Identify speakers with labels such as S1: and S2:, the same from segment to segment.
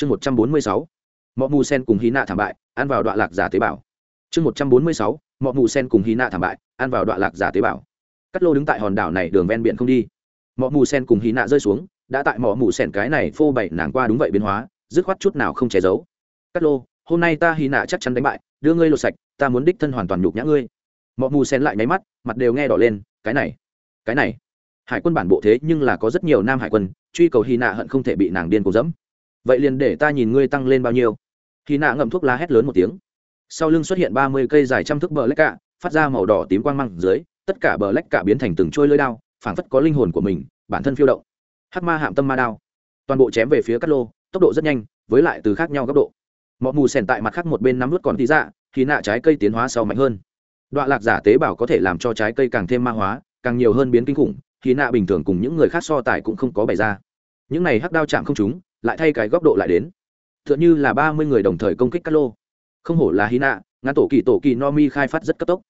S1: chương một trăm bốn mươi sáu mọi mù sen cùng hy nạ thảm bại, ăn vào đoạn lạc giả tế bào. Chương một trăm bốn mươi sáu mọi mù sen cùng hy nạ thảm bại, ăn vào đoạn lạc giả tế bào. Cắt lô đứng tại hòn đảo này đường ven biển không đi. Mọi mù sen cùng hy nạ rơi xuống, đã tại mỏ mù sen cái này phô bày nàng qua đúng vậy biến hóa, dứt khoát chút nào không che giấu. Cắt lô, hôm nay ta hy nạ chắc chắn đánh bại, đưa ngươi lột sạch, ta muốn đích thân hoàn toàn nhục nhã ngươi. Mọi mù sen lại nháy mắt, mặt đều nghe đỏ lên, cái này cái này. Hải quân bản bộ thế nhưng là có rất nhiều nam hải quân, truy cầu hy nạ hận không thể bị nàng điên cố dẫm vậy liền để ta nhìn ngươi tăng lên bao nhiêu khi nạ ngậm thuốc lá hét lớn một tiếng sau lưng xuất hiện ba mươi cây dài trăm thước bờ lách cạ, phát ra màu đỏ tím quang măng dưới, tất cả bờ lách cạ biến thành từng trôi lưỡi đao, phảng phất có linh hồn của mình, bản thân phiêu động. Hắc ma hạm tâm ma đao. Toàn bộ chém về phía cắt lô, tốc độ rất nhanh, với lại từ khác nhau góc độ. Mọi mù sèn tại mặt khác một bên nắm vút còn tí dạ khi nạ trái cây tiến hóa sau mạnh hơn. Đoạn lạc giả tế bào có thể làm cho trái cây càng thêm ma hóa, càng nhiều hơn biến kinh khủng, khi nạ bình thường cùng những người khác so tài cũng không có bày ra. Những này hắc đao chạm không chúng lại thay cái góc độ lại đến. T h ư ợ n là ba mươi người đồng thời công kích Cát lô không hổ là hy nạ ngã tổ kỳ tổ kỳ no mi khai phát rất cấp tốc.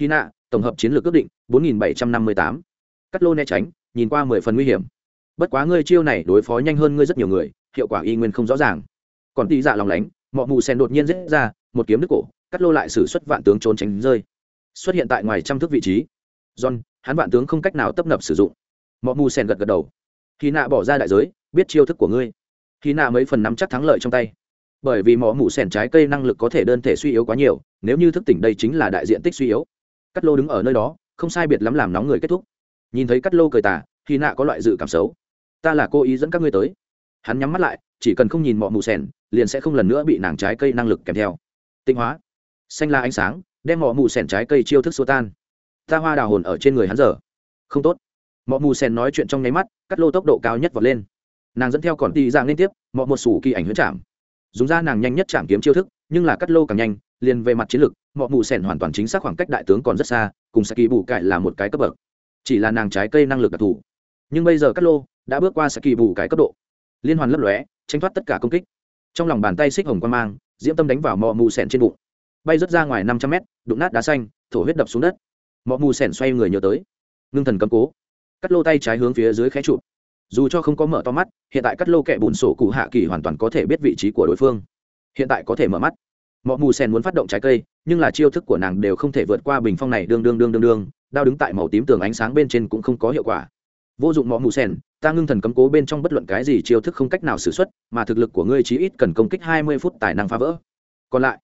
S1: Hy nạ tổng hợp chiến lược ước định bốn nghìn bảy trăm năm mươi tám. Cắt lô né tránh, nhìn qua mười phần nguy hiểm. Bất quá ngươi chiêu này đối phó nhanh hơn ngươi rất nhiều người, hiệu quả y nguyên không rõ ràng. Còn tị dạ lòng lánh mọi mù sen đột nhiên rết ra, một kiếm đứt cổ cắt lô lại xử suất vạn tướng trốn tránh rơi. Xuất hiện tại ngoài trăm thước vị trí. John, hắn vạn tướng không cách nào tấp nập sử dụng. Mọi mù sen gật gật đầu. Khi nạ bỏ ra đại giới, biết chiêu thức của ngươi khi nạ mấy phần nắm chắc thắng lợi trong tay. Bởi vì mỏ mủ sẻn trái cây năng lực có thể đơn thể suy yếu quá nhiều, nếu như thức tỉnh đây chính là đại diện tích suy yếu. Cắt lô đứng ở nơi đó, không sai biệt lắm làm nóng người kết thúc. Nhìn thấy cắt lô cười tả khi nạ có loại dự cảm xấu. Ta là cô ý dẫn các ngươi tới. Hắn nhắm mắt lại, chỉ cần không nhìn mọ mù sẻn, liền sẽ không lần nữa bị nàng trái cây năng lực kèm theo. Tinh hóa. Xanh la ánh sáng, đem mọ mù sẻn trái cây chiêu thức xô tan. Ta hoa đào hồn ở trên người hắn giờ. Không tốt. Mọ mù sẻn nói chuyện trong nháy mắt, cắt lô tốc độ cao nhất vọt lên nàng dẫn theo còn tì dạng liên tiếp mọi một sủ kỳ ảnh huyễn chạm. Dùng ra nàng nhanh nhất chạm kiếm chiêu thức, nhưng là cắt lô càng nhanh, liền về mặt chiến lược mọi mù sẻn hoàn toàn chính xác khoảng cách đại tướng còn rất xa, cùng saki bù cải là một cái cấp bậc. Chỉ là nàng trái cây năng lực đặc thù. Nhưng bây giờ cắt lô đã bước qua saki bù Cải cấp độ. Liên hoàn lấp lóe, tránh thoát tất cả công kích. Trong lòng bàn tay xích hồng quan mang, diễm tâm đánh vào mọ mù sẻn trên bụng. Bay rớt ra ngoài năm trăm mét, đụng nát đá xanh, thổ huyết đập xuống đất. Mọ mù sẻn xoay người nhớ tới. Ngưng thần cầm cố. Cắt lô tay trái hướng phía dưới khé chụp dù cho không có mở to mắt, hiện tại cắt lô kẹ bùn sổ cụ hạ kỳ hoàn toàn có thể biết vị trí của đối phương. Hiện tại có thể mở mắt. Mọi mù sen muốn phát động trái cây, nhưng là chiêu thức của nàng đều không thể vượt qua bình phong này đương đương đương đương đương, đao đứng tại màu tím tường ánh sáng bên trên cũng không có hiệu quả. Vô dụng mọi mù sen ta ngưng thần cấm cố bên trong bất luận cái gì chiêu thức không cách nào xử x u ấ t mà thực lực của ngươi chí ít cần công kích hai mươi phút tài năng phá vỡ. Còn lại,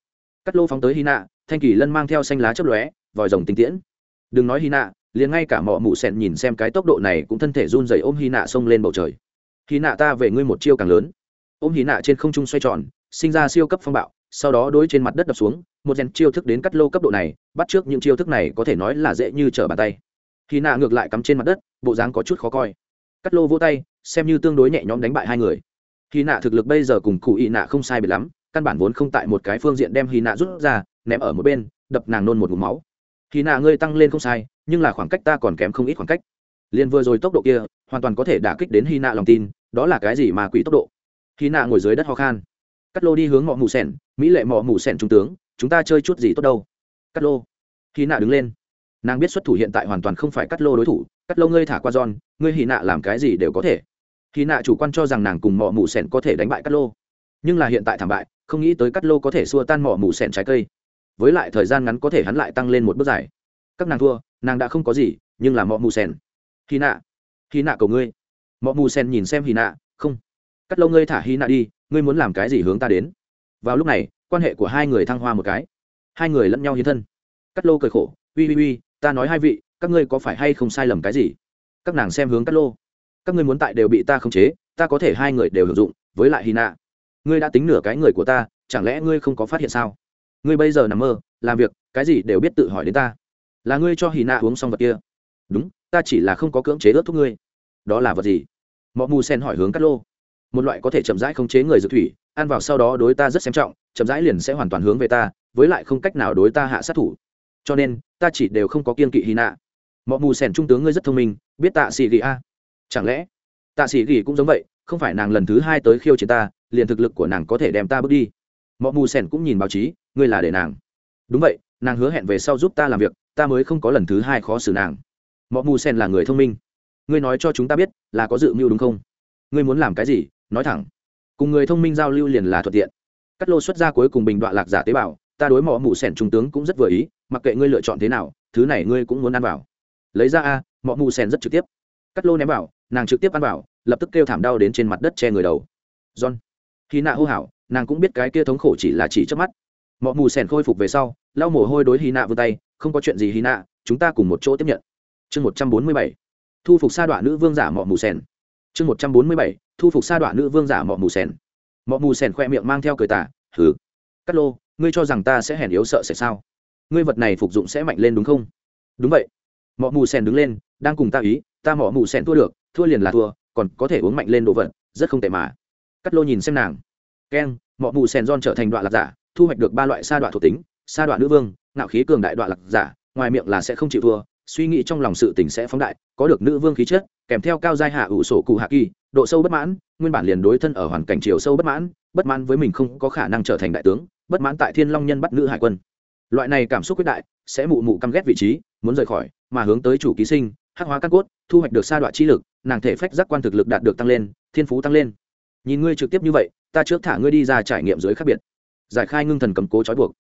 S1: cắt lô phóng tới hy nạ thanh kỳ lân mang theo xanh lá chấp lóe, vòi rồng tinh tiễn. Đừng nói hy nạ liền ngay cả mọ mụ sẹn nhìn xem cái tốc độ này cũng thân thể run dày ôm hy nạ xông lên bầu trời. Hy nạ ta về ngươi một chiêu càng lớn. Ôm hy nạ trên không trung xoay tròn, sinh ra siêu cấp phong bạo, sau đó đối trên mặt đất đập xuống, một rèn chiêu thức đến cắt lô cấp độ này, bắt trước những chiêu thức này có thể nói là dễ như trở bàn tay. Hy nạ ngược lại cắm trên mặt đất, bộ dáng có chút khó coi. Cắt lô vỗ tay, xem như tương đối nhẹ nhõm đánh bại hai người. Hy nạ thực lực bây giờ cùng cụ y nạ không sai biệt lắm, căn bản vốn không tại một cái phương diện đem hy nạ rút ra, ném ở một bên, đập nàng nôn một ngụm máu thì nạ ngươi tăng lên không sai, nhưng là khoảng cách ta còn kém không ít khoảng cách. Liền vừa rồi tốc độ kia, hoàn toàn có thể đả kích đến hy nạ lòng tin, đó là cái gì mà quỷ tốc độ? Hy nạ ngồi dưới đất ho khan. Cắt lô đi hướng mọ mù sẻn, mỹ lệ mọ mù sẻn trung tướng, chúng ta chơi chút gì tốt đâu? Cắt lô. Hy nạ đứng lên. Nàng biết xuất thủ hiện tại hoàn toàn không phải cắt lô đối thủ, cắt lô ngươi thả qua giòn, ngươi hy nạ làm cái gì đều có thể. Hy nạ chủ quan cho rằng nàng cùng mọ mù sẻn có thể đánh bại cắt lô. Nhưng là hiện tại thảm bại, không nghĩ tới cắt lô có thể xua tan mọ mù sẹn trái cây với lại thời gian ngắn có thể hắn lại tăng lên một bước dài. Các nàng thua, nàng đã không có gì, nhưng là mọ mù sen hy nạ hy nạ cầu ngươi. Mọ mù sen nhìn xem hy nạ, không. Cắt lâu ngươi thả hy nạ đi, ngươi muốn làm cái gì hướng ta đến? Vào lúc này, quan hệ của hai người thăng hoa một cái. Hai người lẫn nhau hiến thân. Cắt lô cười khổ ui ui ui ta nói hai vị, các ngươi có phải hay không sai lầm cái gì? Các nàng xem hướng cắt lô. Các ngươi muốn tại đều bị ta khống chế, ta có thể hai người đều hưởng dụng, với lại hy nạ, ngươi đã tính nửa cái người của ta, chẳng lẽ ngươi không có phát hiện sao? Ngươi bây giờ nằm mơ, làm việc, cái gì đều biết tự hỏi đến ta. Là ngươi cho hì nạ uống xong vật kia. Đúng, ta chỉ là không có cưỡng chế ướt thuốc ngươi. Đó là vật gì? Mọ mù sen hỏi hướng Cát lô. Một loại có thể chậm rãi khống chế người dược thủy, ăn vào sau đó đối ta rất xem trọng, chậm rãi liền sẽ hoàn toàn hướng về ta, với lại không cách nào đối ta hạ sát thủ. Cho nên, ta chỉ đều không có kiên kỵ hy nạ. Mọ mù sen trung tướng ngươi rất thông minh, biết tạ Sĩ ghi a. Chẳng lẽ, tạ Sĩ ghi cũng giống vậy, không phải nàng lần thứ hai tới khiêu chiến ta, liền thực lực của nàng có thể đem ta bước đi? Mọi mù sen cũng nhìn báo chí, ngươi là để nàng. Đúng vậy, nàng hứa hẹn về sau giúp ta làm việc, ta mới không có lần thứ hai khó xử nàng. Mọi mù sen là người thông minh. Ngươi nói cho chúng ta biết, là có dự mưu đúng không? Ngươi muốn làm cái gì, nói thẳng. Cùng người thông minh giao lưu liền là thuận tiện. Cắt lô xuất ra cuối cùng bình đoạn lạc giả tế bào, ta đối mỏ mù sẻn trung tướng cũng rất vừa ý, mặc kệ ngươi lựa chọn thế nào, thứ này ngươi cũng muốn ăn vào. Lấy ra a mỏ mù sẻn rất trực tiếp. Cắt lô ném vào, nàng trực tiếp ăn vào, lập tức kêu thảm đau đến trên mặt đất che người đầu. John, khi nạ hô hào nàng cũng biết cái kia thống khổ chỉ là chỉ trước mắt. Mọi mù sèn khôi phục về sau, lau mồ hôi đối hy nạ vươn tay, không có chuyện gì hy nạ chúng ta cùng một chỗ tiếp nhận. Chương một trăm bốn mươi bảy, thu phục sa đoạn nữ vương giả mọi mù sèn. Chương một trăm bốn mươi bảy, thu phục sa đoạn nữ vương giả mọi mù sèn. Mọi mù sèn khoe miệng mang theo cười tả hừ, cắt lô, ngươi cho rằng ta sẽ hèn yếu sợ sẽ sao? Ngươi vật này phục dụng sẽ mạnh lên đúng không? Đúng vậy. Mọi mù sèn đứng lên, đang cùng ta ý, ta mọ mù sèn thua được, thua liền là thua, còn có thể uống mạnh lên đồ vật, rất không tệ mà. Cắt lô nhìn xem nàng keng, mọ mù sen don trở thành đoạn lạc giả, thu hoạch được ba loại sa đoạn thuộc tính, sa đoạn nữ vương, ngạo khí cường đại đoạn lạc giả, ngoài miệng là sẽ không chịu thua, suy nghĩ trong lòng sự tình sẽ phóng đại, có được nữ vương khí chất, kèm theo cao giai hạ ủ sổ cụ hạ kỳ, độ sâu bất mãn, nguyên bản liền đối thân ở hoàn cảnh chiều sâu bất mãn bất mãn với mình không có khả năng trở thành đại tướng, bất mãn tại thiên long nhân bắt nữ hải quân. Loại này cảm xúc quyết đại, sẽ mụ mụ căm ghét vị trí, muốn rời khỏi, mà hướng tới chủ ký sinh, hắc hóa căn cốt, thu hoạch được sa đoạn chi lực, nàng thể phách giác quan thực lực đạt được tăng lên, thiên phú tăng lên. Nhìn ngươi trực tiếp như vậy ta trước thả ngươi đi ra trải nghiệm dưới khác biệt. Giải khai ngưng thần cầm cố trói buộc.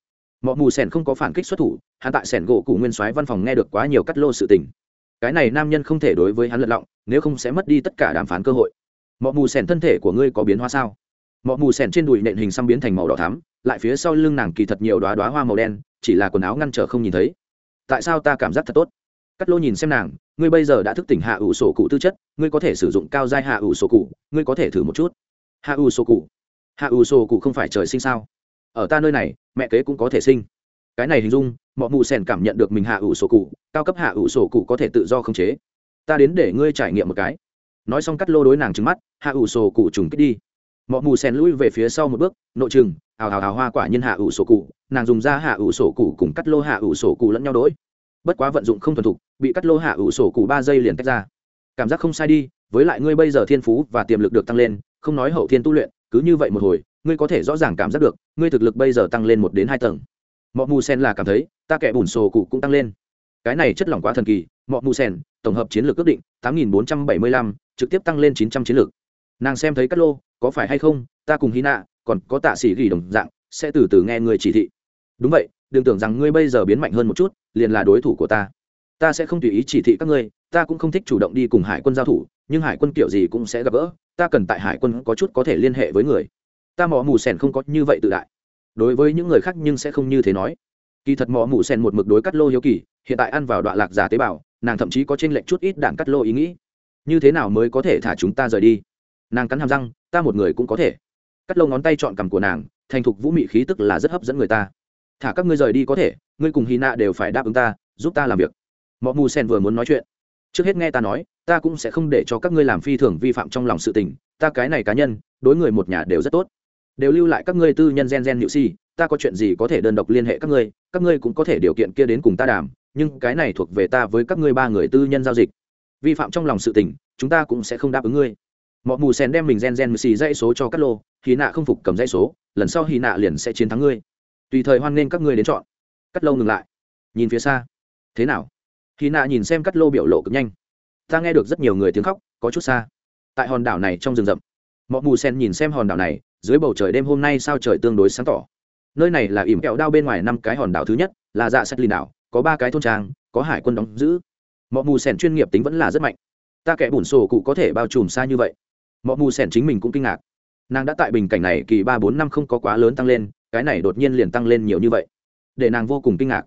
S1: Mọi mù sẻn không có phản kích xuất thủ, hắn tại sẻn gỗ cụ nguyên soái văn phòng nghe được quá nhiều cắt lô sự tình. Cái này nam nhân không thể đối với hắn lật lọng, nếu không sẽ mất đi tất cả đàm phán cơ hội. Mọi mù sẻn thân thể của ngươi có biến hóa sao? Mọi mù sẻn trên đùi nện hình xăm biến thành màu đỏ thắm, lại phía sau lưng nàng kỳ thật nhiều đoá đoá hoa màu đen, chỉ là quần áo ngăn trở không nhìn thấy. Tại sao ta cảm giác thật tốt? Cắt lô nhìn xem nàng, ngươi bây giờ đã thức tỉnh hạ ủ sổ cụ tư chất, ngươi có thể sử dụng cao giai hạ ủ sổ cụ, ngươi có thể thử một chút. Hạ ủ sổ cụ hạ ủ sổ cụ không phải trời sinh sao? Ở ta nơi này, mẹ kế cũng có thể sinh. Cái này hình dung mọi mù sèn cảm nhận được mình hạ ủ sổ cụ, cao cấp hạ ủ sổ cụ có thể tự do khống chế. Ta đến để ngươi trải nghiệm một cái. Nói xong cắt lô đối nàng trứng mắt, hạ ủ sổ cụ trùng kích đi. Mọi mù sèn lui về phía sau một bước nội chừng ào ào ào hoa quả nhân hạ ủ sổ cụ, nàng dùng ra hạ ủ sổ cụ cùng cắt lô hạ ủ sổ cụ lẫn nhau đỗi bất quá vận dụng không thuần thục, bị cắt lô hạ ủ sổ cụ ba giây liền tách ra. Cảm giác không sai đi, với lại ngươi bây giờ thiên phú và tiềm lực được tăng lên, không nói hậu thiên tu luyện cứ như vậy một hồi, ngươi có thể rõ ràng cảm giác được, ngươi thực lực bây giờ tăng lên một đến hai tầng. Mọi mù sen là cảm thấy, ta kẻ bùn sổ cụ cũng tăng lên. Cái này chất lỏng quá thần kỳ mọi mù sen, tổng hợp chiến lược ước định, tám nghìn bốn trăm bảy mươi lăm, trực tiếp tăng lên chín trăm chiến lược. Nàng xem thấy cát lô, có phải hay không, ta cùng hy nạ còn có tạ sĩ gỉ đồng dạng, sẽ từ từ nghe người chỉ thị. Đúng vậy, đừng tưởng rằng ngươi bây giờ biến mạnh hơn một chút, liền là đối thủ của ta. Ta sẽ không tùy ý chỉ thị các ngươi, ta cũng không thích chủ động đi cùng hải quân giao thủ, nhưng hải quân kiểu gì cũng sẽ gặp gỡ ta cần tại hải quân có chút có thể liên hệ với người. Ta mỏ mù sen không có như vậy tự đại. Đối với những người khác nhưng sẽ không như thế nói. Kỳ thật mỏ mù sen một mực đối cắt lô hiếu kỳ, hiện tại ăn vào đoạn lạc giả tế bào, nàng thậm chí có trên lệnh chút ít đạn cắt lô ý nghĩ. Như thế nào mới có thể thả chúng ta rời đi? Nàng cắn hàm răng, ta một người cũng có thể. Cắt lô ngón tay chọn cằm của nàng, thành thục vũ mị khí tức là rất hấp dẫn người ta. Thả các ngươi rời đi có thể, ngươi cùng hy nạ đều phải đáp ứng ta, giúp ta làm việc. Mọi mù sen vừa muốn nói chuyện. Trước hết nghe ta nói ta cũng sẽ không để cho các ngươi làm phi thường vi phạm trong lòng sự tình, ta cái này cá nhân, đối người một nhà đều rất tốt. Đều lưu lại các ngươi tư nhân gen gen nhự si, ta có chuyện gì có thể đơn độc liên hệ các ngươi các ngươi cũng có thể điều kiện kia đến cùng ta đàm, nhưng cái này thuộc về ta với các ngươi ba người tư nhân giao dịch. Vi phạm trong lòng sự tình, chúng ta cũng sẽ không đáp ứng ngươi. Mọi mù sen đem mình gen gen xì dãy số cho các lô hy nạ không phục cầm dãy số, lần sau hy nạ liền sẽ chiến thắng ngươi. Tùy thời hoan nghênh các ngươi đến chọn. Cắt lâu ngừng lại. Nhìn phía xa. Thế nào? Hy nạ nhìn xem cắt lô biểu lộ cực nhanh ta nghe được rất nhiều người tiếng khóc, có chút xa. Tại hòn đảo này trong rừng rậm mọi mù sen nhìn xem hòn đảo này, dưới bầu trời đêm hôm nay sao trời tương đối sáng tỏ. Nơi này là ỉm kẹo đao bên ngoài năm cái hòn đảo thứ nhất, là dạ sắt lìn đảo, có ba cái thôn trang, có hải quân đóng giữ. Mọi mù sen chuyên nghiệp tính vẫn là rất mạnh. Ta kẻ bùn sổ cụ có thể bao trùm xa như vậy. Mọi mù sen chính mình cũng kinh ngạc. Nàng đã tại bình cảnh này kỳ ba bốn năm không có quá lớn tăng lên, cái này đột nhiên liền tăng lên nhiều như vậy. Để nàng vô cùng kinh ngạc.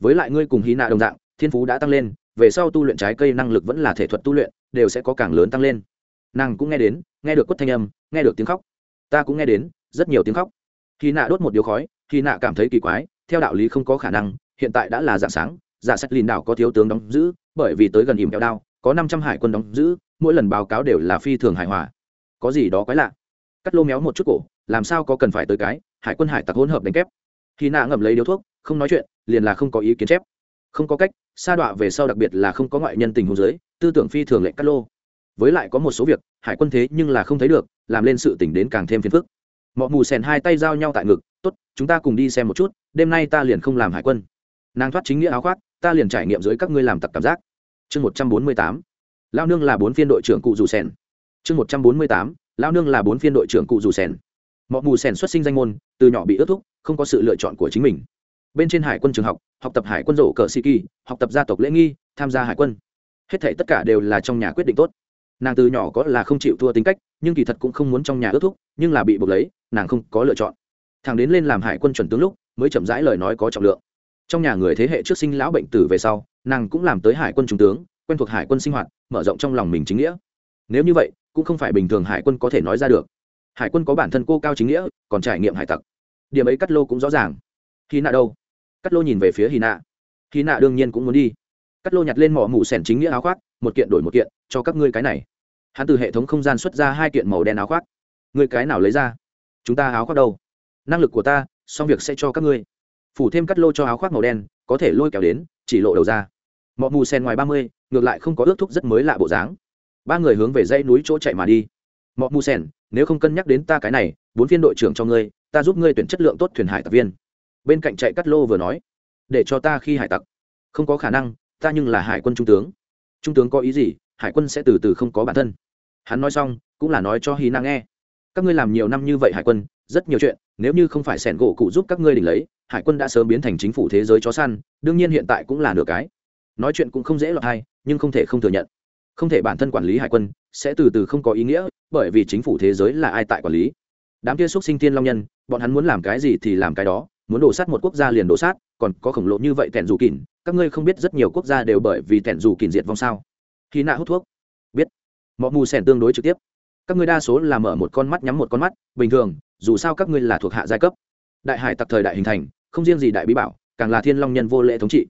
S1: Với lại ngươi cùng hy nạ đồng dạng, thiên phú đã tăng lên về sau tu luyện trái cây năng lực vẫn là thể thuật tu luyện, đều sẽ có càng lớn tăng lên. Nàng cũng nghe đến, nghe được quất thanh âm, nghe được tiếng khóc. Ta cũng nghe đến, rất nhiều tiếng khóc. Khi nạ đốt một điếu khói, khi nạ cảm thấy kỳ quái, theo đạo lý không có khả năng, hiện tại đã là dạng sáng giả sách lìn đảo có thiếu tướng đóng giữ, bởi vì tới gần ỉm kẹo đao, có năm trăm hải quân đóng giữ, mỗi lần báo cáo đều là phi thường hài hòa. Có gì đó quái lạ. Cắt lô méo một chút cổ, làm sao có cần phải tới cái, hải quân hải tặc hỗn hợp đánh kép. Khi nạ ngậm lấy điếu thuốc, không nói chuyện, liền là không có ý kiến chép. Không có cách sa đọa về sau đặc biệt là không có ngoại nhân tình huống giới tư tưởng phi thường lệnh cắt lô. Với lại có một số việc, hải quân thế nhưng là không thấy được, làm lên sự tỉnh đến càng thêm phiền phức. Mọi mù sèn hai tay giao nhau tại ngực, tốt, chúng ta cùng đi xem một chút, đêm nay ta liền không làm hải quân. Nàng thoát chính nghĩa áo khoác, ta liền trải nghiệm dưới các ngươi làm tặc cảm giác. Chương một trăm bốn mươi tám lao nương là bốn phiên đội trưởng cụ dù sèn. Chương một trăm bốn mươi tám lao nương là bốn phiên đội trưởng cụ dù sèn. Mọi mù sèn xuất sinh danh môn, từ nhỏ bị ước thúc, không có sự lựa chọn của chính mình. Bên trên hải quân trường học học tập hải quân rổ cờ sĩ kỳ, học tập gia tộc lễ nghi, tham gia hải quân. Hết thể tất cả đều là trong nhà quyết định tốt. Nàng từ nhỏ có là không chịu thua tính cách, nhưng kỳ thật cũng không muốn trong nhà ước thúc, nhưng là bị buộc lấy, nàng không có lựa chọn. Thằng đến lên làm hải quân chuẩn tướng lúc, mới chậm rãi lời nói có trọng lượng. Trong nhà người thế hệ trước sinh lão bệnh tử về sau, nàng cũng làm tới hải quân trung tướng, quen thuộc hải quân sinh hoạt, mở rộng trong lòng mình chính nghĩa. Nếu như vậy, cũng không phải bình thường hải quân có thể nói ra được. Hải quân có bản thân cô cao chính nghĩa, còn trải nghiệm hải tặc. Điểm ấy cắt lô cũng rõ ràng. Khi nạ đâu? Cắt lô nhìn về phía hy nạ hy nạ đương nhiên cũng muốn đi. Cắt lô nhặt lên mỏ mù sẻn chính nghĩa áo khoác, một kiện đổi một kiện, cho các ngươi cái này. Hắn từ hệ thống không gian xuất ra hai kiện màu đen áo khoác. Ngươi cái nào lấy ra? Chúng ta áo khoác đâu? Năng lực của ta, xong việc sẽ cho các ngươi. Phủ thêm cắt lô cho áo khoác màu đen, có thể lôi kéo đến, chỉ lộ đầu ra. Mọ mù sen ngoài ba mươi, ngược lại không có ước thúc rất mới lạ bộ dáng. Ba người hướng về dãy núi chỗ chạy mà đi. Mọ mù sen nếu không cân nhắc đến ta cái này, bốn phiên đội trưởng cho ngươi, ta giúp ngươi tuyển chất lượng tốt thuyền hải tặc viên bên cạnh chạy cắt lô vừa nói, để cho ta khi hải tặc. Không có khả năng, ta nhưng là hải quân trung tướng. Trung tướng có ý gì? Hải quân sẽ từ từ không có bản thân. Hắn nói xong, cũng là nói cho hy năng nghe, các ngươi làm nhiều năm như vậy hải quân, rất nhiều chuyện, nếu như không phải sẻn gỗ cụ giúp các ngươi đỉnh lấy, hải quân đã sớm biến thành chính phủ thế giới chó săn, đương nhiên hiện tại cũng là nửa cái. Nói chuyện cũng không dễ lọt hay nhưng không thể không thừa nhận. Không thể bản thân quản lý hải quân, sẽ từ từ không có ý nghĩa, bởi vì chính phủ thế giới là ai tại quản lý. Đám kia xúc sinh tiên long nhân, bọn hắn muốn làm cái gì thì làm cái đó muốn đổ sát một quốc gia liền đổ sát còn có khổng lồ như vậy tẻn dù kỉn các ngươi không biết rất nhiều quốc gia đều bởi vì tẻn dù kỉn diệt vong sao? Khi nạ hút thuốc. Biết. Mọi mù sẻn tương đối trực tiếp. Các ngươi đa số là mở một con mắt nhắm một con mắt bình thường dù sao các ngươi là thuộc hạ giai cấp. Đại hải tặc thời đại hình thành không riêng gì đại bí bảo càng là thiên long nhân vô lệ thống trị.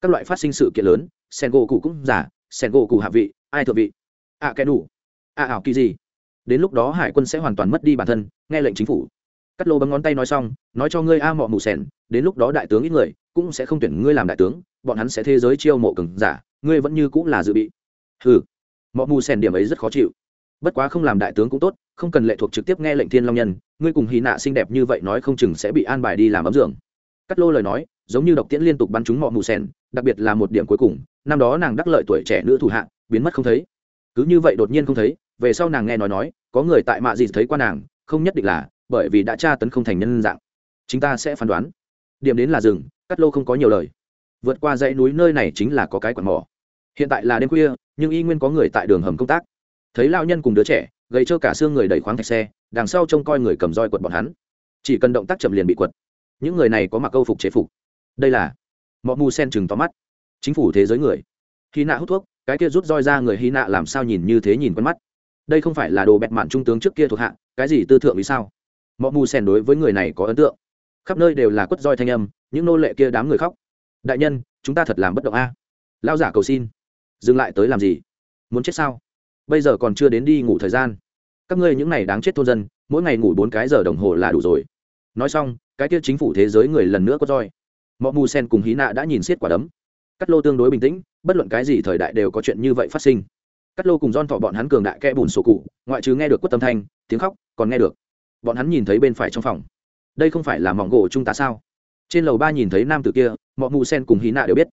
S1: Các loại phát sinh sự kiện lớn sen gỗ cụ cũng giả sen gỗ cụ hạ vị ai thượng vị? Ạ à, kẻ đủ. Ạ ảo kỳ gì? Đến lúc đó hải quân sẽ hoàn toàn mất đi bản thân nghe lệnh chính phủ cắt lô bấm ngón tay nói xong, nói cho ngươi a mọ mù sèn, đến lúc đó đại tướng ít người, cũng sẽ không tuyển ngươi làm đại tướng, bọn hắn sẽ thế giới chiêu mộ cừng giả, ngươi vẫn như cũng là dự bị. Ừ mọ mù sèn điểm ấy rất khó chịu. Bất quá không làm đại tướng cũng tốt, không cần lệ thuộc trực tiếp nghe lệnh thiên long nhân, ngươi cùng hy nạ xinh đẹp như vậy nói không chừng sẽ bị an bài đi làm ấm dưỡng cắt lô lời nói, giống như độc tiễn liên tục bắn trúng mọ mù sen đặc biệt là một điểm cuối cùng, năm đó nàng đắc lợi tuổi trẻ nữ thủ hạ, biến mất không thấy. Cứ như vậy đột nhiên không thấy, về sau nàng nghe nói nói, có người tại mạ gì thấy qua nàng, không nhất định là bởi vì đã tra tấn không thành nhân dạng. Chúng ta sẽ phán đoán. Điểm đến là rừng, cắt lô không có nhiều lời. Vượt qua dãy núi nơi này chính là có cái quạt mỏ. Hiện tại là đêm khuya, nhưng y nguyên có người tại đường hầm công tác. Thấy lao nhân cùng đứa trẻ gây cho cả xương người đẩy khoáng thạch xe, đằng sau trông coi người cầm roi quật bọn hắn. Chỉ cần động tác chậm liền bị quật. Những người này có mặc câu phục chế phục. Đây là mọ mù sen chừng tóm mắt. Chính phủ thế giới người. Hy nạ hút thuốc, cái kia rút roi ra người hy nạ làm sao nhìn như thế nhìn quen mắt. Đây không phải là đồ bẹt mạn trung tướng trước kia thuộc hạ, cái gì tư thượng vì sao? Mọi mù sen đối với người này có ấn tượng. Khắp nơi đều là quất roi thanh âm, những nô lệ kia đám người khóc. Đại nhân, chúng ta thật làm bất động a. Lao giả cầu xin. Dừng lại tới làm gì? Muốn chết sao? Bây giờ còn chưa đến đi ngủ thời gian. Các ngươi những n à y đáng chết thôn dân, mỗi ngày ngủ bốn cái giờ đồng hồ là đủ rồi. Nói xong, cái kia chính phủ thế giới người lần nữa có roi. Mọi mù sen cùng hí nạ đã nhìn xiết quả đấm. Cắt lô tương đối bình tĩnh, bất luận cái gì thời đại đều có chuyện như vậy phát sinh. Cắt lô cùng don thọ bọn hắn cường đại kẽ bùn sổ cụ, ngoại trừ nghe được quất tâm thanh, tiếng khóc, còn nghe được bọn hắn nhìn thấy bên phải trong phòng. Đây không phải là mỏng gỗ chúng ta sao? Trên lầu ba nhìn thấy nam tử kia mọi mù sen cùng hí nạ đều biết.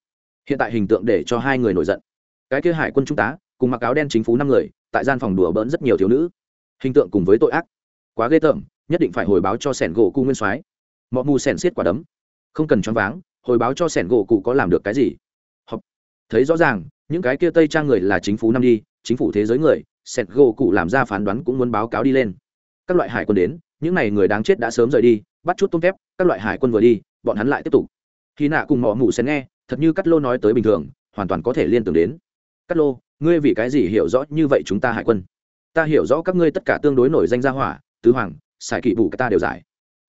S1: Hiện tại hình tượng để cho hai người nổi giận. Cái kia hải quân trung tá cùng mặc áo đen chính phủ năm người, tại gian phòng đùa bỡn rất nhiều thiếu nữ. Hình tượng cùng với tội ác. Quá ghê tởm, nhất định phải hồi báo cho sẻn gỗ cu nguyên soái. Mọi mù sẻn xiết quả đấm. Không cần choáng váng, hồi báo cho sẻn gỗ cụ có làm được cái gì? Học. thấy rõ ràng, những cái kia tây trang người là chính phủ năm đi, chính phủ thế giới người, sẻn gỗ cụ làm ra phán đoán cũng muốn báo cáo đi lên các loại hải quân đến, những n à y người đáng chết đã sớm rời đi, bắt chút tôm thép các loại hải quân vừa đi, bọn hắn lại tiếp tục. Khi nạ cùng mỏ mù xén nghe, thật như cắt lô nói tới bình thường, hoàn toàn có thể liên tưởng đến. Cắt lô, ngươi vì cái gì hiểu rõ như vậy chúng ta hải quân? Ta hiểu rõ các ngươi tất cả tương đối nổi danh gia hỏa, tứ hoàng xài kỵ vụ ta đều giải.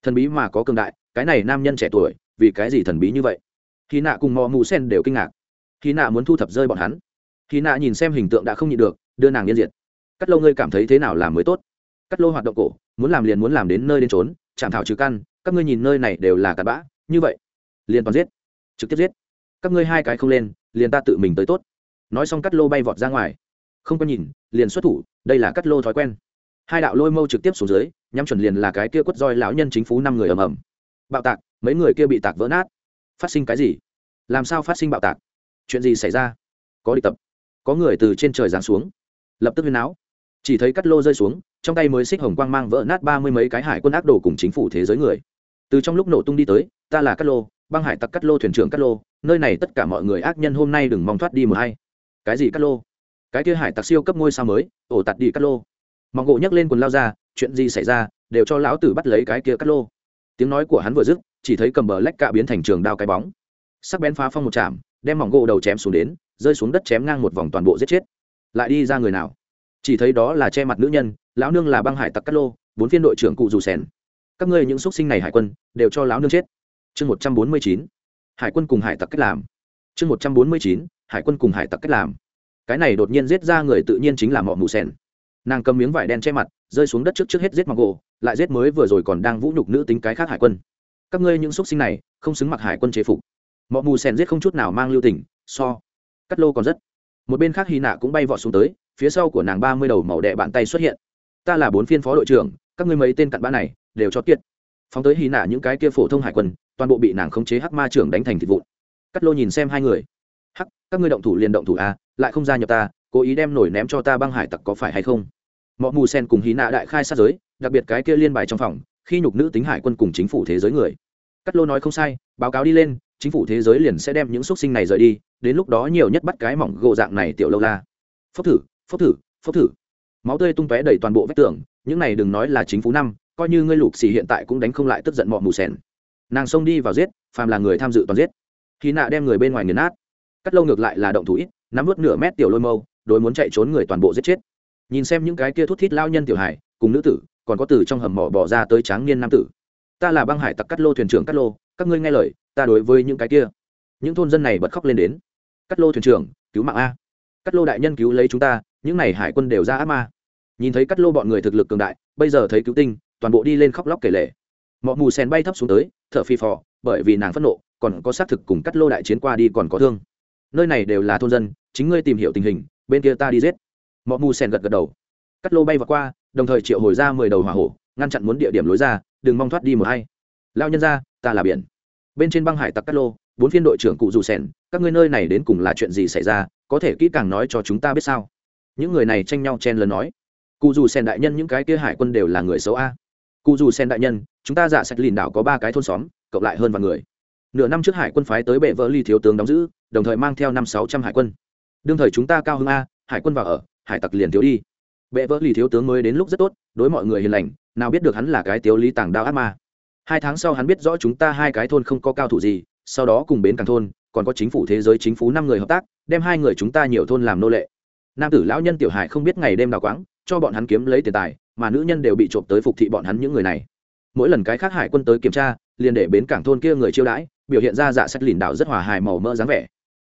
S1: Thần bí mà có cường đại, cái này nam nhân trẻ tuổi, vì cái gì thần bí như vậy? Khi nạ cùng mò mù sen đều kinh ngạc. Khi nạ muốn thu thập rơi bọn hắn. Khi nạ nhìn xem hình tượng đã không nhịn được, đưa nàng liên diện. cắt lâu ngươi cảm thấy thế nào là mới tốt? Cắt lô hoạt động cổ, muốn làm liền muốn làm đến nơi đến trốn chạm thảo trừ căn, các ngươi nhìn nơi này đều là cặn bã, như vậy, liền toàn giết, trực tiếp giết. Các ngươi hai cái không lên, liền ta tự mình tới tốt. Nói xong cắt lô bay vọt ra ngoài. Không có nhìn, liền xuất thủ, đây là cắt lô thói quen. Hai đạo lôi mâu trực tiếp xuống dưới, nhắm chuẩn liền là cái kia quất roi lão nhân chính phú năm người ầm ầm. Bạo tạc, mấy người kia bị tạc vỡ nát. Phát sinh cái gì? Làm sao phát sinh bạo tạc? Chuyện gì xảy ra? Có đi tập, có người từ trên trời giáng xuống, lập tức huyên não chỉ thấy cắt lô rơi xuống, trong tay mới xích hồng quang mang vỡ nát ba mươi mấy cái hải quân ác đồ cùng chính phủ thế giới người. Từ trong lúc nổ tung đi tới, ta là cắt lô, băng hải tặc cắt lô thuyền trưởng cắt lô, nơi này tất cả mọi người ác nhân hôm nay đừng mong thoát đi một hay cái gì cắt lô? Cái kia hải tặc siêu cấp ngôi sao mới, ổ tạt đi cắt lô. Mong gỗ nhấc lên quần lao ra, chuyện gì xảy ra, đều cho lão tử bắt lấy cái kia cắt lô. Tiếng nói của hắn vừa dứt, chỉ thấy cầm bờ lách cạ biến thành trường đao cái bóng. Sắc bén phá phong một chạm đem mỏng gỗ đầu chém xuống đến, rơi xuống đất chém ngang một vòng toàn bộ giết chết. Lại đi ra người nào? Chỉ thấy đó là che mặt nữ nhân, lão nương là băng hải tặc cắt lô, bốn phiên đội trưởng cụ dù sèn. Các ngươi những x sinh này hải quân, đều cho lão nương chết. Chương một trăm bốn mươi chín, hải quân cùng hải tặc cách làm. Chương một trăm bốn mươi chín, hải quân cùng hải tặc cách làm. Cái này đột nhiên giết ra người tự nhiên chính là mọ mù sen nàng cầm miếng vải đen che mặt, rơi xuống đất trước trước hết giết mặc gỗ, lại giết mới vừa rồi còn đang vũ nhục nữ tính cái khác hải quân. Các ngươi những x sinh này, không xứng mặc hải quân chế phục. Mọ mù sen giết không chút nào mang lưu tình, so. Cắt lô còn rất. Một bên khác hy nạ cũng bay vọt xuống tới phía sau của nàng ba mươi đầu màu đệ bàn tay xuất hiện. Ta là bốn phiên phó đội trưởng, các ngươi mấy tên cặn bã này, đều cho kiệt. Phóng tới hy nạ những cái kia phổ thông hải quân, toàn bộ bị nàng khống chế hắc ma trưởng đánh thành thịt vụn. Cắt lô nhìn xem hai người. Hắc, các ngươi động thủ liền động thủ a lại không gia nhập ta, cố ý đem nổi ném cho ta băng hải tặc có phải hay không? Mọi mù sen cùng hí nạ đại khai sát giới, đặc biệt cái kia liên bài trong phòng, khi nhục nữ tính hải quân cùng chính phủ thế giới người. Cắt lô nói không sai, báo cáo đi lên, chính phủ thế giới liền sẽ đem những xuất sinh này rời đi, đến lúc đó nhiều nhất bắt cái mỏng gỗ dạng này tiểu lâu la. Phốc thử phốc thử phốc thử. Máu tươi tung tóe đầy toàn bộ vách tường, những này đừng nói là chính phủ năm, coi như ngươi lục xì hiện tại cũng đánh không lại tức giận mọ mù sen nàng xông đi vào giết, phàm là người tham dự toàn giết. Khi nạ đem người bên ngoài nghiền nát. Cắt lâu ngược lại là động thủ ít, nắm vớt nửa mét tiểu lôi mâu, đối muốn chạy trốn người toàn bộ giết chết. Nhìn xem những cái kia thút thít lao nhân tiểu hải, cùng nữ tử, còn có từ trong hầm mỏ bỏ ra tới tráng niên nam tử. Ta là băng hải tặc cắt lô thuyền trưởng cắt lô, các ngươi nghe lời, ta đối với những cái kia. Những thôn dân này bật khóc lên đến. Cắt lô thuyền trưởng, cứu mạng a. Cắt lô đại nhân cứu lấy chúng ta những n à y hải quân đều ra ác ma. Nhìn thấy cắt lô bọn người thực lực cường đại, bây giờ thấy cứu tinh, toàn bộ đi lên khóc lóc kể lể. Mọi mù sen bay thấp xuống tới, thở phi phò, bởi vì nàng phẫn nộ, còn có xác thực cùng cắt lô đại chiến qua đi còn có thương. Nơi này đều là thôn dân, chính ngươi tìm hiểu tình hình, bên kia ta đi giết. Mọi mù sen gật gật đầu. Cắt lô bay vào qua, đồng thời triệu hồi ra mười đầu hỏa hổ, ngăn chặn muốn địa điểm lối ra, đừng mong thoát đi một hay lao nhân ra ta là biển. Bên trên băng hải tặc cắt lô, bốn phiên đội trưởng cụ dù sen các ngươi nơi này đến cùng là chuyện gì xảy ra, có thể kỹ càng nói cho chúng ta biết sao? Những người này tranh nhau chen lớn nói, cụ dù sen đại nhân, những cái kia hải quân đều là người xấu a. Cụ dù sen đại nhân, chúng ta dạ sạch lìn đảo có ba cái thôn xóm, cộng lại hơn vài người. Nửa năm trước hải quân phái tới bệ vỡ ly thiếu tướng đóng giữ, đồng thời mang theo năm sáu trăm hải quân. Đương thời chúng ta cao hơn a, hải quân vào ở, hải tặc liền thiếu đi. Bệ vỡ ly thiếu tướng mới đến lúc rất tốt, đối mọi người hiền lành, nào biết được hắn là cái tiếu lý tàng đao ác ma. Hai tháng sau hắn biết rõ chúng ta hai cái thôn không có cao thủ gì, sau đó cùng bến càng thôn, còn có chính phủ thế giới chính phủ năm người hợp tác, đem hai người chúng ta nhiều thôn làm nô lệ nam tử lão nhân tiểu hải không biết ngày đêm đào quáng, cho bọn hắn kiếm lấy tiền tài, mà nữ nhân đều bị trộm tới phục thị bọn hắn những người này. Mỗi lần cái khác hải quân tới kiểm tra, liền để bến cảng thôn kia người chiêu đãi, biểu hiện ra dạ sách lìn đảo rất hòa hài màu mỡ dáng vẻ.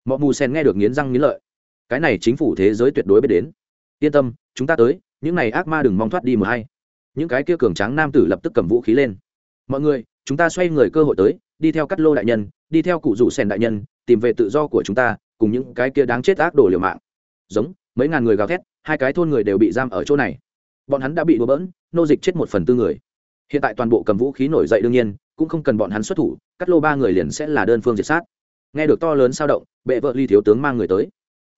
S1: Mọi mù sen nghe được nghiến răng nghiến lợi. Cái này chính phủ thế giới tuyệt đối biết đến. Yên tâm, chúng ta tới, những này ác ma đừng mong thoát đi một hay. Những cái kia cường tráng nam tử lập tức cầm vũ khí lên. Mọi người, chúng ta xoay người cơ hội tới, đi theo cắt lô đại nhân, đi theo cụ rủ sen đại nhân, tìm về tự do của chúng ta, cùng những cái kia đáng chết ác đồ liều mạng. Giống mấy ngàn người gào thét, hai cái thôn người đều bị giam ở chỗ này. Bọn hắn đã bị đùa bỡn, nô dịch chết một phần tư người. Hiện tại toàn bộ cầm vũ khí nổi dậy đương nhiên, cũng không cần bọn hắn xuất thủ, cắt lô ba người liền sẽ là đơn phương diệt sát. Nghe được to lớn sao động, bệ vợ ly thiếu tướng mang người tới.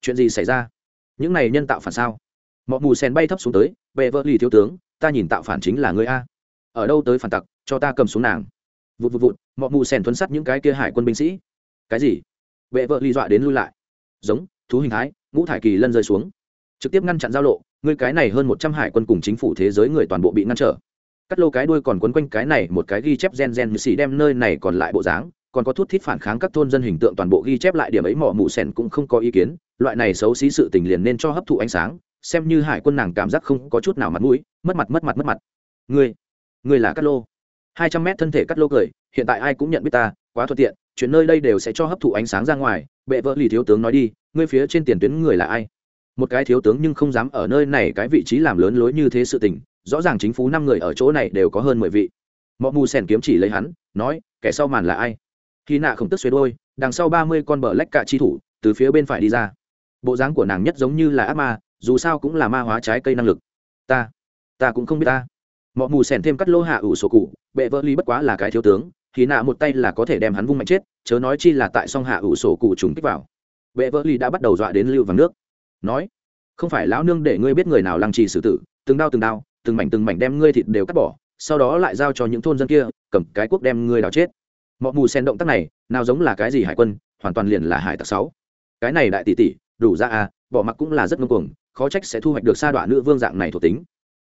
S1: Chuyện gì xảy ra? Những này nhân tạo phản sao? Mọi mù sen bay thấp xuống tới, bệ vợ ly thiếu tướng, ta nhìn tạo phản chính là người a. Ở đâu tới phản tặc, cho ta cầm xuống nàng. Vụt vụt vụt mọi mù sen thuấn sắt những cái kia hải quân binh sĩ. Cái gì? Bệ vợ ly dọa đến lui lại. Giống, thú hình thái ngũ thải kỳ lân rơi xuống. Trực tiếp ngăn chặn giao lộ người cái này hơn một trăm hải quân cùng chính phủ thế giới người toàn bộ bị ngăn trở. Cắt lô cái đuôi còn quấn quanh cái này một cái ghi chép gen gen như xì đem nơi này còn lại bộ dáng còn có thút thít phản kháng các thôn dân hình tượng toàn bộ ghi chép lại điểm ấy mỏ mụ sèn cũng không có ý kiến loại này xấu xí sự tình liền nên cho hấp thụ ánh sáng xem như hải quân nàng cảm giác không có chút nào mặt mũi mất mặt mất mặt mất mặt. Người, người là cắt lô. Hai trăm mét thân thể cắt lô cười hiện tại ai cũng nhận biết ta quá thuận tiện chuyện nơi đây đều sẽ cho hấp thụ ánh sáng ra ngoài, bệ vợ lì thiếu tướng nói đi, ngươi phía trên tiền tuyến người là ai? Một cái thiếu tướng nhưng không dám ở nơi này cái vị trí làm lớn lối như thế sự tình, rõ ràng chính phủ năm người ở chỗ này đều có hơn mười vị. Mọi mù sèn kiếm chỉ lấy hắn, nói, kẻ sau màn là ai? Khi nạ không tức xuế đôi, đằng sau ba mươi con bờ lách cạ chi thủ, từ phía bên phải đi ra. Bộ dáng của nàng nhất giống như là ác ma, dù sao cũng là ma hóa trái cây năng lực. Ta ta cũng không biết ta. Mọi mù sèn thêm cắt lô hạ ủ sổ cụ, bệ vợ ly bất quá là cái thiếu tướng khi nạ một tay là có thể đem hắn vung mạnh chết, chớ nói chi là tại song hạ ủ sổ cụ trùng kích vào. Bệ vỡ ly đã bắt đầu dọa đến lưu vàng nước. Nói, không phải lão nương để ngươi biết người nào lăng trì xử tử, từng đao từng đao, từng mảnh từng mảnh đem ngươi thịt đều cắt bỏ, sau đó lại giao cho những thôn dân kia, cầm cái cuốc đem ngươi đào chết. Mọi mù sen động tác này, nào giống là cái gì hải quân, hoàn toàn liền là hải tặc sáu. Cái này đại tỷ tỷ, đủ ra à bỏ mặc cũng là rất ngông cuồng, khó trách sẽ thu hoạch được sa đoạn nữ vương dạng này thuộc tính.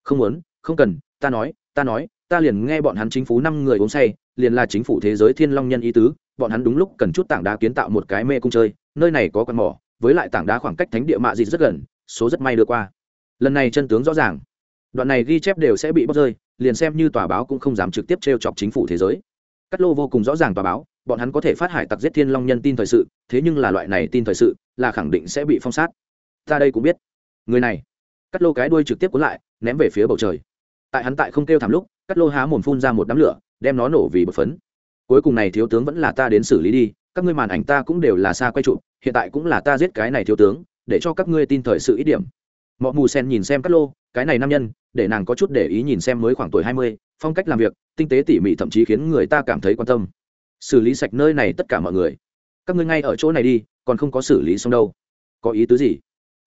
S1: Không muốn, không cần, ta nói ta nói, ta liền nghe bọn hắn chính phủ năm người uống say liền là chính phủ thế giới thiên long nhân ý tứ, bọn hắn đúng lúc cần chút tảng đá kiến tạo một cái mê cung chơi, nơi này có con mỏ, với lại tảng đá khoảng cách thánh địa mạ dịt rất gần, số rất may đưa qua. Lần này chân tướng rõ ràng. Đoạn này ghi chép đều sẽ bị bóc rơi, liền xem như tòa báo cũng không dám trực tiếp t r e o chọc chính phủ thế giới. Cắt lô vô cùng rõ ràng tòa báo, bọn hắn có thể phát hải tặc giết thiên long nhân tin thời sự, thế nhưng là loại này tin thời sự, là khẳng định sẽ bị phong sát. Ta đây cũng biết. Người này. Cắt lô cái đuôi trực tiếp cuốn lại, ném về phía bầu trời. Tại hắn tại không kêu thảm lúc, cắt lô há mồm phun ra một đám lửa đem nó nổ vì bột phấn. Cuối cùng này thiếu tướng vẫn là ta đến xử lý đi, các ngươi màn ảnh ta cũng đều là xa quay trụ hiện tại cũng là ta giết cái này thiếu tướng, để cho các ngươi tin thời sự ít điểm. Mọi mù sen nhìn xem các lô, cái này nam nhân, để nàng có chút để ý nhìn xem mới khoảng tuổi hai mươi, phong cách làm việc, tinh tế tỉ mỉ thậm chí khiến người ta cảm thấy quan tâm. Xử lý sạch nơi này tất cả mọi người. Các ngươi ngay ở chỗ này đi, còn không có xử lý xong đâu. Có ý tứ gì?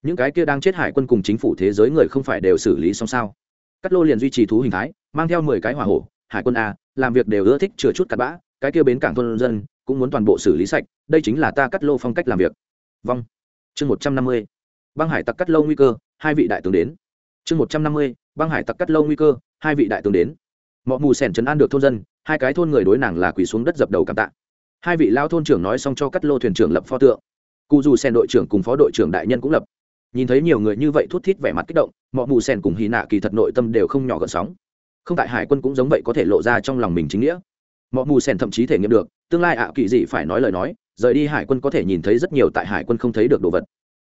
S1: Những cái kia đang chết hải quân cùng chính phủ thế giới người không phải đều xử lý xong sao? Cắt lô liền duy trì thú hình thái, mang theo mười cái hỏa hổ hải quân a, làm việc đều ưa thích chừa chút cặn bã, cái kia bến cảng thôn dân cũng muốn toàn bộ xử lý sạch, đây chính là ta cắt lô phong cách làm việc. Vâng. Chương một trăm năm mươi, băng hải tặc cắt lâu nguy cơ, hai vị đại tướng đến. Chương một trăm năm mươi, băng hải tặc cắt lâu nguy cơ, hai vị đại tướng đến. Mọi mù sẻn trấn an được thôn dân, hai cái thôn người đối nàng là quỳ xuống đất dập đầu cảm tạ. Hai vị lao thôn trưởng nói xong cho cắt lô thuyền trưởng lập pho tượng. Cụ dù sen đội trưởng cùng phó đội trưởng đại nhân cũng lập. Nhìn thấy nhiều người như vậy thút thít vẻ mặt kích động mọi mù sen cùng hy nạ kỳ thật nội tâm đều không nhỏ gợn sóng không tại hải quân cũng giống vậy có thể lộ ra trong lòng mình chính nghĩa. Mọi mù sen thậm chí thể nghiệm được, tương lai ạ kỳ dị phải nói lời nói, rời đi hải quân có thể nhìn thấy rất nhiều tại hải quân không thấy được đồ vật.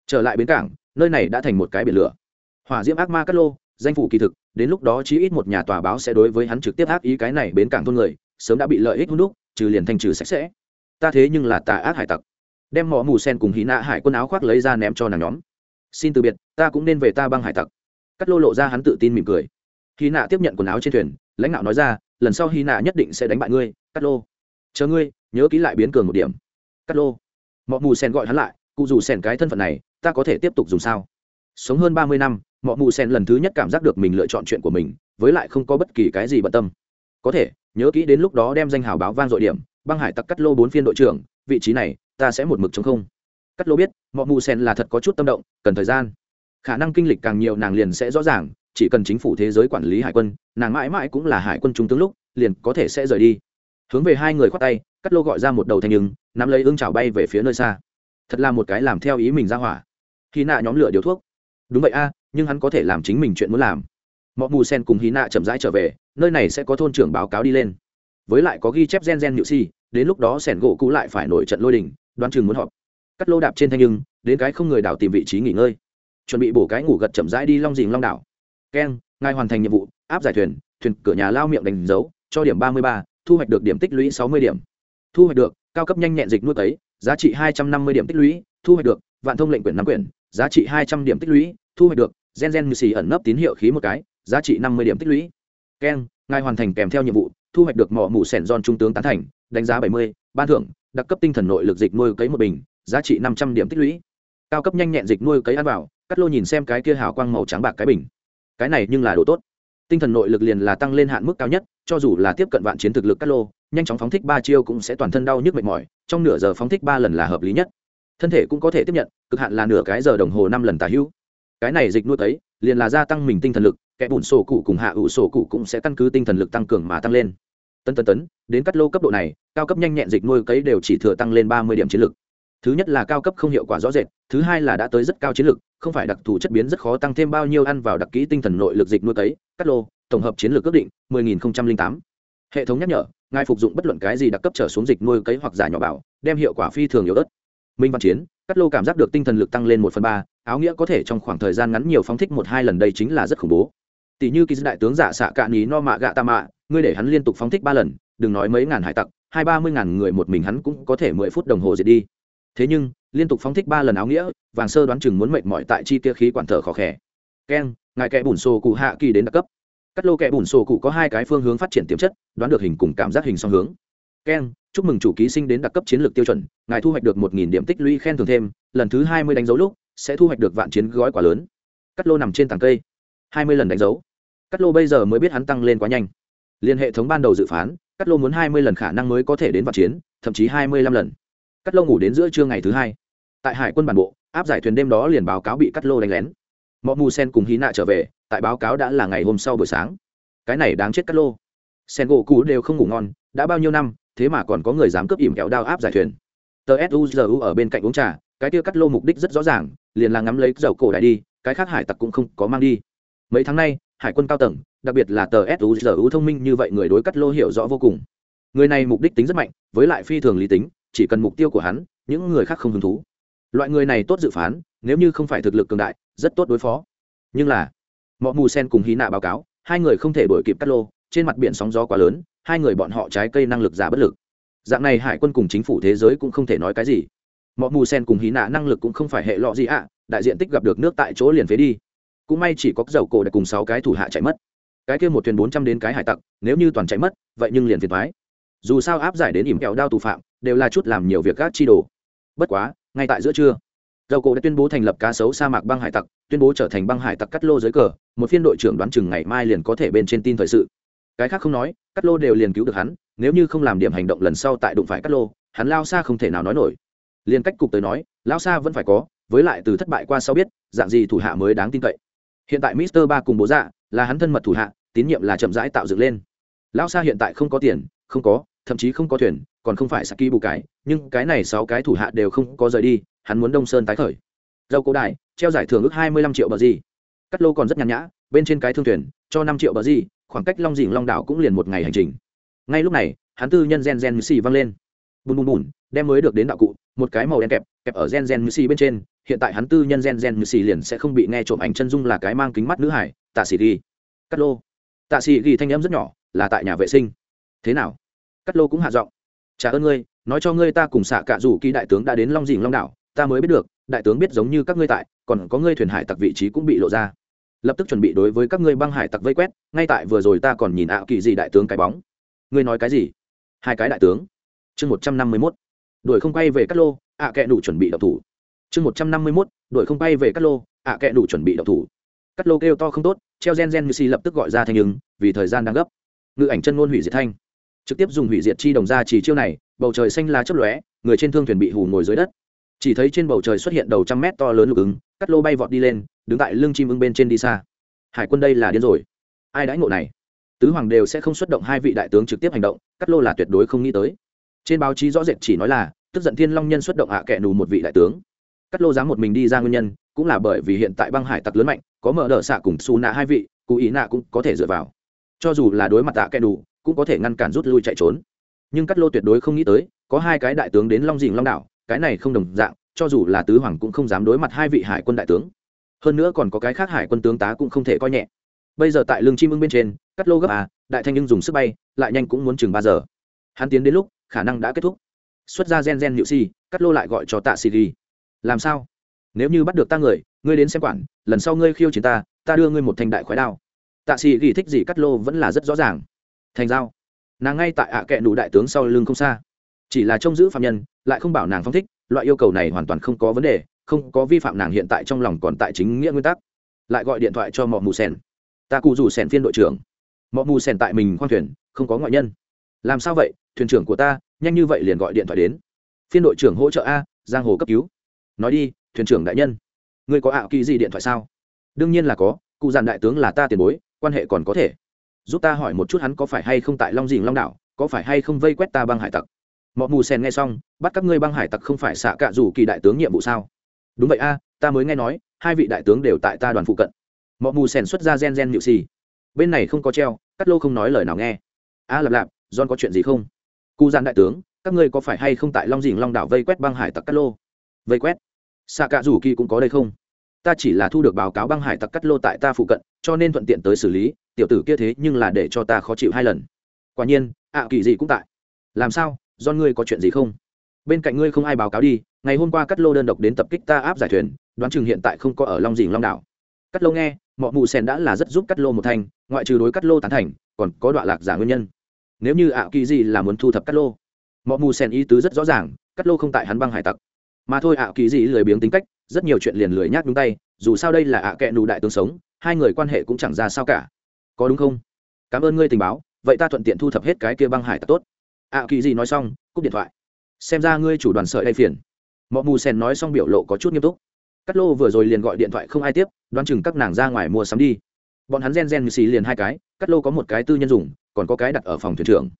S1: Trở lại bến cảng, nơi này đã thành một cái biển lửa. Hỏa diễm ác ma cát lô, danh phủ kỳ thực, đến lúc đó chí ít một nhà tòa báo sẽ đối với hắn trực tiếp ác ý cái này bến cảng thôn người, sớm đã bị lợi ích hút đúc, trừ liền thanh trừ sạch sẽ. Ta thế nhưng là tà ác hải tặc. Đem mỏ mù sen cùng hí nạ hải quân áo khoác lấy ra ném cho nàng nhóm. Xin từ biệt, ta cũng nên về ta băng hải tặc. Cắt lô lộ ra hắn tự tin mỉm cười hy nạ tiếp nhận quần áo trên thuyền, lãnh đạo nói ra, lần sau hy nạ nhất định sẽ đánh bại ngươi cắt lô. Chờ ngươi, nhớ kỹ lại biến cường một điểm. Cắt lô. Mọ mù sen gọi hắn lại, cụ dù sen cái thân phận này, ta có thể tiếp tục dùng sao? Sống hơn ba mươi năm, mọ mù sen lần thứ nhất cảm giác được mình lựa chọn chuyện của mình, với lại không có bất kỳ cái gì bận tâm. Có thể, nhớ kỹ đến lúc đó đem danh hào báo vang dội điểm, băng hải tặc cắt lô bốn phiên đội trưởng, vị trí này, ta sẽ một mực chống không. Cắt lô biết, mọ mù sen là thật có chút tâm động, cần thời gian. Khả năng kinh lịch càng nhiều nàng liền sẽ rõ ràng chỉ cần chính phủ thế giới quản lý hải quân, nàng mãi mãi cũng là hải quân trung tướng lúc, liền có thể sẽ rời đi. Hướng về hai người khoác tay cắt lô gọi ra một đầu thanh nhưng nắm lấy ương chảo bay về phía nơi xa. Thật là một cái làm theo ý mình ra hỏa. Hy nạ nhóm lửa điều thuốc. Đúng vậy a, nhưng hắn có thể làm chính mình chuyện muốn làm. Mọi mù sen cùng hy nạ chậm rãi trở về, nơi này sẽ có thôn trưởng báo cáo đi lên. Với lại có ghi chép gen gen nhự si, đến lúc đó sẻn gỗ cũ lại phải nổi trận lôi đình, đoán chừng muốn họp. Cắt lô đạp trên thanh nhưng đến cái không người đảo tìm vị trí nghỉ ngơi. Chuẩn bị bổ cái ngủ gật chậm rãi đi long dình long đảo keng, ngài hoàn thành nhiệm vụ, áp giải thuyền thuyền cửa nhà lao miệng đánh dấu, cho điểm ba mươi ba, thu hoạch được điểm tích lũy sáu mươi điểm. Thu hoạch được, cao cấp nhanh nhẹn dịch nuôi tấy giá trị hai trăm năm mươi điểm tích lũy, thu hoạch được, vạn thông lệnh quyển năm quyển, giá trị hai trăm điểm tích lũy, thu hoạch được, gen gen như xì ẩn nấp tín hiệu khí một cái, giá trị năm mươi điểm tích lũy. Keng, ngài hoàn thành kèm theo nhiệm vụ, thu hoạch được mỏ mù sẻn giòn trung tướng tán thành, đánh giá bảy mươi, ban thưởng, đặc cấp tinh thần nội lực dịch nuôi cấy một bình, giá trị năm trăm điểm tích lũy. Cao cấp nhanh nhẹn dịch nuôi cấy ăn vào, cắt lô nhìn xem cái kia hào quang màu trắng bạc cái bình cái này nhưng là đồ tốt. Tinh thần nội lực liền là tăng lên hạn mức cao nhất cho dù là tiếp cận vạn chiến thực lực cắt lô nhanh chóng phóng thích ba chiêu cũng sẽ toàn thân đau nhức mệt mỏi trong nửa giờ phóng thích ba lần là hợp lý nhất. Thân thể cũng có thể tiếp nhận cực hạn là nửa cái giờ đồng hồ năm lần tà hữu. Cái này dịch nuôi thấy, liền là gia tăng mình tinh thần lực kẻ bùn sổ cụ cùng hạ ủ sổ cụ cũng sẽ căn cứ tinh thần lực tăng cường mà tăng lên. Tân tân tấn đến cắt lô cấp độ này cao cấp nhanh nhẹn dịch nuôi cấy đều chỉ thừa tăng lên ba mươi điểm chiến lực thứ nhất là cao cấp không hiệu quả rõ rệt thứ hai là đã tới rất cao chiến lược, không phải đặc thù chất biến rất khó tăng thêm bao nhiêu ăn vào đặc kỹ tinh thần nội lực dịch nuôi cấy cắt lô tổng hợp chiến lược ước định 10.008. hệ thống nhắc nhở ngài phục dụng bất luận cái gì đặc cấp trở xuống dịch nuôi cấy hoặc giả nhỏ bảo đem hiệu quả phi thường yếu ớt. Minh văn chiến cắt lô cảm giác được tinh thần lực tăng lên một phần ba áo nghĩa có thể trong khoảng thời gian ngắn nhiều phóng thích một hai lần đây chính là rất khủng bố. Tỷ như kỳ đại tướng giả xạ cạn ý no mạ gạ ta mạ ngươi để hắn liên tục phóng thích ba lần đừng nói mấy ngàn hải tặc hai ba mươi ngàn người một mình hắn cũng có thể mười phút đồng hồ diệt đi thế nhưng, liên tục phóng thích ba lần áo nghĩa, vàng sơ đoán chừng muốn mệt mỏi tại chi kia khí quản thở khó khẽ keng ngài kẻ bùn sổ cụ hạ kỳ đến đặc cấp. Cắt lô kẻ bùn sổ cụ có hai cái phương hướng phát triển tiềm chất, đoán được hình cùng cảm giác hình song hướng. Keng chúc mừng chủ ký sinh đến đặc cấp chiến lược tiêu chuẩn, ngài thu hoạch được một nghìn điểm tích lũy khen thưởng thêm, lần thứ hai mươi đánh dấu lúc, sẽ thu hoạch được vạn chiến gói quả lớn. Cắt lô nằm trên tảng cây. Hai mươi lần đánh dấu. Cắt lô bây giờ mới biết hắn tăng lên quá nhanh. Liên hệ thống ban đầu dự phán, cắt lô muốn hai mươi lần khả năng mới có thể đến vạn chiến, thậm chí hai mươi lăm lần cắt lô ngủ đến giữa trưa ngày thứ hai. Tại hải quân bản bộ, áp giải thuyền đêm đó liền báo cáo bị cắt lô đánh lén. Mọi mù sen cùng hí nạ trở về, tại báo cáo đã là ngày hôm sau buổi sáng. Cái này đáng chết cắt lô. Sen gỗ cũ đều không ngủ ngon, đã bao nhiêu năm, thế mà còn có người dám cướp ỉm kẹo đao áp giải thuyền. Tờ suzu ở bên cạnh uống trà, cái kia cắt lô mục đích rất rõ ràng, liền là ngắm lấy dầu cổ đại đi, cái khác hải tặc cũng không có mang đi. Mấy tháng nay, hải quân cao tầng, đặc biệt là tờ suzu thông minh như vậy người đối cắt lô hiểu rõ vô cùng. Người này mục đích tính rất mạnh, với lại phi thường lý tính chỉ cần mục tiêu của hắn, những người khác không hứng thú. Loại người này tốt dự phán, nếu như không phải thực lực cường đại, rất tốt đối phó. Nhưng là mọi mù sen cùng hí nạ báo cáo, hai người không thể đổi kịp cát lô, trên mặt biển sóng gió quá lớn, hai người bọn họ trái cây năng lực giả bất lực. Dạng này hải quân cùng chính phủ thế giới cũng không thể nói cái gì. Mọi mù sen cùng hí nạ năng lực cũng không phải hệ lọ gì ạ, đại diện tích gặp được nước tại chỗ liền phế đi. Cũng may chỉ có dầu cổ đã cùng sáu cái thủ hạ chạy mất. Cái kia một thuyền bốn trăm đến cái hải tặc, nếu như toàn chạy mất, vậy nhưng liền thiệt thoái dù sao áp giải đến ỉm kẹo đao tù phạm đều là chút làm nhiều việc gác chi đồ. Bất quá, ngay tại giữa trưa, dầu cổ đã tuyên bố thành lập cá sấu sa mạc băng hải tặc, tuyên bố trở thành băng hải tặc cắt lô dưới cờ, một phiên đội trưởng đoán chừng ngày mai liền có thể bên trên tin thời sự. Cái khác không nói, cắt lô đều liền cứu được hắn, nếu như không làm điểm hành động lần sau tại đụng phải cắt lô, hắn lao xa không thể nào nói nổi. Liền cách cục tới nói, lao xa vẫn phải có, với lại từ thất bại qua sau biết, dạng gì thủ hạ mới đáng tin cậy. Hiện tại mister ba cùng bố dạ là hắn thân mật thủ hạ, tín nhiệm là chậm rãi tạo dựng lên. Lao xa hiện tại không có tiền, không có, thậm chí không có thuyền còn không phải saki bù cái, nhưng cái này sáu cái thủ hạ đều không có rời đi, hắn muốn đông sơn tái khởi. Dâu cổ đại, treo giải thưởng ước hai mươi lăm triệu bờ gì. Cắt lô còn rất nhàn nhã, bên trên cái thương thuyền, cho năm triệu bờ gì, khoảng cách long dình long đảo cũng liền một ngày hành trình. Ngay lúc này, hắn tư nhân gen gen mười xì văng lên. Bùn bùn bùn, đem mới được đến đạo cụ, một cái màu đen kẹp kẹp ở gen gen mười xì bên trên, hiện tại hắn tư nhân gen gen mười xì liền sẽ không bị nghe trộm ảnh chân dung là cái mang kính mắt nữ hải, tạ xì ghi. Cắt lô. Tạ xì ghi thanh âm rất nhỏ, là tại nhà vệ sinh. Thế nào? Cắt lô cũng hạ giọng trả ơn ngươi, nói cho ngươi ta cùng xạ cả dù kỳ đại tướng đã đến long dình long đảo, ta mới biết được, đại tướng biết giống như các ngươi tại, còn có ngươi thuyền hải tặc vị trí cũng bị lộ ra. Lập tức chuẩn bị đối với các ngươi băng hải tặc vây quét, ngay tại vừa rồi ta còn nhìn ảo kỳ gì đại tướng cái bóng. Ngươi nói cái gì? Hai cái đại tướng. Chương một trăm năm mươi mốt. Đuổi không quay về Cát lô, ạ à kệ đủ chuẩn bị đậu thủ. Chương một trăm năm mươi mốt. Đuổi không quay về Cát lô, ạ à kệ đủ chuẩn bị đậu thủ. Cát lô kêu to không tốt, treo gen gen như si lập tức gọi ra thanh ứng vì thời gian đang gấp. Ngự ảnh chân ngôn hủy diệt thanh trực tiếp dùng hủy diệt chi đồng ra chỉ chiêu này, bầu trời xanh lá chớp lóe, người trên thương thuyền bị hù ngồi dưới đất. Chỉ thấy trên bầu trời xuất hiện đầu trăm mét to lớn lục ứng, cắt lô bay vọt đi lên, đứng tại lưng chim ưng bên trên đi xa. Hải quân đây là điên rồi. Ai đãi ngộ này? Tứ hoàng đều sẽ không xuất động hai vị đại tướng trực tiếp hành động, cắt lô là tuyệt đối không nghĩ tới. Trên báo chí rõ rệt chỉ nói là, tức giận thiên long nhân xuất động hạ kẻ nù một vị đại tướng. Cắt lô dám một mình đi ra nguyên nhân, cũng là bởi vì hiện tại băng hải tặc lớn mạnh, có mở đỡ xạ cùng xù nạ hai vị cụ ý nạ cũng có thể dựa vào. Cho dù là đối mặt tạ kẻ nù cũng có thể ngăn cản rút lui chạy trốn. Nhưng Cát lô tuyệt đối không nghĩ tới, có hai cái đại tướng đến long dình long đảo, cái này không đồng dạng, cho dù là tứ hoàng cũng không dám đối mặt hai vị hải quân đại tướng. Hơn nữa còn có cái khác hải quân tướng tá cũng không thể coi nhẹ. Bây giờ tại Lương chim ưng bên trên cắt lô gấp à đại thanh nhưng dùng sức bay, lại nhanh cũng muốn chừng ba giờ. Hắn tiến đến lúc, khả năng đã kết thúc. Xuất ra gen gen nhự si cắt lô lại gọi cho tạ xì ghi. Làm sao? Nếu như bắt được ta người, ngươi đến xem quản, lần sau ngươi khiêu chiến ta ta đưa ngươi một thành đại khói đao. Tạ xì ghi thích gì cắt lô vẫn là rất rõ ràng thành giao. Nàng ngay tại ạ à kệ nụ đại tướng sau lưng không xa. Chỉ là trông giữ phạm nhân, lại không bảo nàng phong thích, loại yêu cầu này hoàn toàn không có vấn đề, không có vi phạm nàng hiện tại trong lòng còn tại chính nghĩa nguyên tắc. Lại gọi điện thoại cho mọi mù sen ta cụ rủ sen phiên đội trưởng. Mọi mù sen tại mình khoang thuyền, không có ngoại nhân. Làm sao vậy? Thuyền trưởng của ta, nhanh như vậy liền gọi điện thoại đến. Phiên đội trưởng hỗ trợ a, giang hồ cấp cứu. Nói đi, thuyền trưởng đại nhân. Ngươi có ảo kỳ gì điện thoại sao? Đương nhiên là có, cụ giàn đại tướng là ta tiền bối, quan hệ còn có thể giúp ta hỏi một chút hắn có phải hay không tại long dình long đảo, có phải hay không vây quét ta băng hải tặc? Mọi mù sen nghe xong, bắt các ngươi băng hải tặc không phải xạ cạ rủ kỳ đại tướng nhiệm vụ sao? Đúng vậy a, ta mới nghe nói, hai vị đại tướng đều tại ta đoàn phụ cận. Mọi mù sen xuất ra gen gen nhự xì. Bên này không có treo cắt lô không nói lời nào nghe. A lạp lạp, john có chuyện gì không? Cụ gian đại tướng, các ngươi có phải hay không tại long dình long đảo vây quét băng hải tặc cắt lô? Vây quét? Xạ cạ rủ kỳ cũng có đây không? Ta chỉ là thu được báo cáo băng hải tặc cắt lô tại ta phụ cận, cho nên thuận tiện tới xử lý tiểu tử kia thế nhưng là để cho ta khó chịu hai lần. Quả nhiên, ạ kỳ gì cũng tại. Làm sao? Do ngươi có chuyện gì không? Bên cạnh ngươi không ai báo cáo đi, ngày hôm qua cắt lô đơn độc đến tập kích ta áp giải thuyền, đoán chừng hiện tại không có ở long dình long đảo. Cắt lô nghe mọi mù sen đã là rất giúp cắt lô một thành, ngoại trừ đối cắt lô tán thành, còn có đoạn lạc giả nguyên nhân. Nếu như ạ kỳ gì là muốn thu thập cắt lô mọi mù sen ý tứ rất rõ ràng cắt lô không tại hắn băng hải tặc. Mà thôi ạ kỳ gì lười biếng tính cách, rất nhiều chuyện liền lười nhác đúng tay, dù sao đây là ạ kẹ nù đại tướng sống, hai người quan hệ cũng chẳng ra sao cả có đúng không? Cảm ơn ngươi tình báo, vậy ta thuận tiện thu thập hết cái kia băng hải tặc tốt. Ạ kỳ gì nói xong, cúp điện thoại. Xem ra ngươi chủ đoàn sợi hay phiền. Mọi mù sen nói xong biểu lộ có chút nghiêm túc. Cắt lô vừa rồi liền gọi điện thoại không ai tiếp, đoán chừng các nàng ra ngoài mua sắm đi. Bọn hắn gen gen như xì liền hai cái, cắt lô có một cái tư nhân dùng, còn có cái đặt ở phòng thuyền trưởng.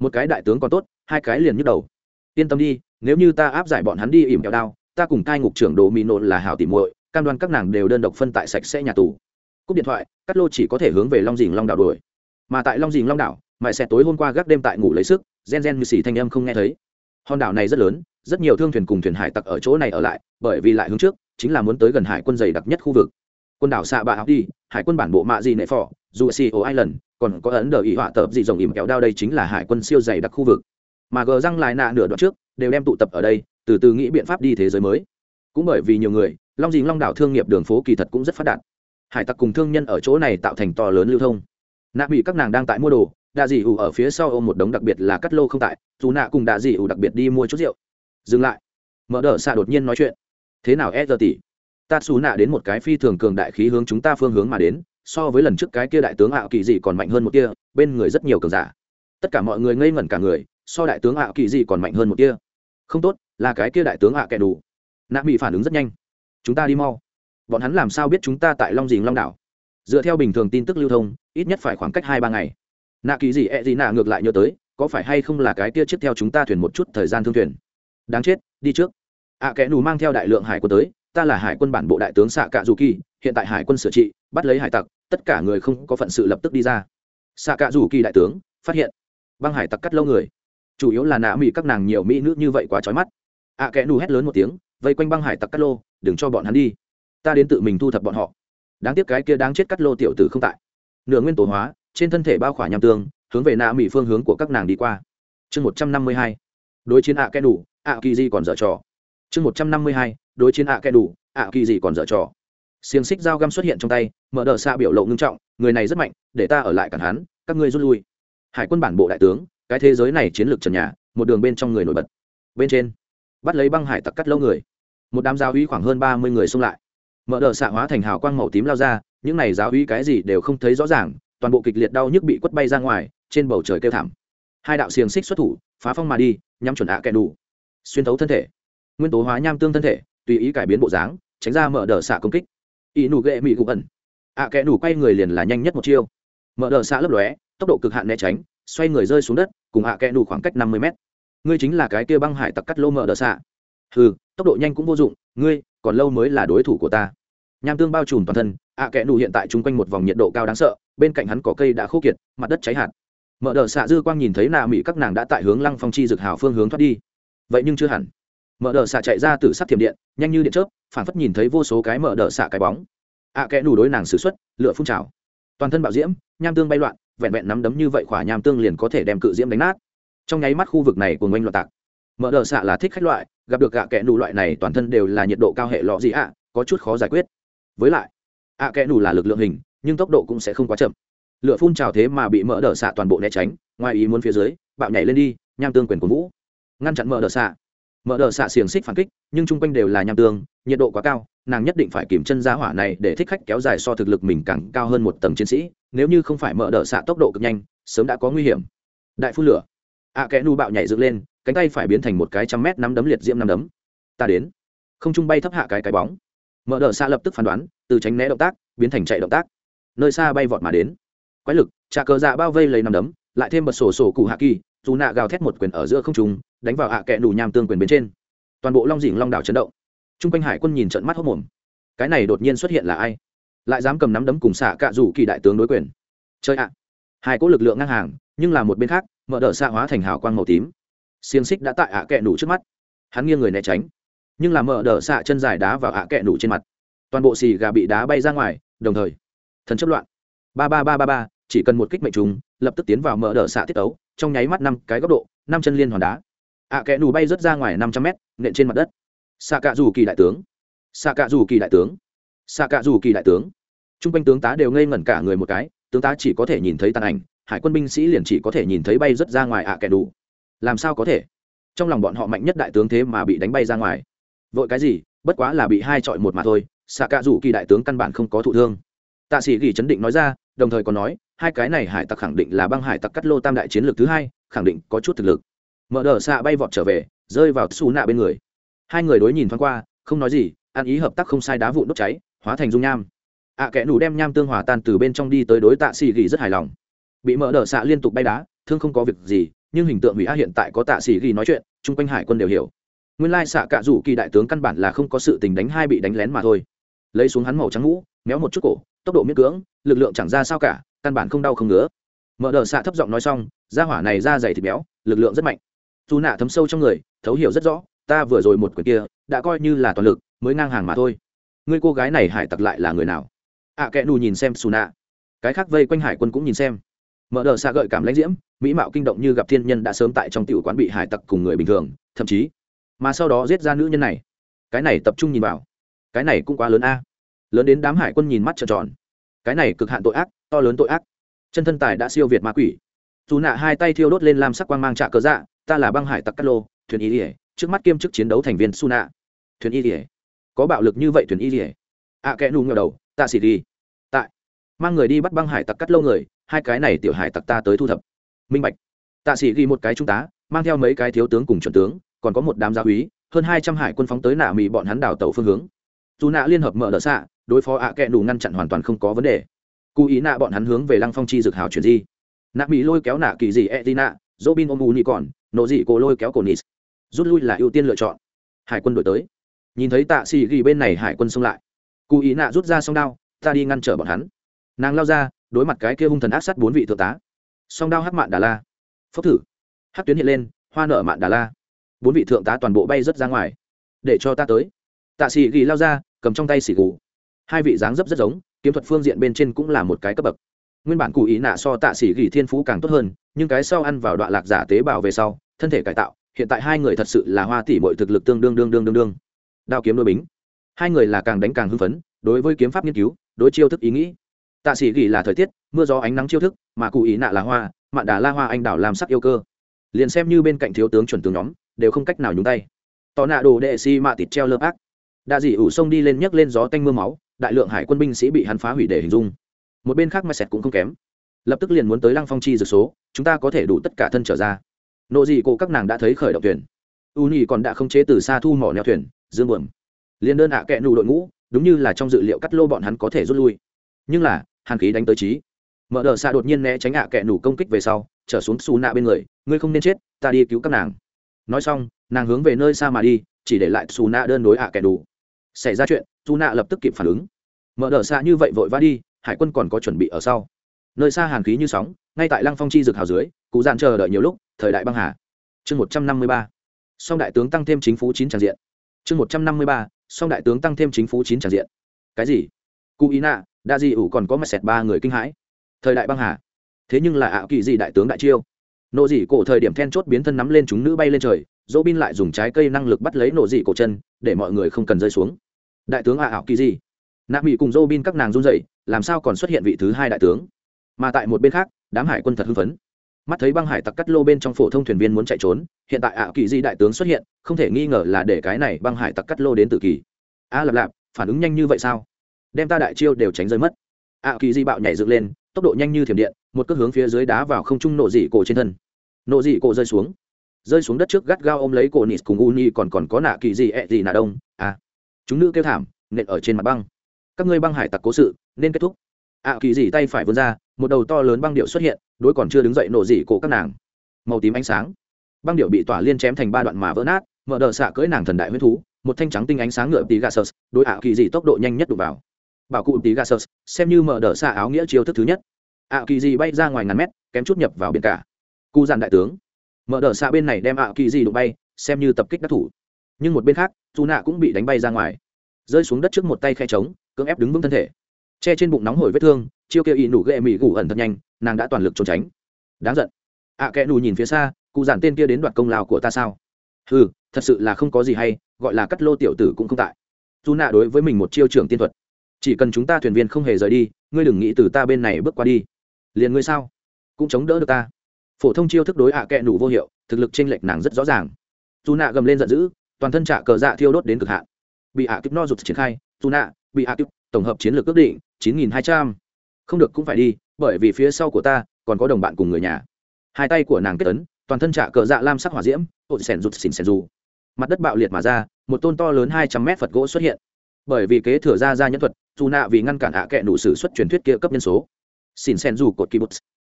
S1: Một cái đại tướng còn tốt, hai cái liền nhức đầu. Yên tâm đi, nếu như ta áp giải bọn hắn đi ỉm kẹo đao, ta cùng cai ngục trưởng đồ mỹ nộ là hảo tỉ muội, cam đoan các nàng đều đơn độc phân tại sạch sẽ nhà tù cúp điện thoại cắt lô chỉ có thể hướng về long dình long đảo đuổi. Mà tại long dình long đảo, mãi xẹt tối hôm qua gác đêm tại ngủ lấy sức, gen gen như xì thanh âm không nghe thấy. Hòn đảo này rất lớn, rất nhiều thương thuyền cùng thuyền hải tặc ở chỗ này ở lại, bởi vì lại hướng trước, chính là muốn tới gần hải quân dày đặc nhất khu vực. Quần đảo xạ bạ học đi, hải quân bản bộ mạ gì nệ phò, dù Xì ô island, còn có ấn đờ ý họa tập dị rồng ìm kéo đao đây chính là hải quân siêu dày đặc khu vực. Mà gờ răng lại nạ nửa đoạn trước, đều đem tụ tập ở đây, từ từ nghĩ biện pháp đi thế giới mới. Cũng bởi vì nhiều người, long dình long đảo thương nghiệp đường phố kỳ thật cũng rất phát đạt hải tặc cùng thương nhân ở chỗ này tạo thành to lớn lưu thông. Nạ bị các nàng đang tại mua đồ, đạ dị ủ ở phía sau ôm một đống đặc biệt là cắt lô không tại, dù nạ cùng đạ dị ủ đặc biệt đi mua chút rượu. Dừng lại. Mở đỡ xạ đột nhiên nói chuyện. Thế nào e giờ tỷ? Ta xù nạ đến một cái phi thường cường đại khí hướng chúng ta phương hướng mà đến, so với lần trước cái kia đại tướng ảo kỳ dị còn mạnh hơn một kia bên người rất nhiều cường giả. Tất cả mọi người ngây ngẩn cả người, so đại tướng ảo kỳ dị còn mạnh hơn một kia không tốt, là cái kia đại tướng ạ kẻ đủ. Nạ bị phản ứng rất nhanh. Chúng ta đi mau bọn hắn làm sao biết chúng ta tại long dình long đảo? Dựa theo bình thường tin tức lưu thông, ít nhất phải khoảng cách hai ba ngày. Nạ kỳ gì ẹ、e、gì gì nạ ngược lại nhớ tới, có phải hay không là cái kia chiếc theo chúng ta thuyền một chút thời gian thương thuyền? Đáng chết, đi trước. Ạ kẽ nù mang theo đại lượng hải quân tới, ta là hải quân bản bộ đại tướng xạ cạ dù kỳ hiện tại hải quân sửa trị, bắt lấy hải tặc, tất cả người không có phận sự lập tức đi ra. Xạ cạ dù kỳ đại tướng, phát hiện. Băng hải tặc cắt lâu người. Chủ yếu là nạ mỹ các nàng nhiều mỹ nữ như vậy quá trói mắt. Ạ kẽ nù hét lớn một tiếng, vây quanh băng hải tặc cắt lô, đừng cho bọn hắn đi ta đến tự mình thu thập bọn họ. Đáng tiếc cái kia đáng chết cắt lô tiểu tử không tại. Nửa nguyên tổ hóa, trên thân thể bao khỏa nham tương, hướng về nạ mỹ phương hướng của các nàng đi qua. Chương một trăm năm mươi hai, đối chiến ạ kẽ đủ, ạ kỳ di còn dở trò. Chương một trăm năm mươi hai, đối chiến ạ kẽ đủ, ạ kỳ di còn dở trò. Xiềng xích dao găm xuất hiện trong tay, mở đờ xa biểu lộ ngưng trọng, người này rất mạnh, để ta ở lại cản hắn, các ngươi rút lui. Hải quân bản bộ đại tướng, cái thế giới này chiến lược trần nhà, một đường bên trong người nổi bật. Bên trên, bắt lấy băng hải tặc cắt lâu người. Một đám giao uy khoảng hơn ba mươi người xông lại mở đờ xạ hóa thành hào quang màu tím lao ra, những này giáo uy cái gì đều không thấy rõ ràng, toàn bộ kịch liệt đau nhức bị quất bay ra ngoài, trên bầu trời kêu thảm. Hai đạo xiềng xích xuất thủ, phá phong mà đi, nhắm chuẩn ạ kẻ đủ. Xuyên thấu thân thể. Nguyên tố hóa nham tương thân thể, tùy ý cải biến bộ dáng, tránh ra mở đờ xạ công kích. Ý nụ ghệ mị gục ẩn. Ạ kẻ đủ quay người liền là nhanh nhất một chiêu. Mở đờ xạ lấp lóe, tốc độ cực hạn né tránh, xoay người rơi xuống đất, cùng ạ kẻ đủ khoảng cách năm mươi mét. Ngươi chính là cái kia băng hải tặc cắt lô mở đờ xạ. Ừ tốc độ nhanh cũng vô dụng, ngươi còn lâu mới là đối thủ của ta. Nham tương bao trùm toàn thân, ạ kẽ nụ hiện tại chung quanh một vòng nhiệt độ cao đáng sợ, bên cạnh hắn có cây đã khô kiệt, mặt đất cháy hạt. Mở đờ xạ dư quang nhìn thấy nà mỹ các nàng đã tại hướng lăng phong chi dực hào phương hướng thoát đi. Vậy nhưng chưa hẳn. Mở đờ xạ chạy ra từ sắt thiểm điện, nhanh như điện chớp, phản phất nhìn thấy vô số cái mở đờ xạ cái bóng. Ạ kẽ nụ đối nàng xử x u ấ t lựa phun trào. Toàn thân bạo diễm, nham tương bay loạn, vẹn vẹn nắm đấm như vậy khỏa nham tương liền có thể đem cự diễm đánh nát. Trong nháy mắt khu vực này của ngoanh loạn tạc mở đờ xạ là thích khách loại, gặp được gạ kẽ nù loại này toàn thân đều là nhiệt độ cao hệ lọ gì ạ, có chút khó giải quyết. Với lại, ạ kẽ nù là lực lượng hình, nhưng tốc độ cũng sẽ không quá chậm. Lửa phun trào thế mà bị mở đờ xạ toàn bộ né tránh, ngoài ý muốn phía dưới, bạo nhảy lên đi, nham tương quyền của vũ. Ngăn chặn mở đờ xạ. Mở đờ xạ xiềng xích phản kích, nhưng chung quanh đều là nham tương, nhiệt độ quá cao, nàng nhất định phải kìm chân giá hỏa này để thích khách kéo dài so thực lực mình càng cao hơn một tầng chiến sĩ, nếu như không phải mở đờ xạ tốc độ cực nhanh, sớm đã có nguy hiểm. Đại phun lửa. Ạ kẽ nu bạo nhảy dựng lên cánh tay phải biến thành một cái trăm mét nắm đấm liệt diễm nắm đấm. Ta đến. Không trung bay thấp hạ cái cái bóng. Mở đờ xa lập tức phán đoán, từ tránh né động tác, biến thành chạy động tác. Nơi xa bay vọt mà đến. Quái lực, trà cờ dạ bao vây lấy nắm đấm, lại thêm bật sổ sổ cụ hạ kỳ, dù nạ gào thét một quyền ở giữa không trung, đánh vào hạ kẹ đủ nham tương quyền bên trên. Toàn bộ long dỉng long đảo chấn động. T r u n g quanh hải quân nhìn trận mắt hốc mồm. Cái này đột nhiên xuất hiện là ai? Lại dám cầm nắm đấm cùng xạ cạ rủ kỳ đại tướng đối quyền. Chơi ạ. Hai cỗ lực lượng ngang hàng, nhưng là một bên khác, mở đờ xạ hóa thành hào quang màu tím xiềng xích đã tại ạ kẹ nủ trước mắt. Hắn nghiêng người né tránh, nhưng là mở đờ xạ chân dài đá vào ạ kẹ nủ trên mặt. Toàn bộ xì gà bị đá bay ra ngoài, đồng thời, thần chấp loạn. Ba ba ba ba ba, chỉ cần một kích mệnh trùng, lập tức tiến vào mở đờ xạ tiết ấu trong nháy mắt năm cái góc độ, năm chân liên hoàn đá. Ạ kẹ đủ bay rớt ra ngoài năm trăm mét, nện trên mặt đất. Xạ cạ dù kỳ đại tướng, xạ cạ dù kỳ đại tướng, xạ cạ dù kỳ đại tướng. T r u n g quanh tướng tá đều ngây ngẩn cả người một cái, tướng tá chỉ có thể nhìn thấy tàn ảnh, hải quân binh sĩ liền chỉ có thể nhìn thấy bay rớt ra ngoài ạ kẹ đủ làm sao có thể? Trong lòng bọn họ mạnh nhất đại tướng thế mà bị đánh bay ra ngoài. Vội cái gì? Bất quá là bị hai trọi một mà thôi xạ cạ rủ kỳ đại tướng căn bản không có thụ thương. Tạ sĩ ghi chấn định nói ra đồng thời còn nói hai cái này hải tặc khẳng định là băng hải tặc cắt lô tam đại chiến lược thứ hai khẳng định có chút thực lực. Mở đờ xạ bay vọt trở về rơi vào xù nạ bên người. Hai người đối nhìn thoáng qua không nói gì ăn ý hợp tác không sai đá vụn đốt cháy hóa thành dung nham. Ạ à, kẻ nủ đem nham tương hòa tan từ bên trong đi tới đối tạ xì gỉ rất hài lòng. Bị mở đờ xạ liên tục bay đá thương không có việc gì nhưng hình tượng hủy A hiện tại có tạ sĩ ghi nói chuyện chung quanh hải quân đều hiểu. Nguyên lai xạ cạ rủ kỳ đại tướng căn bản là không có sự tình đánh hai bị đánh lén mà thôi. Lấy xuống hắn màu trắng ngũ méo một chút cổ tốc độ miễn cưỡng lực lượng chẳng ra sao cả căn bản không đau không ngứa. Mở đờ xạ thấp giọng nói xong da hỏa này da dày thịt béo lực lượng rất mạnh. Dù nạ thấm sâu trong người thấu hiểu rất rõ ta vừa rồi một quyền kia đã coi như là toàn lực mới ngang hàng mà thôi. Người cô gái này hải tặc lại là người nào? Ạ à, kẽ nù nhìn xem xù nạ. Cái khác vây quanh hải quân cũng nhìn xem mở đờ xa gợi cảm lãnh diễm mỹ mạo kinh động như gặp thiên nhân đã sớm tại trong tiểu quán bị hải tặc cùng người bình thường thậm chí mà sau đó giết ra nữ nhân này. Cái này tập trung nhìn vào. Cái này cũng quá lớn a. Lớn đến đám hải quân nhìn mắt trợn tròn. Cái này cực hạn tội ác to lớn tội ác. Chân thân tài đã siêu việt ma quỷ. Dù nạ hai tay thiêu đốt lên làm sắc quang mang trạ cớ dạ ta là băng hải tặc cát lô thuyền y ỉa trước mắt kiêm chức chiến đấu thành viên su nạ. Thuyền y ỉa có bạo lực như vậy thuyền y ỉa ạ à, kẽ nù ngờ đầu tạ xỉ đi. Tại mang người đi bắt băng hải tặc cắt lâu người hai cái này tiểu hải tặc ta tới thu thập. Minh bạch. Tạ sĩ ghi một cái trung tá, mang theo mấy cái thiếu tướng cùng chuẩn tướng, còn có một đám gia úy, hơn hai trăm hải quân phóng tới nạ mỹ bọn hắn đảo tàu phương hướng. Dù nạ liên hợp mở đỡ xạ, đối phó ạ kẹ đủ ngăn chặn hoàn toàn không có vấn đề. Cụ ý nạ bọn hắn hướng về lăng phong chi dược hào chuyển di. Nạ mỹ lôi kéo nạ kỳ dị e d i nạ dỗ bin ôm u ni còn, nộ dị cổ lôi kéo cổ nis rút lui là ưu tiên lựa chọn. Hải quân đổi tới. Nhìn thấy tạ xì ghi bên này hải quân xông lại. Cụ ý nạ rút ra song đao, ta đi ngăn trở bọn hắn. Nàng lao ra đối mặt cái kia hung thần ác sát bốn vị thượng tá. Song đao hắc mạn đà la. Phốc thử. Hắc tuyến hiện lên, hoa nở mạn đà la. Bốn vị thượng tá toàn bộ bay rớt ra ngoài. Để cho ta tới. Tạ sĩ ghi lao ra, cầm trong tay xỉ gù. Hai vị dáng dấp rất giống, kiếm thuật phương diện bên trên cũng là một cái cấp bậc. Nguyên bản cụ ý nạ so tạ sĩ ghi thiên phú càng tốt hơn, nhưng cái sau ăn vào đoạn lạc giả tế bào về sau, thân thể cải tạo, hiện tại hai người thật sự là hoa tỷ mọi thực lực tương đương đương đương đương đương. Đao kiếm đôi bính. Hai người là càng đánh càng hưng phấn, đối với kiếm pháp nghiên cứu, đối chiêu thức ý nghĩ tạ sĩ ghi là thời tiết, mưa gió ánh nắng chiêu thức, mà cụ ý nạ là hoa, mạn đà la hoa anh đảo làm sắc yêu cơ. Liền xem như bên cạnh thiếu tướng chuẩn tướng nhóm, đều không cách nào nhúng tay. Tò nạ đồ đệ si mạ tịt treo lớp ác đa dị ủ sông đi lên nhấc lên gió tanh mưa máu, đại lượng hải quân binh sĩ bị hắn phá hủy để hình dung. Một bên khác mà sẹt cũng không kém. Lập tức liền muốn tới lăng phong chi dược số, chúng ta có thể đủ tất cả thân trở ra. Nộ dị cổ các nàng đã thấy khởi động thuyền. U nhì còn đã không chế từ xa thu mỏ neo thuyền, dương buồm. Liền đơn hạ à kẹ nụ đội ngũ, đúng như là trong dự liệu cắt lô bọn hắn có thể rút lui nhưng là, hàn khí đánh tới trí. Mở đờ xạ đột nhiên né tránh ạ à kẹ nủ công kích về sau, trở xuống xù nạ bên người, ngươi không nên chết, ta đi cứu các nàng. Nói xong, nàng hướng về nơi xa mà đi, chỉ để lại xù nạ đơn đối ạ à kẻ đủ xảy ra chuyện, xù nạ lập tức kịp phản ứng. Mở đờ xạ như vậy vội vã đi, hải quân còn có chuẩn bị ở sau. Nơi xa hàn khí như sóng, ngay tại lăng phong chi rực hào dưới, cụ dàn chờ đợi nhiều lúc, thời đại băng hà. Chương một trăm năm mươi ba. Song đại tướng tăng thêm chính phủ chín tràng diện. Chương một trăm năm mươi ba, song đại tướng tăng thêm chính phủ chín tràng diện. Cái gì? Cụ ý nạ đa di ủ còn có mặt sẹt ba người kinh hãi. Thời đại băng hà. Thế nhưng là ảo kỳ gì đại tướng đại chiêu. Nộ dị cổ thời điểm then chốt biến thân nắm lên chúng nữ bay lên trời dỗ bin lại dùng trái cây năng lực bắt lấy nộ dị cổ chân để mọi người không cần rơi xuống. Đại tướng ảo kỳ gì? Nạp mỹ cùng dỗ bin các nàng run dậy làm sao còn xuất hiện vị thứ hai đại tướng? Mà tại một bên khác đám hải quân thật hưng phấn. Mắt thấy băng hải tặc cắt lô bên trong phổ thông thuyền viên muốn chạy trốn hiện tại ảo kỳ di đại tướng xuất hiện không thể nghi ngờ là để cái này băng hải tặc cắt lô đến tự kỳ a à, lạp lạp phản ứng nhanh như vậy sao? Đem ta đại chiêu đều tránh rơi mất. Ạ kỳ di bạo nhảy dựng lên tốc độ nhanh như thiểm điện một cước hướng phía dưới đá vào không trung nộ dị cổ trên thân. Nộ dị cổ rơi xuống. Rơi xuống đất trước gắt gao ôm lấy cổ nịt cùng u nhi còn còn có nạ kỳ gì ẹ gì nạ đông. À chúng nữ kêu thảm nện ở trên mặt băng. Các ngươi băng hải tặc cố sự nên kết thúc. Ạ à, kỳ gì tay phải vươn ra một đầu to lớn băng điệu xuất hiện đối còn chưa đứng dậy nổ dị cổ các nàng. Màu tím ánh sáng. Băng điệu bị tỏa liên chém thành ba đoạn mà vỡ nát mở đờ xạ cưỡi nàng thần đại huyết thú một thanh trắng tinh ánh sáng ngựa tí gà sơ đối ạ kỳ dị tốc độ nhanh nhất đụng vào bảo cụ tí gà xem như mở đờ xa áo nghĩa chiêu thức thứ nhất. Ạ kỳ Di bay ra ngoài ngàn mét kém chút nhập vào biển cả. Cụ dàn đại tướng. Mở đờ xa bên này đem ạ kỳ Di đụng bay xem như tập kích đắc thủ. Nhưng một bên khác dù nạ cũng bị đánh bay ra ngoài. Rơi xuống đất trước một tay khe trống cưỡng ép đứng vững thân thể. Che trên bụng nóng hổi vết thương chiêu kia y nủ ghệ mỹ gủ ẩn thật nhanh nàng đã toàn lực trốn tránh. Đáng giận. Ạ à, kẽ nù nhìn phía xa cụ giản tên kia đến đoạt công lao của ta sao? Ừ thật sự là không có gì hay gọi là cắt lô tiểu tử cũng không tại. Dù nạ đối với mình một chiêu trưởng tiên thuật chỉ cần chúng ta thuyền viên không hề rời đi, ngươi đừng nghĩ từ ta bên này bước qua đi. Liền ngươi sao? Cũng chống đỡ được ta. Phổ thông chiêu thức đối ạ à kẽ vô hiệu, thực lực tranh lệch nàng rất rõ ràng. Dù nạ gầm lên giận dữ, toàn thân trả cờ dạ thiêu đốt đến cực hạn. Bị hạ kíp no rụt triển khai, dù nạ, bị hạ kíp tổng hợp chiến lược ước định, chín nghìn hai trăm. Không được cũng phải đi, bởi vì phía sau của ta, còn có đồng bạn cùng người nhà. Hai tay của nàng kết ấn, toàn thân trả cờ dạ lam sắc hỏa diễm ộn sẻn rụt xỉn sẻn dù. Mặt đất bạo liệt mà ra, một tôn to lớn hai trăm mét phật gỗ xuất hiện bởi vì kế thừa ra ra nhân thuật, dù nạ vì ngăn cản ạ kệ nụ sử xuất truyền thuyết kia cấp nhân số. Xỉn sen dù cột kibbutz bút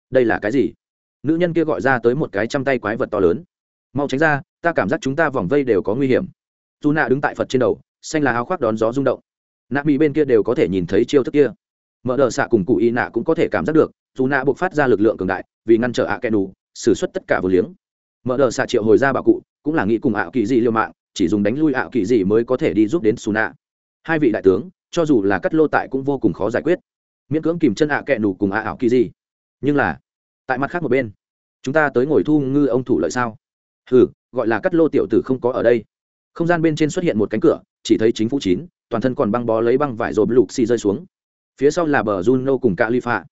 S1: đây là cái gì? Nữ nhân kia gọi ra tới một cái trăm tay quái vật to lớn. Mau tránh ra, ta cảm giác chúng ta vòng vây đều có nguy hiểm. Dù nạ đứng tại phật trên đầu, xanh là áo khoác đón gió rung động. Nạ mỹ bên kia đều có thể nhìn thấy chiêu thức kia. Mở đờ xạ cùng cụ y nạ cũng có thể cảm giác được, dù nạ buộc phát ra lực lượng cường đại, vì ngăn trở ạ kẻ đủ xử suất tất cả vừa liếng. Mở đờ xạ triệu hồi ra bà cụ, cũng là nghĩ cùng ạ kỳ dị liều mạng, chỉ dùng đánh lui ạ kỳ dị mới có thể đi giúp đến xù nạ hai vị đại tướng, cho dù là cắt lô tại cũng vô cùng khó giải quyết. Miễn cưỡng kìm chân ạ kẹ nủ cùng ạ ảo kỳ gì. nhưng là, tại mặt khác một bên, chúng ta tới ngồi thu ngư ông thủ lợi sao? Ừ gọi là cắt lô tiểu tử không có ở đây. Không gian bên trên xuất hiện một cánh cửa, chỉ thấy chính phủ chín, toàn thân còn băng bó lấy băng vải rồi lục xì rơi xuống. Phía sau là bờ juno cùng cạ ly phạ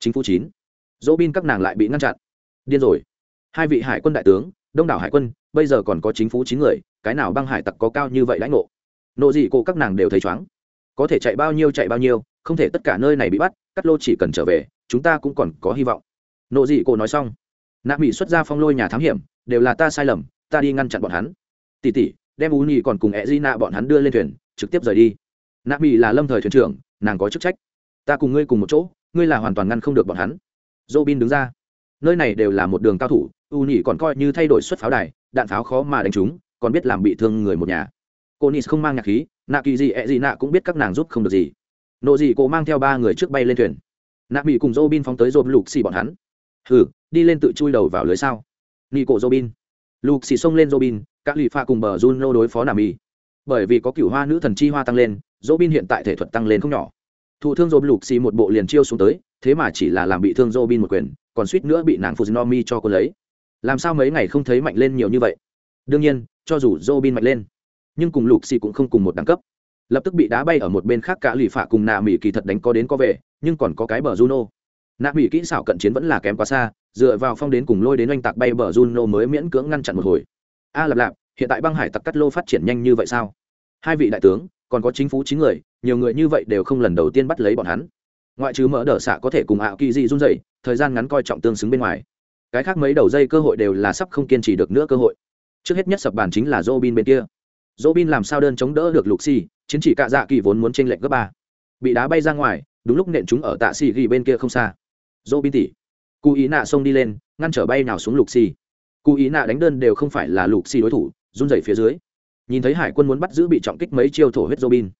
S1: chính phủ chín dỗ bin các nàng lại bị ngăn chặn. Điên rồi. Hai vị hải quân đại tướng, đông đảo hải quân, bây giờ còn có chính phủ chín người, cái nào băng hải tặc có cao như vậy lãnh ngộ? Nộ dị cổ các nàng đều thấy chóng có thể chạy bao nhiêu chạy bao nhiêu, không thể tất cả nơi này bị bắt, cắt lô chỉ cần trở về, chúng ta cũng còn có hy vọng. Nộ dị cổ nói xong, nạ mỹ xuất ra phong lôi nhà thám hiểm, đều là ta sai lầm, ta đi ngăn chặn bọn hắn. Tỉ tỉ, đem u nhị còn cùng e di nạ bọn hắn đưa lên thuyền, trực tiếp rời đi. Nạ mỹ là lâm thời thuyền trưởng, nàng có chức trách. Ta cùng ngươi cùng một chỗ, ngươi là hoàn toàn ngăn không được bọn hắn. Dô bin đứng ra. Nơi này đều là một đường cao thủ, u nhị còn coi như thay đổi xuất pháo đài, đạn pháo khó mà đánh chúng, còn biết làm bị thương người một nhà cô nis không mang nhạc khí, nạ kỳ gì ẹ gì nạ cũng biết các nàng giúp không được gì. Nộ gì cô mang theo ba người trước bay lên thuyền. Nạ bị cùng dô bin phóng tới dồn lục xì bọn hắn. Hừ, đi lên tự chui đầu vào lưới sao? Nị cổ dô bin lục xì xông lên dô bin các lì pha cùng bờ run nô đối phó nà mỹ bởi vì có cựu hoa nữ thần chi hoa tăng lên dô bin hiện tại thể thuật tăng lên không nhỏ. Thụ thương dồn lục xì một bộ liền chiêu xuống tới, thế mà chỉ là làm bị thương dô bin một quyền, còn suýt nữa bị nàng fujinomi cho cô lấy. Làm sao mấy ngày không thấy mạnh lên nhiều như vậy? Đương nhiên, cho dù dô bin mạnh lên nhưng cùng lục xì cũng không cùng một đẳng cấp. Lập tức bị đá bay ở một bên khác cả lì phạ cùng nạ mỹ kỳ thật đánh có đến có về, nhưng còn có cái bờ juno. Nạ mỹ kỹ xảo cận chiến vẫn là kém quá xa, dựa vào phong đến cùng lôi đến oanh tạc bay bờ juno mới miễn cưỡng ngăn chặn một hồi. A lạp lạp, hiện tại băng hải tặc cắt lô phát triển nhanh như vậy sao? Hai vị đại tướng, còn có chính phủ chín người, nhiều người như vậy đều không lần đầu tiên bắt lấy bọn hắn. Ngoại trừ mở đờ xạ có thể cùng ảo kỳ di run dậy thời gian ngắn coi trọng tương xứng bên ngoài. Cái khác mấy đầu dây cơ hội đều là sắp không kiên trì được nữa cơ hội. Trước hết nhất sập bàn chính là Robin bên kia. Robin làm sao đơn chống đỡ được lục xì chiến chỉ cạ dạ kỳ vốn muốn tranh lệch gấp ba. Bị đá bay ra ngoài, đúng lúc nện chúng ở tạ xì ghi bên kia không xa. Robin tỉ cụ ý nạ xông đi lên, ngăn trở bay nào xuống lục xì cụ ý nạ đánh đơn đều không phải là lục xì đối thủ, run rẩy phía dưới. Nhìn thấy hải quân muốn bắt giữ bị trọng kích mấy chiêu thổ huyết Robin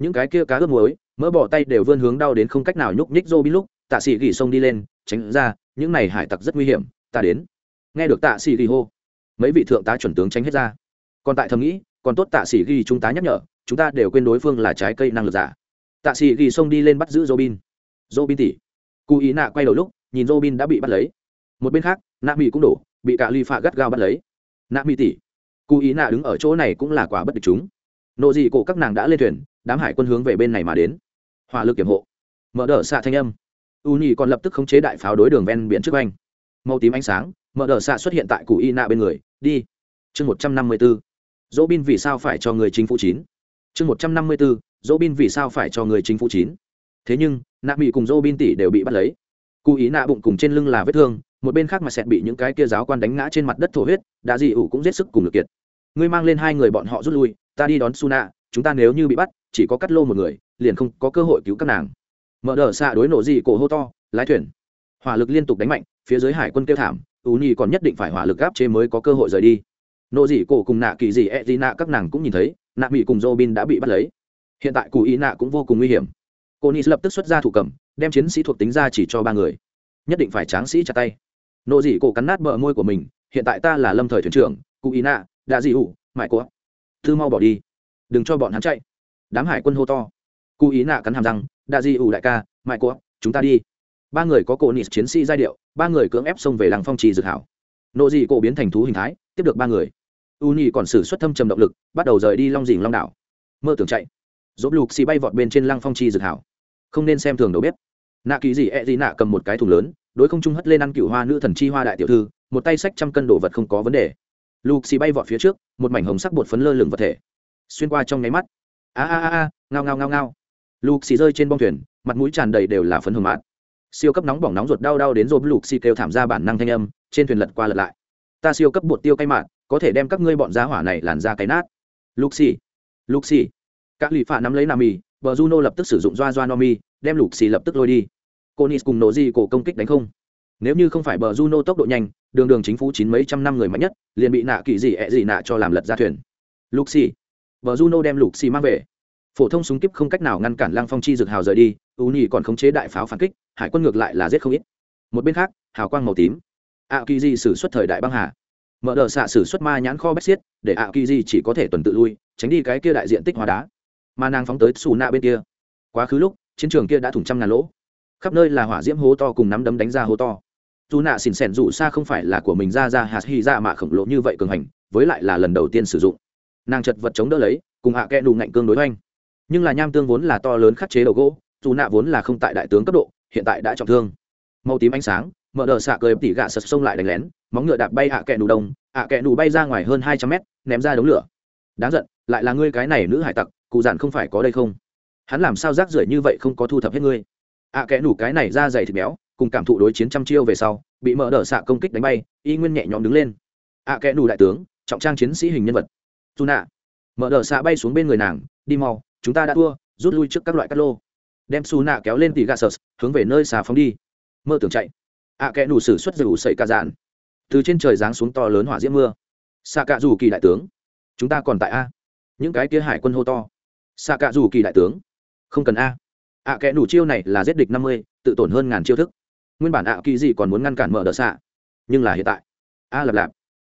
S1: những cái kia cá ướp muối, mỡ bỏ tay đều vươn hướng đau đến không cách nào nhúc nhích Robin lúc, tạ xì ghi xông đi lên, tránh ra, những này hải tặc rất nguy hiểm, ta đến. Nghe được tạ xì ghi hô, mấy vị thượng tá chuẩn tướng tránh hết ra. Còn tại thầm nghĩ còn tốt tạ sĩ ghi chúng ta nhắc nhở, chúng ta đều quên đối phương là trái cây năng lực giả. Tạ sĩ ghi xông đi lên bắt giữ robin. Robin tỉ. Cụ ý nạ quay đầu lúc, nhìn robin đã bị bắt lấy. Một bên khác, nạ mỹ cũng đổ, bị cả ly phạ gắt gao bắt lấy. Nạ mỹ tỉ. Cụ ý nạ đứng ở chỗ này cũng là quả bất địch chúng. Nộ dị cổ các nàng đã lên thuyền, đám hải quân hướng về bên này mà đến. Hỏa lực kiểm hộ. Mở đờ xạ thanh âm. U nhì còn lập tức khống chế đại pháo đối đường ven biển trước anh. Màu tím ánh sáng, mở đờ xạ xuất hiện tại cụ y nạ bên người. Đi. Chương một trăm năm mươi b ố dỗ bin vì sao phải cho người chính phủ chín? Chương một trăm năm mươi bốn, dỗ bin vì sao phải cho người chính phủ chín? Thế nhưng, nạ mỹ cùng dỗ bin tỷ đều bị bắt lấy. Cụ ý nạ bụng cùng trên lưng là vết thương, một bên khác mà sẽ bị những cái kia giáo quan đánh ngã trên mặt đất thổ huyết đã dị ủ cũng giết sức cùng lực kiệt. Ngươi mang lên hai người bọn họ rút lui, ta đi đón su nạ chúng ta nếu như bị bắt, chỉ có cắt lô một người, liền không có cơ hội cứu các nàng. Mở đờ xạ đối nổ dị cổ hô to, lái thuyền. Hỏa lực liên tục đánh mạnh, phía dưới hải quân kêu thảm, ú nhi còn nhất định phải hỏa lực gáp chế mới có cơ hội rời đi nộ dị cổ cùng nạ kỳ dị e dị nạ các nàng cũng nhìn thấy, nạ mỹ cùng dô bin đã bị bắt lấy. Hiện tại cụ ý nạ cũng vô cùng nguy hiểm. Cô nis lập tức xuất ra thủ cầm, đem chiến sĩ thuộc tính ra chỉ cho ba người. Nhất định phải tráng sĩ chặt tay. Nộ dị cổ cắn nát bờ môi của mình, hiện tại ta là lâm thời thuyền trưởng, cụ ý nạ đã dị ủ mãi cố thư mau bỏ đi. Đừng cho bọn hắn chạy. Đám hải quân hô to. Cụ ý nạ cắn hàm răng đã dị ủ đại ca mãi cố chúng ta đi. Ba người có cổ nis chiến sĩ giai điệu, ba người cưỡng ép xông về làng phong trì dược hảo. Nộ dị cổ biến thành thú hình thái, tiếp được ba người u nhì còn xử xuất thâm trầm động lực bắt đầu rời đi long dình long đảo. Mơ tưởng chạy. Dốt lục xì bay vọt bên trên lăng phong chi dực hảo. Không nên xem thường đầu bếp. Nạ kỳ gì e gì nạ cầm một cái thùng lớn đối không trung hất lên ăn cựu hoa nữ thần chi hoa đại tiểu thư một tay sách trăm cân đồ vật không có vấn đề. Lục xì bay vọt phía trước một mảnh hồng sắc bột phấn lơ lửng vật thể. Xuyên qua trong nháy mắt. A a a a, ngao ngao ngao ngao. Lục xì rơi trên bông thuyền mặt mũi tràn đầy đều là phấn hồng mạn siêu cấp nóng bỏng nóng ruột đau đau đến rôm lục xì kêu thảm ra bản năng thanh âm trên thuyền lật qua lật lại. Ta siêu cấp bột tiêu cay mạn có thể đem các ngươi bọn giá hỏa này làn ra cái nát. Lục xì lục xì các lì phạ nắm lấy nam mì, bờ juno lập tức sử dụng doa doa no mi, đem lục xì lập tức lôi đi. Cô nis cùng nổ di cổ công kích đánh không. Nếu như không phải bờ juno tốc độ nhanh, đường đường chính phủ chín mấy trăm năm người mạnh nhất, liền bị nạ kỳ gì ẹ gì nạ cho làm lật ra thuyền. Lục xì bờ juno đem lục xì mang về. Phổ thông súng kíp không cách nào ngăn cản lăng phong chi dược hào rời đi, u nhì còn khống chế đại pháo phản kích, hải quân ngược lại là giết không ít. Một bên khác, hào quang màu tím. Ạ kỳ di xử suất thời đại băng hà mở đờ xạ xử xuất ma nhãn kho bách xiết, để ạ kỳ di chỉ có thể tuần tự lui, tránh đi cái kia đại diện tích hóa đá. Mà nàng phóng tới xù nạ bên kia. Quá khứ lúc, chiến trường kia đã thủng trăm ngàn lỗ. Khắp nơi là hỏa diễm hố to cùng nắm đấm đánh ra hố to. Dù nạ xỉn xẻn dù xa không phải là của mình ra ra hạt hy dạ ra mạ khổng lồ như vậy cường hành, với lại là lần đầu tiên sử dụng. Nàng chật vật chống đỡ lấy, cùng hạ kẽ đủ ngạnh cương đối oanh nhưng là nham tương vốn là to lớn khắc chế đầu gỗ, dù nạ vốn là không tại đại tướng cấp độ, hiện tại đã trọng thương. Màu tím ánh sáng mở đờ xạ cười tỉ gạ sật sông lại đánh lén móng ngựa đạp bay hạ kẹ nù đông hạ kẹ nù bay ra ngoài hơn hai trăm mét ném ra đống lửa. Đáng giận lại là ngươi cái này nữ hải tặc cụ giản không phải có đây không? Hắn làm sao rác rưởi như vậy không có thu thập hết ngươi? Ạ à, kẽ nủ cái này ra dày thịt béo cùng cảm thụ đối chiến trăm chiêu về sau bị mở đờ xạ công kích đánh bay y nguyên nhẹ nhõm đứng lên. Ạ à, kẽ nủ đại tướng trọng trang chiến sĩ hình nhân vật. Dù nạ mở đờ xạ bay xuống bên người nàng đi mau chúng ta đã thua rút lui trước các loại cát lô. Đem su nạ kéo lên tỉ gà sờ hướng về nơi xà phóng đi. Mơ tưởng chạy ạ kẽ nủ sử xuất dù sậy ca dạn. Từ trên trời giáng xuống to lớn hỏa diễm mưa. Xạ cạ dù kỳ đại tướng, chúng ta còn tại a. Những cái kia hải quân hô to. Xạ cạ dù kỳ đại tướng, không cần a. Ạ kẽ nủ chiêu này là giết địch năm mươi, tự tổn hơn ngàn chiêu thức. Nguyên bản ạ kỳ gì còn muốn ngăn cản mở đỡ xạ nhưng là hiện tại, a lạp lạp.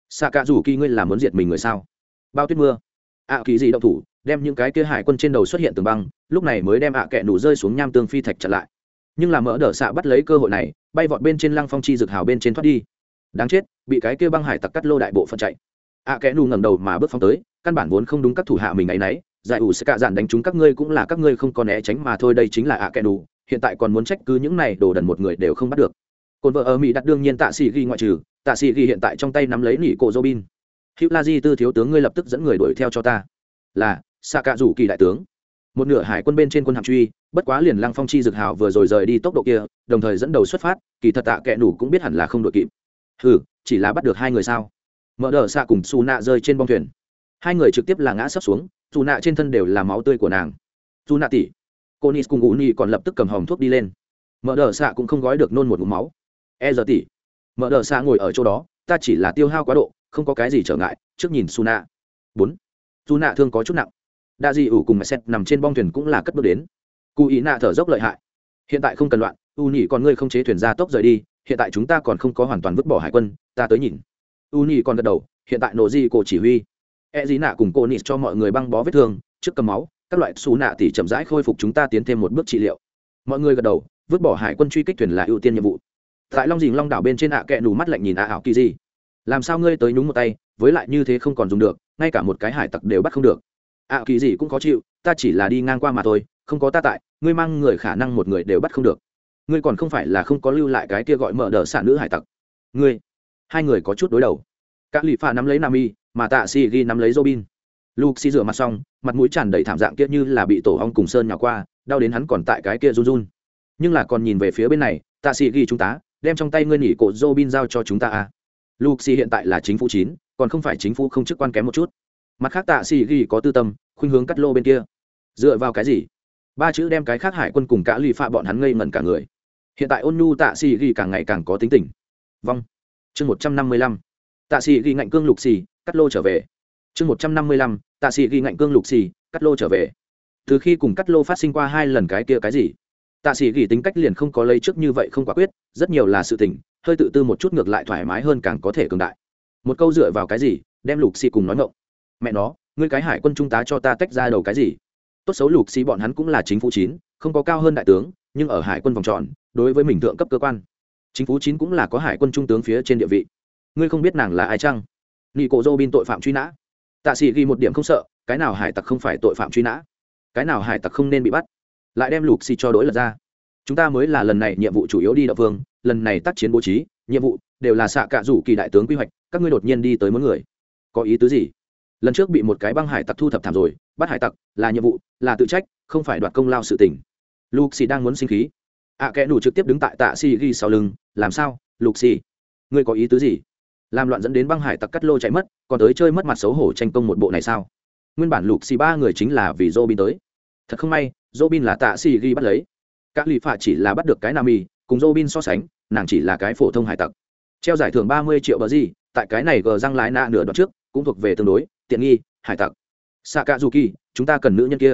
S1: Xạ cạ dù kỳ ngươi là muốn diệt mình người sao? Bao tuyết mưa. Ạ kỳ gì động thủ, đem những cái kia hải quân trên đầu xuất hiện tường băng, lúc này mới đem ạ kẹ nủ rơi xuống nham tương phi thạch chặn lại. Nhưng là mỡ đỡ xạ bắt lấy cơ hội này bay vọt bên trên lăng phong chi rực hào bên trên thoát đi. Đáng chết, bị cái kia băng hải tặc cắt lô đại bộ phận chạy. Ạ kẽ nù ngẩng đầu mà bước phong tới, căn bản vốn không đúng các thủ hạ mình ấy nấy. Giải ủ sẽ cạ dạn đánh chúng các ngươi cũng là các ngươi không có né tránh mà thôi, đây chính là ạ kẽ nù. Hiện tại còn muốn trách cứ những này đồ đần một người đều không bắt được. Cồn vợ ở mỹ đặt đương nhiên tạ sĩ ghi ngoại trừ, tạ sĩ ghi hiện tại trong tay nắm lấy nỉ cổ robin. Hữu la di tư thiếu tướng ngươi lập tức dẫn người đuổi theo cho ta. Là xạ cạ rủ kỳ đại tướng một nửa hải quân bên trên quân hạm truy, bất quá liền lăng phong chi dực hào vừa rồi rời đi tốc độ kia, đồng thời dẫn đầu xuất phát, kỳ thật tạ kệ đủ cũng biết hẳn là không đội kịp. Hừ, chỉ là bắt được hai người sao? Mở đờ xạ cùng xù nạ rơi trên bong thuyền. Hai người trực tiếp là ngã sấp xuống dù nạ trên thân đều là máu tươi của nàng. Dù nạ tỉ cô nis cùng ủ nhi còn lập tức cầm hòm thuốc đi lên. Mở đờ xạ cũng không gói được nôn một mũ máu. E giờ tỉ mở đờ xạ ngồi ở chỗ đó, ta chỉ là tiêu hao quá độ, không có cái gì trở ngại, trước nhìn su nạ bốn. Su nạ thương có chút nặng đa di ủ cùng mẹ xét nằm trên bong thuyền cũng là cất bước đến. Cụ ý nạ thở dốc lợi hại. Hiện tại không cần loạn, u nhị còn ngươi không chế thuyền ra tốc rời đi, hiện tại chúng ta còn không có hoàn toàn vứt bỏ hải quân, ta tới nhìn. U nhị còn gật đầu, hiện tại nổ di cổ chỉ huy. E dí nạ cùng cô nịt cho mọi người băng bó vết thương, trước cầm máu, các loại xù nạ tỉ chậm rãi khôi phục chúng ta tiến thêm một bước trị liệu. Mọi người gật đầu, vứt bỏ hải quân truy kích thuyền là ưu tiên nhiệm vụ. Tại long dình long đảo bên trên ạ kẹ nù mắt lạnh nhìn ạ ảo kỳ gì. Làm sao ngươi tới nhúng một tay, với lại như thế không còn dùng được, ngay cả một cái hải tặc đều bắt không được ạ kỳ gì cũng khó chịu, ta chỉ là đi ngang qua mà thôi, không có ta tại, ngươi mang người khả năng một người đều bắt không được. Ngươi còn không phải là không có lưu lại cái kia gọi mở đờ sản nữ hải tặc. Ngươi, hai người có chút đối đầu. Các lì pha nắm lấy nam y mà tạ si ghi nắm lấy robin. Luke si rửa mặt xong, mặt mũi tràn đầy thảm dạng kia như là bị tổ hong cùng sơn nhỏ qua, đau đến hắn còn tại cái kia run run. Nhưng là còn nhìn về phía bên này, tạ si ghi chúng ta, đem trong tay ngươi nghỉ cổ robin giao cho chúng ta à. Luke si hiện tại là chính phủ chín, còn không phải chính phủ không chức quan kém một chút mặt khác tạ xì ghi có tư tâm, khuynh hướng cắt lô bên kia. Dựa vào cái gì? Ba chữ đem cái khác hải quân cùng cả lì phạ bọn hắn ngây ngẩn cả người. Hiện tại ôn nhu tạ xì ghi càng ngày càng có tính tình. Vong chương một trăm năm mươi lăm. Tạ sĩ ghi ngạnh cương lục xì, cắt lô trở về. Chương một trăm năm mươi lăm. Tạ sĩ ghi ngạnh cương lục xì, cắt lô trở về. Từ khi cùng cắt lô phát sinh qua hai lần cái kia cái gì? Tạ sĩ ghi tính cách liền không có lấy trước như vậy không quả quyết, rất nhiều là sự tình, hơi tự tư một chút ngược lại thoải mái hơn càng có thể cường đại. Một câu dựa vào cái gì, đem lục xì cùng nói ngộng mẹ nó ngươi cái hải quân trung tá cho ta tách ra đầu cái gì? Tốt xấu lục xì bọn hắn cũng là chính phủ chín không có cao hơn đại tướng nhưng ở hải quân vòng tròn đối với mình thượng cấp cơ quan. Chính phủ chín cũng là có hải quân trung tướng phía trên địa vị. Ngươi không biết nàng là ai chăng? Nghị cổ dô bin tội phạm truy nã. Tạ sĩ ghi một điểm không sợ cái nào hải tặc không phải tội phạm truy nã? Cái nào hải tặc không nên bị bắt? Lại đem lục xì cho đối lật ra. Chúng ta mới là lần này nhiệm vụ chủ yếu đi đậu vương, lần này tác chiến bố trí nhiệm vụ đều là xạ cạ rủ kỳ đại tướng quy hoạch các ngươi đột nhiên đi tới mỗi người. Có ý tứ gì? Lần trước bị một cái băng hải tặc thu thập thảm rồi bắt hải tặc là nhiệm vụ là tự trách không phải đoạt công lao sự tình. Lục xì đang muốn sinh khí. Ạ à, kẽ nủ trực tiếp đứng tại tạ xì ghi sau lưng làm sao lục xì ngươi có ý tứ gì? Làm loạn dẫn đến băng hải tặc cắt lô chạy mất còn tới chơi mất mặt xấu hổ tranh công một bộ này sao? Nguyên bản lục xì ba người chính là vì dô bin tới. Thật không may dô bin là tạ xì ghi bắt lấy. Các lì phạ chỉ là bắt được cái nam mì cùng dô bin so sánh nàng chỉ là cái phổ thông hải tặc. Treo giải thưởng ba mươi triệu bờ gì tại cái này gờ răng lái nạ nửa đoạn trước cũng thuộc về tương đối tiện nghi hải tặc. Xạ cạ dù kỳ chúng ta cần nữ nhân kia.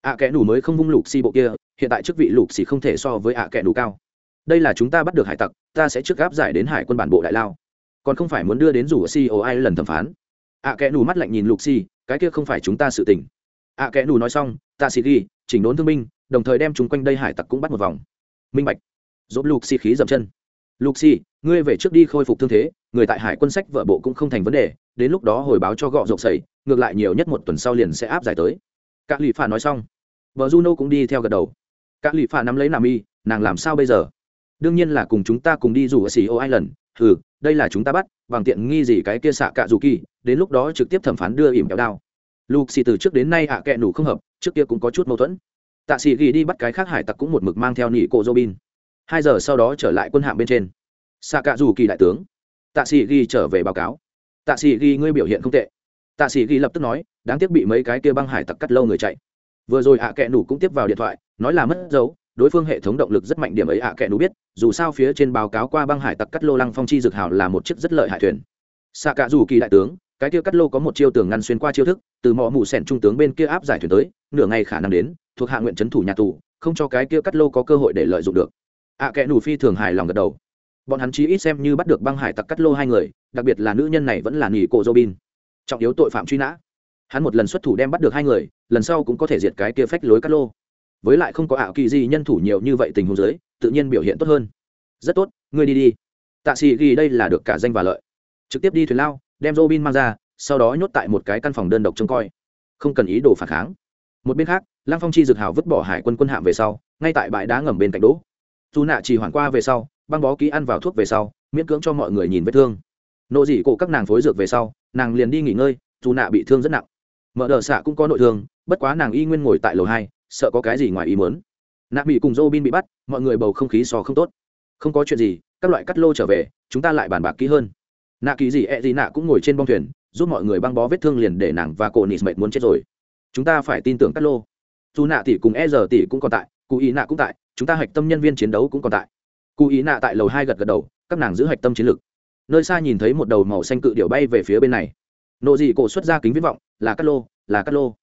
S1: Ạ à, kẽ nủ mới không vung lục xì bộ kia hiện tại chức vị lục xì không thể so với ạ à kẽ nủ cao. Đây là chúng ta bắt được hải tặc ta sẽ trước gáp giải đến hải quân bản bộ đại lao. Còn không phải muốn đưa đến rủ si ai lần thẩm phán. Ạ à, kẽ nủ mắt lạnh nhìn lục xì cái kia không phải chúng ta sự tình. Ạ kẽ nủ nói xong ta xì ghi chỉnh đốn thương binh đồng thời đem chúng quanh đây hải tặc cũng bắt một vòng. Minh bạch. Dốt lục xì khí dậm chân. Lục xì ngươi về trước đi khôi phục thương thế người tại hải quân sách vợ bộ cũng không thành vấn đề đến lúc đó hồi báo cho gọ rộng sẩy ngược lại nhiều nhất một tuần sau liền sẽ áp giải tới. Các lì phà nói xong, vợ juno cũng đi theo gật đầu. Các lì phà nắm lấy nam y nàng làm sao bây giờ? Đương nhiên là cùng chúng ta cùng đi rủ ở xì ô ai lần ừ đây là chúng ta bắt, bằng tiện nghi gì cái kia xạ cạ dù kỳ, đến lúc đó trực tiếp thẩm phán đưa ỉm kéo đao. Lục xì từ trước đến nay hạ à kẹ nủ không hợp, trước kia cũng có chút mâu thuẫn. Tạ xì ghi đi bắt cái khác hải tặc cũng một mực mang theo nỉ cô dô bin hai giờ sau đó trở lại quân hạm bên trên. Xạ cạ dù kỳ đại tướng. Tạ xì ghi trở về báo cáo tạ sĩ ghi ngươi biểu hiện không tệ. Tạ sĩ ghi lập tức nói đáng tiếc bị mấy cái kia băng hải tặc cắt lâu người chạy. Vừa rồi ạ à kẹ nủ cũng tiếp vào điện thoại nói là mất dấu đối phương hệ thống động lực rất mạnh điểm ấy ạ à kẹ nủ biết dù sao phía trên báo cáo qua băng hải tặc cắt lô lăng phong chi Dực hảo là một chiếc rất lợi hải thuyền. Xạ cả dù kỳ đại tướng cái kia cắt lô có một chiêu tường ngăn xuyên qua chiêu thức từ mỏ mù sẻn trung tướng bên kia áp giải thuyền tới nửa ngày khả năng đến thuộc hạ nguyện trấn thủ nhà tù không cho cái kia cắt lô có cơ hội để lợi dụng được. Ạ à, kẽ nủ phi thường hài lòng gật đầu bọn hắn chí ít xem như bắt được băng hải tặc cắt lô hai người, đặc biệt là nữ nhân này vẫn là nghỉ cổ robin. Trọng yếu tội phạm truy nã. Hắn một lần xuất thủ đem bắt được hai người, lần sau cũng có thể diệt cái kia phách lối cắt lô. Với lại không có ảo kỳ gì nhân thủ nhiều như vậy tình huống giới tự nhiên biểu hiện tốt hơn. Rất tốt, ngươi đi đi. Tạ sĩ ghi đây là được cả danh và lợi. Trực tiếp đi thuyền lao, đem robin mang ra, sau đó nhốt tại một cái căn phòng đơn độc trông coi. Không cần ý đồ phản kháng. Một bên khác, lăng phong chi dược hào vứt bỏ hải quân quân hạm về sau, ngay tại bãi đá ngầm bên cạnh đỗ. Dù nạ chỉ hoàn qua về sau băng bó ký ăn vào thuốc về sau, miễn cưỡng cho mọi người nhìn vết thương. Nộ dị cổ các nàng phối dược về sau, nàng liền đi nghỉ ngơi, dù nạ bị thương rất nặng. Mở đờ xạ cũng có nội thương, bất quá nàng y nguyên ngồi tại lầu hai, sợ có cái gì ngoài ý mớn nạ bị cùng dô bin bị bắt, mọi người bầu không khí so không tốt. Không có chuyện gì, các loại cắt lô trở về, chúng ta lại bàn bạc kỹ hơn. Nạ kỳ gì ẹ、e、gì nạ cũng ngồi trên bong thuyền, giúp mọi người băng bó vết thương liền để nàng và cổ nịt mệt muốn chết rồi. Chúng ta phải tin tưởng cắt lô. Dù nạ tỷ cùng e giờ tỷ cũng còn tại, cụ ý nạ cũng tại, chúng ta hạch tâm nhân viên chiến đấu cũng còn tại cụ ý nạ tại lầu hai gật gật đầu, các nàng giữ hạch tâm chiến lược. Nơi xa nhìn thấy một đầu màu xanh cự điệu bay về phía bên này. Nộ dị cổ xuất ra kính viết vọng, là cắt lô, là cắt lô.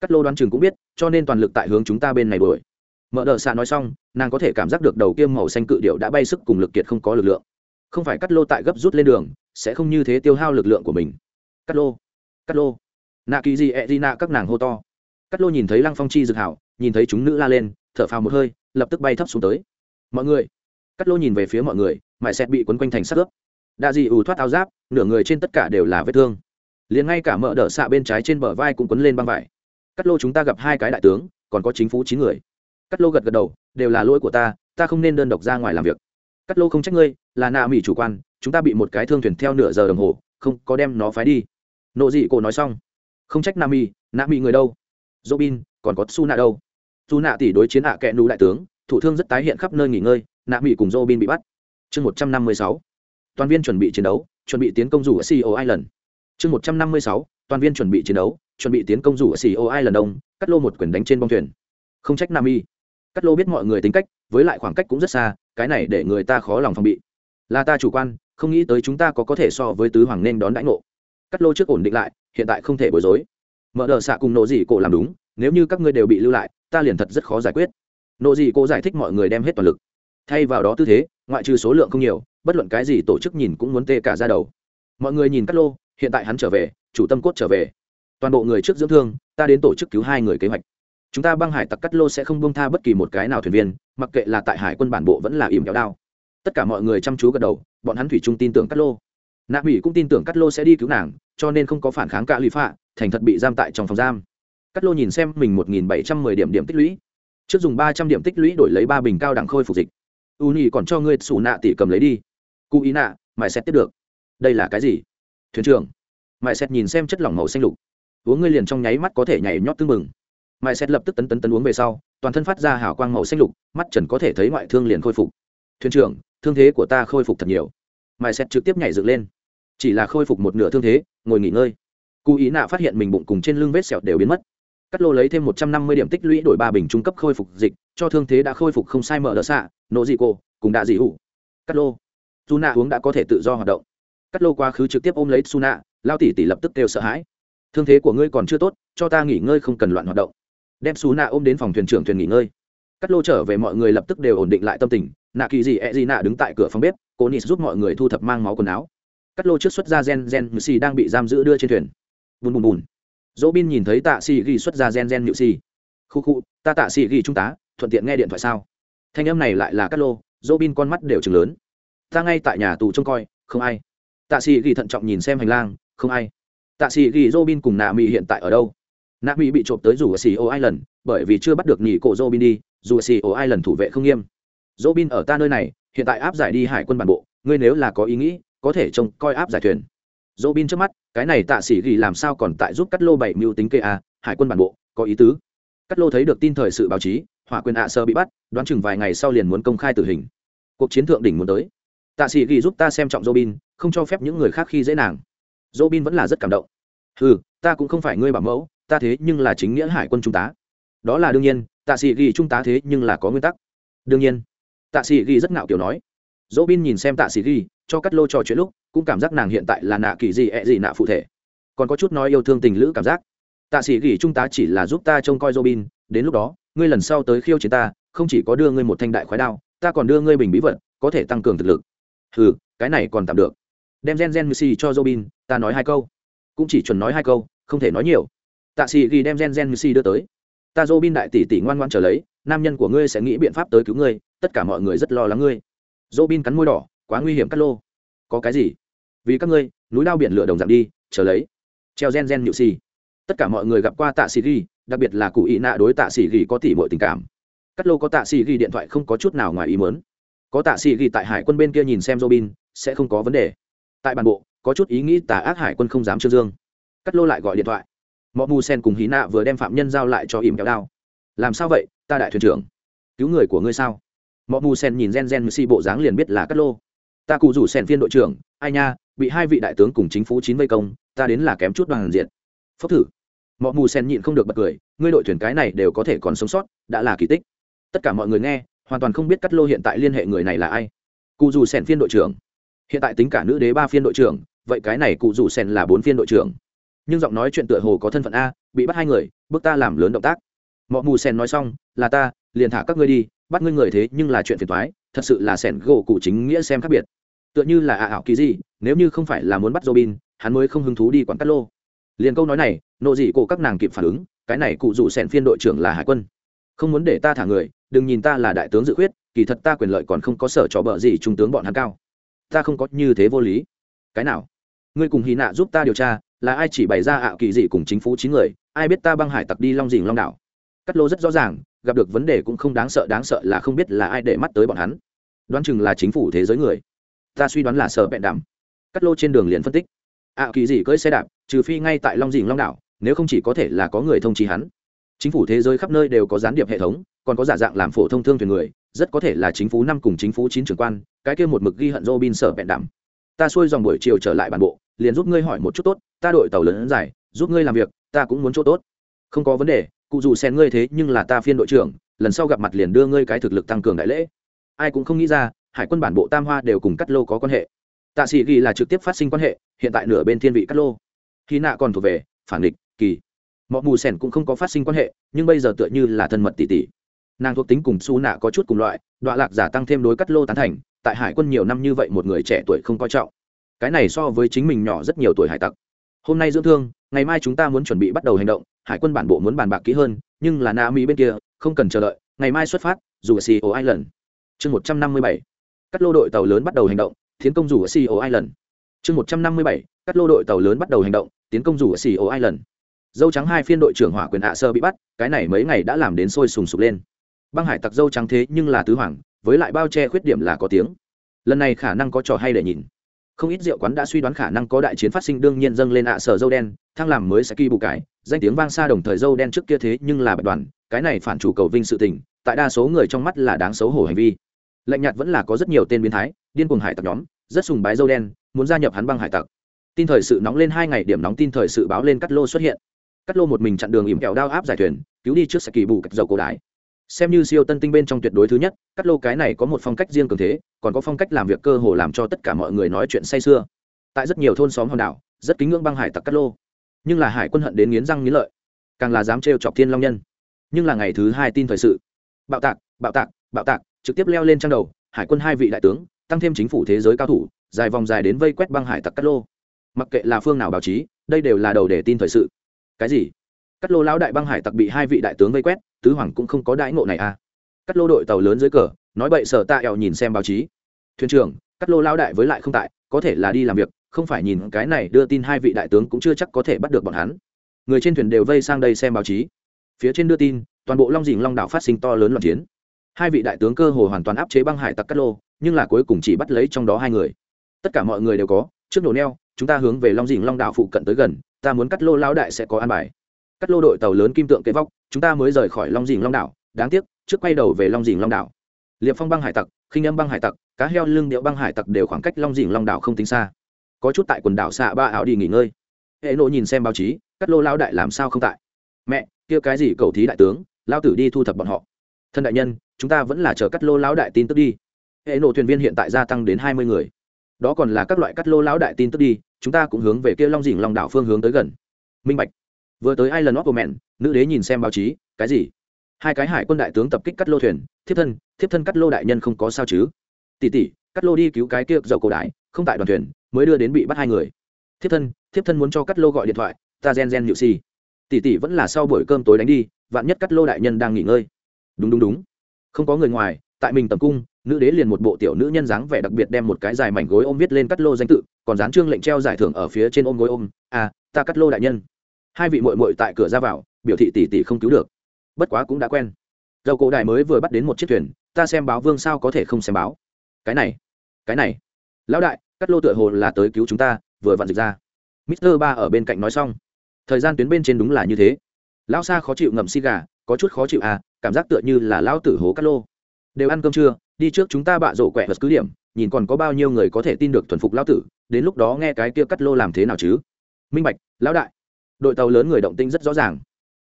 S1: Cắt lô đoán chừng cũng biết, cho nên toàn lực tại hướng chúng ta bên này đuổi. Mở đờ xạ nói xong, nàng có thể cảm giác được đầu kiêm màu xanh cự điệu đã bay sức cùng lực kiệt không có lực lượng. Không phải cắt lô tại gấp rút lên đường, sẽ không như thế tiêu hao lực lượng của mình. Cắt lô cắt lô. Nạ kỳ gì ẹ e di nạ các nàng hô to. Cắt lô nhìn thấy lăng phong chi dực hảo, nhìn thấy chúng nữ la lên, thở phào một hơi, lập tức bay thấp xuống tới. Mọi người cắt lô nhìn về phía mọi người mãi xẹt bị quấn quanh thành sắc ướp. Đa dị ủ thoát áo giáp, nửa người trên tất cả đều là vết thương. Liền ngay cả mỡ đỡ xạ bên trái trên bờ vai cũng quấn lên băng vải. Cắt lô chúng ta gặp hai cái đại tướng, còn có chính phủ chín người. Cắt lô gật gật đầu, đều là lỗi của ta ta không nên đơn độc ra ngoài làm việc. Cắt lô không trách ngươi, là nạ mỹ chủ quan, chúng ta bị một cái thương thuyền theo nửa giờ đồng hồ, không có đem nó phái đi. Nộ dị cổ nói xong. Không trách nam mỹ nạ mỹ người đâu? Robin, còn có su nạ đâu? Su nạ tỷ đối chiến ạ à kẹ nú đại tướng thủ thương rất tái hiện khắp nơi nghỉ ngơi nạ mỹ cùng robin bị bắt. Chương một trăm năm mươi sáu, toàn viên chuẩn bị chiến đấu, chuẩn bị tiến công rủ ở ceo island. Chương một trăm năm mươi sáu, toàn viên chuẩn bị chiến đấu, chuẩn bị tiến công rủ ở ceo island đông cắt lô một quyền đánh trên bong thuyền. Không trách nam y cắt lô biết mọi người tính cách, với lại khoảng cách cũng rất xa, cái này để người ta khó lòng phòng bị. Là ta chủ quan, không nghĩ tới chúng ta có có thể so với tứ hoàng nên đón đãi ngộ. Cắt lô trước ổn định lại, hiện tại không thể bối rối. Mở đờ xạ cùng nộ dị cổ làm đúng, nếu như các ngươi đều bị lưu lại, ta liền thật rất khó giải quyết. Nộ dị cổ giải thích mọi người đem hết toàn lực thay vào đó tư thế, ngoại trừ số lượng không nhiều, bất luận cái gì tổ chức nhìn cũng muốn tê cả ra đầu. Mọi người nhìn cắt lô, hiện tại hắn trở về, chủ tâm cốt trở về. Toàn bộ người trước dưỡng thương, ta đến tổ chức cứu hai người kế hoạch. Chúng ta băng hải tặc cắt lô sẽ không bông tha bất kỳ một cái nào thuyền viên, mặc kệ là tại hải quân bản bộ vẫn là ìm kéo đao. Tất cả mọi người chăm chú gật đầu, bọn hắn thủy chung tin tưởng cắt lô. Nạp mỹ cũng tin tưởng cắt lô sẽ đi cứu nàng, cho nên không có phản kháng cả lụy phạ, thành thật bị giam tại trong phòng giam. Cắt lô nhìn xem mình một nghìn bảy trăm mười điểm điểm tích lũy. Trước dùng ba trăm điểm tích lũy đổi lấy ba bình cao đẳng khôi phục dịch u nhì còn cho ngươi xù nạ tỷ cầm lấy đi. Cụ ý nạ mãi xét tiếp được. Đây là cái gì? Thuyền trưởng. Mãi xét nhìn xem chất lỏng màu xanh lục. Uống ngươi liền trong nháy mắt có thể nhảy nhót tưng mừng mãi xét lập tức tấn tấn tấn uống về sau, toàn thân phát ra hào quang màu xanh lục, mắt trần có thể thấy ngoại thương liền khôi phục. Thuyền trưởng, thương thế của ta khôi phục thật nhiều. Mãi xét trực tiếp nhảy dựng lên. Chỉ là khôi phục một nửa thương thế, ngồi nghỉ ngơi. Cụ ý nạ phát hiện mình bụng cùng trên lưng vết sẹo đều biến mất cắt lô lấy thêm một trăm năm mươi điểm tích lũy đổi ba bình trung cấp khôi phục dịch, cho thương thế đã khôi phục không sai mở đỡ xạ nộ dị cô cùng đã dị hủ. Cắt lô. Suna nạ uống đã có thể tự do hoạt động. Cắt lô quá khứ trực tiếp ôm lấy su nạ lao tỉ tỉ lập tức kêu sợ hãi. Thương thế của ngươi còn chưa tốt, cho ta nghỉ ngơi không cần loạn hoạt động. Đem su nạ ôm đến phòng thuyền trưởng thuyền nghỉ ngơi. Cắt lô trở về mọi người lập tức đều ổn định lại tâm tình, nạ kỳ gì e gì nạ đứng tại cửa phòng bếp cô nis giúp mọi người thu thập mang máu quần áo. Cắt lô trước xuất ra gen gen nhự xì đang bị giam giữ đưa trên thuyền. Bùn bùn bùn dỗ bin nhìn thấy tạ xì ghi xuất ra gen gen nhự xì khu khu, ta tạ xì ghi trung tá thuận tiện nghe điện thoại sao? Thanh âm này lại là Cát lô, dỗ bin con mắt đều chừng lớn. Ta ngay tại nhà tù trông coi, không ai. Tạ xì ghi thận trọng nhìn xem hành lang, không ai. Tạ xì ghi, dỗ bin cùng nạ mỹ hiện tại ở đâu? Nạ mỹ bị trộm tới rủ xì ô ai lần bởi vì chưa bắt được nghỉ cổ dỗ bin đi dù xì ô ai lần thủ vệ không nghiêm. Dỗ bin ở ta nơi này, hiện tại áp giải đi hải quân bản bộ, ngươi nếu là có ý nghĩ, có thể trông coi áp giải thuyền dỗ bin trước mắt, cái này tạ sĩ ghi làm sao còn tại giúp cắt lô bảy mưu tính kê a hải quân bản bộ, có ý tứ. Cắt lô thấy được tin thời sự báo chí, hỏa quyền ạ sơ bị bắt, đoán chừng vài ngày sau liền muốn công khai tử hình. Cuộc chiến thượng đỉnh muốn tới. Tạ sĩ ghi giúp ta xem trọng dỗ bin, không cho phép những người khác khi dễ nàng. Dỗ bin vẫn là rất cảm động. Ừ ta cũng không phải ngươi bảo mẫu, ta thế nhưng là chính nghĩa hải quân trung tá. Đó là đương nhiên, tạ sĩ ghi trung tá thế nhưng là có nguyên tắc. Đương nhiên, tạ sĩ ghi rất ngạo kiểu nói dỗ bin nhìn xem tạ sĩ ghi cho cắt lô trò chuyện lúc cũng cảm giác nàng hiện tại là nạ kỳ gì ẹ gì nạ phụ thể. Còn có chút nói yêu thương tình lữ cảm giác. Tạ sĩ ghi trung tá chỉ là giúp ta trông coi Dỗ Bin, đến lúc đó ngươi lần sau tới khiêu chiến ta không chỉ có đưa ngươi một thanh đại khói đao ta còn đưa ngươi bình bí vật có thể tăng cường thực lực. Ừ cái này còn tạm được. Đem gen gen missy cho Dỗ Bin, ta nói hai câu. Cũng chỉ chuẩn nói hai câu không thể nói nhiều. Tạ sĩ ghi đem gen gen missy đưa tới. Ta Dỗ Bin đại tỷ tỷ ngoan ngoan trở lấy nam nhân của ngươi sẽ nghĩ biện pháp tới cứu ngươi tất cả mọi người rất lo lắng ngươi robin cắn môi đỏ, quá nguy hiểm cắt lô. Có cái gì? Vì các ngươi, núi đao biển lửa đồng dạng đi, chờ lấy. Treo gen gen nhự xì. Tất cả mọi người gặp qua tạ xì ghi, đặc biệt là cụ ý nạ đối tạ xì ghi có tỉ mọi tình cảm. Cắt lô có tạ xì ghi điện thoại không có chút nào ngoài ý mớn có tạ xì ghi tại hải quân bên kia nhìn xem robin sẽ không có vấn đề. Tại bản bộ, có chút ý nghĩ tà ác hải quân không dám trương dương. Cắt lô lại gọi điện thoại. Mọi mù sen cùng hí nạ vừa đem phạm nhân giao lại cho ìm kéo đao. Làm sao vậy, ta đại thuyền trưởng? Cứu người của ngươi sao? Mọi mù sen nhìn gen gen si bộ dáng liền biết là cắt lô. Ta cụ rủ sen phiên đội trưởng, ai nha, bị hai vị đại tướng cùng chính phủ chín vây công, ta đến là kém chút đoàn diện. Phốc thử. Mọi mù sen nhịn không được bật cười, ngươi đội thuyền cái này đều có thể còn sống sót, đã là kỳ tích. Tất cả mọi người nghe, hoàn toàn không biết cắt lô hiện tại liên hệ người này là ai. Cụ rủ sen phiên đội trưởng. Hiện tại tính cả nữ đế ba phiên đội trưởng, vậy cái này cụ rủ sen là bốn phiên đội trưởng. Nhưng giọng nói chuyện tựa hồ có thân phận a, bị bắt hai người, bước ta làm lớn động tác. Mọi mù sen nói xong, là ta, liền thả các ngươi đi bắt ngươi người thế nhưng là chuyện phiền toái, thật sự là sẻn gỗ cụ chính nghĩa xem khác biệt. Tựa như là ạ ảo kỳ gì nếu như không phải là muốn bắt robin hắn mới không hứng thú đi quán Cát lô. Liền câu nói này nộ dị cổ các nàng kịp phản ứng cái này cụ dụ sẻn phiên đội trưởng là hải quân. Không muốn để ta thả người đừng nhìn ta là đại tướng dự khuyết kỳ thật ta quyền lợi còn không có sở trò bợ gì trung tướng bọn hắn cao. Ta không có như thế vô lý. Cái nào? Ngươi cùng hy nạ giúp ta điều tra là ai chỉ bày ra ảo kỳ dị cùng chính phủ chín người ai biết ta băng hải tặc đi long dình long đảo? Cắt lô rất rõ ràng gặp được vấn đề cũng không đáng sợ đáng sợ là không biết là ai để mắt tới bọn hắn. Đoán chừng là chính phủ thế giới người. Ta suy đoán là sợ bẹn đảm. cắt lô trên đường liền phân tích. Ạ kỳ gì cưỡi xe đạp, trừ phi ngay tại long dình long đảo, nếu không chỉ có thể là có người thông trí hắn. Chính phủ thế giới khắp nơi đều có gián điệp hệ thống, còn có giả dạng làm phổ thông thương thuyền người, rất có thể là chính phủ năm cùng chính phủ chín trưởng quan, cái kia một mực ghi hận robin sợ bẹn đảm. ta xuôi dòng buổi chiều trở lại bản bộ, liền giúp ngươi hỏi một chút tốt, ta đội tàu lớn dài, giúp ngươi làm việc, ta cũng muốn chỗ tốt. Không có vấn đề cụ dù xen ngươi thế nhưng là ta phiên đội trưởng, lần sau gặp mặt liền đưa ngươi cái thực lực tăng cường đại lễ. Ai cũng không nghĩ ra, hải quân bản bộ tam hoa đều cùng cắt lô có quan hệ. Tạ sĩ ghi là trực tiếp phát sinh quan hệ, hiện tại nửa bên thiên vị cắt lô. Khi nạ còn thuộc về, phản địch, kỳ. Mọi mù sẻn cũng không có phát sinh quan hệ, nhưng bây giờ tựa như là thân mật tỷ tỷ nàng thuộc tính cùng su nạ có chút cùng loại, đọa lạc giả tăng thêm đối cắt lô tán thành, tại hải quân nhiều năm như vậy một người trẻ tuổi không coi trọng. Cái này so với chính mình nhỏ rất nhiều tuổi hải tặc. Hôm nay dưỡng thương, ngày mai chúng ta muốn chuẩn bị bắt đầu hành động hải quân bản bộ muốn bàn bạc kỹ hơn, nhưng là na mỹ bên kia, không cần chờ đợi, ngày mai xuất phát, dù ở sea island. Chương một trăm năm mươi bảy các lô đội tàu lớn bắt đầu hành động, tiến công dù ở sea island. Chương một trăm năm mươi bảy các lô đội tàu lớn bắt đầu hành động, tiến công dù ở sea island. Dâu trắng hai phiên đội trưởng hỏa quyền hạ sơ bị bắt, cái này mấy ngày đã làm đến sôi sùng sục lên. Băng hải tặc dâu trắng thế nhưng là tứ hoàng, với lại bao che khuyết điểm là có tiếng. Lần này khả năng có trò hay để nhìn. Không ít rượu quán đã suy đoán khả năng có đại chiến phát sinh đương nhiên dâng lên ạ sở dâu đen, thăng làm mới sẽ kỳ bù cải danh tiếng vang xa đồng thời dâu đen trước kia thế nhưng là bạch đoàn, cái này phản chủ cầu vinh sự tình, tại đa số người trong mắt là đáng xấu hổ hành vi. Lạnh nhạt vẫn là có rất nhiều tên biến thái, điên cuồng hải tặc nhóm, rất sùng bái dâu đen, muốn gia nhập hắn băng hải tặc. Tin thời sự nóng lên hai ngày điểm nóng tin thời sự báo lên cắt lô xuất hiện. Cắt lô một mình chặn đường ỉm kẹo đao áp giải thuyền, cứu đi trước sẽ kỳ bù cách dầu cổ đái xem như siêu tân tinh bên trong tuyệt đối thứ nhất, cắt lô cái này có một phong cách riêng cường thế, còn có phong cách làm việc cơ hồ làm cho tất cả mọi người nói chuyện say sưa. Tại rất nhiều thôn xóm hòn đảo, rất kính ngưỡng băng hải tặc cắt lô nhưng là hải quân hận đến nghiến răng nghiến lợi, càng là dám trêu chọc thiên long nhân. Nhưng là ngày thứ hai tin thời sự, bạo tạc bạo tạc bạo tạc, trực tiếp leo lên trang đầu, hải quân hai vị đại tướng, tăng thêm chính phủ thế giới cao thủ, dài vòng dài đến vây quét băng hải tặc cắt lô. Mặc kệ là phương nào báo chí, đây đều là đầu để tin thời sự. Cái gì? Cắt lô lão đại băng hải tặc bị hai vị đại tướng vây quét, tứ hoàng cũng không có đãi ngộ này à? Cắt lô đội tàu lớn dưới cờ, nói bậy sở tạ ẹo nhìn xem báo chí. Thuyền trưởng cắt lô lão đại với lại không tại, có thể là đi làm việc không phải nhìn cái này đưa tin hai vị đại tướng cũng chưa chắc có thể bắt được bọn hắn. Người trên thuyền đều vây sang đây xem báo chí. Phía trên đưa tin, toàn bộ long dình long đảo phát sinh to lớn loạn chiến. Hai vị đại tướng cơ hồ hoàn toàn áp chế băng hải tặc cắt lô, nhưng là cuối cùng chỉ bắt lấy trong đó hai người. Tất cả mọi người đều có, trước nổ neo, chúng ta hướng về long dình long đảo phụ cận tới gần, ta muốn cắt lô lão đại sẽ có an bài. Cắt lô đội tàu lớn kim tượng kế vóc, chúng ta mới rời khỏi long dình long đảo, đáng tiếc, trước quay đầu về long dình long đảo. Liệp phong băng hải tặc, khinh âm băng hải tặc, cá heo lưng điệu băng hải tặc đều khoảng cách long dình long đảo không tính xa có chút tại quần đảo xạ ba ảo đi nghỉ ngơi. Hệ nộ nhìn xem báo chí, cắt lô lao đại làm sao không tại? Mẹ, kia cái gì cầu thí đại tướng lao tử đi thu thập bọn họ. Thân đại nhân, chúng ta vẫn là chờ cắt lô lão đại tin tức đi. Hệ nộ thuyền viên hiện tại gia tăng đến hai mươi người. Đó còn là các loại cắt lô lão đại tin tức đi, chúng ta cũng hướng về kia long dỉnh long đảo phương hướng tới gần. Minh bạch. Vừa tới ai lần óc của mẹn nữ đế nhìn xem báo chí, cái gì? Hai cái hải quân đại tướng tập kích cắt lô thuyền, thiếp thân thiếp thân cắt lô đại nhân không có sao chứ? Tỷ tỷ, cắt lô đi cứu cái kia dậu cổ đại, không tại đoàn thuyền mới đưa đến bị bắt hai người. Thiếp thân thiếp thân muốn cho cắt lô gọi điện thoại, ta gen gen nhự si tỷ tỷ vẫn là sau buổi cơm tối đánh đi, vạn nhất cắt lô đại nhân đang nghỉ ngơi. Đúng đúng đúng. Không có người ngoài, tại mình tầm cung, nữ đế liền một bộ tiểu nữ nhân dáng vẻ đặc biệt đem một cái dài mảnh gối ôm viết lên cắt lô danh tự, còn dán trương lệnh treo giải thưởng ở phía trên ôm gối ôm. À ta cắt lô đại nhân. Hai vị mội mội tại cửa ra vào, biểu thị tỷ tỷ không cứu được. Bất quá cũng đã quen. Dầu cổ đại mới vừa bắt đến một chiếc thuyền, ta xem báo vương sao có thể không xem báo. Cái này cái này. Lão đại cắt lô tựa hồ là tới cứu chúng ta, vừa vặn dịch ra. Mister ba ở bên cạnh nói xong. Thời gian tuyến bên trên đúng là như thế. Lão sa khó chịu ngậm xi gà, có chút khó chịu à cảm giác tựa như là lão tử hố cắt lô. Đều ăn cơm trưa, đi trước chúng ta bạ rổ quẹ vật cứ điểm, nhìn còn có bao nhiêu người có thể tin được thuần phục lão tử, đến lúc đó nghe cái kia cắt lô làm thế nào chứ? Minh bạch, lão đại. Đội tàu lớn người động tinh rất rõ ràng.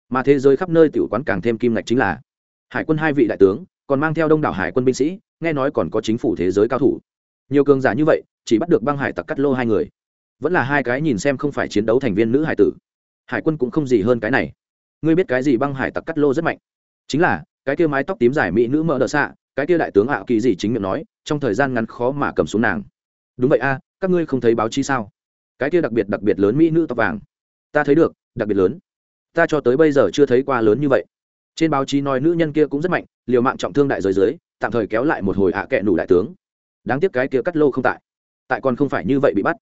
S1: Mà thế giới khắp nơi tiểu quán càng thêm kim ngạch chính là. Hải quân hai vị đại tướng, còn mang theo đông đảo hải quân binh sĩ, nghe nói còn có chính phủ thế giới cao thủ nhiều cường giả như vậy, chỉ bắt được băng hải tặc cắt lô hai người. Vẫn là hai cái nhìn xem không phải chiến đấu thành viên nữ hải tử. Hải quân cũng không gì hơn cái này. Ngươi biết cái gì băng hải tặc cắt lô rất mạnh? Chính là, cái kia mái tóc tím dài mỹ nữ mỡ đỡ xạ, cái kia đại tướng ạ kỳ gì chính miệng nói, trong thời gian ngắn khó mà cầm xuống nàng. Đúng vậy a, các ngươi không thấy báo chí sao? Cái kia đặc biệt đặc biệt lớn mỹ nữ tóc vàng. Ta thấy được, đặc biệt lớn. Ta cho tới bây giờ chưa thấy qua lớn như vậy. Trên báo chí nói nữ nhân kia cũng rất mạnh, liều mạng trọng thương đại giới dưới, tạm thời kéo lại một hồi ạ kệ nủ đại tướng đáng tiếc cái kia cắt lô không tại. Tại còn không phải như vậy bị bắt.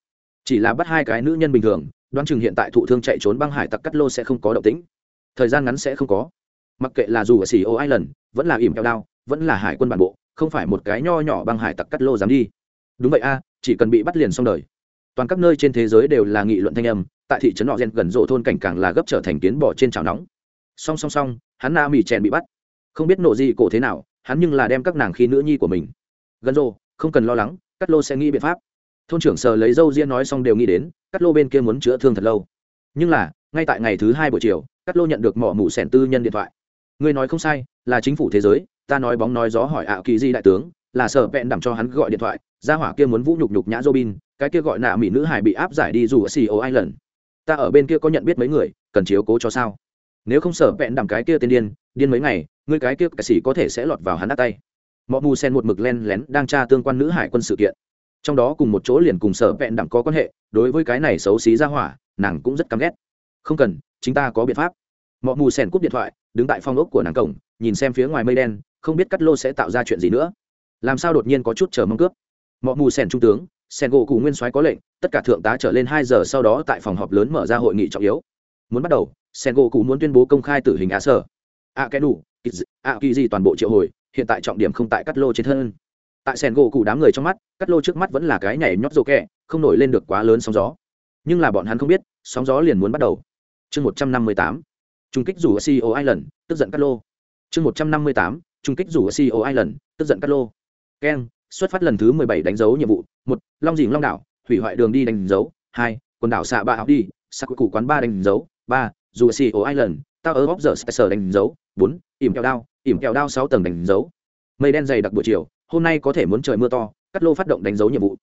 S1: Chỉ là bắt hai cái nữ nhân bình thường, đoán chừng hiện tại thụ thương chạy trốn băng hải tặc cắt lô sẽ không có động tĩnh. Thời gian ngắn sẽ không có. Mặc kệ là dù ở xì ô island, vẫn là ỉm keo đao, vẫn là hải quân bản bộ, không phải một cái nho nhỏ băng hải tặc cắt lô dám đi. Đúng vậy a, chỉ cần bị bắt liền xong đời. Toàn các nơi trên thế giới đều là nghị luận thanh âm, tại thị trấn họ gen gần rộ thôn cảnh càng là gấp trở thành kiến bỏ trên chảo nóng. Song song song, hắn na mì chèn bị bắt. Không biết nộ gì cổ thế nào, hắn nhưng là đem các nàng khi nữ nhi của mình. Gần rộ không cần lo lắng cắt lô sẽ nghĩ biện pháp. Thôn trưởng sờ lấy dâu riêng nói xong đều nghĩ đến cắt lô bên kia muốn chữa thương thật lâu. Nhưng là, ngay tại ngày thứ hai buổi chiều cắt lô nhận được mỏ mủ sẻn tư nhân điện thoại. Ngươi nói không sai, là chính phủ thế giới, ta nói bóng nói gió hỏi ảo kỳ di đại tướng, là sở vẹn đảm cho hắn gọi điện thoại ra hỏa kia muốn vũ nhục nhục nhã robin, cái kia gọi nạ mỹ nữ hải bị áp giải đi dù ở xì island. Ta ở bên kia có nhận biết mấy người, cần chiếu cố cho sao? Nếu không sở vẹn đảm cái kia tên điên điên mấy ngày, ngươi cái kia cái xỉ có thể sẽ lọt vào hắn đắt tay mọi mù sen một mực len lén đang tra tương quan nữ hải quân sự kiện. Trong đó cùng một chỗ liền cùng sở vẹn đẳng có quan hệ, đối với cái này xấu xí ra hỏa, nàng cũng rất căm ghét. Không cần chúng ta có biện pháp. Mọi mù sen cúp điện thoại, đứng tại phong ốc của nàng cổng, nhìn xem phía ngoài mây đen, không biết cắt lô sẽ tạo ra chuyện gì nữa. Làm sao đột nhiên có chút chờ mong cướp? Mọi mù sen trung tướng, sen gỗ cụ nguyên soái có lệnh, tất cả thượng tá trở lên hai giờ sau đó tại phòng họp lớn mở ra hội nghị trọng yếu. Muốn bắt đầu, sen gỗ cụ muốn tuyên bố công khai tử hình á sở. A cái đủ a kỳ gì toàn bộ triệu hồi hiện tại trọng điểm không tại cắt lô trên thân. Tại sẻn gỗ cụ đám người trong mắt, cắt lô trước mắt vẫn là cái nhảy nhót rô kẹ, không nổi lên được quá lớn sóng gió. Nhưng là bọn hắn không biết, sóng gió liền muốn bắt đầu. Chương một trăm năm mươi tám trung kích rủ ở ceo island, tức giận cắt lô. Chương một trăm năm mươi tám trung kích rủ ở ceo island, tức giận cắt lô. Keng, xuất phát lần thứ mười bảy đánh dấu nhiệm vụ. Một, long dình long đảo, hủy hoại đường đi đánh dấu. Hai, quần đảo xạ ba học đi sắc cụ quán ba đánh dấu. Ba dù ceo island tao ở góc giờ sờ đánh dấu. Bốn, ỉm kẹo đao, ỉm kẹo đao sáu tầng đánh dấu. Mây đen dày đặc buổi chiều, hôm nay có thể muốn trời mưa to, cắt lô phát động đánh dấu nhiệm vụ.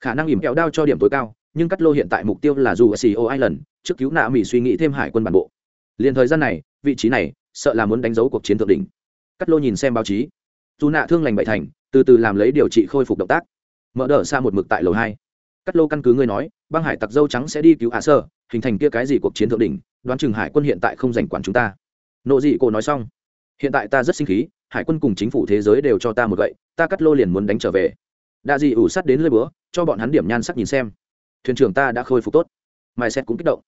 S1: Khả năng ỉm kẹo đao cho điểm tối cao, nhưng cắt lô hiện tại mục tiêu là dù ceo island, trước cứu nạ mỹ suy nghĩ thêm hải quân bản bộ. Liền thời gian này, vị trí này, sợ là muốn đánh dấu cuộc chiến thượng đỉnh. Cắt lô nhìn xem báo chí. Dù nạ thương lành bại thành, từ từ làm lấy điều trị khôi phục động tác. Mở đỡ xa một mực tại lầu hai cắt lô căn cứ ngươi nói, băng hải tặc dâu trắng sẽ đi cứu hạ sơ hình thành kia cái gì cuộc chiến thượng đỉnh, đoán chừng hải quân hiện tại không giành quản chúng ta. Nộ dị cổ nói xong, hiện tại ta rất sinh khí, hải quân cùng chính phủ thế giới đều cho ta một gậy, ta cắt lô liền muốn đánh trở về. Đa dị ủ sắt đến lơi búa, cho bọn hắn điểm nhan sắc nhìn xem. Thuyền trưởng ta đã khôi phục tốt. Mai xét cũng kích động.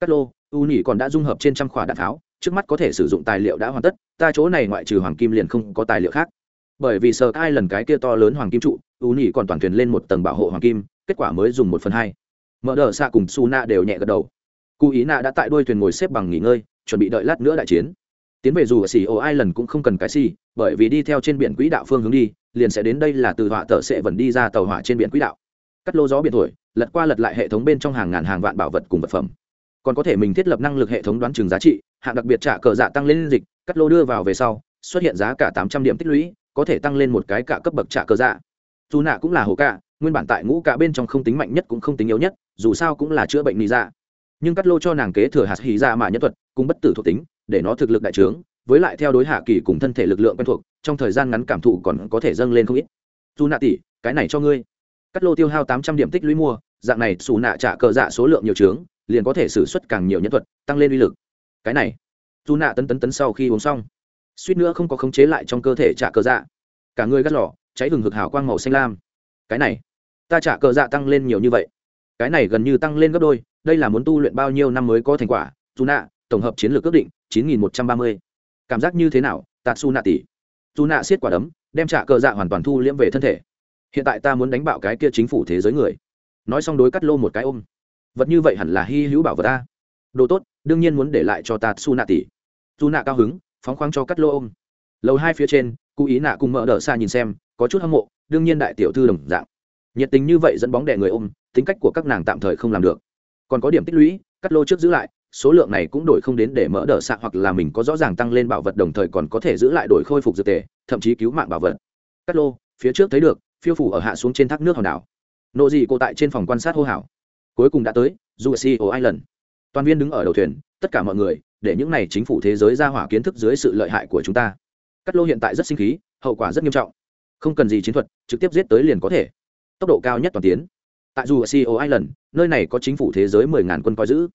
S1: Cắt lô, u nhỉ còn đã dung hợp trên trăm khỏa đạn tháo, trước mắt có thể sử dụng tài liệu đã hoàn tất, ta chỗ này ngoại trừ hoàng kim liền không có tài liệu khác. Bởi vì sợ ai lần cái kia to lớn hoàng kim trụ, u nhỉ còn toàn thuyền lên một tầng bảo hộ hoàng kim kết quả mới dùng một phần hai. Mở đờ xạ cùng su na đều nhẹ gật đầu. Cụ ý nạ đã tại đôi thuyền ngồi xếp bằng nghỉ ngơi, chuẩn bị đợi lát nữa đại chiến. Tiến về dù ở xì ô ai lần cũng không cần cái xì bởi vì đi theo trên biển quỹ đạo phương hướng đi, liền sẽ đến đây là từ họa tờ sẽ vẫn đi ra tàu hỏa trên biển quỹ đạo. Cắt lô gió biển thổi, lật qua lật lại hệ thống bên trong hàng ngàn hàng vạn bảo vật cùng vật phẩm. Còn có thể mình thiết lập năng lực hệ thống đoán chừng giá trị, hạng đặc biệt trả cờ dạ tăng lên dịch, cắt lô đưa vào về sau, xuất hiện giá cả tám trăm điểm tích lũy, có thể tăng lên một cái cả cấp bậc trả cờ dạ. Dù nạ cũng là hồ cả nguyên bản tại ngũ cả bên trong không tính mạnh nhất cũng không tính yếu nhất, dù sao cũng là chữa bệnh lý dạ. Nhưng cắt lô cho nàng kế thừa hạt hì dạ mà nhân thuật, cùng bất tử thuộc tính, để nó thực lực đại trướng, với lại theo đối hạ kỳ cùng thân thể lực lượng quen thuộc, trong thời gian ngắn cảm thụ còn có thể dâng lên không ít. Dù nạ tỷ, cái này cho ngươi. Cắt lô tiêu hao tám trăm điểm tích lũy mua, dạng này xù nạ trả cờ dạ số lượng nhiều trướng, liền có thể xử suất càng nhiều nhân thuật, tăng lên uy lực. Cái này, dù nạ tấn tấn tấn sau khi uống xong, suýt nữa không có khống chế lại trong cơ thể trả cờ dạ. Cả người gắt lỏ cháy hừng hực hào quang màu xanh lam. Cái này ta trả cờ dạ tăng lên nhiều như vậy. Cái này gần như tăng lên gấp đôi, đây là muốn tu luyện bao nhiêu năm mới có thành quả? Dù nạ tổng hợp chiến lược ước định, chín nghìn một trăm ba mươi. Cảm giác như thế nào tạt su nạ tỷ? Dù nạ siết quả đấm, đem trả cờ dạ hoàn toàn thu liễm về thân thể. Hiện tại ta muốn đánh bạo cái kia chính phủ thế giới người. Nói xong đối cắt lô một cái ôm. Vật như vậy hẳn là hy hữu bảo vật ta. Đồ tốt, đương nhiên muốn để lại cho ta su nạ tỷ. Dù nạ cao hứng, phóng khoáng cho cắt lô ôm. Lầu hai phía trên cụ ý nạ cùng mở đỡ xa nhìn xem, có chút hâm mộ, đương nhiên đại tiểu thư đồng dạng nhiệt tình như vậy dẫn bóng đè người ôm tính cách của các nàng tạm thời không làm được. Còn có điểm tích lũy cắt lô trước giữ lại số lượng này cũng đổi không đến để mỡ đỡ xạ hoặc là mình có rõ ràng tăng lên bảo vật đồng thời còn có thể giữ lại đổi khôi phục dược tề thậm chí cứu mạng bảo vật. Cắt lô phía trước thấy được phiêu phủ ở hạ xuống trên thác nước hòn đảo. Nộ dị cô tại trên phòng quan sát hô hảo cuối cùng đã tới dù ai lần, toàn viên đứng ở đầu thuyền tất cả mọi người để những này chính phủ thế giới ra hỏa kiến thức dưới sự lợi hại của chúng ta. Cắt lô hiện tại rất sinh khí hậu quả rất nghiêm trọng. Không cần gì chiến thuật trực tiếp giết tới liền có thể tốc độ cao nhất toàn tiến. Tại dù co island, nơi này có chính phủ thế giới mười ngàn quân coi giữ.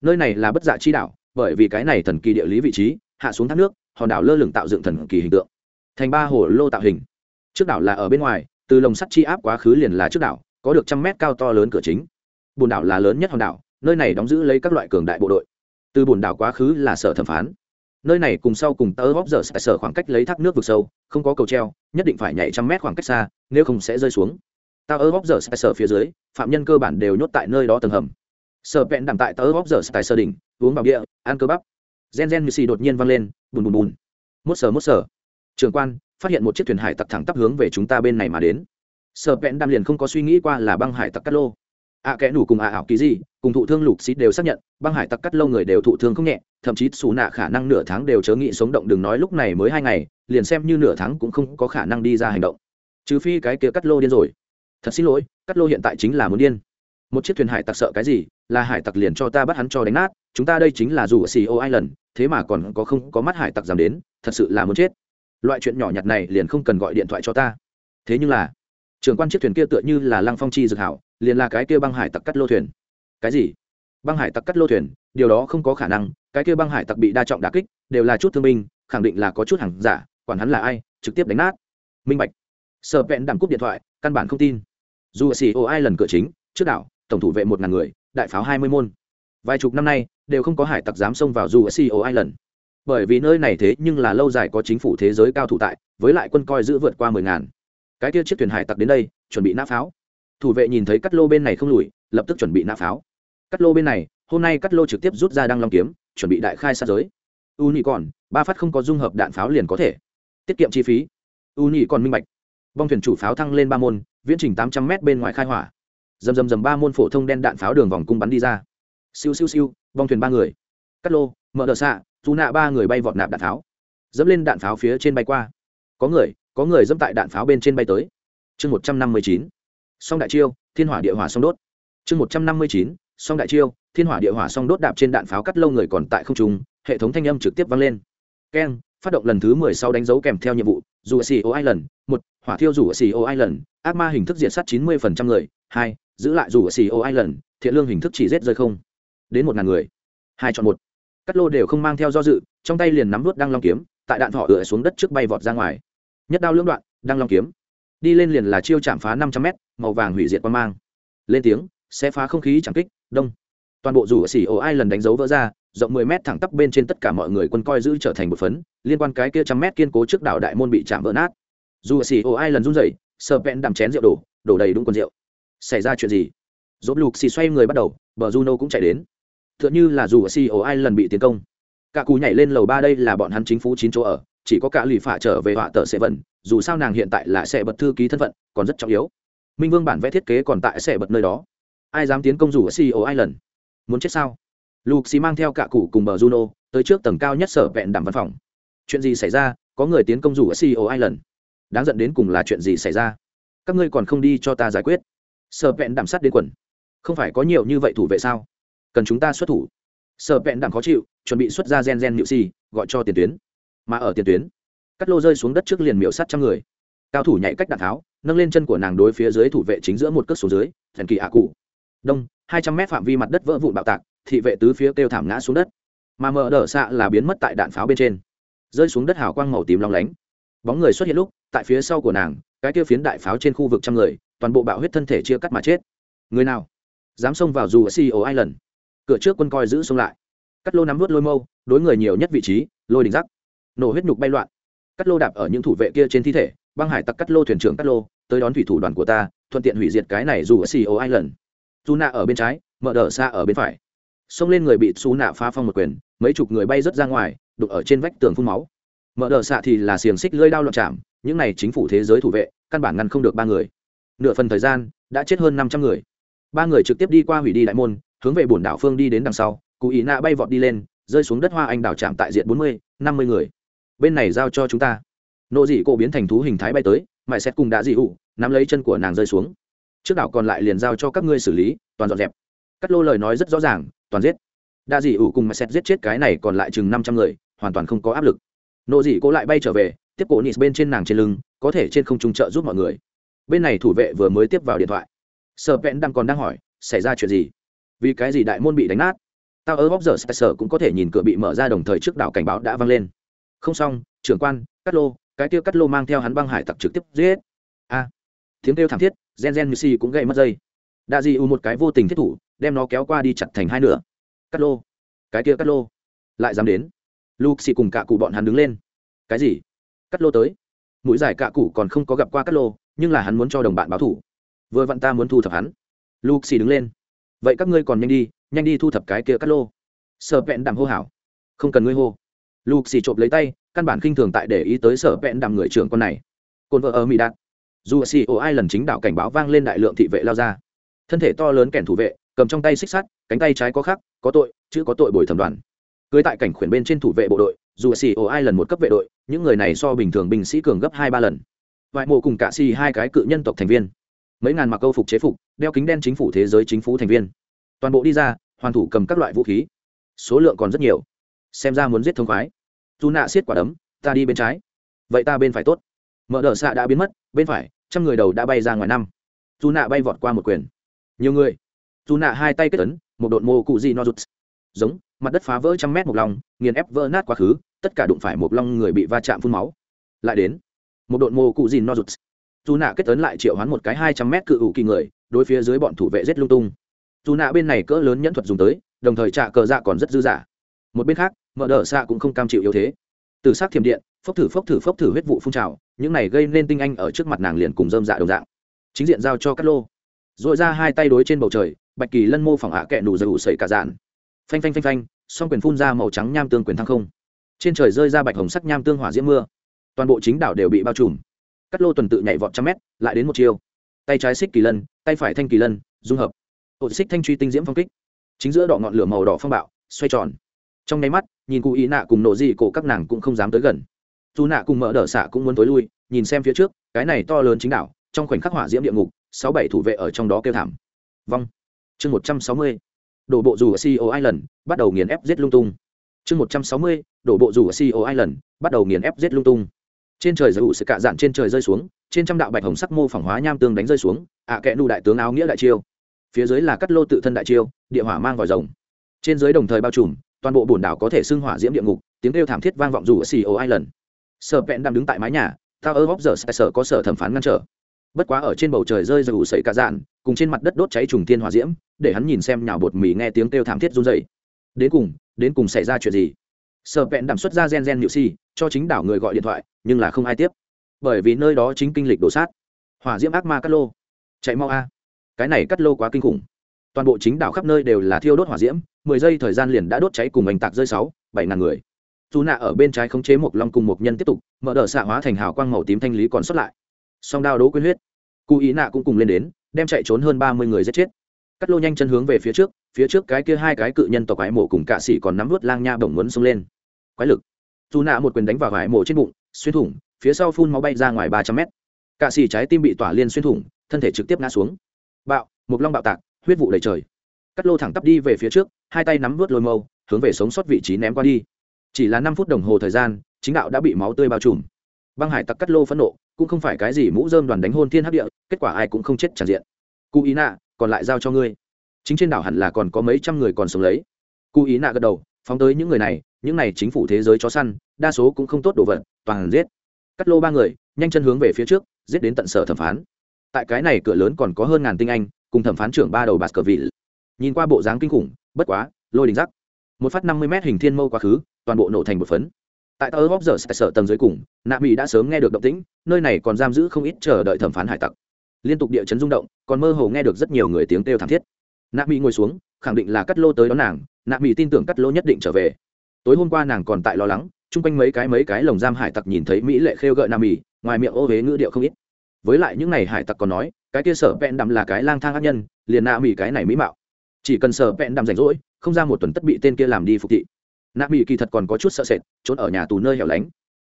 S1: Nơi này là bất dạ chi đảo, bởi vì cái này thần kỳ địa lý vị trí, hạ xuống thác nước, hòn đảo lơ lửng tạo dựng thần kỳ hình tượng. Thành ba hồ lô tạo hình. Trước đảo là ở bên ngoài, từ lồng sắt chi áp quá khứ liền là trước đảo, có được trăm mét cao to lớn cửa chính. Bồn đảo là lớn nhất hòn đảo, nơi này đóng giữ lấy các loại cường đại bộ đội. Từ bồn đảo quá khứ là sở thẩm phán. Nơi này cùng sau cùng tơ góp giờ sở khoảng cách lấy thác nước vực sâu, không có cầu treo, nhất định phải nhảy trăm mét khoảng cách xa, nếu không sẽ rơi xuống tao ơ góp giờ phía dưới phạm nhân cơ bản đều nhốt tại nơi đó tầng hầm. Sở vẹn đảm tại tơ góp giờ sờ đỉnh uống vào địa ăn cơ bắp. Gen gen như xì đột nhiên văng lên bùn bùn bùn. Mốt sờ mốt sờ trường quan phát hiện một chiếc thuyền hải tặc thẳng tắp hướng về chúng ta bên này mà đến. Sở vẹn đam liền không có suy nghĩ qua là băng hải tặc cắt lô. Ạ à, kẽ nủ cùng ạ ảo kỳ gì cùng thụ thương lục xít đều xác nhận băng hải tặc cắt lâu người đều thụ thương không nhẹ thậm chí xù nạ khả năng nửa tháng đều chớ nghị sống động đừng nói lúc này mới hai ngày liền xem như nửa tháng cũng không có khả năng đi ra hành động. Trừ phi cái kia cắt lô điên rồi thật xin lỗi, cắt lô hiện tại chính là muốn điên. Một chiếc thuyền hải tặc sợ cái gì, là hải tặc liền cho ta bắt hắn cho đánh nát, chúng ta đây chính là dù ở ceo island, thế mà còn có không có mắt hải tặc dám đến, thật sự là muốn chết. Loại chuyện nhỏ nhặt này liền không cần gọi điện thoại cho ta. Thế nhưng là, trưởng quan chiếc thuyền kia tựa như là lăng phong chi dược hảo, liền là cái kia băng hải tặc cắt lô thuyền. Cái gì? Băng hải tặc cắt lô thuyền, điều đó không có khả năng, cái kia băng hải tặc bị đa trọng đà kích, đều là chút thương binh, khẳng định là có chút hàng giả, quản hắn là ai, trực tiếp đánh nát. Minh bạch. Sợ vẹn đảm cúp điện thoại, căn bản không tin dù xì ô ai lần cửa chính, trước đảo, tổng thủ vệ một ngàn người, đại pháo hai mươi môn. Vài chục năm nay, đều không có hải tặc dám xông vào dù xì ô ai lần bởi vì nơi này thế nhưng là lâu dài có chính phủ thế giới cao thủ tại, với lại quân coi giữ vượt qua mười ngàn. Cái kia chiếc thuyền hải tặc đến đây, chuẩn bị nã pháo. Thủ vệ nhìn thấy cắt lô bên này không lùi, lập tức chuẩn bị nã pháo. Cắt lô bên này, hôm nay cắt lô trực tiếp rút ra đăng long kiếm, chuẩn bị đại khai sát giới. U nhị còn ba phát không có dung hợp đạn pháo liền có thể. Tiết kiệm chi phí. U nhị còn minh bạch. Bong thuyền chủ pháo thăng lên ba môn viễn trình tám trăm m bên ngoài khai hỏa. Dầm dầm dầm ba môn phổ thông đen đạn pháo đường vòng cung bắn đi ra. Siêu siêu siêu bong thuyền ba người. Cắt lô mở đợt xạ dù nạ ba người bay vọt nạp đạn pháo. Dẫm lên đạn pháo phía trên bay qua. Có người có người dẫm tại đạn pháo bên trên bay tới. Chương một trăm năm mươi chín. Song đại chiêu thiên hỏa địa hỏa song đốt. Chương một trăm năm mươi chín. Song đại chiêu thiên hỏa địa hỏa song đốt đạp trên đạn pháo cắt lâu người còn tại không trung hệ thống thanh âm trực tiếp vang lên. Keng phát động lần thứ mười sau đánh dấu kèm theo nhiệm vụ dù ở CEO Island, một hỏa thiêu dù ở CEO Island, ác ma hình thức diệt sát chín mươi phần trăm người, hai giữ lại dù ở CEO Island, thiện lương hình thức chỉ giết rơi không. Đến một ngàn người. Hai chọn một. Cắt lô đều không mang theo do dự, trong tay liền nắm đuốt đăng long kiếm, tại đạn thọ ựa xuống đất trước bay vọt ra ngoài. Nhất đao lưỡng đoạn, đăng long kiếm. Đi lên liền là chiêu chạm phá năm trăm mét, màu vàng hủy diệt quan mang. Lên tiếng, sẽ phá không khí chẳng kích, đông. Toàn bộ rủ ở CEO Island đánh dấu vỡ ra, rộng 10 mét thẳng tắp bên trên tất cả mọi người quân coi giữ trở thành một phấn, liên quan cái kia trăm mét kiên cố trước đảo đại môn bị chạm vỡ nát. Dù xì ô ai lần run rẩy, sờ vẹn đầm chén rượu đổ, đổ đầy đúng quần rượu. Xảy ra chuyện gì? Rốt lục xì xoay người bắt đầu, bờ Juno cũng chạy đến. Tựa như là dù xì ô ai lần bị tiến công. Cả cù nhảy lên lầu ba đây là bọn hắn chính phủ chín chỗ ở, chỉ có cả lì phả trở về họa tờ sẽ vận, dù sao nàng hiện tại là sẽ bật thư ký thân phận, còn rất trọng yếu. Minh Vương bản vẽ thiết kế còn tại sẽ bật nơi đó. Ai dám tiến công dù CEO Island? Muốn chết sao? lục xì mang theo cả cụ cùng bờ juno tới trước tầng cao nhất sở vẹn đảm văn phòng chuyện gì xảy ra có người tiến công rủ ở ceo island đáng giận đến cùng là chuyện gì xảy ra? Các ngươi còn không đi cho ta giải quyết. Sợ vẹn đảm sát đến quần. Không phải có nhiều như vậy thủ vệ sao? Cần chúng ta xuất thủ. Sợ vẹn đảm khó chịu, chuẩn bị xuất ra gen gen nhự xì gọi cho tiền tuyến. Mà ở tiền tuyến, cắt lô rơi xuống đất trước liền miệu sát trăm người. Cao thủ nhảy cách đạn tháo, nâng lên chân của nàng đối phía dưới thủ vệ chính giữa một cước số dưới, thần kỳ hạ cụ. Đông, hai trăm mét phạm vi mặt đất vỡ vụn bạo tạc, thị vệ tứ phía kêu thảm ngã xuống đất. Mà mở đỡ xạ là biến mất tại đạn pháo bên trên. Rơi xuống đất hào quang màu tím long lánh. Bóng người xuất hiện lúc tại phía sau của nàng, cái kia phiến đại pháo trên khu vực trăm người, toàn bộ bạo huyết thân thể chia cắt mà chết. Người nào? Dám xông vào dù ở ceo island. Cửa trước quân coi giữ xông lại. Cắt lô nắm vớt lôi mâu, đối người nhiều nhất vị trí, lôi đỉnh rắc. Nổ huyết nhục bay loạn. Cắt lô đạp ở những thủ vệ kia trên thi thể, băng hải tặc cắt lô thuyền trưởng cắt lô, tới đón thủy thủ đoàn của ta, thuận tiện hủy diệt cái này dù ở ceo island. Dù nạ ở bên trái, mở đờ xa ở bên phải. Xông lên người bị xú nạ phá phong một quyền, mấy chục người bay rớt ra ngoài đục ở trên vách tường phun máu. Mở đờ xạ thì là xiềng xích lơi đao loạn chạm những này chính phủ thế giới thủ vệ, căn bản ngăn không được ba người. Nửa phần thời gian, đã chết hơn năm trăm người. Ba người trực tiếp đi qua hủy đi đại môn, hướng về bồn đảo phương đi đến đằng sau cụ ý nạ bay vọt đi lên, rơi xuống đất hoa anh đảo chạm tại diện bốn mươi, năm mươi người. Bên này giao cho chúng ta. Nộ dị cổ biến thành thú hình thái bay tới mãi xét cùng đã dị ụ nắm lấy chân của nàng rơi xuống. Trước đảo còn lại liền giao cho các ngươi xử lý, toàn dọn dẹp. Cắt lô lời nói rất rõ ràng, toàn giết. Đa dị ủ cùng mà xét giết chết cái này còn lại chừng năm trăm người, hoàn toàn không có áp lực. Nộ dị cố lại bay trở về tiếp cổ nịt bên trên nàng trên lưng, có thể trên không trung trợ giúp mọi người. Bên này thủ vệ vừa mới tiếp vào điện thoại. Sợ vẹn đang còn đang hỏi, xảy ra chuyện gì? Vì cái gì đại môn bị đánh nát? Tao ớ bóc giờ sở cũng có thể nhìn cửa bị mở ra đồng thời trước đảo cảnh báo đã vang lên. Không xong, trưởng quan, cắt lô, cái tiêu cắt lô mang theo hắn băng hải tặc trực tiếp giết. A. Tiếng kêu thảm thiết, gen gen như si cũng gây mất dây. Đa di u một cái vô tình thiết thủ, đem nó kéo qua đi chặt thành hai nửa. Cắt lô. Cái kia cắt lô. Lại dám đến. Luke xì cùng cả cụ bọn hắn đứng lên. Cái gì? Cắt lô tới. Mũi giải cạ cụ còn không có gặp qua cắt lô, nhưng là hắn muốn cho đồng bạn báo thủ. Vừa vặn ta muốn thu thập hắn. Luke xì đứng lên. Vậy các ngươi còn nhanh đi nhanh đi thu thập cái kia cắt lô. Sợ vẹn đàm hô hảo không cần ngươi hô. Luke xì trộm lấy tay, căn bản khinh thường tại để ý tới sở vẹn đàm người trưởng con này. Cồn vợ ở mỹ đạt. Dù xì ô ai lần chính đạo cảnh báo vang lên đại lượng thị vệ lao ra. Thân thể to lớn kẻn thủ vệ, cầm trong tay xích sắt, cánh tay trái có khắc, có tội chứ có tội bồi thẩm đoàn cưới tại cảnh khuyển bên trên thủ vệ bộ đội, dù xì ổ ai lần một cấp vệ đội, những người này so bình thường binh sĩ cường gấp hai ba lần. Vài mộ cùng cả xì hai cái cự nhân tộc thành viên. Mấy ngàn mặc câu phục chế phục, đeo kính đen chính phủ thế giới chính phủ thành viên. Toàn bộ đi ra, hoàn thủ cầm các loại vũ khí. Số lượng còn rất nhiều. Xem ra muốn giết thông khoái. Dù nạ xiết quả đấm, ta đi bên trái. Vậy ta bên phải tốt. Mở đờ xạ đã biến mất, bên phải, trăm người đầu đã bay ra ngoài năm. Dù nạ bay vọt qua một quyền. Nhiều người. Dù nạ hai tay kết ấn, một đội mô cụ gì no rụt. Giống mặt đất phá vỡ trăm mét một long, nghiền ép vỡ nát quá khứ tất cả đụng phải một long người bị va chạm phun máu. Lại đến một đội mô cụ dìn no rụt. Dù nạ kết tấn lại triệu hoán một cái hai trăm mét cự ủ kỳ người đối phía dưới bọn thủ vệ rết lung tung. Dù nạ bên này cỡ lớn nhẫn thuật dùng tới đồng thời trạ cờ dạ còn rất dư dả. Một bên khác mở đờ xạ cũng không cam chịu yếu thế. Từ s á c thiểm điện phốc thử phốc thử phốc thử huyết vụ phun trào những này gây nên tinh anh ở trước mặt nàng liền cùng dơm dạ đồng dạng. Chính diện giao cho cát lô dội ra hai tay đối trên bầu trời bạch kỳ lân mô phỏng hạ kẹ nù dầu sẩy cả dạn phanh phanh phanh phanh song quyền phun ra màu trắng nham tương quyền thăng không. Trên trời rơi ra bạch hồng sắc nham tương hỏa diễm mưa. Toàn bộ chính đảo đều bị bao trùm. Cắt lô tuần tự nhảy vọt trăm mét lại đến một chiều, tay trái xích kỳ lân tay phải thanh kỳ lân dung hợp. Ột xích thanh truy tinh diễm phong kích. Chính giữa đỏ ngọn lửa màu đỏ phong bạo xoay tròn. Trong nháy mắt nhìn cụ ý nạ cùng nổ dị cổ các nàng cũng không dám tới gần. Dù nạ cùng mở đỡ xạ cũng muốn tối lui nhìn xem phía trước cái này to lớn chính đảo trong khoảnh khắc hỏa diễm địa ngục sáu bảy thủ vệ ở trong đó kêu thảm. Vong. Chương một trăm sáu mươi đổ bộ dù ở ceo island, bắt đầu nghiền ép giết lung tung. Chương một trăm sáu mươi, đổ bộ dù ở ceo island, bắt đầu nghiền ép giết lung tung. Trên trời giữ sự cạ dạn trên trời rơi xuống, trên trăm đạo bạch hồng sắc mô phỏng hóa nham tương đánh rơi xuống, ạ à kẽ nụ đại tướng áo nghĩa đại chiêu. Phía dưới là cắt lô tự thân đại chiêu, địa hỏa mang vòi rồng. Trên dưới đồng thời bao trùm, toàn bộ bồn đảo có thể xưng hỏa diễm địa ngục, tiếng kêu thảm thiết vang vọng dù ở ceo island. Sở vẹn đang đứng tại mái nhà Tower of the giờ sợ có sở thẩm phán ngăn trở bất quá ở trên bầu trời rơi dù sậy cả dạn, cùng trên mặt đất đốt cháy trùng thiên hỏa diễm, để hắn nhìn xem nhào bột mì nghe tiếng kêu thảm thiết run dậy đến cùng đến cùng xảy ra chuyện gì? Sợ vẹn đảm xuất ra gen gen nhự si, cho chính đảo người gọi điện thoại, nhưng là không ai tiếp. Bởi vì nơi đó chính kinh lịch đổ sát. Hỏa diễm ác ma cắt lô. Chạy mau a. Cái này cắt lô quá kinh khủng. Toàn bộ chính đảo khắp nơi đều là thiêu đốt hỏa diễm, mười giây thời gian liền đã đốt cháy cùng ảnh tạc rơi sáu, bảy ngàn người. Dù nạ ở bên trái khống chế một long cùng một nhân tiếp tục, mở đờ xạ hóa thành hào quang màu tím thanh lý còn xuất lại song đao đố quyên huyết. Cụ ý nạ cũng cùng lên đến, đem chạy trốn hơn ba mươi người giết chết. Cắt lô nhanh chân hướng về phía trước phía trước cái kia hai cái cự nhân tộc quái mộ cùng cạ sĩ còn nắm vớt lang nha bổng muốn xông lên. Quái lực. Dù nạ một quyền đánh vào vải mộ trên bụng, xuyên thủng, phía sau phun máu bay ra ngoài ba trăm mét. Cạ sĩ trái tim bị tỏa liên xuyên thủng, thân thể trực tiếp ngã xuống. Bạo, một long bạo tạc, huyết vụ đầy trời. Cắt lô thẳng tắp đi về phía trước, hai tay nắm vớt lôi mâu, hướng về sống sót vị trí ném qua đi. Chỉ là năm phút đồng hồ thời gian, chính đạo đã bị máu tươi bao trùm băng hải tặc cắt lô phẫn nộ, cũng không phải cái gì mũ dơm đoàn đánh hôn thiên hấp địa, kết quả ai cũng không chết tràn diện. Cụ ý nạ, còn lại giao cho ngươi. Chính trên đảo hẳn là còn có mấy trăm người còn sống lấy. Cụ ý nạ gật đầu, phóng tới những người này, những này chính phủ thế giới chó săn, đa số cũng không tốt đồ vật, toàn giết. Cắt lô ba người, nhanh chân hướng về phía trước, giết đến tận sở thẩm phán. Tại cái này cửa lớn còn có hơn ngàn tinh anh, cùng thẩm phán trưởng ba đầu bạt cờ vị. Nhìn qua bộ dáng kinh khủng, bất quá, lôi đình rắc. Một phát năm mươi m hình thiên mâu quá khứ, toàn bộ nổ thành một phấn tại tàu góp giờ sở tầng dưới cùng, nạ mỹ đã sớm nghe được động tĩnh, nơi này còn giam giữ không ít chờ đợi thẩm phán hải tặc. Liên tục địa chấn rung động, còn mơ hồ nghe được rất nhiều người tiếng kêu thảm thiết. Nạ mỹ ngồi xuống, khẳng định là cắt lô tới đón nàng, nạ mỹ tin tưởng cắt lô nhất định trở về. Tối hôm qua nàng còn tại lo lắng, chung quanh mấy cái mấy cái lồng giam hải tặc nhìn thấy mỹ lệ khêu gợi nạ mỹ ngoài miệng ô huế ngữ điệu không ít. Với lại những n à y hải tặc còn nói, cái kia sở vẹn đầm là cái lang thang ác nhân, liền nạ mỹ cái này mỹ mạo. Chỉ cần sở vẹn đầm rảnh rỗi, không ra một tuần tất bị tên kia làm đi phục thị nạ mỹ kỳ thật còn có chút sợ sệt, trốn ở nhà tù nơi hẻo lánh.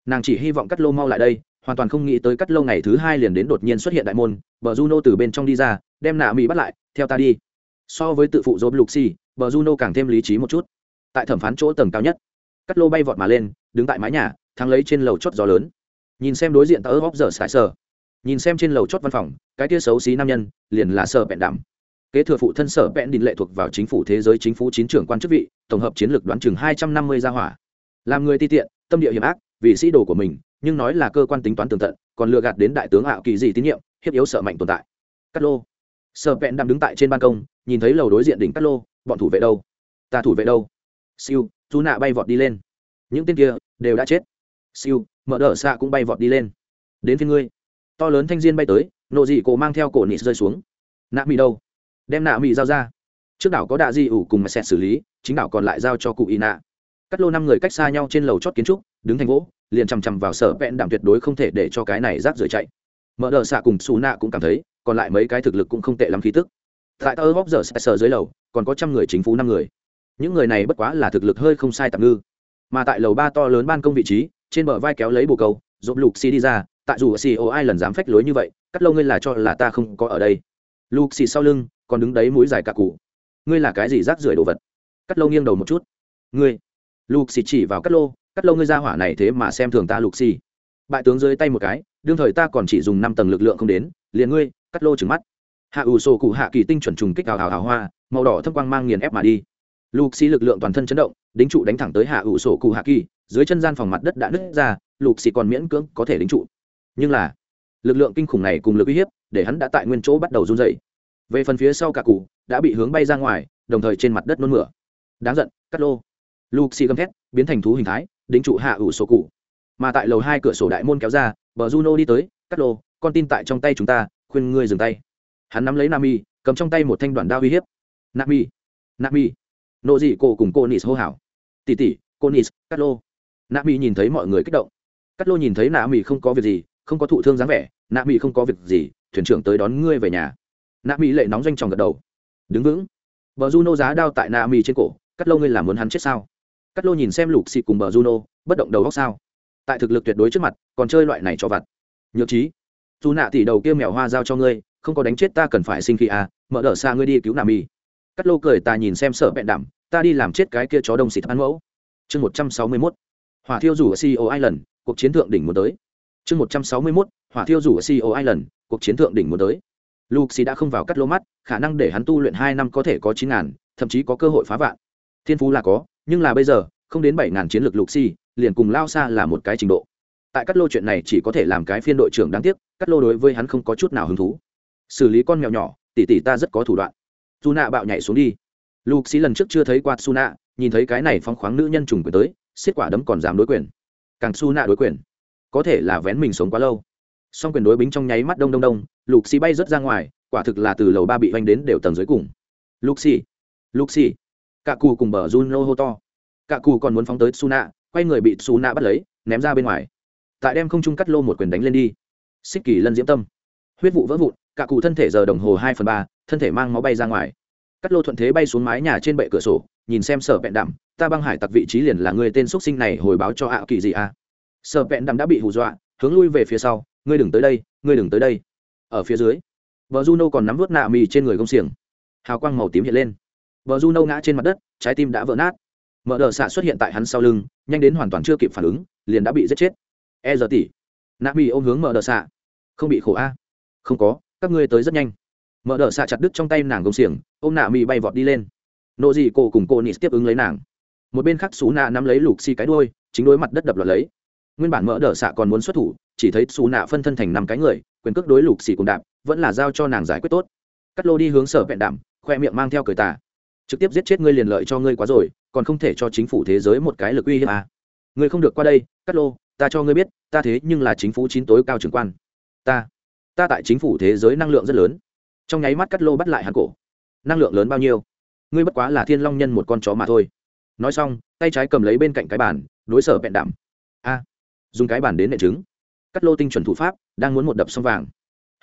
S1: Nàng chỉ hy vọng cắt lô mau lại đây, hoàn toàn không nghĩ tới cắt lô ngày thứ hai liền đến đột nhiên xuất hiện đại môn, bờ juno từ bên trong đi ra, đem nạ mỹ bắt lại, theo ta đi. So với tự phụ dốt lục xì bờ juno càng thêm lý trí một chút. Tại thẩm phán chỗ tầng cao nhất, cắt lô bay vọt mà lên, đứng tại mái nhà, thắng lấy trên lầu chót gió lớn. Nhìn xem đối diện tờ ấp giờ sải sờ nhìn xem trên lầu chót văn phòng, cái tia xấu xí nam nhân, liền là sợ bẹn đảm kế thừa phụ thân sở bẹn đình lệ thuộc vào chính phủ thế giới chính phủ chín trưởng quan chức vị, tổng hợp chiến lược đoán chừng hai trăm năm mươi gia hỏa. Làm người ti tiện, tâm địa hiểm ác, vì sĩ đồ của mình, nhưng nói là cơ quan tính toán tường tận, còn lừa gạt đến đại tướng ảo kỳ dị tín nhiệm, hiếp yếu sợ mạnh tồn tại. Cắt lô. Sở bẹn đang đứng tại trên ban công, nhìn thấy lầu đối diện đỉnh cắt lô, bọn thủ vệ đâu? Ta thủ vệ đâu? Siêu chú nạ bay vọt đi lên. Những tên kia đều đã chết. Siêu mở đỡ xạ cũng bay vọt đi lên. Đến phía ngươi. To lớn thanh diên bay tới, nộ dị cổ mang theo cổ nịt rơi xuống. Nạ mỹ đâu? Đem nạ mỹ giao ra. Trước đảo có đạ di ủ cùng mà xét xử lý, chính đảo còn lại giao cho cụ y nạ. Cắt lô năm người cách xa nhau trên lầu chót kiến trúc, đứng thành gỗ, liền chằm chằm vào sở vẹn đảm tuyệt đối không thể để cho cái này rác rưởi chạy. Mở đờ xạ cùng xù nạ cũng cảm thấy, còn lại mấy cái thực lực cũng không tệ lắm khí tức. Tại tơ bóc giờ sở dưới lầu, còn có trăm người chính phủ năm người. Những người này bất quá là thực lực hơi không sai tạm ngư. Mà tại lầu ba to lớn ban công vị trí, trên bờ vai kéo lấy bồ câu dộp lục xi đi ra, tại dù xì ai lần dám phách lối như vậy, cắt lâu ngươi là cho là ta không có ở đây lục xì sau lưng, còn đứng đấy mũi dài cả cụ. Ngươi là cái gì rác rưởi đồ vật? Cắt lâu nghiêng đầu một chút. Ngươi. Lục xì chỉ vào cắt lô, cắt lâu ngươi ra hỏa này thế mà xem thường ta lục xì bại tướng dưới tay một cái, đương thời ta còn chỉ dùng năm tầng lực lượng không đến, liền ngươi, cắt lô trừng mắt. Hạ ủ sổ cụ hạ kỳ tinh chuẩn trùng kích hào hào hào hoa, màu đỏ thâm quang mang nghiền ép mà đi. Lục xì lực lượng toàn thân chấn động, đính trụ đánh thẳng tới hạ ủ sổ cụ hạ kỳ, dưới chân gian phòng mặt đất đã nứt ra, lục xì còn miễn cưỡng có thể đính trụ. Nhưng là lực lượng kinh khủng này cùng lực uy hiếp để hắn đã tại nguyên chỗ bắt đầu run dày về phần phía sau cả cụ đã bị hướng bay ra ngoài đồng thời trên mặt đất nôn mửa. Đáng giận cắt lô. Lục xì gầm thét biến thành thú hình thái đính trụ hạ ủ sổ cụ. Mà tại lầu hai cửa sổ đại môn kéo ra bờ juno đi tới cắt lô con tin tại trong tay chúng ta khuyên ngươi dừng tay. Hắn nắm lấy nami cầm trong tay một thanh đoàn đao uy hiếp. Nami nami. Nộ dị cổ cùng cô nis hô hảo tỉ tỉ, cô nis cắt lô. Nami nhìn thấy mọi người kích động. Cắt lô nhìn thấy Nami không có việc gì không có thụ thương dáng vẻ nạ mỹ không có việc gì, thuyền trưởng tới đón ngươi về nhà. Nạ mỹ lệ nóng doanh tròng gật đầu. Đứng vững. Bờ juno giá đao tại nạ mỹ trên cổ cắt lô ngươi làm muốn hắn chết sao? Cắt lô nhìn xem lục xịt cùng bờ juno, bất động đầu góc sao? Tại thực lực tuyệt đối trước mặt, còn chơi loại này cho vặt. Nhược trí, dù nạ tỷ đầu kia mèo hoa giao cho ngươi, không có đánh chết ta cần phải sinh khi à mở đỡ xa ngươi đi cứu nà mi cắt lô cười ta nhìn xem sợ bẹn đảm ta đi làm chết cái kia chó đông xịt ăn mẫu. Chương một trăm sáu mươi mốt. Hỏa thiêu rủ ở ceo island, cuộc chiến thượng đỉnh muốn tới. Chương một trăm sáu mươi mốt hỏa thiêu rủ ở ceo island cuộc chiến thượng đỉnh muốn tới. Luxi đã không vào cắt lô mắt khả năng để hắn tu luyện hai năm có thể có chín ngàn thậm chí có cơ hội phá vạn. Thiên phú là có nhưng là bây giờ không đến bảy ngàn chiến lược luxi liền cùng lao xa là một cái trình độ. Tại cắt lô chuyện này chỉ có thể làm cái phiên đội trưởng đáng tiếc cắt lô đối với hắn không có chút nào hứng thú. Xử lý con mèo nhỏ tỷ tỷ ta rất có thủ đoạn. Suna bạo nhảy xuống đi. Luxi lần trước chưa thấy qua Suna, nhìn thấy cái này phóng khoáng nữ nhân trùng quyền tới xiết quả đấm còn dám đối quyền. Càng Suna đối quyền có thể là vén mình sống quá lâu song quyền đối bính trong nháy mắt đông đông đông, lục xì bay rớt ra ngoài, quả thực là từ lầu ba bị vanh đến đều tầng dưới cùng. Lục xì lục xì. Cạ cù cùng bờ Juno hô to. Cạ cù còn muốn phóng tới su nạ quay người bị su nạ bắt lấy, ném ra bên ngoài. Tại đem không trung cắt lô một quyền đánh lên đi. Xích kỳ lân diễm tâm. Huyết vụ vỡ vụn cả cụ thân thể giờ đồng hồ hai phần ba, thân thể mang máu bay ra ngoài. Cắt lô thuận thế bay xuống mái nhà trên bệ cửa sổ, nhìn xem sở vẹn đạm, ta băng hải tặc vị trí liền là người tên x sinh này hồi báo cho ạ kỳ gì à. Sở vẹn đạm đã bị hù dọa, hướng lui về phía sau ngươi đừng tới đây, ngươi đừng tới đây. Ở phía dưới, vợ juno còn nắm vớt nạ mì trên người gông xiềng. Hào quang màu tím hiện lên. Vợ juno ngã trên mặt đất, trái tim đã vỡ nát. Mở đờ xạ xuất hiện tại hắn sau lưng, nhanh đến hoàn toàn chưa kịp phản ứng, liền đã bị giết chết. E giờ tỷ nạ mì ôm hướng mở đờ xạ không bị khổ a? Không có, các ngươi tới rất nhanh. Mở đờ xạ chặt đứt trong tay nàng gông xiềng, ôm nạ mì bay vọt đi lên. Nộ dị cổ cùng cô nịt tiếp ứng lấy nàng. Một bên khác xú nạ nắm lấy lục xi cái đôi chính đối mặt đất đập lọt lấy nguyên bản mỡ đỡ xạ còn muốn xuất thủ, chỉ thấy xù nạ phân thân thành năm cái người, quyền cước đối lục xì cùng đạp, vẫn là giao cho nàng giải quyết tốt. Cắt lô đi hướng sở vẹn đạm, khoe miệng mang theo cười tà. Trực tiếp giết chết ngươi liền lợi cho ngươi quá rồi, còn không thể cho chính phủ thế giới một cái lực uy hiếp à. ngươi không được qua đây, cắt lô, ta cho ngươi biết, ta thế nhưng là chính phủ chín tối cao trưởng quan. Ta ta tại chính phủ thế giới năng lượng rất lớn. Trong nháy mắt cắt lô bắt lại hắn cổ. Năng lượng lớn bao nhiêu? Ngươi bất quá là thiên long nhân một con chó mà thôi. Nói xong, tay trái cầm lấy bên cạnh cái bàn, đối sở vẹn đảm dùng cái bàn đến nệ trứng. Cắt lô tinh chuẩn thủ pháp đang muốn một đập sông vàng.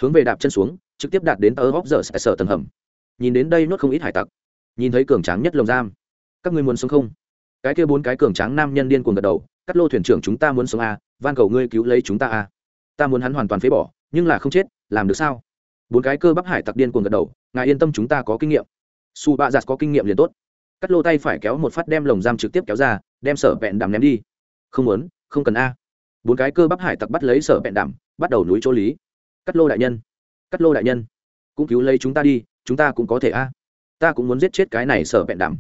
S1: Hướng về đạp chân xuống trực tiếp đạt đến tờ góc giờ sở tầng hầm. Nhìn đến đây nốt không ít hải tặc. Nhìn thấy cường tráng nhất lồng giam. Các ngươi muốn sống không? Cái kia bốn cái cường tráng nam nhân điên cuồng gật đầu cắt lô thuyền trưởng chúng ta muốn sống a à, van cầu ngươi cứu lấy chúng ta a à. ta muốn hắn hoàn toàn phế bỏ nhưng là không chết làm được sao? Bốn cái cơ bắp hải tặc điên cuồng gật đầu ngài yên tâm chúng ta có kinh nghiệm. Su bạ giặt có kinh nghiệm liền tốt. Cắt lô tay phải kéo một phát đem lồng giam trực tiếp kéo ra đem sở vẹn đàm ném đi. Không muốn không cần a bốn cái cơ bắp hải tặc bắt lấy sở bẹn đảm bắt đầu núi chỗ lý. Cắt lô đại nhân, cắt lô đại nhân, cũng cứu lấy chúng ta đi, chúng ta cũng có thể a. Ta cũng muốn giết chết cái này sở bẹn đảm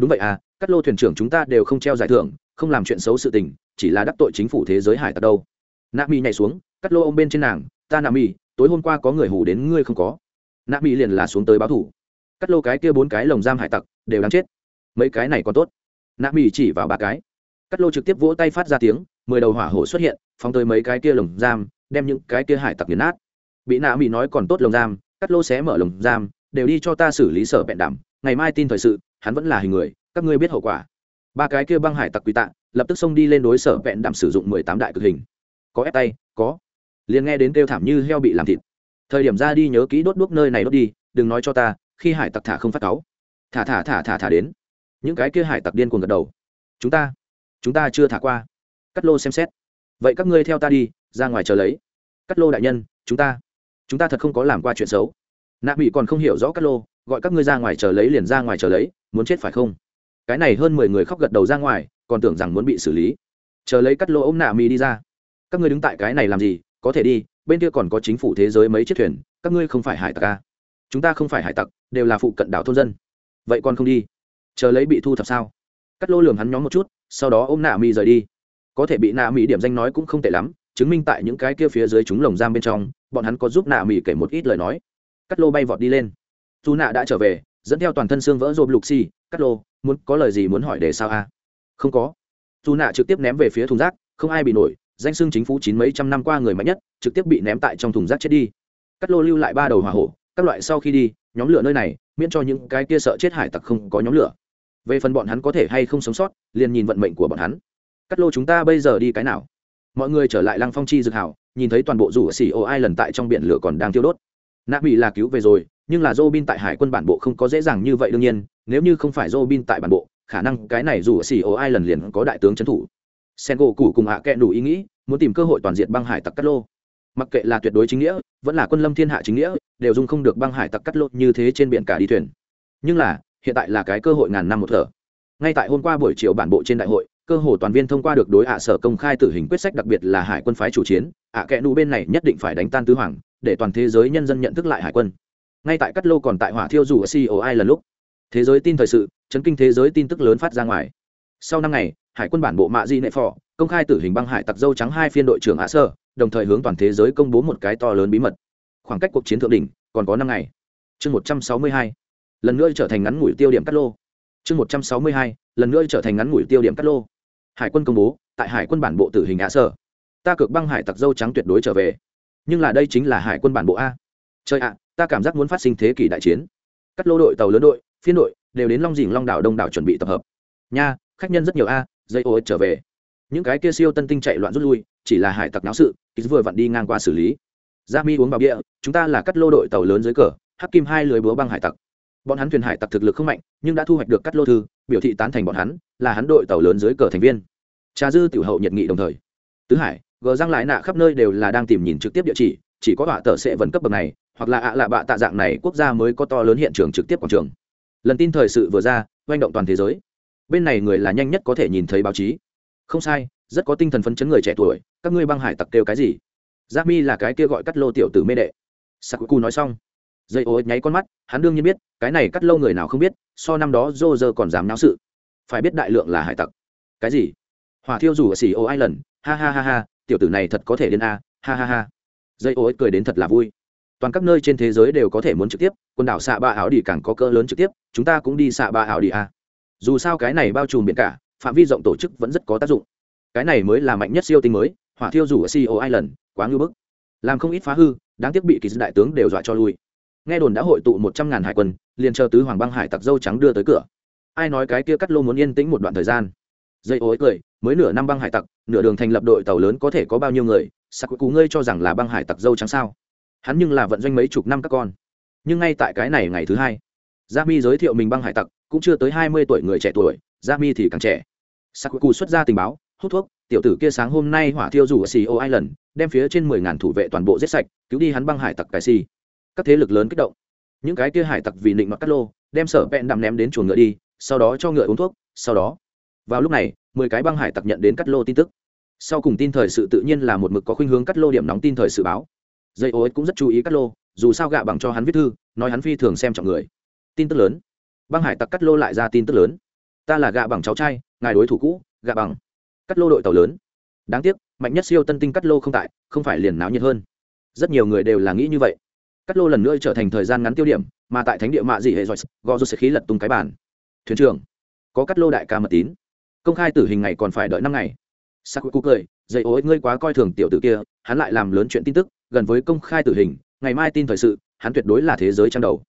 S1: đúng vậy à cắt lô thuyền trưởng chúng ta đều không treo giải thưởng, không làm chuyện xấu sự tình, chỉ là đắc tội chính phủ thế giới hải tặc đâu. Nạ mi nhảy xuống, cắt lô ô m bên trên nàng, ta nạ mi tối hôm qua có người hủ đến ngươi không có. Nạ mi liền là xuống tới báo thủ. Cắt lô cái kia bốn cái lồng giam hải tặc, đều đáng chết. Mấy cái này còn tốt. Nạ mi chỉ vào ba cái. Cắt lô trực tiếp vỗ tay phát ra tiếng mười đầu hỏa hổ xuất hiện, phóng tới mấy cái kia lồng giam, đem những cái kia hải tặc nghiền nát. Bị nạ mỹ nói còn tốt lồng giam, cắt lô xé mở lồng giam, đều đi cho ta xử lý sở bẹn đảm ngày mai tin thời sự, hắn vẫn là hình người, các ngươi biết hậu quả. Ba cái kia băng hải tặc quý tạ, lập tức xông đi lên đối sở vẹn đạm sử dụng mười tám đại cực hình. Có ép tay, có. Liền nghe đến kêu thảm như heo bị làm thịt. Thời điểm ra đi nhớ kỹ đốt đuốc nơi này đốt đi, đừng nói cho ta, khi hải tặc thả không phát cáu. Thả thả thả thả thả đến. Những cái kia hải tặc điên cuồng gật đầu. Chúng ta chúng ta chưa thả qua cắt lô xem xét. Vậy các ngươi theo ta đi, ra ngoài chờ lấy. Cắt lô đại nhân, chúng ta chúng ta thật không có làm qua chuyện xấu. Nạ mỹ còn không hiểu rõ cắt lô, gọi các ngươi ra ngoài chờ lấy liền ra ngoài chờ lấy, muốn chết phải không? Cái này hơn mười người khóc gật đầu ra ngoài, còn tưởng rằng muốn bị xử lý. Chờ lấy cắt lô ôm nạ mỹ đi ra. Các ngươi đứng tại cái này làm gì? Có thể đi, bên kia còn có chính phủ thế giới mấy chiếc thuyền, các ngươi không phải hải tặc à? chúng ta không phải hải tặc, đều là phụ cận đảo thôn dân. Vậy còn không đi. Chờ lấy bị thu thập sao? Cắt lô lường hắn nhóm một chút, sau đó ôm nạ mỹ rời đi có thể bị nạ mỹ điểm danh nói cũng không tệ lắm, chứng minh tại những cái kia phía dưới chúng lồng giam bên trong, bọn hắn có giúp nạ mỹ kể một ít lời nói. Cắt lô bay vọt đi lên. Dù nạ đã trở về, dẫn theo toàn thân xương vỡ rộp lục xì. Cắt lô, muốn có lời gì muốn hỏi để sao a? Không có. Dù nạ trực tiếp ném về phía thùng rác, không ai bị nổi, danh xưng chính phủ chín mấy trăm năm qua người mạnh nhất, trực tiếp bị ném tại trong thùng rác chết đi. Cắt lô lưu lại ba đầu hỏa hổ, các loại sau khi đi, nhóm lửa nơi này, miễn cho những cái kia sợ chết hải tặc không có nhóm lửa. Về phần bọn hắn có thể hay không sống sót, liền nhìn vận mệnh của bọn hắn cắt lô chúng ta bây giờ đi cái nào? Mọi người trở lại lăng phong chi dược hảo, nhìn thấy toàn bộ rủ xì ô ai lần tại trong biển lửa còn đang thiêu đốt. Nạ bị là cứu về rồi, nhưng là dô bin tại hải quân bản bộ không có dễ dàng như vậy đương nhiên, nếu như không phải dô bin tại bản bộ, khả năng cái này rủ xì ô ai lần liền có đại tướng trấn thủ. Sen gỗ cụ cùng hạ à kẹ đủ ý nghĩ, muốn tìm cơ hội toàn diện băng hải tặc cắt lô. Mặc kệ là tuyệt đối chính nghĩa, vẫn là quân lâm thiên hạ chính nghĩa, đều dung không được băng hải tặc cắt lô như thế trên biển cả đi thuyền. Nhưng là, hiện tại là cái cơ hội ngàn năm một thở. Ngay tại hôm qua buổi chiều bản bộ trên đại hội cơ hồ toàn viên thông qua được đối ạ sở công khai tử hình quyết sách đặc biệt là hải quân phái chủ chiến, ạ kẽ nụ bên này nhất định phải đánh tan tứ hoàng, để toàn thế giới nhân dân nhận thức lại hải quân. Ngay tại cắt lô còn tại hỏa thiêu dù ở coi lần lúc, thế giới tin thời sự, chấn kinh thế giới tin tức lớn phát ra ngoài. Sau năm ngày, hải quân bản bộ mạ di nệ phò công khai tử hình băng hải tặc dâu trắng hai phiên đội trưởng ạ sơ đồng thời hướng toàn thế giới công bố một cái to lớn bí mật. Khoảng cách cuộc chiến thượng đỉnh còn có năm ngày. Chương một trăm sáu mươi hai, lần nữa trở thành ngắn ngủi tiêu điểm cắt lô. Chương một trăm sáu mươi hai, lần nữa trở thành ngắn ngủi tiêu điểm cắt lô hải quân công bố tại hải quân bản bộ tử hình ạ sở, ta cực băng hải tặc dâu trắng tuyệt đối trở về. Nhưng là đây chính là hải quân bản bộ a. Trời ạ ta cảm giác muốn phát sinh thế kỷ đại chiến. Các lô đội tàu lớn đội phiên đội đều đến long dình long đảo đông đảo chuẩn bị tập hợp. Nha khách nhân rất nhiều a dây ô trở về. Những cái kia siêu tân tinh chạy loạn rút lui chỉ là hải tặc náo sự kýt vừa vặn đi ngang qua xử lý. Gia mi uống vào bia chúng ta là cắt lô đội tàu lớn dưới cờ hắc kim hai lưới búa băng hải tặc. Bọn hắn thuyền hải tặc thực lực không mạnh nhưng đã thu hoạch được cắt lô thư biểu thị tán thành bọn hắn là hắn đội tàu lớn dưới cờ thành viên. Trà dư tiểu hậu nhiệt nghị đồng thời. Tứ hải gờ răng lại nạ khắp nơi đều là đang tìm nhìn trực tiếp địa chỉ chỉ có họa tờ sẽ vẫn cấp bậc này, hoặc là ạ lạ bạ tạ dạng này quốc gia mới có to lớn hiện trường trực tiếp quảng trường. Lần tin thời sự vừa ra, oanh động toàn thế giới. Bên này người là nhanh nhất có thể nhìn thấy báo chí. Không sai, rất có tinh thần phấn chấn người trẻ tuổi, các ngươi băng hải tặc kêu cái gì? Giác mi là cái kia gọi cắt lô tiểu tử mê đệ. Sakuku nói xong. Dây ô nháy con mắt, hắn đương nhiên biết, cái này cắt lâu người nào không biết, so năm đó dô dơ còn dám náo sự phải biết đại lượng là hải tặc. Cái gì? Hỏa thiêu rủ ở xì ô ai lần ha ha ha ha tiểu tử này thật có thể đến a ha ha ha. Dây ô cười đến thật là vui. Toàn các nơi trên thế giới đều có thể muốn trực tiếp quần đảo xạ ba áo đi càng có cỡ lớn trực tiếp chúng ta cũng đi xạ ba áo đi a. Dù sao cái này bao trùm biển cả phạm vi rộng tổ chức vẫn rất có tác dụng. Cái này mới là mạnh nhất siêu tinh mới hỏa thiêu rủ ở CEO Island, quá ngưu bức. Làm không ít phá hư, đáng tiếc bị kỳ đại tướng đều dọa cho lui. Nghe đồn đã hội tụ một trăm ngàn hải quân, liền chờ tứ hoàng băng hải tặc dâu trắng đưa tới cửa. Ai nói cái kia cắt lô muốn yên tĩnh một đoạn thời gian? Dây ối cười, mới nửa năm băng hải tặc, nửa đường thành lập đội tàu lớn có thể có bao nhiêu người, Sắc Cú ngươi cho rằng là băng hải tặc dâu trắng sao? Hắn nhưng là vận doanh mấy chục năm các con. Nhưng ngay tại cái này ngày thứ hai, Gia Mi giới thiệu mình băng hải tặc, cũng chưa tới hai mươi tuổi người trẻ tuổi, Gia Mi thì càng trẻ. Sắc Cú xuất ra tình báo, hút thuốc, tiểu tử kia sáng hôm nay hỏa thiêu rủ ở CEO Island, đem phía trên mười ngàn thủ vệ toàn bộ giết sạch, cứu đi hắn băng hải tặc cái si. Các thế lực lớn kích động. Những cái kia hải tặc vì định mặc cắt lô, đem sở vẹn đạm ném đến chuồng ngựa đi, sau đó cho ngựa uống thuốc, sau đó, vào lúc này, mười cái băng hải tặc nhận đến cắt lô tin tức. Sau cùng tin thời sự tự nhiên là một mực có khuynh hướng cắt lô điểm nóng tin thời sự báo. Dây OS cũng rất chú ý cắt lô, dù sao gạ bằng cho hắn viết thư, nói hắn phi thường xem trọng người. Tin tức lớn. Băng hải tặc cắt lô lại ra tin tức lớn. Ta là gạ bằng cháu trai, ngài đối thủ cũ, gạ bằng cắt lô đội tàu lớn đáng tiếc mạnh nhất siêu tân tinh cắt lô không tại không phải liền náo nhiệt hơn rất nhiều người đều là nghĩ như vậy cắt lô lần nữa trở thành thời gian ngắn tiêu điểm mà tại thánh địa mạ dị hệ giỏi gò rô sẽ khí lật tung cái bản thuyền trưởng có cắt lô đại ca mật tín. Công khai tử hình ngày còn phải đợi năm ngày. Sắc cụ cười dậy ối ngươi quá coi thường tiểu tử kia hắn lại làm lớn chuyện tin tức gần với công khai tử hình ngày mai tin thời sự hắn tuyệt đối là thế giới trang đầu.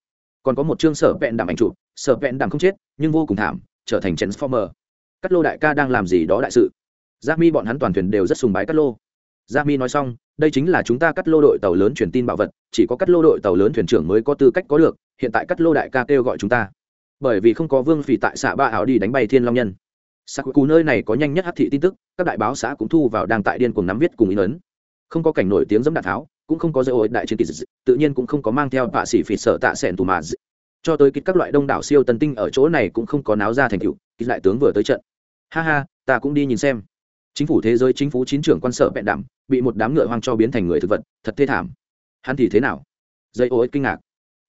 S1: Còn có một chương sở vẹn đảm ảnh chụp sở vẹn đảm không chết nhưng vô cùng thảm trở thành transformer. Cắt lô đại ca đang làm gì đó đại sự. Giác Mi bọn hắn toàn thuyền đều rất sùng bái Cắt Lô. Giác Mi nói xong, đây chính là chúng ta Cắt Lô đội tàu lớn truyền tin bảo vật, chỉ có Cắt Lô đội tàu lớn thuyền trưởng mới có tư cách có được, hiện tại Cắt Lô đại ca kêu gọi chúng ta. Bởi vì không có Vương Phỉ tại xạ ba ảo đi đánh bay Thiên Long Nhân. Sakuku nơi này có nhanh nhất hấp thị tin tức, các đại báo xã cũng thu vào đang tại điên cùng nắm viết cùng ý lớn Không có cảnh nổi tiếng dẫm đạn tháo, cũng không có dây ối đại chiến kỳ dị, tự nhiên cũng không có mang theo tạ sĩ phỉ sợ tạ sẹn tù mà cho tới kịch các loại đông đảo siêu tân tinh ở chỗ này cũng không có náo ra thành tựu kịch lại tướng vừa tới trận. Ha ha ta cũng đi nhìn xem. Chính phủ thế giới chính phủ chín trưởng quan sở bẹn đảm bị một đám ngựa hoang cho biến thành người thực vật thật thê thảm. Hắn thì thế nào? Dây ô kinh ngạc.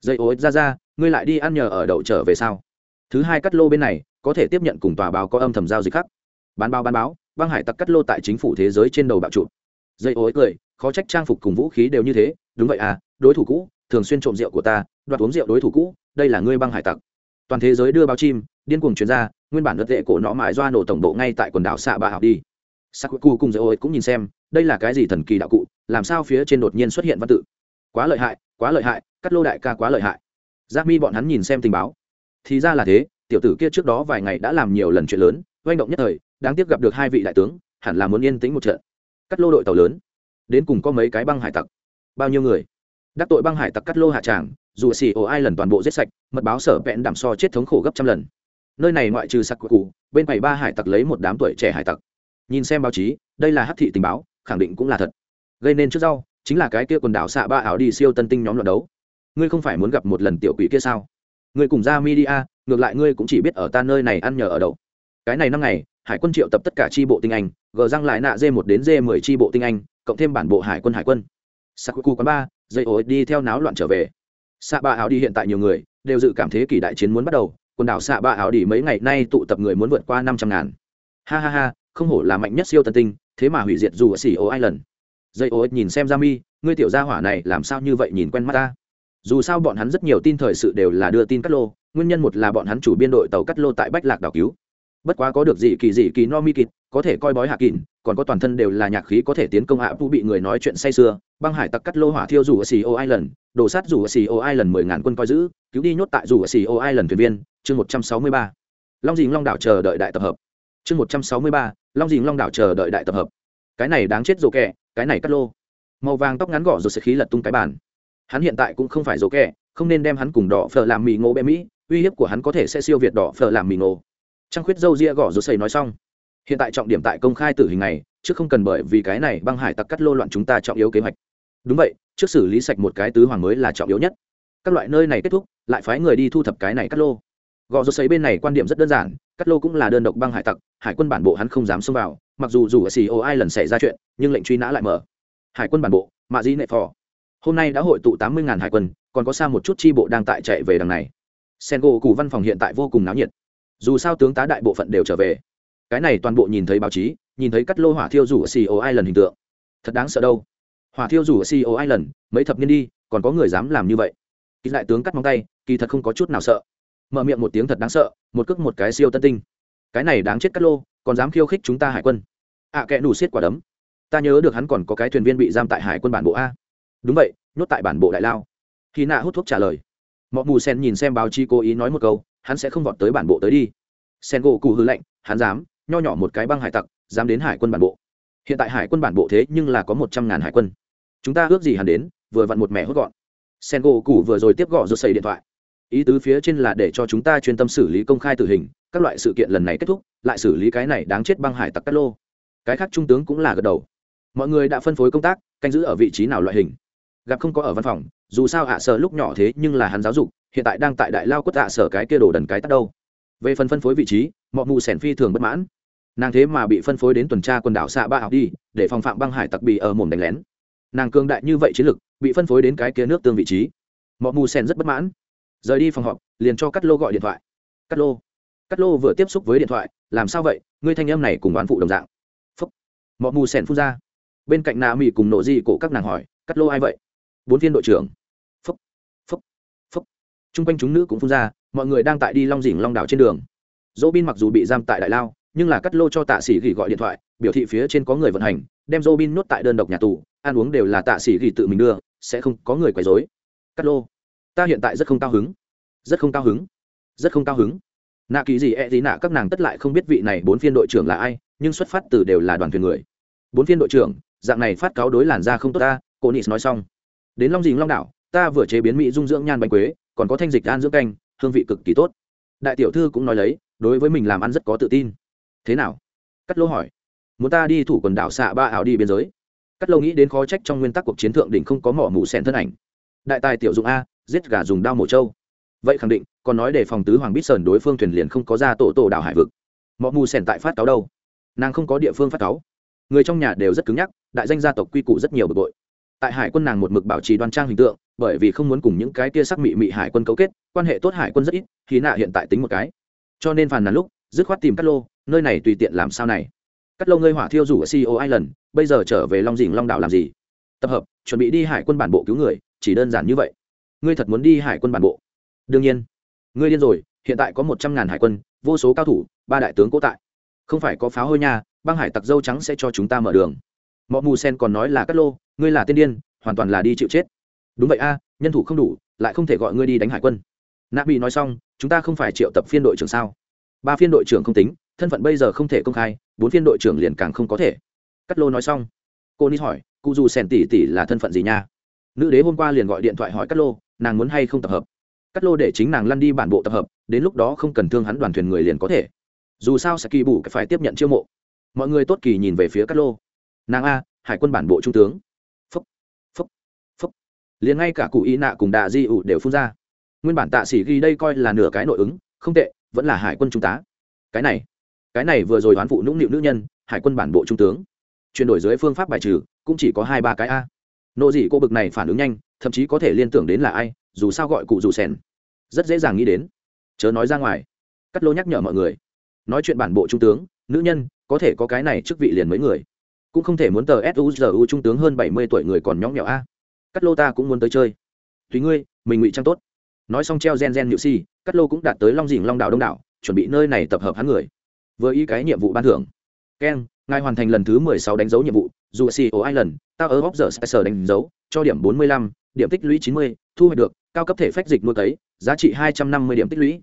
S1: Dây ô ra ra ngươi lại đi ăn nhờ ở đậu trở về sao? Thứ hai cắt lô bên này, có thể tiếp nhận cùng tòa báo có âm thầm giao dịch khác. Bán báo bán báo, băng hải tặc cắt lô tại chính phủ thế giới trên đầu bạo trụ. Dây ối cười, khó trách trang phục cùng vũ khí đều như thế. Đúng vậy à đối thủ cũ, thường xuyên trộm rượu của ta, đoạt uống rượu đối thủ cũ, đây là ngươi băng hải tặc. Toàn thế giới đưa báo chim, điên cuồng chuyên gia nguyên bản đất tệ cổ nó mãi doa nổ tổng bộ ngay tại quần đảo xạ bà học đi. Sakuku cùng dây ối cũng nhìn xem, đây là cái gì thần kỳ đạo cụ, làm sao phía trên đột nhiên xuất hiện văn tự? Quá lợi hại, quá lợi hại, cắt lô đại ca quá lợi hại giác mi bọn hắn nhìn xem tình báo. Thì ra là thế, tiểu tử kia trước đó vài ngày đã làm nhiều lần chuyện lớn, oanh động nhất thời, đáng tiếc gặp được hai vị đại tướng, hẳn là muốn yên tĩnh một trận. Cắt lô đội tàu lớn. Đến cùng có mấy cái băng hải tặc? Bao nhiêu người? Đắc tội băng hải tặc cắt lô hạ tràng, dù xì ổ ai lần toàn bộ giết sạch, mật báo sở vẹn đảm so chết thống khổ gấp trăm lần. Nơi này ngoại trừ sặc cụ bên bảy ba hải tặc lấy một đám tuổi trẻ hải tặc. Nhìn xem báo chí, đây là hắc thị tình báo, khẳng định cũng là thật. Gây nên trước rau chính là cái kia quần đảo xạ ba ảo đi siêu tân tinh nhóm luận đấu ngươi không phải muốn gặp một lần tiểu quỷ kia sao? Ngươi cùng ra media, ngược lại ngươi cũng chỉ biết ở ta nơi này ăn nhờ ở đậu. Cái này năm ngày, hải quân triệu tập tất cả tri bộ tinh anh gờ răng lại nạ d một đến d mười tri bộ tinh anh, cộng thêm bản bộ hải quân hải quân. Sakuku quán ba dây ối đi theo náo loạn trở về. Xạ ba áo đi hiện tại nhiều người, đều dự cảm thế kỷ đại chiến muốn bắt đầu, quần đảo xạ ba áo đi mấy ngày nay tụ tập người muốn vượt qua năm trăm ngàn. Ha ha ha, không hổ là mạnh nhất siêu tân tinh, thế mà hủy diệt dù ở xỉ ô ai lần dây ô nhìn xem ra mi ngươi tiểu gia hỏa này làm sao như vậy nhìn quen mắt ta? Dù sao bọn hắn rất nhiều tin thời sự đều là đưa tin cắt lô, nguyên nhân một là bọn hắn chủ biên đội tàu cắt lô tại bách lạc đảo cứu. Bất quá có được gì kỳ gì kỳ no mi kịt, có thể coi bói hạ kịn, còn có toàn thân đều là nhạc khí có thể tiến công hạ vũ bị người nói chuyện say sưa, băng hải tặc cắt lô hỏa thiêu dù ở xì ô island đổ sát dù ở xì ô island mười ngàn quân coi giữ, cứu đi nhốt tại dù ở xì ô island thuyền viên, chương một trăm sáu mươi ba. Long dình long đảo chờ đợi đại tập hợp. Chương một trăm sáu mươi ba, long dình long đảo chờ đợi đại tập hợp. Cái này đáng chết rồ kẹ, cái này cắt lô. Màu vàng tóc ngắn gõ rồi sẽ khí lật tung cái bàn hắn hiện tại cũng không phải dỗ kẻ, không nên đem hắn cùng đỏ phở làm mì ngô bê mỹ, uy hiếp của hắn có thể sẽ siêu việt đỏ phở làm mì ngô. Trăng khuyết dâu ria gõ rô xây nói xong. Hiện tại trọng điểm tại công khai tử hình này, chứ không cần bởi vì cái này băng hải tặc cắt lô loạn chúng ta trọng yếu kế hoạch. Đúng vậy, trước xử lý sạch một cái tứ hoàng mới là trọng yếu nhất. Các loại nơi này kết thúc, lại phái người đi thu thập cái này cắt lô. Gò rô xấy bên này quan điểm rất đơn giản, cắt lô cũng là đơn độc băng hải tặc, hải quân bản bộ hắn không dám xông vào, mặc dù dù ở xì ô ai lần xảy ra chuyện, nhưng lệnh truy nã lại mở. Hải quân bản bộ, mạ di nệ phò hôm nay đã hội tụ tám mươi ngàn hải quân còn có xa một chút tri bộ đang tại chạy về đằng này. Sen gỗ cù văn phòng hiện tại vô cùng náo nhiệt. Dù sao tướng tá đại bộ phận đều trở về. Cái này toàn bộ nhìn thấy báo chí nhìn thấy cắt lô hỏa thiêu rủ ở co island lần hình tượng. Thật đáng sợ đâu. Hỏa thiêu rủ ở co island lần mấy thập niên đi còn có người dám làm như vậy. Kỳ đại tướng cắt móng tay kỳ thật không có chút nào sợ. Mở miệng một tiếng thật đáng sợ một cước một cái siêu tân tinh. Cái này đáng chết cắt lô còn dám khiêu khích chúng ta hải quân. Ạ à, kẽ nủ xiết quả đấm. Ta nhớ được hắn còn có cái thuyền viên bị giam tại hải quân bản bộ a đúng vậy, nhốt tại bản bộ đại lao. Khi nạ hút thuốc trả lời mọi mù sen nhìn xem báo chí cố ý nói một câu, hắn sẽ không vọt tới bản bộ tới đi. Sen gỗ cù hư lệnh hắn dám, nho nhỏ một cái băng hải tặc, dám đến hải quân bản bộ. Hiện tại hải quân bản bộ thế nhưng là có một trăm ngàn hải quân. Chúng ta ước gì hắn đến, vừa vặn một mẹ hốt gọn. Sen gỗ cù vừa rồi tiếp gõ rồi xây điện thoại. Ý tứ phía trên là để cho chúng ta chuyên tâm xử lý công khai tử hình, các loại sự kiện lần này kết thúc, lại xử lý cái này đáng chết băng hải tặc cát lô. Cái khác trung tướng cũng là gật đầu. Mọi người đã phân phối công tác, canh giữ ở vị trí nào loại hình gặp không có ở văn phòng, dù sao ạ sở lúc nhỏ thế nhưng là hắn giáo dục, hiện tại đang tại đại lao quất ạ sở cái kia đổ đần cái tắt đâu. Về phần phân phối vị trí, mọi mù sẻn phi thường bất mãn. Nàng thế mà bị phân phối đến tuần tra quần đảo xạ ba học đi, để phòng phạm băng hải tặc bị ở mồm đánh lén. Nàng cương đại như vậy chiến lực, bị phân phối đến cái kia nước tương vị trí. Mọi mù sẻn rất bất mãn. Rời đi phòng họp, liền cho cắt lô gọi điện thoại. Cắt lô cắt lô vừa tiếp xúc với điện thoại, làm sao vậy? Ngươi thanh em này cùng oán phụ đồng dạng. Phúc. Mọi mù sẻn phun ra. Bên cạnh nà mỹ cùng nộ di cổ các nàng hỏi, cắt lô ai vậy? Bốn viên đội trưởng. Phúc phúc phúc. T r u n g quanh chúng nữ cũng phun ra, mọi người đang tại đi long dỉnh long đảo trên đường. Dỗ bin mặc dù bị giam tại đại lao, nhưng là cắt lô cho tạ sĩ Gỉ gọi điện thoại, biểu thị phía trên có người vận hành, đem dỗ bin nuốt tại đơn độc nhà tù, ăn uống đều là tạ sĩ Gỉ tự mình đưa, sẽ không có người quấy dối cắt lô, ta hiện tại rất không cao hứng, rất không cao hứng, rất không cao hứng. Nạ kỳ gì e gì nạ các nàng tất lại không biết vị này bốn phiên đội trưởng là ai, nhưng xuất phát từ đều là đoàn thuyền người. Bốn phiên đội trưởng, dạng này phát cáo đối làn ra không tốt ta, cô nis nói xong đến long dình long đảo, ta vừa chế biến mỹ dung dưỡng nhan bánh quế, còn có thanh dịch an dưỡng canh, hương vị cực kỳ tốt. Đại tiểu thư cũng nói lấy, đối với mình làm ăn rất có tự tin. Thế nào? Cắt lô hỏi. Muốn ta đi thủ quần đảo xạ ba ảo đi biên giới? Cắt lô nghĩ đến khó trách trong nguyên tắc cuộc chiến thượng đỉnh không có mỏ mù xẻn thân ảnh. Đại tài tiểu dụng a, giết gà dùng đao mổ trâu. Vậy khẳng định, còn nói để phòng tứ hoàng bít sơn đối phương thuyền liền không có ra tổ tổ đảo hải vực. Mỏ mù xẻn tại phát cáo đâu? Nàng không có địa phương phát cáo. Người trong nhà đều rất cứng nhắc, đại danh gia tộc quy củ rất nhiều bực bội tại hải quân nàng một mực bảo trì đoan trang hình tượng, bởi vì không muốn cùng những cái tia sắc mị mị hải quân cấu kết, quan hệ tốt hải quân rất ít khi nạ hiện tại tính một cái. Cho nên phàn nàn lúc, dứt khoát tìm cắt lô, nơi này tùy tiện làm sao này? Cắt lô ngươi hỏa thiêu rủ ở ceo island, bây giờ trở về long dình long đảo làm gì? Tập hợp, chuẩn bị đi hải quân bản bộ cứu người, chỉ đơn giản như vậy. Ngươi thật muốn đi hải quân bản bộ? Đương nhiên. Ngươi điên rồi, hiện tại có một trăm ngàn hải quân, vô số cao thủ, ba đại tướng cố tại. Không phải có pháo hôi nha, băng hải tặc dâu trắng sẽ cho chúng ta mở đường mọ mù sen còn nói là Cát lô, ngươi là tiên điên, hoàn toàn là đi chịu chết. Đúng vậy a, nhân thủ không đủ, lại không thể gọi ngươi đi đánh hải quân. Nạ bị nói xong, chúng ta không phải triệu tập phiên đội trưởng sao? Ba phiên đội trưởng không tính, thân phận bây giờ không thể công khai, bốn phiên đội trưởng liền càng không có thể. Cát lô nói xong. Cô nít hỏi, cụ dù Sen tỷ tỷ là thân phận gì nha? Nữ đế hôm qua liền gọi điện thoại hỏi Cát lô, nàng muốn hay không tập hợp? Cắt lô để chính nàng lăn đi bản bộ tập hợp, đến lúc đó không cần thương hắn đoàn thuyền người liền có thể. Dù sao sẽ kỳ bù phải tiếp nhận chiêu mộ. Mọi người tốt kỳ nhìn về phía cắt lô nàng a, hải quân bản bộ trung tướng. Phúc phúc phúc. Liền ngay cả cụ y nạ cùng đạ di ủ đều phun ra. Nguyên bản tạ sĩ ghi đây coi là nửa cái nội ứng, không tệ, vẫn là hải quân trung tá. Cái này cái này vừa rồi đoán phụ nũng nịu nữ nhân, hải quân bản bộ trung tướng. Chuyển đổi dưới phương pháp bài trừ, cũng chỉ có hai ba cái a. Nộ dị cô bực này phản ứng nhanh, thậm chí có thể liên tưởng đến là ai, dù sao gọi cụ dù sèn. Rất dễ dàng nghĩ đến. Chớ nói ra ngoài. Cắt lô nhắc nhở mọi người. Nói chuyện bản bộ trung tướng, nữ nhân, có thể có cái này chức vị liền mấy người cũng không thể muốn tờ suzu trung tướng hơn bảy mươi tuổi người còn nhõng nhẽo a. Cắt lô ta cũng muốn tới chơi. Tùy ngươi, mình ngụy trang tốt. Nói xong treo gen gen nhự si cắt lô cũng đạt tới long dình long đảo đông đảo, chuẩn bị nơi này tập hợp hắn người. Với ý cái nhiệm vụ ban thưởng. Keng ngài hoàn thành lần thứ mười sáu đánh dấu nhiệm vụ, dù si ở lần tao ở góc giờ sở đánh dấu, cho điểm bốn mươi lăm, điểm tích lũy chín mươi, thu hoạch được cao cấp thể phách dịch nuôi cấy, giá trị hai trăm năm mươi điểm tích lũy.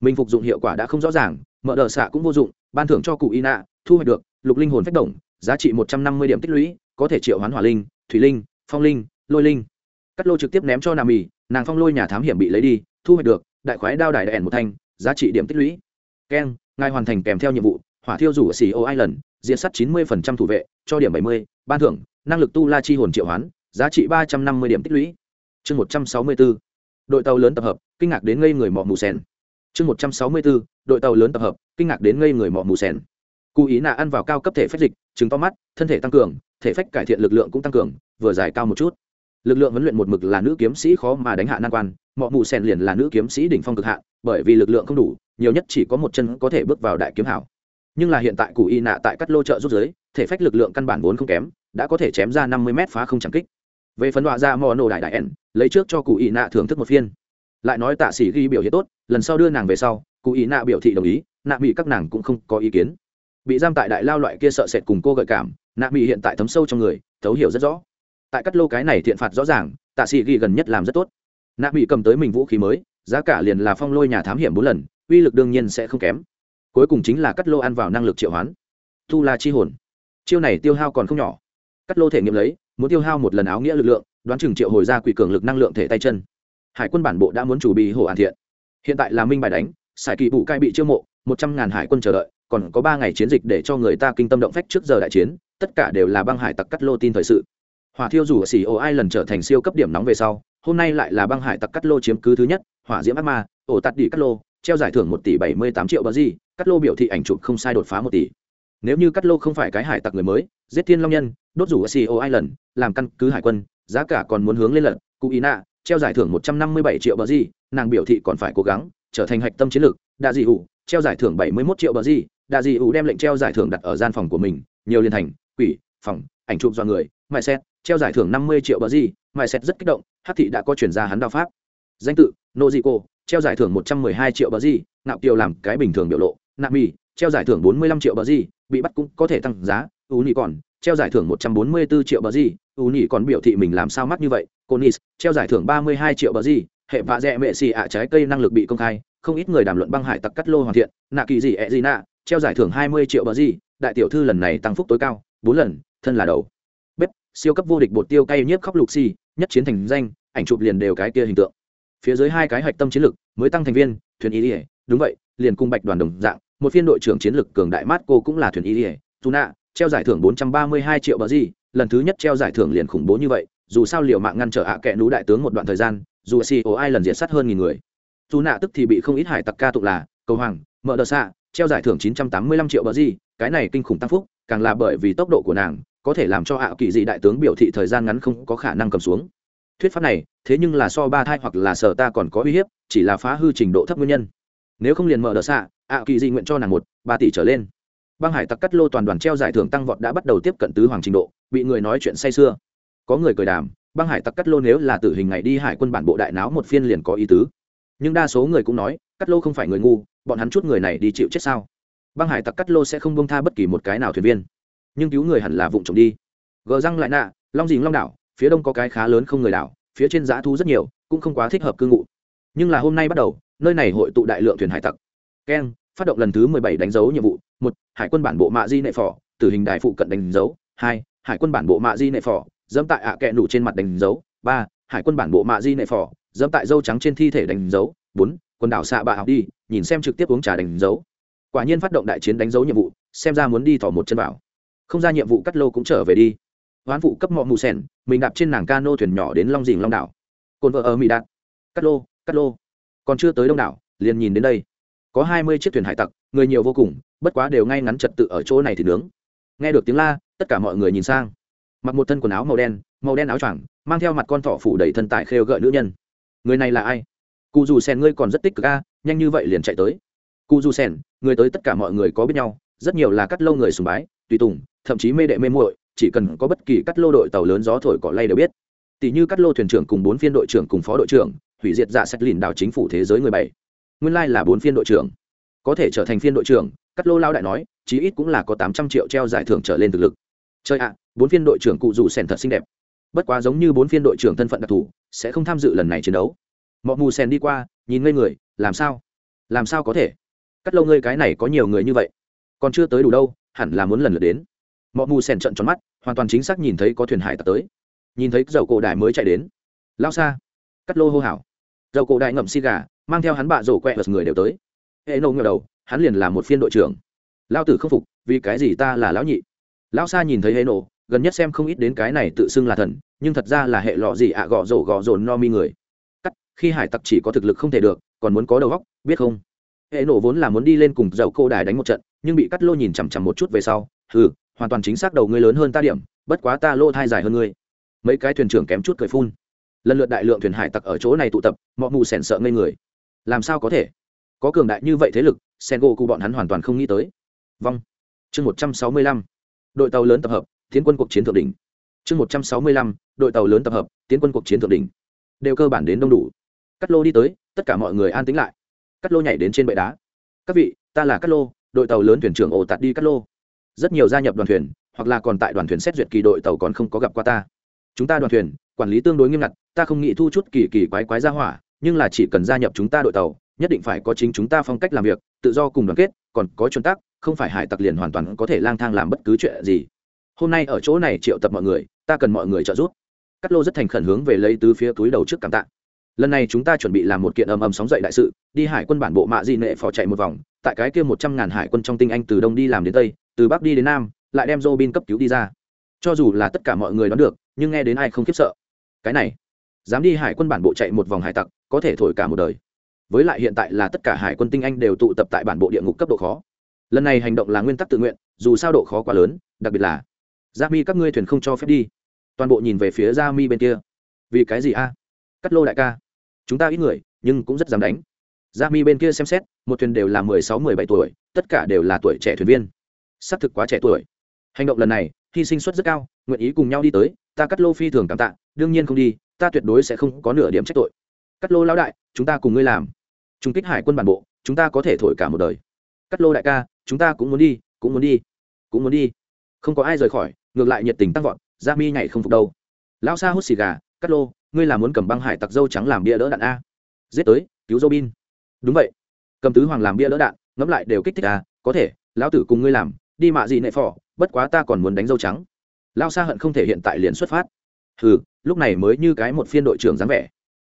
S1: Mình phục dụng hiệu quả đã không rõ ràng, mở đờ xạ cũng vô dụng, ban thưởng cho cụ y nạ thu hoạch được lục linh hồn phách đồng giá trị một trăm năm mươi điểm tích lũy, có thể triệu hoán hỏa linh, thủy linh, phong linh, lôi linh. Cắt lô trực tiếp ném cho nà mì, nàng phong lôi nhà thám hiểm bị lấy đi, thu hoạch được, đại khoái đao đài đèn một thanh, giá trị điểm tích lũy. Keng, ngài hoàn thành kèm theo nhiệm vụ, hỏa thiêu rủ xì ô island diện sắt chín mươi thủ vệ, cho điểm bảy mươi, ban thưởng, năng lực tu la chi hồn triệu hoán, giá trị ba trăm năm mươi điểm tích lũy. Chương một trăm sáu mươi bốn đội tàu lớn tập hợp, kinh ngạc đến ngây người mọ mù sen chương một trăm sáu mươi bốn đội tàu lớn tập hợp, kinh ngạc đến ngây người mọ mù sen cụ ý nạ ăn vào cao cấp thể phách dịch chứng to mắt, thân thể tăng cường, thể phách cải thiện lực lượng cũng tăng cường, vừa dài cao một chút. Lực lượng huấn luyện một mực là nữ kiếm sĩ khó mà đánh hạ nan quan mọi mù sen liền là nữ kiếm sĩ đỉnh phong cực hạ bởi vì lực lượng không đủ, nhiều nhất chỉ có một chân có thể bước vào đại kiếm hảo. Nhưng là hiện tại cụ y nạ tại cắt lô trợ rút giới thể phách lực lượng căn bản vốn không kém, đã có thể chém ra năm mươi m phá không chẳng kích. Về phần đoạ ra mò nổ đại đại ẻn, lấy trước cho cụ y nạ thưởng thức một phiên. Lại nói tạ sĩ ghi biểu hiện tốt, lần sau đưa nàng về sau cụ y nạ biểu thị đồng ý, nạ bị các nàng cũng không có ý kiến bị giam tại đại lao loại kia sợ sệt cùng cô gợi cảm, nạ bị hiện tại thấm sâu trong người, thấu hiểu rất rõ. Tại cắt lô cái này thiện phạt rõ ràng, tạ sĩ ghi gần nhất làm rất tốt. Nạ bị cầm tới mình vũ khí mới, giá cả liền là phong lôi nhà thám hiểm bốn lần, uy lực đương nhiên sẽ không kém. Cuối cùng chính là cắt lô ăn vào năng lực triệu hoán. Tu la chi hồn. Chiêu này tiêu hao còn không nhỏ. Cắt lô thể nghiệm lấy, muốn tiêu hao một lần áo nghĩa lực lượng, đoán chừng triệu hồi ra quỷ cường lực năng lượng thể tay chân. Hải quân bản bộ đã muốn chủ bị hồ an thiện. Hiện tại là minh bài đánh sải kỳ bụ cai bị chiêu mộ, một trăm ngàn hải quân chờ đợi còn có ba ngày chiến dịch để cho người ta kinh tâm động phách trước giờ đại chiến, tất cả đều là băng hải tặc cắt lô tin thời sự. Hỏa thiêu rủ ở xì ô ai lần trở thành siêu cấp điểm nóng về sau, hôm nay lại là băng hải tặc cắt lô chiếm cứ thứ nhất, hỏa diễm ác ma, ổ tạt đi cắt lô, treo giải thưởng một tỷ bảy mươi tám triệu bờ gì, cắt lô biểu thị ảnh chụp không sai đột phá một tỷ. Nếu như cắt lô không phải cái hải tặc người mới, giết thiên long nhân, đốt rủ sco island, làm căn cứ hải quân, giá cả còn muốn hướng lên lận, cụ ý nạ, treo giải thưởng một trăm năm mươi bảy triệu bờ gì, nàng biểu thị còn phải cố gắng, trở thành hạch tâm chiến lược đa dị hủ, treo giải thưởng bảy mươi 71 triệu bờ gì đa dị ủ đem lệnh treo giải thưởng đặt ở gian phòng của mình, nhiều liên thành, quỷ, phòng, ảnh chụp do người mại xét treo giải thưởng năm mươi triệu bờ gì mại xét rất kích động, hát thị đã có chuyển ra hắn đao pháp. Danh tự nô dị cô treo giải thưởng một trăm mười hai triệu bờ gì nạo kiều làm cái bình thường biểu lộ nạp mì, treo giải thưởng bốn mươi lăm triệu bờ gì bị bắt cũng có thể tăng giá u nhị còn, treo giải thưởng một trăm bốn mươi bốn triệu bờ gì u nhị còn biểu thị mình làm sao mắt như vậy conis treo giải thưởng ba mươi hai triệu bờ gì hệ vạ dẹ mệ xì ạ trái cây năng lực bị công khai, không ít người đàm luận băng hải tặc cắt lô hoàn thiện, nạ kỳ gì ẹ gì nạ treo giải thưởng hai mươi triệu bờ gì, đại tiểu thư lần này tăng phúc tối cao, bốn lần, thân là đầu. Bếp, siêu cấp vô địch bột tiêu cay nhiếp khóc lục xì, nhất chiến thành danh, ảnh chụp liền đều cái kia hình tượng. Phía dưới hai cái hạch tâm chiến lược mới tăng thành viên, thuyền ý ỉa đúng vậy, liền cung bạch đoàn đồng dạng, một phiên đội trưởng chiến lược cường đại mát cô cũng là thuyền ý ỉa dù nạ treo giải thưởng bốn trăm ba mươi hai triệu bờ gì, lần thứ nhất treo giải thưởng liền khủng bố như vậy, dù sao liệu mạng ngăn trở ạ à nú đại tướng một đoạn thời gian, dù CEO ai lần diện sát hơn nghìn người. Tuna nạ tức thì bị không ít hải tặc ca tụng là, cầu hoàng mở đờ xạ treo giải thưởng chín trăm tám mươi lăm triệu bờ gì, cái này kinh khủng tăng phúc, càng là bởi vì tốc độ của nàng, có thể làm cho ạ kỳ dị đại tướng biểu thị thời gian ngắn không có khả năng cầm xuống. Thuyết pháp này, thế nhưng là so ba thai hoặc là sở ta còn có uy hiếp, chỉ là phá hư trình độ thấp nguyên nhân. Nếu không liền mở đợt xạ, ạ kỳ dị nguyện cho nàng một, ba tỷ trở lên. Băng hải tặc cắt lô toàn đoàn treo giải thưởng tăng vọt đã bắt đầu tiếp cận tứ hoàng trình độ, bị người nói chuyện say xưa có người cười đàm, băng hải tặc cắt lô nếu là tử hình ngày đi hải quân bản bộ đại náo một phiên liền có ý tứ. Nhưng đa số người cũng nói, cắt lô không phải người ngu bọn hắn chút người này đi chịu chết sao? Băng hải tặc cắt lô sẽ không bông tha bất kỳ một cái nào thuyền viên. Nhưng cứu người hẳn là vụng trộm đi. Gờ răng lại nạ, long dình long đảo, phía đông có cái khá lớn không người đảo, phía trên giã thu rất nhiều, cũng không quá thích hợp cư ngụ. Nhưng là hôm nay bắt đầu, nơi này hội tụ đại lượng thuyền hải tặc. Keng, phát động lần thứ mười bảy đánh dấu nhiệm vụ. Một, hải quân bản bộ mạ di nệ phò, tử hình đài phụ cận đánh dấu. Hai, hải quân bản bộ mạ di nệ phò, dẫm tại ạ à kẹ nủ trên mặt đánh dấu. Ba, hải quân bản bộ mạ di nệ phò, dẫm tại dâu trắng trên thi thể đánh dấu. Bốn quần đảo xạ bạ học đi, nhìn xem trực tiếp uống trà đánh dấu. Quả nhiên phát động đại chiến đánh dấu nhiệm vụ, xem ra muốn đi thỏ một chân vào. Không ra nhiệm vụ cắt lô cũng trở về đi. Hoán phụ cấp mọ mù sen mình đạp trên nàng ca nô thuyền nhỏ đến long dình long đảo. Cồn vợ ở mỹ đạt. Cắt lô cắt lô. Còn chưa tới đông đảo, liền nhìn đến đây. Có hai mươi chiếc thuyền hải tặc, người nhiều vô cùng, bất quá đều ngay ngắn trật tự ở chỗ này thì nướng. Nghe được tiếng la, tất cả mọi người nhìn sang. Mặc một thân quần áo màu đen màu đen áo choàng, mang theo mặt con thỏ phủ đầy thân tại khêu gợi nữ nhân. Người này là ai? Cụ dù sen ngươi còn rất tích cực a, nhanh như vậy liền chạy tới. Cụ dù sen, người tới tất cả mọi người có biết nhau, rất nhiều là cắt lâu người sùng bái, tùy tùng, thậm chí mê đệ mê muội, chỉ cần có bất kỳ cắt lô đội tàu lớn gió thổi cỏ lay đều biết. Tỷ như cắt lô thuyền trưởng cùng bốn phiên đội trưởng cùng phó đội trưởng, hủy diệt dạ sách lìn đảo chính phủ thế giới người bảy. Nguyên lai là bốn phiên đội trưởng. Có thể trở thành phiên đội trưởng, cắt lô lao đại nói, chí ít cũng là có tám trăm triệu treo giải thưởng trở lên thực lực. Chơi ạ, bốn phiên đội trưởng cụ dù sèn thật xinh đẹp. Bất quá giống như bốn phiên đội trưởng thân phận đặc thù, sẽ không tham dự lần này chiến đấu mọi mù sen đi qua, nhìn ngây người, làm sao? Làm sao có thể? Cắt lâu ngươi cái này có nhiều người như vậy. Còn chưa tới đủ đâu, hẳn là muốn lần lượt đến. Mọi mù sen trận tròn mắt, hoàn toàn chính xác nhìn thấy có thuyền hải tặc tới. Nhìn thấy dầu cổ đại mới chạy đến. Lao xa. Cắt lô hô hào. Dầu cổ đại ngậm xi gà, mang theo hắn bạ rổ quẹ vật người đều tới. Hệ nâu ngờ đầu, hắn liền là một phiên đội trưởng. Lao tử không phục, vì cái gì ta là lão nhị? Lão xa nhìn thấy hệ nổ, gần nhất xem không ít đến cái này tự xưng là thần, nhưng thật ra là hệ lọ gì ạ à gọ rổ gọ rồn no mi người khi hải tặc chỉ có thực lực không thể được, còn muốn có đầu góc biết không? Hệ nổ vốn là muốn đi lên cùng dầu cô đài đánh một trận, nhưng bị cắt lô nhìn chằm chằm một chút về sau ừ hoàn toàn chính xác đầu ngươi lớn hơn ta điểm, bất quá ta lô thai dài hơn ngươi. Mấy cái thuyền trưởng kém chút cười phun. Lần lượt đại lượng thuyền hải tặc ở chỗ này tụ tập mọi mù sẻn sợ ngây người. Làm sao có thể? Có cường đại như vậy thế lực sen gỗ cụ bọn hắn hoàn toàn không nghĩ tới. Vong. Chương một trăm sáu mươi lăm. Đội tàu lớn tập hợp, tiến quân cuộc chiến thượng đỉnh. Chương một trăm sáu mươi lăm. Đội tàu lớn tập hợp, tiến quân cuộc chiến thượng đỉnh. Đều cơ bản đến đông đủ cắt lô đi tới, tất cả mọi người an tính lại. Cắt lô nhảy đến trên bệ đá. Các vị, ta là cắt lô, đội tàu lớn thuyền trưởng ồ tạt đi cắt lô. Rất nhiều gia nhập đoàn thuyền, hoặc là còn tại đoàn thuyền xét duyệt kỳ đội tàu còn không có gặp qua ta. Chúng ta đoàn thuyền, quản lý tương đối nghiêm ngặt, ta không nghĩ thu chút kỳ kỳ quái quái ra hỏa, nhưng là chỉ cần gia nhập chúng ta đội tàu, nhất định phải có chính chúng ta phong cách làm việc, tự do cùng đoàn kết, còn có chuẩn tắc, không phải hải tặc liền hoàn toàn có thể lang thang làm bất cứ chuyện gì. Hôm nay ở chỗ này triệu tập mọi người, ta cần mọi người trợ giúp. Cắt lô rất thành khẩn hướng về lấy tứ phía túi đầu trước cảm tạ lần này chúng ta chuẩn bị làm một kiện ầm ầm sóng dậy đại sự, đi hải quân bản bộ mạ di nệ phò chạy một vòng, tại cái kia một trăm ngàn hải quân trong tinh anh từ đông đi làm đến tây, từ bắc đi đến nam, lại đem Robin cấp cứu đi ra. Cho dù là tất cả mọi người đoán được, nhưng nghe đến ai không khiếp sợ. Cái này, dám đi hải quân bản bộ chạy một vòng hải tặc, có thể thổi cả một đời. Với lại hiện tại là tất cả hải quân tinh anh đều tụ tập tại bản bộ địa ngục cấp độ khó. Lần này hành động là nguyên tắc tự nguyện, dù sao độ khó quá lớn, đặc biệt là gia mi các ngươi thuyền không cho phép đi. Toàn bộ nhìn về phía gia mi bên kia. Vì cái gì a? Cắt lô đại ca chúng ta ít người, nhưng cũng rất dám đánh. Gia mi bên kia xem xét, một thuyền đều là mười sáu, mười bảy tuổi, tất cả đều là tuổi trẻ thuyền viên. Xác thực quá trẻ tuổi. Hành động lần này, hy sinh suất rất cao, nguyện ý cùng nhau đi tới, ta cắt lô phi thường cảm tạ, đương nhiên không đi, ta tuyệt đối sẽ không có nửa điểm trách tội. Cắt lô lão đại, chúng ta cùng ngươi làm. Trung kích hải quân bản bộ, chúng ta có thể thổi cả một đời. Cắt lô đại ca, chúng ta cũng muốn đi, cũng muốn đi, cũng muốn đi. Không có ai rời khỏi, ngược lại nhiệt tình tăng vọt, gia mi nhảy không phục đâu. Lão sa hút xì gà cắt lô ngươi là muốn cầm băng hải tặc dâu trắng làm bia đỡ đạn a? Giết tới, cứu dô bin đúng vậy. Cầm tứ hoàng làm bia đỡ đạn, ngẫm lại đều kích thích à có thể, lão tử cùng ngươi làm, đi mạ gì nệ phỏ, bất quá ta còn muốn đánh dâu trắng. Lao sa hận không thể hiện tại liền xuất phát. Hừ, lúc này mới như cái một phiên đội trưởng dáng vẻ.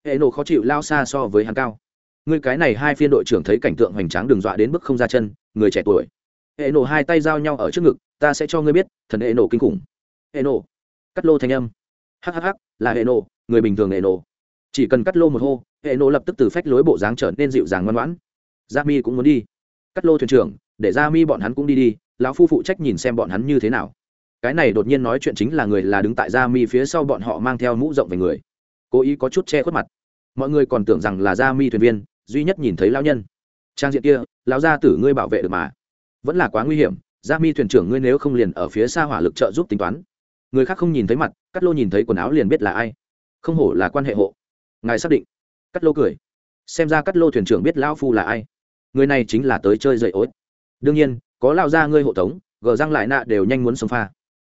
S1: Hệ nổ khó chịu lao xa so với hắn cao. Ngươi cái này hai phiên đội trưởng thấy cảnh tượng hoành tráng đường dọa đến mức không ra chân, người trẻ tuổi. Hệ nổ hai tay giao nhau ở trước ngực, ta sẽ cho ngươi biết, thần hệ nổ kinh khủng. Hệ nổ, cắt lô thanh âm. Hhh là hệ nổ người bình thường hệ nổ. Chỉ cần cắt lô một hô, hệ nổ lập tức từ phách lối bộ dáng trở nên dịu dàng ngoan ngoãn. Gia mi cũng muốn đi. Cắt lô thuyền trưởng, để gia mi bọn hắn cũng đi đi, lão phu phụ trách nhìn xem bọn hắn như thế nào. Cái này đột nhiên nói chuyện chính là người là đứng tại gia mi phía sau bọn họ mang theo mũ rộng về người. Cố ý có chút che khuất mặt. Mọi người còn tưởng rằng là gia mi thuyền viên, duy nhất nhìn thấy lão nhân. Trang diện kia, lão gia tử ngươi bảo vệ được mà. Vẫn là quá nguy hiểm, gia mi thuyền trưởng ngươi nếu không liền ở phía xa hỏa lực trợ giúp tính toán. Người khác không nhìn thấy mặt, cắt lô nhìn thấy quần áo liền biết là ai không hổ là quan hệ hộ. Ngài xác định. Cắt lô cười. Xem ra cắt lô thuyền trưởng biết lão phu là ai. Người này chính là tới chơi dậy ối. Đương nhiên, có lao ra ngươi hộ tống, gờ răng lại nạ đều nhanh muốn sống pha.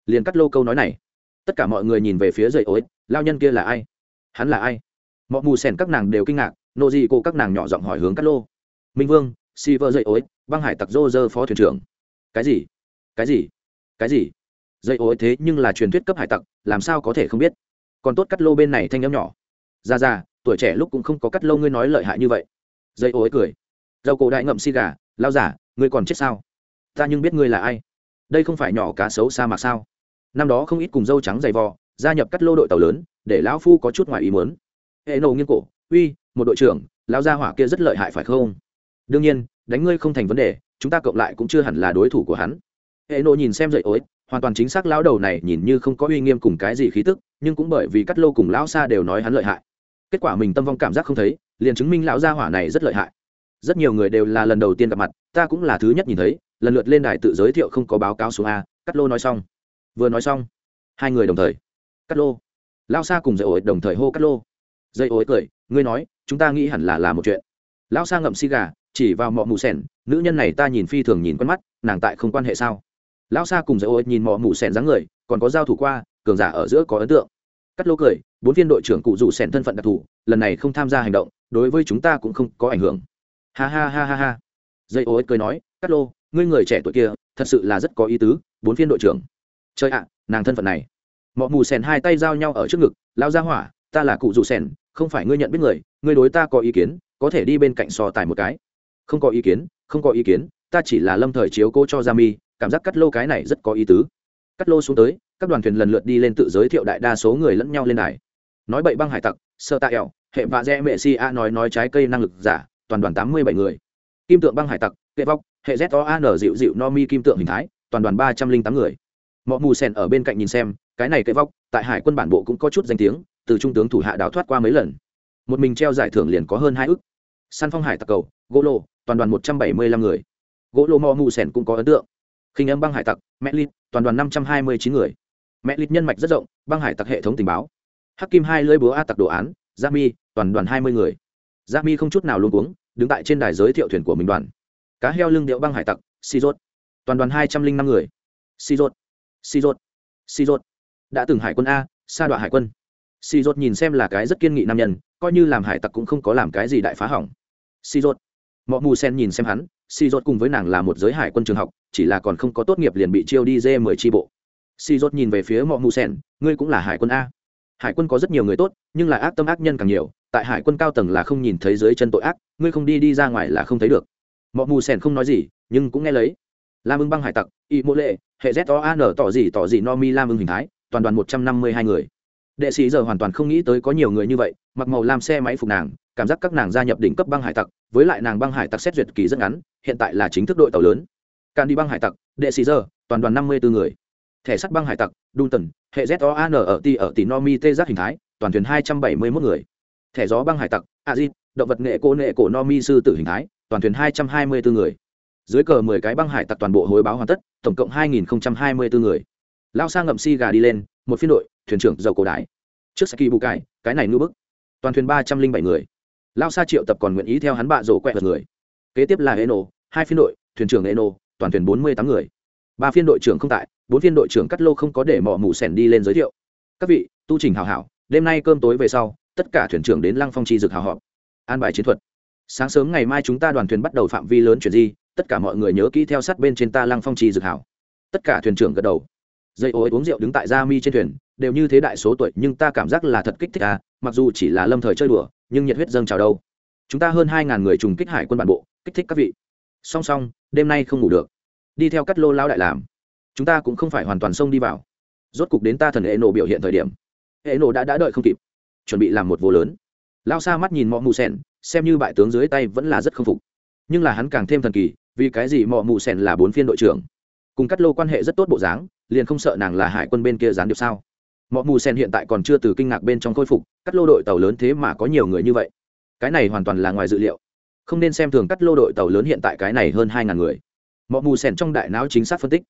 S1: Liền cắt lô câu nói này. Tất cả mọi người nhìn về phía dậy ối lao nhân kia là ai? Hắn là ai? Mọi mù sèn các nàng đều kinh ngạc nộ gì cô các nàng nhỏ giọng hỏi hướng cắt lô. Minh vương, si vơ dậy ối, băng hải tặc dô dơ phó thuyền trưởng. Cái gì? Cái gì? Cái gì? Dậy ối thế nhưng là truyền thuyết cấp hải tặc, làm sao có thể không biết? Còn tốt cắt lô bên này thanh â m nhỏ. Ra ra, tuổi trẻ lúc cũng không có cắt lô, ngươi nói lợi hại như vậy. Dây ô ấy cười. Dầu cổ đại ngậm si gà lao giả ngươi còn chết sao? Ta nhưng biết ngươi là ai. Đây không phải nhỏ cá sấu sa mạc sao? Năm đó không ít cùng dâu trắng dày vò, gia nhập cắt lô đội tàu lớn, để lão phu có chút ngoài ý muốn. Hệ nổ nghiêng cổ, uy, một đội trưởng, lão gia hỏa kia rất lợi hại phải không? Đương nhiên, đánh ngươi không thành vấn đề, chúng ta cộng lại cũng chưa hẳn là đối thủ của hắn. Hệ nổ nhìn xem dậy ối hoàn toàn chính xác lão đầu này nhìn như không có uy nghiêm cùng cái gì khí tức, nhưng cũng bởi vì cắt lô cùng lão xa đều nói hắn lợi hại. Kết quả mình tâm vong cảm giác không thấy, liền chứng minh lão gia hỏa này rất lợi hại. Rất nhiều người đều là lần đầu tiên gặp mặt, ta cũng là thứ nhất nhìn thấy, lần lượt lên đài tự giới thiệu không có báo cáo xuống a, cắt lô nói xong. Vừa nói xong, hai người đồng thời, cắt lô. Lao xa cùng dây ối đồng thời hô cắt lô. Dây ối cười, ngươi nói, chúng ta nghĩ hẳn là là một chuyện. Lao xa ngậm xi gà, chỉ vào mọ mù sẻn, nữ nhân này ta nhìn phi thường nhìn con mắt, nàng tại không quan hệ sao? Lão Sa cùng dây ổi nhìn mọ mù sẻn dáng người, còn có giao thủ qua, cường giả ở giữa có ấn tượng. Cắt lô cười, bốn viên đội trưởng cụ rủ sẻn thân phận đặc thù, lần này không tham gia hành động, đối với chúng ta cũng không có ảnh hưởng. Ha ha ha ha ha. Dây ổi cười nói, cắt lô, ngươi người trẻ tuổi kia, thật sự là rất có ý tứ, bốn phiên đội trưởng. Chơi ạ, nàng thân phận này. Mọi mù sèn hai tay giao nhau ở trước ngực lao ra hỏa, ta là cụ dù sèn không phải ngươi nhận biết người, ngươi đối ta có ý kiến, có thể đi bên cạnh so tài một cái. Không có ý kiến, không có ý kiến, ta chỉ là lâm thời chiếu cố cho gia mi cảm giác cắt lô cái này rất có ý tứ. Cắt lô xuống tới, các đoàn thuyền lần lượt đi lên tự giới thiệu đại đa số người lẫn nhau lên đài. Nói bậy băng hải tặc, sơ tạ ẻo, hệ vạ dẹ mệ si a nói nói trái cây năng lực giả, toàn đoàn tám mươi bảy người. Kim tượng băng hải tặc, kệ vóc, hệ z o a n dịu dịu no mi kim tượng hình thái, toàn đoàn ba trăm linh tám người. Mọi mù sen ở bên cạnh nhìn xem, cái này kệ vóc, tại hải quân bản bộ cũng có chút danh tiếng, từ trung tướng thủ hạ đào thoát qua mấy lần. Một mình treo giải thưởng liền có hơn hai ức. Săn phong hải tặc cầu, gỗ lô, toàn đoàn một trăm bảy mươi lăm người. Gỗ lô mò mù sen cũng có ấn tượng khinh âm băng hải tặc, mẹ lít toàn đoàn năm trăm hai mươi chín người. Mẹ lít nhân mạch rất rộng, băng hải tặc hệ thống tình báo. Hắc kim hai lưỡi búa a tặc đồ án gia mi, toàn đoàn hai mươi người. Gia mi không chút nào luôn cuống, đứng tại trên đài giới thiệu thuyền của mình đoàn. Cá heo lưng điệu băng hải tặc, si rốt toàn đoàn hai trăm linh năm người. Si rốt si rốt si rốt đã từng hải quân a, sa đoạn hải quân. Si rốt nhìn xem là cái rất kiên nghị nam nhân, coi như làm hải tặc cũng không có làm cái gì đại phá hỏng. Si rốt mọi mù sen nhìn xem hắn si rốt cùng với nàng là một giới hải quân trường học, chỉ là còn không có tốt nghiệp liền bị chiêu đi dê mười tri bộ. Si rốt nhìn về phía mọi mù sen ngươi cũng là hải quân a. Hải quân có rất nhiều người tốt, nhưng là ác tâm ác nhân càng nhiều, tại hải quân cao tầng là không nhìn thấy dưới chân tội ác, ngươi không đi đi ra ngoài là không thấy được. Mọi mù sen không nói gì, nhưng cũng nghe lấy. Lam ưng băng hải tặc, y mô lệ, hệ z o an tỏ gì tỏ gì no mi lam ưng hình thái, toàn đoàn một trăm năm mươi hai người. Đệ sĩ giờ hoàn toàn không nghĩ tới có nhiều người như vậy, mặc màu làm xe máy phục nàng cảm giác các nàng gia nhập đỉnh cấp băng hải tặc, với lại nàng băng hải tặc xét duyệt kỳ rất ngắn, hiện tại là chính thức đội tàu lớn. Can đi băng hải tặc, đệ sĩ giờ, toàn đoàn năm mươi bốn người. Thẻ sắt băng hải tặc, đun tần, hệ z o an ở t ở tỷ no mi tê giác hình thái, toàn thuyền hai trăm bảy mươi mốt người. Thẻ gió băng hải tặc, a di, động vật nghệ cô nghệ cổ no mi sư tử hình thái, toàn thuyền hai trăm hai mươi bốn người. Dưới cờ mười cái băng hải tặc toàn bộ hối báo hoàn tất, tổng cộng hai nghìn hai mươi bốn người. Lao sang ngậm si gà đi lên, một phiên đội, thuyền trưởng dầu cổ đái trước saki bù cải cái này ngư bức. Toàn thuyền ba trăm linh bảy người lao sa triệu tập còn nguyện ý theo hắn bạ rổ quẹt người. Kế tiếp là eno, hai phiên đội, thuyền trưởng eno, toàn thuyền bốn mươi tám người. Ba phiên đội trưởng không tại, bốn phiên đội trưởng cắt lô không có để mỏ mù sẻn đi lên giới thiệu. Các vị, tu trình hào hảo, đêm nay cơm tối về sau, tất cả thuyền trưởng đến lăng phong chi Dực hào họp. An bài chiến thuật. Sáng sớm ngày mai chúng ta đoàn thuyền bắt đầu phạm vi lớn chuyển di, tất cả mọi người nhớ kỹ theo sát bên trên ta lăng phong Chi Dực hảo. Tất cả thuyền trưởng gật đầu. Dây ối uống rượu đứng tại gia mi trên thuyền, đều như thế đại số tuổi, nhưng ta cảm giác là thật kích thích à mặc dù chỉ là lâm thời chơi đùa nhưng nhiệt huyết dâng trào đâu. Chúng ta hơn hai ngàn người trùng kích hải quân bản bộ, kích thích các vị. Song song, đêm nay không ngủ được. Đi theo cắt lô lao đại làm. Chúng ta cũng không phải hoàn toàn xông đi vào. Rốt cục đến ta thần hệ nổ biểu hiện thời điểm. Hệ nổ đã đã đợi không kịp. Chuẩn bị làm một vô lớn. Lao xa mắt nhìn mọ mù sen xem như bại tướng dưới tay vẫn là rất k phục. Nhưng là hắn càng thêm thần kỳ, vì cái gì mọ mù sen là bốn phiên đội trưởng? Cùng cắt lô quan hệ rất tốt bộ dáng, liền không sợ nàng là hải quân bên kia gián điệp sao? Mọ mù sen hiện tại còn chưa từ kinh ngạc bên trong khôi phục, cắt lô đội tàu lớn thế mà có nhiều người như vậy. Cái này hoàn toàn là ngoài dự liệu. Không nên xem thường cắt lô đội tàu lớn hiện tại cái này hơn hai ngàn người. Mọ mù sen trong đại não chính xác phân tích.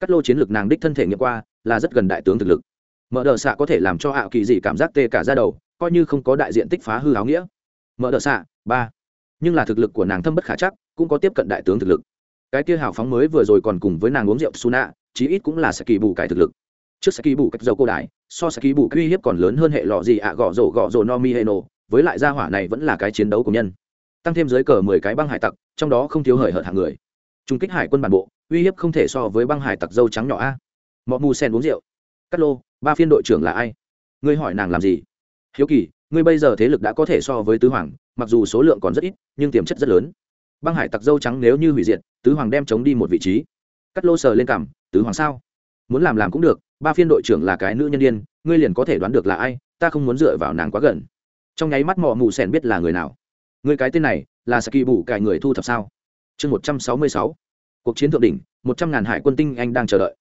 S1: Cắt lô chiến lược nàng đích thân thể nghiệm qua, là rất gần đại tướng thực lực. Mở đờ xạ có thể làm cho ạ kỳ dị cảm giác tê cả ra đầu, coi như không có đại diện tích phá hư áo nghĩa. Mở đờ xạ ba. Nhưng là thực lực của nàng thâm bất khả chắc, cũng có tiếp cận đại tướng thực lực. Cái kia hào phóng mới vừa rồi còn cùng với nàng uống rượu suna chí ít cũng là sẽ kỳ bù cải thực lực trước sẽ ký bù cách dầu cô đại so sẽ ký bù uy hiếp còn lớn hơn hệ lọ gì ạ gõ rổ gõ rổ no mi heno với lại gia hỏa này vẫn là cái chiến đấu của nhân. Tăng thêm dưới cờ mười cái băng hải tặc, trong đó không thiếu hời hợt hạng người. Trung kích hải quân bản bộ, uy hiếp không thể so với băng hải tặc dâu trắng nhỏ a. Mọ mù sen uống rượu. Cắt lô, ba phiên đội trưởng là ai? Ngươi hỏi nàng làm gì? Hiếu kỳ, ngươi bây giờ thế lực đã có thể so với tứ hoàng, mặc dù số lượng còn rất ít, nhưng tiềm chất rất lớn. Băng hải tặc dâu trắng nếu như hủy diệt, tứ hoàng đem chống đi một vị trí. Cắt lô sờ lên cảm tứ hoàng sao? Muốn làm làm cũng được ba phiên đội trưởng là cái nữ nhân đ i ê n ngươi liền có thể đoán được là ai, ta không muốn dựa vào nàng quá gần. Trong nháy mắt mọ mù sèn biết là người nào. Người cái tên này, là saki bù cải người thu thập sao? Chương một trăm sáu mươi sáu, cuộc chiến thượng đỉnh, một trăm ngàn hải quân tinh anh đang chờ đợi.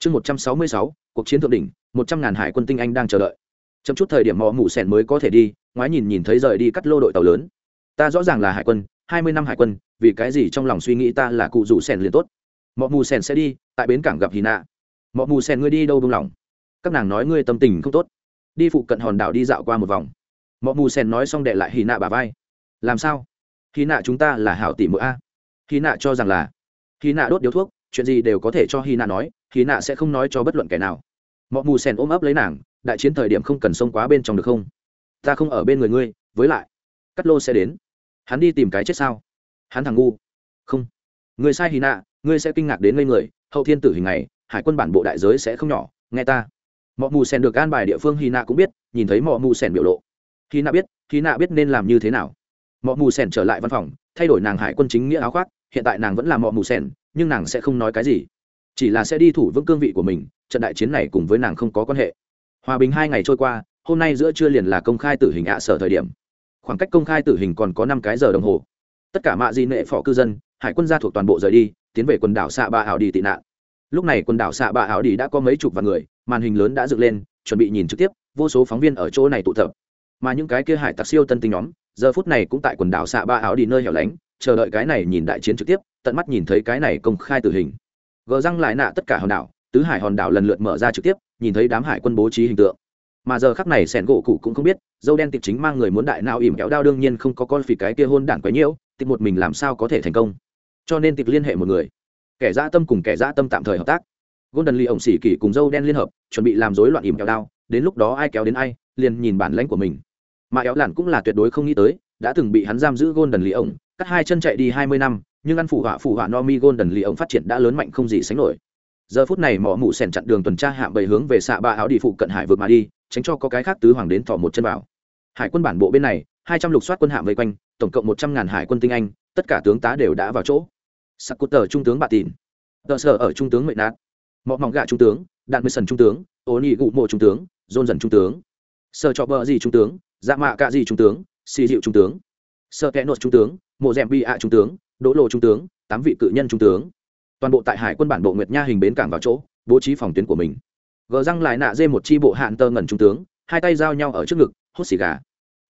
S1: Chương một trăm sáu mươi sáu, cuộc chiến thượng đỉnh, một trăm ngàn hải quân tinh anh đang chờ đợi. Chậm chút thời điểm mò mù sèn mới có thể đi, ngoái nhìn nhìn thấy rời đi cắt lô đội tàu lớn. Ta rõ ràng là hải quân, hai mươi năm hải quân, vì cái gì trong lòng suy nghĩ ta là cụ rủ sèn liền tốt. Mọ mù sèn sẽ đi, tại bến cảng gặp hy nạ mọ mù Sen ngươi đi đâu buông lỏng. Các nàng nói ngươi tâm tình không tốt. Đi phụ cận hòn đảo đi dạo qua một vòng. Mọ mù Sen nói xong đệ lại hì nạ bà vai. Làm sao? Hì nạ chúng ta là hảo tỷ mỗi a. Hì nạ cho rằng là. Hì nạ đốt điếu thuốc, chuyện gì đều có thể cho hì nạ nói hì nạ sẽ không nói cho bất luận kẻ nào. Mọ mù Sen ôm ấp lấy nàng, đại chiến thời điểm không cần xông quá bên trong được không? Ta không ở bên người ngươi, với lại, cắt lô sẽ đến. Hắn đi tìm cái chết sao? Hắn thằng ngu. Không. Người sai hì nạ, ngươi sẽ kinh ngạc đến ngây người, hậu thiên tử hình này hải quân bản bộ đại giới sẽ không nhỏ, nghe ta. Mọi mù sen được an bài địa phương hy nạ cũng biết, nhìn thấy mọi mù sen biểu lộ. Hy nạ biết hy nạ biết nên làm như thế nào. Mọi mù sen trở lại văn phòng, thay đổi nàng hải quân chính nghĩa áo khoác, hiện tại nàng vẫn là mọi mù sen nhưng nàng sẽ không nói cái gì. Chỉ là sẽ đi thủ vững cương vị của mình, trận đại chiến này cùng với nàng không có quan hệ. Hòa bình hai ngày trôi qua, hôm nay giữa trưa liền là công khai tử hình ạ sở thời điểm. Khoảng cách công khai tử hình còn có năm cái giờ đồng hồ. Tất cả mạ di nệ phỏ cư dân, hải quân gia thuộc toàn bộ rời đi, tiến về quần đảo xạ ba ảo đi tị nạn lúc này quần đảo xạ ba ảo đi đã có mấy chục vạn người, màn hình lớn đã dựng lên, chuẩn bị nhìn trực tiếp, vô số phóng viên ở chỗ này tụ tập. Mà những cái kia hải tặc siêu tân tinh nhóm, giờ phút này cũng tại quần đảo xạ ba ảo đi nơi hẻo lánh, chờ đợi cái này nhìn đại chiến trực tiếp, tận mắt nhìn thấy cái này công khai tử hình. Gờ răng lại nạ tất cả hòn đảo, tứ hải hòn đảo lần lượt mở ra trực tiếp, nhìn thấy đám hải quân bố trí hình tượng. Mà giờ khắc này sẻn gỗ cụ cũng không biết, dâu đen tịch chính mang người muốn đại nào ỉm kéo đao đương nhiên không có con phì cái kia hôn đản quấy nhiễu tịch một mình làm sao có thể thành công. Cho nên tịch liên hệ một người kẻ dã tâm cùng kẻ dã tâm tạm thời hợp tác. Golden lee ổng xỉ kỷ cùng dâu đen liên hợp, chuẩn bị làm rối loạn ỉm kéo đao, đến lúc đó ai kéo đến ai, liền nhìn bản lãnh của mình. Mà éo lặn cũng là tuyệt đối không nghĩ tới, đã từng bị hắn giam giữ golden lee ổng, cắt hai chân chạy đi hai mươi năm, nhưng ăn phụ họa phụ họa no mi golden lee ổng phát triển đã lớn mạnh không gì sánh nổi. Giờ phút này mỏ mụ sèn chặn đường tuần tra hạm bầy hướng về xạ ba áo đi phụ cận hải vượt mà đi, tránh cho có cái khác tứ hoàng đến thỏ một chân vào. Hải quân bản bộ bên này, hai trăm lục soát quân hạm vây quanh, tổng cộng một trăm ngàn hải quân tinh anh, tất cả tướng tá đều đã vào chỗ sắc cốt tờ trung tướng bạ tìn tờ sở ở trung tướng mệnh nát. Mọ mỏng gạ trung tướng, đạn mười sần trung tướng, ô nhị gụ mộ trung tướng, dôn dần trung tướng. Sợ cho bờ gì trung tướng dạ mạ cạ gì trung tướng, xì dịu trung tướng. Sợ kẽ nốt trung tướng, mộ rèm bi ạ trung tướng, đỗ lộ trung tướng, tám vị cự nhân trung tướng. Toàn bộ tại hải quân bản bộ nguyệt nha hình bến cảng vào chỗ, bố trí phòng tuyến của mình. Gờ răng lại nạ dê một chi bộ hạn tơ ngẩn trung tướng, hai tay giao nhau ở trước ngực, hút xì gà.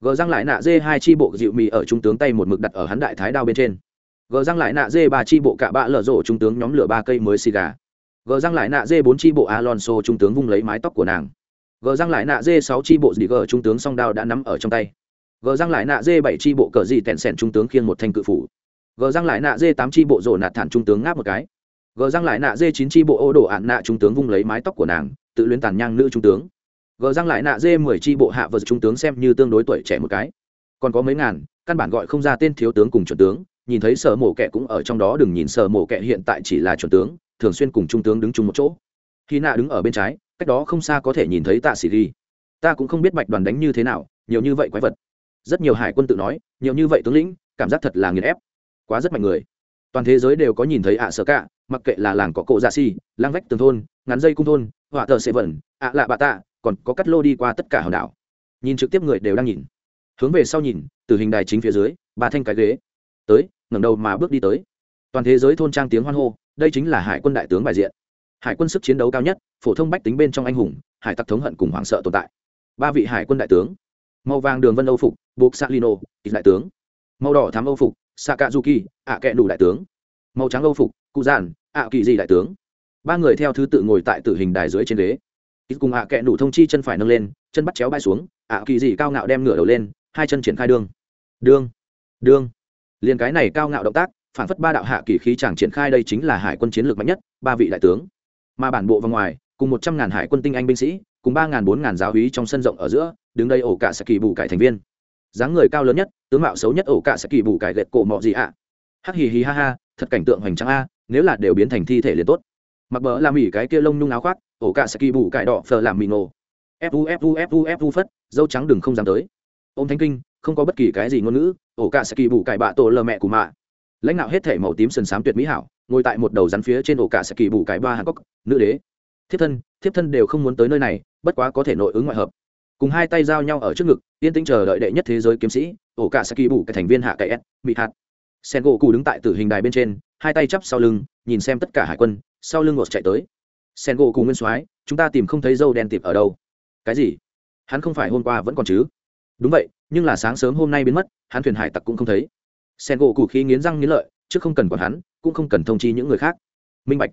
S1: Gờ răng lại nạ dê hai chi bộ dịu mì ở trung tướng tay một mực đặt ở hắn đại thái đao bên trên gờ răng lại nạ dê ba chi bộ cạ bạ lở rộ trung tướng nhóm lửa ba cây mới xì gà. Gờ răng lại nạ dê bốn chi bộ alonso trung tướng vung lấy mái tóc của nàng. Gờ răng lại nạ dê sáu chi bộ dì gờ trung tướng song đao đã nắm ở trong tay. Gờ răng lại nạ dê bảy chi bộ cờ dị tẹn sẻn trung tướng khiêng một thanh cự phủ. Gờ răng lại nạ dê tám chi bộ rổ nạt thản trung tướng ngáp một cái. Gờ răng lại nạ dê chín chi bộ ô đổ ạn nạ trung tướng vung lấy mái tóc của nàng, tự luyến tàn nhang nữ trung tướng. Gờ răng lại nạ dê mười chi bộ hạ vợ trung tướng xem như tương đối tuổi trẻ một cái. Còn có mấy ngàn, căn bản gọi không ra tên thiếu tướng cùng chuẩn tướng nhìn thấy sở mổ kẹ cũng ở trong đó, đừng nhìn sở mổ kẹ hiện tại chỉ là chuẩn tướng, thường xuyên cùng trung tướng đứng chung một chỗ. Khi nạ đứng ở bên trái, cách đó không xa có thể nhìn thấy tạ sĩ ghi. Ta cũng không biết bạch đoàn đánh như thế nào, nhiều như vậy quái vật. Rất nhiều hải quân tự nói, nhiều như vậy tướng lĩnh, cảm giác thật là nghiền ép. Quá rất mạnh người. Toàn thế giới đều có nhìn thấy ạ à sở cả, mặc kệ là làng có cộ gia dạ si lang vách tường thôn, ngắn dây cung thôn, họa tờ sệ vẩn, ạ lạ bạ tạ, còn có cắt lô đi qua tất cả hòn đảo. Nhìn trực tiếp người đều đang nhìn. Hướng về sau nhìn, từ hình đài chính phía dưới, ba thanh cái ghế tới, ngẩng đầu mà bước đi tới. Toàn thế giới thôn trang tiếng hoan hô, đây chính là hải quân đại tướng bài diện. Hải quân sức chiến đấu cao nhất, phổ thông bách tính bên trong anh hùng, hải tặc thống hận cùng hoảng sợ tồn tại. Ba vị hải quân đại tướng. Màu vàng đường vân âu phục, buộc salino đại tướng. Màu đỏ thám âu phục, sakazuki, ạ kẹ đủ đại tướng. Màu trắng âu phục cụ giản ạ kỳ gì đại tướng. Ba người theo thứ tự ngồi tại tử hình đài dưới trên ghế. Ít cùng ạ kẹ đủ thông chi chân phải nâng lên, chân bắt chéo bay xuống, ạ kỳ gì cao ngạo đem ngửa đầu lên, hai chân triển khai đương đương đương liền cái này cao ngạo động tác, phản phất ba đạo hạ kỳ khí chẳng triển khai đây chính là hải quân chiến lược mạnh nhất, ba vị đại tướng. Mà bản bộ và ngoài, cùng một trăm ngàn hải quân tinh anh binh sĩ, cùng ba ngàn bốn ngàn giáo hí trong sân rộng ở giữa, đứng đây ổ cả sẽ kỳ bù cải thành viên. Dáng người cao lớn nhất, tướng mạo xấu nhất ổ cả sẽ kỳ bù cải gệt cổ mọ gì ạ. Hắc hì hì ha ha, thật cảnh tượng hoành tráng a, nếu là đều biến thành thi thể liền tốt. Mặc bỡ làm ỉ cái kia lông nhung áo khoác, ổ cả sẽ kỳ bù cải đỏ phờ làm mì nổ fu fu fu fu phất, dâu trắng đừng không dám tới. Ô m thánh kinh không có bất kỳ cái gì ngôn ngữ, ổ cả sẽ kỳ bù cải bạ tổ lờ mẹ của mạ. Lãnh đạo hết thể màu tím sần sám tuyệt mỹ hảo, ngồi tại một đầu rắn phía trên ổ cả sẽ kỳ bù cải ba hàn cốc nữ đế. Thiếp thân thiếp thân đều không muốn tới nơi này, bất quá có thể nội ứng ngoại hợp. Cùng hai tay giao nhau ở trước ngực, yên tĩnh chờ đợi đệ nhất thế giới kiếm sĩ, ổ cả sẽ kỳ bù cái thành viên hạ cậy s bị hạt. Sen gỗ cụ đứng tại tử hình đài bên trên, hai tay chắp sau lưng, nhìn xem tất cả hải quân, sau lưng ngột chạy tới. Sen gỗ cụ nguyên soái, chúng ta tìm không thấy dâu đen tịp ở đâu. Cái gì? Hắn không phải hôm qua vẫn còn chứ? Đúng vậy, nhưng là sáng sớm hôm nay biến mất, hắn thuyền hải tặc cũng không thấy. Sen gỗ cụ khi nghiến răng nghiến lợi, chứ không cần còn hắn, cũng không cần thông chi những người khác. Minh bạch.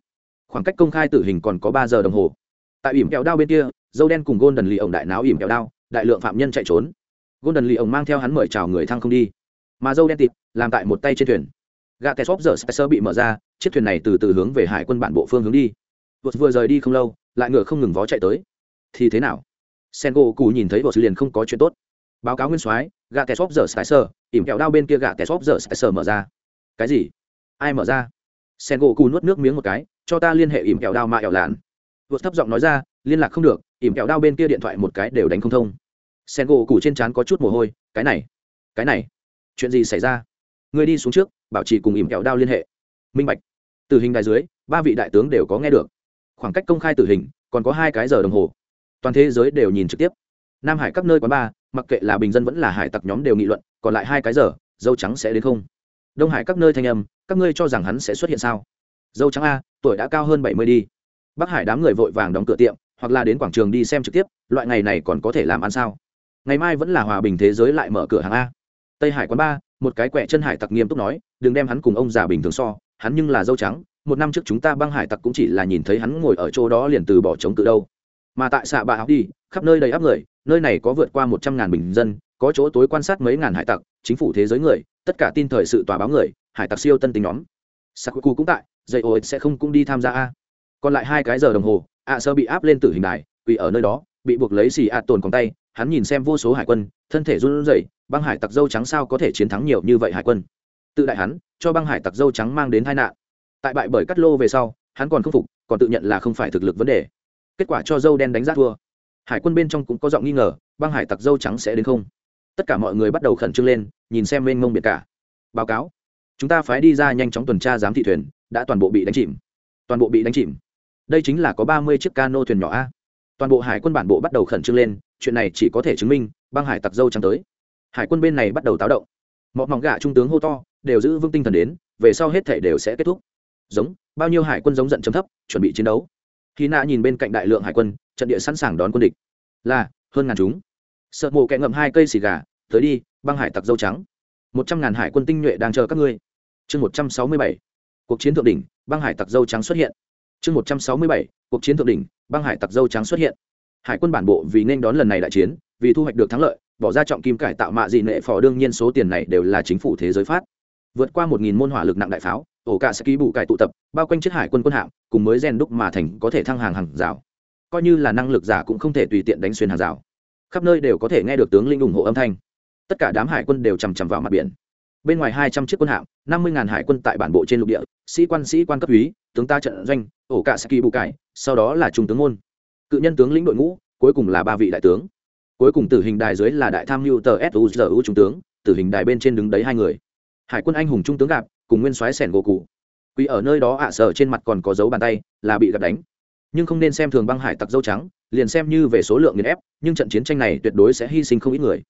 S1: Khoảng cách công khai tử hình còn có ba giờ đồng hồ. Tại ỉm kẹo đao bên kia, dâu đen cùng gôn đần lì ổng đại náo ỉm kẹo đao, đại lượng phạm nhân chạy trốn. Gôn đần lì ổng mang theo hắn mời chào người thăng không đi. Mà dâu đen tịt, làm tại một tay trên thuyền. Gà tè xóp giờ sơ bị mở ra, chiếc thuyền này từ từ hướng về hải quân bản bộ phương hướng đi. Vượt vừa rời đi không lâu, lại ngựa không ngừng vó chạy tới. Thì thế nào? Sen gỗ cù nhìn thấy vợ liền không có chuyện tốt báo cáo nguyên soái, gạ tè xóp giờ sơ ỉm kẹo đao bên kia gạ tè xóp giờ sơ mở ra. Cái gì? Ai mở ra? Sen gỗ cù nuốt nước miếng một cái, cho ta liên hệ ỉm kẹo đao mạ kẹo lạn. Vượt thấp giọng nói ra, liên lạc không được, ỉm kẹo đao bên kia điện thoại một cái đều đánh không thông. Sen gỗ cù trên trán có chút mồ hôi, cái này cái này, chuyện gì xảy ra? Người đi xuống trước, bảo trì cùng ỉm kẹo đao liên hệ. Minh bạch. Tử hình đài dưới, ba vị đại tướng đều có nghe được. Khoảng cách công khai tử hình, còn có hai cái giờ đồng hồ. Toàn thế giới đều nhìn trực tiếp. Nam hải các nơi quán bar mặc kệ là bình dân vẫn là hải tặc nhóm đều nghị luận, còn lại hai cái giờ, dâu trắng sẽ đến không? Đông hải các nơi thanh âm, các ngươi cho rằng hắn sẽ xuất hiện sao? Dâu trắng a, tuổi đã cao hơn bảy mươi đi. Bắc hải đám người vội vàng đóng cửa tiệm, hoặc là đến quảng trường đi xem trực tiếp, loại ngày này còn có thể làm ăn sao? Ngày mai vẫn là hòa bình thế giới lại mở cửa hàng a. Tây hải quán ba, một cái quẹ chân hải tặc nghiêm túc nói, đừng đem hắn cùng ông già bình thường so, hắn nhưng là dâu trắng, một năm trước chúng ta băng hải tặc cũng chỉ là nhìn thấy hắn ngồi ở chỗ đó liền từ bỏ chống cự đâu mà tại xạ bạ học đi, khắp nơi đầy áp người, nơi này có vượt qua một trăm ngàn bình dân, có chỗ tối quan sát mấy ngàn hải tặc, chính phủ thế giới người, tất cả tin thời sự tòa báo người, hải tặc siêu tân tính nhóm. Sakuku cũng tại dây ô sẽ không cũng đi tham gia a. Còn lại hai cái giờ đồng hồ, ạ sơ bị áp lên tử hình đài, quỳ ở nơi đó, bị buộc lấy xì ạ tồn còn tay, hắn nhìn xem vô số hải quân, thân thể run rẩy, băng hải tặc dâu trắng sao có thể chiến thắng nhiều như vậy hải quân? Tự đại hắn, cho băng hải tặc dâu trắng mang đến tai nạn. Tại bại bởi cắt lô về sau, hắn còn không phục, còn tự nhận là không phải thực lực vấn đề kết quả cho dâu đen đánh giá thua. Hải quân bên trong cũng có giọng nghi ngờ, băng hải tặc dâu trắng sẽ đến không? Tất cả mọi người bắt đầu khẩn trương lên, nhìn xem mênh mông biệt cả. Báo cáo. Chúng ta phái đi ra nhanh chóng tuần tra giám thị thuyền, đã toàn bộ bị đánh chìm. Toàn bộ bị đánh chìm. Đây chính là có ba mươi chiếc cano thuyền nhỏ a. Toàn bộ hải quân bản bộ bắt đầu khẩn trương lên, chuyện này chỉ có thể chứng minh, băng hải tặc dâu trắng tới. Hải quân bên này bắt đầu táo động. Mọi mỏng gạ trung tướng hô to, đều giữ vững tinh thần đến, về sau hết thể đều sẽ kết thúc. Giống, bao nhiêu hải quân giống giận chấm thấp, chuẩn bị chiến đấu khi nạ nhìn bên cạnh đại lượng hải quân, trận địa sẵn sàng đón quân địch. Là, hơn ngàn chúng. Sợ mộ kẹ ngậm hai cây xì gà, tới đi, băng hải tặc dâu trắng. Một trăm ngàn hải quân tinh nhuệ đang chờ các ngươi. Chương một trăm sáu mươi bảy, cuộc chiến thượng đỉnh, băng hải tặc dâu trắng xuất hiện. Chương một trăm sáu mươi bảy, cuộc chiến thượng đỉnh, băng hải tặc dâu trắng xuất hiện. Hải quân bản bộ vì nên đón lần này đại chiến, vì thu hoạch được thắng lợi, bỏ ra trọng kim cải tạo mạ dị nệ phò đương nhiên số tiền này đều là chính phủ thế giới phát. Vượt qua một nghìn môn hỏa lực nặng đại pháo ổ cả sẽ ký bù cải tụ tập, bao quanh chiếc hải quân quân hạm, cùng mới rèn đúc mà thành có thể thăng hàng hàng rào. Coi như là năng lực giả cũng không thể tùy tiện đánh xuyên hàng rào. Khắp nơi đều có thể nghe được tướng linh ủng hộ âm thanh. Tất cả đám hải quân đều chằm chằm vào mặt biển. Bên ngoài hai trăm chiếc quân hạm, năm mươi ngàn hải quân tại bản bộ trên lục địa, sĩ quan sĩ quan cấp úy, tướng ta trận doanh, ổ cả saki bù cải, sau đó là trung tướng môn. Cự nhân tướng lĩnh đội ngũ, cuối cùng là ba vị đại tướng. Cuối cùng tử hình đài dưới là đại tham mưu tờ suzu trung tướng, tử hình đài bên trên đứng đấy hai người. Hải quân anh hùng trung tướng gặp cùng nguyên soái sẻn gỗ cụ. Quỳ ở nơi đó ạ sở trên mặt còn có dấu bàn tay, là bị gặp đánh. Nhưng không nên xem thường băng hải tặc dâu trắng, liền xem như về số lượng nghiền ép, nhưng trận chiến tranh này tuyệt đối sẽ hy sinh không ít người.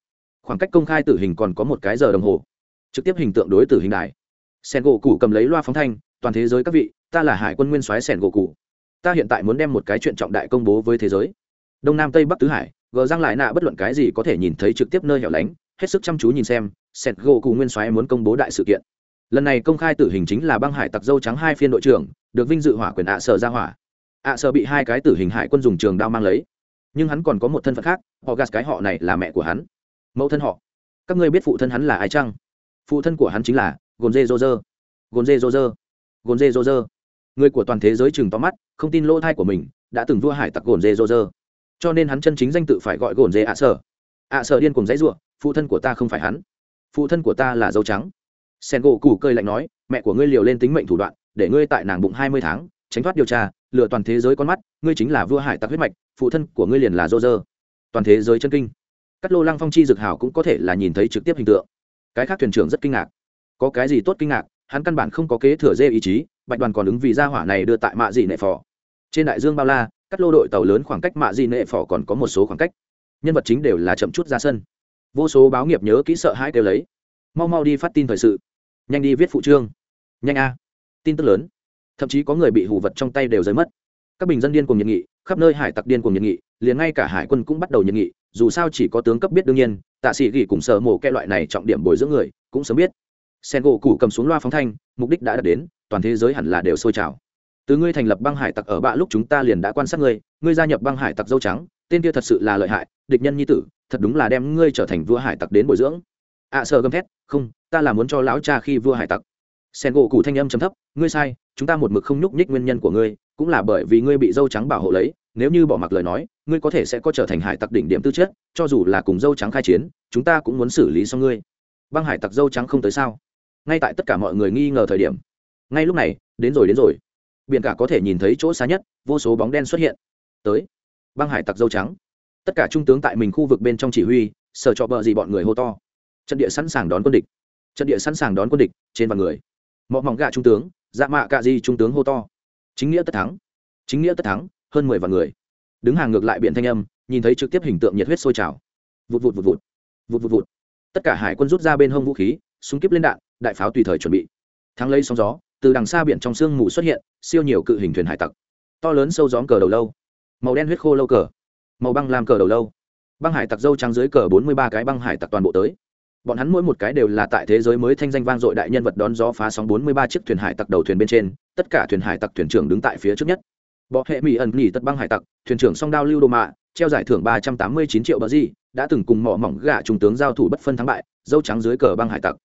S1: Khoảng cách công khai tử hình còn có một cái giờ đồng hồ. Trực tiếp hình tượng đối tử hình đài. Sen gỗ cụ cầm lấy loa phóng thanh, toàn thế giới các vị, ta là hải quân nguyên soái sẻn gỗ cụ. Ta hiện tại muốn đem một cái chuyện trọng đại công bố với thế giới. Đông nam tây bắc tứ hải, gờ giang lại nạ bất luận cái gì có thể nhìn thấy trực tiếp nơi hẻo lánh, hết sức chăm chú nhìn xem sen gỗ cụ nguyên soái muốn công bố đại sự kiện lần này công khai tử hình chính là băng hải tặc dâu trắng hai phiên đội trưởng, được vinh dự hỏa quyền ạ sở ra hỏa. Ạ sở bị hai cái tử hình hải quân dùng trường đao mang lấy. Nhưng hắn còn có một thân phận khác, họ gạt cái họ này là mẹ của hắn. Mẫu thân họ. Các ngươi biết phụ thân hắn là ai chăng? Phụ thân của hắn chính là gồn dê dô dơ gồn dê dô dơ gồn dê dô dơ người của toàn thế giới chừng to mắt, không tin lỗ thai của mình, đã từng vua hải tặc gồn dê dô dơ cho nên hắn chân chính danh tự phải gọi gồn dê ạ sở. Ạ sở điên cùng dãy ruộng phụ thân của ta không phải hắn. Phụ thân của ta là dâu trắng sen gỗ cù cơi lạnh nói, mẹ của ngươi liều lên tính mệnh thủ đoạn, để ngươi tại nàng bụng hai mươi tháng, tránh thoát điều tra, lừa toàn thế giới con mắt, ngươi chính là vua hải tặc huyết mạch, phụ thân của ngươi liền là dô dơ toàn thế giới chân kinh. Cắt lô lăng phong chi dực hảo cũng có thể là nhìn thấy trực tiếp hình tượng. Cái khác thuyền trưởng rất kinh ngạc. Có cái gì tốt kinh ngạc, hắn căn bản không có kế thừa dê ý chí, bạch đoàn còn ứng vì gia hỏa này đưa tại mạ dị nệ phò. Trên đại dương bao la, cắt lô đội tàu lớn khoảng cách mạ dị nệ phò còn có một số khoảng cách. Nhân vật chính đều là chậm chút ra sân. Vô số báo nghiệp nhớ kỹ sợ hãi kêu lấy mau mau đi phát tin thời sự. Nhanh đi viết phụ trương. Nhanh a. Tin tức lớn. Thậm chí có người bị hủ vật trong tay đều rơi mất. Các bình dân điên cùng nhiệt nghị, khắp nơi hải tặc điên cùng nhiệt nghị, liền ngay cả hải quân cũng bắt đầu nhiệt nghị, dù sao chỉ có tướng cấp biết đương nhiên, tạ sĩ gỉ cùng sở mổ kẹ loại này trọng điểm bồi dưỡng người, cũng sớm biết. Sen gỗ củ cầm xuống loa phóng thanh, mục đích đã đạt đến, toàn thế giới hẳn là đều sôi trào. Từ ngươi thành lập băng hải tặc ở bạ lúc chúng ta liền đã quan sát ngươi ngươi gia nhập băng hải tặc dâu trắng, tên kia thật sự là lợi hại, địch nhân nhi tử, thật đúng là đem ngươi trở thành vua hải tặc đến bồi dưỡng ạ à, sợ gầm thét không ta là muốn cho lão cha khi vua hải tặc. Sen gỗ cụ thanh âm chấm thấp ngươi sai chúng ta một mực không nhúc nhích nguyên nhân của ngươi cũng là bởi vì ngươi bị dâu trắng bảo hộ lấy nếu như bỏ mặc lời nói ngươi có thể sẽ có trở thành hải tặc đỉnh điểm tư chất cho dù là cùng dâu trắng khai chiến chúng ta cũng muốn xử lý xong ngươi. Băng hải tặc dâu trắng không tới sao? Ngay tại tất cả mọi người nghi ngờ thời điểm. Ngay lúc này đến rồi đến rồi. Biển cả có thể nhìn thấy chỗ xa nhất vô số bóng đen xuất hiện. Tới. Băng hải tặc dâu trắng. Tất cả trung tướng tại mình khu vực bên trong chỉ huy sở trọ bờ gì bọn người hô to trận địa sẵn sàng đón quân địch. Trận địa sẵn sàng đón quân địch, trên vạn người. Mọi mỏng gạ trung tướng dạ mạ cạ di trung tướng hô to. Chính nghĩa tất thắng. Chính nghĩa tất thắng, hơn mười vạn người. Đứng hàng ngược lại biển thanh âm, nhìn thấy trực tiếp hình tượng nhiệt huyết sôi trào. Vụt vụt vụt vụt. Vụt vụt vụt. Tất cả hải quân rút ra bên hông vũ khí, súng kíp lên đạn, đại pháo tùy thời chuẩn bị. Thắng lấy sóng gió, từ đằng xa biển trong sương mù xuất hiện, siêu nhiều cự hình thuyền hải tặc. To lớn sâu gióm cờ đầu lâu. Màu đen huyết khô lâu cờ. Màu băng làm cờ đầu lâu. Băng hải tặc dâu trắng dưới cờ bốn mươi ba cái băng hải tặc toàn bộ tới bọn hắn mỗi một cái đều là tại thế giới mới thanh danh vang dội đại nhân vật đón gió phá sóng bốn mươi ba chiếc thuyền hải tặc đầu thuyền bên trên tất cả thuyền hải tặc thuyền trưởng đứng tại phía trước nhất. Bọ hệ mỹ ẩn nghỉ tất băng hải tặc thuyền trưởng song đao lưu đô mạ treo giải thưởng ba trăm tám mươi chín triệu bờ gì, đã từng cùng mỏ mỏng gạ trung tướng giao thủ bất phân thắng bại dâu trắng dưới cờ băng hải tặc.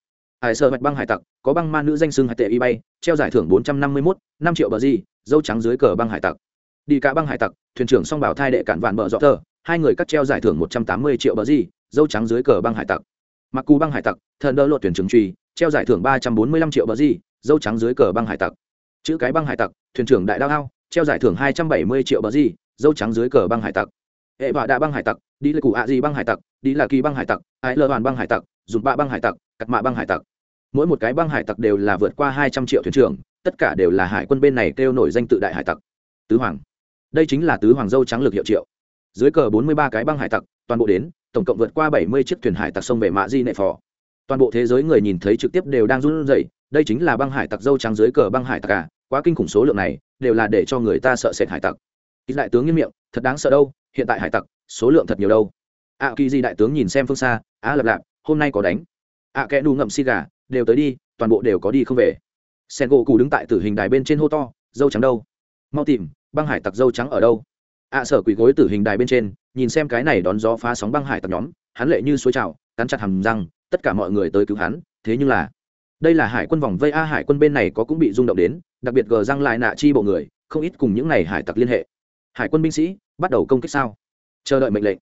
S1: Hải sơ mạch băng hải tặc có băng ma nữ danh xưng hải tệ y bay treo giải thưởng bốn trăm năm mươi mốt năm triệu bờ gì, dâu trắng dưới cờ băng hải tặc. Đi cả băng hải tặc thuyền trưởng song bảo thai đệ cản vạn bờ dọ tờ hai người cắt treo giải thưởng một trăm tám mươi triệu bờ gì, dâu trắng dưới cờ băng hải tặc mặc cù băng hải tặc thần đỡ lột tuyển trưởng truy treo giải thưởng ba trăm bốn mươi lăm triệu bờ di dâu trắng dưới cờ băng hải tặc chữ cái băng hải tặc thuyền trưởng đại đao ao treo giải thưởng hai trăm bảy mươi triệu bờ di dâu trắng dưới cờ băng hải tặc hệ vạ đạ băng hải tặc đi là cụ ạ di băng hải tặc đi là kỳ băng hải tặc ái lơ hoàn băng hải tặc dùng bạ băng hải tặc cắt mạ băng hải tặc mỗi một cái băng hải tặc đều là vượt qua hai trăm triệu thuyền trưởng tất cả đều là hải quân bên này kêu nổi danh tự đại hải tặc tứ hoàng đây chính là tứ hoàng dâu trắng lực hiệu triệu dưới cờ bốn mươi ba cái băng hải tặc toàn bộ đến, tổng cộng vượt qua bảy mươi chiếc thuyền hải tặc sông về mạ di nệ phò. Toàn bộ thế giới người nhìn thấy trực tiếp đều đang run rẩy, đây chính là băng hải tặc dâu trắng dưới cờ băng hải tặc à quá kinh khủng số lượng này, đều là để cho người ta sợ sệt hải tặc. Ít đại tướng nghiêm miệng, thật đáng sợ đâu, hiện tại hải tặc, số lượng thật nhiều đâu. À, Ạ kỳ di đại tướng nhìn xem phương xa, á lập lạp, hôm nay có đánh. Ạ kẽ đu ngậm xi gà, đều tới đi, toàn bộ đều có đi không về. Sen gỗ cù đứng tại tử hình đài bên trên hô to, dâu trắng đâu? Mau tìm, băng hải tặc dâu trắng ở đâu? Ạ sở quỷ gối tử hình đài bên trên nhìn xem cái này đón gió phá sóng băng hải tặc nhóm, hắn lệ như suối trào, cắn chặt hầm răng, tất cả mọi người tới cứu hắn, thế nhưng là, đây là hải quân vòng vây a hải quân bên này có cũng bị rung động đến, đặc biệt gờ răng lại nạ chi bộ người, không ít cùng những n à y hải tặc liên hệ. Hải quân binh sĩ, bắt đầu công kích sao? Chờ đợi mệnh lệnh,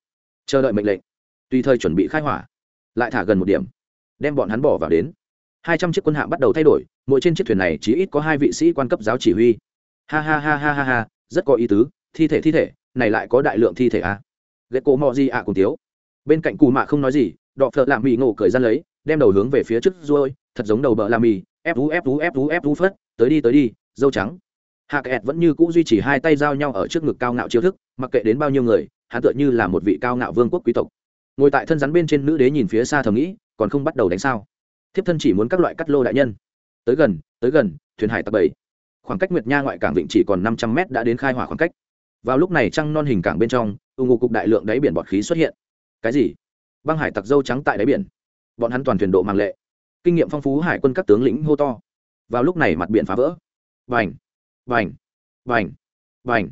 S1: chờ đợi mệnh lệnh. Tùy thời chuẩn bị khai hỏa, lại thả gần một điểm, đem bọn hắn bỏ vào đến. Hai trăm chiếc quân hạm bắt đầu thay đổi, mỗi trên chiếc thuyền này chỉ ít có hai vị sĩ quan cấp giáo chỉ huy. Ha ha ha ha ha ha, rất có ý tứ, thi thể thi thể, này lại có đại lượng thi thể à ghét cổ mò gì ạ, cùng tiếu bên cạnh cù mạ không nói gì, đọ phợ lạ mì ngộ cười gian lấy, đem đầu hướng về phía trước ruôi, thật giống đầu bờ lạ mì, ép thú ép thú ép thú ép thú phất tới đi tới đi, dâu trắng. Hạ kẹt vẫn như cũ duy trì hai tay giao nhau ở trước ngực cao ngạo chiêu thức, mặc kệ đến bao nhiêu người, hắn tựa như là một vị cao ngạo vương quốc quý tộc. Ngồi tại thân rắn bên trên nữ đế nhìn phía xa thầm nghĩ, còn không bắt đầu đánh sao? Thiếp thân chỉ muốn các loại cắt lô đại nhân. Tới gần tới gần, thuyền hải tập bảy. Khoảng cách nguyệt nha ngoại cảng vịnh chỉ còn năm trăm mét đã đến khai hỏa khoảng cách. Vào lúc này trăng non hình cảng bên trong ủng hộ cục đại lượng đáy biển bọt khí xuất hiện. Cái gì? Băng hải tặc dâu trắng tại đáy biển. Bọn hắn toàn thuyền độ mạng lệ. Kinh nghiệm phong phú hải quân các tướng lĩnh hô to. Vào lúc này mặt biển phá vỡ. Vành vành vành vành.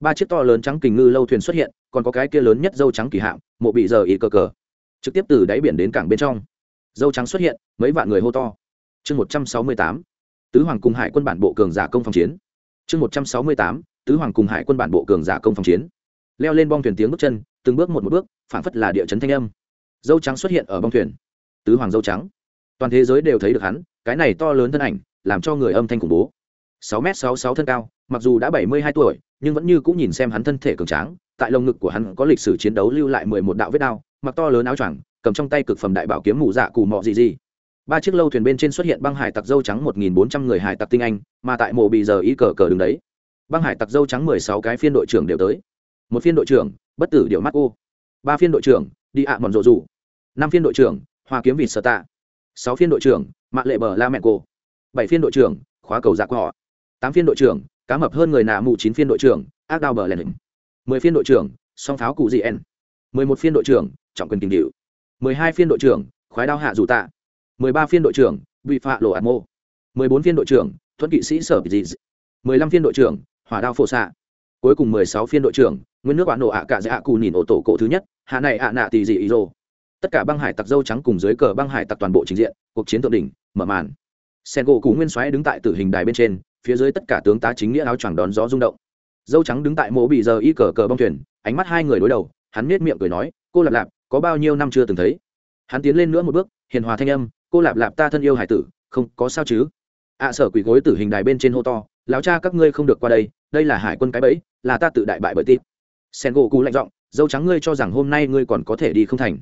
S1: Ba chiếc to lớn trắng kình ngư lâu thuyền xuất hiện, còn có cái kia lớn nhất dâu trắng kỳ hạm mộ bị giờ ý cờ cờ. Trực tiếp từ đáy biển đến cảng bên trong. Dâu trắng xuất hiện, mấy vạn người hô to. Chương một trăm sáu mươi tám, tứ hoàng cùng hải quân bản bộ cường giả công phòng chiến. Chương một trăm sáu mươi tám, tứ hoàng cùng hải quân bản bộ cường giả công phòng chiến leo lên bong thuyền tiếng bước chân, từng bước một một bước phản phất là địa chấn thanh âm. Dâu trắng xuất hiện ở bong thuyền. Tứ hoàng dâu trắng. Toàn thế giới đều thấy được hắn, cái này to lớn thân ảnh, làm cho người âm thanh khủng bố. Sáu m sáu sáu thân cao, mặc dù đã bảy mươi hai tuổi, nhưng vẫn như cũng nhìn xem hắn thân thể cường tráng, tại lồng ngực của hắn có lịch sử chiến đấu lưu lại mười một đạo vết đao, mặc to lớn áo choàng, cầm trong tay cực phẩm đại bảo kiếm mù dạ cù mọ gì gì ba chiếc lâu thuyền bên trên xuất hiện băng hải tặc dâu trắng một nghìn bốn trăm người hải tặc tinh anh, mà tại mộ bị giờ ý cờ cờ đứng đấy. Băng hải tặc dâu trắng mười sáu cái phiên đội trưởng đều tới một phiên đội trưởng bất tử điệu mắt ô ba phiên đội trưởng đi ạ à mòn rộ rủ năm phiên đội trưởng hoa kiếm vịt sơ tạ sáu phiên đội trưởng mạ lệ bờ la mẹ cô bảy phiên đội trưởng khóa cầu giặc họ tám phiên đội trưởng cá mập hơn người nạ mụ. chín phiên đội trưởng ác đao bờ lèn hình mười phiên đội trưởng song pháo cụ dị en mười một phiên đội trưởng trọng quyền tình điệu mười hai phiên đội trưởng khoái đao hạ dù tạ mười ba phiên đội trưởng bị phạ lộ ạt mô mười bốn phiên đội trưởng thuận kỵ sĩ sở dị mười lăm phiên đội trưởng hỏa đao phổ xạ cuối cùng mười sáu phiên đội trưởng nguyên nước bạn nổ ạ cả dạ cù nhìn ổ tổ cổ thứ nhất, hạ này ạ nạ tì dị ý rô tất cả băng hải tặc dâu trắng cùng dưới cờ băng hải tặc toàn bộ trình diện, cuộc chiến thượng đỉnh, mở màn. Sen gỗ cù nguyên xoáy đứng tại tử hình đài bên trên, phía dưới tất cả tướng tá chính nghĩa áo choàng đón gió rung động. Dâu trắng đứng tại mộ bị giờ y cờ cờ băng thuyền, ánh mắt hai người đối đầu, hắn nết miệng cười nói, cô lạp lạp, có bao nhiêu năm chưa từng thấy? Hắn tiến lên nữa một bước, hiền hòa thanh âm, cô lạp lạp ta thân yêu hải tử, không có sao chứ? Ạ sở quỷ gối tử hình đài bên trên hô to, lão cha các ngươi không được qua đây đây là hải quân cái bẫy, là ta tự đại bại bởi tít sen gỗ cù lạnh giọng, dâu trắng ngươi cho rằng hôm nay ngươi còn có thể đi không thành.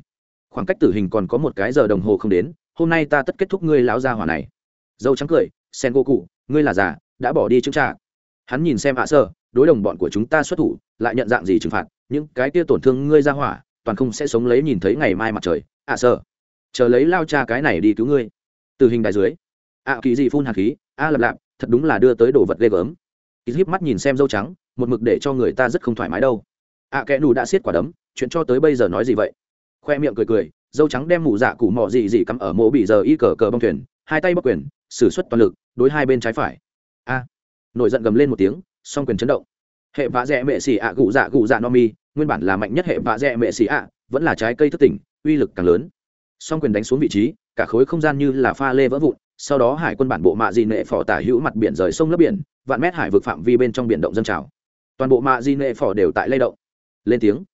S1: Khoảng cách tử hình còn có một cái giờ đồng hồ không đến, hôm nay ta tất kết thúc ngươi lão gia hỏa này. Dâu trắng cười, sen gỗ cụ ngươi là già, đã bỏ đi chứng trả hắn nhìn xem ạ sơ, đối đồng bọn của chúng ta xuất thủ, lại nhận dạng gì trừng phạt? Những cái kia tổn thương ngươi ra hỏa, toàn không sẽ sống lấy nhìn thấy ngày mai mặt trời. Ạ sơ, chờ lấy lao cha cái này đi cứu ngươi. Từ hình đài dưới. Ạ kỳ gì phun hạt khí, a lạp lạp, thật đúng là đưa tới đồ vật ghê gớm. Ít híp mắt nhìn xem dâu trắng, một mực để cho người ta rất không thoải mái đâu ạ kẽ nù đã xiết quả đấm, chuyện cho tới bây giờ nói gì vậy? Khoe miệng cười cười, dâu trắng đem mụ dạ cụ mò gì gì cắm ở mộ bị giờ y cờ cờ bong thuyền, hai tay bắc quyền s ử suất toàn lực, đối hai bên trái phải. A! Nổi giận gầm lên một tiếng, song quyền chấn động. Hệ vạ dẹ mệ xì ạ cụ dạ cụ dạ no mi, nguyên bản là mạnh nhất hệ vạ dẹ mệ xì ạ, vẫn là trái cây thất tỉnh, uy lực càng lớn. Song quyền đánh xuống vị trí, cả khối không gian như là pha lê vỡ vụn, sau đó hải quân bản bộ mạ di nệ phò tả hữu mặt biển rời sông lấp biển, vạn mét hải vực phạm vi bên trong biển động dân trào. Toàn bộ mạ di nệ phò đều tại lay động lên tiếng.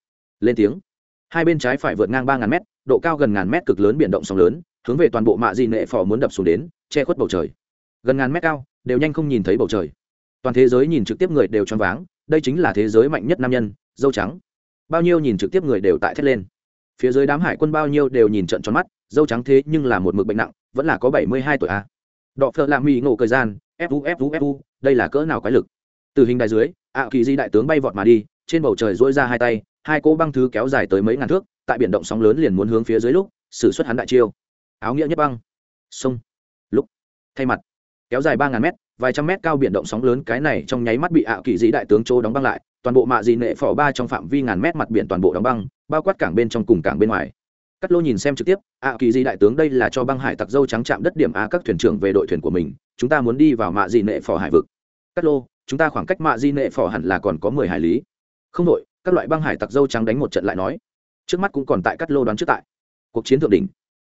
S1: Lên tiếng. Hai bên trái phải vượt ngang ba ngàn mét, độ cao gần ngàn mét cực lớn biển động sóng lớn, hướng về toàn bộ mạ di nệ phò muốn đập xuống đến, che khuất bầu trời. Gần ngàn mét cao, đều nhanh không nhìn thấy bầu trời. Toàn thế giới nhìn trực tiếp người đều choáng váng, đây chính là thế giới mạnh nhất nam nhân, dâu trắng. Bao nhiêu nhìn trực tiếp người đều tại thét lên. Phía dưới đám hải quân bao nhiêu đều nhìn trận tròn mắt, dâu trắng thế nhưng là một mực bệnh nặng, vẫn là có bảy mươi hai tuổi a. À. đọ phợ lạ mỹ ngộ thời gian fu fu fu đây là cỡ nào quái lực? Từ hình đài dưới, ạ kỳ di đại tướng bay vọt mà đi trên bầu trời dỗi ra hai tay, hai cỗ băng thứ kéo dài tới mấy ngàn thước, tại biển động sóng lớn liền muốn hướng phía dưới lúc xử suất hắn đại chiêu. Áo nghĩa nhất băng. Sông lúc. Thay mặt. Kéo dài ba ngàn mét, vài trăm mét cao biển động sóng lớn cái này trong nháy mắt bị ạ kỳ dĩ đại tướng chỗ đóng băng lại, toàn bộ mạ dị nệ phỏ ba trong phạm vi ngàn mét mặt biển toàn bộ đóng băng, bao quát cảng bên trong cùng cảng bên ngoài. Cắt lô nhìn xem trực tiếp, ạ kỳ dĩ đại tướng đây là cho băng hải tặc dâu trắng chạm đất điểm á các thuyền trưởng về đội thuyền của mình, chúng ta muốn đi vào mạ dị nệ phỏ hải vực. Cắt lô, chúng ta khoảng cách mạ di nệ phỏ hẳn là còn có mười hải lý không đội, các loại băng hải tặc dâu trắng đánh một trận lại nói. Trước mắt cũng còn tại cắt lô đoán trước tại. Cuộc chiến thượng đỉnh.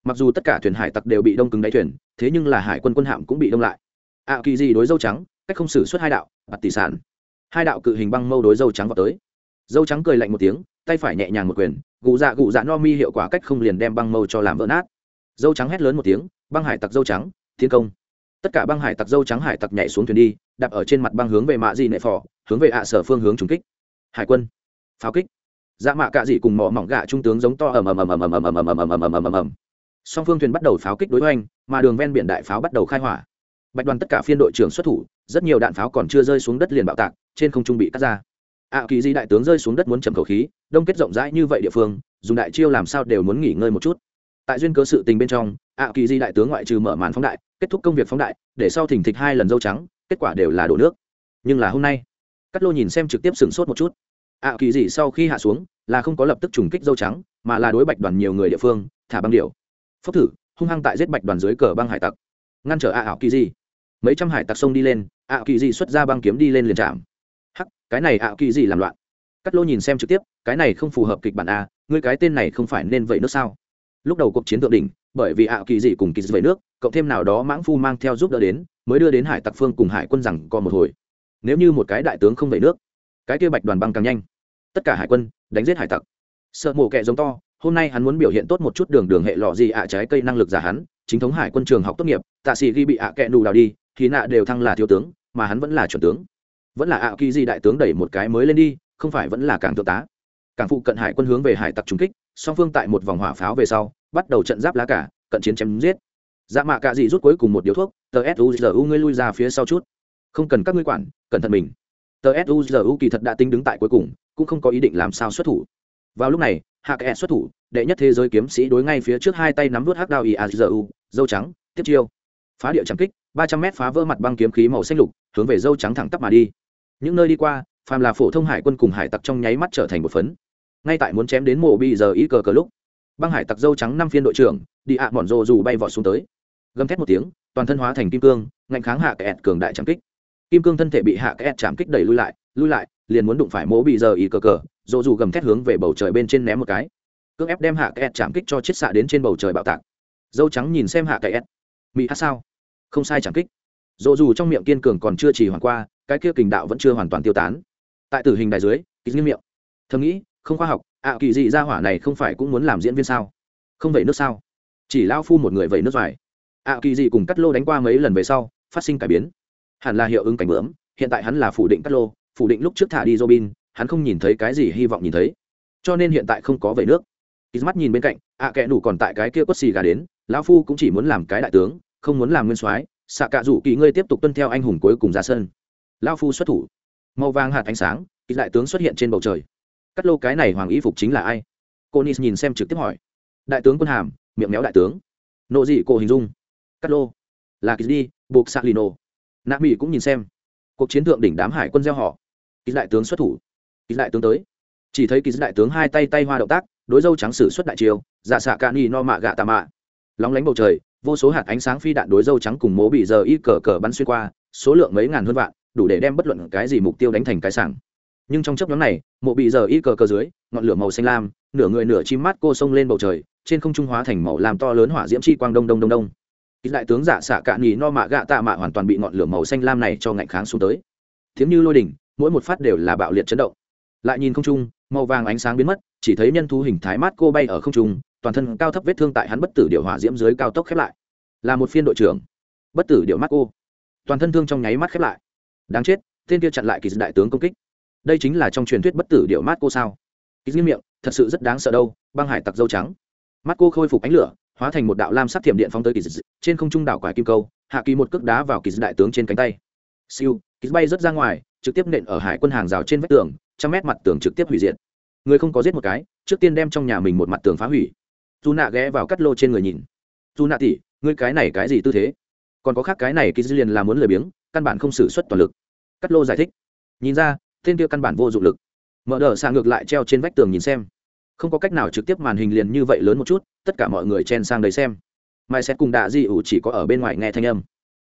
S1: Mặc dù tất cả thuyền hải tặc đều bị đông cứng đáy thuyền, thế nhưng là hải quân quân hạm cũng bị đông lại. Ạ kỳ gì đối dâu trắng, cách không xử suốt hai đạo, bạt tỷ sản. Hai đạo cự hình băng mâu đối dâu trắng vào tới. Dâu trắng cười lạnh một tiếng, tay phải nhẹ nhàng một quyền, gù dạ gù dạ no mi hiệu quả cách không liền đem băng mâu cho làm vỡ nát. Dâu trắng hét lớn một tiếng, băng hải tặc dâu trắng thiên công. Tất cả băng hải tặc dâu trắng hải tặc nhảy xuống thuyền đi, đạp ở trên mặt băng hướng về mạ di nệ phò, hướng về ạ sở phương hướng trùng kích hải quân pháo kích dạ mạ cạ dị cùng mỏ mỏng gạ trung tướng giống to ầm ầm ầm ầm ầm ầm ầm ầm ầm ầm ầm ầm ầm ầm song phương thuyền bắt đầu pháo kích đối hoành mà đường ven biển đại pháo bắt đầu khai hỏa bạch đoàn tất cả phiên đội trưởng xuất thủ rất nhiều đạn pháo còn chưa rơi xuống đất liền bạo tạc trên không trung bị cắt ra ạ kỳ di đại tướng rơi xuống đất muốn chầm khẩu khí đông kết rộng rãi như vậy địa phương dùng đại chiêu làm sao đều muốn nghỉ ngơi một chút tại duyên cơ sự tình bên trong ạ kỳ di đại tướng ngoại trừ mở màn phóng đại kết thúc công việc phóng đại để sau thỉnh thịch hai lần dâu trắng kết quả đều là đổ nước nhưng là hôm nay cắt lô nhìn xem trực tiếp sửng sốt một chút. Ạ kỳ dị sau khi hạ xuống, là không có lập tức trùng kích dâu trắng, mà là đối bạch đoàn nhiều người địa phương, thả băng điệu phốc thử, hung hăng tại giết bạch đoàn dưới cờ băng hải tặc. Ngăn trở ạ ảo kỳ dị mấy trăm hải tặc sông đi lên ạ kỳ dị xuất ra băng kiếm đi lên liền chạm. Hắc, cái này ạ kỳ dị làm loạn. Cắt lô nhìn xem trực tiếp, cái này không phù hợp kịch bản a, ngươi cái tên này không phải nên vậy nước sao? Lúc đầu cuộc chiến thượng đỉnh, bởi vì ạ kỳ dị cùng kỳ dị vậy nước, cộng thêm nào đó mãng phu mang theo giúp đỡ đến, mới đưa đến hải tặc phương cùng hải quân rằng còn một hồi nếu như một cái đại tướng không về nước, cái kia bạch đoàn băng càng nhanh. Tất cả hải quân, đánh giết hải tặc. Sợ mổ kẹ giống to, hôm nay hắn muốn biểu hiện tốt một chút đường đường hệ lọ gì ạ à, trái cây năng lực giả hắn, chính thống hải quân trường học tốt nghiệp, tạ sĩ ghi bị ạ kẹ nù đào đi thì nạ đều thăng là thiếu tướng, mà hắn vẫn là chuẩn tướng. Vẫn là ạ kỳ di đại tướng đẩy một cái mới lên đi, không phải vẫn là cảng thượng tá. Cảng phụ cận hải quân hướng về hải tặc trung kích, song phương tại một vòng hỏa pháo về sau, bắt đầu trận giáp lá cả, cận chiến chém giết. Dạ mạ cạ dị rút cuối cùng một điếu thuốc, tờ suzu ngươi lui ra phía sau chút không cần các ngươi quản, cẩn thận mình. Tờ suzu kỳ thật đã tính đứng tại cuối cùng, cũng không có ý định làm sao xuất thủ. Vào lúc này, hạ kẽ xuất thủ, đệ nhất thế giới kiếm sĩ đối ngay phía trước hai tay nắm vút hắc đao iazu dâu trắng, tiếp chiêu. Phá địa trắng kích, ba trăm mét phá vỡ mặt băng kiếm khí màu xanh lục, hướng về dâu trắng thẳng tắp mà đi. Những nơi đi qua, phàm là phổ thông hải quân cùng hải tặc trong nháy mắt trở thành một phấn. Ngay tại muốn chém đến mộ bị giờ ý cờ cờ lúc, băng hải tặc dâu trắng năm phiên đội trưởng, đi ạ à mòn rồ dù bay vọt xuống tới. Gầm thét một tiếng, toàn thân hóa thành kim cương, ngạnh kháng hạ kẹt cường đại trắng kích kim cương thân thể bị hạ két chạm kích đẩy lui lại lui lại, liền muốn đụng phải mỗ bị giờ ý cờ cờ, dỗ dù gầm thét hướng về bầu trời bên trên ném một cái. Cước ép đem hạ két chạm kích cho chiết xạ đến trên bầu trời bạo tạc. Dâu trắng nhìn xem hạ két mỹ hát sao? Không sai chạm kích. Dỗ dù trong miệng kiên cường còn chưa chỉ hoàn qua, cái kia kình đạo vẫn chưa hoàn toàn tiêu tán. Tại tử hình đài dưới ký nghiêm miệng. Thầm nghĩ, không khoa học, ạ kỳ dị ra hỏa này không phải cũng muốn làm diễn viên sao? Không vậy nước sao? Chỉ lao phu một người vậy nước dài ạ kỳ dị cùng cắt lô đánh qua mấy lần về sau, phát sinh cải biến hẳn là hiệu ứng cảnh bướm, hiện tại hắn là phủ định Cát lô, phủ định lúc trước thả đi robin, hắn không nhìn thấy cái gì hy vọng nhìn thấy. Cho nên hiện tại không có về nước. Ít mắt nhìn bên cạnh, ạ kẽ đủ còn tại cái kia quất xì gà đến, lão phu cũng chỉ muốn làm cái đại tướng, không muốn làm nguyên soái, xạ cạ rủ kỳ ngươi tiếp tục tuân theo anh hùng cuối cùng ra sân. Lão phu xuất thủ. Màu vàng hạt ánh sáng ít đại tướng xuất hiện trên bầu trời. Cắt lô cái này hoàng y phục chính là ai? Cô nis nhìn xem trực tiếp hỏi. Đại tướng quân hàm, miệng méo đại tướng. Nộ dị cổ hình dung. Cắt lô. Là kỳ đi, buộc xạ lino nạ mỹ cũng nhìn xem. Cuộc chiến thượng đỉnh đám hải quân gieo họ. Kỳ đại tướng xuất thủ. Kỳ đại tướng tới. Chỉ thấy kỳ đại tướng hai tay tay hoa động tác, đối dâu trắng sử xuất đại chiều dạ xạ ca ni no mạ gạ tà mạ. Lóng lánh bầu trời, vô số hạt ánh sáng phi đạn đối dâu trắng cùng mố bị giờ y cờ cờ bắn xuyên qua, số lượng mấy ngàn hơn vạn, đủ để đem bất luận cái gì mục tiêu đánh thành cái sảng. Nhưng trong chốc nhóm này, mộ bị giờ y cờ cờ dưới, ngọn lửa màu xanh lam, nửa người nửa chim mát cô sông lên bầu trời, trên không trung hóa thành màu làm to lớn hỏa diễm chi quang đông đông đông đông đại tướng giả xạ cạn nhì no mạ gạ tạ mạ hoàn toàn bị ngọn lửa màu xanh lam này cho ngạnh kháng xuống tới. Thiếm như lôi đỉnh, mỗi một phát đều là bạo liệt chấn động. Lại nhìn không trung, màu vàng ánh sáng biến mất, chỉ thấy nhân thú hình thái mát cô bay ở không trung, toàn thân cao thấp vết thương tại hắn bất tử điệu hỏa diễm dưới cao tốc khép lại. Là một phiên đội trưởng. Bất tử điệu mắt cô. Toàn thân thương trong nháy mắt khép lại. Đáng chết, tên kia chặn lại kỳ đại tướng công kích. Đây chính là trong truyền thuyết bất tử điệu mát cô sao? Kỳ miệng, thật sự rất đáng sợ đâu, băng hải tặc dâu trắng. Mắt cô khôi phục ánh lửa hóa thành một đạo lam sắc thiểm điện phóng tới kỳ dị trên không trung đảo quả kim câu, hạ kỳ một cước đá vào kỳ dị đại tướng trên cánh tay. Siêu, kỳ bay rớt ra ngoài, trực tiếp nện ở hải quân hàng rào trên vách tường, trăm mét mặt tường trực tiếp hủy diệt. Người không có giết một cái, trước tiên đem trong nhà mình một mặt tường phá hủy. Dù nạ ghé vào cắt lô trên người nhìn. Dù nạ tỉ ngươi cái này cái gì tư thế? Còn có khác cái này kỳ dư liền là muốn lười biếng, căn bản không xử suất toàn lực. Cắt lô giải thích. Nhìn ra, tên kia căn bản vô dụng lực. Mở đờ xạ ngược lại treo trên vách tường nhìn xem không có cách nào trực tiếp màn hình liền như vậy lớn một chút tất cả mọi người chen sang đấy xem. Mai xét cùng đạ di ủ chỉ có ở bên ngoài nghe thanh âm.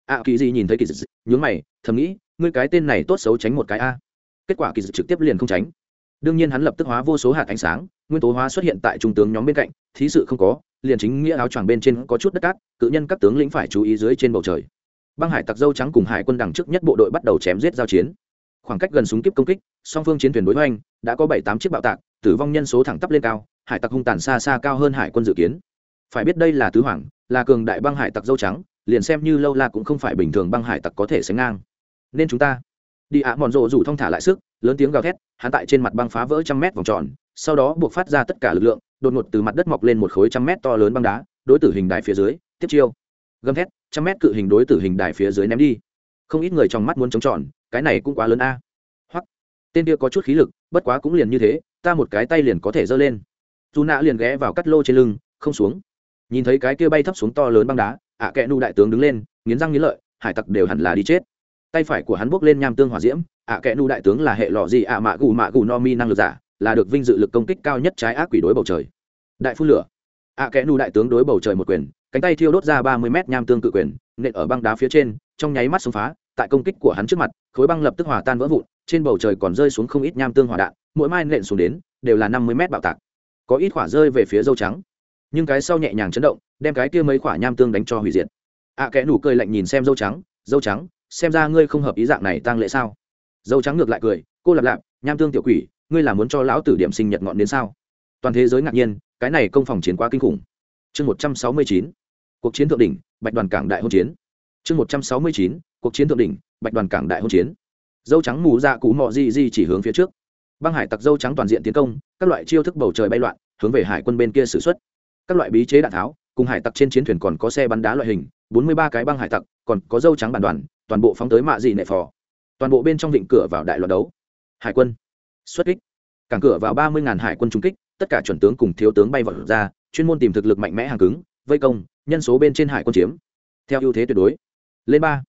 S1: Ạ à, kỳ di nhìn thấy kỳ dị nhướng mày thầm nghĩ ngươi cái tên này tốt xấu tránh một cái a. Kết quả kỳ dị trực tiếp liền không tránh. Đương nhiên hắn lập tức hóa vô số hạt ánh sáng nguyên tố hóa xuất hiện tại trung tướng nhóm bên cạnh thí sự không có liền chính nghĩa áo choàng bên trên có chút đất cát cự nhân các tướng lĩnh phải chú ý dưới trên bầu trời. Băng hải tặc dâu trắng cùng hải quân đằng trước nhất bộ đội bắt đầu chém giết giao chiến. Khoảng cách gần súng kíp công kích song phương chiến thuyền đối hoành đã có bảy tám chiếc bạo tạc tử vong nhân số thẳng tắp lên cao, hải tặc hung tàn xa xa cao hơn hải quân dự kiến. Phải biết đây là tứ hoàng, là cường đại băng hải tặc dâu trắng, liền xem như lâu la cũng không phải bình thường băng hải tặc có thể sánh ngang. Nên chúng ta, đi ạ mòn rộ rủ thong thả lại sức, lớn tiếng gào thét, hắn tại trên mặt băng phá vỡ trăm mét vòng tròn, sau đó buộc phát ra tất cả lực lượng, đột ngột từ mặt đất mọc lên một khối trăm mét to lớn băng đá, đối tử hình đài phía dưới, tiếp chiêu. Gầm thét, trăm mét cự hình đối tử hình đài phía dưới ném đi. Không ít người trong mắt muốn chống tròn, cái này cũng quá lớn a. Hoặc tên kia có chút khí lực bất quá cũng liền như thế, ta một cái tay liền có thể giơ lên. Dù nạ liền ghé vào cắt lô trên lưng, không xuống. Nhìn thấy cái kia bay thấp xuống to lớn băng đá, ạ kẽ nu đại tướng đứng lên, nghiến răng nghiến lợi, hải tặc đều hẳn là đi chết. Tay phải của hắn bốc lên nham tương hỏa diễm, ạ kẽ nu đại tướng là hệ lọ gì ạ mạ gù mạ gù no mi năng lực giả, là được vinh dự lực công kích cao nhất trái ác quỷ đối bầu trời. Đại phun lửa. Ạ kẽ nu đại tướng đối bầu trời một quyền, cánh tay thiêu đốt ra ba mươi mét nham tương cự quyền, nện ở băng đá phía trên, trong nháy mắt xông phá, tại công kích của hắn trước mặt khối băng lập tức hòa tan vỡ vụn, trên bầu trời còn rơi xuống không ít nham tương hỏa đạn, mỗi mai nện xuống đến, đều là năm mươi mét bạo tạc. Có ít khỏa rơi về phía dâu trắng. Nhưng cái sau nhẹ nhàng chấn động, đem cái kia mấy khỏa nham tương đánh cho hủy diệt. Ạ kẽ nủ cười lạnh nhìn xem dâu trắng dâu trắng, xem ra ngươi không hợp ý dạng này tăng lệ sao? Dâu trắng ngược lại cười, cô lặp lạp, nham tương tiểu quỷ, ngươi là muốn cho lão tử điểm sinh nhật ngọn đến sao? Toàn thế giới ngạc nhiên, cái này công phòng chiến quá kinh khủng. Chương một trăm sáu mươi chín, cuộc chiến thượng đỉnh, bạch đoàn cảng đại hôn chiến. Chương một trăm sáu mươi chín cuộc chiến thượng đỉnh, bạch đoàn cảng đại hôn chiến. Dâu trắng mù dạ cụ mọ di di chỉ hướng phía trước. Băng hải tặc dâu trắng toàn diện tiến công, các loại chiêu thức bầu trời bay loạn, hướng về hải quân bên kia xử xuất các loại bí chế đạn tháo, cùng hải tặc trên chiến thuyền còn có xe bắn đá loại hình, bốn mươi ba cái băng hải tặc, còn có dâu trắng bản đoàn, toàn bộ phóng tới mạ dị nệ phò. Toàn bộ bên trong vịnh cửa vào đại loạt đấu. Hải quân, xuất kích. Cảng cửa vào ba mươi ngàn hải quân trung kích, tất cả chuẩn tướng cùng thiếu tướng bay vào ra, chuyên môn tìm thực lực mạnh mẽ hàng cứng, vây công, nhân số bên trên hải quân chiếm. Theo ưu thế tuyệt đối. Lên ba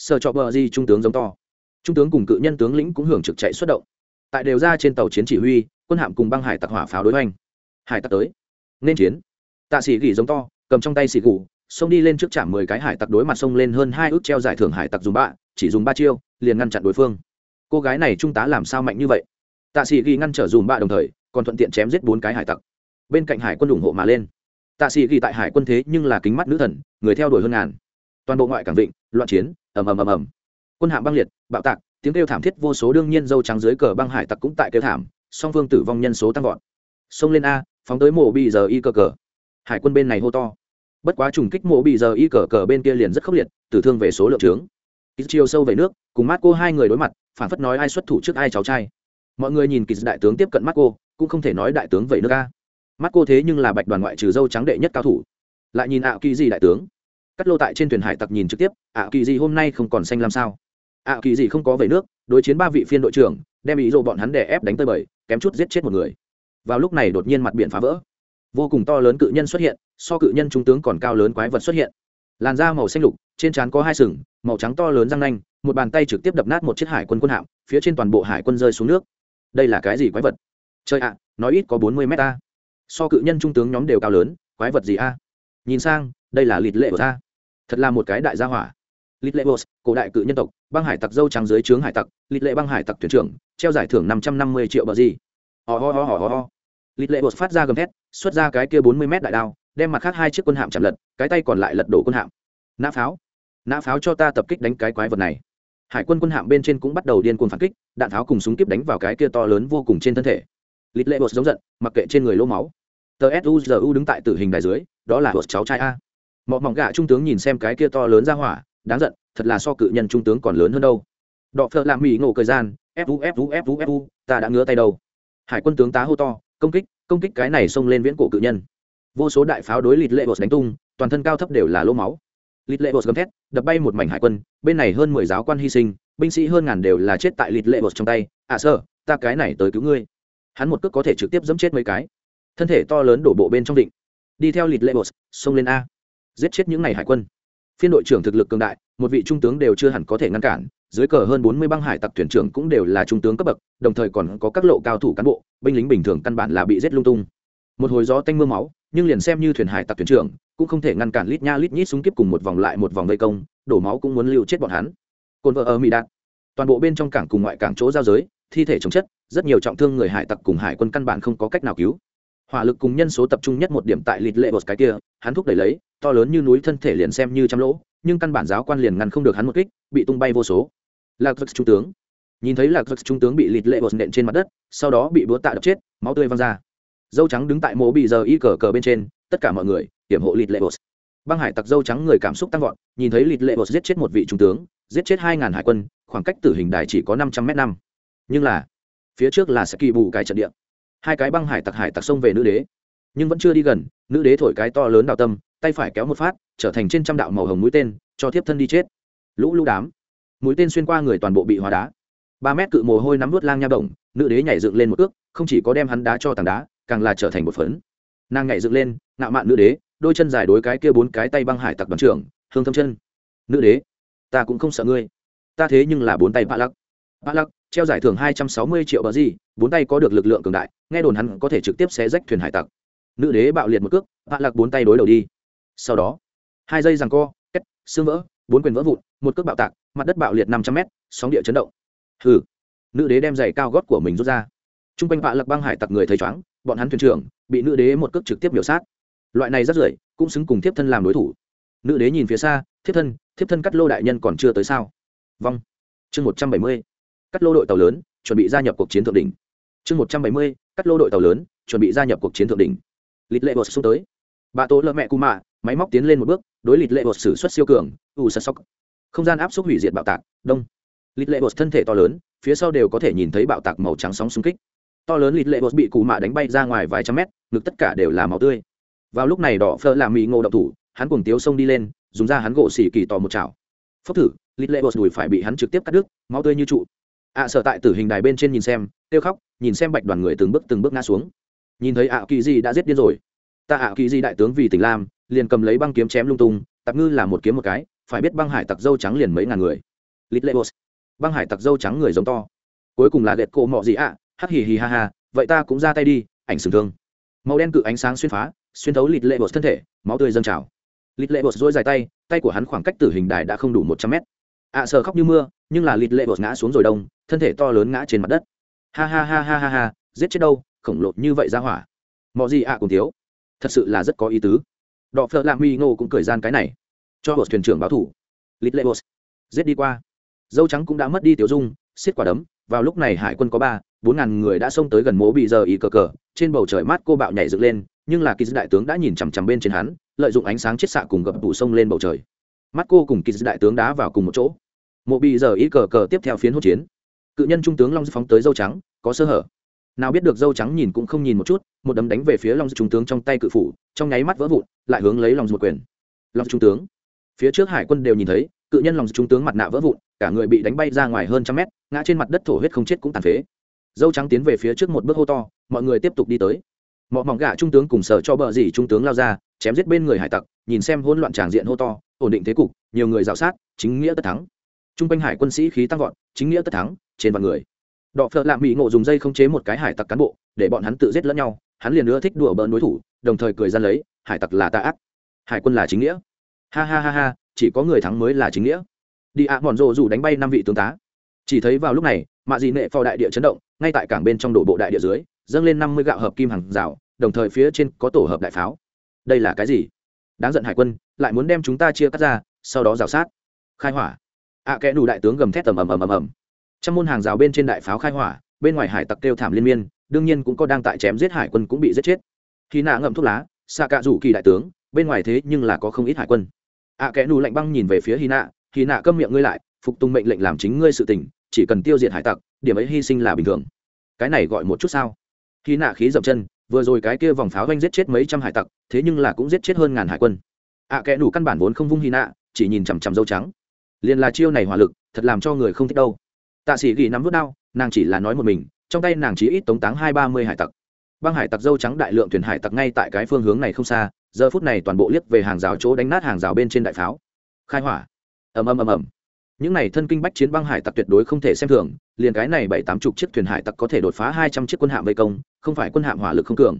S1: sở trọ bờ di trung tướng giống to. Trung tướng cùng cự nhân tướng lĩnh cũng hưởng trực chạy xuất động. Tại đều ra trên tàu chiến chỉ huy, quân hạm cùng băng hải tặc hỏa pháo đối hoành. Hải tặc tới. Nên chiến. Tạ sĩ gỉ giống to, cầm trong tay xì gù, xông đi lên trước chạm mười cái hải tặc đối mặt xông lên hơn hai ước treo giải thưởng hải tặc dùng bạ chỉ dùng ba chiêu, liền ngăn chặn đối phương. Cô gái này trung tá làm sao mạnh như vậy? Tạ sĩ ghi ngăn trở dùm bạ đồng thời, còn thuận tiện chém giết bốn cái hải tặc. Bên cạnh hải quân ủng hộ mà lên. Tạ sĩ ghi tại hải quân thế nhưng là kính mắt nữ thần, người theo đuổi hơn ngàn. Toàn bộ ngoại cảng vịnh loạn chiến, ầm ầm ầm ầm. Quân hạm băng liệt, bạo tạc, tiếng kêu thảm thiết vô số đương nhiên dâu trắng dưới cờ băng hải tặc cũng tại kêu thảm, song phương tử vong nhân số tăng vọt. Xông lên a, phóng tới mộ bị giờ y cờ cờ. Hải quân bên này hô to. Bất quá trùng kích mộ bị giờ y cờ cờ bên kia liền rất khốc liệt, tử thương về số lượng trướng. Ít chiều sâu về nước, cùng mắt cô hai người đối mặt, phản phất nói ai xuất thủ trước ai cháu trai. Mọi người nhìn kỳ đại tướng tiếp cận mắt cô cũng không thể nói đại tướng vậy nước a. Mắt cô thế nhưng là bạch đoàn ngoại trừ dâu trắng đệ nhất cao thủ. Lại nhìn ạ kỳ gì đại tướng? Cắt lô tại trên thuyền hải tặc nhìn trực tiếp, ạ kỳ gì hôm nay không còn xanh làm sao? ạ kỳ gì không có về nước, đối chiến ba vị phiên đội trưởng, đem ý đồ bọn hắn để ép đánh tơi bời, kém chút giết chết một người. Vào lúc này đột nhiên mặt biển phá vỡ. Vô cùng to lớn cự nhân xuất hiện, so cự nhân trung tướng còn cao lớn quái vật xuất hiện. Làn da màu xanh lục, trên trán có hai sừng, màu trắng to lớn răng nanh, một bàn tay trực tiếp đập nát một chiếc hải quân quân hạm, phía trên toàn bộ hải quân rơi xuống nước. Đây là cái gì quái vật? Chơi ạ, nói ít có bốn mươi mét a so cự nhân trung tướng nhóm đều cao lớn, quái vật gì a? Nhìn sang, đây là lịt lệ của ta thật là một cái đại gia hỏa. Lít lệ bos cổ đại cự nhân tộc, băng hải tặc dâu trắng dưới trướng hải tặc lít lệ băng hải tặc thuyền trưởng, treo giải thưởng năm trăm năm mươi triệu bờ gì. Ho ho ho ho ho lịt lệ bos phát ra gầm thét, xuất ra cái kia bốn mươi mét đại đao, đem mặt khác hai chiếc quân hạm chạm lật, cái tay còn lại lật đổ quân hạm. Nã pháo. Nã pháo cho ta tập kích đánh cái quái vật này. Hải quân quân hạm bên trên cũng bắt đầu điên cuồng phản kích, đạn pháo cùng súng kíp đánh vào cái kia to lớn vô cùng trên thân thể. Lít lệ bột giống giận, mặc kệ trên người lỗ máu. Tờ suzu đứng tại tử hình đài dưới, đó là bột cháu trai a mọ mỏng gạ trung tướng nhìn xem cái kia to lớn ra hỏa, đáng giận, thật là so cự nhân trung tướng còn lớn hơn đâu. Đọ phợ làm mỹ ngộ thời gian fu fu fu fu ta đã ngứa tay đâu. Hải quân tướng tá hô to, công kích công kích cái này xông lên viễn cổ cự nhân. Vô số đại pháo đối lịt lệ bột đánh tung, toàn thân cao thấp đều là lỗ máu. Lịt lệ bột gầm thét, đập bay một mảnh hải quân, bên này hơn mười giáo quan hy sinh, binh sĩ hơn ngàn đều là chết tại lịt lệ bột trong tay. À sơ, ta cái này tới cứu ngươi. Hắn một cước có thể trực tiếp dẫm chết mấy cái. Thân thể to lớn đổ bộ bên trong định. Đi theo lịt lệ bột, xông lên a giết chết những ngày hải quân. Phiên đội trưởng thực lực cường đại, một vị trung tướng đều chưa hẳn có thể ngăn cản, dưới cờ hơn bốn mươi băng hải tặc thuyền trưởng cũng đều là trung tướng cấp bậc, đồng thời còn có các lộ cao thủ cán bộ, binh lính bình thường căn bản là bị giết lung tung. Một hồi gió tanh mưa máu, nhưng liền xem như thuyền hải tặc thuyền trưởng, cũng không thể ngăn cản lít nha lít nhít súng kíp cùng một vòng lại một vòng vây công, đổ máu cũng muốn lưu chết bọn hắn. Cồn vợ ở mỹ đạn toàn bộ bên trong cảng cùng ngoại cảng chỗ giao giới, thi thể chống chất, rất nhiều trọng thương người hải tặc cùng hải quân căn bản không có cách nào cứu hỏa lực cùng nhân số tập trung nhất một điểm tại lịt lệ bột cái kia, hắn thúc đẩy lấy, to lớn như núi thân thể liền xem như trăm lỗ, nhưng căn bản giáo quan liền ngăn không được hắn một kích, bị tung bay vô số. Lạc vật trung tướng. Nhìn thấy lạc vật trung tướng bị lịt lệ bột nện trên mặt đất, sau đó bị búa tạ đập chết, máu tươi văng ra. Dâu trắng đứng tại mộ bị giờ y cờ cờ bên trên, tất cả mọi người hiểm hộ lịt lệ bột. Băng hải tặc dâu trắng người cảm xúc tăng vọt, nhìn thấy lịt lệ bột giết chết một vị trung tướng, giết chết hai ngàn hải quân, khoảng cách tử hình đài chỉ có năm trăm m năm. Nhưng là, phía trước là sẽ kỳ bù cái trận địa hai cái băng hải tặc hải tặc xông về nữ đế. Nhưng vẫn chưa đi gần, nữ đế thổi cái to lớn đào tâm, tay phải kéo một phát, trở thành trên trăm đạo màu hồng mũi tên, cho thiếp thân đi chết. Lũ lũ đám. Mũi tên xuyên qua người toàn bộ bị hóa đá. Ba mét cự mồ hôi nắm vút lang nha động nữ đế nhảy dựng lên một ước không chỉ có đem hắn đá cho tảng đá, càng là trở thành một phấn. Nàng nhảy dựng lên, ngạo mạn nữ đế, đôi chân dài đối cái kia bốn cái tay băng hải tặc đoàn trưởng, hương thâm chân. Nữ đế, ta cũng không sợ ngươi. Ta thế nhưng là bốn tay bạ lắc bạ lắc treo giải thưởng hai trăm sáu mươi triệu bờ gì bốn tay có được lực lượng cường đại nghe đồn hắn có thể trực tiếp xé rách thuyền hải tặc. Nữ đế bạo liệt một cước bạ lạc bốn tay đối đầu đi. Sau đó hai giây giằng co két, xương vỡ bốn quyền vỡ vụn một cước bạo tạc mặt đất bạo liệt năm trăm mét sóng địa chấn động. Hừ. Nữ đế đem giày cao gót của mình rút ra. Trung quanh vạ lạc băng hải tặc người thấy choáng bọn hắn thuyền trưởng bị nữ đế một cước trực tiếp biểu sát. Loại này rất rưởi cũng xứng cùng thiếp thân làm đối thủ. Nữ đế nhìn phía xa thiếp thân thiếp thân cắt lô đại nhân còn chưa tới sao? Vong. Chương một trăm bảy mươi cắt lô đội tàu lớn, chuẩn bị gia nhập cuộc chiến thượng đỉnh. Chương một trăm bảy mươi, cắt lô đội tàu lớn, chuẩn bị gia nhập cuộc chiến thượng đỉnh. Lịch lệ bột xuống tới. Bà tố lợ mẹ cù mạ, máy móc tiến lên một bước, đối lịch lệ bột xử suất siêu cường, u sật sóc. Không gian áp suất hủy diệt bạo tạc, đông. Lịch lệ bột thân thể to lớn, phía sau đều có thể nhìn thấy bạo tạc màu trắng sóng xung kích. To lớn lịch lệ bột bị cù mạ đánh bay ra ngoài vài trăm mét, ngực tất cả đều là máu tươi. Vào lúc này đỏ phơ làm mỹ ngộ độc thủ, hắn cùng tiếu sông đi lên, dùng ra hắn gỗ xỉ kỳ tò một chảo. Phốc thử, lịch lệ bột đùi phải bị hắn trực tiếp cắt đứt, máu tươi như trụ ạ à, sở tại tử hình đài bên trên nhìn xem kêu khóc nhìn xem bạch đoàn người từng bước từng bước ngã xuống. Nhìn thấy ạ kỳ di đã giết điên rồi. Ta ạ kỳ di đại tướng vì tỉnh lam liền cầm lấy băng kiếm chém lung tung tạp ngư là một kiếm một cái phải biết băng hải tặc dâu trắng liền mấy ngàn người. Lít lệ bos băng hải tặc dâu trắng người giống to. Cuối cùng là ghẹt cổ mọ gì ạ hắc hì hì ha ha vậy ta cũng ra tay đi ảnh sừng thương. Màu đen cự ánh sáng xuyên phá xuyên thấu lít lệ bos thân thể máu tươi dâng trào. Lít lệ bos dỗi dài tay tay của hắn khoảng cách tử hình đài đã không đủ một trăm mét. Ạ sờ khóc như mưa nhưng là lít lệ bos ngã xuống rồi đông thân thể to lớn ngã trên mặt đất. Ha ha ha ha ha ha, giết chết đâu, khổng lồ như vậy ra hỏa. Mọi gì ạ, cùng thiếu. Thật sự là rất có ý tứ. Đọ phợ lạ huy ngô cũng cười gian cái này. Cho bột thuyền trưởng báo thủ. Lít lệ bột. Giết đi qua. Dâu trắng cũng đã mất đi tiểu dung, xiết quả đấm. Vào lúc này hải quân có ba, bốn ngàn người đã xông tới gần mố bị giờ ý cờ cờ. Trên bầu trời mát cô bạo nhảy dựng lên, nhưng là kỳ đại tướng đã nhìn chằm chằm bên trên hắn, lợi dụng ánh sáng chiết xạ cùng gập tủ sông lên bầu trời. Mắt cô cùng kỳ đại tướng đá vào cùng một chỗ. Mộ bị giờ ý cờ cờ tiếp theo phiến hỗn chiến cự nhân trung tướng long phóng tới dâu trắng, có sơ hở. Nào biết được dâu trắng nhìn cũng không nhìn một chút, một đấm đánh về phía long trung tướng trong tay cự phủ, trong nháy mắt vỡ vụn, lại hướng lấy lòng một quyền. Long trung tướng. Phía trước hải quân đều nhìn thấy, cự nhân lòng trung tướng mặt nạ vỡ vụn, cả người bị đánh bay ra ngoài hơn trăm mét, ngã trên mặt đất thổ huyết không chết cũng tàn phế. Dâu trắng tiến về phía trước một bước hô to, mọi người tiếp tục đi tới. Mọi mỏng gạ trung tướng cùng sở cho bờ dì trung tướng lao ra, chém giết bên người hải tặc, nhìn xem hỗn loạn tràng diện hô to, ổn định thế cục, nhiều người rào sát, chính nghĩa tất thắng. Trung quanh hải quân sĩ khí tăng vọt, chính nghĩa tất thắng trên vạn người. Đọ phợ lạ mỹ ngộ dùng dây không chế một cái hải tặc cán bộ để bọn hắn tự giết lẫn nhau hắn liền nữa thích đùa bỡn đối thủ đồng thời cười ra lấy hải tặc là tà ác hải quân là chính nghĩa. Ha ha ha ha chỉ có người thắng mới là chính nghĩa. Đi ạ mòn rộ dù đánh bay năm vị tướng tá. Chỉ thấy vào lúc này mạ dị nệ phò đại địa chấn động ngay tại cảng bên trong đổ bộ đại địa dưới dâng lên năm mươi gạo hợp kim hàng rào đồng thời phía trên có tổ hợp đại pháo. Đây là cái gì? Đáng giận hải quân lại muốn đem chúng ta chia cắt ra sau đó rào sát. Khai hỏa. Ạ à, kẽ đủ đại tướng gầm thét tầm ầm ầm ầm ầm trong môn hàng rào bên trên đại pháo khai hỏa bên ngoài hải tặc kêu thảm liên miên đương nhiên cũng có đang tại chém giết hải quân cũng bị giết chết. Khi nạ ngậm thuốc lá xạ cạ rủ kỳ đại tướng bên ngoài thế nhưng là có không ít hải quân. Ạ à, kẽ nù lạnh băng nhìn về phía hy nạ hy nạ câm miệng ngươi lại phục tùng mệnh lệnh làm chính ngươi sự tình chỉ cần tiêu diệt hải tặc điểm ấy hy sinh là bình thường. Cái này gọi một chút sao? Hy nạ khí dậm chân vừa rồi cái kia vòng pháo doanh giết chết mấy trăm hải tặc thế nhưng là cũng giết chết hơn ngàn hải quân. Ạ à, kẽ nù căn bản vốn không vung hy nạ chỉ nhìn chằm chằm dâu trắng. Liền là chiêu này hỏa lực thật làm cho người không thích đâu tạ sĩ ghi nắm vút đao, nàng chỉ là nói một mình, trong tay nàng chỉ ít tống táng hai ba mươi hải tặc. Băng hải tặc dâu trắng đại lượng thuyền hải tặc ngay tại cái phương hướng này không xa, giờ phút này toàn bộ liếc về hàng rào chỗ đánh nát hàng rào bên trên đại pháo. Khai hỏa. Ầm ầm ầm ầm. Những này thân kinh bách chiến băng hải tặc tuyệt đối không thể xem thường, liền cái này bảy tám chục chiếc thuyền hải tặc có thể đột phá hai trăm chiếc quân hạm vây công, không phải quân hạm hỏa lực không cường.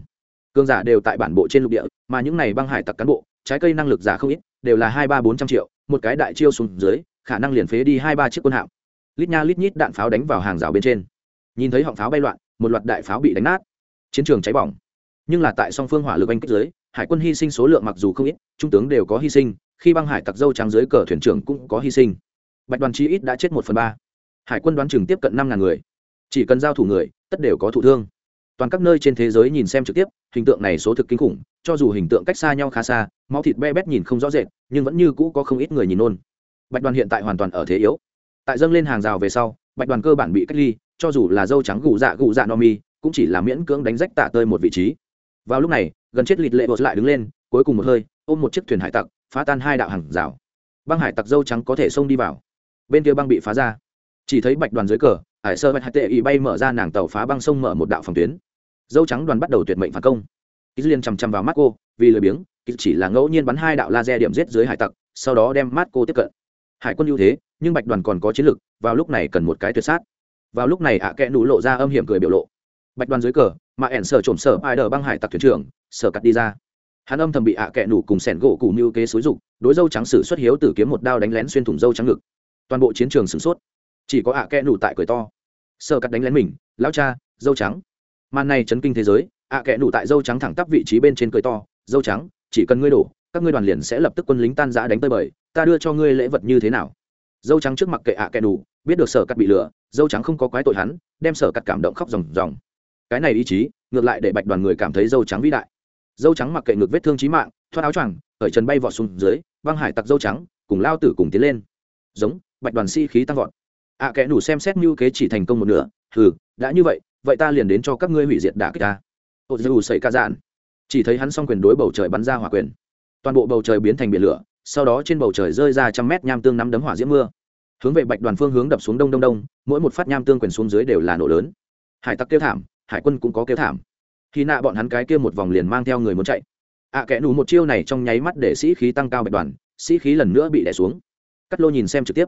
S1: Cường giả đều tại bản bộ trên lục địa, mà những này băng hải tặc cán bộ, trái cây năng lực giả không ít, đều là hai ba bốn trăm triệu, một cái đại chiêu xuống dưới, khả năng liền phế đi hai ba chiếc quân hạm lít nha lít nhít đạn pháo đánh vào hàng rào bên trên. Nhìn thấy họng pháo bay loạn, một loạt đại pháo bị đánh nát. Chiến trường cháy bỏng. Nhưng là tại song phương hỏa lực anh kích giới hải quân hy sinh số lượng mặc dù không ít, trung tướng đều có hy sinh, khi băng hải tặc dâu trắng dưới cờ thuyền trưởng cũng có hy sinh. Bạch đoàn chi ít đã chết một phần ba. Hải quân đoán chừng tiếp cận năm ngàn người. Chỉ cần giao thủ người, tất đều có thụ thương. Toàn các nơi trên thế giới nhìn xem trực tiếp, hình tượng này số thực kinh khủng, cho dù hình tượng cách xa nhau khá xa, máu thịt be bét nhìn không rõ rệt, nhưng vẫn như cũ có không ít người nhìn nôn bạch đoàn hiện tại hoàn toàn ở thế yếu tại dâng lên hàng rào về sau, bạch đoàn cơ bản bị cách ly, cho dù là dâu trắng gù dạ gù dạ no mi, cũng chỉ là miễn cưỡng đánh rách tạ tơi một vị trí. Vào lúc này, gần chết lịt lệ bột lại đứng lên, cuối cùng một hơi, ôm một chiếc thuyền hải tặc, phá tan hai đạo hàng rào. Băng hải tặc dâu trắng có thể xông đi vào. Bên kia băng bị phá ra. Chỉ thấy bạch đoàn dưới cờ, hải sơ bạch hạt tệ y bay mở ra nàng tàu phá băng sông mở một đạo phòng tuyến. Dâu trắng đoàn bắt đầu tuyệt mệnh phản công. Ký liên chằm chằm vào mắt cô, vì lười biếng ký chỉ là ngẫu nhiên bắn hai đạo laser điểm giết dưới hải tặc, sau đó đem mắt cô tiếp cận. Hải quân ưu thế nhưng bạch đoàn còn có chiến lược vào lúc này cần một cái tuyệt sát. Vào lúc này ạ à kẽ nụ lộ ra âm hiểm cười biểu lộ. Bạch đoàn dưới cờ, mà ẻn sở trộm sở ai đờ băng hải tặc thuyền trưởng, sở cắt đi ra. Hắn âm thầm bị ạ à kẽ nụ cùng sẻn gỗ cù mưu kế xúi rục đối dâu trắng sử xuất hiếu tử kiếm một đao đánh lén xuyên thủng dâu trắng ngực. Toàn bộ chiến trường sửng sốt. Chỉ có ạ à kẽ nụ tại cười to. Sở cắt đánh lén mình, lão cha, dâu trắng. Màn này chấn kinh thế giới, ạ kẽ nụ tại dâu trắng thẳng tắp vị trí bên trên cười to, dâu trắng, chỉ cần ngươi đổ, các ngươi đoàn liền sẽ lập tức quân lính tan giã đánh tơi bời, ta đưa cho ngươi lễ vật như thế nào? Dâu trắng trước mặt kệ ạ à đủ, biết được sở cắt bị lừa dâu trắng không có quái tội hắn đem sở cắt cảm động khóc ròng ròng. Cái này ý chí ngược lại để bạch đoàn người cảm thấy dâu trắng vĩ đại. Dâu trắng mặc kệ ngược vết thương trí mạng thoát áo choàng ở trần bay vọt xuống dưới băng hải tặc dâu trắng cùng lao tử cùng tiến lên. Giống bạch đoàn sĩ、si、khí tăng vọt. Ạ à, đủ xem xét mưu kế chỉ thành công một nửa ừ đã như vậy vậy ta liền đến cho các ngươi hủy diệt đả kích ta. Ô dù xảy ca dạn. Chỉ thấy hắn s o n g quyền đối bầu trời bắn ra hỏa quyền. Toàn bộ bầu trời biến thành biển lửa sau đó trên bầu trời rơi ra trăm mét nham tương nắm đấm hỏa diễm mưa. Hướng về bạch đoàn phương hướng đập xuống đông đông đông mỗi một phát nham tương quyền xuống dưới đều là nổ lớn. Hải tặc kêu thảm hải quân cũng có kêu thảm. Khi nạ bọn hắn cái kia một vòng liền mang theo người muốn chạy. Ạ à, kẽ nù một chiêu này trong nháy mắt để sĩ khí tăng cao bạch đoàn sĩ khí lần nữa bị đẻ xuống. Cắt lô nhìn xem trực tiếp.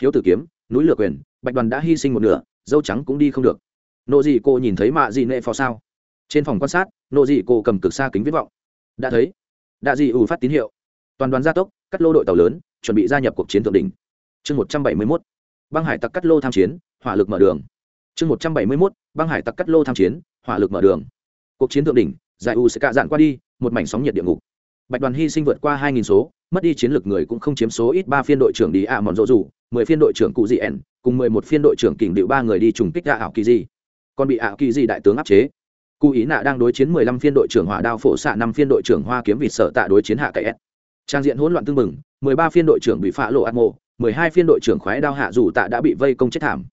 S1: Hiếu tử kiếm núi lửa quyền bạch đoàn đã hy sinh một nửa dâu trắng cũng đi không được. Nộ dị cô nhìn thấy mạ dị nệ phò sao? Trên phòng quan sát nộ dị cô cầm cực xa kính viết vọng. Đã thấy. Đã dị ủ phát tín hiệu toàn đoàn gia tốc, cắt lô đội tàu lớn, chuẩn bị gia nhập cuộc chiến thượng đỉnh. Chương một trăm bảy mươi mốt, băng hải tặc cắt lô tham chiến, hỏa lực mở đường. Chương một trăm bảy mươi mốt, băng hải tặc cắt lô tham chiến, hỏa lực mở đường. Cuộc chiến thượng đỉnh, giải u sẽ cạ dạn qua đi, một mảnh sóng nhiệt địa ngục. Bạch đoàn hy sinh vượt qua hai nghìn số, mất đi chiến lược người cũng không chiếm số ít ba phiên đội trưởng đi ạ mòn rộ rủ mười phiên đội trưởng cụ dị ẻn, cùng mười một phiên đội trưởng kình điệu ba người đi trùng kích ra ảo kỳ di. Còn bị ảo kỳ di đại tướng áp chế. Cụ ý nạ đang đối chiến mười lăm phiên đội trưởng hỏa đao phổ xạ, năm phiên đội trưởng hoa kiếm vịt sở tạ đối chiến hạ cậy s trang diện hỗn loạn tương mừng mười ba phiên đội trưởng bị phạ lộ ạt mộ mười hai phiên đội trưởng khoái đao hạ dù tạ đã bị vây công chết thảm.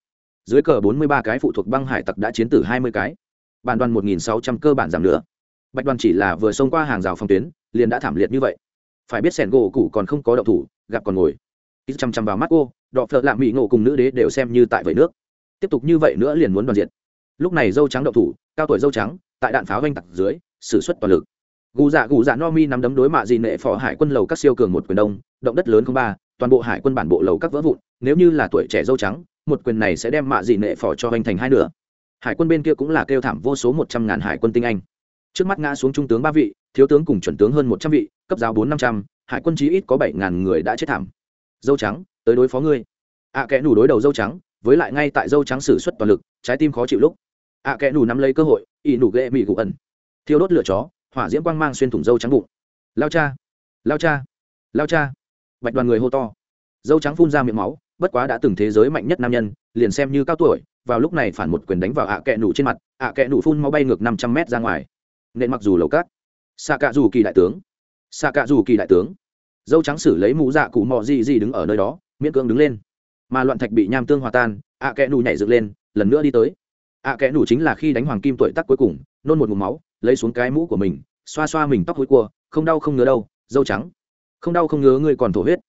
S1: Dưới cờ bốn mươi ba cái phụ thuộc băng hải tặc đã chiến tử hai mươi cái. Bản đoàn một nghìn sáu trăm cơ bản giảm nữa bạch đoàn chỉ là vừa xông qua hàng rào phòng tuyến, liền đã thảm liệt như vậy. Phải biết sẻn gỗ cũ còn không có động thủ, gặp còn ngồi. Ít chăm chăm vào mắt cô, đọ phợ lạ mỹ ngộ cùng nữ đế đều xem như tại vậy nước. Tiếp tục như vậy nữa liền muốn đoàn diệt. Lúc này dâu trắng động thủ, cao tuổi dâu trắng, tại đạn pháo oanh tặc dưới s ử suất toàn lực gù dạ gù dạ no mi nắm đấm đối mạ dị nệ phò hải quân lầu các siêu cường một quyền đông động đất lớn không ba toàn bộ hải quân bản bộ lầu các vỡ vụn nếu như là tuổi trẻ dâu trắng một quyền này sẽ đem mạ dị nệ phò cho hoành thành hai nửa. Hải quân bên kia cũng là kêu thảm vô số một trăm ngàn hải quân tinh anh. Trước mắt ngã xuống trung tướng ba vị thiếu tướng cùng chuẩn tướng hơn một trăm vị cấp giáo bốn năm trăm hải quân chí ít có bảy ngàn người đã chết thảm. Dâu trắng tới đối phó ngươi. Ạ à, kẽ nủ đối đầu dâu trắng với lại ngay tại dâu trắng xử suất toàn lực trái tim khó chịu lúc. Ạ à, kẽ nủ nắm lấy cơ hội ỵ nủ ghệ mị gụ ẩn. Thiêu đốt lửa chó hỏa diễm quang mang xuyên thủng dâu trắng bụng. Lao cha lao cha lao cha. Bạch đoàn người hô to. Dâu trắng phun ra miệng máu, bất quá đã từng thế giới mạnh nhất nam nhân, liền xem như cao tuổi, vào lúc này phản một quyền đánh vào ạ à kẹ nủ trên mặt, ạ à kẹ nủ phun máu bay ngược năm trăm mét ra ngoài. Nên mặc dù lầu cát. Xạ cạ dù kỳ đại tướng. Xạ cạ dù kỳ đại tướng. Dâu trắng xử lấy mũ dạ cụ mò gì gì đứng ở nơi đó, miễn cưỡng đứng lên. Mà loạn thạch bị nham tương hòa tan, ạ à kẽ nù nhảy dựng lên, lần nữa đi tới. Ạ à kẽ nù chính là khi đánh hoàng kim tuổi tắc cuối cùng, nôn một ngụm máu lấy xuống cái mũ của mình, xoa xoa mình tóc hối cua, không đau không ngứa đâu, dâu trắng. Không đau không ngứa ngươi còn thổ huyết.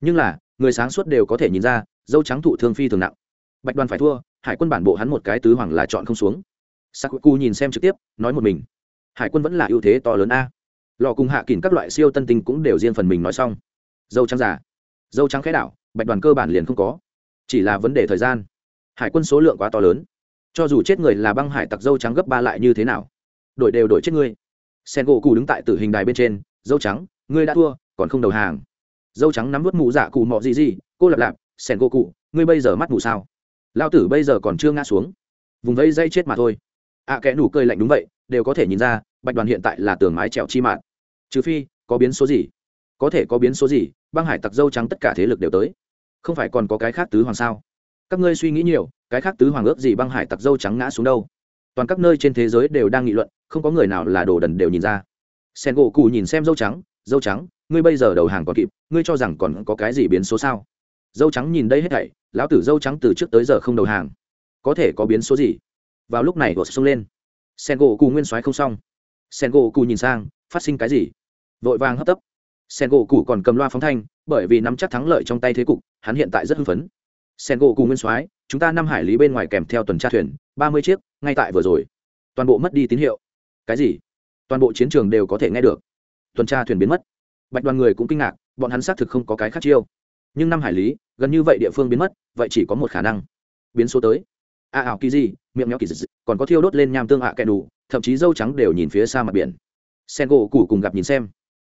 S1: Nhưng là, người sáng suốt đều có thể nhìn ra, dâu trắng thụ thương phi thường nặng. Bạch đoàn phải thua, hải quân bản bộ hắn một cái tứ hoàng là chọn không xuống. Sakuku nhìn xem trực tiếp, nói một mình. Hải quân vẫn là ưu thế to lớn a. Lò cùng hạ kỳn các loại siêu tân tinh cũng đều riêng phần mình nói xong. Dâu trắng giả. Dâu trắng khẽ đảo, bạch đoàn cơ bản liền không có. Chỉ là vấn đề thời gian. Hải quân số lượng quá to lớn. Cho dù chết người là băng hải tặc dâu trắng gấp ba lại như thế nào? Đổi đều đổi chết ngươi. Sen gỗ cụ đứng tại tử hình đài bên trên dâu trắng ngươi đã thua còn không đầu hàng. Dâu trắng nắm vớt mụ dạ cụ mọ gì gì cô lặp lạp sen gỗ cụ ngươi bây giờ mắt mù sao? Lao tử bây giờ còn chưa ngã xuống. Vùng vẫy dây chết mà thôi. Ạ à, kẽ nủ cơi lạnh đúng vậy đều có thể nhìn ra bạch đoàn hiện tại là tường mái trèo chi mạng. Trừ phi có biến số gì? Có thể có biến số gì băng hải tặc dâu trắng tất cả thế lực đều tới. Không phải còn có cái khác tứ hoàng sao? Các ngươi suy nghĩ nhiều cái khác tứ hoàng ước gì băng hải tặc dâu trắng ngã xuống đâu? Toàn các nơi trên thế giới đều đang nghị luận, không có người nào là đồ đần đều nhìn ra. Sen gỗ cù nhìn xem dâu trắng dâu trắng, ngươi bây giờ đầu hàng còn kịp, ngươi cho rằng còn có cái gì biến số sao? Dâu trắng nhìn đây hết thảy, lão tử dâu trắng từ trước tới giờ không đầu hàng, có thể có biến số gì? Vào lúc này gột xông lên. Sen gỗ cù nguyên soái không xong. Sen gỗ cù nhìn sang, phát sinh cái gì? Vội vàng hấp tấp. Sen gỗ cù còn cầm loa phóng thanh, bởi vì nắm chắc thắng lợi trong tay thế cục, hắn hiện tại rất hưng phấn. Sen gỗ cù nguyên soái, chúng ta năm hải lý bên ngoài kèm theo tuần tra thuyền ba mươi chiếc, ngay tại vừa rồi. Toàn bộ mất đi tín hiệu. Cái gì? Toàn bộ chiến trường đều có thể nghe được. Tuần tra thuyền biến mất. Bạch đoàn người cũng kinh ngạc, bọn hắn xác thực không có cái khác chiêu. Nhưng năm hải lý, gần như vậy địa phương biến mất, vậy chỉ có một khả năng. Biến số tới. A ảo kỳ gì, miệng méo kỳ dị, còn có thiêu đốt lên nham tương ạ à kẹ đủ, thậm chí dâu trắng đều nhìn phía xa mặt biển. Sen gỗ củ cùng gặp nhìn xem.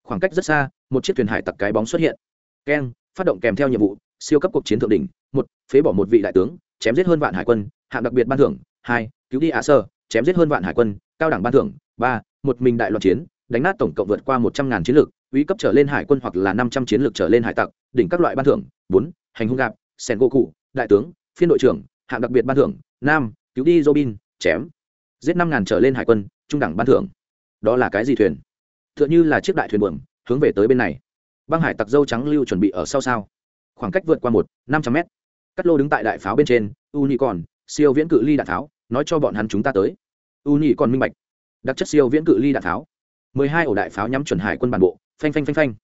S1: Khoảng cách rất xa, một chiếc thuyền hải tặc cái bóng xuất hiện. Keng, phát động kèm theo nhiệm vụ, siêu cấp cuộc chiến thượng đỉnh, một, phế bỏ một vị đại tướng, chém giết hơn vạn hải quân, hạng đặc biệt ban thưởng hai, cứu đi ạ sơ, chém giết hơn vạn hải quân, cao đẳng ban thưởng, ba, một mình đại loạn chiến, đánh nát tổng cộng vượt qua một trăm ngàn chiến lược, uy cấp trở lên hải quân hoặc là năm trăm chiến lược trở lên hải tặc, đỉnh các loại ban thưởng, bốn, hành hung gạp sen gỗ cụ, đại tướng, phiên đội trưởng, hạng đặc biệt ban thưởng nam cứu đi robin, chém, giết năm ngàn trở lên hải quân, trung đẳng ban thưởng. Đó là cái gì thuyền? Tựa như là chiếc đại thuyền buồm, hướng về tới bên này. Băng hải tặc dâu trắng lưu chuẩn bị ở sau sao? Khoảng cách vượt qua một, năm trăm mét. Cắt lô đứng tại đại pháo bên trên u nhị còn siêu viễn cự ly đạn tháo, nói cho bọn hắn chúng ta tới. U nhị còn minh bạch. Đặc chất siêu viễn cự ly đạn tháo. mười hai ổ đại pháo nhắm chuẩn hải quân bản bộ, phanh phanh phanh phanh.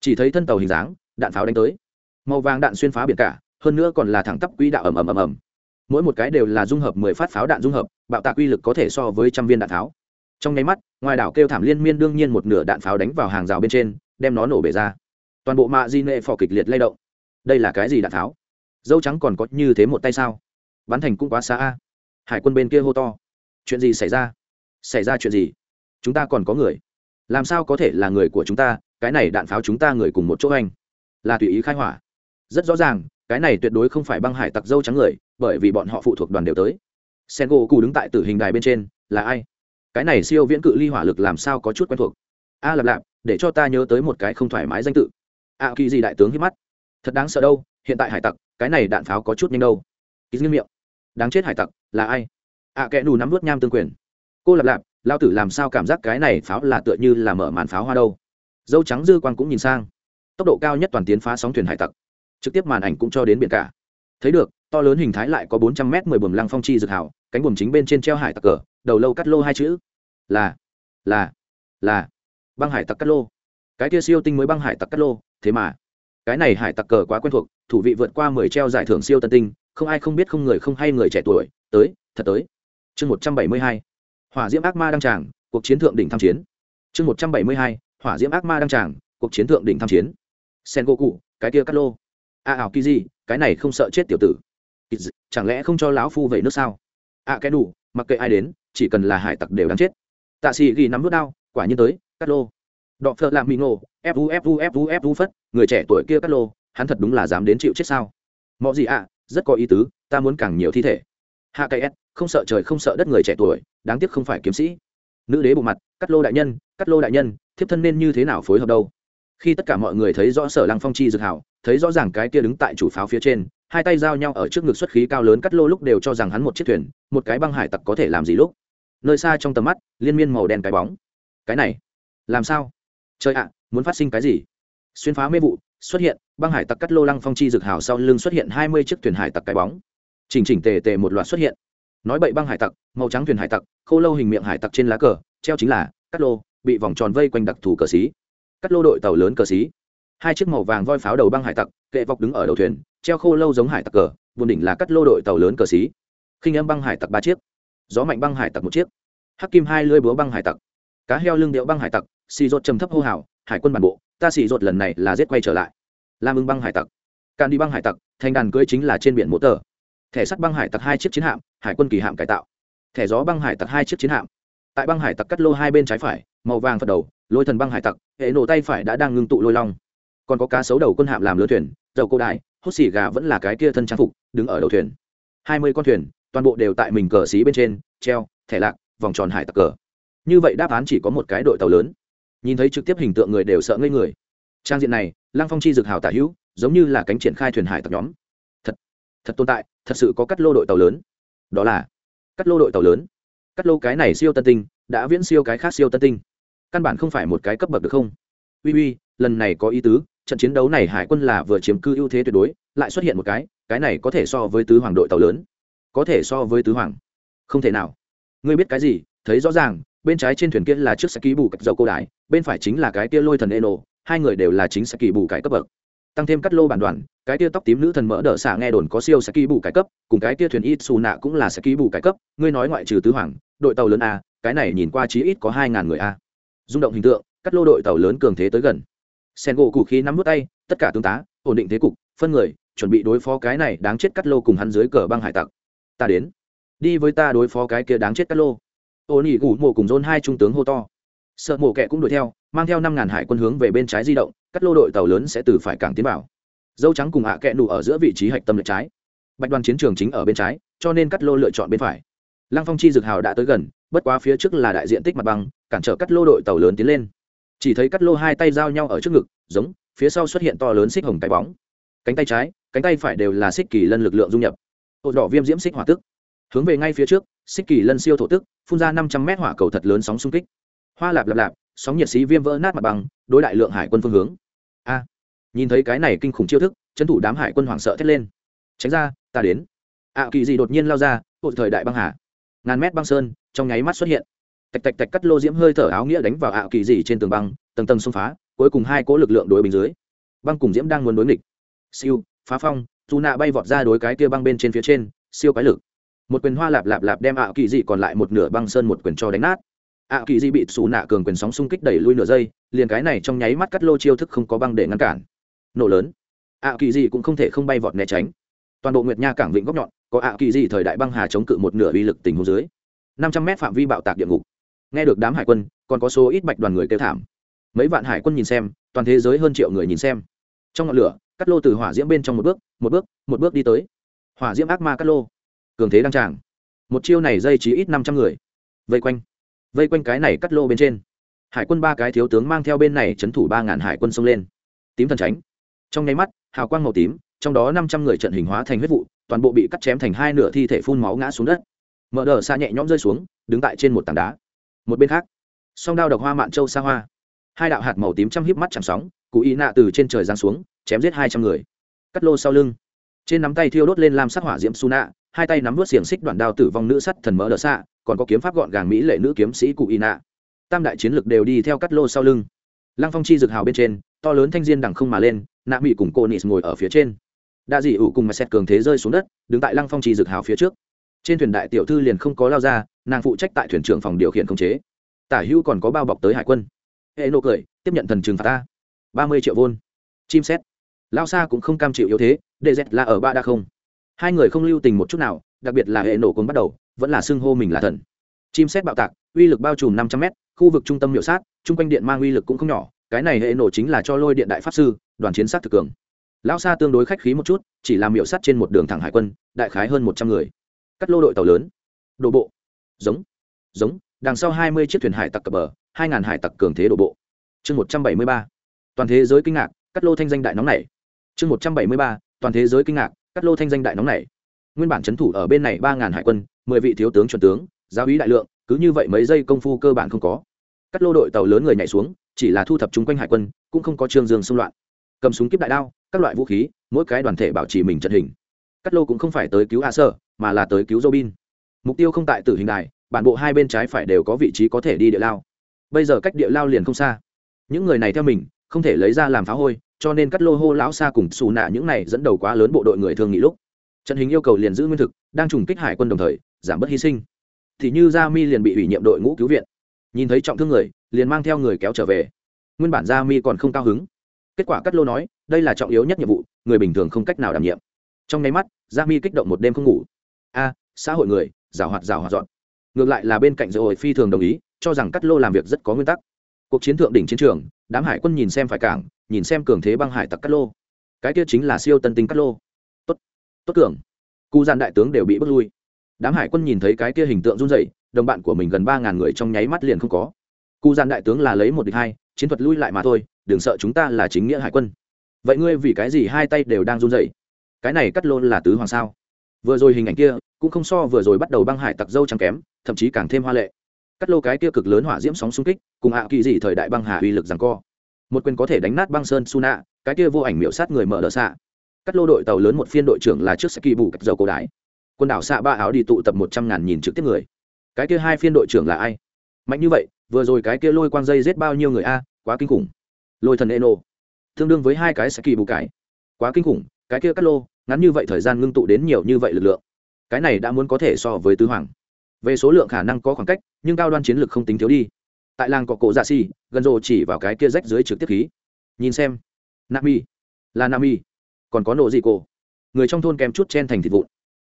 S1: Chỉ thấy thân tàu hình dáng, đạn pháo đánh tới. Màu vàng đạn xuyên phá biển cả, hơn nữa còn là thẳng tắp quỹ đạo ầm ầm ầm ầm. Mỗi một cái đều là dung hợp mười phát pháo đạn dung hợp, bạo tạc uy lực có thể so với trăm viên đạn pháo trong nháy mắt, ngoài đảo kêu thảm liên miên đương nhiên một nửa đạn pháo đánh vào hàng rào bên trên, đem nó nổ bể ra. Toàn bộ mạ di nệ phò kịch liệt lay động. Đây là cái gì đạn tháo? Dâu trắng còn có như thế một tay sao? Bắn thành cũng quá xa a. Hải quân bên kia hô to. Chuyện gì xảy ra? Xảy ra chuyện gì? Chúng ta còn có người. Làm sao có thể là người của chúng ta? Cái này đạn pháo chúng ta người cùng một chỗ anh là tùy ý khai hỏa. Rất rõ ràng cái này tuyệt đối không phải băng hải tặc dâu trắng người bởi vì bọn họ phụ thuộc đoàn đều tới. Sen gỗ cù đứng tại tử hình đài bên trên là ai? Cái này siêu viễn cự ly hỏa lực làm sao có chút quen thuộc? A à, lạp lạp để cho ta nhớ tới một cái không thoải mái danh tự. A à, kỳ gì đại tướng hít mắt. Thật đáng sợ đâu hiện tại hải tặc cái này đạn pháo có chút nhanh đâu. Ký nghiêm miệng đáng chết hải tặc là ai? Ạ à, kẽ nù nắm vớt nham tương quyền. Cô lạp lạp lao tử làm sao cảm giác cái này pháo là tựa như là mở màn pháo hoa đâu? Dâu trắng dư quan cũng nhìn sang. Tốc độ cao nhất toàn tiến phá sóng thuyền hải tặc. Trực tiếp màn ảnh cũng cho đến biển cả. Thấy được to lớn hình thái lại có bốn trăm mét mười buồm lăng phong chi dược hảo cánh buồm chính bên trên treo hải tặc cờ đầu lâu cắt lô hai chữ. Là là là. Băng hải tặc cắt lô. Cái kia siêu tinh mới băng hải tặc cắt lô thế mà cái này hải tặc cờ quá quen thuộc, thủ vị vượt qua mười treo giải thưởng siêu tân tinh, không ai không biết không người không hay người trẻ tuổi, tới, thật tới. Chương một trăm bảy mươi hai, hỏa diễm ác ma đăng tràng, cuộc chiến thượng đỉnh tham chiến. Chương một trăm bảy mươi hai, hỏa diễm ác ma đăng tràng, cuộc chiến thượng đỉnh tham chiến. Sen go cụ cái kia cắt lô. A ảo kỳ gì cái này không sợ chết tiểu tử. Chẳng lẽ không cho lão phu vậy nước sao? A cái đủ, mặc kệ ai đến, chỉ cần là hải tặc đều đáng chết. Tạ sĩ ghi nắm vút đao quả nhiên tới, cắt lô đọ phợ làm mì ngộ fu fu fu fu phất, người trẻ tuổi kia cắt lô, hắn thật đúng là dám đến chịu chết sao? Mọi gì ạ, rất có ý tứ, ta muốn càng nhiều thi thể. Hạ cây s không sợ trời không sợ đất người trẻ tuổi, đáng tiếc không phải kiếm sĩ. Nữ đế bộ mặt, cắt lô đại nhân, cắt lô đại nhân, thiếp thân nên như thế nào phối hợp đâu? Khi tất cả mọi người thấy rõ sở lăng phong chi dược hảo, thấy rõ ràng cái kia đứng tại chủ pháo phía trên, hai tay giao nhau ở trước ngực xuất khí cao lớn cắt lô lúc đều cho rằng hắn một chiếc thuyền, một cái băng hải tặc có thể làm gì lúc. Nơi xa trong tầm mắt, liên miên màu đen cái bóng. Cái này, làm sao? Trời ạ, muốn phát sinh cái gì? Xuyên phá mê vụ, xuất hiện, băng hải tặc cắt lô lăng phong chi dực hào sau lưng xuất hiện hai mươi chiếc thuyền hải tặc cái bóng. Chỉnh chỉnh tề tề một loạt xuất hiện. Nói bậy băng hải tặc, màu trắng thuyền hải tặc, khô lâu hình miệng hải tặc trên lá cờ, treo chính là, cắt lô, bị vòng tròn vây quanh đặc thù cờ xí. Cắt lô đội tàu lớn cờ xí. Hai chiếc màu vàng voi pháo đầu băng hải tặc, kệ vọc đứng ở đầu thuyền, treo khô lâu giống hải tặc cờ vùng đỉnh là cắt lô đội tàu lớn cờ xí. Khinh âm băng hải tặc ba chiếc. Gió mạnh băng hải tặc một chiếc. Hắc kim hai lưỡi búa băng hải tặc. Cá heo lưng điệu băng hải tặc xì rột trầm thấp hô hào, hải quân bản bộ, ta xì rột lần này là giết quay trở lại. Lam ưng băng hải tặc. Can đi băng hải tặc, thành đàn cưỡi chính là trên biển mỗ tờ. Thẻ sắt băng hải tặc hai chiếc chiến hạm, hải quân kỳ hạm cải tạo. Thẻ gió băng hải tặc hai chiếc chiến hạm. Tại băng hải tặc cắt lô hai bên trái phải, màu vàng phật đầu, lôi thần băng hải tặc, hệ nổ tay phải đã đang ngưng tụ lôi long. Còn có cá sấu đầu quân hạm làm lứa thuyền, dầu cô đại hốt xỉ gà vẫn là cái kia thân trang phục, đứng ở đầu thuyền. Hai mươi con thuyền, toàn bộ đều tại mình cờ xí bên trên, treo, thẻ lạc, vòng tròn hải tặc cờ. Như vậy đáp án chỉ có một cái đội tàu lớn nhìn thấy trực tiếp hình tượng người đều sợ ngây người. Trang diện này, lăng phong chi dực hào tả hữu, giống như là cánh triển khai thuyền hải tặc nhóm. Thật thật tồn tại, thật sự có cắt lô đội tàu lớn. Đó là cắt lô đội tàu lớn. Cắt lô cái này siêu tân tinh, đã viễn siêu cái khác siêu tân tinh. Căn bản không phải một cái cấp bậc được không? Uy uy, lần này có ý tứ, trận chiến đấu này hải quân là vừa chiếm cư ưu thế tuyệt đối, lại xuất hiện một cái cái này có thể so với tứ hoàng đội tàu lớn. Có thể so với tứ hoàng. Không thể nào. Ngươi biết cái gì? Thấy rõ ràng, bên trái trên thuyền kia là chiếc xe ký bù cách dầu cô đài bên phải chính là cái kia lôi thần eno, hai người đều là chính xe kỳ bù cải cấp bậc. Tăng thêm cắt lô bản đoàn, cái kia tóc tím nữ thần mỡ đỡ xả nghe đồn có siêu sẽ ký bù cải cấp, cùng cái kia thuyền ít xù nạ cũng là sẽ ký bù cải cấp, ngươi nói ngoại trừ tứ hoàng, đội tàu lớn a, cái này nhìn qua chí ít có hai ngàn người a. Rung động hình tượng, cắt lô đội tàu lớn cường thế tới gần. Sen gỗ cụ khí nắm vút tay, tất cả tướng tá, ổn định thế cục, phân người, chuẩn bị đối phó cái này đáng chết cắt lô cùng hắn dưới cờ băng hải tặc. Ta đến. Đi với ta đối phó cái kia đáng chết cắt lô. Ô nỉ gù mộ cùng dôn hai trung tướng hô to sợ mổ kẹ cũng đuổi theo, mang theo năm ngàn hải quân hướng về bên trái di động các lô đội tàu lớn sẽ từ phải cảng tiến vào. Dâu trắng cùng hạ kẹ nụ ở giữa vị trí hạch tâm lệch trái. Bạch đoàn chiến trường chính ở bên trái, cho nên cắt lô lựa chọn bên phải. Lăng phong chi dực hào đã tới gần, bất quá phía trước là đại diện tích mặt bằng cản trở cắt lô đội tàu lớn tiến lên. Chỉ thấy cắt lô hai tay giao nhau ở trước ngực, giống, phía sau xuất hiện to lớn xích hồng cái bóng. Cánh tay trái, cánh tay phải đều là xích kỳ lân lực lượng dung nhập. Ổ đỏ viêm diễm xích hỏa tức. Hướng về ngay phía trước, xích kỳ lân siêu thổ tức, phun ra năm trăm mét hỏa cầu thật lớn sóng xung kích hoa lạp lạp lạp, sóng nhiệt xí viêm vỡ nát mặt bằng, đối đại lượng hải quân phương hướng. A, nhìn thấy cái này kinh khủng chiêu thức, trấn thủ đám hải quân hoảng sợ thét lên. Tránh ra, ta đến. Ạ kỳ gì đột nhiên lao ra, hội thời đại băng hà. Ngàn mét băng sơn, trong nháy mắt xuất hiện. Tạch tạch tạch cắt lô diễm hơi thở áo nghĩa đánh vào ạ kỳ dị trên tường băng, tầng tầng xông phá, cuối cùng hai cỗ lực lượng đối bình dưới. Băng cùng diễm đang muốn đối nghịch. Siêu, phá phong, dù nạ bay vọt ra đối cái kia băng bên trên phía trên, siêu quái lực. Một quyền hoa lạp lạp lạp đem ạ kỳ dị còn lại một nửa băng sơn một quyền cho đánh nát ạ kỳ dị bị xù nạ cường quyền sóng xung kích đẩy lui nửa giây, liền cái này trong nháy mắt cắt lô chiêu thức không có băng để ngăn cản. Nổ lớn. ạ kỳ dị cũng không thể không bay vọt né tránh. Toàn bộ nguyệt nha cảng vịnh góc nhọn, có ạ kỳ dị thời đại băng hà chống cự một nửa uy lực tình huống dưới. năm trăm mét phạm vi bạo tạc địa ngục. Nghe được đám hải quân, còn có số ít bạch đoàn người kêu thảm. Mấy vạn hải quân nhìn xem, toàn thế giới hơn triệu người nhìn xem. Trong ngọn lửa, cắt lô từ hỏa diễm bên trong một bước một bước một bước đi tới. Hỏa diễm ác ma cắt lô. Cường thế đăng tràng. Một chiêu này dây chỉ ít năm trăm người. Vây quanh vây quanh cái này cắt lô bên trên. Hải quân ba cái thiếu tướng mang theo bên này c h ấ n thủ ba ngàn hải quân xông lên. Tím thần tránh. Trong nháy mắt, hào quang màu tím, trong đó năm trăm người trận hình hóa thành huyết vụ, toàn bộ bị cắt chém thành hai nửa thi thể phun máu ngã xuống đất. Mở đờ xa nhẹ nhõm rơi xuống, đứng tại trên một tảng đá. Một bên khác, song đao độc hoa mạn châu xa hoa. Hai đạo hạt màu tím chăm híp mắt chẳng sóng cụ ý nạ từ trên trời giáng xuống, chém giết hai trăm người. Cắt lô sau lưng, trên nắm tay thiêu đốt lên làm sắc hỏa diễm su nạ hai tay nắm vớt xiềng xích đoạn đao tử vong nữ sắt thần mỡ đỡ xạ, còn có kiếm pháp gọn gàng mỹ lệ nữ kiếm sĩ cụ y nạ. Tam đại chiến lực đều đi theo cắt lô sau lưng. Lăng phong chi rực hào bên trên, to lớn thanh diên đằng không mà lên, nạ mỹ cùng cô nịt ngồi ở phía trên. Đa dị ủ cùng mà xét cường thế rơi xuống đất, đứng tại lăng phong chi rực hào phía trước. Trên thuyền đại tiểu thư liền không có lao ra, nàng phụ trách tại thuyền trưởng phòng điều khiển khống chế. Tả hữu còn có bao bọc tới hải quân. Hệ nô cười, tiếp nhận thần trừng phạt ta. Ba mươi triệu vôn. Chim xét lao xa cũng không cam chịu yếu thế, đệ dẹt là ở ba đa không hai người không lưu tình một chút nào, đặc biệt là hệ nổ cồn bắt đầu, vẫn là xưng hô mình là thần. Chim xét bạo tạc, uy lực bao trùm năm trăm m khu vực trung tâm miệu sát, chung quanh điện mang uy lực cũng không nhỏ, cái này hệ nổ chính là cho lôi điện đại pháp sư, đoàn chiến sát thực cường. Lao xa tương đối khách khí một chút, chỉ làm miệu sát trên một đường thẳng hải quân, đại khái hơn một trăm người. Cắt lô đội tàu lớn. Đổ bộ. Giống. Giống. Đằng sau hai mươi chiếc thuyền hải tặc cập bờ, hai ngàn hải tặc cường thế đổ bộ. Chương một trăm bảy mươi ba. Toàn thế giới kinh ngạc, cắt lô thanh danh đại nóng này. Chương một trăm bảy mươi ba, toàn thế giới kinh ngạc cắt lô thanh danh đại nóng này. Nguyên bản trấn thủ ở bên này ba ngàn hải quân, mười vị thiếu tướng chuẩn tướng, giáo ý đại lượng, cứ như vậy mấy giây công phu cơ bản không có. Cắt lô đội tàu lớn người nhảy xuống, chỉ là thu thập chung quanh hải quân, cũng không có trương dương xung loạn. Cầm súng kíp đại đao, các loại vũ khí, mỗi cái đoàn thể bảo trì mình trận hình. Cắt lô cũng không phải tới cứu a sơ, mà là tới cứu robin. Mục tiêu không tại tử hình đài, bản bộ hai bên trái phải đều có vị trí có thể đi địa lao. Bây giờ cách địa lao liền không xa. Những người này theo mình, không thể lấy ra làm phá hôi cho nên cắt lô hô lão xa cùng xù nạ những này dẫn đầu quá lớn bộ đội người thường nghị lúc. Trận hình yêu cầu liền giữ nguyên thực, đang trùng kích hải quân đồng thời, giảm bớt hy sinh. Thì như gia mi liền bị ủy nhiệm đội ngũ cứu viện. Nhìn thấy trọng thương người, liền mang theo người kéo trở về. Nguyên bản gia mi còn không cao hứng. Kết quả cắt lô nói, đây là trọng yếu nhất nhiệm vụ, người bình thường không cách nào đảm nhiệm. Trong nháy mắt gia mi kích động một đêm không ngủ. A, xã hội người, rào hoạt rào hoạt dọn. Ngược lại là bên cạnh dầu hội phi thường đồng ý, cho rằng cắt lô làm việc rất có nguyên tắc. Cuộc chiến thượng đỉnh chiến trường, đám hải quân nhìn xem phải cảng nhìn xem cường thế băng hải tặc cắt lô. Cái kia chính là siêu tân tinh cắt lô. Tốt tốt cường. Cụ gian đại tướng đều bị bước lui. Đám hải quân nhìn thấy cái kia hình tượng run dậy đồng bạn của mình gần ba ngàn người trong nháy mắt liền không có. Cụ gian đại tướng là lấy một địch hai, chiến thuật lui lại mà thôi, đừng sợ chúng ta là chính nghĩa hải quân. Vậy ngươi vì cái gì hai tay đều đang run dậy cái này cắt lô là tứ hoàng sao? Vừa rồi hình ảnh kia cũng không so vừa rồi bắt đầu băng hải tặc dâu trắng kém, thậm chí càng thêm hoa lệ. Cắt lô cái kia cực lớn hỏa diễm sóng xung kích, cùng hạ kỳ dị thời đại băng hà uy lực rằng co một quyền có thể đánh nát băng sơn su nạ cái kia vô ảnh miểu sát người mở đỡ xạ. Cắt lô đội tàu lớn một phiên đội trưởng là trước saki bù cắt dầu cổ đái quần đảo xạ ba áo đi tụ tập một trăm ngàn nhìn trực tiếp người. Cái kia hai phiên đội trưởng là ai? Mạnh như vậy, vừa rồi cái kia lôi quang dây giết bao nhiêu người a? Quá kinh khủng. Lôi thần eno. Tương đương với hai cái saki bù cái. Quá kinh khủng, cái kia cắt lô, ngắn như vậy thời gian ngưng tụ đến nhiều như vậy lực lượng. Cái này đã muốn có thể so với tứ hoàng. Về số lượng khả năng có khoảng cách, nhưng cao đoan chiến lược không tính thiếu đi tại làng có cổ dạ xì, gần rồ chỉ vào cái kia rách dưới trực tiếp khí. Nhìn xem. Nami. Là nami. Còn có nộ dị cổ. Người trong thôn kèm chút chen thành thịt vụn.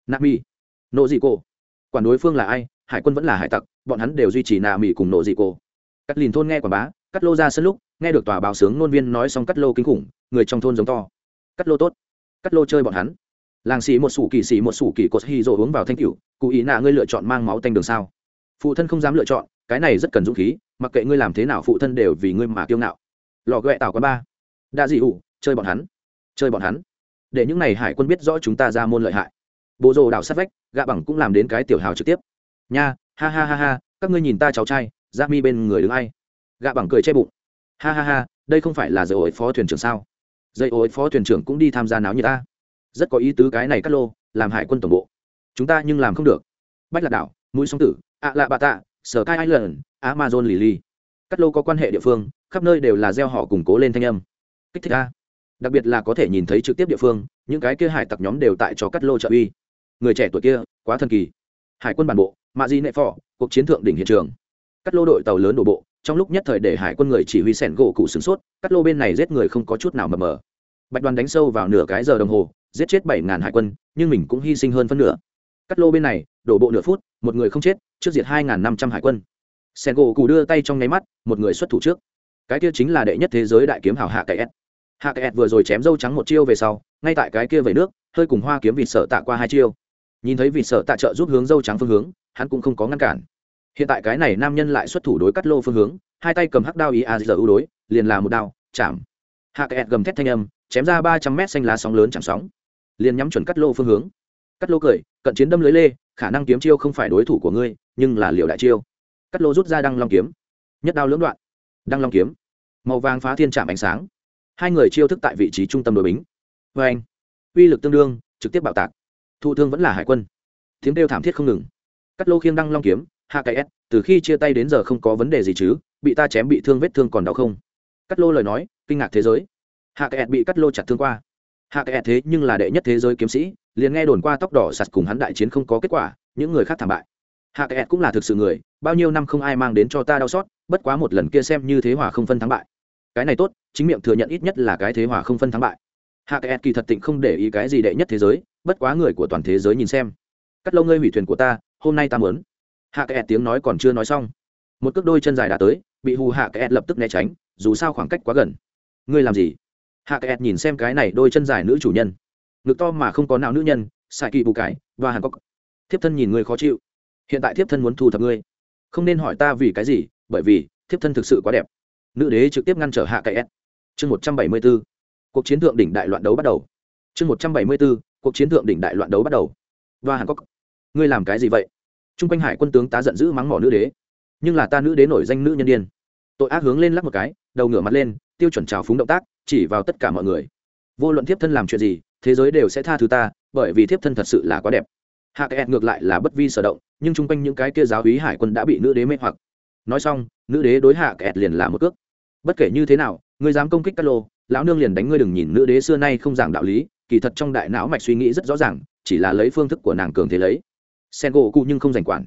S1: Nami. Nộ dị cổ. Quản đối phương là ai? Hải quân vẫn là hải tặc, bọn hắn đều duy trì nà mỹ cùng nộ dị cổ. Cắt lìn thôn nghe quảng bá, cắt lô ra sân lúc, nghe được tòa báo sướng nôn viên nói xong cắt lô kinh khủng, người trong thôn giống to. Cắt lô tốt. Cắt lô chơi bọn hắn. Làng xì một sủ kỳ xì một sủ kỳ cột hy rồ uống vào thanh cửu cụ ý nạ, ngươi lựa chọn mang máu tanh đường sao? Phụ thân không dám lựa chọn cái này rất cần dũng khí, mặc kệ ngươi làm thế nào phụ thân đều vì ngươi mà kiêu ngạo. Lò ghẹ tảo quán ba. Đã dị ủ chơi bọn hắn. Chơi bọn hắn. Để những n à y hải quân biết rõ chúng ta ra môn lợi hại. Bộ rồ đảo sát vách, gạ bằng cũng làm đến cái tiểu hào trực tiếp. Nha, ha ha ha ha, các ngươi nhìn ta cháu trai ra mi bên người đứng ai? Gạ bằng cười che bụng. Ha ha ha, đây không phải là dây ổi phó thuyền trưởng sao? Dây ổi phó thuyền trưởng cũng đi tham gia náo như ta. Rất có ý tứ cái này cắt lô, làm hải quân tổng bộ. Chúng ta nhưng làm không được. Bách lạc đảo, mũi song tử, ạ lạ bà tạ sở cai island amazon Lily, lì cắt lô có quan hệ địa phương khắp nơi đều là gieo họ củng cố lên thanh âm. Kích thích a. Đặc biệt là có thể nhìn thấy trực tiếp địa phương những cái kia hải tặc nhóm đều tại cho cắt lô trợ uy. Người trẻ tuổi kia quá thần kỳ. Hải quân bản bộ mạ di nệ phò cuộc chiến thượng đỉnh hiện trường. Cắt lô đội tàu lớn đổ bộ trong lúc nhất thời để hải quân người chỉ huy sẻn gỗ cụ sửng sốt cắt lô bên này giết người không có chút nào mờ mờ. Bạch đoàn đánh sâu vào nửa cái giờ đồng hồ giết chết bảy ngàn hải quân nhưng mình cũng hy sinh hơn phân nửa. Cắt lô bên này đổ bộ nửa phút một người không chết, trước diệt hai ngàn năm trăm hải quân. Sen gỗ cụ đưa tay trong nháy mắt, một người xuất thủ trước. Cái kia chính là đệ nhất thế giới đại kiếm hảo hạ cậy s hạ cậy s vừa rồi chém dâu trắng một chiêu về sau, ngay tại cái kia về nước, hơi cùng hoa kiếm vịt sợ tạ qua hai chiêu. Nhìn thấy vịt sợ tạ trợ giúp hướng dâu trắng phương hướng, hắn cũng không có ngăn cản. Hiện tại cái này nam nhân lại xuất thủ đối cắt lô phương hướng, hai tay cầm hắc đao ý a giờ ưu đối, liền là một đao, chạm. Hạ kẹt gầm thét thanh âm, chém ra ba trăm mét xanh lá sóng lớn chạm sóng. Liền nhắm chuẩn cắt lô phương hướng cắt lô cười, cận chiến đâm lưới lê, khả năng kiếm chiêu không phải đối thủ của ngươi, nhưng là liều đại chiêu. Cắt lô rút ra đăng long kiếm. Nhất đao lưỡng đoạn. Đăng long kiếm. Màu vàng phá thiên chạm ánh sáng. Hai người chiêu thức tại vị trí trung tâm đội bính. Vê anh, uy lực tương đương, trực tiếp bạo tạc. Thụ thương vẫn là hải quân. Tiếng đêu thảm thiết không ngừng. Cắt lô khiêng đăng long kiếm, hạ cái s, từ khi chia tay đến giờ không có vấn đề gì chứ, bị ta chém bị thương vết thương còn đau không? Cắt lô lời nói, kinh ngạc thế giới. Hạ cái s bị cắt lô chặt thương qua hạ cái thế nhưng là đệ nhất thế giới kiếm sĩ, liền nghe đồn qua tóc đỏ sạt cùng hắn đại chiến không có kết quả, những người khác thảm bại. Hạ cái cũng là thực sự người, bao nhiêu năm không ai mang đến cho ta đau xót, bất quá một lần kia xem như thế hòa không phân thắng bại. Cái này tốt, chính miệng thừa nhận ít nhất là cái thế hòa không phân thắng bại. Hạ cái kỳ thật tịnh không để ý cái gì đệ nhất thế giới, bất quá người của toàn thế giới nhìn xem. Cắt lâu ngươi hủy thuyền của ta, hôm nay ta muốn. Hạ kẹt tiếng nói còn chưa nói xong, một cước đôi chân dài đã tới, bị hù hạ kẹt lập tức né tránh, dù sao khoảng cách quá gần. Ngươi làm gì? Hạ kẹt nhìn xem cái này đôi chân dài nữ chủ nhân. Ngực to mà không có nào nữ nhân xài kỳ bù cải và hàn cốc thiếp thân nhìn ngươi khó chịu. Hiện tại thiếp thân muốn thu thập ngươi. Không nên hỏi ta vì cái gì, bởi vì thiếp thân thực sự quá đẹp. Nữ đế trực tiếp ngăn trở hạ kẹt. Chương một trăm bảy mươi b ố cuộc chiến thượng đỉnh đại loạn đấu bắt đầu. Chương một trăm bảy mươi b ố cuộc chiến thượng đỉnh đại loạn đấu bắt đầu. Và hàn cốc ngươi làm cái gì vậy? T r u n g quanh hải quân tướng tá giận dữ mắng mỏ nữ đế. Nhưng là ta nữ đế nổi danh nữ nhân đ i ê n tội ác hướng lên lắc một cái, đầu ngửa mặt lên tiêu chuẩn trào phúng động tác, chỉ vào tất cả mọi người. Vô luận thiếp thân làm chuyện gì, thế giới đều sẽ tha thứ ta, bởi vì thiếp thân thật sự là quá đẹp. Hạ kẹt ngược lại là bất vi sở động, nhưng chung quanh những cái kia giáo hí hải quân đã bị nữ đế mê hoặc. Nói xong, nữ đế đối hạ kẹt liền là một cước. Bất kể như thế nào, ngươi dám công kích cát lô, lão nương liền đánh ngươi đừng nhìn nữ đế xưa nay không giảng đạo lý, kỳ thật trong đại não mạch suy nghĩ rất rõ ràng, chỉ là lấy phương thức của nàng cường thế lấy. Sen gỗ cụ nhưng không giành quản.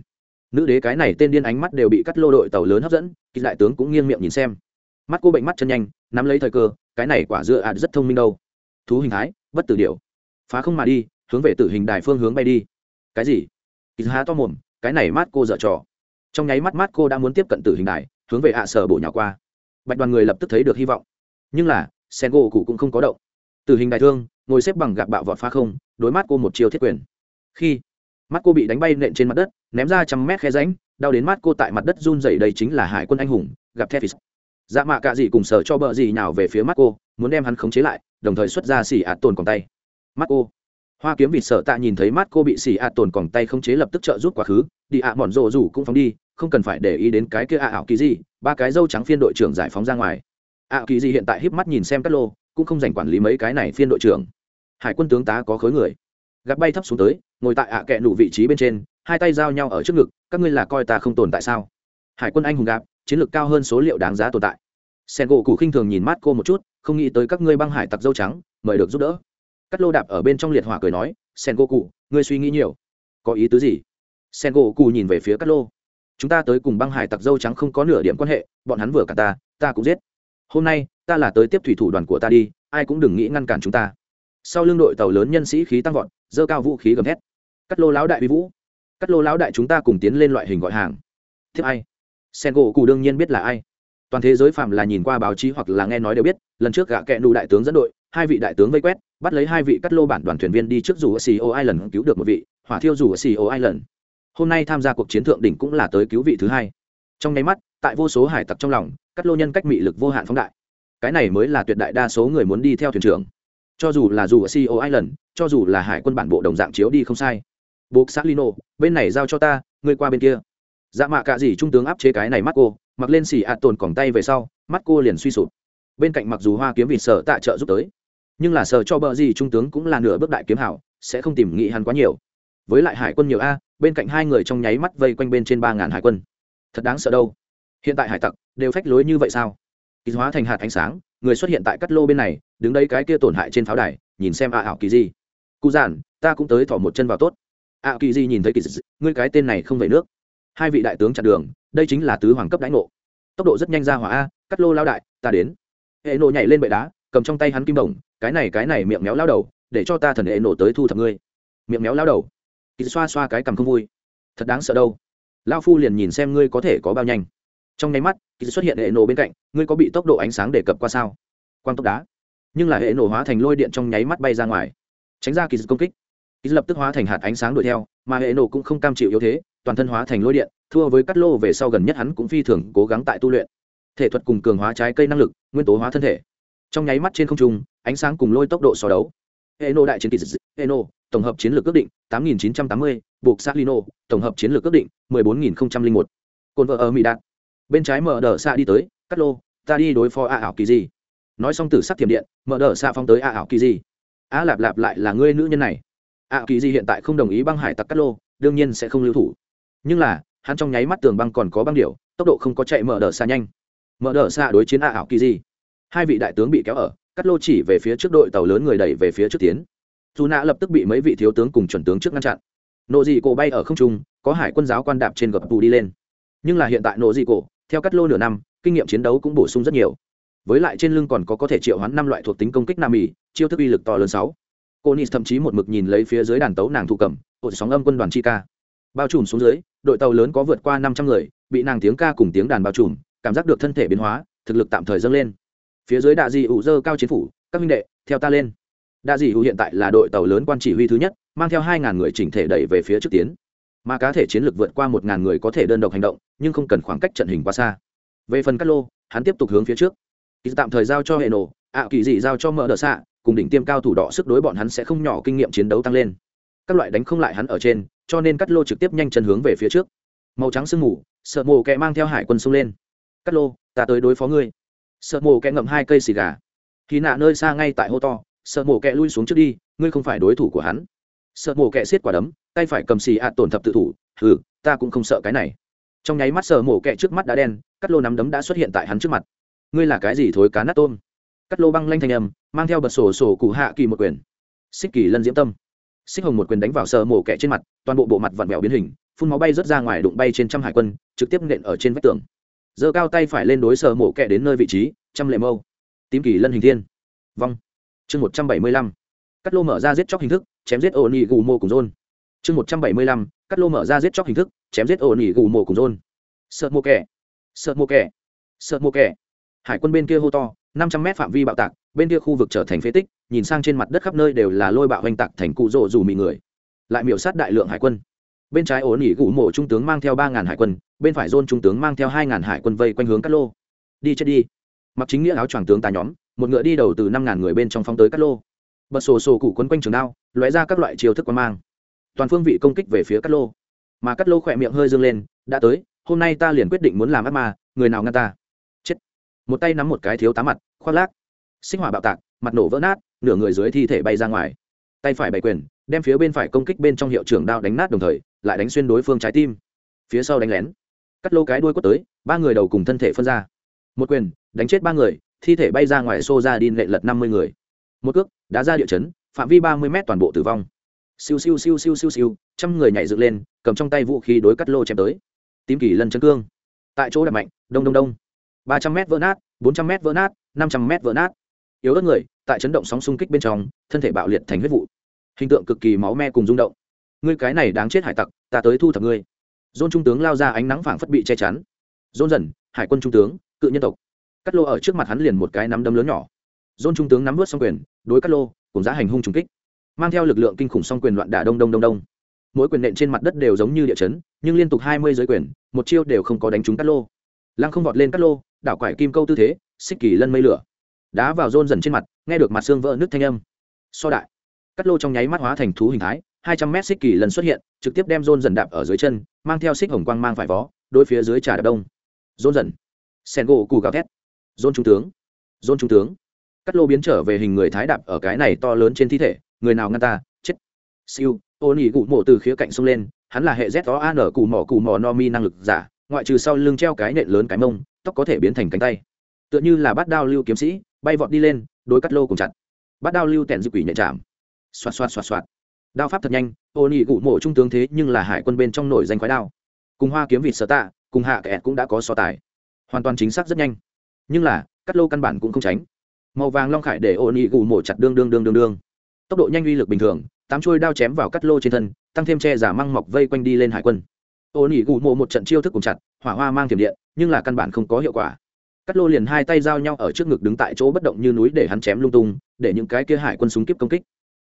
S1: Nữ đế cái này tên điên ánh mắt đều bị cắt lô đội tàu lớn hấp dẫn, kỳ đại tướng cũng nghiêng miệng nhìn xem mắt cô bệnh mắt chân nhanh, nắm lấy thời cơ, cái này quả dựa ạt rất thông minh đâu. Thú hình thái, bất tử điệu phá không mà đi, hướng về tử hình đài phương hướng bay đi. Cái gì? Kỳ há to mồm, cái này mắt cô dở trò. Trong nháy mắt mắt cô đã muốn tiếp cận tử hình đài, hướng về ạ sở bổ nhỏ qua. Bạch đoàn người lập tức thấy được hy vọng. Nhưng là, sen gỗ cụ cũng không có động. Tử hình đài thương, ngồi xếp bằng gạc bạo vọt phá không, đối mắt cô một chiều thiết quyền. Khi mắt cô bị đánh bay nện trên mặt đất, ném ra trăm mét khe ránh đau đến mắt cô tại mặt đất run dày đây chính là hải quân anh hùng, gặp thefis dạ mạ cạ dị cùng sở cho bờ gì nào về phía mắt cô muốn đem hắn khống chế lại, đồng thời xuất ra xỉ ạt tồn còng tay. Mắt cô hoa kiếm vịt sợ tạ nhìn thấy mắt cô bị xỉ ạt tồn còng tay khống chế lập tức trợ giúp quá khứ, đi ạ à mòn rộ rủ cũng phóng đi, không cần phải để ý đến cái kia ạ ảo kỳ gì, ba cái dâu trắng phiên đội trưởng giải phóng ra ngoài. Ạ kỳ gì hiện tại híp mắt nhìn xem cát lô, cũng không dành quản lý mấy cái này phiên đội trưởng. Hải quân tướng tá có khối người. Gạt bay thấp xuống tới, ngồi tại ạ kẹ nụ vị trí bên trên, hai tay giao nhau ở trước ngực, các ngươi là coi ta không tồn tại sao? Hải quân anh hùng gặp chiến lược cao hơn số liệu đáng giá tồn tại. Sen gỗ cụ khinh thường nhìn mát cô một chút, không nghĩ tới các ngươi băng hải tặc dâu trắng, mời được giúp đỡ. Cắt lô đạp ở bên trong liệt hỏa cười nói, sen gỗ cụ ngươi suy nghĩ nhiều. Có ý tứ gì? Sen gỗ cụ nhìn về phía cắt lô. Chúng ta tới cùng băng hải tặc dâu trắng không có nửa điểm quan hệ, bọn hắn vừa cả ta ta cũng giết. Hôm nay, ta là tới tiếp thủy thủ đoàn của ta đi, ai cũng đừng nghĩ ngăn cản chúng ta. Sau lưng đội tàu lớn nhân sĩ khí tăng vọt dơ cao vũ khí gầm thét. Cắt lô lão đại vi vũ. Cắt lô lão đại chúng ta cùng tiến lên loại hình gọi hàng. Thứ ai? Sen gỗ cụ đương nhiên biết là ai toàn thế giới phạm là nhìn qua báo chí hoặc là nghe nói đều biết lần trước gạ kẹ nụ đại tướng dẫn đội hai vị đại tướng vây quét bắt lấy hai vị cắt lô bản đoàn thuyền viên đi trước dù ở CEO Island cứu được một vị, hỏa thiêu dù ở CEO Island. Hôm nay tham gia cuộc chiến thượng đỉnh cũng là tới cứu vị thứ hai. Trong nháy mắt, tại vô số hải tặc trong lòng, cắt lô nhân cách mị lực vô hạn phóng đại. Cái này mới là tuyệt đại đa số người muốn đi theo thuyền trưởng cho dù là dù ở CEO Island, cho dù là hải quân bản bộ đồng dạng chiếu đi không sai. Buộc Lino bên này giao cho ta, ngươi qua bên kia. Dạ mạ cả gì trung tướng áp chế cái này mắt cô, mặc lên xì ạt tồn còng tay về sau, mắt cô liền suy sụp. Bên cạnh mặc dù hoa kiếm vịt sở tạ trợ giúp tới, nhưng là sở cho bờ gì trung tướng cũng là nửa bước đại kiếm hảo, sẽ không tìm nghĩ hắn quá nhiều. Với lại hải quân nhiều a, bên cạnh hai người trong nháy mắt vây quanh bên trên ba ngàn hải quân. Thật đáng sợ đâu. Hiện tại hải tặc đều phách lối như vậy sao? Kỳ hóa thành hạt ánh sáng, người xuất hiện tại cắt lô bên này, đứng đây cái kia tổn hại trên pháo đài, nhìn xem a ảo kỳ gì. Cụ giản, ta cũng tới thỏ một chân vào tốt. a kỳ gì nhìn thấy kỳ dị ngươi cái tên này không về nước hai vị đại tướng chặn đường, đây chính là tứ hoàng cấp đãi ngộ. Tốc độ rất nhanh ra hỏa a, cắt lô lao đại, ta đến. Hệ nộ nhảy lên bệ đá, cầm trong tay hắn kim đồng, cái này cái này miệng méo lao đầu, để cho ta thần hệ nộ tới thu thập ngươi. Miệng méo lao đầu. Kỳ xoa xoa cái cầm không vui. Thật đáng sợ đâu. Lao phu liền nhìn xem ngươi có thể có bao nhanh. Trong nháy mắt, kỳ xuất hiện hệ nổ bên cạnh, ngươi có bị tốc độ ánh sáng để cập qua sao? Quang tốc đá. Nhưng là hệ nổ hóa thành lôi điện trong nháy mắt bay ra ngoài. Tránh ra kỳ công kích. Kỳ lập tức hóa thành hạt ánh sáng đuổi theo, mà hệ nổ cũng không cam chịu yếu thế toàn thân hóa thành lôi điện thua với cắt lô về sau gần nhất hắn cũng phi thường cố gắng tại tu luyện. Thể thuật cùng cường hóa trái cây năng lực nguyên tố hóa thân thể. Trong nháy mắt trên không trung ánh sáng cùng lôi tốc độ so đấu. Hệ đại chiến kỳ hệ Eno tổng hợp chiến lược ước định 8980, buộc sát lino tổng hợp chiến lược ước định 14001. cồn vợ ở mỹ đạt. Bên trái mở đờ xa đi tới cắt lô ta đi đối phó a ảo kỳ gì nói xong tử sắc thiểm điện mở đờ xa phong tới a ảo kỳ gì a lạp lạp lại là ngươi nữ nhân này. A kỳ gì hiện tại không đồng ý băng hải tặc cắt lô đương nhiên sẽ không lưu thủ nhưng là, hắn trong nháy mắt tường băng còn có băng điệu tốc độ không có chạy mở đờ xa nhanh. Mở đờ xa đối chiến a ảo kỳ gì hai vị đại tướng bị kéo ở, cắt lô chỉ về phía trước đội tàu lớn người đẩy về phía trước tiến. Dù nạ lập tức bị mấy vị thiếu tướng cùng chuẩn tướng trước ngăn chặn. Nộ dị cổ bay ở không trung, có hải quân giáo quan đạp trên gập tù đi lên. Nhưng là hiện tại nộ dị cổ, theo cắt lô nửa năm, kinh nghiệm chiến đấu cũng bổ sung rất nhiều. Với lại trên lưng còn có có thể triệu hoán năm loại thuộc tính công kích nam mỹ chiêu thức uy lực to lớn sáu. Cô nis thậm chí một mực nhìn lấy phía dưới đàn tấu nàng thụ cầm hội sóng âm quân đoàn chi ca. Bao trùm xuống dưới đội tàu lớn có vượt qua năm trăm người, bị nàng tiếng ca cùng tiếng đàn bao trùm, cảm giác được thân thể biến hóa, thực lực tạm thời dâng lên. Phía dưới đạ dị ủ dơ cao chiến phủ, các minh đệ, theo ta lên. Đạ dị ủ hiện tại là đội tàu lớn quan chỉ huy thứ nhất, mang theo hai ngàn người chỉnh thể đẩy về phía trước tiến. Mà cá thể chiến lược vượt qua một ngàn người có thể đơn độc hành động, nhưng không cần khoảng cách trận hình quá xa. Về phần Cát lô, hắn tiếp tục hướng phía trước. Kỳ tạm thời giao cho hệ nổ, ạ kỳ dị giao cho mở đỡ xạ cùng đỉnh tiêm cao thủ đỏ sức đối bọn hắn sẽ không nhỏ kinh nghiệm chiến đấu tăng lên. Các loại đánh không lại hắn ở trên cho nên cắt lô trực tiếp nhanh chân hướng về phía trước. Màu trắng sương mù, sợ mồ kẹ mang theo hải quân xông lên. Cắt lô, ta tới đối phó ngươi. Sợ mồ kẹ ngậm hai cây xì gà. Khi nạ nơi xa ngay tại hô to, sợ mồ kẹ lui xuống trước đi, ngươi không phải đối thủ của hắn. Sợ mồ kẹ xiết quả đấm, tay phải cầm xì ạt tổn thập tự thủ. Ừ ta cũng không sợ cái này. Trong nháy mắt sợ mồ kẹ trước mắt đã đen, cắt lô nắm đấm đã xuất hiện tại hắn trước mặt. Ngươi là cái gì thối cá nát tôm? Cắt lô băng lanh thanh âm, mang theo bật sổ sổ cụ hạ kỳ một quyền. Xích kỳ lân diễm tâm xích hồng một quyền đánh vào sợ mổ kẹ trên mặt, toàn bộ bộ mặt vặn vẹo biến hình, phun máu bay rớt ra ngoài đụng bay trên trăm hải quân, trực tiếp nện ở trên vách tường. Giơ cao tay phải lên đối sợ mổ kẹ đến nơi vị trí, trăm lệ mâu. Tím kỳ lân hình thiên. Vong. Chương một trăm bảy mươi lăm. Cắt lô mở ra giết chóc hình thức, chém giết ô nị gù mô cùng rôn chương một trăm bảy mươi lăm. Cắt lô mở ra giết chóc hình thức, chém giết ô nị gù mô cùng rôn sợ mô kẹ sợ mô kẹ sợ mô kẹ hải quân bên kia hô to, năm trăm mét phạm vi bạo tạc bên kia khu vực trở thành phế tích, nhìn sang trên mặt đất khắp nơi đều là lôi bạo hoành tạc thành cụ rộ dù mị người. Lại miểu sát đại lượng hải quân. Bên trái ổn ỉ gủ mộ trung tướng mang theo ba ngàn hải quân, bên phải dôn trung tướng mang theo hai ngàn hải quân vây quanh hướng cát lô. Đi chết đi. Mặc chính nghĩa áo choàng tướng tà nhóm, một ngựa đi đầu từ năm ngàn người bên trong phóng tới cát lô. Bật sổ sổ cụ quấn quanh trường đao, lóe ra các loại chiêu thức quan mang. Toàn phương vị công kích về phía cát lô. Mà cát lô khỏe miệng hơi dâng lên, đã tới, hôm nay ta liền quyết định muốn làm ác ma, người nào ngăn ta? Chết. Một tay nắm một cái thiếu tá mặt, khoác lác sinh hỏa bạo tạc, mặt nổ vỡ nát, nửa người dưới thi thể bay ra ngoài. Tay phải bày quyền, đem phía bên phải công kích bên trong hiệu trưởng đao đánh nát đồng thời, lại đánh xuyên đối phương trái tim. Phía sau đánh lén. Cắt lô cái đuôi quất tới, ba người đầu cùng thân thể phân ra. Một quyền, đánh chết ba người, thi thể bay ra ngoài xô ra đi lệ lật năm mươi người. Một cước, đá ra địa chấn, phạm vi ba mươi m toàn bộ tử vong. Siêu siêu siêu siêu siêu siêu, trăm người nhảy dựng lên, cầm trong tay vũ khí đối cắt lô chém tới. Tím kỳ lân chân cương. Tại chỗ đập mạnh, đông đông đông. ba trăm m vỡ nát, bốn trăm m vỡ nát, năm trăm m vỡ nát yếu ớt người, tại chấn động sóng xung kích bên trong, thân thể bạo liệt thành huyết vụ. Hình tượng cực kỳ máu me cùng rung động. Ngươi cái này đáng chết hải tặc, ta tới thu thập ngươi. Dôn trung tướng lao ra ánh nắng phảng phất bị che chắn. Dôn dần, hải quân trung tướng, cự nhân tộc. Cắt lô ở trước mặt hắn liền một cái nắm đấm lớn nhỏ. Dôn trung tướng nắm vớt xong quyền, đối cắt lô, cùng giá hành hung trùng kích. Mang theo lực lượng kinh khủng song quyền loạn đả đông đông đông đông. Mỗi quyền nện trên mặt đất đều giống như địa chấn, nhưng liên tục hai mươi giới quyền, một chiêu đều không có đánh trúng cắt lô. Lăng không vọt lên cắt lô, đảo quải kim câu tư thế, xích kỳ lân mây lửa đá vào rôn dần trên mặt, nghe được mặt xương vỡ nước thanh âm. So đại, cắt lô trong nháy mắt hóa thành thú hình thái, hai trăm mét xích kỳ lần xuất hiện, trực tiếp đem rôn dần đạp ở dưới chân, mang theo xích hồng quang mang phải vó đôi phía dưới trà đạp đông. Rôn dần. Sen gỗ cù gào thét. Rôn trung tướng. Rôn trung tướng. Cắt lô biến trở về hình người thái đạp ở cái này to lớn trên thi thể, người nào ngăn ta, chết. Siêu, ô nỉ cụ mộ từ khía cạnh sông lên, hắn là hệ z có an ở cù mỏ cù mỏ no mi năng lực giả, ngoại trừ sau lưng treo cái nện lớn cái mông, tóc có thể biến thành cánh tay. Tựa như là bát đao lưu kiếm sĩ bay vọt đi lên đối cắt lô cùng chặt. Bắt đao lưu tèn dư quỷ nhạy chạm. Xoạt xoạt xoạt xoạt. Đao pháp thật nhanh ô nị cụ mộ trung tướng thế nhưng là hải quân bên trong nổi danh khoái đao. Cùng hoa kiếm vịt sở tạ, cùng hạ kẹt cũng đã có so tài. Hoàn toàn chính xác rất nhanh. Nhưng là, cắt lô căn bản cũng không tránh. Màu vàng long khải để ô nị cụ mộ chặt đương đương đương đương đương. Tốc độ nhanh uy lực bình thường, tám chuôi đao chém vào cắt lô trên thân, tăng thêm che giả măng mọc vây quanh đi lên hải quân. Ô nị cụ mộ một trận chiêu thức cùng chặt, hỏa hoa mang thiểm điện, nhưng là căn bản không có hiệu quả cắt lô liền hai tay giao nhau ở trước ngực đứng tại chỗ bất động như núi để hắn chém lung tung, để những cái kia hải quân súng kíp công kích.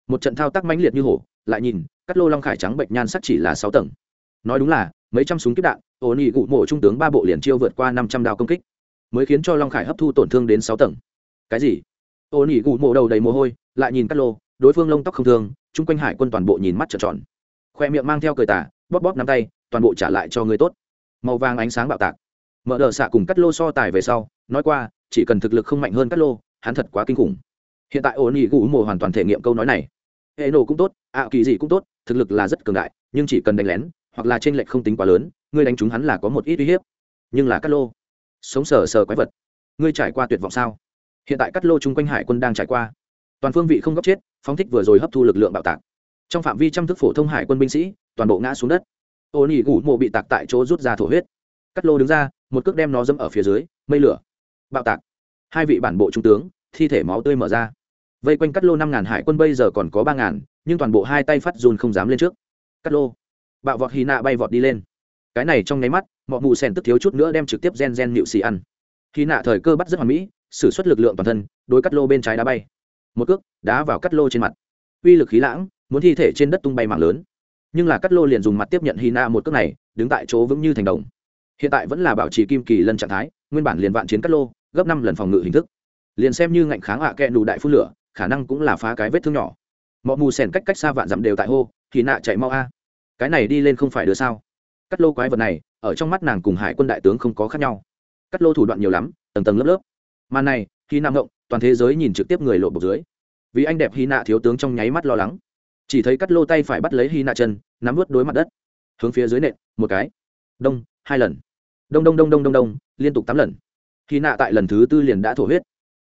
S1: Một trận thao tác mãnh liệt như hổ, lại nhìn cắt lô long khải trắng bệnh nhan sắc chỉ là sáu tầng. Nói đúng là, mấy trăm súng kíp đạn, ô ỉ cụ mộ trung tướng ba bộ liền chiêu vượt qua năm trăm đao công kích, mới khiến cho long khải hấp thu tổn thương đến sáu tầng. Cái gì? Ô ỉ cụ mộ đầu đầy mồ hôi, lại nhìn cắt lô, đối phương lông tóc không thương, chung quanh hải quân toàn bộ nhìn mắt trợn tròn. Khoe miệng mang theo cười tả bóp bóp nắm tay, toàn bộ trả lại cho người tốt. Màu vàng ánh sáng bạo tạc mở đờ xạ cùng cắt lô so tài về sau, nói qua, chỉ cần thực lực không mạnh hơn cắt lô, hắn thật quá kinh khủng. Hiện tại ổn ỉ gù mồ hoàn toàn thể nghiệm câu nói này. Hệ nổ cũng tốt ạ kỳ gì cũng tốt, thực lực là rất cường đại, nhưng chỉ cần đánh lén, hoặc là t r ê n lệch không tính quá lớn, ngươi đánh chúng hắn là có một ít uy hiếp. Nhưng là cắt lô, sống sờ sờ quái vật, ngươi trải qua tuyệt vọng sao? Hiện tại cắt lô chung quanh hải quân đang trải qua. Toàn phương vị không góc chết, phóng thích vừa rồi hấp thu lực lượng bạo tạc. Trong phạm vi trăm thức phổ thông hải quân binh sĩ, toàn bộ ngã xuống đất. Ô nỉ gù mộ bị tạc tại chỗ rút ra thổ huyết. Cắt lô đứng ra một cước đem nó dẫm ở phía dưới, mây lửa, bạo tạc. Hai vị bản bộ trung tướng, thi thể máu tươi mở ra. Vây quanh cắt lô năm ngàn hải quân bây giờ còn có ba ngàn, nhưng toàn bộ hai tay phát dùn không dám lên trước. Cắt lô. Bạo vọt hy nạ bay vọt đi lên. Cái này trong nháy mắt mọi mụ sen tức thiếu chút nữa đem trực tiếp gen gen nịu xì ăn. Hy nạ thời cơ bắt rất hoàn mỹ s ử suất lực lượng toàn thân, đối cắt lô bên trái đá bay. Một cước, đá vào cắt lô trên mặt. Uy lực khí lãng, muốn thi thể trên đất tung bay mạng lớn. Nhưng là cắt lô liền dùng mặt tiếp nhận hy nạ một cước này, đứng tại chỗ vững như thành đồng hiện tại vẫn là bảo trì kim kỳ lân trạng thái, nguyên bản liền vạn chiến cắt lô, gấp năm lần phòng ngự hình thức. Liền xem như ngạnh kháng hạ à kẹ nù đại phun lửa, khả năng cũng là phá cái vết thương nhỏ. Mọi mù sèn cách cách xa vạn dặm đều tại hô thì nạ chạy mau a. Cái này đi lên không phải đứa sao? Cắt lô quái vật này, ở trong mắt nàng cùng hải quân đại tướng không có khác nhau. Cắt lô thủ đoạn nhiều lắm, tầng tầng lớp lớp. Mà này khi nam ngộng, toàn thế giới nhìn trực tiếp người lộ bộc dưới. Vì anh đẹp hy nạ thiếu tướng trong nháy mắt lo lắng. Chỉ thấy cắt lô tay phải bắt lấy hy nạ chân, nắm vớt đối mặt đất. Hướng phía dưới nện, một cái. Đông, hai lần đông đông đông đông đông đông, liên tục tám lần. Khi nạ tại lần thứ tư liền đã thổ huyết.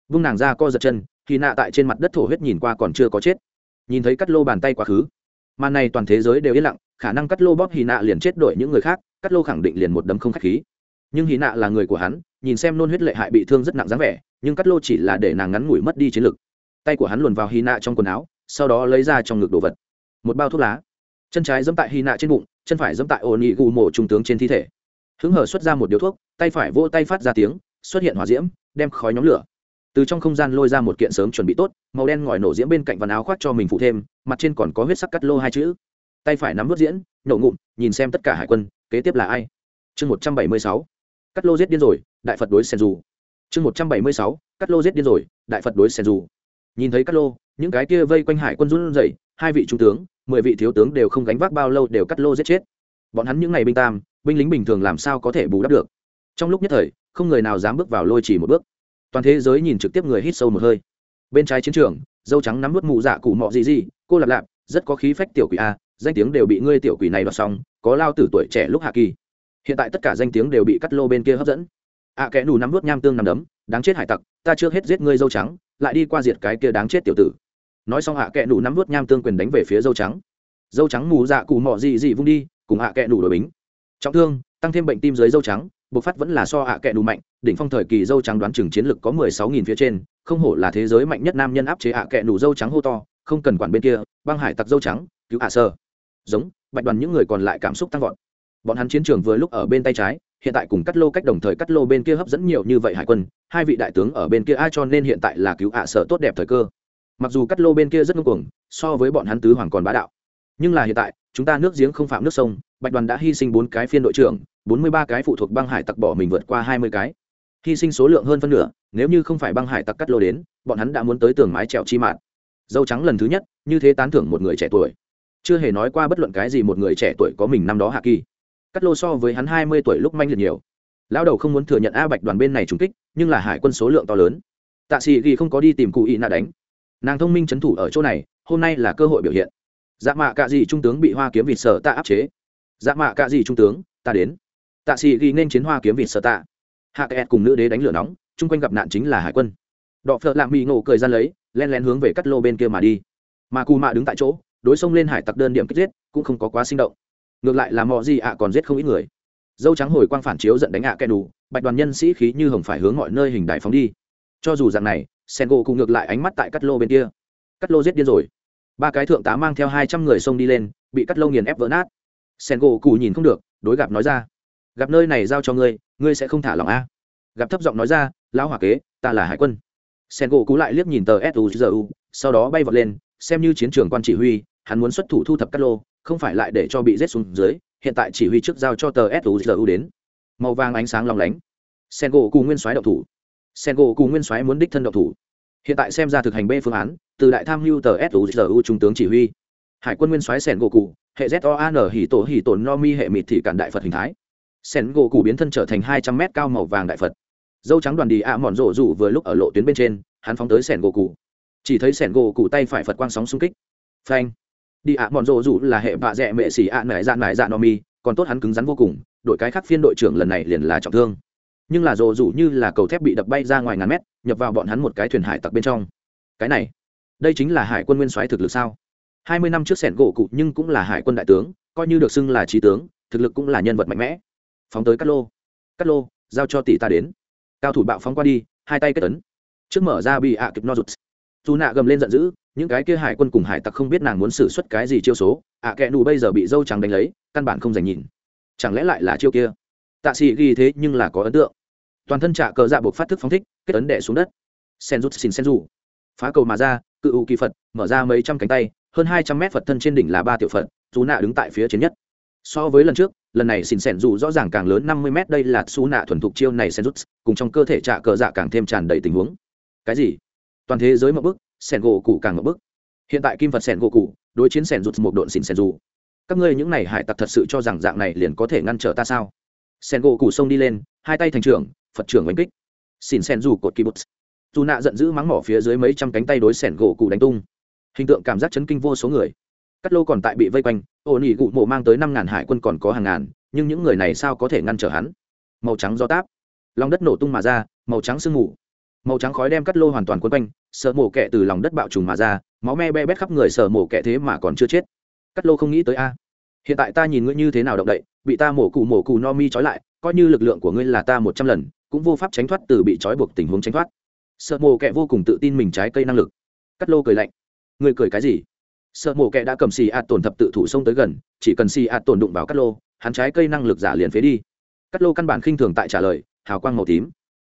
S1: Vung nàng ra co giật chân, khi nạ tại trên mặt đất thổ huyết nhìn qua còn chưa có chết. Nhìn thấy cắt lô bàn tay quá khứ, màn này toàn thế giới đều yên lặng, khả năng cắt lô bóp hy nạ liền chết đổi những người khác, cắt lô khẳng định liền một đấm không k h á c h khí. Nhưng hy nạ là người của hắn, nhìn xem nôn huyết lệ hại bị thương rất nặng dáng vẻ, nhưng cắt lô chỉ là để nàng ngắn ngủi mất đi chiến lực. Tay của hắn luồn vào hy nạ trong quần áo, sau đó lấy ra trong ngực đồ vật. Một bao thuốc lá. Chân trái dẫm tại hy nạ trên bụng, chân phải dẫm tại ổ nghị gù mổ trung tướng trên thi thể hứng hở xuất ra một điếu thuốc, tay phải vỗ tay phát ra tiếng, xuất hiện hỏa diễm, đem khói nhóm lửa. Từ trong không gian lôi ra một kiện sớm chuẩn bị tốt, màu đen ngòi nổ diễm bên cạnh vần áo khoác cho mình phụ thêm, mặt trên còn có huyết sắc cắt lô hai chữ. Tay phải nắm vớt diễn nổ ngụm, nhìn xem tất cả hải quân, kế tiếp là ai? Chương một trăm bảy mươi sáu, cắt lô giết điên rồi, đại phật đối sen dù. Chương một trăm bảy mươi sáu, cắt lô giết điên rồi, đại phật đối sen dù. Nhìn thấy cắt lô, những cái kia vây quanh hải quân run rẩy, hai vị trung tướng, mười vị thiếu tướng đều không gánh vác bao lâu đều cắt lô giết chết bọn hắn những ngày binh tam binh lính bình thường làm sao có thể bù đắp được? Trong lúc nhất thời không người nào dám bước vào lôi chỉ một bước. Toàn thế giới nhìn trực tiếp người hít sâu một hơi. Bên trái chiến trường dâu trắng nắm vớt mụ dạ cụ mọ gì gì cô lạp lạp rất có khí phách tiểu quỷ a danh tiếng đều bị ngươi tiểu quỷ này đoạt xong có lao tử tuổi trẻ lúc hạ kỳ. Hiện tại tất cả danh tiếng đều bị cắt lô bên kia hấp dẫn. Ạ à, kẽ nù nắm vớt nham tương nằm đấm đáng chết hải tặc ta trước hết giết ngươi dâu trắng lại đi qua diệt cái kia đáng chết tiểu tử. Nói xong hạ kẽ nù nắm vớt nham tương quyền đánh về phía dâu trắng. Dâu trắng mù dạ cụ mọ gì gì vung đi cùng hạ kẽ đủ đổi bính. Trọng thương, tăng thêm bệnh tim dưới dâu trắng, bộc phát vẫn là so hạ kẽ đủ mạnh, đỉnh phong thời kỳ dâu trắng đoán chừng chiến lực có mười sáu nghìn phía trên, không hổ là thế giới mạnh nhất nam nhân áp chế hạ kẽ đủ dâu trắng hô to, không cần quản bên kia, băng hải tặc dâu trắng, cứu hạ sơ. Giống, bạch đoàn những người còn lại cảm xúc tăng vọt. Bọn hắn chiến trường vừa lúc ở bên tay trái, hiện tại cùng cắt lô cách đồng thời cắt lô bên kia hấp dẫn nhiều như vậy hải quân, hai vị đại tướng ở bên kia ai cho nên hiện tại là cứu hạ sở tốt đẹp thời cơ. Mặc dù cắt lô bên kia rất ngưng cuồng, so với bọn hắn tứ hoàng còn bá đạo. Nhưng là hiện tại chúng ta nước giếng không phạm nước sông, bạch đoàn đã hy sinh bốn cái phiên đội trưởng, bốn mươi ba cái phụ thuộc băng hải tặc bỏ mình vượt qua hai mươi cái. Hy sinh số lượng hơn phân nửa, nếu như không phải băng hải tặc cắt lô đến, bọn hắn đã muốn tới tường mái trèo chi mạng. Dâu trắng lần thứ nhất, như thế tán thưởng một người trẻ tuổi. Chưa hề nói qua bất luận cái gì một người trẻ tuổi có mình năm đó hạ kỳ. Cắt lô so với hắn hai mươi tuổi lúc manh liệt nhiều. Lão đầu không muốn thừa nhận a bạch đoàn bên này trúng kích, nhưng là hải quân số lượng to lớn. Tạ sĩ ghi không có đi tìm cụ ý nạ đánh. Nàng thông minh c h ấ n thủ ở chỗ này, hôm nay là cơ hội biểu hiện dạ mạ cạ dị trung tướng bị hoa kiếm vịt sở ta áp chế? Dạ mạ cạ dị trung tướng, ta đến. Tạ sĩ ghi nên chiến hoa kiếm vịt sở ta hạ kẹt cùng nữ đế đánh lửa nóng, chung quanh gặp nạn chính là hải quân. Đọ phợ lạm mỹ ngộ cười ra lấy, len lén hướng về cắt lô bên kia mà đi. Mà cù mạ đứng tại chỗ, đối xông lên hải tặc đơn điểm kích giết, cũng không có quá sinh động. Ngược lại là mọi gì ạ còn giết không ít người. Dâu trắng hồi quang phản chiếu giận đánh ạ à kẻ đủ, bạch đoàn nhân sĩ khí như hồng phải hướng mọi nơi hình đại phóng đi. Cho dù dạng này sen gỗ cùng ngược lại ánh mắt tại cắt lô bên kia. Cắt lô giết điên rồi ba cái thượng tá mang theo hai trăm người xông đi lên, bị cắt lâu nghiền ép vỡ nát. Sen gỗ cụ nhìn không được, đối gặp nói ra, gặp nơi này giao cho ngươi ngươi sẽ không thả lòng a? Gặp thấp giọng nói ra, lão hỏa kế, ta là hải quân. Sen gỗ cú lại liếc nhìn tờ suzu sau đó bay vọt lên, xem như chiến trường quan chỉ huy, hắn muốn xuất thủ thu thập cắt lô, không phải lại để cho bị rết xuống dưới, hiện tại chỉ huy trước giao cho tờ suzu đến. Màu vàng ánh sáng long lánh. Sen gỗ cú nguyên soái đậu thủ. Sen gỗ cú nguyên soái muốn đích thân đậu thủ hiện tại xem ra thực hành b phương án, từ đại tham mưu tờ suzu trung tướng chỉ huy. Hải quân nguyên soái sen gỗ cụ, hệ zon hỉ tổ hỉ tổ no mi hệ mịt thị cản đại phật hình thái. Sen gỗ cụ biến thân trở thành hai trăm mét cao màu vàng đại phật. Dâu trắng đoàn đi ạ mòn rộ rủ vừa lúc ở lộ tuyến bên trên, hắn phóng tới sen gỗ cụ. Chỉ thấy sẻn gỗ cụ tay phải phật quang sóng xung kích. Phanh. Đi ạ mòn rộ rủ là hệ bạ rẽ mệ xỉ ạ nải dạ nải dạ no mi, còn tốt hắn cứng rắn vô cùng, đội cái khác phiên đội trưởng lần này liền là trọng thương nhưng là rồ rủ như là cầu thép bị đập bay ra ngoài ngàn mét nhập vào bọn hắn một cái thuyền hải tặc bên trong. Cái này đây chính là hải quân nguyên soái thực lực sao? Hai mươi năm trước sẻn gỗ cụ nhưng cũng là hải quân đại tướng coi như được xưng là trí tướng thực lực cũng là nhân vật mạnh mẽ. Phóng tới cát lô. Cát lô giao cho tỷ ta đến. Cao thủ bạo phóng qua đi hai tay kết tấn trước mở ra bị ạ kịp no rụt. Dù nạ gầm lên giận dữ những cái kia hải quân cùng hải tặc không biết nàng muốn xử suất cái gì chiêu số ạ à, kẽ nù bây giờ bị dâu trắng đánh lấy căn bản không dành nhìn. Chẳng lẽ lại là chiêu kia? Tạ sĩ ghi thế nhưng là có ấn tượng toàn thân trạ cờ dạ buộc phát thức phóng thích, kết ấn đẻ xuống đất. Sen rút xin sen rủ. Phá cầu mà ra, cự u kỳ phật, mở ra mấy trăm cánh tay, hơn hai trăm mét phật thân trên đỉnh là ba tiểu phật dù nạ đứng tại phía trên nhất. So với lần trước, lần này xin sen rủ rõ ràng càng lớn năm mươi mét, đây là xú nạ thuần thục chiêu này sen rút, cùng trong cơ thể trạ cờ dạ càng thêm tràn đầy tình huống. Cái gì? Toàn thế giới một bức sen gỗ cụ càng một bức hiện tại kim phật sen gỗ cụ, đối chiến sen rút một độn xin sen rủ. Các ngươi những này hải tặc thật sự cho rằng dạng này liền có thể ngăn trở ta sao? Sen gỗ cụ xông đi lên, hai tay thành trưởng phật trưởng oanh kích. Xỉn sen dù cột kibbutz bút dù nạ giận dữ mắng mỏ phía dưới mấy trăm cánh tay đối sẻn gỗ cụ đánh tung. Hình tượng cảm giác chấn kinh vô số người. Cắt lô còn tại bị vây quanh, ô nỉ cụ mộ mang tới năm ngàn hải quân còn có hàng ngàn, nhưng những người này sao có thể ngăn trở hắn? Màu trắng do táp. Lòng đất nổ tung mà ra, màu trắng sương mù. Màu trắng khói đem cắt lô hoàn toàn quân quanh, sợ mổ kẹ từ lòng đất bạo trùng mà ra, máu me be bét khắp người sợ mổ kẹ thế mà còn chưa chết. Cắt lô không nghĩ tới a. Hiện tại ta nhìn ngươi như thế nào động đậy, bị ta mổ cụ mổ cụ no mi trói lại, coi như lực lượng của ngươi là ta một trăm lần cũng vô pháp tránh thoát từ bị trói buộc tình huống tránh thoát. Sợ mồ kẹ vô cùng tự tin mình trái cây năng lực. Cắt lô cười lạnh. Người cười cái gì? Sợ mồ kẹ đã cầm xì ạt tổn thập tự thủ sông tới gần, chỉ cần xì ạt tổn đụng vào cắt lô, hắn trái cây năng lực giả liền phế đi. Cắt lô căn bản khinh thường tại trả lời, hào quang màu tím.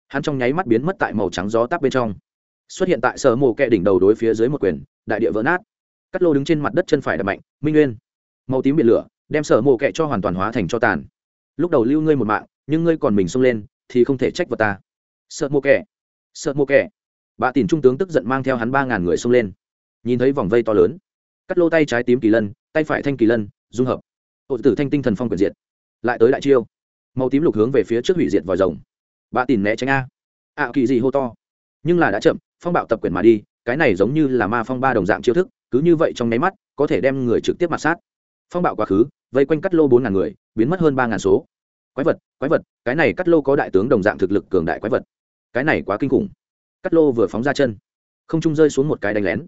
S1: Hắn trong nháy mắt biến mất tại màu trắng gió táp bên trong. Xuất hiện tại sở mồ kẹ đỉnh đầu đối phía dưới một quyền, đại địa vỡ nát. Cắt lô đứng trên mặt đất chân phải đập mạnh, minh nguyên. Màu tím biển lửa, đem sở mồ kẹ cho hoàn toàn hóa thành cho tàn. Lúc đầu lưu ngươi một mạng, nhưng ngươi còn mình xông lên thì không thể trách vào ta. Sợ mô kẻ. Sợ mô kẻ. Bạ tìm trung tướng tức giận mang theo hắn ba ngàn người xông lên. Nhìn thấy vòng vây to lớn, cắt lô tay trái tím kỳ lân, tay phải thanh kỳ lân, dung hợp. Hộ tử thanh tinh thần phong quyền diệt. Lại tới đại chiêu. Màu tím lục hướng về phía trước hủy diệt vòi rồng. Bạ tìm né tránh a. Ạ kỳ gì hô to. Nhưng là đã chậm, phong bạo tập quyền mà đi, cái này giống như là ma phong ba đồng dạng chiêu thức, cứ như vậy trong nháy mắt, có thể đem người trực tiếp mặt sát. Phong bạo quá khứ, vây quanh cắt lô bốn ngàn người, biến mất hơn ba ngàn số quái vật quái vật, cái này cắt lô có đại tướng đồng dạng thực lực cường đại quái vật. Cái này quá kinh khủng. Cắt lô vừa phóng ra chân, không trung rơi xuống một cái đánh lén.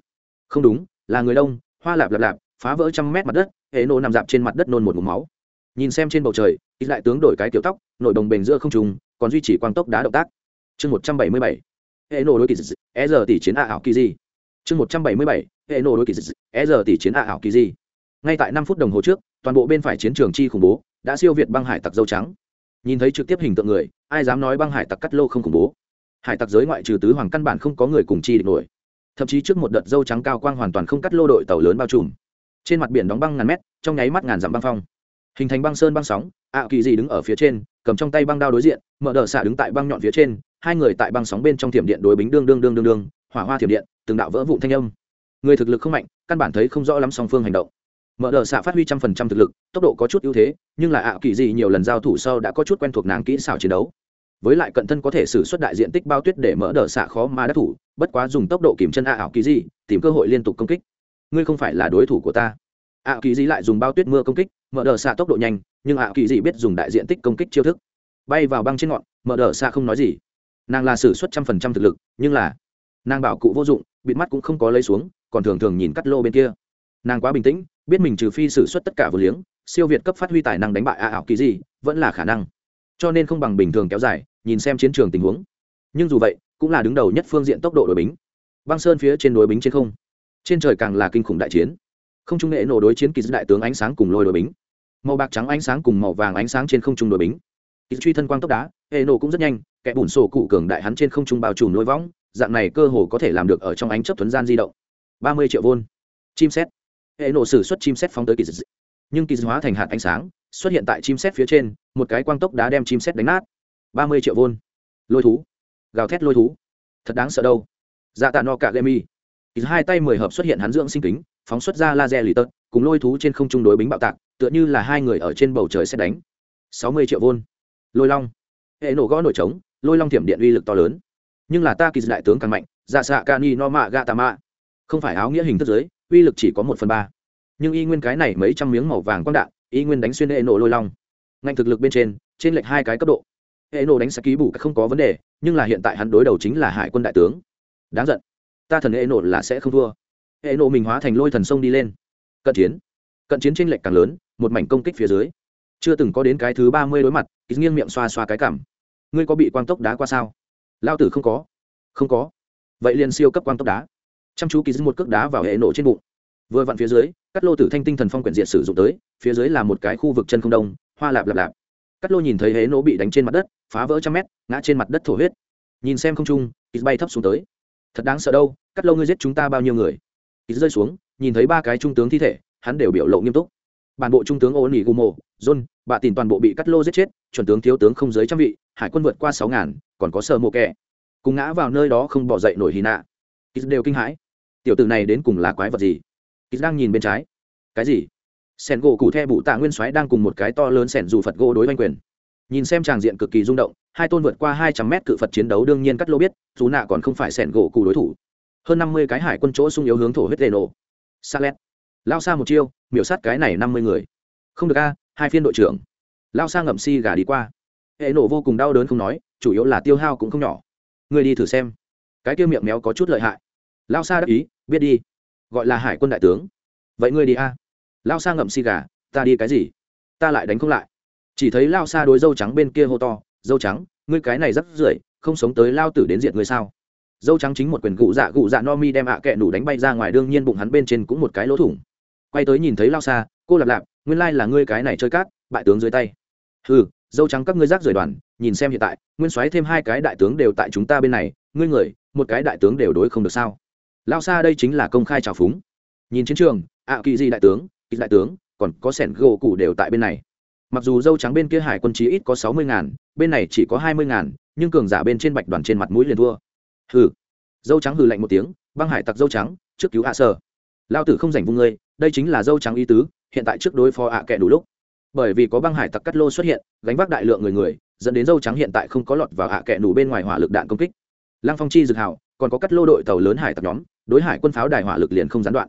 S1: Không đúng, là người đông, hoa lạp lạp lạp, phá vỡ trăm mét mặt đất, hệ nổ nằm dạp trên mặt đất nôn một mục máu. Nhìn xem trên bầu trời, ít lại tướng đổi cái kiểu tóc, nội đồng bền giữa không trùng còn duy trì quang tốc đá động tác. Chương một trăm bảy mươi bảy. Hệ nổ đối kỳ dị e giờ tỷ chiến a ảo kỳ gì chương một trăm bảy mươi bảy, hệ nổ đối kỳ dị e giờ tỷ chiến a ảo kỳ gì ngay tại năm phút đồng hồ trước, toàn bộ bên phải chiến trường chi khủng bố đã siêu việt băng hải tặc dâu trắng. Nhìn thấy trực tiếp hình tượng người, ai dám nói băng hải tặc cắt lô không khủng bố? Hải tặc giới ngoại trừ tứ hoàng căn bản không có người cùng chi địch nổi. Thậm chí trước một đợt dâu trắng cao quang hoàn toàn không cắt lô đội tàu lớn bao trùm. Trên mặt biển đóng băng ngàn mét, trong nháy mắt ngàn dặm băng phong. Hình thành băng sơn băng sóng, ạ kỳ gì đứng ở phía trên, cầm trong tay băng đao đối diện, mở đờ xạ đứng tại băng nhọn phía trên, hai người tại băng sóng bên trong thiểm điện đối bính đương đương đương đương đương, hỏa hoa thiểm điện, từng đạo vỡ vụn thanh âm. Người thực lực không mạnh, căn bản thấy không rõ lắm song phương hành động mở đờ xạ phát huy trăm phần trăm thực lực, tốc độ có chút ưu thế, nhưng là ạ kỳ gì nhiều lần giao thủ sau đã có chút quen thuộc nàng kỹ xảo chiến đấu. Với lại cận thân có thể xử suất đại diện tích bao tuyết để mở đờ xạ khó mà đắc thủ, bất quá dùng tốc độ kiểm chân ạ ảo kỳ gì, tìm cơ hội liên tục công kích. Ngươi không phải là đối thủ của ta. Ạ kỳ gì lại dùng bao tuyết mưa công kích, mở đờ xạ tốc độ nhanh, nhưng ạ kỳ gì biết dùng đại diện tích công kích chiêu thức. Bay vào băng trên ngọn, mở đờ xạ không nói gì. Nàng là xử suất trăm phần trăm thực lực, nhưng là nàng bảo cụ vô dụng, bịt mắt cũng không có lấy xuống, còn thường thường nhìn cắt lô bên kia. Nàng quá bình tĩnh biết mình trừ phi xử suất tất cả vừa liếng, siêu việt cấp phát huy tài năng đánh bại a ảo kỳ gì vẫn là khả năng. Cho nên không bằng bình thường kéo dài, nhìn xem chiến trường tình huống. Nhưng dù vậy, cũng là đứng đầu nhất phương diện tốc độ đội bính. Băng sơn phía trên đối bính trên không. Trên trời càng là kinh khủng đại chiến. Không trung nghệ nổ đối chiến kỳ đại tướng ánh sáng cùng lôi đội bính. Màu bạc trắng ánh sáng cùng màu vàng ánh sáng trên không trung đội bính. Kỳ truy thân quang tốc đá, hệ nổ cũng rất nhanh, kẻ bùn sổ cụ cường đại hắn trên không trung bao trùm lôi võng, dạng này cơ hồ có thể làm được ở trong ánh chấp thuấn gian di động. ba mươi triệu vôn. Chim xét hệ nổ sử xuất chim xét phóng tới kỳ dị nhưng kỳ dị hóa thành hạt ánh sáng, xuất hiện tại chim xét phía trên, một cái quang tốc đã đem chim xét đánh nát. Ba mươi triệu vôn. Lôi thú. Gào thét lôi thú. Thật đáng sợ đâu. Dạ tạ no cả lê mi hai tay mười hợp xuất hiện hắn dưỡng sinh kính, phóng xuất ra laser lì tật, cùng lôi thú trên không trung đối bính bạo tạc, tựa như là hai người ở trên bầu trời xét đánh. Sáu mươi triệu vôn. Lôi long. Hệ nổ gõ nổi trống, lôi long thiểm điện uy lực to lớn. Nhưng là ta kỳ đại tướng càng mạnh dạ xạ ca ni no mạ gà tà mạ không phải áo nghĩa hình thức giới uy lực chỉ có một phần ba. Nhưng y nguyên cái này mấy trăm miếng màu vàng quang đạn, y nguyên đánh xuyên hệ nổ lôi long. Ngành thực lực bên trên trên lệch hai cái cấp độ. Hệ nổ đánh sẽ ký bù không có vấn đề, nhưng là hiện tại hắn đối đầu chính là hải quân đại tướng. Đáng giận. Ta thần hệ nổ là sẽ không thua. Hệ nổ mình hóa thành lôi thần sông đi lên. Cận chiến. Cận chiến trên lệch càng lớn, một mảnh công kích phía dưới. Chưa từng có đến cái thứ ba mươi đối mặt ký nghiêng miệng xoa xoa cái cảm. Ngươi có bị quang tốc đá qua sao? Lao tử không có. Không có. Vậy liền siêu cấp quang tốc đá chăm chú ký một cước đá vào hệ nổ trên bụng. Vừa vặn phía dưới cắt lô tử thanh tinh thần phong quyển diện sử dụng tới, phía dưới là một cái khu vực chân không đông, hoa lạp lạp lạp. Cắt lô nhìn thấy hệ nổ bị đánh trên mặt đất, phá vỡ trăm mét, ngã trên mặt đất thổ huyết. Nhìn xem không trung, kỳ bay thấp xuống tới. Thật đáng sợ đâu cắt lô ngươi giết chúng ta bao nhiêu người? Kỳ rơi xuống, nhìn thấy ba cái trung tướng thi thể, hắn đều biểu lộ nghiêm túc. Bản bộ trung tướng ô nỉ gumo john bạ tìm toàn bộ bị cắt lô giết chết, chuẩn tướng thiếu tướng không dưới trăm vị, hải quân vượt qua sáu ngàn, còn có sơ mộ kẻ. Cùng ngã vào nơi đó không bỏ dậy nổi hì nạ. Ít đều kinh hãi tiểu tử này đến cùng là quái vật gì? Ít đang nhìn bên trái. Cái gì? Sẻn gỗ cụ the bụ tạ nguyên soái đang cùng một cái to lớn sẻn dù phật gỗ đối oanh quyền. Nhìn xem tràng diện cực kỳ rung động, hai tôn vượt qua hai trăm mét cự phật chiến đấu đương nhiên cắt lô biết, dù nạ còn không phải sẻn gỗ cụ đối thủ. Hơn năm mươi cái hải quân chỗ sung yếu hướng thổ huyết lệ nổ. Sa lét. Lao xa một chiêu, miểu sát cái này năm mươi người. Không được a, hai phiên đội trưởng. Lao xa ngậm si gà đi qua. Hệ nổ vô cùng đau đớn không nói, chủ yếu là tiêu hao cũng không nhỏ. Người đi thử xem. Cái tiêu miệng méo có chút lợi hại lao Sa đáp ý, biết đi. Gọi là hải quân đại tướng. Vậy ngươi đi a. Lao Sa ngậm si gà, ta đi cái gì? Ta lại đánh không lại. Chỉ thấy lao Sa đối dâu trắng bên kia hô to, dâu trắng, ngươi cái này rất rưởi, không sống tới lao tử đến diệt ngươi sao? Dâu trắng chính một quyền gụ dạ gụ dạ no mi đem ạ à kẹ nủ đánh bay ra ngoài, đương nhiên bụng hắn bên trên cũng một cái lỗ thủng. Quay tới nhìn thấy lao xa cô lạp lạp, nguyên lai là ngươi cái này chơi cát, bại tướng dưới tay. Ừ dâu trắng các ngươi rác rời đoàn, nhìn xem hiện tại, nguyên soái thêm hai cái đại tướng đều tại chúng ta bên này, ngươi người, một cái đại tướng đều đối không được sao? Lao xa đây chính là công khai trào phúng. Nhìn chiến trường, ạ kỳ di đại tướng, kỳ đại tướng, còn có sẻn gỗ cụ đều tại bên này. Mặc dù dâu trắng bên kia hải quân chí ít có sáu mươi ngàn, bên này chỉ có hai mươi ngàn, nhưng cường giả bên trên bạch đoàn trên mặt mũi liền thua. Hừ. Dâu trắng hừ lạnh một tiếng, băng hải tặc dâu trắng, trước cứu hạ sơ lao tử không giành vung ngươi, đây chính là dâu trắng ý tứ, hiện tại trước đối phó ạ kệ đủ lúc. Bởi vì có băng hải tặc cắt lô xuất hiện, gánh vác đại lượng người người, dẫn đến dâu trắng hiện tại không có lọt vào ạ kệ đủ bên ngoài hỏa lực đạn công kích. Lăng phong chi dực hảo còn có cắt lô đội tàu lớn hải tặc nhóm đối hải quân pháo đài hỏa lực liền không gián đoạn.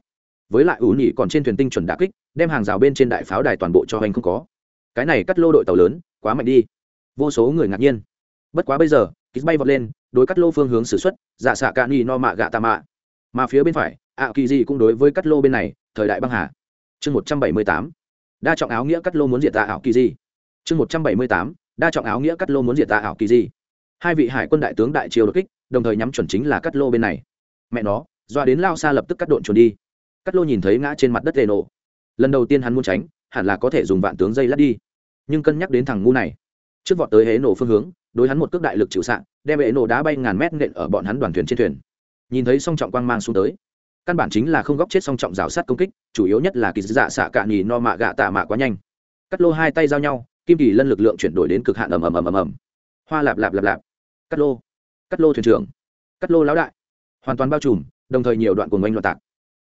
S1: Với lại ủ nhị còn trên thuyền tinh chuẩn đà kích, đem hàng rào bên trên đại pháo đài toàn bộ cho anh không có. Cái này cắt lô đội tàu lớn, quá mạnh đi. Vô số người ngạc nhiên. Bất quá bây giờ kích bay vọt lên, đối cắt lô phương hướng xử xuất giả dạ xạ ca ni no mạ gạ tà mạ. Mà phía bên phải, ạ kỳ gì cũng đối với cắt lô bên này, thời đại băng hà. Chương một trăm bảy mươi tám, đa trọng áo nghĩa cắt lô muốn diệt tạ ảo kỳ gì. Chương một trăm bảy mươi tám, đa trọng áo nghĩa cắt lô muốn diệt tạ ảo kỳ gì. Hai vị hải quân đại tướng đại triều đột kích, đồng thời nhắm chuẩn chính là cắt lô bên này. Mẹ nó doa đến lao xa lập tức cắt độn trốn đi. Cắt lô nhìn thấy ngã trên mặt đất lệ nổ lần đầu tiên hắn muốn tránh, hẳn là có thể dùng vạn tướng dây lát đi. Nhưng cân nhắc đến thằng ngu này, trước vọt tới hế nổ phương hướng, đối hắn một cước đại lực chịu sạn, đem hệ nổ đá bay ngàn mét nện ở bọn hắn đoàn thuyền trên thuyền. Nhìn thấy song trọng quang mang xuống tới, căn bản chính là không góc chết song trọng rào sát công kích, chủ yếu nhất là kỳ dạ xạ cạ nhì no mạ gạ tạ mạ quá nhanh. Cắt lô hai tay giao nhau, kim kỳ lân lực lượng chuyển đổi đến cực hạn ầm ầm ầm ầm ầm. Hoa lạp lạp lạp lạp. Cắt lô cắt lô thuyền trưởng, cắt lô lão đại, hoàn toàn bao trùm đồng thời nhiều đoạn cuồng oanh loạn tạc.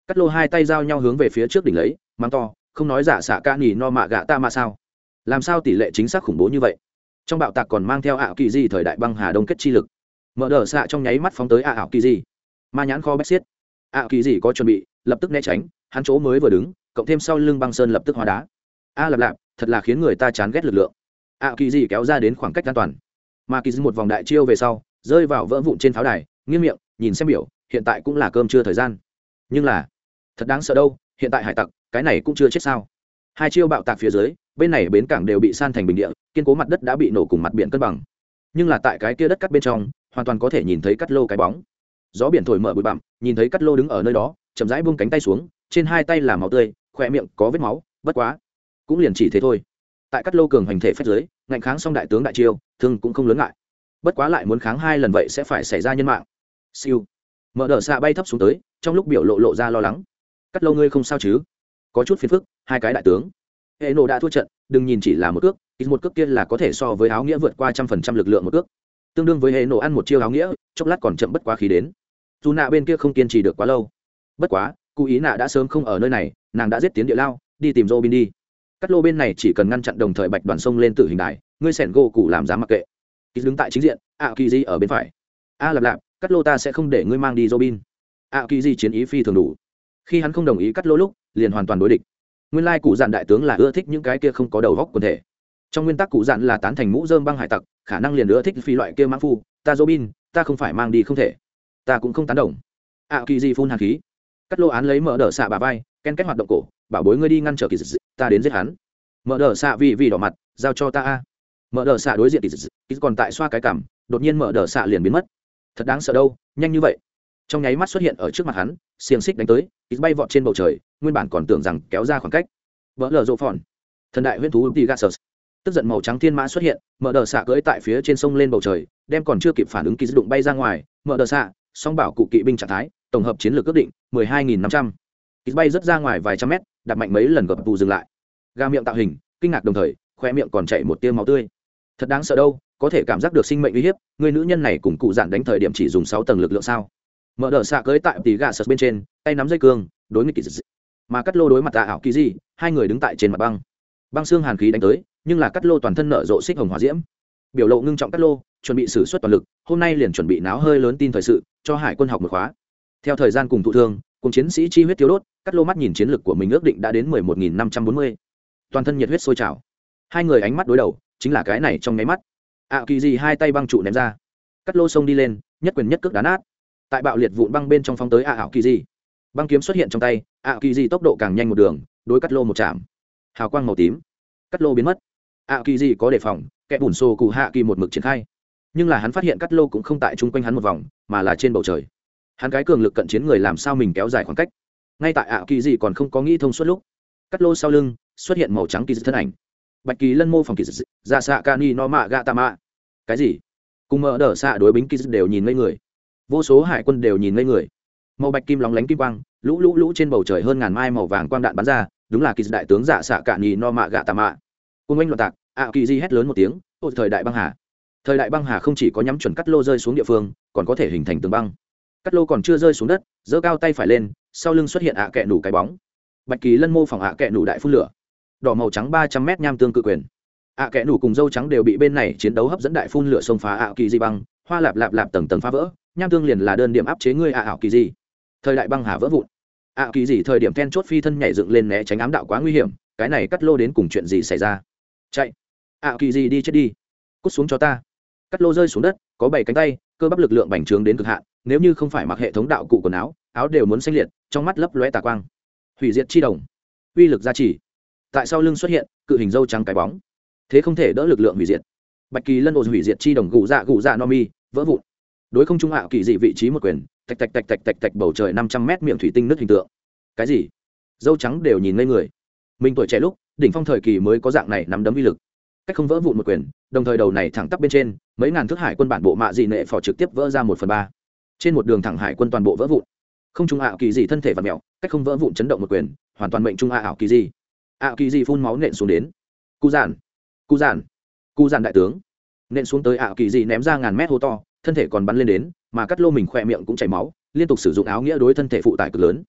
S1: Cắt lô hai tay giao nhau hướng về phía trước đỉnh lấy, mắng to, không nói giả xạ ca nghỉ no mạ gạ ta mà sao? Làm sao tỷ lệ chính xác khủng bố như vậy? Trong bạo tạc còn mang theo ảo kỳ di thời đại băng hà đông kết chi lực. Mở đờ xạ trong nháy mắt phóng tới ảo kỳ di. Ma nhãn kho bách xiết. Ảo kỳ di có chuẩn bị, lập tức né tránh, hắn chỗ mới vừa đứng, cộng thêm sau lưng băng sơn lập tức hóa đá. A lạp lạp, thật là khiến người ta chán ghét lực lượng. Ảo kỳ di kéo ra đến khoảng cách an toàn. Mà kỳ di một vòng đại chiêu về sau, rơi vào vỡ vụn trên pháo đài, nghiêng miệng, nhìn xem biểu hiện tại cũng là cơm chưa thời gian. Nhưng là, thật đáng sợ đâu, hiện tại hải tặc, cái này cũng chưa chết sao? Hai chiêu bạo tạc phía dưới, bên này bến cảng đều bị san thành bình địa, kiên cố mặt đất đã bị nổ cùng mặt biển cân bằng. Nhưng là tại cái kia đất cắt bên trong, hoàn toàn có thể nhìn thấy cắt lô cái bóng. Gió biển thổi mở bụi bặm, nhìn thấy cắt lô đứng ở nơi đó, chậm rãi buông cánh tay xuống, trên hai tay là máu tươi khoe miệng có vết máu, bất quá, cũng liền chỉ thế thôi. Tại cắt lô cường hành thể phép dưới, ngạnh kháng xong đại tướng đại chiêu, thương cũng không lớn ngại. Bất quá lại muốn kháng hai lần vậy sẽ phải xảy ra nhân mạng. Siêu mở đờ xạ bay thấp xuống tới, trong lúc biểu lộ lộ ra lo lắng. Cắt lâu ngươi không sao chứ? Có chút phiền phức, hai cái đại tướng. Hệ nộ đã thua trận, đừng nhìn chỉ là một cước, ít một cước kia là có thể so với áo nghĩa vượt qua trăm phần trăm lực lượng một cước. Tương đương với hệ nộ ăn một chiêu áo nghĩa, chốc lát còn chậm bất quá khí đến. Dù nạ bên kia không kiên trì được quá lâu. Bất quá, cụ ý nạ đã sớm không ở nơi này, nàng đã giết tiến địa lao, đi tìm robin đi. Cắt lô bên này chỉ cần ngăn chặn đồng thời bạch đoàn sông lên tử hình đài, ngươi sẻn gỗ cụ làm dám mặc kệ. Ít đứng tại chính diện ạ kỳ di ở bên phải. A lạp lạp cắt lô ta sẽ không để ngươi mang đi robin. Ạ kỳ di chiến ý phi thường đủ. Khi hắn không đồng ý cắt lô lúc, liền hoàn toàn đối địch. Nguyên lai cụ dạn đại tướng là ưa thích những cái kia không có đầu góc quần thể. Trong nguyên tắc cụ dạn là tán thành mũ dơm băng hải tặc, khả năng liền ưa thích phi loại kia mãng phu. Ta robin, ta không phải mang đi không thể. Ta cũng không tán đồng. Ạ kỳ di phun hàn khí. Cắt lô án lấy mở đờ xạ bà vai, ken kết hoạt động cổ, bảo bối ngươi đi ngăn trở kỳ dị ta đến giết hắn. Mở đờ xạ vì vì đỏ mặt, giao cho ta a. Mở đờ xạ đối diện kỳ dị còn tại xoa cái cảm, đột nhiên mở đờ xạ liền biến mất thật đáng sợ đâu, nhanh như vậy. Trong nháy mắt xuất hiện ở trước mặt hắn, xiềng xích đánh tới, ít bay vọt trên bầu trời, nguyên bản còn tưởng rằng kéo ra khoảng cách. Vỡ lờ rộ phòn. Thần đại huyễn thú Pegasus tức giận màu trắng thiên mã xuất hiện, mở đờ xạ cưỡi tại phía trên sông lên bầu trời, đem còn chưa kịp phản ứng ký đụng bay ra ngoài, mở đờ xạ, song bảo cụ kỵ binh trạng thái, tổng hợp chiến lược ước định, mười hai nghìn năm trăm. Ít bay rất ra ngoài vài trăm mét đặt mạnh mấy lần gập tù dừng lại. Ga miệng tạo hình, kinh ngạc đồng thời khoe miệng còn chảy một tiêu máu tươi. Thật đáng sợ đâu có thể cảm giác được sinh mệnh uy hiếp, người nữ nhân này cùng cụ dạn đánh thời điểm chỉ dùng sáu tầng lực lượng sao? Mở đờ xạ cưới tại tỷ gà sật bên trên, tay nắm dây cương, đối nghịch kỳ dị mà cắt lô đối mặt tạ ảo kỳ dị, hai người đứng tại trên mặt băng. Băng xương hàn khí đánh tới, nhưng là cắt lô toàn thân nở rộ xích hồng hòa diễm. Biểu lộ ngưng trọng cắt lô, chuẩn bị xử suất toàn lực, hôm nay liền chuẩn bị náo hơi lớn tin thời sự, cho hải quân học một khóa. Theo thời gian cùng thụ thương, cùng chiến sĩ chi huyết thiếu đốt, cắt lô mắt nhìn chiến lực của mình ước định đã đến mười một nghìn năm trăm bốn mươi. Toàn thân nhiệt huyết sôi trào. Hai người ánh mắt đối đầu, chính là cái này trong nháy mắt ạ kỳ dị hai tay băng trụ ném ra. Cắt lô sông đi lên, nhất quyền nhất cước đá nát. Tại bạo liệt vụn băng bên trong phóng tới ạ ảo kỳ dị băng kiếm xuất hiện trong tay, ạ kỳ dị tốc độ càng nhanh một đường, đối cắt lô một chạm. Hào quang màu tím. Cắt lô biến mất. ạ kỳ dị có đề phòng, kẻ bùn xô cụ hạ kỳ một mực triển khai. Nhưng là hắn phát hiện cắt lô cũng không tại chung quanh hắn một vòng, mà là trên bầu trời. Hắn cái cường lực cận chiến người làm sao mình kéo dài khoảng cách. Ngay tại ạ kỳ dị còn không có nghĩ thông suốt lúc, cắt lô sau lưng xuất hiện màu trắng kỳ dị thân ảnh bạch kỳ lân mô phòng kỳ dị ra xạ ca ni no mạ gạ tà mạ cái gì? Cùng mở đờ xạ đối bính kỳ dị đều nhìn ngây người. Vô số hải quân đều nhìn ngây người. Màu bạch kim lóng lánh kim quang, lũ lũ lũ trên bầu trời hơn ngàn mai màu vàng quang đạn bắn ra, đúng là kỳ đại tướng giả xạ cả nhì no mạ gạ tà mạ cung anh loạn tạc, ạ kỳ di hét lớn một tiếng, ôi, thời đại băng hà. Thời đại băng hà không chỉ có nhắm chuẩn cắt lô rơi xuống địa phương, còn có thể hình thành tường băng. Cắt lô còn chưa rơi xuống đất, giơ cao tay phải lên, sau lưng xuất hiện ạ kẹ nủ cái bóng. Bạch kỳ lân mô phỏng ạ kẹ nủ đại phun lửa đỏ màu trắng ba trăm m nham tương cự quyền. Ạ kẹ nủ cùng dâu trắng đều bị bên này chiến đấu hấp dẫn đại phun lửa xông phá ảo kỳ di băng, hoa lạp lạp lạp tầng tầng phá vỡ, nham tương liền là đơn điểm áp chế ngươi ạ ảo kỳ gì thời đại băng hà vỡ vụn. Ạ kỳ gì thời điểm then chốt phi thân nhảy dựng lên né tránh ám đạo quá nguy hiểm, cái này cắt lô đến cùng chuyện gì xảy ra? Chạy. Ạ kỳ gì đi chết đi. Cút xuống cho ta. Cắt lô rơi xuống đất, có bảy cánh tay, cơ bắp lực lượng bành trướng đến cực hạn, nếu như không phải mặc hệ thống đạo cụ quần áo áo đều muốn xanh liệt, trong mắt lấp lóe tà quang. Hủy diệt chi đồng. Uy lực gia trì tại sao lưng xuất hiện, cự hình dâu trắng cái bóng. Thế không thể đỡ lực lượng hủy diệt. Bạch kỳ lân ồ hủy diệt chi đồng gù dạ gù dạ no mi, vỡ vụn. Đối không trung hạo kỳ dị vị trí một quyền, tạch tạch tạch tạch tạch tạch bầu trời năm trăm mét miệng thủy tinh nước hình tượng. Cái gì? Dâu trắng đều nhìn ngây người. Mình tuổi trẻ lúc, đỉnh phong thời kỳ mới có dạng này nắm đấm vi lực. Cách không vỡ vụn một quyền, đồng thời đầu này thẳng tắp bên trên, mấy ngàn thước hải quân bản bộ mạ dị nệ phò trực tiếp vỡ ra một phần ba. Trên một đường thẳng hải quân toàn bộ vỡ vụn. Không trung ảo kỳ dị thân thể và mẹo, cách không vỡ vụn chấn động một quyền, hoàn toàn mệnh trung ảo kỳ dị ảo kỳ dị phun máu nện xuống đến. Cụ giản. Cụ giản. Cụ giản đại tướng. Nện xuống tới ảo kỳ dị ném ra ngàn mét hô to, thân thể còn bắn lên đến, mà cắt lô mình khỏe miệng cũng chảy máu, liên tục sử dụng áo nghĩa đối thân thể phụ tải cực lớn.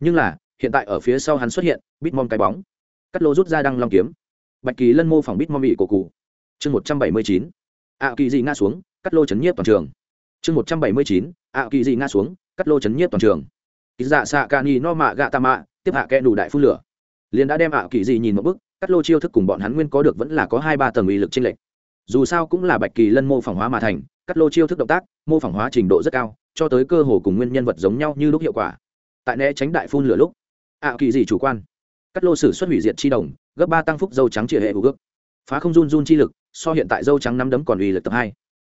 S1: Nhưng là, hiện tại ở phía sau hắn xuất hiện bít mom cái bóng. Cắt lô rút ra đăng long kiếm. Bạch kỳ lân mô phỏng bít mom bị cổ cụ. Chương một trăm bảy mươi chín. Ạ kỳ dị ngã xuống, cắt lô chấn nhiếp toàn trường. Chương một trăm bảy mươi chín. Ạ kỳ dị ngã xuống, cắt lô chấn nhiếp toàn trường. Dạ xạ ca ni no mạ gạ ta mạ tiếp hạ kẽ đủ đại phun lửa liền đã đem ạ kỳ dị nhìn một bức, cắt lô chiêu thức cùng bọn hắn nguyên có được vẫn là có hai ba tầng uy lực tranh lệch. Dù sao cũng là bạch kỳ lân mô phỏng hóa mà thành, cắt lô chiêu thức động tác, mô phỏng hóa trình độ rất cao, cho tới cơ hồ cùng nguyên nhân vật giống nhau như lúc hiệu quả. Tại né tránh đại phun lửa lúc, ạ kỳ dị chủ quan, cắt lô sử xuất hủy diệt chi đồng, gấp ba tăng phúc dâu trắng chia hệ của ước phá không run run chi lực, so hiện tại dâu trắng năm đấm còn uy lực tập hai.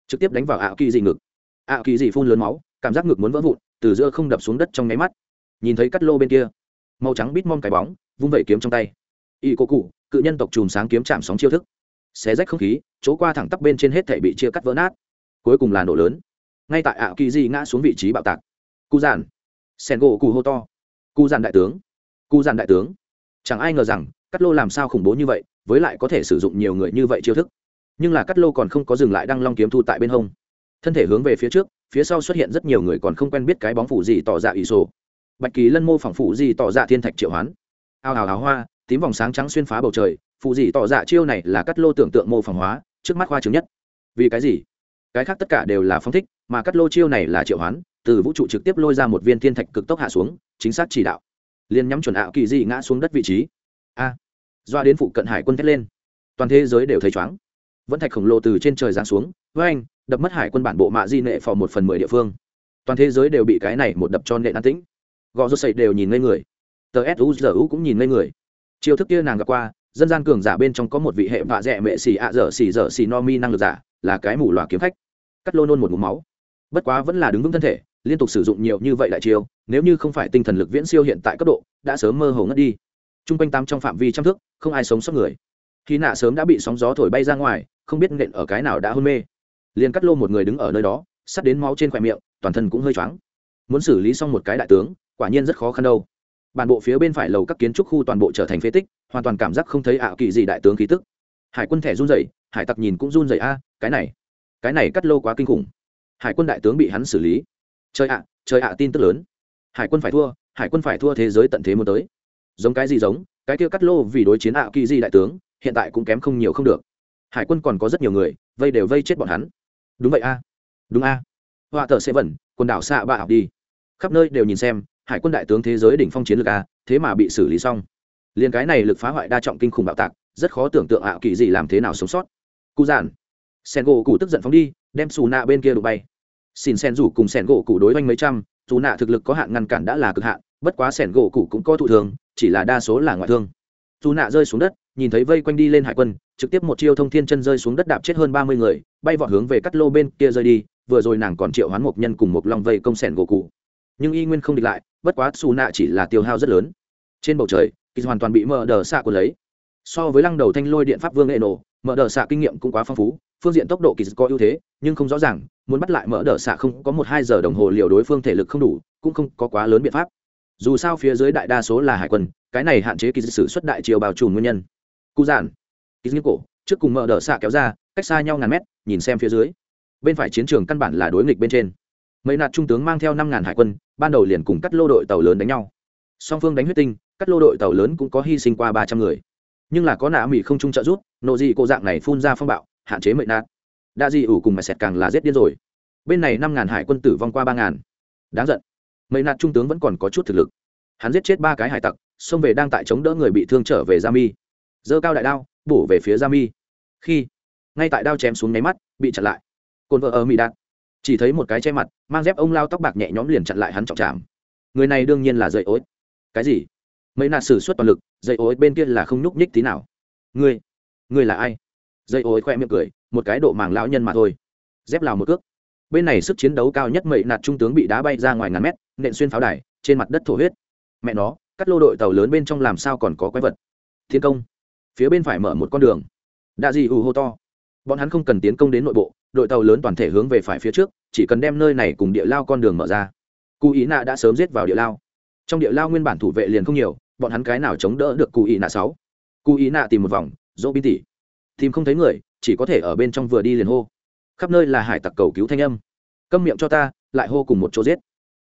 S1: Trực tiếp đánh vào ạ kỳ dị ngực. ạ kỳ dị phun lớn máu, cảm giác ngực muốn vỡ vụn, từ giữa không đập xuống đất trong nháy mắt. Nhìn thấy cắt lô bên kia màu trắng bít mom cái bóng, vung vẩy kiếm trong tay. Y cô cụ, cự nhân tộc chùm sáng kiếm chạm sóng chiêu thức. Xé rách không khí, chỗ qua thẳng tắp bên trên hết thể bị chia cắt vỡ nát. Cuối cùng là nổ lớn. Ngay tại ảo kỳ di ngã xuống vị trí bạo tạc. Cụ giản. Sen gỗ cụ hô to. Cụ giản đại tướng. Cụ giản đại tướng. Chẳng ai ngờ rằng, cắt lô làm sao khủng bố như vậy, với lại có thể sử dụng nhiều người như vậy chiêu thức. Nhưng là cắt lô còn không có dừng lại đăng long kiếm thu tại bên hông. Thân thể hướng về phía trước, phía sau xuất hiện rất nhiều người còn không quen biết cái bóng phủ gì tỏ ra ỷ sổ bạch kỳ lân mô phỏng phủ gì tỏ dạ thiên thạch triệu hoán. Ao ào ào hoa tím vòng sáng trắng xuyên phá bầu trời phụ gì tỏ dạ chiêu này là cắt lô tưởng tượng mô phỏng hóa trước mắt khoa chứng nhất. Vì cái gì? Cái khác tất cả đều là phong thích mà cắt lô chiêu này là triệu hoán từ vũ trụ trực tiếp lôi ra một viên thiên thạch cực tốc hạ xuống chính xác chỉ đạo. Liền nhắm chuẩn ảo kỳ dị ngã xuống đất vị trí. A. À, doa đến phụ cận hải quân thét lên. Toàn thế giới đều thấy chóng vẫn thạch khổng lồ từ trên trời giáng xuống với anh đập mất hải quân bản bộ mạ di nệ phò một phần mười địa phương. Toàn thế giới đều bị cái này một đập cho nệ an tĩnh gò rô sậy đều nhìn ngây người. Tờ suzu cũng nhìn ngây người. Chiêu thức kia nàng gặp qua, dân gian cường giả bên trong có một vị hệ vạ dẹ mệ xì ạ dở xì dở xì no mi năng lực giả, là cái mù loà kiếm khách. Cắt lô nôn một mũ máu. Bất quá vẫn là đứng vững thân thể, liên tục sử dụng nhiều như vậy đại chiêu, nếu như không phải tinh thần lực viễn siêu hiện tại cấp độ, đã sớm mơ hồ ngất đi. T r u n g quanh tám trong phạm vi trăm thước, không ai sống sót người. Khi nạ sớm đã bị sóng gió thổi bay ra ngoài, không biết nện ở cái nào đã hôn mê. Liền cắt lô một người đứng ở nơi đó, sắt đến máu trên khoe miệng, toàn thân cũng hơi choáng. Muốn xử lý xong một cái đại tướng quả nhiên rất khó khăn đâu. Bản bộ phía bên phải lầu các kiến trúc khu toàn bộ trở thành phế tích, hoàn toàn cảm giác không thấy ảo kỳ gì đại tướng khí tức. Hải quân thẻ run rẩy, hải tặc nhìn cũng run rẩy, a, cái này cái này cắt lô quá kinh khủng. Hải quân đại tướng bị hắn xử lý. Trời ạ trời ạ, tin tức lớn. Hải quân phải thua, hải quân phải thua thế giới tận thế muốn tới. Giống cái gì giống, cái kia cắt lô vì đối chiến ạ kỳ di đại tướng, hiện tại cũng kém không nhiều không được. Hải quân còn có rất nhiều người, vây đều vây chết bọn hắn. Đúng vậy a, đúng a. Họa tờ sẽ vẩn quần đảo xạ bạ học đi. Khắp nơi đều nhìn xem hải quân đại tướng thế giới đỉnh phong chiến lược a, thế mà bị xử lý xong. Liền cái này lực phá hoại đa trọng kinh khủng bạo tạc, rất khó tưởng tượng ạ kỳ gì làm thế nào sống sót. Cụ giản sen gỗ cụ tức giận phóng đi, đem xù nạ bên kia đụng bay. Xin sen rủ cùng sen gỗ cụ đối oanh mấy trăm, dù nạ thực lực có hạn ngăn cản đã là cực hạn, bất quá sen gỗ cụ cũng có thụ thường, chỉ là đa số là ngoại thương. Dù nạ rơi xuống đất, nhìn thấy vây quanh đi lên hải quân, trực tiếp một chiêu thông thiên chân rơi xuống đất đạp chết hơn ba mươi người, bay vọt hướng về cắt lô bên kia rơi đi, vừa rồi nàng còn triệu hoán một nhân cùng một lòng vây công sẻn gỗ cụ nhưng y nguyên không địch lại, bất quá xù nạ chỉ là tiêu hao rất lớn. Trên bầu trời kỳ hoàn toàn bị mờ đờ xạ của lấy. So với lăng đầu thanh lôi điện pháp vương nghệ nổ mở đờ xạ kinh nghiệm cũng quá phong phú, phương diện tốc độ kỳ có ưu thế, nhưng không rõ ràng, muốn bắt lại mở đờ xạ không có một hai giờ đồng hồ liều đối phương thể lực không đủ, cũng không có quá lớn biện pháp. Dù sao phía dưới đại đa số là hải quân, cái này hạn chế kỳ sử xuất đại chiều bào trùm nguyên nhân. Cụ giản. Kỳ nghiêng cổ, trước cùng mở đờ xạ kéo ra, cách xa nhau ngàn mét, nhìn xem phía dưới. Bên phải chiến trường căn bản là đối nghịch bên trên mấy nạt trung tướng mang theo năm ngàn hải quân, ban đầu liền cùng cắt lô đội tàu lớn đánh nhau. Song phương đánh huyết tinh cắt lô đội tàu lớn cũng có hy sinh qua ba trăm người. Nhưng là có nạ mỹ không trung trợ rút nộ dị cô dạng này phun ra phong bạo, hạn chế mệnh nạt. Đa di ủ cùng mẹ sẹt càng là giết điên rồi. Bên này năm ngàn hải quân tử vong qua ba ngàn. Đáng giận. Mệnh nạt trung tướng vẫn còn có chút thực lực. Hắn giết chết ba cái hải tặc, xông về đang tại chống đỡ người bị thương trở về gia mi. Dơ cao đại đao, bổ về phía gia mi. Khi, ngay tại đao chém xuống nháy mắt, bị chặn lại. Cồn vợ ở mỹ đạt chỉ thấy một cái che mặt, mang dép ông lao tóc bạc nhẹ nhõm liền chặn lại hắn trọng chạm người này đương nhiên là dậy ối. Cái gì? Mấy nạt xử suất toàn lực, dậy ối bên kia là không nhúc nhích tí nào. Ngươi ngươi là ai? Dây ối khoe miệng cười, một cái độ màng lão nhân mà thôi. Dép lào một cước. Bên này sức chiến đấu cao nhất mậy nạt trung tướng bị đá bay ra ngoài ngàn mét, nện xuyên pháo đài, trên mặt đất thổ huyết. Mẹ nó, cắt lô đội tàu lớn bên trong làm sao còn có quái vật? Thiên công, phía bên phải mở một con đường. Đa gì ù hô to bọn hắn không cần tiến công đến nội bộ, đội tàu lớn toàn thể hướng về phải phía trước, chỉ cần đem nơi này cùng địa lao con đường mở ra. Cụ ý nạ đã sớm giết vào địa lao. Trong địa lao nguyên bản thủ vệ liền không nhiều, bọn hắn cái nào chống đỡ được cụ ý nạ sáu? Cụ ý nạ tìm một vòng, dỗ bin tỉ. Tìm không thấy người, chỉ có thể ở bên trong vừa đi liền hô. Khắp nơi là hải tặc cầu cứu thanh âm. Câm miệng cho ta, lại hô cùng một chỗ giết.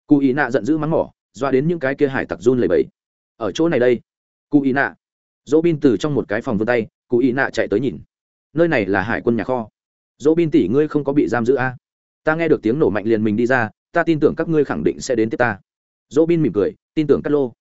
S1: Cụ ý nạ giận dữ mắng mỏ, doa đến những cái kia hải tặc run lầy bẫy ở chỗ này đây. Cụ ý nạ. Dỗ bin từ trong một cái phòng vươn tay, cụ ý nạ chạy tới nhìn nơi này là hải quân nhà kho. Dỗ bin tỷ, ngươi không có bị giam giữ a ta nghe được tiếng nổ mạnh liền mình đi ra, ta tin tưởng các ngươi khẳng định sẽ đến tiếp ta. Dỗ bin mỉm cười, tin tưởng cắt lô.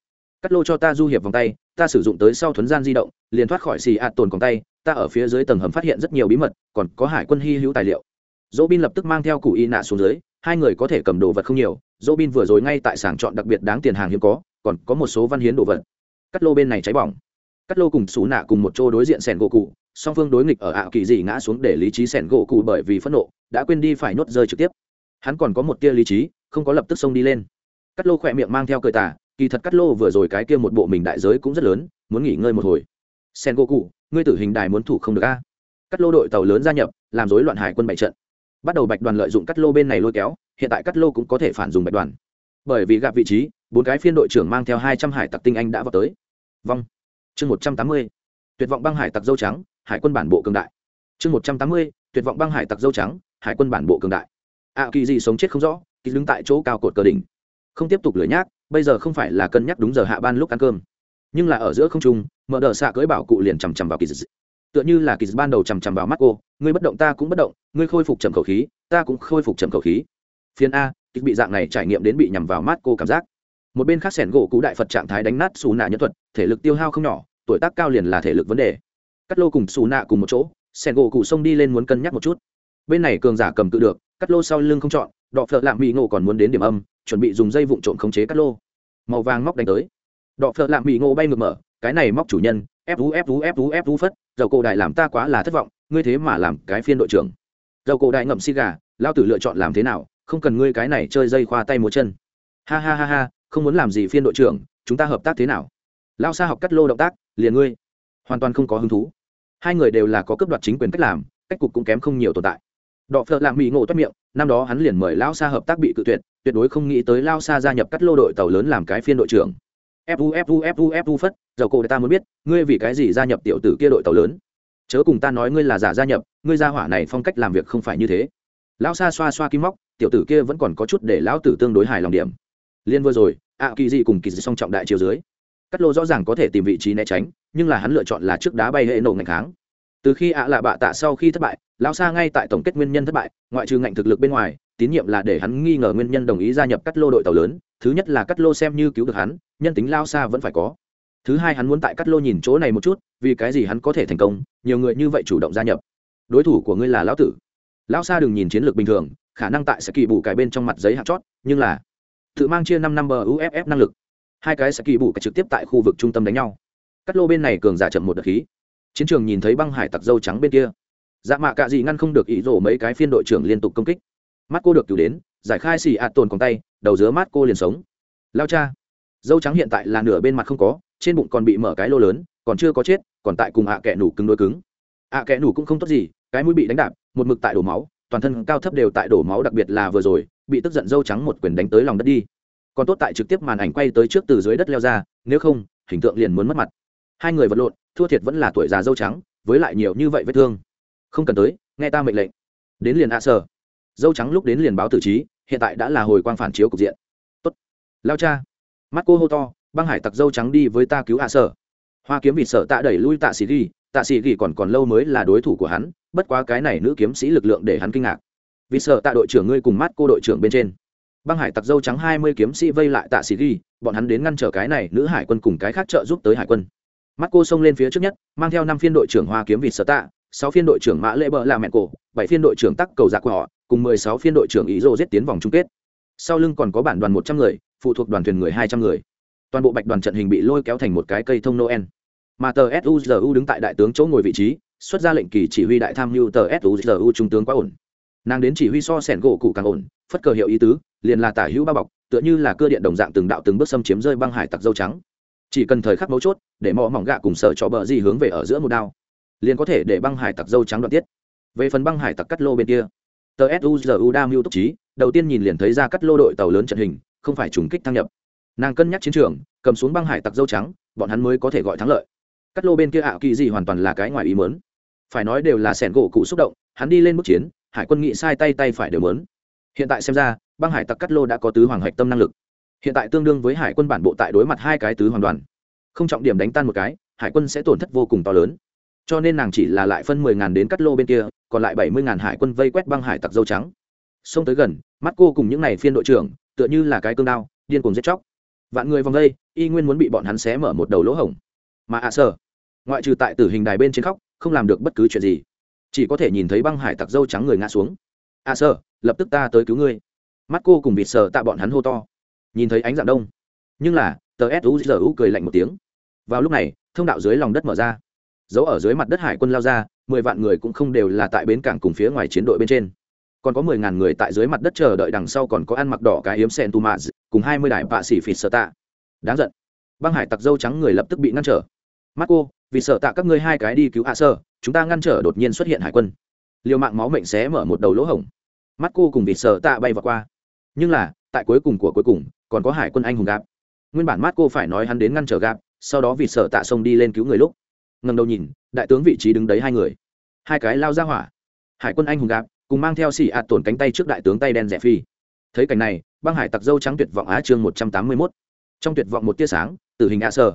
S1: Cắt lô cho ta du hiệp vòng tay, ta sử dụng tới sau thuấn gian di động, liền thoát khỏi xì ạt tồn còn tay, ta ở phía dưới tầng hầm phát hiện rất nhiều bí mật, còn có hải quân hy hữu tài liệu. Dỗ bin lập tức mang theo cụ y nạ xuống dưới, hai người có thể cầm đồ vật không nhiều, dỗ bin vừa rồi ngay tại sàng chọn đặc biệt đáng tiền hàng hiếm có, còn có một số văn hiến đồ vật. Cắt lô bên này cháy bỏng. Cắt lô cùng xú nạ cùng một chỗ đối diện sẻn gỗ cụ song phương đối nghịch ở ảo kỳ dị ngã xuống để lý trí sẻn gỗ cụ bởi vì phẫn nộ, đã quên đi phải nhốt rơi trực tiếp. Hắn còn có một tia lý trí, không có lập tức xông đi lên. Cắt lô khỏe miệng mang theo cười tả kỳ thật cắt lô vừa rồi cái kia một bộ mình đại giới cũng rất lớn, muốn nghỉ ngơi một hồi. Sen gỗ cụ, ngươi tử hình đài muốn thủ không được a? Cắt lô đội tàu lớn gia nhập, làm rối loạn hải quân bảy trận. Bắt đầu bạch đoàn lợi dụng cắt lô bên này lôi kéo, hiện tại cắt lô cũng có thể phản dùng bạch đoàn. Bởi vì gặp vị trí, bốn cái phiên đội trưởng mang theo hai trăm hải tặc tinh anh đã vào tới. Vong chương một trăm tám mươi. Tuyệt vọng băng hải tặc dâu trắng hải quân bản bộ cường đại. Chương một trăm tám mươi, tuyệt vọng băng hải tặc dâu trắng, hải quân bản bộ cường đại. Ạ kỳ gì sống chết không rõ, kỳ đứng tại chỗ cao cột cờ đỉnh. Không tiếp tục lười nhác, bây giờ không phải là cân nhắc đúng giờ hạ ban lúc ăn cơm, nhưng là ở giữa không trung, mở đờ xạ cưỡi bảo cụ liền chằm chằm vào kỳ dị tựa như là kỳ dị ban đầu chằm chằm vào mắt cô, ngươi bất động ta cũng bất động, ngươi khôi phục chậm khẩu khí, ta cũng khôi phục chậm khẩu khí. Phiên a kịch bị dạng này trải nghiệm đến bị nhằm vào mắt cô cảm giác. Một bên khác sẻn gỗ cũ đại phật trạng thái đánh nát xù nạ nhân thuật, thể lực tiêu hao không nhỏ, tuổi tác cao liền là thể lực vấn đề cắt lô cùng xù nạ cùng một chỗ sẻn gỗ cụ xông đi lên muốn cân nhắc một chút. Bên này cường giả cầm cự được, cắt lô sau lưng không chọn, đọ phợ lạm mỹ ngộ còn muốn đến điểm âm, chuẩn bị dùng dây vụn trộm khống chế cắt lô. Màu vàng móc đánh tới. Đọ phợ lạm mỹ ngộ bay ngược mở, cái này móc chủ nhân, ép vú ép vú ép vú ép vú phất, dầu cổ đại làm ta quá là thất vọng, ngươi thế mà làm cái phiên đội trưởng. Dầu cổ đại ngậm xi gà, lao tử lựa chọn làm thế nào, không cần ngươi cái này chơi dây khoa tay múa chân. Ha ha ha ha, không muốn làm gì phiên đội trưởng, chúng ta hợp tác thế nào? Lao xa học cắt lô động tác, liền ngươi. Hoàn toàn không có hứng thú hai người đều là có cấp đoạt chính quyền cách làm, cách cục cũng kém không nhiều tồn tại. Đọ phợ lạng mỹ ngộ toát miệng, năm đó hắn liền mời lao Sa hợp tác bị cự tuyệt tuyệt đối không nghĩ tới lao Sa gia nhập cắt lô đội tàu lớn làm cái phiên đội trưởng. Fu fu fu fu phất, dầu cổ ta muốn biết, ngươi vì cái gì gia nhập tiểu tử kia đội tàu lớn? Chớ cùng ta nói ngươi là giả gia nhập, ngươi gia hỏa này phong cách làm việc không phải như thế. Lão Sa xoa xoa kim móc, tiểu tử kia vẫn còn có chút để lão tử tương đối hài lòng điểm. Liên vừa rồi, ạ kỳ dị cùng kỳ dị song trọng đại chiều dưới cắt lô rõ ràng có thể tìm vị trí né tránh, nhưng là hắn lựa chọn là trước đá bay hệ nổ ngành kháng. Từ khi ạ lạ bạ tạ sau khi thất bại, lão xa ngay tại tổng kết nguyên nhân thất bại, ngoại trừ ngành thực lực bên ngoài, tín nhiệm là để hắn nghi ngờ nguyên nhân đồng ý gia nhập cắt lô đội tàu lớn, thứ nhất là cắt lô xem như cứu được hắn, nhân tính lao xa vẫn phải có. Thứ hai hắn muốn tại cắt lô nhìn chỗ này một chút, vì cái gì hắn có thể thành công, nhiều người như vậy chủ động gia nhập. Đối thủ của ngươi là lão tử. Lão xa đừng nhìn chiến lược bình thường, khả năng tại sẽ kỳ bù cải bên trong mặt giấy hạt chót, nhưng là tự mang chia năm năm bờ uff năng lực hai cái sẽ kỳ bụ trực tiếp tại khu vực trung tâm đánh nhau. Cắt lô bên này cường giả chậm một đợt khí. Chiến trường nhìn thấy băng hải tặc dâu trắng bên kia. Dạ mạ cạ gì ngăn không được ý rổ mấy cái phiên đội trưởng liên tục công kích. Mắt cô được cứu đến, giải khai xì ạt tồn còn tay, đầu dứa mắt cô liền sống. Lao cha. Dâu trắng hiện tại là nửa bên mặt không có, trên bụng còn bị mở cái lô lớn, còn chưa có chết, còn tại cùng ạ à kẹ nủ cứng đôi cứng. Ạ à kẹ nủ cũng không tốt gì, cái mũi bị đánh đạp, một mực tại đổ máu, toàn thân cao thấp đều tại đổ máu, đặc biệt là vừa rồi, bị tức giận dâu trắng một quyền đánh tới lòng đất đi còn tốt tại trực tiếp màn ảnh quay tới trước từ dưới đất leo ra, nếu không, hình tượng liền muốn mất mặt. Hai người vật lộn, thua thiệt vẫn là tuổi già dâu trắng, với lại nhiều như vậy vết thương. Không cần tới, nghe ta mệnh lệnh. Đến liền ạ sở dâu trắng lúc đến liền báo tử trí, hiện tại đã là hồi quang phản chiếu cục diện. Tốt. Lao cha. Mắt cô hô to, băng hải tặc dâu trắng đi với ta cứu hạ sở hoa kiếm vịt sợ tạ đẩy lui tạ sĩ ghi, tạ sĩ ghi còn còn lâu mới là đối thủ của hắn, bất quá cái này nữ kiếm sĩ lực lượng để hắn kinh ngạc. Vì sợ tạ đội trưởng ngươi cùng mắt cô đội trưởng bên trên băng hải tặc dâu trắng hai mươi kiếm sĩ vây lại tạ sĩ ghi, bọn hắn đến ngăn trở cái này nữ hải quân cùng cái khác trợ giúp tới hải quân. Mắt cô xông lên phía trước nhất, mang theo năm phiên đội trưởng hoa kiếm vịt sở tạ, sáu phiên đội trưởng mã lễ bờ là mẹ cổ, bảy phiên đội trưởng tắc cầu dạ giặc của họ, cùng mười sáu phiên đội trưởng ý rô giết tiến vòng chung kết. Sau lưng còn có bản đoàn một trăm người, phụ thuộc đoàn thuyền người hai trăm người. Toàn bộ bạch đoàn trận hình bị lôi kéo thành một cái cây thông noel. Mà tờ suzu đứng tại đại tướng chỗ ngồi vị trí, xuất ra lệnh kỳ chỉ huy đại tham mưu tờ suzu trung tướng quá ổn. Nàng đến chỉ huy so sẻn gỗ cụ càng ổn, phất cờ hiệu ý tứ liền là tả hữu ba bọc, tựa như là cưa điện đồng dạng từng đạo từng bước xâm chiếm rơi băng hải tặc dâu trắng. Chỉ cần thời khắc mấu chốt, để mò mỏng gạ cùng sở cho bờ gì hướng về ở giữa một đao, liền có thể để băng hải tặc dâu trắng đoạn tiết. Về phần băng hải tặc cắt lô bên kia, tờ suzu đa mưu túc trí, đầu tiên nhìn liền thấy ra cắt lô đội tàu lớn trận hình, không phải trùng kích thăng nhập. Nàng cân nhắc chiến trường, cầm xuống băng hải tặc dâu trắng, bọn hắn mới có thể gọi thắng lợi. Cắt lô bên kia ảo kỳ gì hoàn toàn là cái ngoài ý mớn phải nói đều là sẻn gỗ cụ xúc động, hắn đi lên mức chiến, hải quân nghị sai tay tay phải đều mớn hiện tại xem ra băng hải tặc cắt lô đã có tứ hoàng hạch tâm năng lực. Hiện tại tương đương với hải quân bản bộ tại đối mặt hai cái tứ hoàng đoàn. Không trọng điểm đánh tan một cái, hải quân sẽ tổn thất vô cùng to lớn. Cho nên nàng chỉ là lại phân mười ngàn đến cắt lô bên kia, còn lại bảy mươi ngàn hải quân vây quét băng hải tặc dâu trắng. Xông tới gần, mắt cô cùng những n à y phiên đội trưởng, tựa như là cái cương đao, điên cùng giết chóc. Vạn người vòng vây y nguyên muốn bị bọn hắn xé mở một đầu lỗ hổng. Mà ạ à sở ngoại trừ tại tử hình đài bên trên khóc, không làm được bất cứ chuyện gì. Chỉ có thể nhìn thấy băng hải tặc dâu trắng người ngã xuống. Ạ à sở lập tức ta tới cứu ngươi mắt cô cùng vịt sờ tạ bọn hắn hô to. Nhìn thấy ánh dạng đông. Nhưng là, tờ suzu cười lạnh một tiếng. Vào lúc này, thông đạo dưới lòng đất mở ra. Dấu ở dưới mặt đất hải quân lao ra, mười vạn người cũng không đều là tại bến cảng cùng phía ngoài chiến đội bên trên. Còn có mười ngàn người tại dưới mặt đất chờ đợi đằng sau còn có ăn mặc đỏ cái yếm sen tu mạ cùng hai mươi đại vạ xỉ phịt sợ tạ. Đáng giận. Băng hải tặc dâu trắng người lập tức bị ngăn trở. Mắt cô, vì sợ tạ các ngươi hai cái đi cứu hạ sơ, chúng ta ngăn trở đột nhiên xuất hiện hải quân. Liều mạng máu mệnh xé mở một đầu lỗ hổng. Mắt cô cùng vịt sợ tạ bay vào qua nhưng là, tại cuối cùng của cuối cùng, còn có hải quân anh hùng gạp. Nguyên bản mát cô phải nói hắn đến ngăn trở gạp, sau đó vì sợ tạ xông đi lên cứu người lúc. Ngầm đầu nhìn, đại tướng vị trí đứng đấy hai người. Hai cái lao ra hỏa. Hải quân anh hùng gạp, cùng mang theo xì ạt tổn cánh tay trước đại tướng tay đen rẻ phi. Thấy cảnh này, băng hải tặc dâu trắng tuyệt vọng á chương một trăm tám mươi mốt. Trong tuyệt vọng một tia sáng, tử hình ạ sơ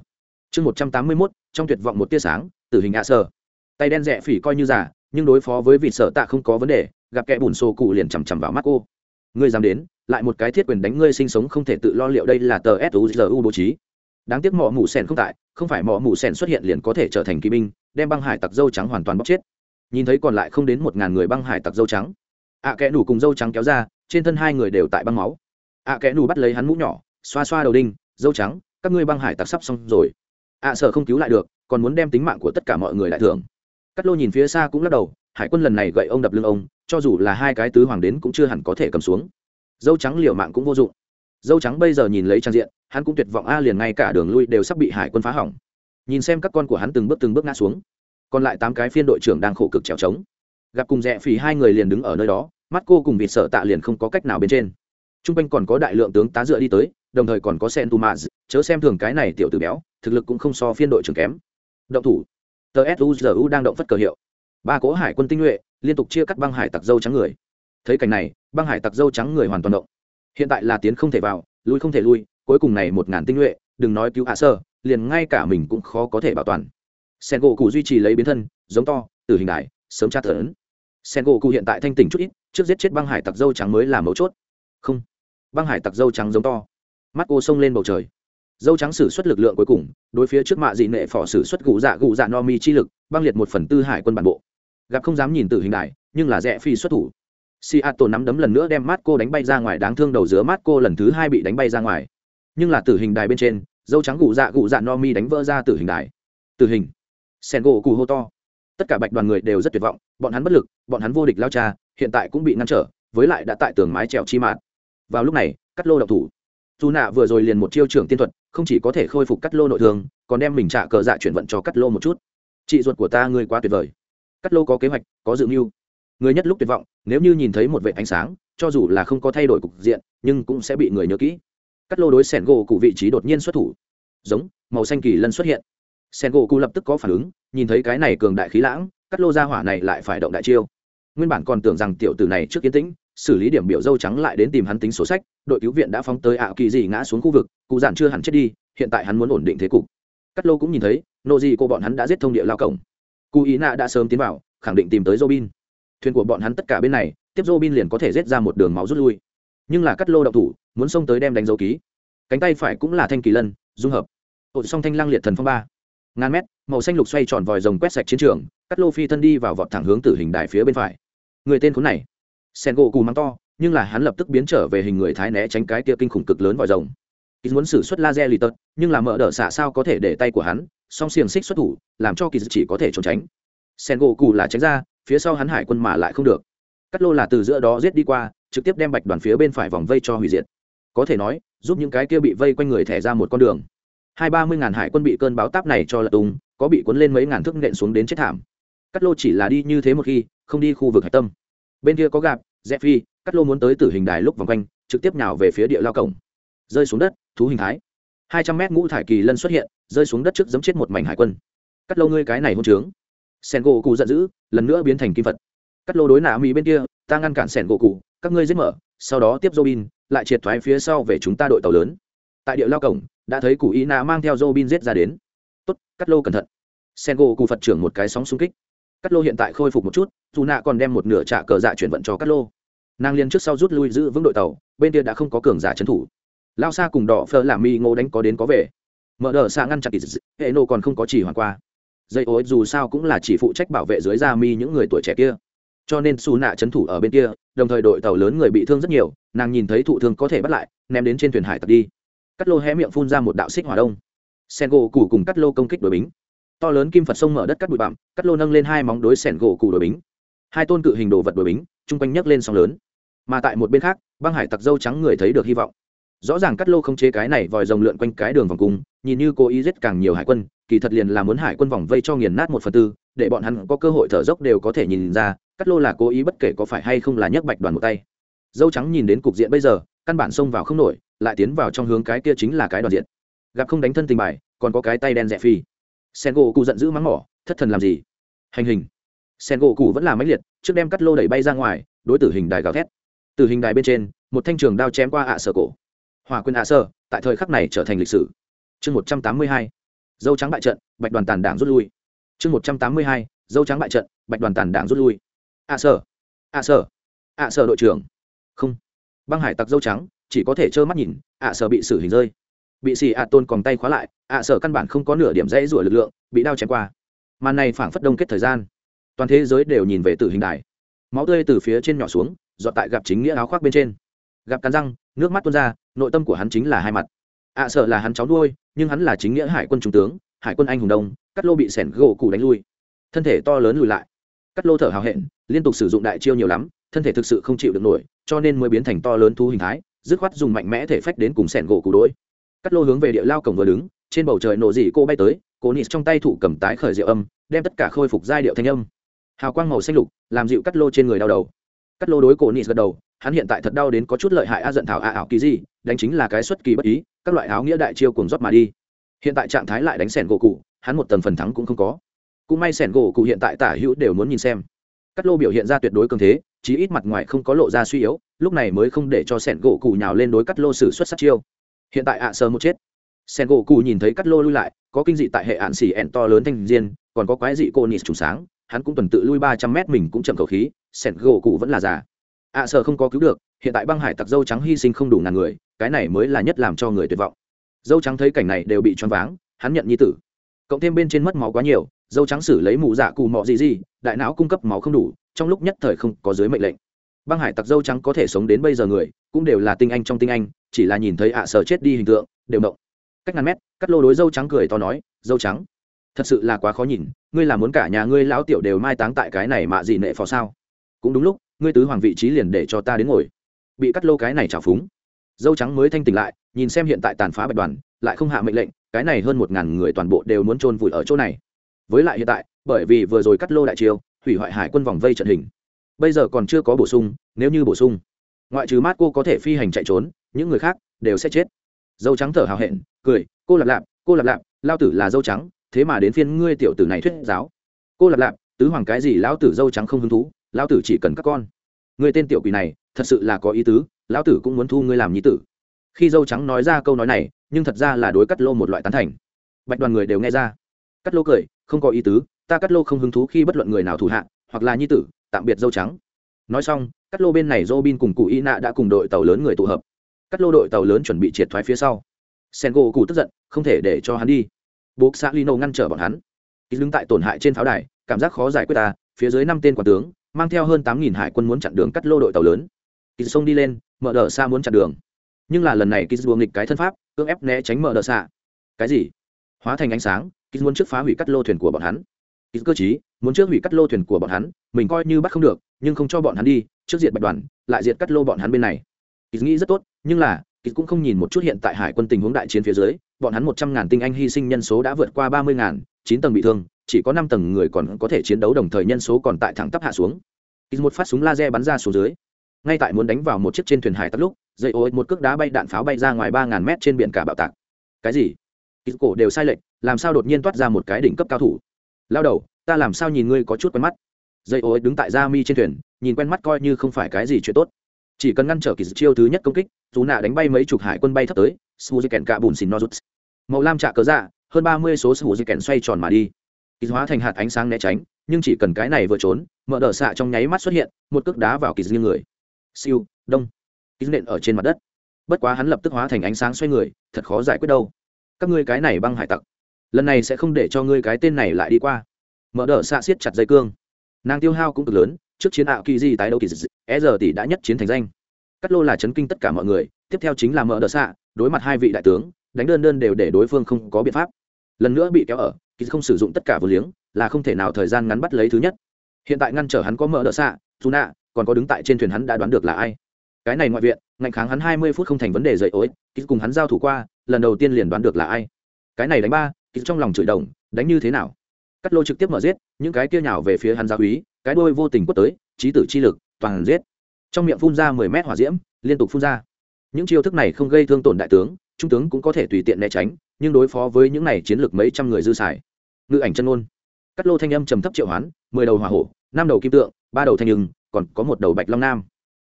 S1: chương một trăm tám mươi mốt, trong tuyệt vọng một tia sáng, tử hình ạ sơ tay đen rẻ phỉ coi như giả nhưng đối phó với vị sợ tạ không có vấn đề, gặp kẻ bùn xô cụ liền chằm chằm vào mắt cô ngươi dám đến lại một cái thiết quyền đánh ngươi sinh sống không thể tự lo liệu đây là tờ suzu bố trí. Đáng tiếc mỏ mù sen không tại không phải mỏ mù sen xuất hiện liền có thể trở thành kỵ binh đem băng hải tặc dâu trắng hoàn toàn bóc chết. Nhìn thấy còn lại không đến một ngàn người băng hải tặc dâu trắng. Ạ à, kẽ nủ cùng dâu trắng kéo ra trên thân hai người đều tại băng máu. Ạ à, kẽ nủ bắt lấy hắn mũ nhỏ xoa xoa đầu đinh dâu trắng các ngươi băng hải tặc sắp xong rồi. Ạ à, sợ không cứu lại được còn muốn đem tính mạng của tất cả mọi người lại thưởng. Cắt lô nhìn phía xa cũng lắc đầu hải quân lần này gậy ông đập lưng ông, cho dù là hai cái tứ hoàng đến cũng chưa hẳn có thể cầm xuống. Dâu trắng liều mạng cũng vô dụng. Dâu trắng bây giờ nhìn lấy trang diện, hắn cũng tuyệt vọng, a, liền ngay cả đường lui đều sắp bị hải quân phá hỏng. Nhìn xem các con của hắn từng bước từng bước ngã xuống, còn lại tám cái phiên đội trưởng đang khổ cực trèo trống. Gặp cùng rẽ phì hai người liền đứng ở nơi đó, mắt cô cùng vịt sợ tạ liền không có cách nào bên trên. T r u n g quanh còn có đại lượng tướng tá dựa đi tới, đồng thời còn có sen tu maz, chớ xem thường cái này tiểu tử béo, thực lực cũng không so phiên đội trưởng kém. Động thủ. Tờ suzu đang động phất cờ hiệu ba cỗ hải quân tinh nhuệ liên tục chia cắt băng hải tặc dâu trắng người thấy cảnh này băng hải tặc dâu trắng người hoàn toàn động hiện tại là tiến không thể vào lui không thể lui cuối cùng này một ngàn tinh nhuệ đừng nói cứu hạ sơ liền ngay cả mình cũng khó có thể bảo toàn sen gỗ cụ duy trì lấy biến thân giống to từ hình đại sớm tra thở ấn sen gỗ cụ hiện tại thanh tỉnh chút ít trước giết chết băng hải tặc dâu trắng mới là mấu chốt không băng hải tặc dâu trắng giống to mắt cô xông lên bầu trời dâu trắng xử suất lực lượng cuối cùng đối phía trước mạ dị nệ phỏ xử suất gù dạ gù dạ no mi chi lực băng liệt một phần tư hải quân bản bộ gặp không dám nhìn từ hình đại nhưng là rẽ phi xuất thủ. Si a tổ nắm đấm lần nữa đem mắt cô đánh bay ra ngoài, đáng thương đầu giữa mắt cô lần thứ hai bị đánh bay ra ngoài. Nhưng là tử hình đài bên trên, dâu trắng gù dạ gù dạ no mi đánh vỡ ra tử hình đài. Tử hình. Sen gỗ cù hô to. Tất cả bạch đoàn người đều rất tuyệt vọng, bọn hắn bất lực, bọn hắn vô địch lao cha, hiện tại cũng bị ngăn trở, với lại đã tại tường mái trèo chi mạt. Vào lúc này, cắt lô độc thủ. Dù nạ vừa rồi liền một chiêu trưởng tiên thuật, không chỉ có thể khôi phục cắt lô nội thương, còn đem mình trả cờ dạ chuyển vận cho cắt lô một chút. Chị ruột của ta ngươi quá tuyệt vời cắt lô có kế hoạch, có dự mưu. Người nhất lúc tuyệt vọng, nếu như nhìn thấy một vệ ánh sáng, cho dù là không có thay đổi cục diện, nhưng cũng sẽ bị người nhớ kỹ. Cắt lô đối sẻn gỗ cụ vị trí đột nhiên xuất thủ. Giống, màu xanh kỳ lân xuất hiện. Sẻn gỗ cụ lập tức có phản ứng, nhìn thấy cái này cường đại khí lãng, cắt lô ra hỏa này lại phải động đại chiêu. Nguyên bản còn tưởng rằng tiểu tử này trước kiến tĩnh, xử lý điểm biểu dâu trắng lại đến tìm hắn tính sổ sách, đội cứu viện đã phóng tới ảo kỳ gì ngã xuống khu vực, cụ giản chưa hẳn chết đi, hiện tại hắn muốn ổn định thế cục. Cắt lô cũng nhìn thấy, nô gì cô bọn hắn đã giết thông địa lao cổng cụ ý nạ đã sớm tiến vào, khẳng định tìm tới robin. Thuyền của bọn hắn tất cả bên này, tiếp robin liền có thể rết ra một đường máu rút lui. Nhưng là cắt lô đậu thủ, muốn xông tới đem đánh dấu ký. Cánh tay phải cũng là thanh kỳ lân, dung hợp. Ột song thanh lăng liệt thần phong ba. Ngàn mét, màu xanh lục xoay tròn vòi rồng quét sạch chiến trường, cắt lô phi thân đi vào vọt thẳng hướng tử hình đài phía bên phải. Người tên khốn này. Sen gỗ cù mắng to, nhưng là hắn lập tức biến trở về hình người thái né tránh cái tia kinh khủng cực lớn vòi rồng. Kỳ muốn xử suất laser lì tật, nhưng là mở đỡ xạ sao có thể để tay của hắn song xiềng xích xuất thủ, làm cho kỳ chỉ có thể trốn tránh. Sen gỗ cù là tránh ra, phía sau hắn hải quân mà lại không được. Cắt lô là từ giữa đó giết đi qua, trực tiếp đem bạch đoàn phía bên phải vòng vây cho hủy diệt. Có thể nói, giúp những cái kia bị vây quanh người thẻ ra một con đường. Hai ba mươi ngàn hải quân bị cơn báo táp này cho lật tung, có bị cuốn lên mấy ngàn thước nện xuống đến chết thảm. Cắt lô chỉ là đi như thế một khi, không đi khu vực hạch tâm. Bên kia có gạp dẹp phi cắt lô muốn tới tử hình đài lúc vòng quanh, trực tiếp nhào về phía địa lao cổng. Rơi xuống đất, thú hình thái hai trăm mét ngũ thải kỳ lân xuất hiện, rơi xuống đất trước giấm chết một mảnh hải quân. Cắt lô ngươi cái này hôn trướng. Sen gỗ cụ giận dữ, lần nữa biến thành kim vật. Cắt lô đối nạ mỹ bên kia, ta ngăn cản sẻn gỗ cụ các ngươi giết mở, sau đó tiếp robin, lại triệt thoái phía sau về chúng ta đội tàu lớn. Tại địa lao cổng, đã thấy cụ ý nạ mang theo robin giết ra đến. Tốt, cắt lô cẩn thận. Sen gỗ cụ phật trưởng một cái sóng xung kích. Cắt lô hiện tại khôi phục một chút, dù nạ còn đem một nửa trả cờ dạ chuyển vận cho cắt lô. Nàng liên trước sau rút lui giữ vững đội tàu, bên kia đã không có cường giả trấn thủ lao xa cùng đỏ phơ làm mi ngô đánh có đến có về. Mở đờ xa ngăn chặn kỳ hệ nô còn không có chỉ hoàn qua. Dây ối dù sao cũng là chỉ phụ trách bảo vệ dưới da mi những người tuổi trẻ kia. Cho nên xù nạ trấn thủ ở bên kia, đồng thời đội tàu lớn người bị thương rất nhiều, nàng nhìn thấy thụ thương có thể bắt lại, ném đến trên thuyền hải tặc đi. Cắt lô hé miệng phun ra một đạo xích hỏa đông. Sen gỗ củ cùng cắt lô công kích đội bính. To lớn kim phật sông mở đất cắt bụi bặm, cắt lô nâng lên hai móng đối sẻn gỗ củ đội bính. Hai tôn cự hình đồ vật đội bính, chung quanh nhấc lên sóng lớn. Mà tại một bên khác, băng hải tặc dâu trắng người thấy được hy vọng rõ ràng cắt lô không chế cái này vòi rồng lượn quanh cái đường vòng cung, nhìn như cố ý giết càng nhiều hải quân, kỳ thật liền là muốn hải quân vòng vây cho nghiền nát một phần tư, để bọn hắn có cơ hội thở dốc đều có thể nhìn ra cắt lô là cố ý bất kể có phải hay không là nhấc bạch đoàn một tay. Dâu trắng nhìn đến cục diện bây giờ, căn bản xông vào không nổi, lại tiến vào trong hướng cái kia chính là cái đoàn diện. Gặp không đánh thân tình bài, còn có cái tay đen rẻ phi. Sen gỗ cụ giận dữ mắng mỏ, thất thần làm gì? Hành hình. Sen gỗ cụ vẫn là máy liệt, trước đem cắt lô đẩy bay ra ngoài, đối tử hình đài gào thét. Từ hình đài bên trên, một thanh trường đao chém qua ạ sở cổ hòa quyền à sơ, tại thời khắc này trở thành lịch sử. Chương một trăm tám mươi hai dâu trắng bại trận, bạch đoàn tàn đảng rút lui. Chương một trăm tám mươi hai dâu trắng bại trận, bạch đoàn tàn đảng rút lui. Ạ sở ạ sở ạ sở đội trưởng. Không. Băng hải tặc dâu trắng, chỉ có thể trơ mắt nhìn, ạ sở bị xử hình rơi. Bị xì ạ tôn còn tay khóa lại, ạ sở căn bản không có nửa điểm dãy rủa lực lượng, bị đao chém qua. Màn này phảng phất đông kết thời gian. Toàn thế giới đều nhìn về tử hình đài. Máu tươi từ phía trên nhỏ xuống dọn tại gặp chính nghĩa áo khoác bên trên. Gặp cắn răng, nước mắt tuôn ra nội tâm của hắn chính là hai mặt. Ạ sợ là hắn cháu nuôi, nhưng hắn là chính nghĩa hải quân trung tướng, hải quân anh hùng đông, cắt lô bị sẻn gỗ cụ đánh lui. Thân thể to lớn lùi lại. Cắt lô thở hào hẹn, liên tục sử dụng đại chiêu nhiều lắm, thân thể thực sự không chịu được nổi, cho nên mới biến thành to lớn thu hình thái, dứt khoát dùng mạnh mẽ thể phách đến cùng sẻn gỗ cụ đỗi cắt lô hướng về địa lao cổng vừa đứng, trên bầu trời nổ dị cô bay tới cố nịt trong tay thủ cầm tái khởi rượu âm, đem tất cả khôi phục giai điệu thanh âm. Hào quang màu xanh lục, làm dịu cắt lô trên người đau đầu cắt lô đối cổ nị gật đầu, hắn hiện tại thật đau đến có chút lợi hại a giận thảo a ảo kỳ gì, đánh chính là cái xuất kỳ bất ý, các loại áo nghĩa đại chiêu cùng rót mà đi. Hiện tại trạng thái lại đánh sẻn gỗ cụ, hắn một tầng phần thắng cũng không có. Cũng may sẻn gỗ cụ hiện tại tả hữu đều muốn nhìn xem. Cắt lô biểu hiện ra tuyệt đối cường thế, chí ít mặt ngoài không có lộ ra suy yếu, lúc này mới không để cho sẻn gỗ cụ nhào lên đối cắt lô xử xuất sát chiêu. Hiện tại ạ sơ một chết. Sẻn gỗ cụ nhìn thấy cắt lô lui lại, có kinh dị tại hệ ạn xỉ ẹn to lớn thanh diên, còn có quái dị cô nịt trùng sáng hắn cũng tuần tự lui ba trăm mét mình cũng chậm khẩu khí sẻn gỗ cụ vẫn là già. À, ạ sở không có cứu được, hiện tại băng hải tặc dâu trắng hy sinh không đủ ngàn người, cái này mới là nhất làm cho người tuyệt vọng. Dâu trắng thấy cảnh này đều bị choáng váng, hắn nhận nhi tử. Cộng thêm bên trên mất máu quá nhiều, dâu trắng xử lấy mụ dạ cù mọ gì gì đại não cung cấp máu không đủ, trong lúc nhất thời không có dưới mệnh lệnh. Băng hải tặc dâu trắng có thể sống đến bây giờ người, cũng đều là tinh anh trong tinh anh, chỉ là nhìn thấy ạ sở chết đi hình tượng, đều động. Cách ngàn mét, cắt lô đối dâu trắng cười to nói, dâu trắng thật sự là quá khó nhìn, ngươi là muốn cả nhà ngươi lão tiểu đều mai táng tại cái này mạ gì nệ phò sao? Cũng đúng lúc, ngươi tứ hoàng vị trí liền để cho ta đến ngồi. Bị cắt lô cái này trào phúng. Dâu trắng mới thanh tỉnh lại, nhìn xem hiện tại tàn phá bạch đoàn, lại không hạ mệnh lệnh, cái này hơn một ngàn người toàn bộ đều muốn chôn vùi ở chỗ này. Với lại hiện tại, bởi vì vừa rồi cắt lô đại chiêu, hủy hoại hải quân vòng vây trận hình. Bây giờ còn chưa có bổ sung, nếu như bổ sung, ngoại trừ mát cô có thể phi hành chạy trốn, những người khác đều sẽ chết. Dâu trắng thở hào hẹn, cười, cô lạp lạp, cô lạp lạp, lao tử là dâu trắng thế mà đến phiên ngươi tiểu tử này thuyết giáo. Cô lạp lạp, tứ hoàng cái gì lão tử dâu trắng không hứng thú, lão tử chỉ cần các con. Ngươi tên tiểu quỷ này, thật sự là có ý tứ, lão tử cũng muốn thu ngươi làm nhi tử. Khi dâu trắng nói ra câu nói này, nhưng thật ra là đối cắt lô một loại tán thành. Bạch đoàn người đều nghe ra. Cắt lô cười, không có ý tứ, ta cắt lô không hứng thú khi bất luận người nào thủ hạ, hoặc là nhi tử, tạm biệt dâu trắng. Nói xong, cắt lô bên này dô bin cùng cụ y nạ đã cùng đội tàu lớn người tụ hợp. Cắt lô đội tàu lớn chuẩn bị triệt thoái phía sau. Sen gỗ cụ tức giận, không thể để cho hắn đi buộc xã lino ngăn trở bọn hắn. Ít đứng tại tổn hại trên pháo đài, cảm giác khó giải quyết ta, phía dưới năm tên quản tướng, mang theo hơn tám nghìn hải quân muốn chặn đường cắt lô đội tàu lớn. Ít xông đi lên, mở đờ xa muốn chặn đường. Nhưng là lần này kýt đùa nghịch cái thân pháp, cưỡng ép né tránh mở đờ xa cái gì? Hóa thành ánh sáng kýt muốn trước phá hủy cắt lô thuyền của bọn hắn. Kýt cơ chí, muốn trước hủy cắt lô thuyền của bọn hắn, mình coi như bắt không được, nhưng không cho bọn hắn đi, trước diệt bạch đoàn, lại diệt cắt lô bọn hắn bên này. Kýt nghĩ rất tốt, nhưng là kýt cũng không nhìn một chút hiện tại hải quân tình huống đại chiến phía dưới bọn hắn một trăm ngàn tinh anh hy sinh nhân số đã vượt qua ba mươi ngàn, chín tầng bị thương, chỉ có năm tầng người còn có thể chiến đấu đồng thời nhân số còn tại thẳng tắp hạ xuống. Kýt một phát súng laser bắn ra xuống dưới. Ngay tại muốn đánh vào một chiếc trên thuyền hải tắt lúc, dây ô một cước đá bay đạn pháo bay ra ngoài ba ngàn mét trên biển cả bạo tạc. Cái gì? Kýt cổ đều sai lệch, làm sao đột nhiên toát ra một cái đỉnh cấp cao thủ? Lao đầu, ta làm sao nhìn ngươi có chút quen mắt? Dây ô đứng tại gia mi trên thuyền, nhìn quen mắt coi như không phải cái gì chuyện tốt chỉ cần ngăn trở kỳ chiêu thứ nhất công kích, dù nạ đánh bay mấy chục hải quân bay thấp tới suzy kèn cả bùn xin nozuts. Màu lam trạ cớ dạ hơn ba mươi số suzy kèn xoay tròn mà đi. Kỳ hóa thành hạt ánh sáng né tránh, nhưng chỉ cần cái này vừa trốn mở đờ xạ trong nháy mắt xuất hiện, một cước đá vào kỳ như người. Siêu, đông. Kỳ nện ở trên mặt đất. Bất quá hắn lập tức hóa thành ánh sáng xoay người, thật khó giải quyết đâu. Các ngươi cái này băng hải tặc. Lần này sẽ không để cho ngươi cái tên này lại đi qua. Mở đờ xạ siết chặt dây cương. Nàng tiêu hao cũng cực lớn trước chiến ảo kỳ di tái đấu kỳ dị e giờ tỷ đã nhất chiến thành danh. Cắt lô là chấn kinh tất cả mọi người, tiếp theo chính là mở đờ xạ, đối mặt hai vị đại tướng, đánh đơn đơn đều để đối phương không có biện pháp. Lần nữa bị kéo ở kỳ không sử dụng tất cả vừa liếng, là không thể nào thời gian ngắn bắt lấy thứ nhất. Hiện tại ngăn trở hắn có mở đỡ xạ dù nạ còn có đứng tại trên thuyền hắn đã đoán được là ai. Cái này ngoại viện, ngạnh kháng hắn hai mươi phút không thành vấn đề dậy ối kỳ cùng hắn giao thủ qua, lần đầu tiên liền đoán được là ai. Cái này đánh ba kỳ trong lòng chửi đồng, đánh như thế nào? Cắt lô trực tiếp mở giết, những cái kia nhào về phía hắn gia úy cái đôi vô tình quất tới trí tử chi lực, toàn giết. Trong miệng phun ra mười mét hỏa diễm, liên tục phun ra. Những chiêu thức này không gây thương tổn đại tướng, trung tướng cũng có thể tùy tiện né tránh, nhưng đối phó với những này chiến lược mấy trăm người dư xài. Ngự ảnh chân ôn cắt lô thanh âm trầm thấp triệu hoán, mười đầu hỏa hổ, năm đầu kim tượng, ba đầu thanh nhưng còn có một đầu bạch long nam.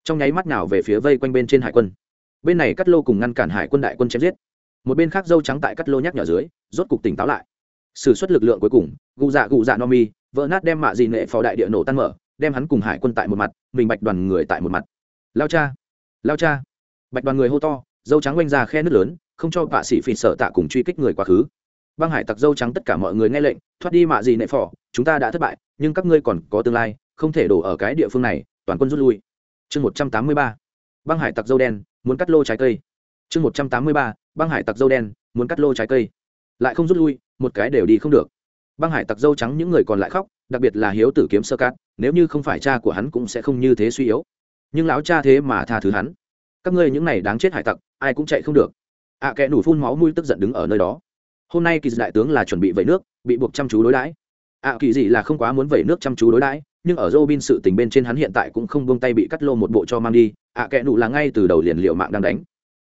S1: Trong nháy mắt nào về phía vây quanh bên trên hải quân. Bên này cắt lô cùng ngăn cản hải quân đại quân chém giết. Một bên khác dâu trắng tại cắt lô nhắc nhở dưới, rốt cục tỉnh táo lại. S ử suất lực lượng cuối cùng, gù dạ gù dạ no mi vỡ nát đem mạ dị nệ phò đại địa nổ tan mở, đem hắn cùng hải quân tại một mặt, mình bạch đoàn người tại một mặt. Lao cha lao cha. Bạch đoàn người hô to, dâu trắng oanh ra khe nước lớn, không cho vạ sĩ phỉ sợ tạ cùng truy kích người quá khứ. Băng hải tặc dâu trắng tất cả mọi người nghe lệnh, thoát đi mạ gì nệ phỏ chúng ta đã thất bại, nhưng các ngươi còn có tương lai, không thể đổ ở cái địa phương này, toàn quân rút lui. Chương một trăm tám mươi ba, băng hải tặc dâu đen, muốn cắt lô trái cây. Chương một trăm tám mươi ba, băng hải tặc dâu đen, muốn cắt lô trái cây. Lại không rút lui, một cái đều đi không được băng hải tặc dâu trắng những người còn lại khóc đặc biệt là hiếu tử kiếm sơ cát nếu như không phải cha của hắn cũng sẽ không như thế suy yếu. Nhưng lão cha thế mà tha thứ hắn. Các ngươi những này đáng chết hải tặc ai cũng chạy không được. Ạ à, kẻ nủ phun máu mũi tức giận đứng ở nơi đó. Hôm nay kỳ đại tướng là chuẩn bị vẩy nước bị buộc chăm chú đối đãi. Ạ à, kỳ dị là không quá muốn vẩy nước chăm chú đối đãi nhưng ở Robin sự tình bên trên hắn hiện tại cũng không buông tay bị cắt lô một bộ cho mang đi, ạ à, kẻ nụ là ngay từ đầu liền liệu mạng đang đánh.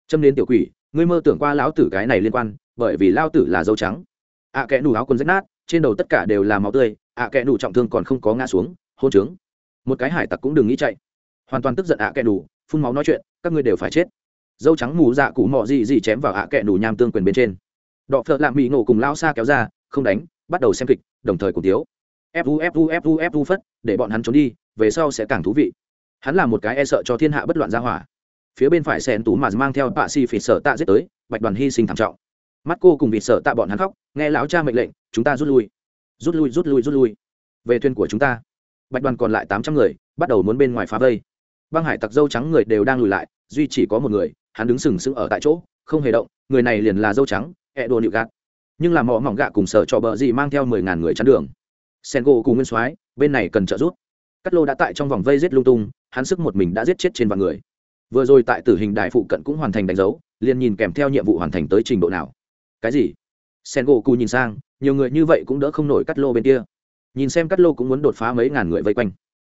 S1: Châm đến tiểu quỷ, ngươi mơ tưởng qua lão tử cái này liên quan, bởi vì lão tử là dâu trắng. ạ à, kẻ nụ áo quần rách nát, trên đầu tất cả đều là máu tươi, ạ à, kẻ trọng thương còn không có ngã xuống, hôn trướng. Một cái hải tặc cũng đừng nghĩ chạy. Hoàn toàn tức giận ạ kẽ đủ phun máu nói chuyện, các ngươi đều phải chết. Dâu trắng mù dạ cụ mọ gì gì chém vào ạ kẹ đủ nham tương quyền bên trên. Đọ phợ lạ mỹ ngộ cùng lao xa kéo ra không đánh bắt đầu xem kịch đồng thời cùng tiếu. Fu fu fu fu phất để bọn hắn trốn đi về sau sẽ càng thú vị. Hắn là một cái e sợ cho thiên hạ bất loạn ra hỏa. Phía bên phải xẻn tú mà mang theo bạ si phỉ sợ tạ giết tới bạch đoàn hy sinh thảm trọng mắt cô cùng vịt sợ tạ bọn hắn khóc, nghe lão cha mệnh lệnh, chúng ta rút lui. Rút lui rút lui rút lui. Về thuyền của chúng ta. Bạch đoàn còn lại tám trăm người, bắt đầu muốn bên ngoài phá vây. Băng hải tặc dâu trắng người đều đang lùi lại, duy chỉ có một người, hắn đứng sừng sững ở tại chỗ, không hề động, người này liền là dâu trắng, ẹ đồ nịu gạt. Nhưng làm họ mỏng gạ cùng sở cho bờ gì mang theo mười ngàn người chắn đường. Sen gỗ cùng nguyên soái, bên này cần trợ giúp. Cắt lô đã tại trong vòng vây giết lung tung, hắn sức một mình đã giết chết trên vạn người. Vừa rồi tại tử hình đại phụ cận cũng hoàn thành đánh dấu, liền nhìn kèm theo nhiệm vụ hoàn thành tới trình độ nào cái gì? Sen gỗ cù nhìn sang nhiều người như vậy cũng đỡ không nổi cắt lô bên kia. Nhìn xem cắt lô cũng muốn đột phá mấy ngàn người vây quanh.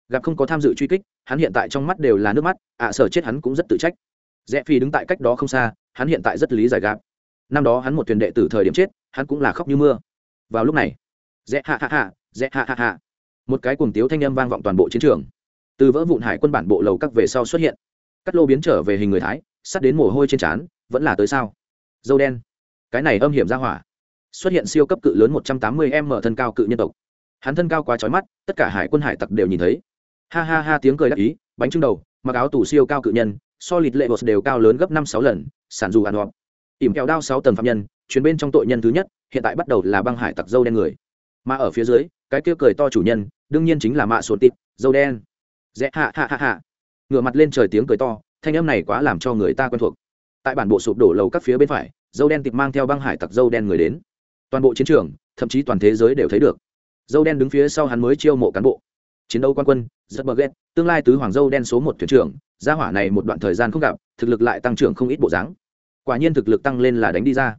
S1: Gặp không có tham dự truy kích hắn hiện tại trong mắt đều là nước mắt ạ à, sở chết hắn cũng rất tự trách. Rẽ phi đứng tại cách đó không xa hắn hiện tại rất lý giải gạp năm đó hắn một thuyền đệ từ thời điểm chết hắn cũng là khóc như mưa. Vào lúc này rẽ hạ hạ hạ rẽ hạ hạ hạ một cái cuồng tiếu thanh âm vang vọng toàn bộ chiến trường. Từ vỡ vụn hải quân bản bộ lầu các về sau xuất hiện. Cắt lô biến trở về hình người thái sắt đến mồ hôi trên trán vẫn là tới sao? Dâu đen cái này âm hiểm ra hỏa. Xuất hiện siêu cấp cự lớn một trăm tám mươi m thân cao cự nhân tộc. Hắn thân cao quá trói mắt, tất cả hải quân hải tặc đều nhìn thấy. Ha ha ha, tiếng cười đắc ý, bánh trưng đầu, mặc áo tủ siêu cao cự nhân so lịt lệ bột đều cao lớn gấp năm sáu lần, sản dù ăn hoặc ỉm kẹo đao sáu tầng phạm nhân, chuyến bên trong tội nhân thứ nhất, hiện tại bắt đầu là băng hải tặc dâu đen người. Mà ở phía dưới, cái kia cười to chủ nhân, đương nhiên chính là mạ sổ tịp dâu đen. Dễ hạ hạ hạ hạ ngửa mặt lên trời tiếng cười to, thanh âm này quá làm cho người ta quen thuộc. Tại bản bộ sụp đổ lầu các phía bên phải dâu đen tịp mang theo băng hải tặc dâu đen người đến. Toàn bộ chiến trường, thậm chí toàn thế giới đều thấy được. Dâu đen đứng phía sau hắn mới chiêu mộ cán bộ. Chiến đấu quan quân, rất bờ ghét, tương lai tứ hoàng dâu đen số một thuyền trưởng, gia hỏa này một đoạn thời gian không gặp, thực lực lại tăng trưởng không ít bộ dáng. Quả nhiên thực lực tăng lên là đánh đi ra.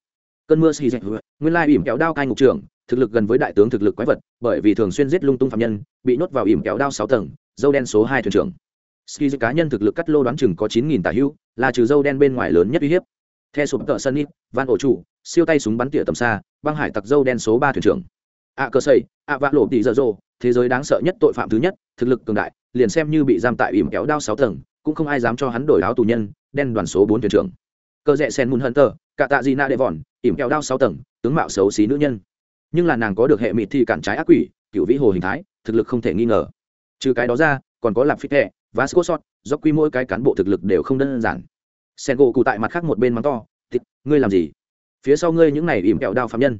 S1: Cơn mưa xì dạch nguyên lai ỉm kéo đao cai ngục trưởng, thực lực gần với đại tướng thực lực quái vật, bởi vì thường xuyên giết lung tung phạm nhân, bị nhốt vào ỉm kéo đao sáu tầng, dâu đen số hai thuyền trưởng. Ski cá nhân thực lực cắt lô đoán chừng có chín nghìn tả hưu, là trừ dâu đen bên ngoài lớn nhất uy hiếp theo sụp tợ sân ít van ổ chủ siêu tay súng bắn tỉa tầm xa băng hải tặc dâu đen số ba thuyền trưởng. A cơ xây a vạ lộ tỷ dở dô thế giới đáng sợ nhất tội phạm thứ nhất thực lực cường đại liền xem như bị giam tại ỉm kéo đao sáu tầng cũng không ai dám cho hắn đổi áo tù nhân đen đoàn số bốn thuyền trưởng. Cơ rẽ sen mùn hận tờ cả tạ gì na đệ vòn ỉm kéo đao sáu tầng tướng mạo xấu xí nữ nhân. Nhưng là nàng có được hệ mịt thì cản trái ác quỷ cựu vĩ hồ hình thái thực lực không thể nghi ngờ. Trừ cái đó ra còn có lạp phít thẻ Vasco sọt, do quy mỗi cái cán bộ thực lực đều không đơn giản sen gỗ cụ tại mặt khác một bên mắng to, thịt, ngươi làm gì? Phía sau ngươi những này ỉm kẹo đao phạm nhân.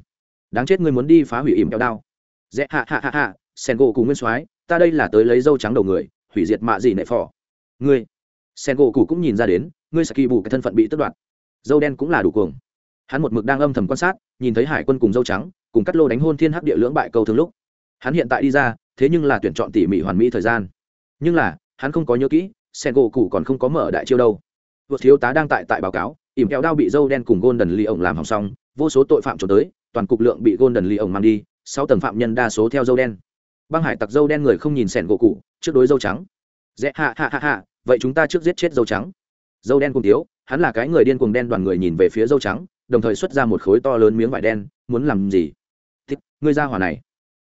S1: Đáng chết ngươi muốn đi phá hủy ỉm kẹo đao. Dễ hạ hạ hạ hạ sen gỗ cụ nguyên soái, ta đây là tới lấy dâu trắng đầu người, hủy diệt mạ gì nệ phò. Ngươi? Sen gỗ cụ cũng nhìn ra đến, ngươi sẽ kỳ bù cái thân phận bị tước đoạt. Dâu đen cũng là đủ cuồng. Hắn một mực đang âm thầm quan sát, nhìn thấy hải quân cùng dâu trắng, cùng cắt lô đánh hôn thiên hắc địa lưỡng bại cầu thường lúc. Hắn hiện tại đi ra, thế nhưng là tuyển chọn tỉ mỉ hoàn mỹ thời gian. Nhưng là, hắn không có nhớ kỹ, sen gỗ cụ còn không có mở đại chiêu đâu vượt thiếu tá đang tại tại báo cáo, ỉm kẹo đao bị dâu đen cùng golden lee ổng làm hỏng xong, vô số tội phạm trốn tới, toàn cục lượng bị golden lee ổng mang đi, sáu tầng phạm nhân đa số theo dâu đen. Băng hải tặc dâu đen người không nhìn sẻn gỗ cụ trước đối dâu trắng. Dễ hạ hạ hạ hạ vậy chúng ta trước giết chết dâu trắng. Dâu đen cùng tiếu, hắn là cái người điên cuồng đen đoàn người nhìn về phía dâu trắng, đồng thời xuất ra một khối to lớn miếng vải đen, muốn làm gì? Thích ngươi ra hỏa này.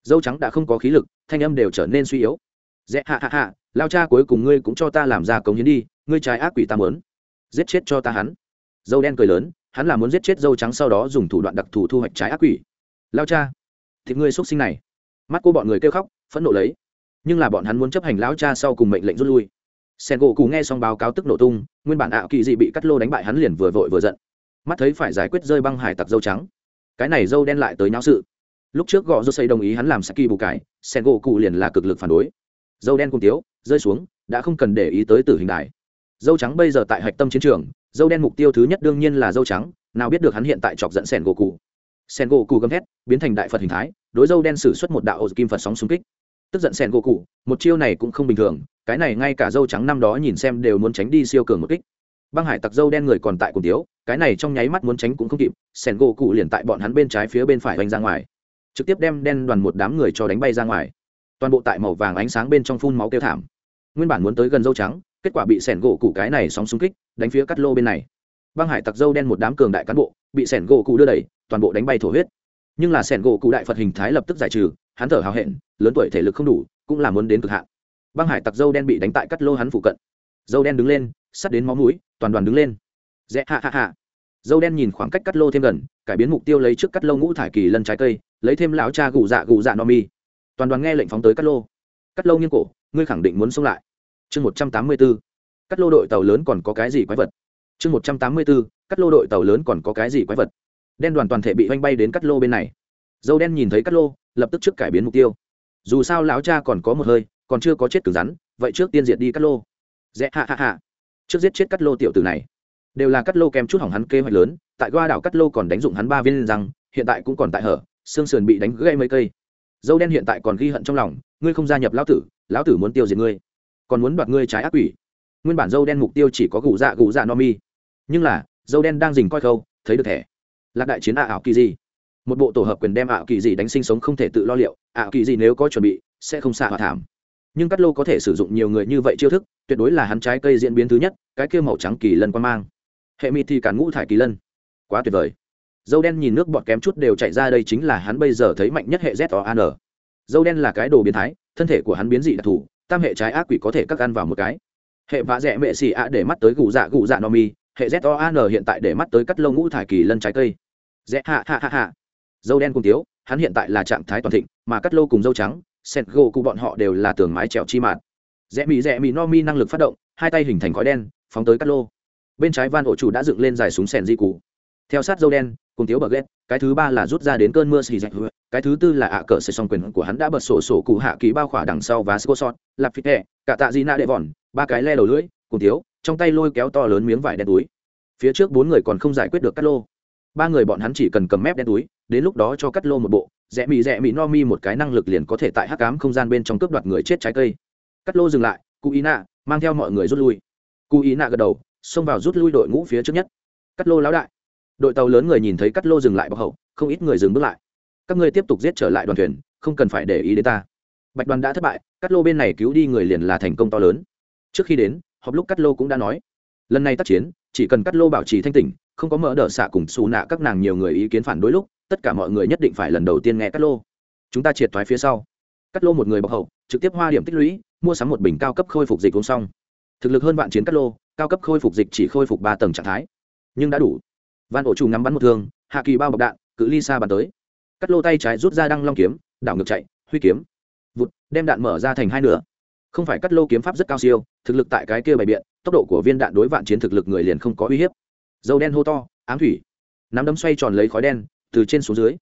S1: Dâu trắng đã không có khí lực, thanh âm đều trở nên suy yếu. Dễ hạ hạ hạ lao cha cuối cùng ngươi cũng cho ta làm ra cống hiến đi, ngươi trái ác quỷ ta mớn giết chết cho ta hắn. Dâu đen cười lớn, hắn là muốn giết chết dâu trắng sau đó dùng thủ đoạn đặc thù thu hoạch trái ác quỷ. Lao cha, thịt ngươi xuất sinh này. Mắt cô bọn người kêu khóc, phẫn nộ lấy. Nhưng là bọn hắn muốn chấp hành lão cha sau cùng mệnh lệnh rút lui. Sen gỗ cù nghe xong báo cáo tức nổ tung, nguyên bản ảo kỳ dị bị cắt lô đánh bại hắn liền vừa vội vừa giận. Mắt thấy phải giải quyết rơi băng hải tặc dâu trắng. Cái này dâu đen lại tới nháo sự. Lúc trước gõ dô xây đồng ý hắn làm saki bù cái sen gỗ cụ liền là cực lực phản đối. Dâu đen cùng tiếu, rơi xuống, đã không cần để ý tới tử hình đài dâu trắng bây giờ tại hạch tâm chiến trường, dâu đen mục tiêu thứ nhất đương nhiên là dâu trắng, nào biết được hắn hiện tại chọc giận sen gỗ cụ sen gỗ cụ gầm thét, biến thành đại phật hình thái, đối dâu đen xử suất một đạo ổ kim phật sóng xung kích. Tức giận sen gỗ cụ một chiêu này cũng không bình thường, cái này ngay cả dâu trắng năm đó nhìn xem đều muốn tránh đi siêu cường một kích. Băng hải tặc dâu đen người còn tại cùng tiếu cái này trong nháy mắt muốn tránh cũng không kịp sen gỗ cụ liền tại bọn hắn bên trái phía bên phải oanh ra ngoài. Trực tiếp đem đen đoàn một đám người cho đánh bay ra ngoài. Toàn bộ tại màu vàng ánh sáng bên trong phun máu kêu thảm. Nguyên bản muốn tới gần dâu trắng kết quả bị sẻn gỗ cụ cái này sóng xung kích, đánh phía cắt lô bên này. Băng hải tặc dâu đen một đám cường đại cán bộ, bị sẻn gỗ cụ đưa đẩy, toàn bộ đánh bay thổ huyết. Nhưng là sẻn gỗ cụ đại phật hình thái lập tức giải trừ, hắn thở hào hẹn, lớn tuổi thể lực không đủ, cũng là muốn đến cực hạn. Băng hải tặc dâu đen bị đánh tại cắt lô hắn phụ cận. Dâu đen đứng lên, sắt đến máu mũi, toàn đoàn đứng lên. Dễ hạ hạ hạ dâu đen nhìn khoảng cách cắt lô thêm gần, cải biến mục tiêu lấy trước cắt lô ngũ thải kỳ lân trái cây, lấy thêm lão cha gù dạ gù dạ no mi. Toàn đoàn nghe lệnh phóng tới cắt lô. Cắt lô nghiêng cổ, ngươi khẳng định muốn xông lại chương một trăm tám mươi b ố cắt lô đội tàu lớn còn có cái gì quái vật? Chương một trăm tám mươi b ố cắt lô đội tàu lớn còn có cái gì quái vật? Đen đoàn toàn thể bị oanh bay đến cắt lô bên này. Dâu đen nhìn thấy cắt lô, lập tức trước cải biến mục tiêu. Dù sao lão cha còn có một hơi, còn chưa có chết cứng rắn, vậy trước tiên diệt đi cắt lô. Dễ hạ hạ hạ trước giết chết cắt lô tiểu tử này. Đều là cắt lô kèm chút hỏng hắn kế hoạch lớn, tại qua đảo cắt lô còn đánh dụng hắn ba viên răng, hiện tại cũng còn tại hở, xương sườn bị đánh gãy mấy cây. Dâu đen hiện tại còn ghi hận trong lòng, ngươi không gia nhập lão tử lão tử muốn tiêu diệt ngươi còn muốn đoạt ngươi trái ác quỷ. Nguyên bản dâu đen mục tiêu chỉ có gù dạ gù dạ no mi. Nhưng là, dâu đen đang dình coi khâu, thấy được thẻ. Lạc đại chiến ạ ảo kỳ gì? Một bộ tổ hợp quyền đem ảo kỳ gì đánh sinh sống không thể tự lo liệu. ảo kỳ gì nếu có chuẩn bị, sẽ không xạ hòa thảm. Nhưng cắt lô có thể sử dụng nhiều người như vậy chiêu thức, tuyệt đối là hắn trái cây diễn biến thứ nhất, cái kia màu trắng kỳ lân quan mang. Hệ mịt thì cản ngũ thải kỳ lân. Quá tuyệt vời. Dâu đen nhìn nước bọt kém chút đều chạy ra đây chính là hắn bây giờ thấy mạnh nhất hệ z o an dâu đen là cái đồ biến thái, thân thể của hắn biến dị đặc thù tam hệ trái ác quỷ có thể cắt ăn vào một cái. Hệ vạ rẽ mệ xì ạ để mắt tới gù dạ gù dạ no mi. Hệ z o an hiện tại để mắt tới cắt lông ngũ thải kỳ lân trái cây. Rẽ hạ hạ hạ hạ. Dâu đen cùng tiếu hắn hiện tại là trạng thái toàn thịnh, mà cắt lô cùng dâu trắng, sen go cụ bọn họ đều là tường mái trèo chi mạt. Rẽ mỹ rẽ mỹ no mi năng lực phát động, hai tay hình thành khói đen, phóng tới cắt lô. Bên trái van ổ chủ đã dựng lên dài súng sèn di cụ theo sát dâu đen, cùng tiếu bờ ghét, cái thứ ba là rút ra đến cơn mưa xì dạch cái thứ tư là ạ cờ sẽ song quyền của hắn đã bật sổ sổ cụ hạ ký bao khỏa đằng sau và sco sọt lạp phít hẹ cả tạ di nạ đệ vòn, ba cái le đầu lưỡi, cùng tiếu, trong tay lôi kéo to lớn miếng vải đen túi. Phía trước bốn người còn không giải quyết được cắt lô. Ba người bọn hắn chỉ cần cầm mép đen túi, đến lúc đó cho cắt lô một bộ, rẽ mị rẽ mị no mi một cái năng lực liền có thể tại hắc cám không gian bên trong cướp đoạt người chết trái cây. Cắt lô dừng lại, cụ ý nạ mang theo mọi người rút lui. Cụ ý nạ gật đầu, xông vào rút lui đội ngũ phía trước nhất. Cắt lô lão đại đội tàu lớn người nhìn thấy cắt lô dừng lại bọc hậu, không ít người dừng bước lại. Các ngươi tiếp tục giết trở lại đoàn thuyền, không cần phải để ý đến ta. Bạch đoàn đã thất bại, cắt lô bên này cứu đi người liền là thành công to lớn. Trước khi đến, họp lúc cắt lô cũng đã nói. Lần này tác chiến, chỉ cần cắt lô bảo trì thanh tỉnh, không có mỡ đỡ xạ cùng xù nạ các nàng nhiều người ý kiến phản đối lúc, tất cả mọi người nhất định phải lần đầu tiên nghe cắt lô. Chúng ta triệt thoái phía sau. Cắt lô một người bọc hậu, trực tiếp hoa điểm tích lũy, mua sắm một bình cao cấp khôi phục dịch uống xong. Thực lực hơn vạn chiến cắt lô, cao cấp khôi phục dịch chỉ khôi phục ba tầng trạng thái. Nhưng đã đủ van ổ chủ ngắm bắn một thương, hạ kỳ bao bọc đạn, cự ly xa bắn tới. Cắt lô tay trái rút ra đăng long kiếm, đảo ngược chạy, huy kiếm. Vụt, đem đạn mở ra thành hai nửa. Không phải cắt lô kiếm pháp rất cao siêu, thực lực tại cái kia bày biện, tốc độ của viên đạn đối vạn chiến thực lực người liền không có uy hiếp. Dâu đen hô to, ám thủy. Nắm đấm xoay tròn lấy khói đen, từ trên xuống dưới.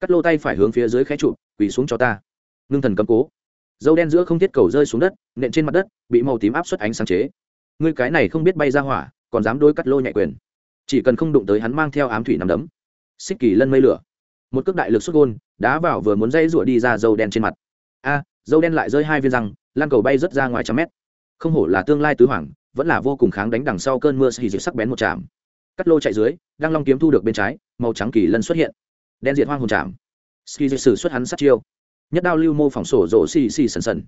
S1: Cắt lô tay phải hướng phía dưới khẽ trụ, quỳ xuống cho ta. Ngưng thần cấm cố. Dâu đen giữa không thiết cầu rơi xuống đất, nện trên mặt đất, bị màu tím áp suất ánh sáng chế. Ngươi cái này không biết bay ra hỏa, còn dám đôi cắt lô nhạy quyền chỉ cần không đụng tới hắn mang theo ám thủy nằm đấm, xích kỳ lân mây lửa. Một cước đại lực xuất gôn, đá vào vừa muốn dây rủa đi ra dâu đen trên mặt. A, dâu đen lại rơi hai viên răng lan cầu bay rớt ra ngoài trăm mét. Không hổ là tương lai tứ hoàng, vẫn là vô cùng kháng đánh đằng sau cơn mưa xì dịch sắc bén một chạm cắt lô chạy dưới đang long kiếm thu được bên trái, màu trắng kỳ lân xuất hiện. Đen diện hoang hồn chạm ski dịch sử xuất hắn sát chiêu. Nhất đao lưu mô phỏng sổ rổ xì xì sần sần.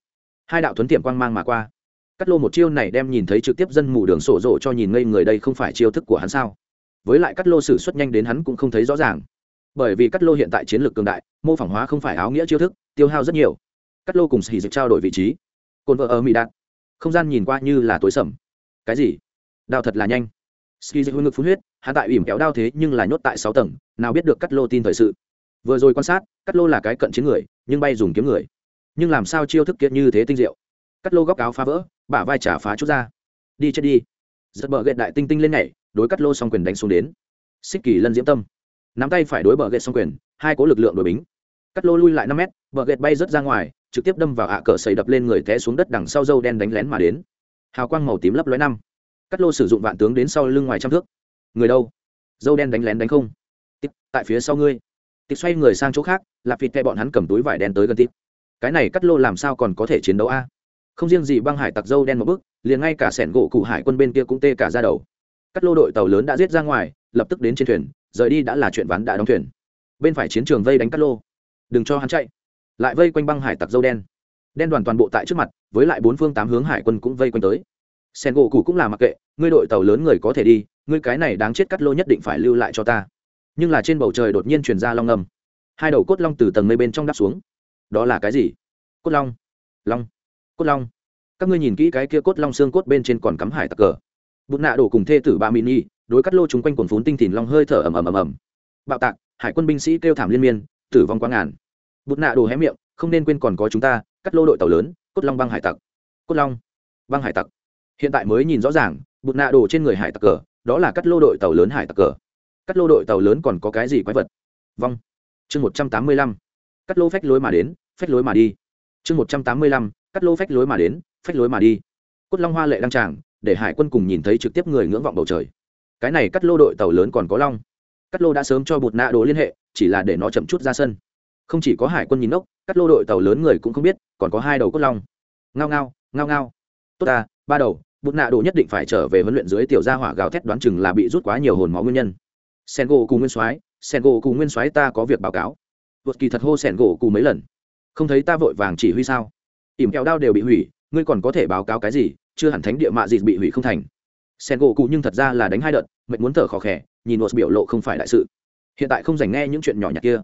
S1: Hai đạo tuấn tiệm quang mang mà qua. Cắt lô một chiêu này đem nhìn thấy trực tiếp dân mù đường sổ rổ cho nhìn ngây người đây không phải chiêu thức của hắn sao? Với lại cắt lô sử xuất nhanh đến hắn cũng không thấy rõ ràng. Bởi vì cắt lô hiện tại chiến lược cường đại, mô phỏng hóa không phải áo nghĩa chiêu thức, tiêu hao rất nhiều. Cắt lô cùng xì dịch trao đổi vị trí. Cồn vợ ở mỹ đạt. Không gian nhìn qua như là tối sầm. Cái gì? Đao thật là nhanh. Ski dịch ngực phun huyết hạ tại ỉm kéo đao thế nhưng là nhốt tại sáu tầng, nào biết được cắt lô tin thời sự. Vừa rồi quan sát, cắt lô là cái cận chiến người, nhưng bay dùng kiếm người. Nhưng làm sao chiêu thức kiệt như thế tinh diệu? Cắt lô góc áo phá vỡ, bả vai trả phá chút ra. Đi chết đi. Giật bờ gậy đại tinh tinh lên nhảy đối cắt lô song quyền đánh xuống đến. Xích kỳ lân diễm tâm. Nắm tay phải đối bờ gậy song quyền, hai cố lực lượng đội bính. Cắt lô lui lại năm mét, bờ gậy bay rớt ra ngoài, trực tiếp đâm vào ạ cờ xầy đập lên người té xuống đất đằng sau dâu đen đánh lén mà đến. Hào quang màu tím lấp lóe năm. Cắt lô sử dụng vạn tướng đến sau lưng ngoài trăm thước. Người đâu? Dâu đen đánh lén đánh không? Tiếp tại phía sau ngươi. Tiếp xoay người sang chỗ khác, lạp vịt kẹ bọn hắn cầm túi vải đen tới gần tiếp cái này cắt lô làm sao còn có thể chiến đấu a? Không riêng gì băng hải tặc dâu đen một bước, liền ngay cả sẻn gỗ cụ hải quân bên kia cũng tê cả ra đầu cắt lô đội tàu lớn đã giết ra ngoài, lập tức đến trên thuyền, rời đi đã là chuyện ván đã đóng thuyền. Bên phải chiến trường vây đánh cắt lô. Đừng cho hắn chạy. Lại vây quanh băng hải tặc dâu đen. Đen đoàn toàn bộ tại trước mặt, với lại bốn phương tám hướng hải quân cũng vây quanh tới. Sen gỗ cụ cũng là mặc kệ, ngươi đội tàu lớn người có thể đi, ngươi cái này đáng chết cắt lô nhất định phải lưu lại cho ta. Nhưng là trên bầu trời đột nhiên truyền ra long ngầm hai đầu cốt long từ tầng mây bên trong đáp xuống. Đó là cái gì? Cốt long. Long. Cốt long. Các ngươi nhìn kỹ cái kia cốt long xương cốt bên trên còn cắm hải tặc cờ bụt nạ đổ cùng thê tử ba mini đối cắt lô chung quanh quần phún tinh thìn long hơi thở ầm ầm ầm ầm. Bạo tạc, hải quân binh sĩ kêu thảm liên miên, tử vong quá ngàn. Bụt nạ đổ hé miệng, không nên quên còn có chúng ta, cắt lô đội tàu lớn, cốt long băng hải tặc. Cốt long băng hải tặc. Hiện tại mới nhìn rõ ràng, bụt nạ đổ trên người hải tặc cờ, đó là cắt lô đội tàu lớn hải tặc cờ. Cắt lô đội tàu lớn còn có cái gì quái vật? Vong. Chương một trăm tám mươi lăm, cắt lô phách lối mà đến, phách lối mà đi. Chương một trăm tám mươi lăm, cắt lô phách lối mà đến, phách lối mà đi. Cốt long hoa lệ đăng tràng để hải quân cùng nhìn thấy trực tiếp người ngưỡng vọng bầu trời. Cái này cắt lô đội tàu lớn còn có long. Cắt lô đã sớm cho bụt nạ đồ liên hệ, chỉ là để nó chậm chút ra sân. Không chỉ có hải quân nhìn ốc, cắt lô đội tàu lớn người cũng không biết, còn có hai đầu cốt long. Ngao ngao ngao ngao. Tốt ta, ba đầu, bụt nạ đồ nhất định phải trở về huấn luyện dưới tiểu gia hỏa gào thét đoán chừng là bị rút quá nhiều hồn máu nguyên nhân. Sen gỗ cù nguyên soái sen gỗ cù nguyên soái ta có việc báo cáo. Vượt kỳ thật hô sen gỗ cù mấy lần. Không thấy ta vội vàng chỉ huy sao? Ỉm kẹo đao đều bị hủy, ngươi còn có thể báo cáo cái gì? Chưa hẳn thánh địa mạ gì bị hủy không thành. Sen gỗ cụ nhưng thật ra là đánh hai đợt mệnh muốn thở khó khẽ nhìn một biểu lộ không phải đại sự. Hiện tại không dành nghe những chuyện nhỏ nhặt kia.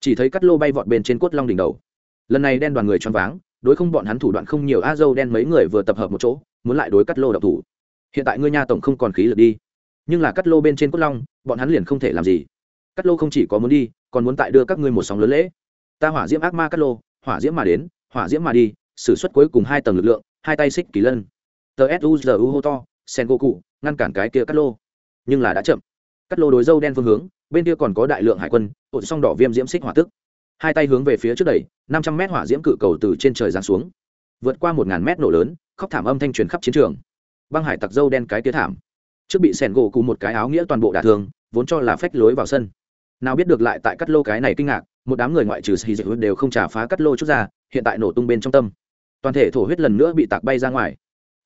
S1: Chỉ thấy cắt lô bay vọt bên trên cốt long đỉnh đầu. Lần này đen đoàn người choáng váng, đối không bọn hắn thủ đoạn không nhiều, a dâu đen mấy người vừa tập hợp một chỗ, muốn lại đối cắt lô độc thủ. Hiện tại ngươi nha tổng không còn khí lực đi. Nhưng là cắt lô bên trên cốt long, bọn hắn liền không thể làm gì. Cắt lô không chỉ có muốn đi, còn muốn tại đưa các ngươi một sóng lớn lễ. Ta hỏa diễm ác ma cắt lô, hỏa diễm mà đến, hỏa diễm mà đi s ử suất cuối cùng hai tầng lực lượng, hai tay xích kỳ lân tờ suzu hô to, sen goku, ngăn cản cái kia cắt lô. Nhưng là đã chậm. Cắt lô đối dâu đen phương hướng, bên kia còn có đại lượng hải quân, ổn song đỏ viêm diễm xích hỏa tức. Hai tay hướng về phía trước đẩy, năm trăm mét hỏa diễm cự cầu từ trên trời giáng xuống. Vượt qua một ngàn mét nổ lớn, khóc thảm âm thanh truyền khắp chiến trường. Băng hải tặc dâu đen cái tía thảm. Trước bị sẻn gỗ cùng một cái áo nghĩa toàn bộ đả thương, vốn cho là phách lối vào sân. Nào biết được lại tại cắt lô cái này kinh ngạc, một đám người ngoại trừ xì dịch đều không trả phá cắt lô chút ra, hiện tại nổ tung bên trong tâm. Toàn thể thổ huyết lần nữa bị tạc bay ra ngoài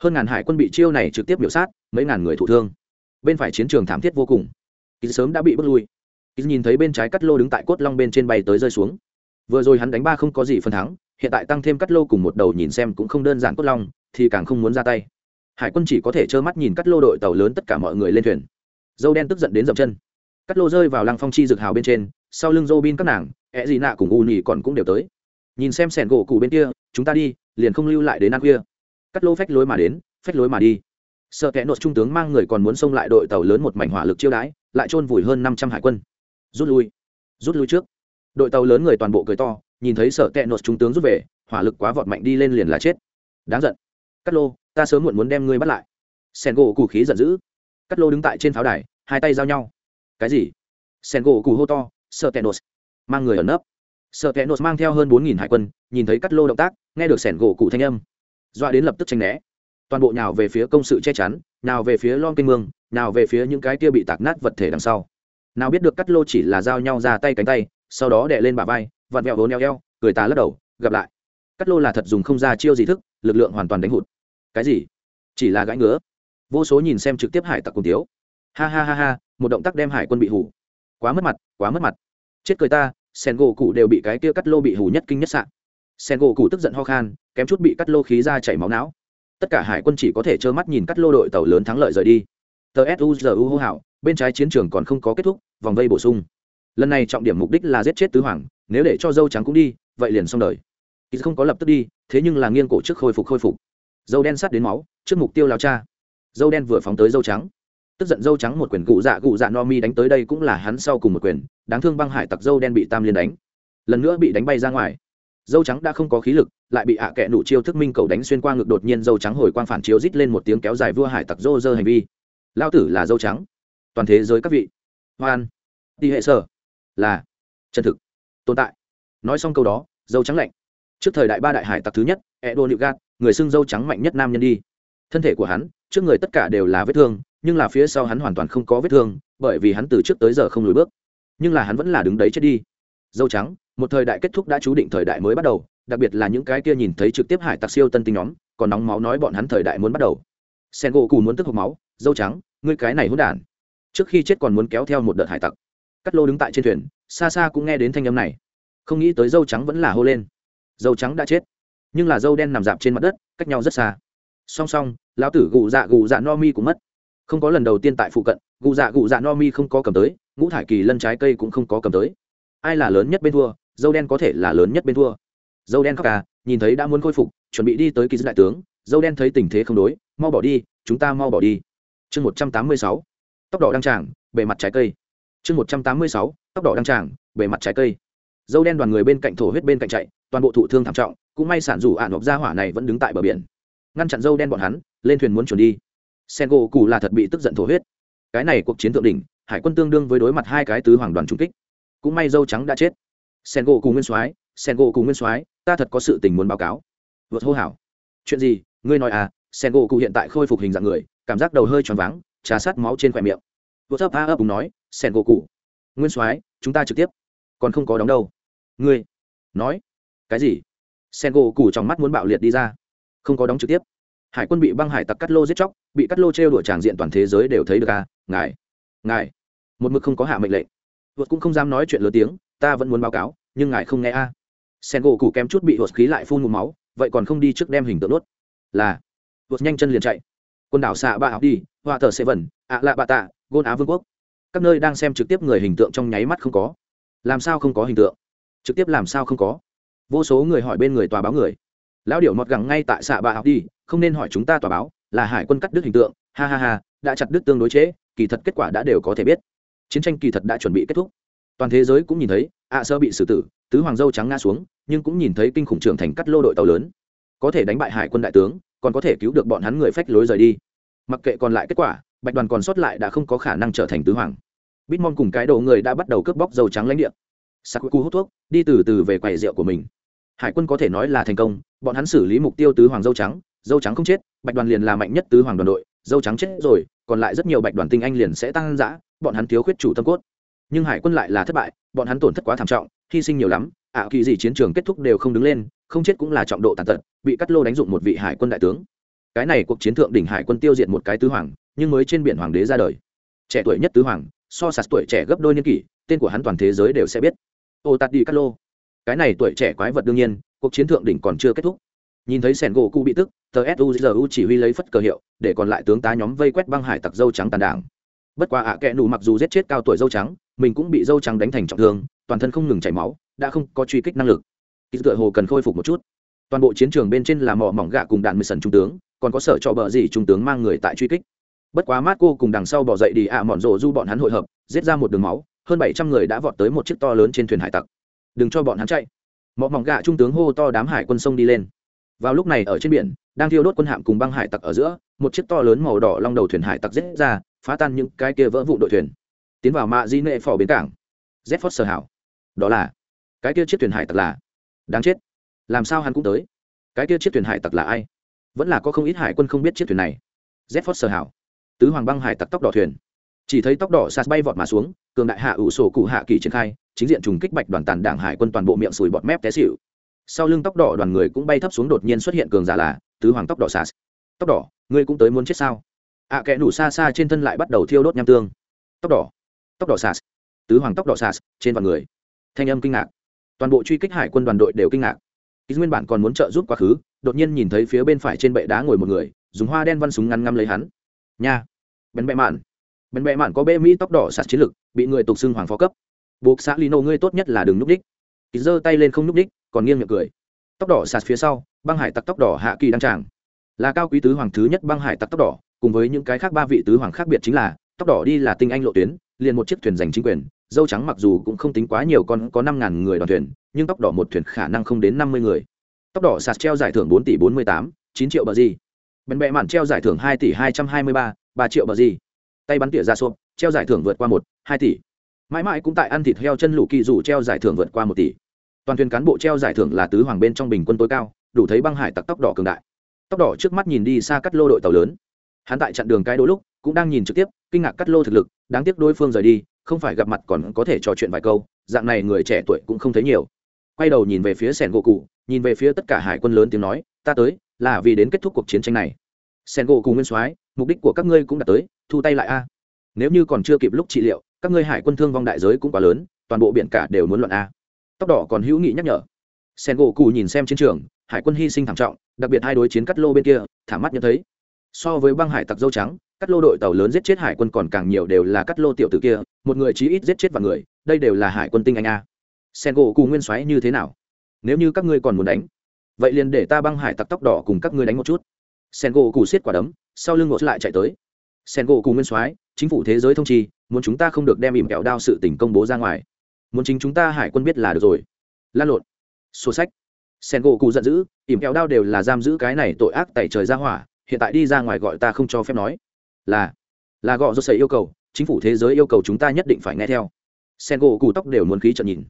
S1: hơn ngàn hải quân bị chiêu này trực tiếp biểu sát, mấy ngàn người thụ thương. Bên phải chiến trường thảm thiết vô cùng. Kỳ sớm đã bị bước lui. Kỳ nhìn thấy bên trái cắt lô đứng tại cốt long bên trên bay tới rơi xuống. Vừa rồi hắn đánh ba không có gì phần thắng, hiện tại tăng thêm cắt lô cùng một đầu nhìn xem cũng không đơn giản cốt long, thì càng không muốn ra tay. Hải quân chỉ có thể trơ mắt nhìn cắt lô đội tàu lớn tất cả mọi người lên thuyền. Dâu đen tức giận đến dậm chân. Cắt lô rơi vào lăng phong chi Dực hào bên trên, sau lưng dô bin các nàng ẹ gì nạ cùng u nhì còn cũng đều tới. Nhìn xem sẻn gỗ cụ bên kia, chúng ta đi, liền không lưu lại đến ăn khuya cắt lô phách lối mà đến, phách lối mà đi. Sợ kẽ nội trung tướng mang người còn muốn xông lại đội tàu lớn một mảnh hỏa lực chiêu đãi, lại chôn vùi hơn năm trăm hải quân. Rút lui rút lui trước. Đội tàu lớn người toàn bộ cười to, nhìn thấy sợ tệ nốt trung tướng rút về, hỏa lực quá vọt mạnh đi lên liền là chết. Đáng giận. Cắt lô, ta sớm muộn muốn đem ngươi bắt lại. Sen gỗ củ khí giận dữ. Cắt lô đứng tại trên pháo đài, hai tay giao nhau. Cái gì? Sen gỗ củ hô to, sợ tệ nốt mang người ở nấp. Sợ tệ nốt mang theo hơn bốn nghìn hải quân, nhìn thấy cắt lô động tác, nghe được sẻn gỗ cụ thanh âm doa đến lập tức tranh né. Toàn bộ nhào về phía công sự che chắn nào về phía lon kênh mương nào về phía những cái kia bị tạc nát vật thể đằng sau. Nào biết được cắt lô chỉ là giao nhau ra tay cánh tay, sau đó đè lên bả vai, vặn vẹo vốn eo eo, cười ta lắc đầu, gặp lại. Cắt lô là thật dùng không ra chiêu gì thức, lực lượng hoàn toàn đánh hụt. Cái gì? Chỉ là gãi ngứa. Vô số nhìn xem trực tiếp hải tặc cùng tiếu ha ha ha ha, một động tác đem hải quân bị hủ quá mất mặt, quá mất mặt. Chết cười ta sen gỗ cụ đều bị cái kia cắt lô bị hủ nhất kinh nhất sạn sen gỗ cụ tức giận ho khan kém chút bị cắt lô khí ra chảy máu não. Tất cả hải quân chỉ có thể trơ mắt nhìn cắt lô đội tàu lớn thắng lợi rời đi. Tờ suzu hô hào, bên trái chiến trường còn không có kết thúc vòng vây bổ sung. Lần này trọng điểm mục đích là giết chết tứ hoàng nếu để cho dâu trắng cũng đi vậy liền xong đời. Kỳ không có lập tức đi thế nhưng là nghiêng cổ trước khôi phục khôi phục. Dâu đen sát đến máu trước mục tiêu lao cha. Dâu đen vừa phóng tới dâu trắng. Tức giận dâu trắng một quyền cụ dạ cụ dạ no mi đánh tới đây cũng là hắn sau cùng một quyền đáng thương băng hải tặc dâu đen bị tam liên đánh. Lần nữa bị đánh bay ra ngoài dâu trắng đã không có khí lực, lại bị ạ à kẹ nụ chiêu thức minh cầu đánh xuyên qua ngực đột nhiên dâu trắng hồi quang phản chiếu rít lên một tiếng kéo dài vua hải tặc rô dơ hành vi. Lao tử là dâu trắng. Toàn thế giới các vị. Hoan. Đi hệ sở. Là. Chân thực. Tồn tại. Nói xong câu đó, dâu trắng lạnh. Trước thời đại ba đại hải tặc thứ nhất, edo nịu gạt người xưng dâu trắng mạnh nhất nam nhân đi. Thân thể của hắn, trước người tất cả đều là vết thương, nhưng là phía sau hắn hoàn toàn không có vết thương, bởi vì hắn từ trước tới giờ không lùi bước. Nhưng là hắn vẫn là đứng đấy chết đi. Dâu trắng một thời đại kết thúc đã chú định thời đại mới bắt đầu, đặc biệt là những cái kia nhìn thấy trực tiếp hải tặc siêu tân tinh nhóm, còn nóng máu nói bọn hắn thời đại muốn bắt đầu. Sen gỗ cù muốn tức hộp máu, dâu trắng, ngươi cái này hỗn đản. Trước khi chết còn muốn kéo theo một đợt hải tặc. Cắt lô đứng tại trên thuyền xa xa cũng nghe đến thanh âm này. Không nghĩ tới dâu trắng vẫn là hô lên. Dâu trắng đã chết. Nhưng là dâu đen nằm dạp trên mặt đất, cách nhau rất xa. Song song, lão tử gù dạ gù dạ no mi cũng mất. Không có lần đầu tiên tại phụ cận, gù dạ gù dạ no mi không có cầm tới, ngũ thải kỳ lân trái cây cũng không có cầm tới. Ai là lớn nhất bên thua? Dâu đen có thể là lớn nhất bên thua. Dâu đen khóc à nhìn thấy đã muốn khôi phục, chuẩn bị đi tới kỳ dư đại tướng, dâu đen thấy tình thế không đối, mau bỏ đi, chúng ta mau bỏ đi. Chương một trăm tám mươi sáu, tóc đỏ đăng tràng, bề mặt trái cây. Chương một trăm tám mươi sáu, tóc đỏ đăng tràng, bề mặt trái cây. Dâu đen đoàn người bên cạnh thổ huyết bên cạnh chạy, toàn bộ thụ thương thảm trọng, cũng may sản rủ ạn ngọc gia hỏa này vẫn đứng tại bờ biển. Ngăn chặn dâu đen bọn hắn, lên thuyền muốn chuẩn đi. Sen gỗ cù là thật bị tức giận thổ huyết. Cái này cuộc chiến thượng đỉnh, hải quân tương đương với đối mặt hai cái tứ hoàng đoàn trung kích. Cũng may dâu trắng đã chết sen gỗ cùng nguyên soái, sen gỗ cùng nguyên soái, ta thật có sự tình muốn báo cáo. Vượt hô hảo chuyện gì? Ngươi nói à sen gỗ cụ hiện tại khôi phục hình dạng người, cảm giác đầu hơi tròn váng, trà sát máu trên khỏe miệng. Vượt hấp a ấp cùng nói, sen gỗ cụ. Nguyên soái, chúng ta trực tiếp. Còn không có đóng đâu. Ngươi. Nói. Cái gì? Sen gỗ cụ trong mắt muốn bạo liệt đi ra. Không có đóng trực tiếp. Hải quân bị băng hải tặc cắt lô giết chóc, bị cắt lô trêu đuổi tràng diện toàn thế giới đều thấy được à ngài. Ngài. Một mực không có hạ mệnh lệnh. Vượt cũng không dám nói chuyện lớn tiếng ta vẫn muốn báo cáo, nhưng ngài không nghe a. À. sen gỗ cụ kém chút bị hột khí lại phun một máu, vậy còn không đi trước đem hình tượng nuốt là. Vượt nhanh chân liền chạy. Quần đảo xạ ba học đi hoa thờ sẽ vần ạ lạ bạ tạ, gôn á vương quốc. Các nơi đang xem trực tiếp người hình tượng trong nháy mắt không có. Làm sao không có hình tượng? Trực tiếp làm sao không có? Vô số người hỏi bên người tòa báo người. Lão điệu mọt gẳng ngay tại xạ bạ học đi, không nên hỏi chúng ta tòa báo, là hải quân cắt đứt hình tượng, ha ha ha, đã chặt đứt tương đối chế, kỳ thật kết quả đã đều có thể biết. Chiến tranh kỳ thật đã chuẩn bị kết thúc toàn thế giới cũng nhìn thấy, ạ sơ bị xử tử, tứ hoàng dâu trắng ngã xuống, nhưng cũng nhìn thấy kinh khủng trưởng thành cắt lô đội tàu lớn. Có thể đánh bại hải quân đại tướng, còn có thể cứu được bọn hắn người phách lối rời đi. Mặc kệ còn lại kết quả, bạch đoàn còn sót lại đã không có khả năng trở thành tứ hoàng. Bitmon cùng cái đầu người đã bắt đầu cướp bóc dầu trắng lãnh địa. Sakuku hút thuốc, đi từ từ về quầy rượu của mình. Hải quân có thể nói là thành công, bọn hắn xử lý mục tiêu tứ hoàng dâu trắng dâu trắng không chết, bạch đoàn liền là mạnh nhất tứ hoàng đoàn đội, dâu trắng chết rồi, còn lại rất nhiều bạch đoàn tinh anh liền sẽ tăng giã bọn hắn thiếu khuyết chủ tâm cốt nhưng hải quân lại là thất bại, bọn hắn tổn thất quá thảm trọng, hy sinh nhiều lắm, ạ kỳ gì chiến trường kết thúc đều không đứng lên, không chết cũng là trọng độ tàn tật, bị cắt lô đánh dụng một vị hải quân đại tướng. Cái này cuộc chiến thượng đỉnh hải quân tiêu diệt một cái tứ hoàng, nhưng mới trên biển hoàng đế ra đời. Trẻ tuổi nhất tứ hoàng, so sạt tuổi trẻ gấp đôi niên kỷ, tên của hắn toàn thế giới đều sẽ biết. Ô tạt đi cắt lô. Cái này tuổi trẻ quái vật đương nhiên, cuộc chiến thượng đỉnh còn chưa kết thúc. Nhìn thấy sẻn gỗ cụ bị tức, tờ suzu chỉ huy lấy phất cờ hiệu, để còn lại tướng tá nhóm vây quét băng hải tặc dâu trắng tàn đảng bất quá ạ à kẽ nù mặc dù giết chết cao tuổi dâu trắng, mình cũng bị dâu trắng đánh thành trọng thương, toàn thân không ngừng chảy máu, đã không có truy kích năng lực. Ký tựa hồ cần khôi phục một chút. Toàn bộ chiến trường bên trên là mỏ mỏng gạ cùng đạn mười sần trung tướng, còn có sở trọ bờ gì trung tướng mang người tại truy kích. Bất quá mát cô cùng đằng sau bỏ dậy đi ạ à mòn rộ du bọn hắn hội hợp, giết ra một đường máu, hơn bảy trăm người đã vọt tới một chiếc to lớn trên thuyền hải tặc. Đừng cho bọn hắn chạy. Mỏ mỏng gạ trung tướng hô to đám hải quân sông đi lên. Vào lúc này ở trên biển, đang thiêu đốt quân hạm cùng băng hải tặc ở giữa, một chiếc to lớn màu đỏ long đầu thuyền hải tặc giết ra phá tan những cái kia vỡ vụ đội thuyền, tiến vào mạ di nệ phò bến cảng. Z phót sở hảo. Đó là, cái kia chiếc thuyền hải tặc là, đáng chết. Làm sao hắn cũng tới? Cái kia chiếc thuyền hải tặc là ai? Vẫn là có không ít hải quân không biết chiếc thuyền này. Z phót sở hảo. Tứ hoàng băng hải tặc tóc đỏ thuyền. Chỉ thấy tóc đỏ sạt bay vọt mà xuống, cường đại hạ ủ sổ cụ hạ kỳ triển khai, chính diện trùng kích bạch đoàn tàn đảng hải quân toàn bộ miệng sùi bọt mép té xịu sau lưng tóc đỏ đoàn người cũng bay thấp xuống đột nhiên xuất hiện cường giả là tứ hoàng tóc đỏ sạt. Tóc đỏ, ngươi cũng tới muốn chết sao? Ạ à, kẽ nủ xa xa trên thân lại bắt đầu thiêu đốt nham tương. Tóc đỏ. Tóc đỏ sas tứ hoàng tóc đỏ sas trên vạn người. Thanh âm kinh ngạc. Toàn bộ truy kích hải quân đoàn đội đều kinh ngạc. Ít nguyên bản còn muốn trợ giúp quá khứ đột nhiên nhìn thấy phía bên phải trên bệ đá ngồi một người dùng hoa đen văn súng ngăn ngăm lấy hắn. Nha. Bén bẹ mạn. Bén bẹ mạn có bê mỹ tóc đỏ sạt chiến lực bị người tục xưng hoàng phó cấp. Buộc xã lino ngươi tốt nhất là đừng núp đích. Ý giơ tay lên không núp đích còn nghiêng miệng cười. Tóc đỏ sạt phía sau băng hải tặc tóc đỏ hạ kỳ đăng tràng. Là cao quý tứ hoàng thứ nhất băng hải tặc tóc đỏ cùng với những cái khác ba vị tứ hoàng khác biệt chính là, tóc đỏ đi là tinh anh lộ tuyến, liền một chiếc thuyền giành chính quyền, dâu trắng mặc dù cũng không tính quá nhiều con, có năm ngàn người đoàn thuyền, nhưng tóc đỏ một thuyền khả năng không đến năm mươi người. Tóc đỏ sạt treo giải thưởng bốn tỷ bốn mươi tám, chín triệu bờ gì. Bèn bẹ mạn treo giải thưởng hai tỷ hai trăm hai mươi ba ba triệu bờ gì. Tay bắn tỉa ra xô, treo giải thưởng vượt qua một, hai tỷ. Mãi mãi cũng tại ăn thịt heo chân lũ kỳ dù treo giải thưởng vượt qua một tỷ. Toàn thuyền cán bộ treo giải thưởng là tứ hoàng bên trong bình quân tối cao, đủ thấy băng hải tặc tóc đỏ cường đại. Tóc đỏ trước mắt nhìn đi xa cắt lô đội tàu lớn hắn tại chặn đường cái đôi lúc, cũng đang nhìn trực tiếp, kinh ngạc cắt lô thực lực, đáng tiếc đối phương rời đi, không phải gặp mặt còn có thể trò chuyện vài câu, dạng này người trẻ tuổi cũng không thấy nhiều. Quay đầu nhìn về phía sẻn gỗ cụ nhìn về phía tất cả hải quân lớn tiếng nói, ta tới, là vì đến kết thúc cuộc chiến tranh này. Sẻn gỗ cụ nguyên soái, mục đích của các ngươi cũng đã tới, thu tay lại a. Nếu như còn chưa kịp lúc trị liệu, các ngươi hải quân thương vong đại giới cũng quá lớn, toàn bộ biển cả đều muốn luận a. Tóc đỏ còn hữu nghị nhắc nhở. Sen gỗ cụ nhìn xem chiến trường, hải quân hy sinh thảm trọng, đặc biệt hai đối chiến cắt lô bên kia, thảm mắt nhận thấy so với băng hải tặc dâu trắng, cắt lô đội tàu lớn giết chết hải quân còn càng nhiều đều là cắt lô tiểu tử kia, một người chí ít giết chết vài người, đây đều là hải quân tinh anh a. Sen gỗ cù nguyên xoáy như thế nào? Nếu như các ngươi còn muốn đánh, vậy liền để ta băng hải tặc tóc đỏ cùng các ngươi đánh một chút. Sen gỗ cù xiết quả đấm, sau lưng ngột lại chạy tới. Sen gỗ cù nguyên soái chính phủ thế giới thông trì muốn chúng ta không được đem ỉm kẹo đao sự tình công bố ra ngoài. Muốn chính chúng ta hải quân biết là được rồi. Lan lộn. Sổ sách. Sen gỗ cù giận dữ, ỉm kẹo đao đều là giam giữ cái này tội ác tẩy trời ra hỏa hiện tại đi ra ngoài gọi ta không cho phép nói. Là là gọi do sấy yêu cầu, chính phủ thế giới yêu cầu chúng ta nhất định phải nghe theo. Sen gỗ cù tóc đều muốn khí trận nhìn.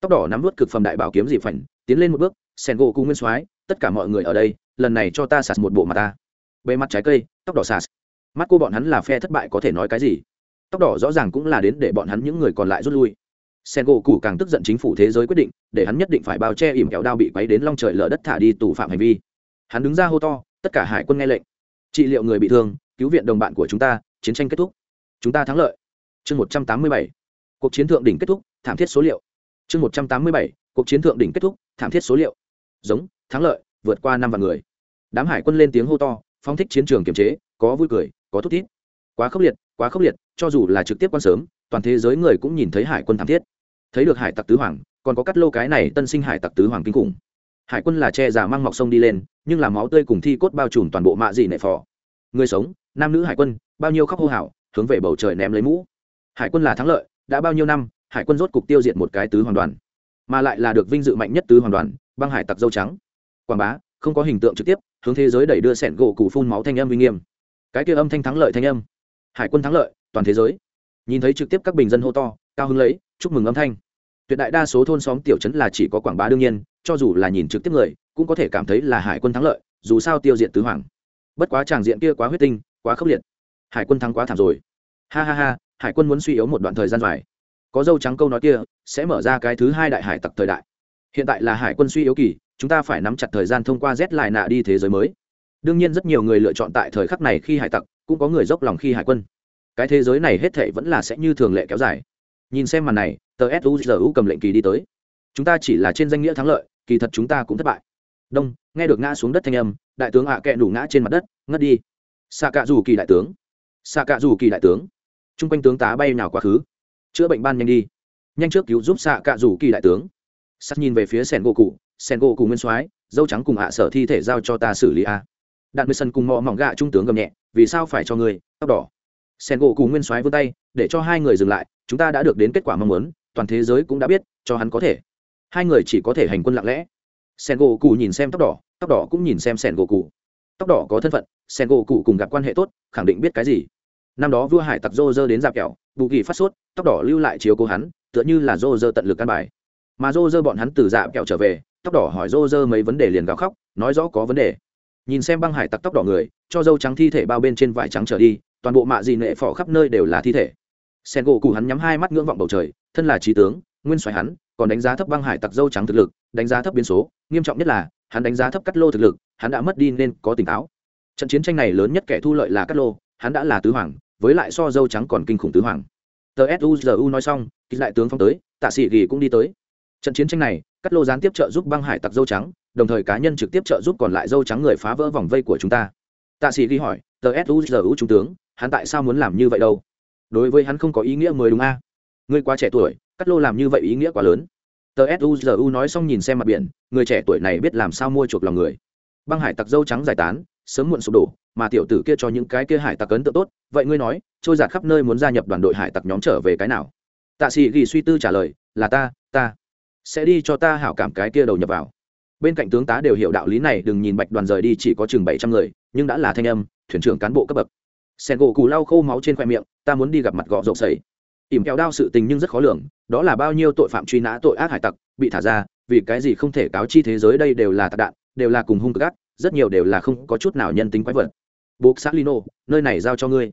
S1: Tóc đỏ nắm vút cực phẩm đại bảo kiếm dị phảnh, tiến lên một bước sen gỗ cù nguyên soái, tất cả mọi người ở đây, lần này cho ta sạt một bộ mặt ta. Bề mặt trái cây, tóc đỏ sạt. Mắt cô bọn hắn là phe thất bại có thể nói cái gì? Tóc đỏ rõ ràng cũng là đến để bọn hắn những người còn lại rút lui. Sen gỗ cù càng tức giận chính phủ thế giới quyết định, để hắn nhất định phải bao che ỉm kéo đao bị quấy đến long trời lở đất thả đi tù phạm hành vi. Hắn đứng ra hô to tất cả hải quân nghe lệnh. Trị liệu người bị thương, cứu viện đồng bạn của chúng ta, chiến tranh kết thúc. Chúng ta thắng lợi. Chương một trăm tám mươi bảy. Cuộc chiến thượng đỉnh kết thúc, thảm thiết số liệu. Chương một trăm tám mươi bảy. Cuộc chiến thượng đỉnh kết thúc, thảm thiết số liệu. Giống, thắng lợi, vượt qua năm vạn người. Đám hải quân lên tiếng hô to phong thích chiến trường kiềm chế, có vui cười, có thúc thiết quá khốc liệt, quá khốc liệt, cho dù là trực tiếp quan sớm, toàn thế giới người cũng nhìn thấy hải quân thảm thiết. Thấy được hải tặc tứ hoàng, còn có cắt lô cái này tân sinh hải tặc tứ hoàng kinh khủng hải quân là che giả mang mọc sông đi lên, nhưng là máu tươi cùng thi cốt bao trùm toàn bộ mạ dị nệ phò. Người sống, nam nữ hải quân, bao nhiêu khóc hô hào, hướng về bầu trời ném lấy mũ. Hải quân là thắng lợi, đã bao nhiêu năm, hải quân rốt cục tiêu diệt một cái tứ hoàng đoàn, mà lại là được vinh dự mạnh nhất tứ hoàng đoàn, băng hải tặc dâu trắng. Quảng bá, không có hình tượng trực tiếp, hướng thế giới đẩy đưa sẹn gỗ cụ phun máu thanh âm uy nghiêm. Cái kia âm thanh thắng lợi thanh âm. Hải quân thắng lợi, toàn thế giới. Nhìn thấy trực tiếp các bình dân hô to, cao hứng lấy, chúc mừng âm thanh. Tuyệt đại đa số thôn xóm tiểu trấn là chỉ có quảng bá đương nhiên cho dù là nhìn trực tiếp người, cũng có thể cảm thấy là hải quân thắng lợi, dù sao tiêu diệt tứ hoàng. Bất quá tràng diện kia quá huyết tinh, quá khốc liệt. Hải quân thắng quá thảm rồi. Ha ha ha, hải quân muốn suy yếu một đoạn thời gian dài. Có dâu trắng câu nói kia, sẽ mở ra cái thứ hai đại hải tặc thời đại. Hiện tại là hải quân suy yếu kỳ, chúng ta phải nắm chặt thời gian thông qua rét lại nạ đi thế giới mới. Đương nhiên rất nhiều người lựa chọn tại thời khắc này khi hải tặc, cũng có người dốc lòng khi hải quân. Cái thế giới này hết thệ vẫn là sẽ như thường lệ kéo dài. Nhìn xem màn này, tờ suzu cầm lệnh kỳ đi tới. Chúng ta chỉ là trên danh nghĩa thắng lợi kỳ thật chúng ta cũng thất bại. Đông, nghe được ngã xuống đất thanh âm, đại tướng ạ à kẹ đủ ngã trên mặt đất, ngất đi. Xạ cạ dù kỳ đại tướng. Xạ cạ dù kỳ đại tướng. T r u n g quanh tướng tá bay nào quá khứ. Chữa bệnh ban nhanh đi. Nhanh trước cứu giúp xạ cạ dù kỳ đại tướng. Sắt nhìn về phía sẻn gỗ cụ. Sẻn gỗ cụ nguyên soái, dâu trắng cùng ạ sở thi thể giao cho ta xử lý a. Đạn mười sân cùng mò mỏng gạ trung tướng gầm nhẹ, vì sao phải cho người, tóc đỏ. Sẻn gỗ cụ nguyên soái vươn tay, để cho hai người dừng lại, chúng ta đã được đến kết quả mong muốn, toàn thế giới cũng đã biết, cho hắn có thể hai người chỉ có thể hành quân lặng lẽ. Sen gỗ cụ nhìn xem tóc đỏ tóc đỏ cũng nhìn xem sen gỗ cụ tóc đỏ có thân phận, sen gỗ cụ cùng gặp quan hệ tốt, khẳng định biết cái gì. Năm đó vua hải tặc dô dơ đến dạp kẹo, bù kỳ phát sốt, tóc đỏ lưu lại chiếu cố hắn, tựa như là dô dơ tận lực căn bài. Mà dô dơ bọn hắn từ dạp kẹo trở về, tóc đỏ hỏi dô dơ mấy vấn đề liền gào khóc, nói rõ có vấn đề. Nhìn xem băng hải tặc tóc đỏ người, cho dâu trắng thi thể bao bên trên vải trắng trở đi, toàn bộ mạ dị nệ phỏ khắp nơi đều là thi thể. Sen gỗ cụ hắn nhắm hai mắt ngưỡng vọng bầu trời, thân là trí tướng, nguyên xoài hắn còn đánh giá thấp băng hải tặc dâu trắng thực lực, đánh giá thấp biến số, nghiêm trọng nhất là, hắn đánh giá thấp cắt lô thực lực, hắn đã mất đi nên có tỉnh táo. Trận chiến tranh này lớn nhất kẻ thu lợi là cắt lô, hắn đã là tứ hoàng, với lại so dâu trắng còn kinh khủng tứ hoàng. Tờ suzu nói xong kích đại tướng phong tới, tạ sĩ ghi cũng đi tới. Trận chiến tranh này, cắt lô gián tiếp trợ giúp băng hải tặc dâu trắng, đồng thời cá nhân trực tiếp trợ giúp còn lại dâu trắng người phá vỡ vòng vây của chúng ta. Tạ sĩ ghi hỏi, tờ suzu trung tướng, hắn tại sao muốn làm như vậy đâu? Đối với hắn không có ý nghĩa mới đúng a. À? ngươi quá trẻ tuổi cắt lô làm như vậy ý nghĩa quá lớn. Tờ suzu nói xong nhìn xem mặt biển, người trẻ tuổi này biết làm sao mua chuộc lòng người. Băng hải tặc dâu trắng giải tán, sớm muộn sụp đổ, mà tiểu tử kia cho những cái kia hải tặc ấn tượng tốt, vậy ngươi nói, trôi giạt khắp nơi muốn gia nhập đoàn đội hải tặc nhóm trở về cái nào? Tạ sĩ ghi suy tư trả lời, là ta ta sẽ đi cho ta hảo cảm cái kia đầu nhập vào. Bên cạnh tướng tá đều hiểu đạo lý này, đừng nhìn bạch đoàn rời đi chỉ có chừng bảy trăm người, nhưng đã là thanh âm, thuyền trưởng cán bộ cấp bậc. Sen gỗ cù lau khô máu trên khoe miệng, ta muốn đi gặp mặt gọ rộng sầy ỉm kẹo đao sự tình nhưng rất khó lường, đó là bao nhiêu tội phạm truy nã tội ác hải tặc, bị thả ra, vì cái gì không thể cáo chi thế giới đây đều là tạc đạn, đều là cùng hung cực ác rất nhiều đều là không có chút nào nhân tính quái vật. Buộc xác lino, nơi này giao cho ngươi.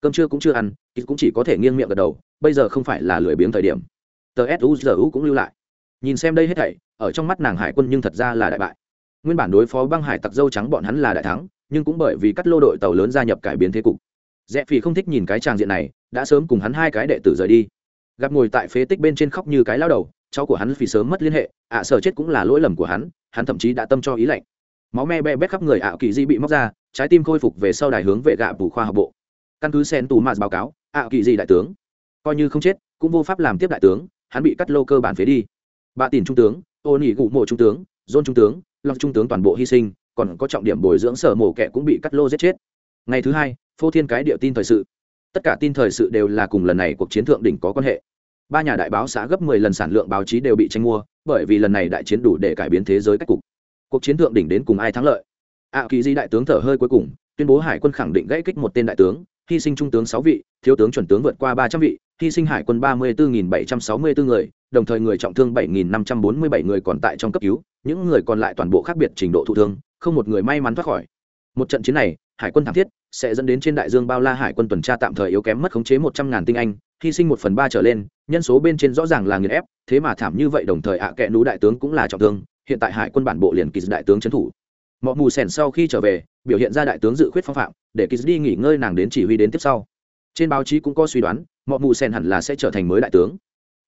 S1: Cơm trưa cũng chưa ăn cũng chỉ có thể nghiêng miệng gật đầu, bây giờ không phải là lười biếng thời điểm. Tờ suzu cũng lưu lại. Nhìn xem đây hết thảy, ở trong mắt nàng hải quân nhưng thật ra là đại bại. Nguyên bản đối phó băng hải tặc dâu trắng bọn hắn là đại thắng, nhưng cũng bởi vì cắt lô đội tàu lớn gia nhập cải biến thế cục rẽ phỉ không thích nhìn cái tràng diện này đã sớm cùng hắn hai cái đệ tử rời đi. Gặp ngồi tại phế tích bên trên khóc như cái lao đầu cháu của hắn vì sớm mất liên hệ ạ à, chết cũng là lỗi lầm của hắn hắn thậm chí đã tâm cho ý lạnh. Máu me be bét khắp người ạ kỳ di bị móc ra trái tim khôi phục về sau đài hướng vệ gạ bù khoa học bộ. Căn cứ sen tù mạt báo cáo ạ kỳ di đại tướng coi như không chết cũng vô pháp làm tiếp đại tướng hắn bị cắt lô cơ bản phế đi. Bạ tìm trung tướng ô nỉ gụ mộ trung tướng dôn trung tướng lọc trung tướng toàn bộ hy sinh còn có trọng điểm bồi dưỡng sở mổ kẻ cũng bị cắt lô giết chết. Ngày thứ hai phô thiên cái địa tin thời sự. Tất cả tin thời sự đều là cùng lần này cuộc chiến thượng đỉnh có quan hệ. Ba nhà đại báo xã gấp mười lần sản lượng báo chí đều bị tranh mua, bởi vì lần này đại chiến đủ để cải biến thế giới cách cục. Cuộc chiến thượng đỉnh đến cùng ai thắng lợi? Ạ kỳ di đại tướng thở hơi cuối cùng, tuyên bố hải quân khẳng định gãy kích một tên đại tướng, hy sinh trung tướng sáu vị, thiếu tướng chuẩn tướng vượt qua ba trăm vị, hy sinh hải quân ba mươi bốn bảy trăm sáu mươi bốn người, đồng thời người trọng thương bảy năm trăm bốn mươi bảy người còn tại trong cấp cứu, những người còn lại toàn bộ khác biệt trình độ thụ thương, không một người may mắn thoát khỏi. Một trận chiến này hải quân thảm thiết, sẽ dẫn đến trên đại dương bao la hải quân tuần tra tạm thời yếu kém mất khống chế một trăm ngàn tinh anh, hy sinh một phần ba trở lên, nhân số bên trên rõ ràng là nghiền ép, thế mà thảm như vậy đồng thời ạ à kẽ nú đại tướng cũng là trọng thương, hiện tại hải quân bản bộ liền kỳ đại tướng trấn thủ. Mọi mù sèn sau khi trở về, biểu hiện ra đại tướng dự khuyết phong phạm, để kỳ đi nghỉ ngơi nàng đến chỉ huy đến tiếp sau. Trên báo chí cũng có suy đoán mọi mù sèn hẳn là sẽ trở thành mới đại tướng.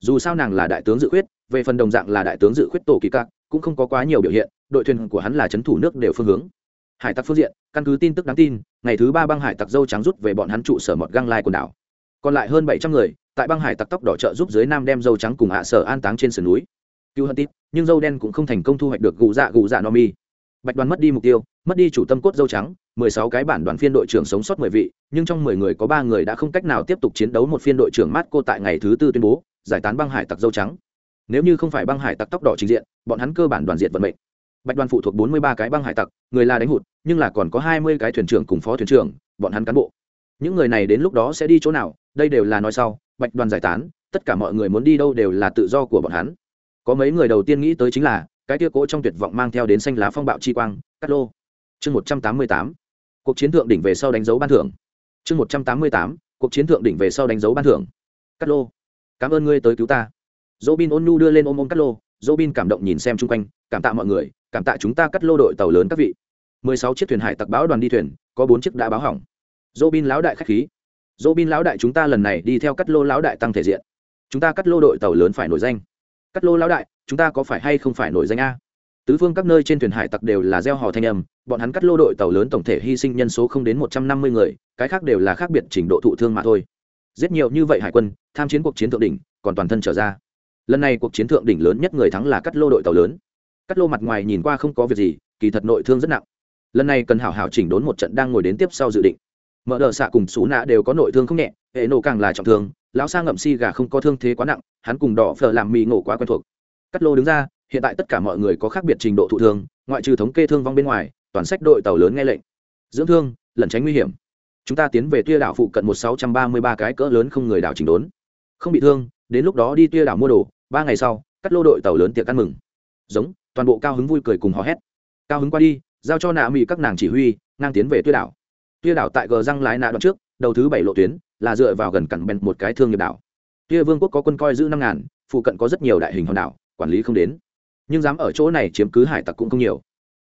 S1: Dù sao nàng là đại tướng dự khuyết, về phần đồng dạng là đại tướng dự khuyết tổ kỳ cạc, cũng không có quá nhiều biểu hiện, đội thuyền của hắn là trấn thủ nước đều phương hướng hải tặc phương diện, căn cứ tin tức đáng tin, ngày thứ ba băng hải tặc dâu trắng rút về bọn hắn trụ sở mọt găng lai quần đảo. Còn lại hơn bảy trăm người, tại băng hải tặc tóc đỏ trợ giúp dưới nam đem dâu trắng cùng hạ sở an táng trên sườn núi. Cứu hận tít, nhưng dâu đen cũng không thành công thu hoạch được gù dạ gù dạ no mi. Bạch đoàn mất đi mục tiêu, mất đi chủ tâm cốt dâu trắng, mười sáu cái bản đoàn phiên đội trưởng sống sót mười vị, nhưng trong mười người có ba người đã không cách nào tiếp tục chiến đấu một phiên đội trưởng mát cô tại ngày thứ tư tuyên bố, giải tán băng hải tặc dâu trắng. Nếu như không phải băng hải tặc tóc đỏ trình diện, bọn hắn cơ bản đoàn diện vận mệnh bạch đoàn phụ thuộc bốn mươi ba cái băng hải tặc, người là đánh hụt, nhưng là còn có hai mươi cái thuyền trưởng cùng phó thuyền trưởng, bọn hắn cán bộ. Những người này đến lúc đó sẽ đi chỗ nào, đây đều là nói sau, bạch đoàn giải tán, tất cả mọi người muốn đi đâu đều là tự do của bọn hắn. Có mấy người đầu tiên nghĩ tới chính là, cái tia cỗ trong tuyệt vọng mang theo đến xanh lá phong bạo chi quang cát lô. Chương một trăm tám mươi tám, cuộc chiến thượng đỉnh về sau đánh dấu ban thưởng. Chương một trăm tám mươi tám, cuộc chiến thượng đỉnh về sau đánh dấu ban thưởng. Cát lô. Cảm ơn ngươi tới cứu ta. Dỗ bin ôn nhu đưa lên ôm ôm Cát lô. Dỗ bin cảm động nhìn xem chung quanh, cảm tạ mọi người cảm tạ chúng ta cắt lô đội tàu lớn các vị. Mười sáu chiếc thuyền hải tặc báo đoàn đi thuyền, có bốn chiếc đã báo hỏng. Dỗ bin lão đại khách khí. Dỗ bin lão đại chúng ta lần này đi theo cắt lô lão đại tăng thể diện. Chúng ta cắt lô đội tàu lớn phải nổi danh. Cắt lô lão đại, chúng ta có phải hay không phải nổi danh a? Tứ phương các nơi trên thuyền hải tặc đều là gieo hò thanh âm, bọn hắn cắt lô đội tàu lớn tổng thể hy sinh nhân số không đến một trăm năm mươi người, cái khác đều là khác biệt trình độ thụ thương mà thôi. Rất nhiều như vậy hải quân, tham chiến cuộc chiến thượng đỉnh, còn toàn thân trở ra. Lần này cuộc chiến thượng đỉnh lớn nhất người thắng là cắt lô đội tàu lớn cắt lô mặt ngoài nhìn qua không có việc gì, kỳ thật nội thương rất nặng. Lần này cần hảo hảo chỉnh đốn một trận đang ngồi đến tiếp sau dự định. Mở đờ xạ cùng xú nạ đều có nội thương không nhẹ, hệ nổ càng là trọng thương, lão sa ngậm si gà không có thương thế quá nặng, hắn cùng đỏ phở làm mì ngộ quá quen thuộc. Cắt lô đứng ra, hiện tại tất cả mọi người có khác biệt trình độ thụ thương, ngoại trừ thống kê thương vong bên ngoài, toàn sách đội tàu lớn nghe lệnh. Dưỡng thương, lẩn tránh nguy hiểm. Chúng ta tiến về tia đảo phụ cận một sáu trăm ba mươi ba cái cỡ lớn không người đảo chỉnh đốn. Không bị thương, đến lúc đó đi tia đảo mua đồ, ba ngày sau, cắt lô đội tàu lớn tiệc ăn mừng. Giống toàn bộ cao hứng vui cười cùng hò hét. Cao hứng qua đi, giao cho nạ mỹ các nàng chỉ huy, ngang tiến về tia đảo. Tia đảo tại gờ răng lái nạ đoạn trước, đầu thứ bảy lộ tuyến, là dựa vào gần cẳng bèn một cái thương nghiệp đảo. Tia vương quốc có quân coi giữ năm ngàn, phụ cận có rất nhiều đại hình hòn đảo, quản lý không đến. Nhưng dám ở chỗ này chiếm cứ hải tặc cũng không nhiều.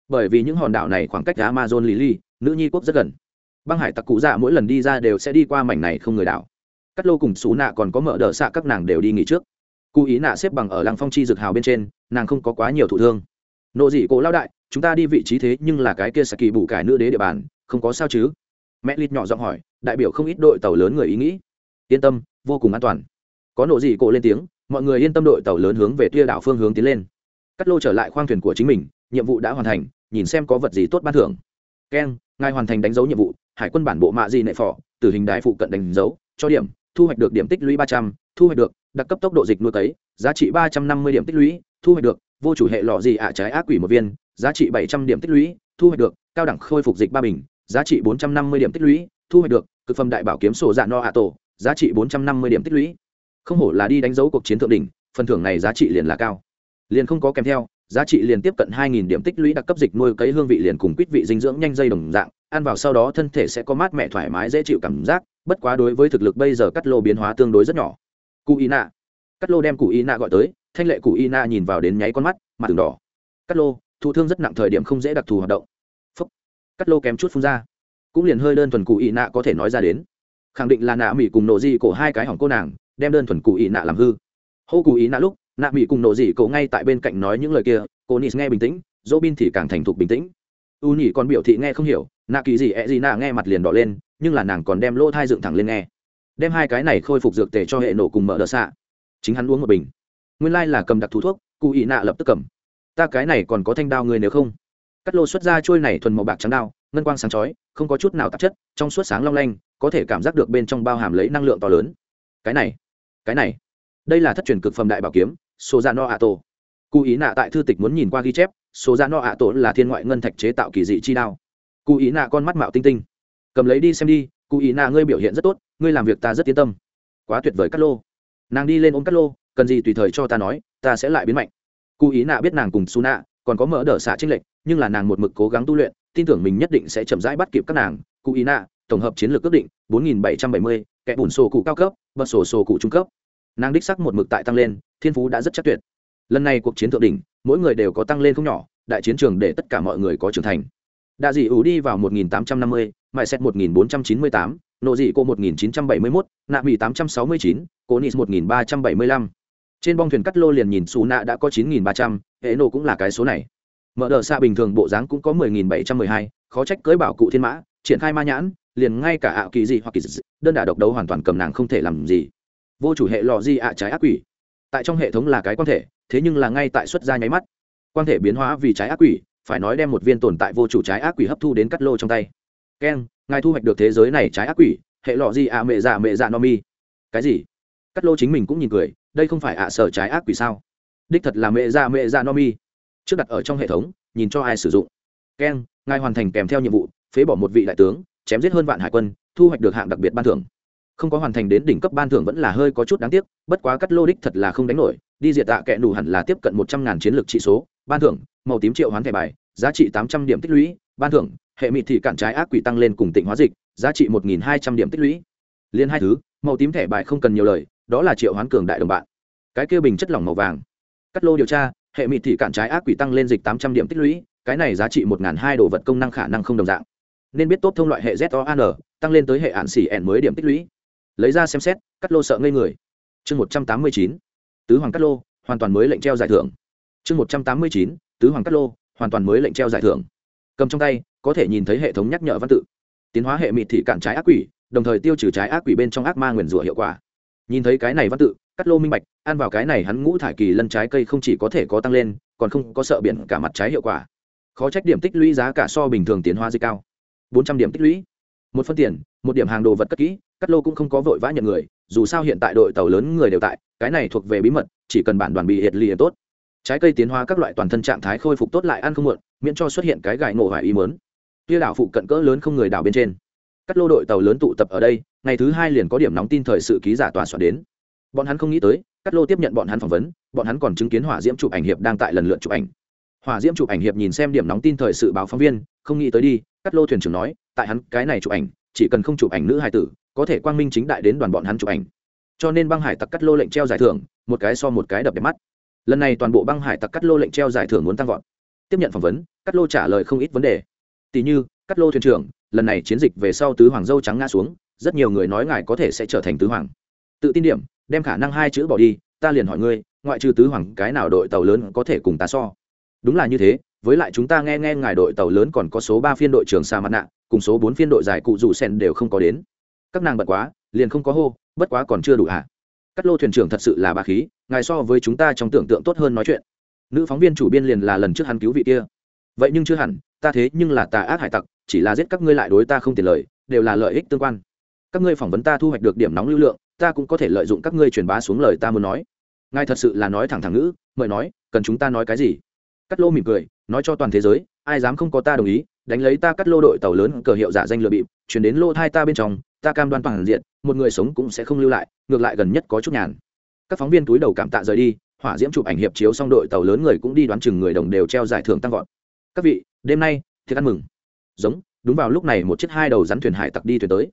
S1: Bởi vì những hòn đảo này khoảng cách amazon ly nữ nhi quốc rất gần. Băng hải tặc cụ dạ mỗi lần đi ra đều sẽ đi qua mảnh này không người đảo. Cắt lô cùng xú nạ còn có mở đỡ xạ các nàng đều đi nghỉ trước. Cụ ý nạ xếp bằng ở làng phong chi dược hào bên trên nàng không có quá nhiều thụ thương. Nộ dị cổ lao đại, chúng ta đi vị trí thế nhưng là cái kia sẽ kỳ bù cải nữ đế địa bàn, không có sao chứ? Mẹ lít nhỏ giọng hỏi, đại biểu không ít đội tàu lớn người ý nghĩ. Yên tâm, vô cùng an toàn. Có nộ dị cổ lên tiếng, mọi người yên tâm đội tàu lớn hướng về tia đảo phương hướng tiến lên. Cắt lô trở lại khoang thuyền của chính mình, nhiệm vụ đã hoàn thành, nhìn xem có vật gì tốt ban thưởng. Keng, ngài hoàn thành đánh dấu nhiệm vụ, hải quân bản bộ mạ di nệ phò từ hình đài phụ cận đánh dấu, cho điểm, thu hoạch được điểm tích lũy ba trăm, thu hoạch được đặc cấp tốc độ dịch nuôi cấy giá trị ba trăm năm mươi điểm tích lũy thu hoạch được vô chủ hệ lọ gì ạ trái ác quỷ một viên giá trị bảy trăm điểm tích lũy thu hoạch được cao đẳng khôi phục dịch ba bình giá trị bốn trăm năm mươi điểm tích lũy thu hoạch được cực phẩm đại bảo kiếm sổ dạ no ạ tổ giá trị bốn trăm năm mươi điểm tích lũy không hổ là đi đánh dấu cuộc chiến thượng đỉnh phần thưởng này giá trị liền là cao liền không có kèm theo giá trị liền tiếp cận 2000 điểm tích lũy đặc cấp dịch nuôi cấy hương vị liền cùng quýt vị dinh dưỡng nhanh dây đồng dạng, ăn vào sau đó thân thể sẽ có mát mẻ thoải mái dễ chịu cảm giác, bất quá đối với thực lực bây giờ cắt lô biến hóa tương đối rất nhỏ. Cụ Ina. Cắt lô đem Cụ Ina gọi tới, thanh lệ Cụ Ina nhìn vào đến nháy con mắt, mặt từng đỏ. Cắt lô, thụ thương rất nặng thời điểm không dễ đặc thù hoạt động. phúc Cắt lô kém chút phun ra. Cũng liền hơi đơn thuần Cụ Ina có thể nói ra đến. Khẳng định là nạ mỹ cùng nổ gì cổ hai cái hỏng cô nàng, đem đơn thuần Cụ Ina làm hư. Hô Cụ Ina lúc, nạ mỹ cùng nổ dị cổ ngay tại bên cạnh nói những lời kia cô nis nghe bình tĩnh dỗ bin thì càng thành thục bình tĩnh u nhỉ còn biểu thị nghe không hiểu nạ kỳ gì ẹ gì nạ nghe mặt liền đỏ lên nhưng là nàng còn đem lỗ thai dựng thẳng lên nghe đem hai cái này khôi phục dược tề cho hệ nổ cùng mở đờ xạ. Chính hắn uống một bình. Nguyên lai、like、là cầm đặc thú thuốc, cụ ị nạ lập tức cầm. Ta cái này còn có thanh đao người nếu không? Cắt lô xuất ra trôi này thuần màu bạc trắng đao, ngân quang sáng chói, không có chút nào tạp chất, trong suốt sáng long lanh, có thể cảm giác được bên trong bao hàm lấy năng lượng to lớn. Cái này cái này. Đây là thất truyền cực phẩm đại bảo kiếm số ra no ạ tổ cụ ý nạ tại thư tịch muốn nhìn qua ghi chép số ra no ạ tổ là thiên ngoại ngân thạch chế tạo kỳ dị chi đao. Cụ ý nạ con mắt mạo tinh tinh. Cầm lấy đi xem đi cụ ý nạ ngươi biểu hiện rất tốt ngươi làm việc ta rất yên tâm. Quá tuyệt vời Cát lô. Nàng đi lên ôm Cát lô cần gì tùy thời cho ta nói ta sẽ lại biến mạnh. Cụ ý nạ biết nàng cùng su nạ còn có mỡ đỡ xạ trinh lệch nhưng là nàng một mực cố gắng tu luyện tin tưởng mình nhất định sẽ chậm rãi bắt kịp các nàng. Cụ ý nạ tổng hợp chiến lược ước định 4770, kẻ bùn sổ cụ cao cấp bật sổ sổ cụ trung cấp. Nàng đích sắc một mực tại tăng lên thiên phú đã rất chắc tuyệt. Lần này cuộc chiến thượng đỉnh mỗi người đều có tăng lên không nhỏ đại chiến trường để tất cả mọi người có trưởng thành. Đạ dị ủ đi vào 1850, mại xét 1498, nộ dị cô 1971, nạ mỹ 869, cố nis 1375. trên bong thuyền cắt lô liền nhìn xù nạ đã có 9300, hệ nộ cũng là cái số này. Mở đờ xa bình thường bộ dáng cũng có 10712, khó trách cưới bảo cụ thiên mã triển khai ma nhãn liền ngay cả ảo kỳ dị hoặc kỳ dị đơn đả độc đấu hoàn toàn cầm nàng không thể làm gì. Vô chủ hệ lò di ạ trái ác quỷ. Tại trong hệ thống là cái quan thể thế nhưng là ngay tại xuất ra nháy mắt. Quan thể biến hóa vì trái ác quỷ phải nói đem một viên tồn tại vô chủ trái ác quỷ hấp thu đến cắt lô trong tay keng ngài thu hoạch được thế giới này trái ác quỷ, hệ lọ gì ạ, mẹ dạ mẹ dạ no mi. Cái gì? Cắt lô chính mình cũng nhìn cười, đây không phải ạ sở trái ác quỷ sao? Đích thật là mẹ dạ mẹ dạ no mi. Trước đặt ở trong hệ thống, nhìn cho ai sử dụng. Keng ngài hoàn thành kèm theo nhiệm vụ, phế bỏ một vị đại tướng, chém giết hơn vạn hải quân, thu hoạch được hạng đặc biệt ban thưởng. Không có hoàn thành đến đỉnh cấp ban thưởng vẫn là hơi có chút đáng tiếc, bất quá cắt lô đích thật là không đánh nổi, đi diệt tạ kệ đủ hẳn là tiếp cận một trăm ngàn chiến lược trị số, ban thưởng, màu tím triệu hoán thẻ bài, giá trị tám trăm điểm tích lũy, ban thưởng hệ mị thị cản trái ác quỷ tăng lên cùng tịnh hóa dịch, giá trị một nghìn hai trăm điểm tích lũy. Liên hai thứ, màu tím thẻ bài không cần nhiều lời, đó là triệu hoán cường đại đồng bạn. Cái kia bình chất lỏng màu vàng. Cắt lô điều tra, hệ mị thị cản trái ác quỷ tăng lên dịch tám trăm điểm tích lũy, cái này giá trị một n hai đồ vật công năng khả năng không đồng dạng. Nên biết tốt thông loại hệ z o an tăng lên tới hệ hạn xỉ ẻn mới điểm tích lũy. Lấy ra xem xét, cắt lô sợ ngây người. Chương một trăm tám mươi chín, tứ hoàng cắt lô, hoàn toàn mới lệnh treo giải thưởng. Chương một trăm tám mươi chín, tứ hoàng cắt lô, hoàn toàn mới lệnh treo giải thưởng. Cầm trong tay có thể nhìn thấy hệ thống nhắc nhở văn tự. Tiến hóa hệ mịt thị cản trái ác quỷ, đồng thời tiêu trừ trái ác quỷ bên trong ác ma nguyền rủa hiệu quả. Nhìn thấy cái này văn tự cắt lô minh bạch, ăn vào cái này hắn ngũ thải kỳ lân trái cây không chỉ có thể có tăng lên, còn không có sợ biển cả mặt trái hiệu quả. Khó trách điểm tích lũy giá cả so bình thường tiến hóa dây cao. Bốn trăm điểm tích lũy. Một phân tiền, một điểm hàng đồ vật cất kỹ cắt lô cũng không có vội vã nhận người, dù sao hiện tại đội tàu lớn người đều tại, cái này thuộc về bí mật, chỉ cần bản đoàn bị hiệt lìa tốt. Trái cây tiến hóa các loại toàn thân trạng thái khôi phục tốt lại ăn không muộn, miễn cho xuất hiện cái gài nổ hoài ý mớn tia đảo phụ cận cỡ lớn không người đảo bên trên. Các lô đội tàu lớn tụ tập ở đây, ngày thứ hai liền có điểm nóng tin thời sự ký giả tòa soạn đến. Bọn hắn không nghĩ tới các lô tiếp nhận bọn hắn phỏng vấn, bọn hắn còn chứng kiến hỏa diễm chụp ảnh hiệp đang tại lần lượt chụp ảnh. Hỏa diễm chụp ảnh hiệp nhìn xem điểm nóng tin thời sự báo phóng viên, không nghĩ tới đi các lô thuyền trưởng nói, tại hắn cái này chụp ảnh, chỉ cần không chụp ảnh nữ hài tử, có thể quang minh chính đại đến đoàn bọn hắn chụp ảnh. Cho nên băng hải tặc cắt lô lệnh treo giải thưởng, một cái so một cái đập đẹp mắt. Lần này toàn bộ băng hải tặc cắt lô lệnh treo giải thưởng muốn tăng vọt. Tiếp nhận phỏng vấn, cắt lô trả lời không ít vấn đề tỷ như, cắt lô thuyền trưởng, lần này chiến dịch về sau tứ hoàng dâu trắng ngã xuống, rất nhiều người nói ngài có thể sẽ trở thành tứ hoàng. Tự tin điểm, đem khả năng hai chữ bỏ đi, ta liền hỏi ngươi, ngoại trừ tứ hoàng, cái nào đội tàu lớn có thể cùng ta so? Đúng là như thế, với lại chúng ta nghe nghe ngài đội tàu lớn còn có số ba phiên đội trưởng xa mặt nạ, cùng số bốn phiên đội giải cụ dù sen đều không có đến. Các nàng bật quá, liền không có hô, bất quá còn chưa đủ hả? Cắt lô thuyền trưởng thật sự là bà khí, ngài so với chúng ta trong tưởng tượng tốt hơn nói chuyện. Nữ phóng viên chủ biên liền là lần trước hắn cứu vị kia. Vậy nhưng chưa hẳn ta thế nhưng là tà ác hải tặc, chỉ là giết các ngươi lại đối ta không tiền lời, đều là lợi ích tương quan. Các ngươi phỏng vấn ta thu hoạch được điểm nóng lưu lượng, ta cũng có thể lợi dụng các ngươi truyền bá xuống lời ta muốn nói. Ngài thật sự là nói thẳng thẳng ngữ, mời nói, cần chúng ta nói cái gì? Cắt lô mỉm cười, nói cho toàn thế giới, ai dám không có ta đồng ý, đánh lấy ta cắt lô đội tàu lớn cờ hiệu giả danh lừa bịp, chuyển đến lô thai ta bên trong, ta cam đoan toàn diện, một người sống cũng sẽ không lưu lại, ngược lại gần nhất có chút nhàn. Các phóng viên túi đầu cảm tạ rời đi, hỏa diễm chụp ảnh hiệp chiếu xong đội tàu lớn người cũng đi đoán chừng người đồng đều treo giải thưởng tăng vọt các vị, đêm nay, thiệt ăn mừng. Giống, đúng vào lúc này một chiếc hai đầu rắn thuyền hải tặc đi thuyền tới.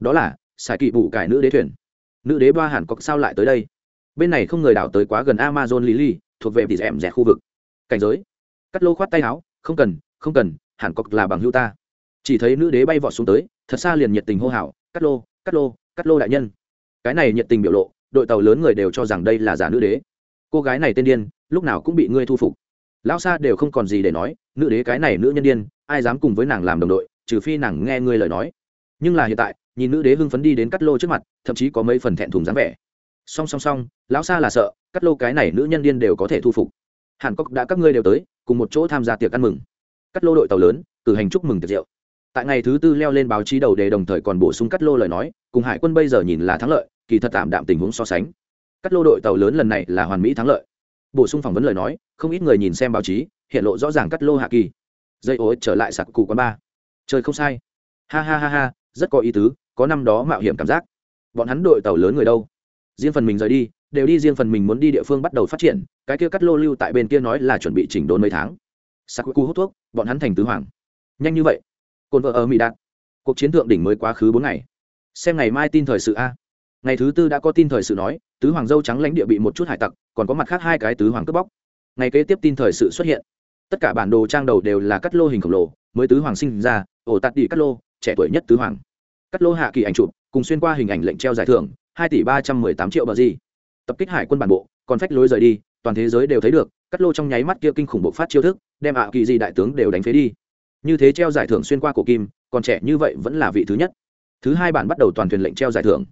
S1: Đó là xài kỵ bụ cải nữ đế thuyền. Nữ đế ba hàn có sao lại tới đây? Bên này không người đảo tới quá gần amazon lily, thuộc về tỷ rèm rẻ khu vực. Cảnh giới. Cắt lô khoát tay áo, không cần không cần, hàn cọc là bằng hữu ta. Chỉ thấy nữ đế bay vọt xuống tới, thật xa liền nhiệt tình hô hào, cắt lô cắt lô cắt lô đại nhân. Cái này nhiệt tình biểu lộ, đội tàu lớn người đều cho rằng đây là giả nữ đế. Cô gái này tên điên, lúc nào cũng bị ngươi thu phục. Lão xa đều không còn gì để nói nữ đế cái này nữ nhân điên, ai dám cùng với nàng làm đồng đội, trừ phi nàng nghe ngươi lời nói. Nhưng là hiện tại, nhìn nữ đế hưng phấn đi đến cắt lô trước mặt, thậm chí có mấy phần thẹn thùng dáng vẻ. Song song song, lão xa là sợ, cắt lô cái này nữ nhân điên đều có thể thu phục. Hàn cốc đã các ngươi đều tới, cùng một chỗ tham gia tiệc ăn mừng. Cắt lô đội tàu lớn, cử hành chúc mừng tiệc rượu. Tại ngày thứ tư leo lên báo chí đầu đề đồng thời còn bổ sung cắt lô lời nói, cùng hải quân bây giờ nhìn là thắng lợi, kỳ thật tạm đạm tình huống so sánh. Cắt lô đội tàu lớn lần này là hoàn mỹ thắng lợi. Bổ sung phỏng vấn lời nói, không ít người nhìn xem báo chí hiện lộ rõ ràng cắt lô hạ kỳ. Dây ối trở lại sạc cụ quán ba. Trời không sai. Ha ha ha ha, rất có ý tứ, có năm đó mạo hiểm cảm giác. Bọn hắn đội tàu lớn người đâu? Riêng phần mình rời đi, đều đi riêng phần mình muốn đi địa phương bắt đầu phát triển, cái kia cắt lô lưu tại bên kia nói là chuẩn bị chỉnh đốn mấy tháng. Sakuku hút thuốc, bọn hắn thành tứ hoàng. Nhanh như vậy. Cồn vợ ở mỹ đạt. Cuộc chiến thượng đỉnh mới quá khứ bốn ngày. Xem ngày mai tin thời sự a. Ngày thứ tư đã có tin thời sự nói, tứ hoàng dâu trắng lãnh địa bị một chút hải tặc, còn có mặt khác hai cái tứ hoàng cướp bóc ngày kế tiếp tin thời sự xuất hiện. Tất cả bản đồ trang đầu đều là cắt lô hình khổng lồ, mới tứ hoàng sinh ra, ổ tạt đi cắt lô, trẻ tuổi nhất tứ hoàng. Cắt lô hạ kỳ ảnh chụp, cùng xuyên qua hình ảnh lệnh treo giải thưởng, hai tỷ ba trăm mười tám triệu bờ gì. Tập kích hải quân bản bộ, còn phách lối rời đi, toàn thế giới đều thấy được, cắt lô trong nháy mắt kia kinh khủng bộ phát chiêu thức, đem ạ kỳ gì đại tướng đều đánh phế đi. Như thế treo giải thưởng xuyên qua cổ kim, còn trẻ như vậy vẫn là vị thứ nhất. Thứ hai bản bắt đầu toàn thuyền lệnh treo giải thưởng.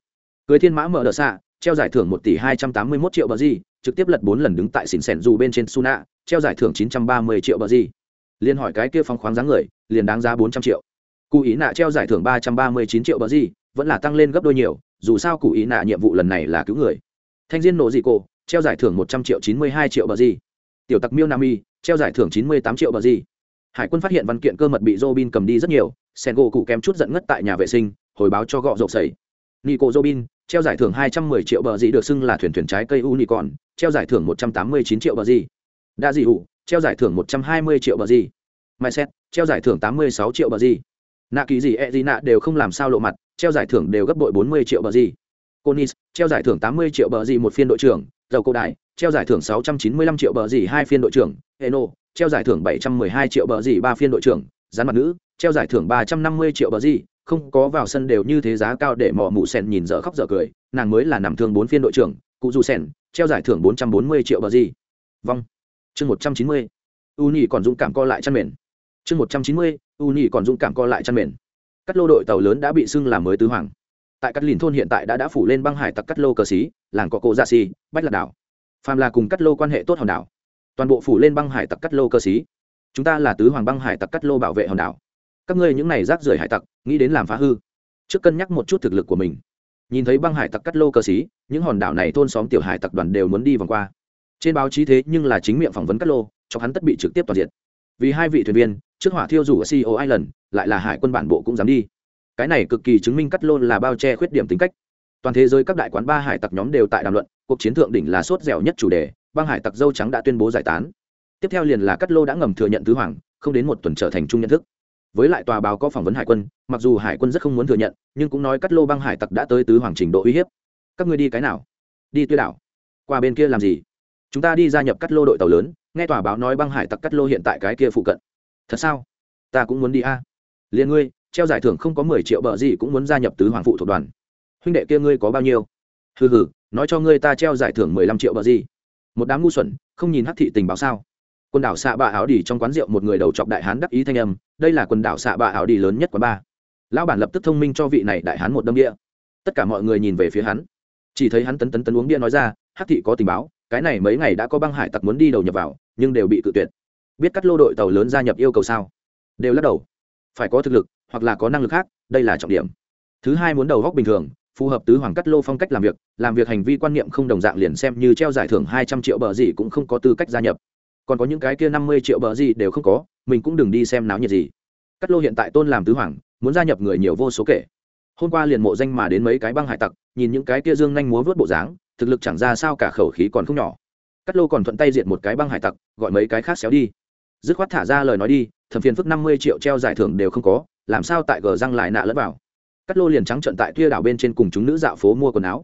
S1: Cưới thiên mã mở đợt xạ treo giải thưởng một tỷ hai trăm tám mươi mốt triệu bờ gì, trực tiếp lật bốn lần đứng tại xỉn xèn dù bên trên suna, treo giải thưởng chín trăm ba mươi triệu bờ gì. Liền hỏi cái kia phong khoáng dáng người, liền đáng giá bốn trăm triệu. Cụ ý nạ treo giải thưởng ba trăm ba mươi chín triệu bờ gì, vẫn là tăng lên gấp đôi nhiều, dù sao cụ ý nạ nhiệm vụ lần này là cứu người. Thanh diên nổ gì cổ, treo giải thưởng một trăm triệu chín mươi hai triệu bờ gì. Tiểu tặc miêu nam y treo giải thưởng chín mươi tám triệu bờ gì. Hải quân phát hiện văn kiện cơ mật bị robin cầm đi rất nhiều, Sengoku cụ kém chút giận ngất tại nhà vệ sinh, hồi báo cho gọ rộp sẩy. nico robin treo giải thưởng hai trăm mười triệu bờ gì được xưng là thuyền thuyền trái cây unicorn, treo giải thưởng một trăm tám mươi chín triệu bờ gì. Đa dị hụ treo giải thưởng một trăm hai mươi triệu bờ gì. Mai xét treo giải thưởng tám mươi sáu triệu bờ gì. Nạ kỳ gì e gì nạ đều không làm sao lộ mặt, treo giải thưởng đều gấp bội bốn mươi triệu bờ gì. Conis treo giải thưởng tám mươi triệu bờ gì một phiên đội trưởng. Dầu cổ đại, treo giải thưởng sáu trăm chín mươi lăm triệu bờ gì hai phiên đội trưởng. Eno, treo giải thưởng bảy trăm mười hai triệu bờ gì ba phiên đội trưởng. Gián mặt nữ, treo giải thưởng ba trăm năm mươi triệu bờ gì không có vào sân đều như thế giá cao để mỏ mụ sen nhìn dở khóc dở cười, nàng mới là nằm thương bốn phiên đội trưởng, cụ du sen treo giải thưởng bốn trăm bốn mươi triệu bờ gì. Vong. Chương một trăm chín mươi. U nhị còn dũng cảm co lại chăn mền. Chương một trăm chín mươi, u nhị còn dũng cảm co lại chăn mền. Các lô đội tàu lớn đã bị xưng làm mới tứ hoàng. Tại các lìn thôn hiện tại đã đã phủ lên băng hải tặc cắt lô cờ xí, làng có cổ dạ xì, bách lạc đảo. Phàm là cùng cắt lô quan hệ tốt hòn đảo, toàn bộ phủ lên băng hải tặc cắt lô cơ xí. Chúng ta là tứ hoàng băng hải tặc cắt lô bảo vệ hòn đảo các ngươi những này rác rưởi hải tặc nghĩ đến làm phá hư trước cân nhắc một chút thực lực của mình nhìn thấy băng hải tặc cắt lô cơ xí những hòn đảo này thôn xóm tiểu hải tặc đoàn đều muốn đi vòng qua trên báo chí thế nhưng là chính miệng phỏng vấn cắt lô cho hắn tất bị trực tiếp toàn diện vì hai vị thuyền viên trước hỏa thiêu rủ ở CEO Island, lại là hải quân bản bộ cũng dám đi. Cái này cực kỳ chứng minh cắt lô là bao che khuyết điểm tính cách. Toàn thế giới các đại quán ba hải tặc nhóm đều tại đàm luận, cuộc chiến thượng đỉnh là sốt dẻo nhất chủ đề, băng hải tặc dâu trắng đã tuyên bố giải tán. Tiếp theo liền là cắt lô đã ngầm thừa nhận tứ hoàng, không đến một tuần trở thành chung nhận thức. Với lại tòa báo có phỏng vấn hải quân, mặc dù hải quân rất không muốn thừa nhận, nhưng cũng nói cắt lô băng hải tặc đã tới tứ hoàng trình độ uy hiếp. Các ngươi đi cái nào? Đi tuyết đảo. Qua bên kia làm gì? Chúng ta đi gia nhập cắt lô đội tàu lớn, nghe tòa báo nói băng hải tặc cắt lô hiện tại cái kia phụ cận thật sao ta cũng muốn đi a à? liền ngươi treo giải thưởng không có mười triệu bợ gì cũng muốn gia nhập tứ hoàng phụ thuộc đoàn huynh đệ kia ngươi có bao nhiêu hừ hừ nói cho ngươi ta treo giải thưởng mười lăm triệu bợ gì một đám ngu xuẩn không nhìn hắc thị tình báo sao quần đảo xạ bạ áo đỉ trong quán rượu một người đầu chọc đại hán đắc ý thanh âm đây là quần đảo xạ bạ ảo đi lớn nhất quán ba. Lão bản lập tức thông minh cho vị này đại hán một đâm địa tất cả mọi người nhìn về phía hắn. Chỉ thấy hắn tấn tấn tấn uống bia nói ra, hắc thị có tình báo, cái này mấy ngày đã có băng hải tặc muốn đi đầu nhập vào, nhưng đều bị cự tuyệt. Biết cắt lô đội tàu lớn gia nhập yêu cầu sao? Đều lắc đầu. Phải có thực lực, hoặc là có năng lực khác, đây là trọng điểm. Thứ hai muốn đầu góc bình thường, phù hợp tứ hoàng cắt lô phong cách làm việc làm việc hành vi quan niệm không đồng dạng liền xem như treo giải thưởng hai trăm triệu bờ gì cũng không có tư cách gia nhập. Còn có những cái kia năm mươi triệu bờ gì đều không có mình cũng đừng đi xem náo nhiệt gì. Cắt lô hiện tại tôn làm tứ hoàng, muốn gia nhập người nhiều vô số kể. Hôm qua liền mộ danh mà đến mấy cái băng hải tặc, nhìn những cái kia dương nhanh múa vớt bộ dáng, thực lực chẳng ra sao cả khẩu khí còn không nhỏ. Cắt lô còn thuận tay diệt một cái băng hải tặc, gọi mấy cái khác xéo đi. Dứt khoát thả ra lời nói đi, thẩm phiền phức năm mươi triệu treo giải thưởng đều không có, làm sao tại gờ răng lại nạ lẫn vào. Cắt lô liền trắng trận tại kia đảo bên trên cùng chúng nữ dạo phố mua quần áo.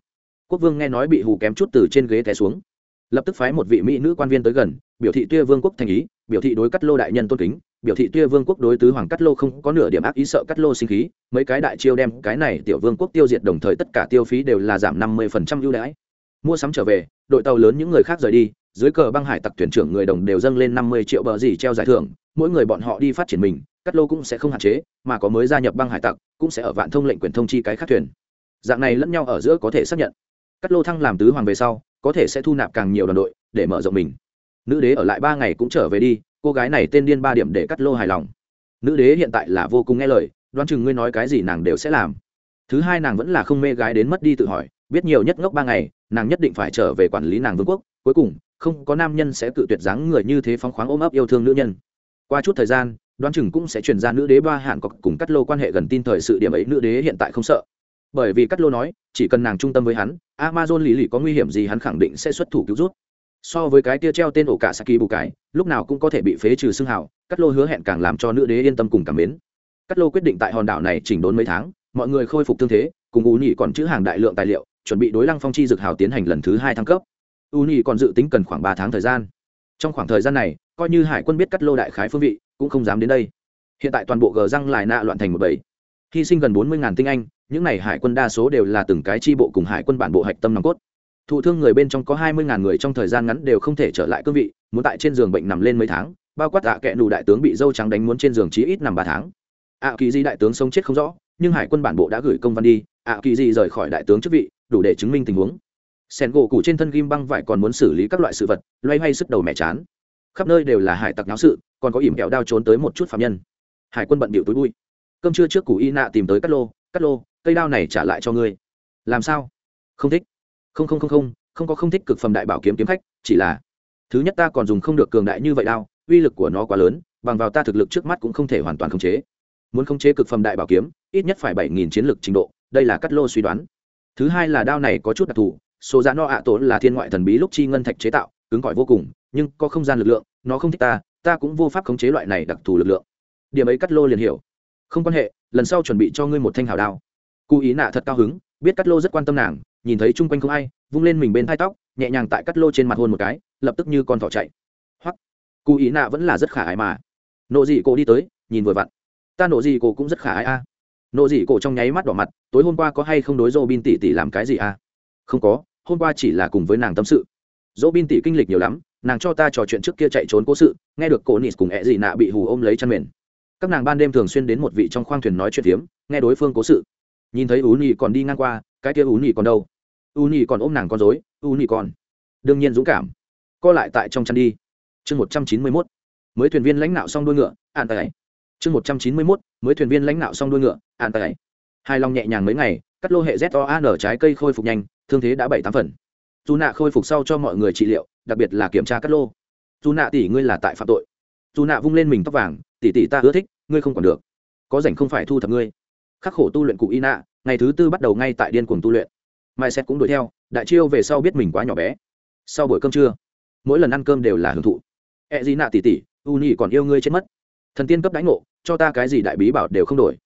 S1: Quốc vương nghe nói bị hù kém chút từ trên ghế té xuống lập tức phái một vị mỹ nữ quan viên tới gần, biểu thị tuyê vương quốc thành ý, biểu thị đối cắt lô đại nhân tôn kính, biểu thị tuyê vương quốc đối tứ hoàng cắt lô không có nửa điểm ác ý sợ cắt lô sinh khí, mấy cái đại chiêu đem cái này tiểu vương quốc tiêu diệt đồng thời tất cả tiêu phí đều là giảm năm mươi phần trăm ưu đãi. Mua sắm trở về, đội tàu lớn những người khác rời đi, dưới cờ băng hải tặc thuyền trưởng người đồng đều dâng lên năm mươi triệu bờ gì treo giải thưởng, mỗi người bọn họ đi phát triển mình, cắt lô cũng sẽ không hạn chế, mà có mới gia nhập băng hải tặc, cũng sẽ ở vạn thông lệnh quyền thông chi cái khác thuyền. Dạng này lẫn nhau ở giữa có thể xác nhận. Cắt lô thăng làm tứ hoàng về sau có thể sẽ thu nạp càng nhiều đoàn đội để mở rộng mình. Nữ đế ở lại ba ngày cũng trở về đi, cô gái này tên điên ba điểm để cắt lô hài lòng. Nữ đế hiện tại là vô cùng nghe lời, đoán chừng ngươi nói cái gì nàng đều sẽ làm. Thứ hai nàng vẫn là không mê gái đến mất đi tự hỏi, biết nhiều nhất ngốc ba ngày, nàng nhất định phải trở về quản lý nàng vương quốc, cuối cùng, không có nam nhân sẽ cự tuyệt dáng người như thế phóng khoáng ôm ấp yêu thương nữ nhân. Qua chút thời gian, đoán chừng cũng sẽ truyền ra nữ đế ba hạn cọc cùng cắt lô quan hệ gần tin thời sự điểm ấy, nữ đế hiện tại không sợ bởi vì cắt lô nói, chỉ cần nàng trung tâm với hắn, amazon lì lì có nguy hiểm gì hắn khẳng định sẽ xuất thủ cứu rút so với cái tia treo tên ổ cả saki bù cái, lúc nào cũng có thể bị phế trừ xương hào cắt lô hứa hẹn càng làm cho nữ đế yên tâm cùng cảm mến. Cắt lô quyết định tại hòn đảo này chỉnh đốn mấy tháng, mọi người khôi phục thương thế, cùng U nhị còn chữ hàng đại lượng tài liệu, chuẩn bị đối lăng phong chi dược hào tiến hành lần thứ hai thăng cấp. U nhị còn dự tính cần khoảng ba tháng thời gian. Trong khoảng thời gian này, coi như hải quân biết cắt lô đại khái phương vị, cũng không dám đến đây. Hiện tại toàn bộ gờ răng lại nạ loạn thành một bầy hy sinh gần bốn mươi tinh anh, những n à y hải quân đa số đều là từng cái tri bộ cùng hải quân bản bộ hạch tâm nòng cốt. Thụ thương người bên trong có hai mươi người trong thời gian ngắn đều không thể trở lại cương vị, muốn tại trên giường bệnh nằm lên mấy tháng, bao quát ạ à kẹ nù đại tướng bị dâu trắng đánh muốn trên giường chí ít nằm ba tháng. Ạ kỳ di đại tướng sống chết không rõ, nhưng hải quân bản bộ đã gửi công văn đi, ạ kỳ di rời khỏi đại tướng chức vị, đủ để chứng minh tình huống. Sen gỗ cụ trên thân ghim băng vải còn muốn xử lý các loại sự vật, loay hoay sức đầu mẹ chán. Khắp nơi đều là hải tặc náo sự, còn có ỉm kẹo đao trốn tới một chút phạm nhân. Hải quân bận bịu túi bụi cơm trưa trước củ y nạ tìm tới Cát lô Cát lô, cây đao này trả lại cho ngươi. Làm sao? Không thích. Không không không không không có không thích cực phẩm đại bảo kiếm kiếm khách, chỉ là thứ nhất ta còn dùng không được cường đại như vậy đao, uy lực của nó quá lớn, bằng vào ta thực lực trước mắt cũng không thể hoàn toàn khống chế. Muốn khống chế cực phẩm đại bảo kiếm, ít nhất phải bảy nghìn chiến lược trình độ, đây là Cát lô suy đoán. Thứ hai là đao này có chút đặc thù, số giá no ạ à là thiên ngoại thần bí lúc chi ngân thạch chế tạo, cứng cỏi vô cùng, nhưng có không gian lực lượng, nó không thích ta ta cũng vô pháp khống chế loại này đặc thù lực lượng. Điểm ấy cắt lô liền hiểu không quan hệ, lần sau chuẩn bị cho ngươi một thanh hào đao. Cụ ý nạ thật cao hứng, biết cắt lô rất quan tâm nàng, nhìn thấy chung quanh không ai, vung lên mình bên thai tóc, nhẹ nhàng tại cắt lô trên mặt hôn một cái, lập tức như con thỏ chạy. Hoặc cụ ý nạ vẫn là rất khả ái mà. Nộ dị cổ đi tới, nhìn vừa vặn. Ta nộ dị cổ cũng rất khả ái a. Nộ dị cổ trong nháy mắt đỏ mặt, tối hôm qua có hay không đối dô bin tỷ tỷ làm cái gì a? Không có, hôm qua chỉ là cùng với nàng tâm sự. Dỗ bin tỷ kinh lịch nhiều lắm, nàng cho ta trò chuyện trước kia chạy trốn cố sự, nghe được cổ nịt cùng ẹ dị nạ bị hù ôm lấy chăn mền các nàng ban đêm thường xuyên đến một vị trong khoang thuyền nói chuyện phiếm, nghe đối phương cố sự. Nhìn thấy ú nhị còn đi ngang qua, cái kia ú nhị còn đâu? Ú nhị còn ôm nàng con dối ú nhị còn. Đương nhiên dũng cảm. Co lại tại trong chăn đi. Chương một trăm chín mươi mốt. Mới thuyền viên lãnh đạo xong đuôi ngựa an tài chương một trăm chín mươi mốt. Mới thuyền viên lãnh đạo xong đuôi ngựa an tài hai lòng nhẹ nhàng mấy ngày, cắt lô hệ z o a n trái cây khôi phục nhanh, thương thế đã bảy tám phần. Dù nạ khôi phục sau cho mọi người trị liệu, đặc biệt là kiểm tra cắt lô. Dù nạ tỷ ngươi là tại phạm tội. Dù nạ vung lên mình tóc vàng tỷ tỷ ta ưa thích, ngươi không còn được. Có rảnh không phải thu thập ngươi? Khắc khổ tu luyện cụ y nạ ngày thứ tư bắt đầu ngay tại điên cuồng tu luyện. Mai xét cũng đuổi theo, đại chiêu về sau biết mình quá nhỏ bé. Sau buổi cơm trưa, mỗi lần ăn cơm đều là hưởng thụ. E gì nạ tỷ tỷ u nhị còn yêu ngươi chết mất. Thần tiên cấp đánh ngộ, cho ta cái gì đại bí bảo đều không đổi.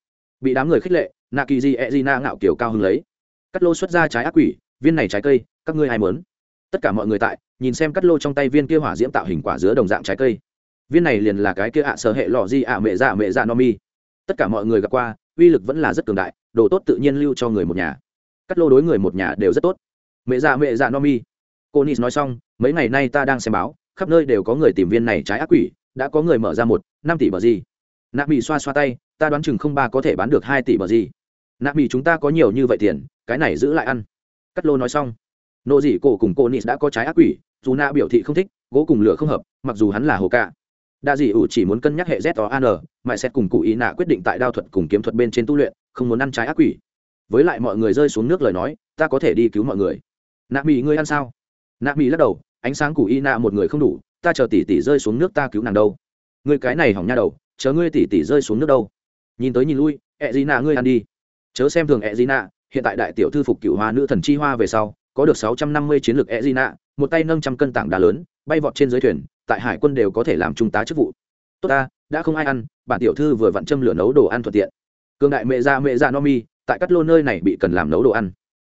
S1: Bị đám người khích lệ nạ kỳ di e gì nạ ngạo kiểu cao hứng lấy. Cắt lô xuất ra trái ác quỷ, viên này trái cây, các ngươi ai mớn tất cả mọi người tại, nhìn xem cắt lô trong tay viên kia hỏa diễm tạo hình quả dứa đồng dạng trái cây viên này liền là cái kia ạ, sở hệ lọ di ạ, mẹ dạ mẹ dạ no mi. Tất cả mọi người gặp qua, uy lực vẫn là rất cường đại, đồ tốt tự nhiên lưu cho người một nhà. Cắt lô đối người một nhà đều rất tốt. Mẹ dạ mẹ dạ no mi. Cô nis nói xong, mấy ngày nay ta đang xem báo, khắp nơi đều có người tìm viên này trái ác quỷ, đã có người mở ra một, năm tỷ bờ gì. Nạp bị xoa xoa tay, ta đoán chừng không ba có thể bán được hai tỷ bờ gì. Nạp bị chúng ta có nhiều như vậy tiền, cái này giữ lại ăn. Cắt lô nói xong. Nộ dị cổ cùng cô nis đã có trái ác quỷ, dù na biểu thị không thích, gỗ cùng lửa không hợp, mặc dù hắn là hồ cạ đa dị ủ chỉ muốn cân nhắc hệ z o an mãi xét cùng cụ ý nạ quyết định tại đao thuật cùng kiếm thuật bên trên tu luyện, không muốn ăn trái ác quỷ. Với lại mọi người rơi xuống nước lời nói, ta có thể đi cứu mọi người. Nạ mỹ ngươi ăn sao? Nạ mỹ lắc đầu, ánh sáng cụ y nạ một người không đủ, ta chờ tỷ tỷ rơi xuống nước ta cứu nàng đâu. Người cái này hỏng nha đầu, chờ ngươi tỷ tỷ rơi xuống nước đâu. Nhìn tới nhìn lui, ẹ gì nạ ngươi ăn đi. Chớ xem thường ẹ gì nạ, hiện tại đại tiểu thư phục cựu hoa nữ thần chi hoa về sau, có được sáu trăm năm mươi chiến lược ẹ gì nạ, một tay nâng trăm cân tảng đá lớn bay vọt trên dưới thuyền, tại hải quân đều có thể làm trung tá chức vụ. Tốt ta, đã không ai ăn, bản tiểu thư vừa vặn châm lửa nấu đồ ăn thuận tiện. Cường đại mẹ ra mẹ ra no mi, tại cắt lô nơi này bị cần làm nấu đồ ăn.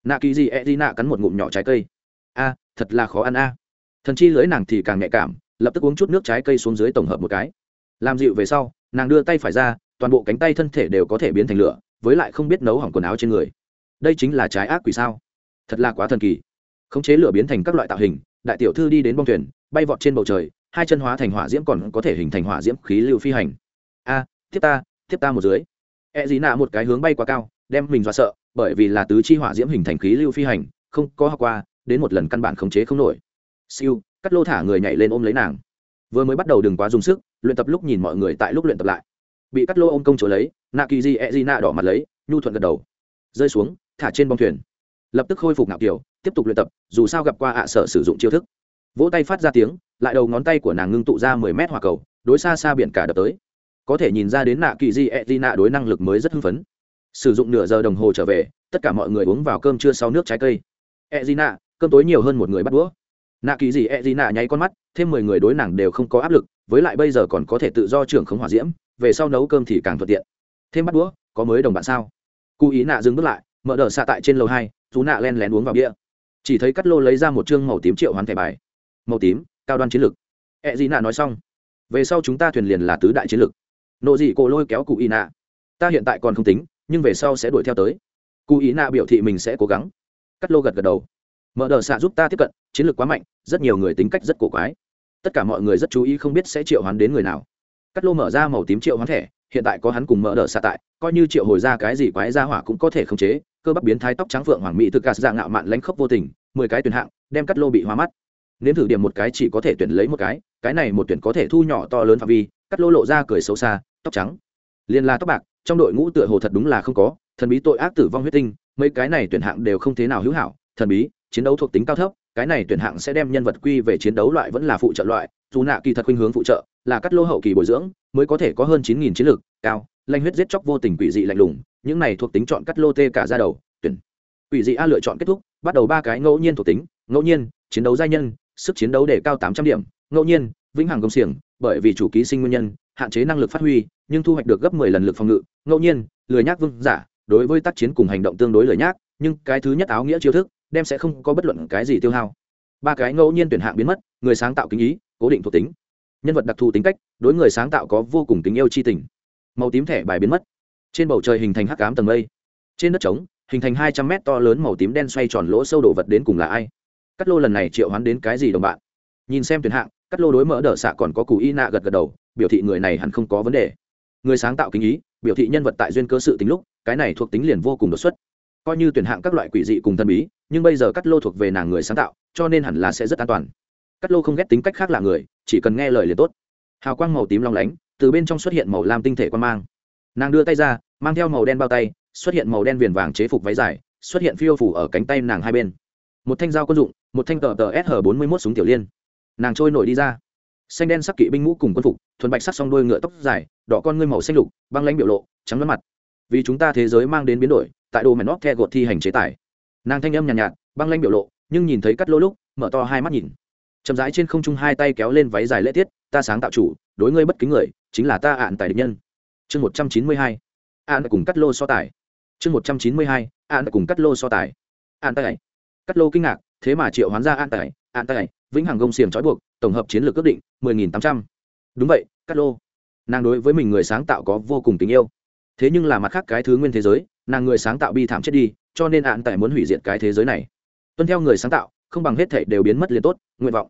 S1: Nạ kỳ gì e d nạ cắn một ngụm nhỏ trái cây. A, thật là khó ăn a. Thần chi lưới nàng thì càng nhạy cảm, lập tức uống chút nước trái cây xuống dưới tổng hợp một cái. Làm dịu về sau, nàng đưa tay phải ra, toàn bộ cánh tay thân thể đều có thể biến thành lửa, với lại không biết nấu hỏng quần áo trên người. Đây chính là trái ác quỷ sao? Thật là quá thần kỳ. Khống chế lửa biến thành các loại tạo hình đại tiểu thư đi đến bong thuyền, bay vọt trên bầu trời, hai chân hóa thành hỏa diễm còn có thể hình thành hỏa diễm khí lưu phi hành. A, tiếp ta tiếp ta một dưới. E dí nạ một cái hướng bay quá cao, đem mình dọa sợ, bởi vì là tứ chi hỏa diễm hình thành khí lưu phi hành, không có học qua, đến một lần căn bản khống chế không nổi. Siêu, cắt lô thả người nhảy lên ôm lấy nàng. Vừa mới bắt đầu đừng quá dùng sức, luyện tập lúc nhìn mọi người tại lúc luyện tập lại. Bị cắt lô ôm công chỗ lấy, nạ kỳ di e di nạ đỏ mặt lấy, nhu thuận gật đầu. Rơi xuống, thả trên bong thuyền lập tức khôi phục nạo kiểu tiếp tục luyện tập, dù sao gặp qua ạ sợ sử dụng chiêu thức. Vỗ tay phát ra tiếng, lại đầu ngón tay của nàng ngưng tụ ra mười mét hỏa cầu, đối xa xa biển cả đập tới. Có thể nhìn ra đến nạ kỳ di e di nạ đối năng lực mới rất hưng phấn. Sử dụng nửa giờ đồng hồ trở về, tất cả mọi người uống vào cơm trưa sau nước trái cây. E di nạ, cơm tối nhiều hơn một người bắt đũa. Nạ kỳ gì e di nạ nháy con mắt, thêm mười người đối nàng đều không có áp lực, với lại bây giờ còn có thể tự do trưởng không hỏa diễm, về sau nấu cơm thì càng thuận tiện. Thêm bắt đũa, có mới đồng bạn sao? Cụ ý nạ dừng bước lại, mở đờ xạ tại trên lầu hai chú nạ len lén uống vào bia. Chỉ thấy cắt lô lấy ra một chương màu tím triệu hoán thẻ bài. Màu tím, cao đoan chiến lược ẹ dị nạ nói xong, về sau chúng ta thuyền liền là tứ đại chiến lược nộ dị cổ lôi kéo cụ ý nạ. Ta hiện tại còn không tính, nhưng về sau sẽ đuổi theo tới. Cụ ý nạ biểu thị mình sẽ cố gắng. Cắt lô gật gật đầu. Mở đờ xạ giúp ta tiếp cận, chiến lược quá mạnh, rất nhiều người tính cách rất cổ quái. Tất cả mọi người rất chú ý không biết sẽ triệu hoán đến người nào. Cắt lô mở ra màu tím triệu hoán thẻ hiện tại có hắn cùng mở đỡ xạ tại, coi như triệu hồi ra cái gì quái ra hỏa cũng có thể khống chế, cơ bắp biến thái tóc trắng phượng hoàng mỹ thực gạt dạng ngạo mạn lánh khốc vô tình, mười cái tuyển hạng, đem cắt lô bị hóa mắt. Nếm thử điểm một cái chỉ có thể tuyển lấy một cái cái này một tuyển có thể thu nhỏ to lớn phạm vi, cắt lô lộ ra cười xấu xa, tóc trắng. Liên la tóc bạc, trong đội ngũ tựa hồ thật đúng là không có, thần bí tội ác tử vong huyết tinh, mấy cái này tuyển hạng đều không thế nào hữu hảo, thần bí, chiến đấu thuộc tính cao thấp, cái này tuyển hạng sẽ đem nhân vật quy về chiến đấu loại vẫn là phụ trợ loại, dù nạ kỳ thật khuynh hướng phụ trợ, là cắt lô hậu kỳ bồi dưỡng mới có thể có hơn chín nghìn chiến lược, cao, lanh huyết giết chóc vô tình quỷ dị lạnh lùng, những này thuộc tính chọn cắt lô tê cả ra đầu, tuyển. Quỷ dị a lựa chọn kết thúc, bắt đầu ba cái ngẫu nhiên thuộc tính, ngẫu nhiên, chiến đấu giai nhân, sức chiến đấu để cao tám trăm điểm, ngẫu nhiên, vĩnh hằng công xiềng, bởi vì chủ ký sinh nguyên nhân, hạn chế năng lực phát huy, nhưng thu hoạch được gấp mười lần lực phòng ngự, ngẫu nhiên, lười nhác vương giả, đối với tác chiến cùng hành động tương đối lười nhác, nhưng cái thứ nhất áo nghĩa chiêu thức, đem sẽ không có bất luận cái gì tiêu hao. Ba cái ngẫu nhiên tuyển hạng biến mất, người sáng tạo kính ý, cố định thuộc tính nhân vật đặc thù tính cách, đối người sáng tạo có vô cùng tình yêu chi tình. Màu tím thẻ bài biến mất. Trên bầu trời hình thành hắc cám tầng mây. Trên đất trống, hình thành hai trăm mét to lớn màu tím đen xoay tròn lỗ sâu đổ vật đến cùng là ai? Cắt lô lần này triệu hoán đến cái gì đồng bạn? Nhìn xem tuyển hạng, cắt lô đối mỡ đỡ xạ còn có cù y nạ gật gật đầu, biểu thị người này hẳn không có vấn đề. Người sáng tạo kính ý, biểu thị nhân vật tại duyên cơ sự tính lúc, cái này thuộc tính liền vô cùng đột xuất. Coi như tuyển hạng các loại quỷ dị cùng thần bí, nhưng bây giờ cắt lô thuộc về nàng người sáng tạo, cho nên hẳn là sẽ rất an toàn cắt lô không ghét tính cách khác là người chỉ cần nghe lời liền tốt. Hào quang màu tím long lánh từ bên trong xuất hiện màu lam tinh thể quan mang. Nàng đưa tay ra mang theo màu đen bao tay xuất hiện màu đen viền vàng chế phục váy dài xuất hiện phiêu phủ ở cánh tay nàng hai bên. Một thanh dao quân dụng một thanh tờ tờ sh bốn mươi mốt súng tiểu liên. Nàng trôi nổi đi ra. Xanh đen sắc kỵ binh mũ cùng quân phục thuần bạch sắc song đôi ngựa tóc dài đỏ con ngươi màu xanh lục băng lãnh biểu lộ trắng lắm mặt. Vì chúng ta thế giới mang đến biến đổi tại đồ mèn nóc the gột thi hành chế tài. Nàng thanh âm nhàn nhạt, nhạt băng lãnh biểu lộ nhưng nhìn thấy cắt lô lúc mở to hai mắt nhìn chậm rãi trên không trung hai tay kéo lên váy dài lễ tiết, ta sáng tạo chủ, đối ngươi bất kính người, chính là ta ạn tài địch nhân. Chương một trăm chín mươi hai, ạn cùng cắt lô so tài. Chương một trăm chín mươi hai, ạn cùng cắt lô so tài. Ạn tài. Cắt lô kinh ngạc, thế mà triệu hoán ra ạn tài ạn tài, vĩnh hằng gông xiềng trói buộc, tổng hợp chiến lược ước định, mười nghìn tám trăm. Đúng vậy, cắt lô. Nàng đối với mình người sáng tạo có vô cùng tình yêu. Thế nhưng là mặt khác cái thứ nguyên thế giới, nàng người sáng tạo bi thảm chết đi, cho nên ạn tài muốn hủy diệt cái thế giới này. Tuân theo người sáng tạo không bằng hết thể đều biến mất liền tốt, nguyện vọng.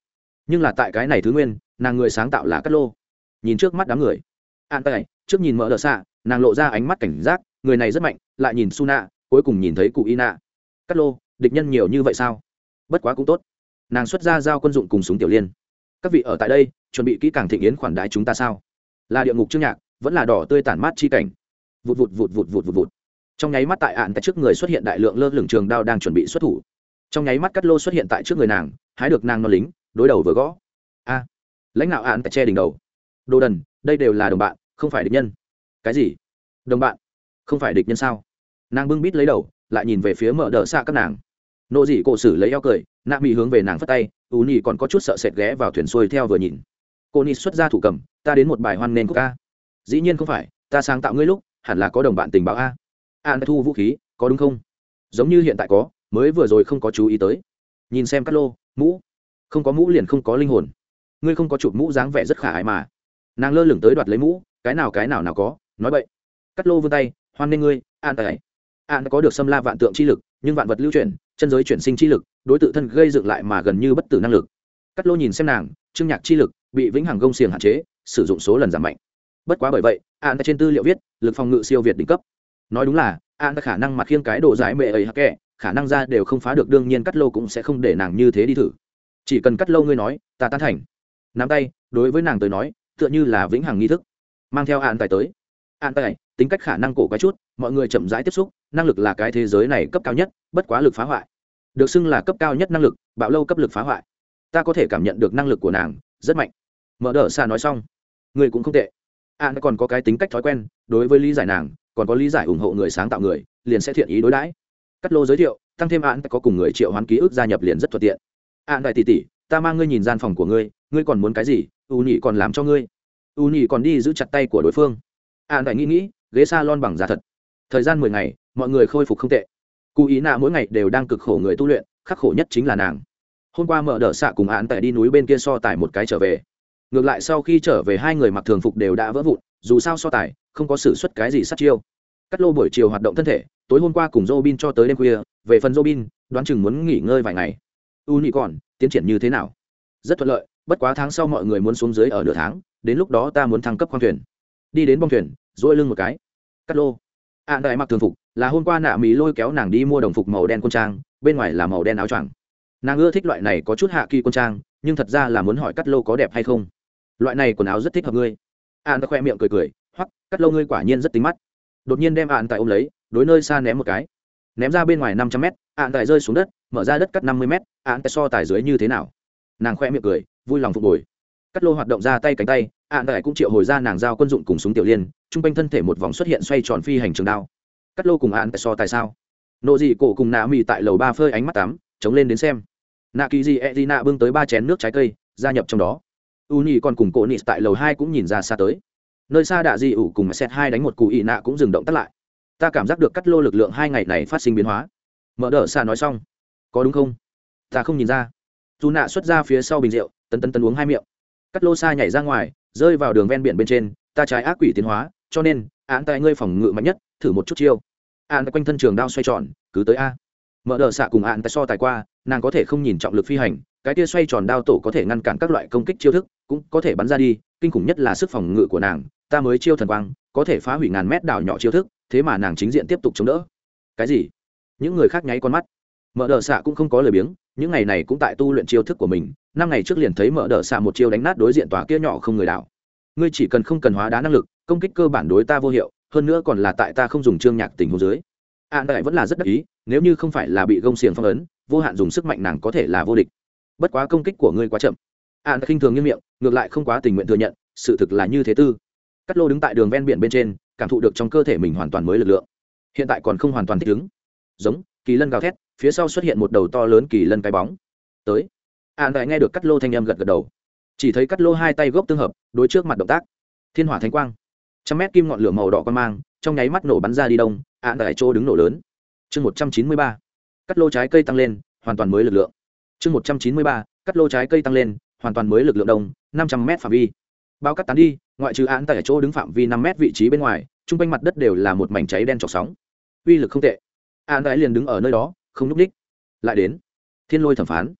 S1: Nhưng là tại cái này thứ nguyên, nàng người sáng tạo là cắt lô. Nhìn trước mắt đám người. An tay trước nhìn mở đ ợ xạ, nàng lộ ra ánh mắt cảnh giác, người này rất mạnh, lại nhìn su nạ cuối cùng nhìn thấy cụ y nạ cắt lô, địch nhân nhiều như vậy sao? Bất quá cũng tốt. Nàng xuất ra giao quân dụng cùng súng tiểu liên. Các vị ở tại đây, chuẩn bị kỹ càng thịnh yến khoản đái chúng ta sao? Là địa ngục chương nhạc, vẫn là đỏ tươi tản mát chi cảnh. Vụt vụt vụt vụt vụt vụt vụt. Trong nháy mắt tại ạn tại trước người xuất hiện đại lượng lơ lửng trường đao đang chuẩn bị xuất thủ trong nháy mắt cắt lô xuất hiện tại trước người nàng, hái được nàng non lính, đối đầu vừa gõ. A, lãnh đạo hạn tại che đỉnh đầu. Đồ đần, đây đều là đồng bạn, không phải địch nhân. Cái gì? Đồng bạn? Không phải địch nhân sao? Nàng bưng bít lấy đầu, lại nhìn về phía mở đỡ xa các nàng. Nộ dị cổ sử lấy eo cười, nạ mỹ hướng về nàng phất tay, ú nhì còn có chút sợ sệt ghé vào thuyền xuôi theo vừa nhìn. Cô nị xuất ra thủ cầm, ta đến một bài hoan nền của ca. Dĩ nhiên không phải, ta sáng tạo ngươi lúc, hẳn là có đồng bạn tình báo a. An thu vũ khí, có đúng không? Giống như hiện tại có mới vừa rồi không có chú ý tới. Nhìn xem cắt lô, mũ. Không có mũ liền không có linh hồn. Ngươi không có chụp mũ dáng vẻ rất khả ái mà. Nàng lơ lửng tới đoạt lấy mũ, cái nào cái nào nào có, nói vậy cắt lô vươn tay, hoan nghênh ngươi, an tài. An có được xâm la vạn tượng chi lực, nhưng vạn vật lưu chuyển, chân giới chuyển sinh chi lực, đối tự thân gây dựng lại mà gần như bất tử năng lực. Cắt lô nhìn xem nàng trương nhạc chi lực, bị vĩnh hằng gông xiềng hạn chế, sử dụng số lần giảm mạnh. Bất quá bởi vậy, an trên tư liệu viết, lực phòng ngự siêu việt đỉnh cấp. Nói đúng là, an khả năng mặt khiêng cái đồ giải mệ ấy hắc kệ khả năng ra đều không phá được, đương nhiên cắt lô cũng sẽ không để nàng như thế đi thử. Chỉ cần cắt lâu ngươi nói, ta tán thành. Nắm tay, đối với nàng tới nói, tựa như là vĩnh hằng nghi thức. Mang theo hạn tài tới. Hạn tài, tính cách khả năng cổ cái chút, mọi người chậm rãi tiếp xúc, năng lực là cái thế giới này cấp cao nhất, bất quá lực phá hoại. Được xưng là cấp cao nhất năng lực, bạo lâu cấp lực phá hoại. Ta có thể cảm nhận được năng lực của nàng, rất mạnh. Mở đỡ xa nói xong. Người cũng không tệ. Hạn còn có cái tính cách thói quen, đối với lý giải nàng, còn có lý giải ủng hộ người sáng tạo người, liền sẽ thiện ý đối đãi cắt lô giới thiệu, tăng thêm án, có cùng người triệu hoán ký ức gia nhập liền rất thuận tiện. Án đại tỷ tỷ, ta mang ngươi nhìn gian phòng của ngươi ngươi còn muốn cái gì? U nhị còn làm cho ngươi. U nhị còn đi giữ chặt tay của đối phương. Án đại nghĩ nghĩ, ghế s a lon bằng giá thật. Thời gian mười ngày, mọi người khôi phục không tệ. Cụ ý nạ mỗi ngày đều đang cực khổ người tu luyện, khắc khổ nhất chính là nàng. Hôm qua mở đỡ xạ cùng án tại đi núi bên kia so tài một cái trở về. Ngược lại sau khi trở về hai người mặc thường phục đều đã vỡ vụn, dù sao so tài, không có xử suất cái gì sát chiêu cắt lô buổi chiều hoạt động thân thể tối hôm qua cùng Robin cho tới đêm khuya, về phần Robin, đoán chừng muốn nghỉ ngơi vài ngày. U nhị còn, tiến triển như thế nào? Rất thuận lợi, bất quá tháng sau mọi người muốn xuống dưới ở nửa tháng, đến lúc đó ta muốn thăng cấp khoang thuyền. Đi đến bong thuyền, duỗi lưng một cái. Cắt lô. À đại mặc thường phục, là hôm qua nạ mỹ lôi kéo nàng đi mua đồng phục màu đen quân trang, bên ngoài là màu đen áo choàng. Nàng ưa thích loại này có chút hạ kỳ quân trang, nhưng thật ra là muốn hỏi cắt lô có đẹp hay không. Loại này quần áo rất thích hợp ngươi. An à, khoe miệng cười cười, hoặc cắt lô ngươi quả nhiên rất tính mắt. Đột nhiên đem ạn tại ôm lấy, đối nơi xa ném một cái. Ném ra bên ngoài năm trăm mét ạn tại rơi xuống đất mở ra đất cắt năm mươi mét ạn tại so tài dưới như thế nào? Nàng khoe miệng cười vui lòng phục hồi. Cắt lô hoạt động ra tay cánh tay ạn tại cũng triệu hồi ra nàng giao quân dụng cùng súng tiểu liên t r u n g quanh thân thể một vòng xuất hiện xoay tròn phi hành trường đao. Cắt lô cùng ạn tại so tài sao? Nộ dị cổ cùng nạ mì tại lầu ba phơi ánh mắt tắm chống lên đến xem. Nạ kỳ dị e d nạ bưng tới ba chén nước trái cây gia nhập trong đó. U nhị còn cùng cổ nị tại lầu hai cũng nhìn ra xa tới nơi xa đạ dị ủ cùng xét hai đánh một cụ ị nạ cũng dừng động tắt lại. Ta cảm giác được cắt lô lực lượng hai ngày này phát sinh biến hóa. Mở đỡ xa nói xong. Có đúng không? Ta không nhìn ra. Dù nạ xuất ra phía sau bình rượu, tấn tấn tấn uống hai miệng. Cắt lô xa nhảy ra ngoài, rơi vào đường ven biển bên trên, ta trái ác quỷ tiến hóa, cho nên, án tại ngươi phòng ngự mạnh nhất, thử một chút chiêu. Án quanh thân trường đao xoay tròn, cứ tới a. Mở đờ xạ cùng án tại so tài qua, nàng có thể không nhìn trọng lực phi hành, cái tia xoay tròn đao tổ có thể ngăn cản các loại công kích chiêu thức, cũng có thể bắn ra đi kinh khủng nhất là sức phòng ngự của nàng, ta mới chiêu thần quang, có thể phá hủy ngàn mét đảo nhỏ chiêu thức, thế mà nàng chính diện tiếp tục chống đỡ. Cái gì? Những người khác nháy con mắt. Mở đờ xạ cũng không có lời biếng, những ngày này cũng tại tu luyện chiêu thức của mình, năm ngày trước liền thấy mở đờ xạ một chiêu đánh nát đối diện tòa kia nhỏ không người đảo. Ngươi chỉ cần không cần hóa đá năng lực, công kích cơ bản đối ta vô hiệu, hơn nữa còn là tại ta không dùng trương nhạc tình hồ dưới. An đại vẫn là rất đắc ý, nếu như không phải là bị gông xiềng phong ấn, vô hạn dùng sức mạnh nàng có thể là vô địch. Bất quá công kích của ngươi quá chậm. À, an khinh thường như miệng, ngược lại không quá tình nguyện thừa nhận, sự thực là như thế tư. Cắt lô đứng tại đường ven biển bên trên, cảm thụ được trong cơ thể mình hoàn toàn mới lực lượng. Hiện tại còn không hoàn toàn thích ứng. Giống, kỳ lân gào thét, phía sau xuất hiện một đầu to lớn kỳ lân cái bóng. Tới. An đại nghe được cắt lô thanh em gật gật đầu. Chỉ thấy cắt lô hai tay gốc tương hợp, đối trước mặt động tác. Thiên hỏa thánh quang. Trăm mét kim ngọn lửa màu đỏ quan mang, trong nháy mắt nổ bắn ra đi đông an đại chỗ đứng nổ lớn. Chương một trăm chín mươi ba. Cắt lô trái cây tăng lên, hoàn toàn mới lực lượng. Chương một trăm chín mươi ba. Cắt lô trái cây tăng lên hoàn toàn mới lực lượng đông, năm trăm m phạm vi. Bao cắt tán đi, ngoại trừ án tại chỗ đứng phạm vi năm m vị trí bên ngoài chung quanh mặt đất đều là một mảnh cháy đen trọc sóng. Uy lực không tệ. Án đã liền đứng ở nơi đó, không núp ních lại đến. Thiên lôi thẩm phán.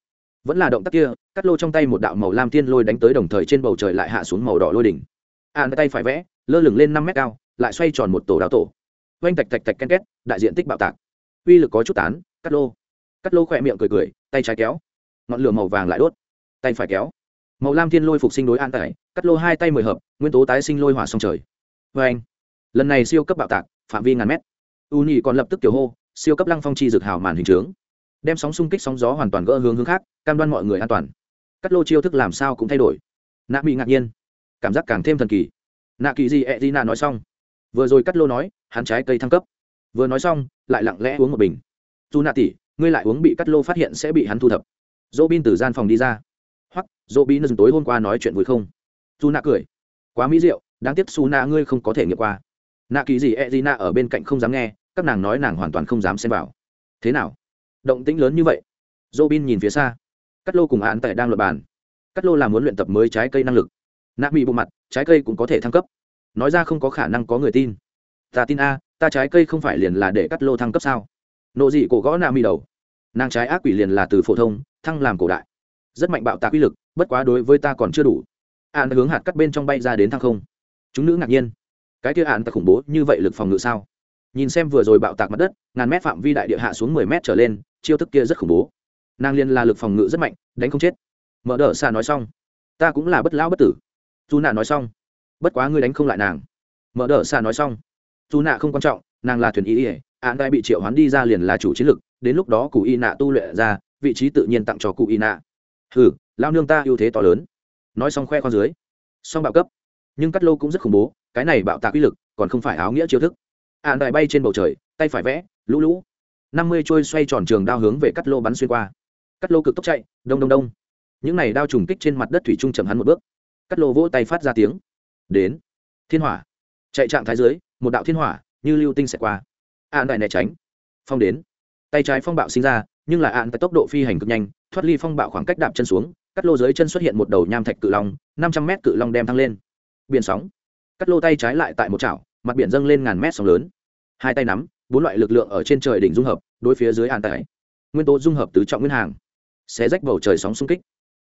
S1: Vẫn là động tác kia, cắt lô trong tay một đạo màu lam thiên lôi đánh tới đồng thời trên bầu trời lại hạ xuống màu đỏ lôi đỉnh. Án tay phải vẽ, lơ lửng lên năm mét cao, lại xoay tròn một tổ đáo tổ. Oanh tạch tạch tạch ken két, đại diện tích bạo tạc. Uy lực có chút tán, cắt lô. Cắt lô khỏe miệng cười cười, tay trái kéo. Ngọn lửa màu vàng lại đốt tay phải kéo. Màu lam thiên lôi phục sinh đối an tải, cắt lô hai tay mười hợp, nguyên tố tái sinh lôi hỏa sông trời. Vê anh, lần này siêu cấp bạo tạc, phạm vi ngàn mét. U nhị còn lập tức tiểu hô, siêu cấp lăng phong chi dược hào màn hình trướng. Đem sóng xung kích sóng gió hoàn toàn gỡ hướng hướng khác, cam đoan mọi người an toàn. Cắt lô chiêu thức làm sao cũng thay đổi. Nạ bị ngạc nhiên, cảm giác càng thêm thần kỳ. Nạ kỳ gì ẹ gì nạ nói xong. Vừa rồi cắt lô nói, hắn trái cây thăng cấp. Vừa nói xong, lại lặng lẽ uống một bình. Dù nạ tỉ ngươi lại uống bị cắt lô phát hiện sẽ bị hắn thu thập. Dỗ bin từ gian phòng đi ra hoặc, dỗ bí nâng tối hôm qua nói chuyện vui không? Dù nạ cười. Quá mỹ diệu, đáng tiếc su nạ ngươi không có thể nghiệm qua. Nạ kỳ gì e d i nạ ở bên cạnh không dám nghe, các nàng nói nàng hoàn toàn không dám xem vào. Thế nào? Động tĩnh lớn như vậy. Dỗ bin nhìn phía xa. Cắt lô cùng án tại đang luật bàn. Cắt lô là muốn luyện tập mới trái cây năng lực. Nạ bị bộ mặt, trái cây cũng có thể thăng cấp. Nói ra không có khả năng có người tin. Ta tin a, ta trái cây không phải liền là để cắt lô thăng cấp sao? Nộ dị cổ gõ nạ mi đầu. Nàng trái ác quỷ liền là từ phổ thông, thăng làm cổ đại rất mạnh bạo tạc uy lực, bất quá đối với ta còn chưa đủ. Ạn hướng hạt cắt bên trong bay ra đến thăng không. Chúng nữ ngạc nhiên. Cái kia ạn ta khủng bố như vậy lực phòng ngự sao? Nhìn xem vừa rồi bạo tạc mặt đất, ngàn mét phạm vi đại địa hạ xuống mười mét trở lên, chiêu thức kia rất khủng bố. Nàng liên là lực phòng ngự rất mạnh, đánh không chết. Mở đỡ xa nói xong. Ta cũng là bất lão bất tử. Dù nạ nói xong. Bất quá ngươi đánh không lại nàng. Mở đỡ xa nói xong. Dù nạ không quan trọng, nàng là thuyền ý ỉa ạn đại bị triệu hoán đi ra liền là chủ chiến lực, đến lúc đó cụ y nạ tu luyện ra, vị trí tự nhiên tặng cho cụ y nạ hừ, lao nương ta ưu thế to lớn. Nói xong khoe khoang dưới xong bạo cấp. Nhưng cắt lô cũng rất khủng bố, cái này bạo tạc uy lực còn không phải áo nghĩa chiêu thức. Ạn đại bay trên bầu trời, tay phải vẽ, lũ lũ. Năm mươi trôi xoay tròn trường đao hướng về cắt lô bắn xuyên qua. Cắt lô cực tốc chạy, đông đông đông. Những này đao trùng kích trên mặt đất thủy trung chầm hắn một bước. Cắt lô vỗ tay phát ra tiếng. Đến. Thiên hỏa. Chạy trạng thái dưới, một đạo thiên hỏa như lưu tinh sẽ qua. Ạn đại né tránh. Phong đến. Tay trái phong bạo sinh ra, nhưng là ạn tại tốc độ phi hành cực nhanh thoát ly phong bạo khoảng cách đạp chân xuống, cắt lô dưới chân xuất hiện một đầu nham thạch cự long, năm trăm mét cự long đem thăng lên. Biển sóng. Cắt lô tay trái lại tại một chảo, mặt biển dâng lên ngàn mét sóng lớn. Hai tay nắm, bốn loại lực lượng ở trên trời đỉnh dung hợp, đối phía dưới an tải. nguyên tố dung hợp tứ trọng nguyên hàng. Xé rách bầu trời sóng xung kích.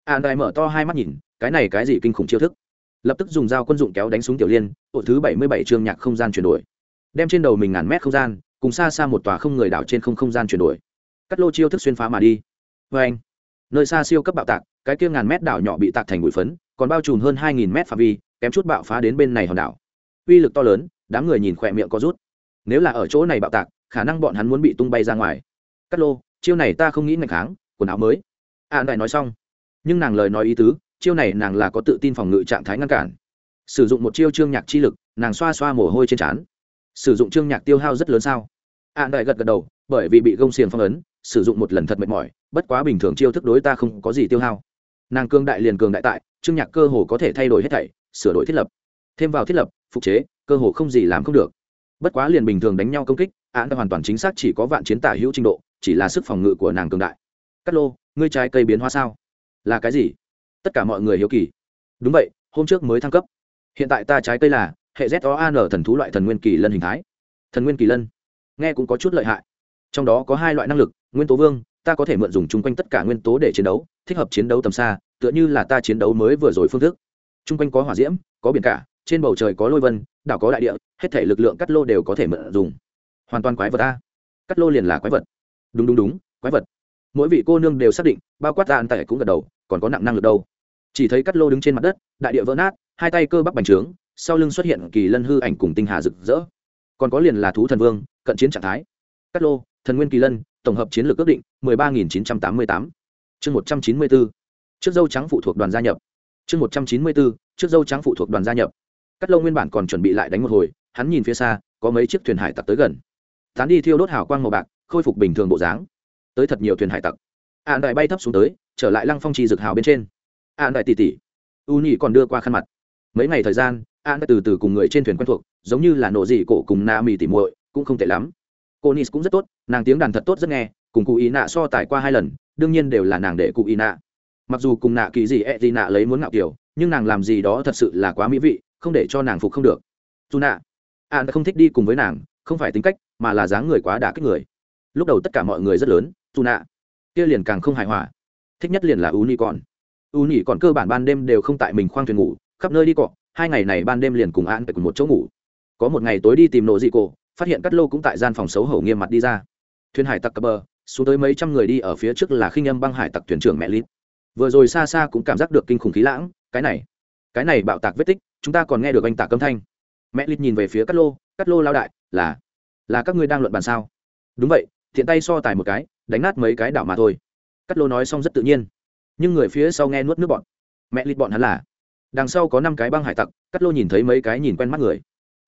S1: An tải mở to hai mắt nhìn, cái này cái gì kinh khủng chiêu thức. Lập tức dùng dao quân dụng kéo đánh súng tiểu liên ổ thứ bảy mươi bảy chương nhạc không gian chuyển đổi. Đem trên đầu mình ngàn mét không gian, cùng xa xa một tòa không người đảo trên không không gian chuyển đổi. Cắt lô chiêu thức xuyên phá mà đi. Vê anh nơi xa siêu cấp bạo tạc, cái kia ngàn mét đảo nhỏ bị tạc thành bụi phấn, còn bao trùm hơn hai nghìn mét phạm vi, kém chút bạo phá đến bên này hòn đảo. Uy lực to lớn, đám người nhìn khỏe miệng có rút. Nếu là ở chỗ này bạo tạc, khả năng bọn hắn muốn bị tung bay ra ngoài. Cắt lô, chiêu này ta không nghĩ ngày kháng, quần áo mới. An đại nói xong. Nhưng nàng lời nói ý tứ, chiêu này nàng là có tự tin phòng ngự trạng thái ngăn cản. Sử dụng một chiêu trương nhạc chi lực, nàng xoa xoa mồ hôi trên trán. Sử dụng trương nhạc tiêu hao rất lớn sao? An đại gật gật đầu, bởi vì bị gông xiềng phong ấn sử dụng một lần thật mệt mỏi, bất quá bình thường chiêu thức đối ta không có gì tiêu hao. Nàng cương đại liền cường đại tại, trương nhạc cơ hồ có thể thay đổi hết thảy, sửa đổi thiết lập. Thêm vào thiết lập, phục chế, cơ hồ không gì làm không được. Bất quá liền bình thường đánh nhau công kích, án hoàn toàn chính xác chỉ có vạn chiến tả hữu trình độ, chỉ là sức phòng ngự của nàng cường đại. Cắt lô, ngươi trái cây biến hóa sao? Là cái gì? Tất cả mọi người hiếu kỳ. Đúng vậy, hôm trước mới thăng cấp. Hiện tại ta trái cây là hệ z o an thần thú loại thần nguyên kỳ lân hình thái. Thần nguyên kỳ lân, nghe cũng có chút lợi hại. Trong đó có hai loại năng lực nguyên tố vương, ta có thể mượn dùng chung quanh tất cả nguyên tố để chiến đấu, thích hợp chiến đấu tầm xa, tựa như là ta chiến đấu mới vừa rồi phương thức. Chung quanh có hỏa diễm, có biển cả, trên bầu trời có lôi vân, đảo có đại địa, hết thể lực lượng cắt lô đều có thể mượn dùng. Hoàn toàn quái vật ta. Cắt lô liền là quái vật. Đúng đúng đúng, quái vật. Mỗi vị cô nương đều xác định, bao quát tàn tẻ cũng gật đầu, còn có nặng năng lực đâu. Chỉ thấy cắt lô đứng trên mặt đất, đại địa vỡ nát, hai tay cơ bắp bành trướng, sau lưng xuất hiện kỳ lân hư ảnh cùng tinh hà rực rỡ. Còn có liền là thú thần vương, cận chiến trạng thái. Cát lô, thần nguyên kỳ lân, tổng hợp chiến lược ước định 13.988. chương 194. trước dâu trắng phụ thuộc đoàn gia nhập. Chương một trăm chín mươi bốn trước dâu trắng phụ thuộc đoàn gia nhập. Cát lô nguyên bản còn chuẩn bị lại đánh một hồi, hắn nhìn phía xa, có mấy chiếc thuyền hải tặc tới gần. Tán đi thiêu đốt hào quang màu bạc, khôi phục bình thường bộ dáng. Tới thật nhiều thuyền hải tặc. Ạn đại bay thấp xuống tới, trở lại lăng phong trì rực hào bên trên. Ạn đại tỉ tỉ u nhị còn đưa qua khăn mặt. Mấy ngày thời gian ạn từ từ cùng người trên thuyền quen thuộc, giống như là nổ dị cổ cùng na mì tỉ muội, cũng không tệ lắm cô nis cũng rất tốt, nàng tiếng đàn thật tốt rất nghe, cùng cụ ý nạ so tài qua hai lần, đương nhiên đều là nàng để cụ ý nạ. Mặc dù cùng nạ kỳ gì e gì nạ lấy muốn ngạo kiểu, nhưng nàng làm gì đó thật sự là quá mỹ vị, không để cho nàng phục không được. Dù nạ, an không thích đi cùng với nàng, không phải tính cách, mà là dáng người quá đả kích người. Lúc đầu tất cả mọi người rất lớn, dù nạ, kia liền càng không hài hòa. Thích nhất liền là u Nhi còn u Nhi còn cơ bản ban đêm đều không tại mình khoang thuyền ngủ, khắp nơi đi cọ, hai ngày này ban đêm liền cùng an phải cùng một chỗ ngủ. Có một ngày tối đi tìm Nộ dị cổ phát hiện cắt lô cũng tại gian phòng xấu hổ nghiêm mặt đi ra. Thuyền hải tặc cập bờ, xuống tới mấy trăm người đi ở phía trước là khinh âm băng hải tặc thuyền trưởng mẹ lít. Vừa rồi xa xa cũng cảm giác được kinh khủng khí lãng, cái này cái này bạo tạc vết tích, chúng ta còn nghe được anh tạc âm thanh. Mẹ lít nhìn về phía cắt lô cắt lô lao đại, là là các ngươi đang luận bàn sao? Đúng vậy thiện tay so tài một cái, đánh nát mấy cái đảo mà thôi. Cắt lô nói xong rất tự nhiên. Nhưng người phía sau nghe nuốt nước bọn mẹ lít bọn hắn là, đằng sau có năm cái băng hải tặc cắt lô nhìn thấy mấy cái nhìn quen mắt người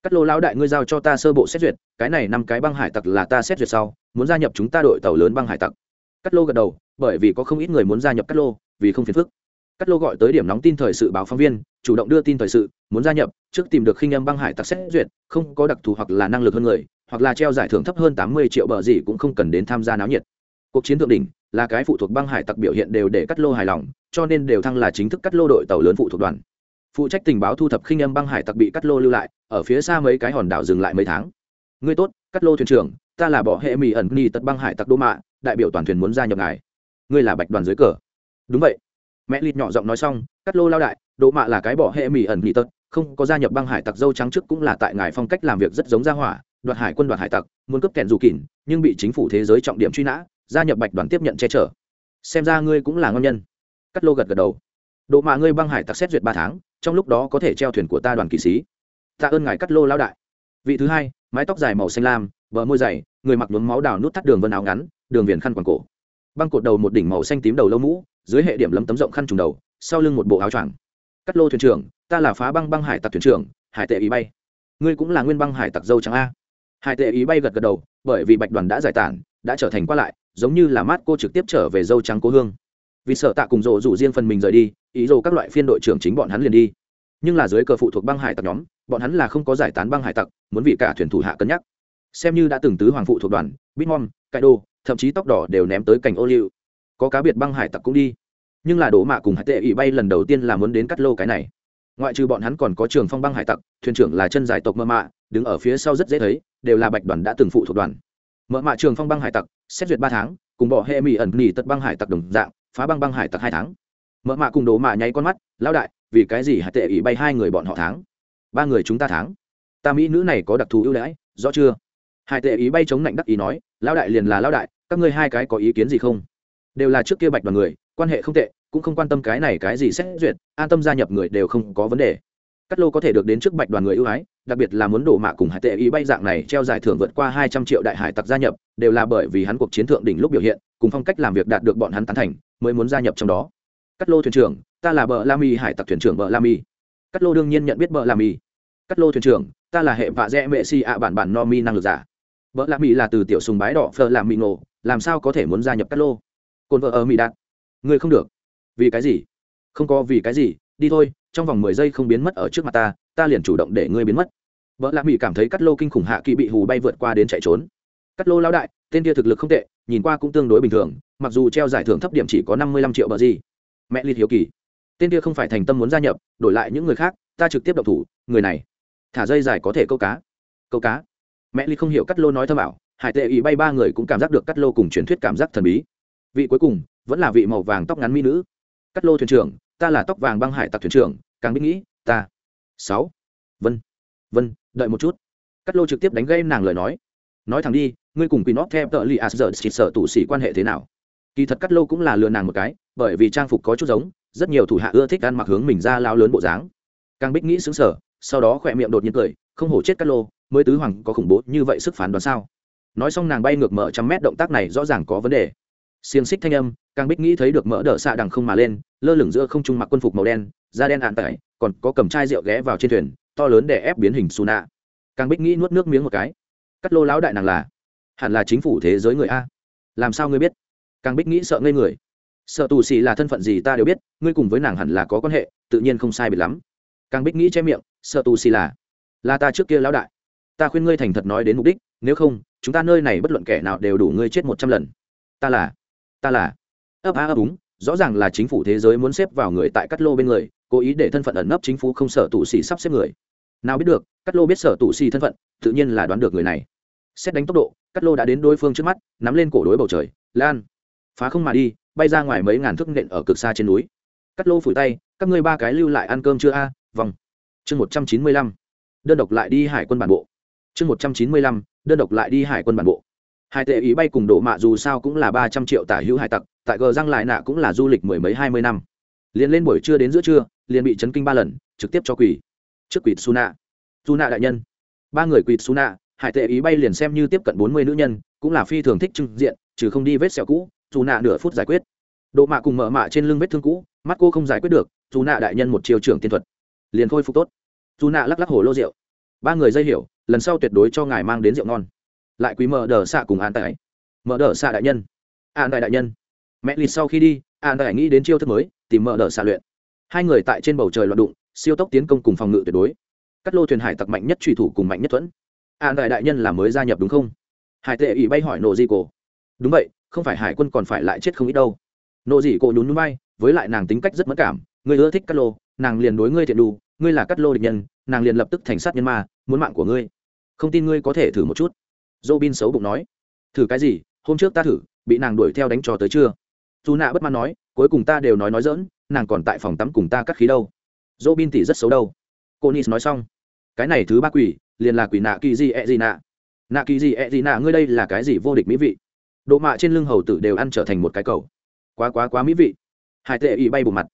S1: cắt lô lão đại ngươi giao cho ta sơ bộ xét duyệt, cái này năm cái băng hải tặc là ta xét duyệt sau, muốn gia nhập chúng ta đội tàu lớn băng hải tặc. Cắt lô gật đầu, bởi vì có không ít người muốn gia nhập cắt lô, vì không phiền phức. Cắt lô gọi tới điểm nóng tin thời sự báo phóng viên, chủ động đưa tin thời sự, muốn gia nhập, trước tìm được khinh âm băng hải tặc xét duyệt, không có đặc thù hoặc là năng lực hơn người, hoặc là treo giải thưởng thấp hơn tám mươi triệu bờ gì cũng không cần đến tham gia náo nhiệt. Cuộc chiến thượng đỉnh là cái phụ thuộc băng hải tặc biểu hiện đều để cắt lô hài lòng, cho nên đều thăng là chính thức cắt lô đội tàu lớn phụ thuộc đoàn phụ trách tình báo thu thập khinh âm băng hải tặc bị cắt lô lưu lại, ở phía xa mấy cái hòn đảo dừng lại mấy tháng. Ngươi tốt, cắt lô thuyền trưởng, ta là bỏ hệ mỹ ẩn nghi tật băng hải tặc đô mạ, đại biểu toàn thuyền muốn gia nhập ngài. Ngươi là bạch đoàn dưới cờ. Đúng vậy. Mẹ lịt nhỏ giọng nói xong, cắt lô lao đại, đỗ mạ là cái bỏ hệ mỹ ẩn nghi tật, không có gia nhập băng hải tặc dâu trắng trước cũng là tại ngài phong cách làm việc rất giống gia hỏa, đoạt hải quân đoạt hải tặc, muốn cướp kèn dù kỉn, nhưng bị chính phủ thế giới trọng điểm truy nã, gia nhập bạch đoàn tiếp nhận che chở. Xem ra ngươi cũng là ngon nhân. Cắt lô gật gật đầu. Độ mạ ngươi băng hải tặc xét duyệt ba tháng trong lúc đó có thể treo thuyền của ta đoàn kỵ sĩ. Tạ ơn ngài cắt lô lao đại. Vị thứ hai, mái tóc dài màu xanh lam, bờ môi dày, người mặc nhuốm máu đào nút thắt đường vân áo ngắn, đường viền khăn quàng cổ. Băng cột đầu một đỉnh màu xanh tím đầu lâu mũ, dưới hệ điểm lấm tấm rộng khăn trùng đầu, sau lưng một bộ áo choàng. Cắt lô thuyền trưởng, ta là phá băng băng hải tặc thuyền trưởng, hải tệ ý bay. Ngươi cũng là nguyên băng hải tặc dâu trắng a. Hải tệ ý bay gật gật đầu, bởi vì bạch đoàn đã giải tản, đã trở thành qua lại, giống như là mát cô trực tiếp trở về dâu trắng cố hương. Vì sợ tạ cùng rộ rủ riêng phần mình rời đi ý đồ các loại phiên đội trưởng chính bọn hắn liền đi. Nhưng là dưới cờ phụ thuộc băng hải tặc nhóm, bọn hắn là không có giải tán băng hải tặc, muốn vì cả thuyền thủ hạ cân nhắc. Xem như đã từng tứ hoàng phụ thuộc đoàn bitmom caido thậm chí tóc đỏ đều ném tới cảnh ô liu. Có cá biệt băng hải tặc cũng đi. Nhưng là đổ mạ cùng hải tệ ỵ bay lần đầu tiên là muốn đến cắt lô cái này. Ngoại trừ bọn hắn còn có trường phong băng hải tặc, thuyền trưởng là chân giải tộc mơ mạ, đứng ở phía sau rất dễ thấy, đều là bạch đoàn đã từng phụ thuộc đoàn. Mợ mạ trường phong băng hải tặc, xét duyệt ba tháng, cùng bỏ hệ mỹ ẩn nỉ tật băng hải tặc đồng dạng, phá băng băng hải tặc hai tháng mợ mạ cùng đồ mạ nháy con mắt, lão đại, vì cái gì hải tệ ỷ bay hai người bọn họ tháng ba người chúng ta tháng ta mỹ nữ này có đặc thù ưu đãi, rõ chưa? Hải tệ ý bay chống lạnh đắc ý nói, lão đại liền là lão đại, các ngươi hai cái có ý kiến gì không? Đều là trước kia bạch đoàn người, quan hệ không tệ, cũng không quan tâm cái này cái gì xét duyệt, an tâm gia nhập người đều không có vấn đề. Cắt lô có thể được đến trước bạch đoàn người ưu ái, đặc biệt là muốn đổ mạ cùng hải tệ ý bay dạng này treo giải thưởng vượt qua hai trăm triệu đại hải tặc gia nhập, đều là bởi vì hắn cuộc chiến thượng đỉnh lúc biểu hiện, cùng phong cách làm việc đạt được bọn hắn tán thành, mới muốn gia nhập trong đó cắt lô thuyền trưởng, ta là bờ la mi, hải tặc thuyền trưởng bờ la mi. Cắt lô đương nhiên nhận biết bờ la mi. Cắt lô thuyền trưởng, ta là hệ vạ dẹ mệ si ạ bản bản no mi năng lực giả. Bờ la mi là từ tiểu sùng bái đỏ phờ làm mi nổ làm sao có thể muốn gia nhập cắt lô? Cồn vợ ở mi đạt. Người không được. Vì cái gì? Không có vì cái gì, đi thôi, trong vòng mười giây không biến mất ở trước mặt ta ta liền chủ động để ngươi biến mất. Vợ lạ mỹ cảm thấy cắt lô kinh khủng hạ kỳ bị hù bay vượt qua đến chạy trốn. Cắt lô lao đại, tên kia thực lực không tệ, nhìn qua cũng tương đối bình thường, mặc dù treo giải thưởng thấp điểm chỉ có năm mươi lăm triệu bờ gì mẹ ly hiếu kỳ. Tên kia không phải thành tâm muốn gia nhập, đổi lại những người khác, ta trực tiếp độc thủ, người này. Thả dây dài có thể câu cá. Câu cá. Mẹ ly không hiểu cắt lô nói thơ bảo, hải tệ ý bay ba người cũng cảm giác được cắt lô cùng truyền thuyết cảm giác thần bí. Vị cuối cùng, vẫn là vị màu vàng tóc ngắn mỹ nữ. Cắt lô thuyền trưởng, ta là tóc vàng băng hải tặc thuyền trưởng, càng biết nghĩ, ta. Sáu. Vân. Vân, đợi một chút. Cắt lô trực tiếp đánh gây nàng lời nói. Nói thẳng đi, ngươi cùng quỳ nót theo tợ li a chỉ sợ tủ sĩ quan hệ thế nào? Kỳ thật cắt lô cũng là lừa nàng một cái, bởi vì trang phục có chút giống, rất nhiều thủ hạ ưa thích ăn mặc hướng mình ra lao lớn bộ dáng. Càng bích nghĩ xứng sở sau đó khỏe miệng đột nhiên cười, không hổ chết cắt lô, mới tứ hoàng có khủng bố như vậy sức phán đoán sao? Nói xong nàng bay ngược mở trăm mét động tác này rõ ràng có vấn đề. Xiềng xích thanh âm, càng bích nghĩ thấy được mỡ đỡ xạ đằng không mà lên, lơ lửng giữa không trung mặc quân phục màu đen, da đen hạn tải, còn có cầm chai rượu ghé vào trên thuyền, to lớn để ép biến hình su nạ. Càng bích nghĩ nuốt nước miếng một cái. Cắt lô lão đại nàng là, hẳn là chính phủ thế giới người a. Làm sao ngươi biết? Càng bích nghĩ sợ ngây người. Sợ tù xì là thân phận gì ta đều biết, ngươi cùng với nàng hẳn là có quan hệ, tự nhiên không sai biệt lắm. Càng bích nghĩ che miệng, sợ tù xì là là ta trước kia lão đại. Ta khuyên ngươi thành thật nói đến mục đích, nếu không, chúng ta nơi này bất luận kẻ nào đều đủ ngươi chết một trăm lần. Ta là ta là. Ấp á ấp úng, rõ ràng là chính phủ thế giới muốn xếp vào người tại cắt lô bên người, cố ý để thân phận ẩn nấp chính phủ không sợ tù xì sắp xếp người. Nào biết được, cắt lô biết sở tù xì thân phận, tự nhiên là đoán được người này. Xét đánh tốc độ, cắt lô đã đến đối phương trước mắt, nắm lên cổ đối bầu trời, lan phá không mà đi, bay ra ngoài mấy ngàn thước nện ở cực xa trên núi. Cắt lô phủi tay, các ngươi ba cái lưu lại ăn cơm chưa a? Vòng. Chương một trăm chín mươi lăm. Đơn độc lại đi hải quân bản bộ. Chương một trăm chín mươi lăm, đơn độc lại đi hải quân bản bộ. Hai tệ ý bay cùng đổ mạ dù sao cũng là ba trăm triệu tả hữu hải tặc, tại gờ răng lại nạ cũng là du lịch mười mấy hai mươi năm. Liền lên buổi trưa đến giữa trưa, liền bị chấn kinh ba lần, trực tiếp cho quỷ. Trước quỷ suna suna đại nhân. Ba người quỷ suna hải tệ ý bay liền xem như tiếp cận bốn mươi nữ nhân, cũng là phi thường thích trưng diện, trừ không đi vết sẹo cũ dù nạ nửa phút giải quyết. Độ mạ cùng mở mạ trên lưng vết thương cũ, mắt cô không giải quyết được, dù nạ đại nhân một chiều trưởng tiên thuật. Liền khôi phục tốt. Dù nạ lắc lắc hồ lô rượu. Ba người dây hiểu, lần sau tuyệt đối cho ngài mang đến rượu ngon. Lại quý mở đờ xạ cùng an tại. Mở đờ xạ đại nhân. An đại đại nhân. Mẹ lịt sau khi đi, an đại nghĩ đến chiêu thức mới, tìm mở đờ xạ luyện. Hai người tại trên bầu trời loạn đụng, siêu tốc tiến công cùng phòng ngự tuyệt đối. Cắt lô thuyền hải tặc mạnh nhất truy thủ cùng mạnh nhất thuẫn. An đại đại nhân là mới gia nhập đúng không? Hải tệ ủy bay hỏi nổ di cổ. Đúng vậy không phải hải quân còn phải lại chết không ít đâu. Nộ dị cổ nhún núi bay với lại nàng tính cách rất mất cảm, người ưa thích Cát lô, nàng liền đối ngươi thiện đủ, ngươi là Cát lô địch nhân, nàng liền lập tức thành sát nhân ma, muốn mạng của ngươi. Không tin ngươi có thể thử một chút. Dô bin xấu bụng nói. Thử cái gì? Hôm trước ta thử, bị nàng đuổi theo đánh trò tới chưa dù nạ bất mãn nói, cuối cùng ta đều nói nói dỡn nàng còn tại phòng tắm cùng ta cắt khí đâu. Dô bin tỷ rất xấu đâu. Cô nis nói xong. Cái này thứ ba quỷ, liền là quỷ nạ kỳ gì ẹ gì nạ nạ kỳ gì ẹ gì nạ ngươi đây là cái gì vô địch mỹ vị? Độ mạ trên lưng hầu tử đều ăn trở thành một cái cầu. Quá quá quá mỹ vị. Hải tệ ỵ bay bù mặt.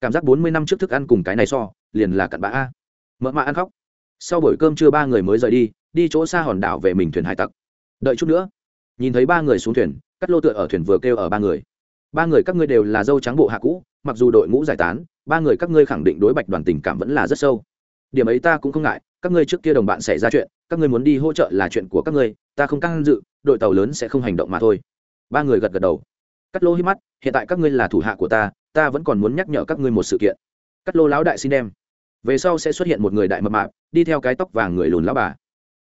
S1: Cảm giác bốn mươi năm trước thức ăn cùng cái này so, liền là cặn bã a. Mợ mạ ăn khóc. Sau buổi cơm trưa ba người mới rời đi đi chỗ xa hòn đảo về mình thuyền hải tặc. Đợi chút nữa, nhìn thấy ba người xuống thuyền, cắt lô tựa ở thuyền vừa kêu ở ba người. Ba người các ngươi đều là dâu trắng bộ hạ cũ, mặc dù đội ngũ giải tán, ba người các ngươi khẳng định đối bạch đoàn tình cảm vẫn là rất sâu. Điểm ấy ta cũng không ngại, các ngươi trước kia đồng bạn xảy ra chuyện, các ngươi muốn đi hỗ trợ là chuyện của các ngươi ta không căng dự, đội tàu lớn sẽ không hành động mà thôi. Ba người gật gật đầu. Cắt lô hít mắt, hiện tại các ngươi là thủ hạ của ta ta vẫn còn muốn nhắc nhở các ngươi một sự kiện. Cắt lô lão đại xin đem. Về sau sẽ xuất hiện một người đại mập mạp, đi theo cái tóc vàng người lùn lão bà.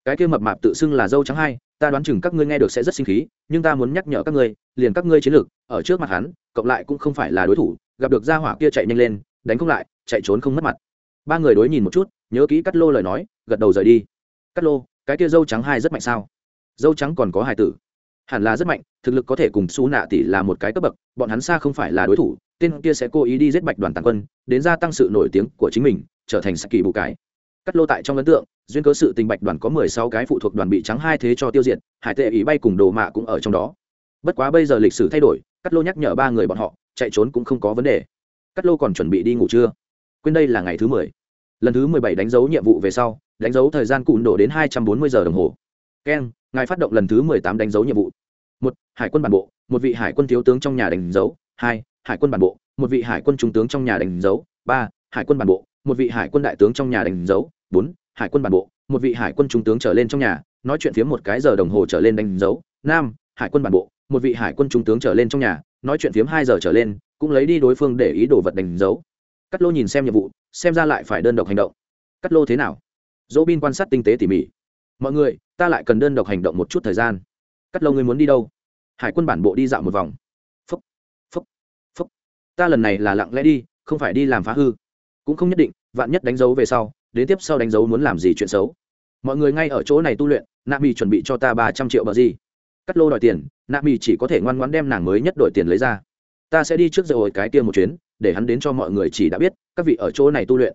S1: Cái kia mập mạp tự xưng là dâu trắng hai, ta đoán chừng các ngươi nghe được sẽ rất sinh khí, nhưng ta muốn nhắc nhở các ngươi, liền các ngươi chiến lược, ở trước mặt hắn, cộng lại cũng không phải là đối thủ, gặp được gia hỏa kia chạy nhanh lên, đánh không lại, chạy trốn không mất mặt. Ba người đối nhìn một chút, nhớ kỹ cắt lô lời nói, gật đầu rời đi. Cắt lô, cái kia dâu trắng hai rất mạnh sao? Dâu trắng còn có hài tử. Hẳn là rất mạnh, thực lực có thể cùng xú nạ tỷ là một cái cấp bậc, bọn hắn xa không phải là đối thủ, tên kia sẽ cố ý đi giết bạch đoàn tàn quân, đến gia tăng sự nổi tiếng của chính mình, trở thành sắc kỳ bù cái cắt lô tại trong ấn tượng, duyên cớ sự tình bạch đoàn có mười sáu cái phụ thuộc đoàn bị trắng hai thế cho tiêu diệt, hải tệ ý bay cùng đồ mạ cũng ở trong đó. Bất quá bây giờ lịch sử thay đổi, cắt lô nhắc nhở ba người bọn họ, chạy trốn cũng không có vấn đề. Cắt lô còn chuẩn bị đi ngủ trưa. Quên đây là ngày thứ mười. Lần thứ mười bảy đánh dấu nhiệm vụ về sau, đánh dấu thời gian cụn đổ đến hai trăm bốn mươi giờ đồng hồ. Keng ngài phát động lần thứ mười tám đánh dấu nhiệm vụ một hải quân bản bộ một vị hải quân thiếu tướng trong nhà đánh dấu hai hải quân bản bộ một vị hải quân trung tướng trong nhà đánh dấu ba hải quân bản bộ một vị hải quân đại tướng trong nhà đánh dấu bốn hải quân bản bộ một vị hải quân trung tướng trở lên trong nhà nói chuyện phía một cái giờ đồng hồ trở lên đánh dấu năm hải quân bản bộ một vị hải quân trung tướng trở lên trong nhà nói chuyện phiếm hai giờ trở lên cũng lấy đi đối phương để ý đồ vật đánh dấu cắt lô nhìn xem nhiệm vụ xem ra lại phải đơn độc hành động cắt lô thế nào dỗ bin quan sát tinh tế tỉ mỉ mọi người, ta lại cần đơn độc hành động một chút thời gian. Cắt lâu ngươi muốn đi đâu? Hải quân bản bộ đi dạo một vòng. Phúc phúc phúc. Ta lần này là lặng lẽ đi, không phải đi làm phá hư. Cũng không nhất định, vạn nhất đánh dấu về sau, đến tiếp sau đánh dấu muốn làm gì chuyện xấu. Mọi người ngay ở chỗ này tu luyện, nạ mỹ chuẩn bị cho ta ba trăm triệu bờ gì. Cắt lô đòi tiền, nạ mỹ chỉ có thể ngoan ngoãn đem nàng mới nhất đổi tiền lấy ra. Ta sẽ đi trước rồi cái kia một chuyến, để hắn đến cho mọi người chỉ đã biết, các vị ở chỗ này tu luyện.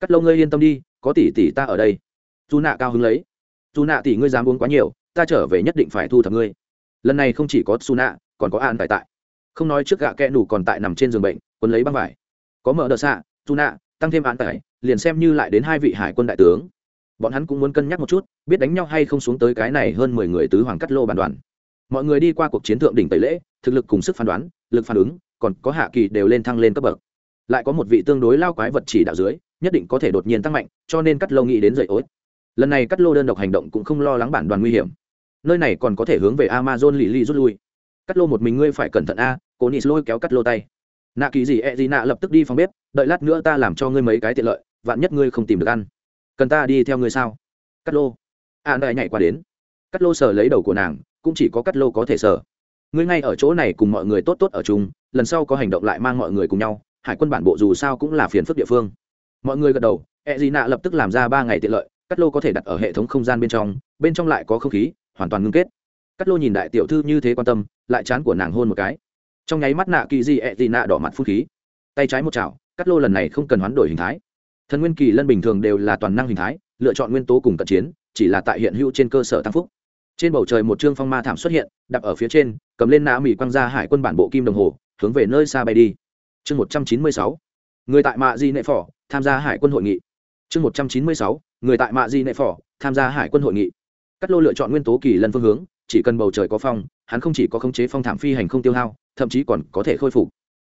S1: Cắt lô ngươi yên tâm đi, có tỷ tỷ ta ở đây. Dù nạ cao hứng lấy dù nạ tỷ ngươi dám uống quá nhiều, ta trở về nhất định phải thu thập ngươi. Lần này không chỉ có su nạ còn có an tại tại. Không nói trước gạ kẽ nủ còn tại nằm trên giường bệnh quân lấy băng vải. Có mở đợt xạ su nạ tăng thêm an tại liền xem như lại đến hai vị hải quân đại tướng. Bọn hắn cũng muốn cân nhắc một chút, biết đánh nhau hay không xuống tới cái này hơn mười người tứ hoàng cắt lô bàn đoàn. Mọi người đi qua cuộc chiến thượng đỉnh tẩy lễ, thực lực cùng sức phán đoán, lực phản ứng, còn có hạ kỳ đều lên thăng lên cấp bậc. Lại có một vị tương đối lao quái vật chỉ đạo dưới, nhất định có thể đột nhiên tăng mạnh, cho nên cắt lô nghĩ đến dậy ối lần này cắt lô đơn độc hành động cũng không lo lắng bản đoàn nguy hiểm. Nơi này còn có thể hướng về amazon lì lì rút lui. Cắt lô một mình ngươi phải cẩn thận a cô nis lôi kéo cắt lô tay. Nạ kỳ gì e gì nạ lập tức đi phòng bếp đợi lát nữa ta làm cho ngươi mấy cái tiện lợi vạn nhất ngươi không tìm được ăn. Cần ta đi theo ngươi sao? Cắt lô. A à, đợi nhảy qua đến. Cắt lô sờ lấy đầu của nàng cũng chỉ có cắt lô có thể sờ. Ngươi ngay ở chỗ này cùng mọi người tốt tốt ở chung lần sau có hành động lại mang mọi người cùng nhau hải quân bản bộ dù sao cũng là phiền phức địa phương. Mọi người gật đầu e gì nạ lập tức làm ra ba ngày tiện lợi cắt lô có thể đặt ở hệ thống không gian bên trong bên trong lại có không khí, hoàn toàn ngưng kết. Cắt lô nhìn đại tiểu thư như thế quan tâm, lại chán của nàng hôn một cái. Trong nháy mắt nạ kỳ di e nạ đỏ mặt phun khí. Tay trái một chảo cắt lô lần này không cần hoán đổi hình thái. Thần nguyên kỳ lân bình thường đều là toàn năng hình thái, lựa chọn nguyên tố cùng cận chiến, chỉ là tại hiện hữu trên cơ sở tăng phúc. Trên bầu trời một trương phong ma thảm xuất hiện đặt ở phía trên, cầm lên nã mỹ quăng ra hải quân bản bộ kim đồng hồ, hướng về nơi xa bay đi. Chương một trăm chín mươi sáu, người tại mạ di nệ phỏ, tham gia hải quân hội nghị. Chương một trăm chín mươi sáu người tại mạ di nệ phỏ tham gia hải quân hội nghị. Cắt lô lựa chọn nguyên tố kỳ lân phương hướng, chỉ cần bầu trời có phong, hắn không chỉ có khống chế phong thảm phi hành không tiêu hao, thậm chí còn có thể khôi phục.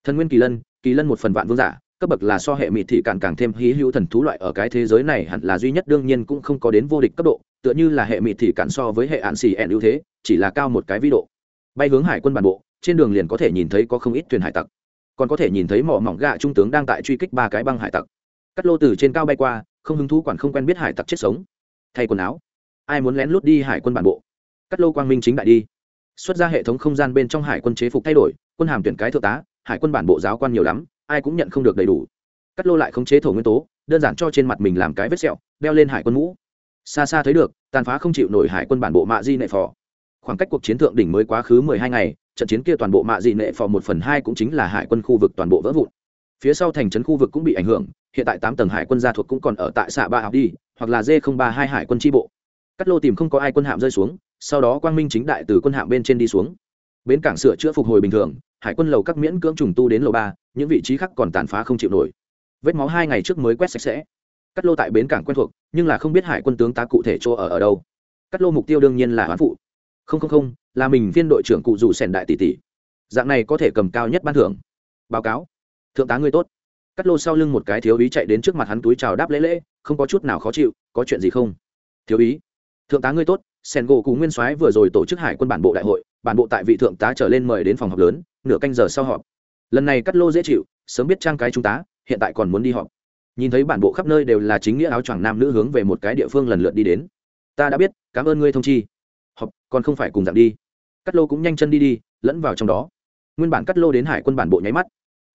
S1: Thần nguyên kỳ lân kỳ lân một phần vạn vương giả, cấp bậc là so hệ mị thị càng càng thêm hí hữu thần thú loại ở cái thế giới này hẳn là duy nhất, đương nhiên cũng không có đến vô địch cấp độ, tựa như là hệ mị thị cản so với hệ ạn xì ẹn ưu thế, chỉ là cao một cái vĩ độ. Bay hướng hải quân bản bộ, trên đường liền có thể nhìn thấy có không ít thuyền hải tặc. Còn có thể nhìn thấy mỏ mỏng gạ trung tướng đang tại truy kích ba cái băng hải tặc. Cắt lô từ trên cao bay qua không hứng thú quản không quen biết hải tặc chết sống. Thay quần áo. Ai muốn lén lút đi hải quân bản bộ? Cắt lô quang minh chính đại đi. Xuất ra hệ thống không gian bên trong hải quân chế phục thay đổi, quân hàm tuyển cái thượng tá, hải quân bản bộ giáo quan nhiều lắm, ai cũng nhận không được đầy đủ. Cắt lô lại không chế thổ nguyên tố, đơn giản cho trên mặt mình làm cái vết sẹo, đeo lên hải quân mũ. Xa xa thấy được, tàn phá không chịu nổi hải quân bản bộ mạ di nệ phò. Khoảng cách cuộc chiến thượng đỉnh mới quá khứ mười hai ngày, trận chiến kia toàn bộ mạ di nệ phò một phần hai cũng chính là hải quân khu vực toàn bộ vỡ vụn. Phía sau thành trấn khu vực cũng bị ảnh hưởng hiện tại tám tầng hải quân gia thuộc cũng còn ở tại xạ ba học đi, hoặc là d ba hai hải quân tri bộ. Cắt lô tìm không có ai quân hạm rơi xuống, sau đó quang minh chính đại từ quân hạm bên trên đi xuống. Bến cảng sửa chữa phục hồi bình thường, hải quân lầu các miễn cưỡng trùng tu đến lầu ba, những vị trí khác còn tàn phá không chịu nổi. Vết máu hai ngày trước mới quét sạch sẽ. Cắt lô tại bến cảng quen thuộc, nhưng là không biết hải quân tướng tá cụ thể chỗ ở ở đâu. Cắt lô mục tiêu đương nhiên là hoán phụ. Không không không, là mình viên đội trưởng cụ dù sèn đại tỷ tỷ. Dạng này có thể cầm cao nhất ban thưởng. Báo cáo. Thượng tá ngươi tốt cắt lô sau lưng một cái thiếu úy chạy đến trước mặt hắn túi chào đáp lễ lễ không có chút nào khó chịu có chuyện gì không? Thiếu úy, thượng tá ngươi tốt sen gỗ cú nguyên soái vừa rồi tổ chức hải quân bản bộ đại hội bản bộ tại vị thượng tá trở lên mời đến phòng họp lớn nửa canh giờ sau họp. Lần này cắt lô dễ chịu sớm biết trang cái trung tá hiện tại còn muốn đi họp. Nhìn thấy bản bộ khắp nơi đều là chính nghĩa áo choàng nam nữ hướng về một cái địa phương lần lượt đi đến. Ta đã biết cảm ơn ngươi thông chi. Họp còn không phải cùng dạng đi. Cắt lô cũng nhanh chân đi đi lẫn vào trong đó. Nguyên bản cắt lô đến hải quân bản bộ nháy mắt.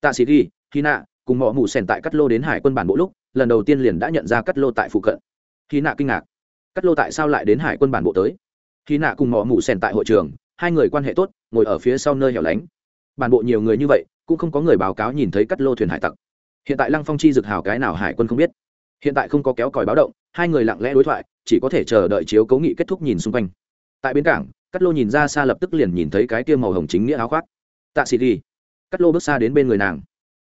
S1: Tạ sĩ ghi khi nạ cùng mọ mù sèn tại cắt lô đến hải quân bản bộ lúc, lần đầu tiên liền đã nhận ra cắt lô tại phụ cận. Khi nạ kinh ngạc, cắt lô tại sao lại đến hải quân bản bộ tới? Khi nạ cùng mọ mù sèn tại hội trường, hai người quan hệ tốt, ngồi ở phía sau nơi hẻo lánh. Bản bộ nhiều người như vậy, cũng không có người báo cáo nhìn thấy cắt lô thuyền hải tặc. Hiện tại lăng phong chi dực hào cái nào hải quân không biết. Hiện tại không có kéo còi báo động, hai người lặng lẽ đối thoại, chỉ có thể chờ đợi chiếu cấu nghị kết thúc nhìn xung quanh. Tại bến cảng, cắt lô nhìn ra xa lập tức liền nhìn thấy cái kia màu hồng chính nghĩa áo khoác. Tạ sĩ đi cắt lô bước xa đến bên người nàng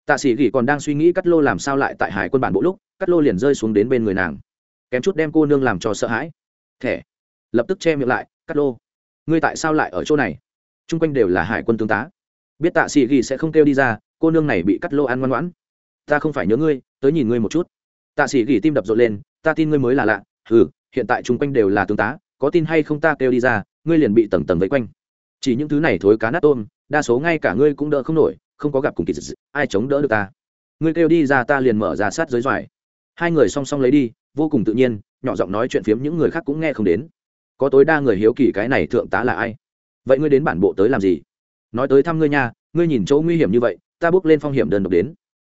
S1: tạ sĩ gỉ còn đang suy nghĩ cắt lô làm sao lại tại hải quân bản bộ lúc cắt lô liền rơi xuống đến bên người nàng. Kém chút đem cô nương làm cho sợ hãi. Thẻ. Lập tức che miệng lại cắt lô, ngươi tại sao lại ở chỗ này? T r u n g quanh đều là hải quân tướng tá. Biết tạ sĩ ghi sẽ không kêu đi ra, cô nương này bị cắt lô ăn ngoan ngoãn. Ta không phải nhớ ngươi, tới nhìn ngươi một chút. Tạ sĩ ghi tim đập rộn lên, ta tin ngươi mới là lạ. Ừ hiện tại chung quanh đều là tướng tá, có tin hay không ta kêu đi ra, ngươi liền bị tầng tầng vây quanh. Chỉ những thứ này thối cá nát tôm, đa số ngay cả ngươi cũng đỡ không nổi không có gặp cùng kỳ dị ai chống đỡ được ta? Ngươi kêu đi ra ta liền mở ra sát giới doài. Hai người song song lấy đi, vô cùng tự nhiên, nhỏ giọng nói chuyện phiếm những người khác cũng nghe không đến. Có tối đa người hiếu kỳ cái này thượng tá là ai? Vậy ngươi đến bản bộ tới làm gì? Nói tới thăm ngươi nha, ngươi nhìn chỗ nguy hiểm như vậy, ta bước lên phong hiểm đơn độc đến.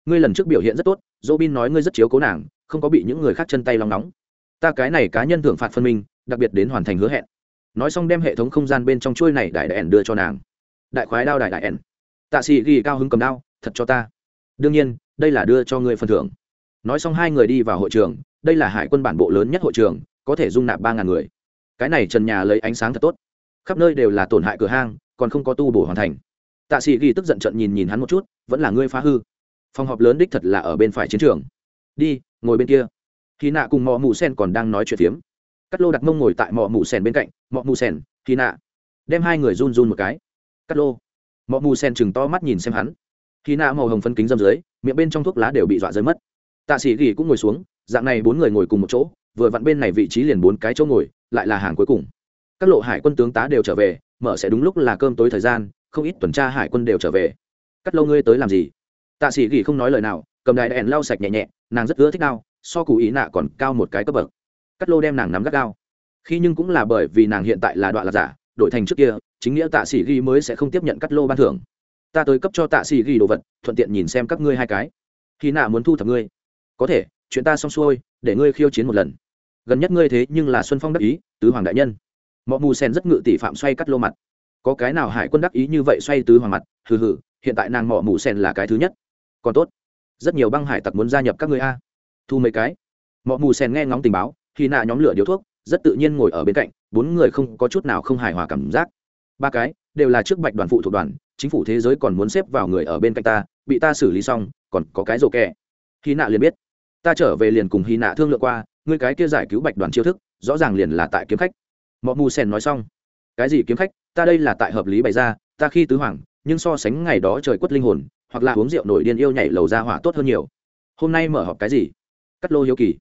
S1: Ngươi lần trước biểu hiện rất tốt dỗ bin nói ngươi rất chiếu cố nàng, không có bị những người khác chân tay lòng nóng. Ta cái này cá nhân thưởng phạt phân minh, đặc biệt đến hoàn thành hứa hẹn. Nói xong đem hệ thống không gian bên trong chuôi này đại đại ẻn đưa cho nàng. Đại khoái đao đại đại ẻn tạ sĩ ghi cao hứng cầm đao, thật cho ta. Đương nhiên, đây là đưa cho ngươi phần thưởng. Nói xong hai người đi vào hội trường, đây là hải quân bản bộ lớn nhất hội trường, có thể dung nạp ba ngàn người. Cái này trần nhà lấy ánh sáng thật tốt. Khắp nơi đều là tổn hại cửa hang, còn không có tu bổ hoàn thành. Tạ sĩ ghi tức giận trận nhìn nhìn hắn một chút, vẫn là ngươi phá hư. Phòng họp lớn đích thật là ở bên phải chiến trường. Đi, ngồi bên kia. Khi nạ cùng mọ mù sen còn đang nói chuyện phiếm. Cắt lô đặt mông ngồi tại mọ mù sen bên cạnh, mọ mù sen, khi nạ. Đem hai người run run một cái. Cắt lô mọi mù sen chừng to mắt nhìn xem hắn. Khi nạ màu hồng phân kính dâm dưới, miệng bên trong thuốc lá đều bị dọa rơi mất. Tạ sĩ ghi cũng ngồi xuống, dạng này bốn người ngồi cùng một chỗ, vừa vặn bên này vị trí liền bốn cái chỗ ngồi, lại là hàng cuối cùng. Các lộ hải quân tướng tá đều trở về, mở sẽ đúng lúc là cơm tối thời gian, không ít tuần tra hải quân đều trở về. Cắt lâu ngươi tới làm gì? Tạ sĩ ghi không nói lời nào, cầm đài đèn lau sạch nhẹ nhẹ, nàng rất ưa thích đao, so cụ ý nạ còn cao một cái cấp bậc. Cắt lô đem nàng nắm gắt đao. Khi nhưng cũng là bởi vì nàng hiện tại là đoạn là giả đổi thành trước kia, chính nghĩa tạ sĩ ghi mới sẽ không tiếp nhận cắt lô ban thưởng. Ta tới cấp cho tạ sĩ ghi đồ vật, thuận tiện nhìn xem các ngươi hai cái. Khi nạ muốn thu thập ngươi. Có thể, chuyện ta xong xuôi, để ngươi khiêu chiến một lần. Gần nhất ngươi thế nhưng là xuân phong đắc ý, tứ hoàng đại nhân. Mọi mù sen rất ngự tỷ phạm xoay cắt lô mặt. Có cái nào hải quân đắc ý như vậy xoay tứ hoàng mặt, hừ hừ, hiện tại nàng mỏ mù sen là cái thứ nhất. Còn tốt, rất nhiều băng hải tặc muốn gia nhập các ngươi a. Thu mấy cái. Mọi mù sen nghe ngóng tình báo, khi nạ nhóm lửa điếu thuốc, rất tự nhiên ngồi ở bên cạnh bốn người không có chút nào không hài hòa cảm giác. Ba cái, đều là trước bạch đoàn phụ thuộc đoàn, chính phủ thế giới còn muốn xếp vào người ở bên cạnh ta, bị ta xử lý xong, còn có cái rổ kẹ. Hy nạ liền biết. Ta trở về liền cùng hy nạ thương lượng qua, ngươi cái kia giải cứu bạch đoàn chiêu thức, rõ ràng liền là tại kiếm khách. Mọi mù sen nói xong. Cái gì kiếm khách? Ta đây là tại hợp lý bày ra, ta khi tứ hoàng, nhưng so sánh ngày đó trời quất linh hồn, hoặc là uống rượu nổi điên yêu nhảy lầu ra hỏa tốt hơn nhiều. Hôm nay mở họp cái gì? Cắt lô hiếu kỳ.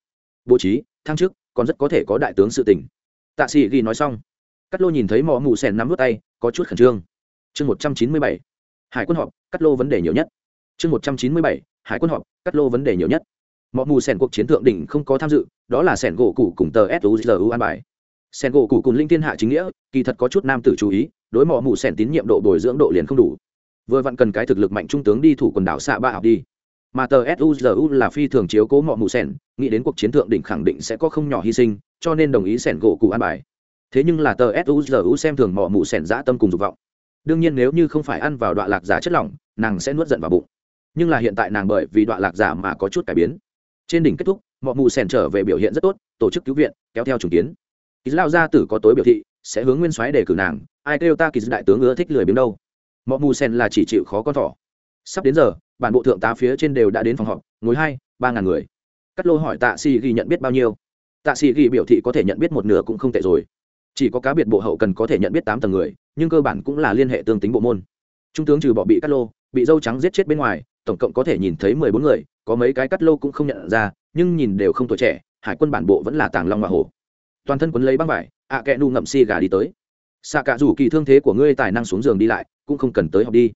S1: Bố trí, thăng chức, còn rất có thể có đại tướng sự tình tạ sĩ ghi nói xong cắt lô nhìn thấy mỏ mù sen nắm vút tay, có chút khẩn trương. Chương một trăm chín mươi bảy, hải quân họp cắt lô vấn đề nhiều nhất. Chương một trăm chín mươi bảy, hải quân họp cắt lô vấn đề nhiều nhất. Mỏ mù sẻn cuộc chiến thượng đỉnh không có tham dự, đó là sẻn gỗ cụ cùng tờ suzu an bài. Sẻn gỗ cụ cùng linh thiên hạ chính nghĩa, kỳ thật có chút nam tử chú ý, đối mỏ mù sẻn tín nhiệm độ bồi dưỡng độ liền không đủ. Vừa vặn cần cái thực lực mạnh trung tướng đi thủ quần đảo xạ ba học đi mà tờ suzu là phi thường chiếu cố mọ mù sẻn, nghĩ đến cuộc chiến thượng đỉnh khẳng định sẽ có không nhỏ hy sinh, cho nên đồng ý sẻn gỗ cụ an bài. Thế nhưng là tờ suzu xem thường mọ mù sẻn dã tâm cùng dục vọng. Đương nhiên nếu như không phải ăn vào đoạn lạc giả chất lỏng, nàng sẽ nuốt giận vào bụng. Nhưng là hiện tại nàng bởi vì đoạn lạc giả mà có chút cải biến. Trên đỉnh kết thúc mọi mù sẻn trở về biểu hiện rất tốt, tổ chức cứu viện, kéo theo trùng kiến. Kỳ lao gia tử có tối biểu thị, sẽ hướng nguyên soái để cử nàng, ai kêu ta kỳ đại tướng ưa thích lười biếng đâu. Mọi mù sen là chỉ chịu khó con thỏ. Sắp đến giờ bản bộ thượng tá phía trên đều đã đến phòng họp, ngồi hai, ba ngàn người. Cắt lô hỏi tạ xì ghi nhận biết bao nhiêu? Tạ xì ghi biểu thị có thể nhận biết một nửa cũng không tệ rồi. Chỉ có cá biệt bộ hậu cần có thể nhận biết tám tầng người, nhưng cơ bản cũng là liên hệ tương tính bộ môn. Trung tướng trừ bỏ bị cắt lô, bị dâu trắng giết chết bên ngoài, tổng cộng có thể nhìn thấy mười bốn người, có mấy cái cắt lô cũng không nhận ra, nhưng nhìn đều không tuổi trẻ, hải quân bản bộ vẫn là tàng long và hổ. Toàn thân quấn lấy băng vải, ạ à kẹ nu ngậm si gà đi tới. Xạ cả rủ kỳ thương thế của ngươi tài năng xuống giường đi lại, cũng không cần tới học đi.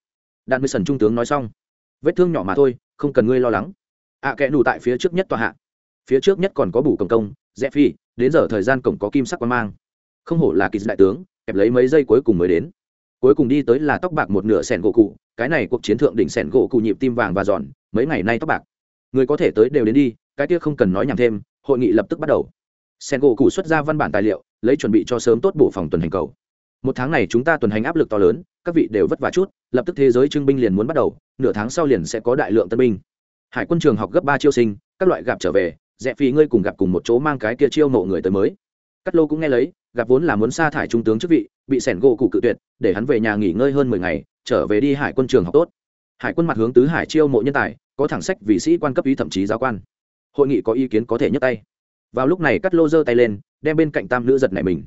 S1: Đạn mười sần trung tướng nói xong vết thương nhỏ mà thôi, không cần ngươi lo lắng. Ạ à kẹ nu tại phía trước nhất tòa hạ. Phía trước nhất còn có bù cổng công, rẽ phi, đến giờ thời gian cổng có kim sắc quan mang. Không hổ là kỳ đại tướng, kẹp lấy mấy giây cuối cùng mới đến. Cuối cùng đi tới là tóc bạc một nửa sẻn gỗ cụ, cái này cuộc chiến thượng đỉnh sẻn gỗ cụ nhịp tim vàng và giòn, mấy ngày nay tóc bạc. Người có thể tới đều đến đi, cái kia không cần nói nhảm thêm, hội nghị lập tức bắt đầu. Sẻn gỗ cụ xuất ra văn bản tài liệu, lấy chuẩn bị cho sớm tốt bộ phòng tuần hành cầu một tháng này chúng ta tuần hành áp lực to lớn, các vị đều vất vả chút, lập tức thế giới trưng binh liền muốn bắt đầu, nửa tháng sau liền sẽ có đại lượng tân binh. Hải quân trường học gấp ba chiêu sinh, các loại gặp trở về, dẹp phí ngươi cùng gặp cùng một chỗ mang cái kia chiêu mộ người tới mới. Cắt lô cũng nghe lấy, gặp vốn là muốn sa thải trung tướng chức vị, bị sẻn gỗ cụ cự tuyệt, để hắn về nhà nghỉ ngơi hơn mười ngày, trở về đi hải quân trường học tốt. Hải quân mặt hướng tứ hải chiêu mộ nhân tài, có thẳng sách vị sĩ quan cấp ý thậm chí giáo quan. Hội nghị có ý kiến có thể nhấc tay. Vào lúc này cắt lô giơ tay lên, đem bên cạnh tam nữ giật này mình.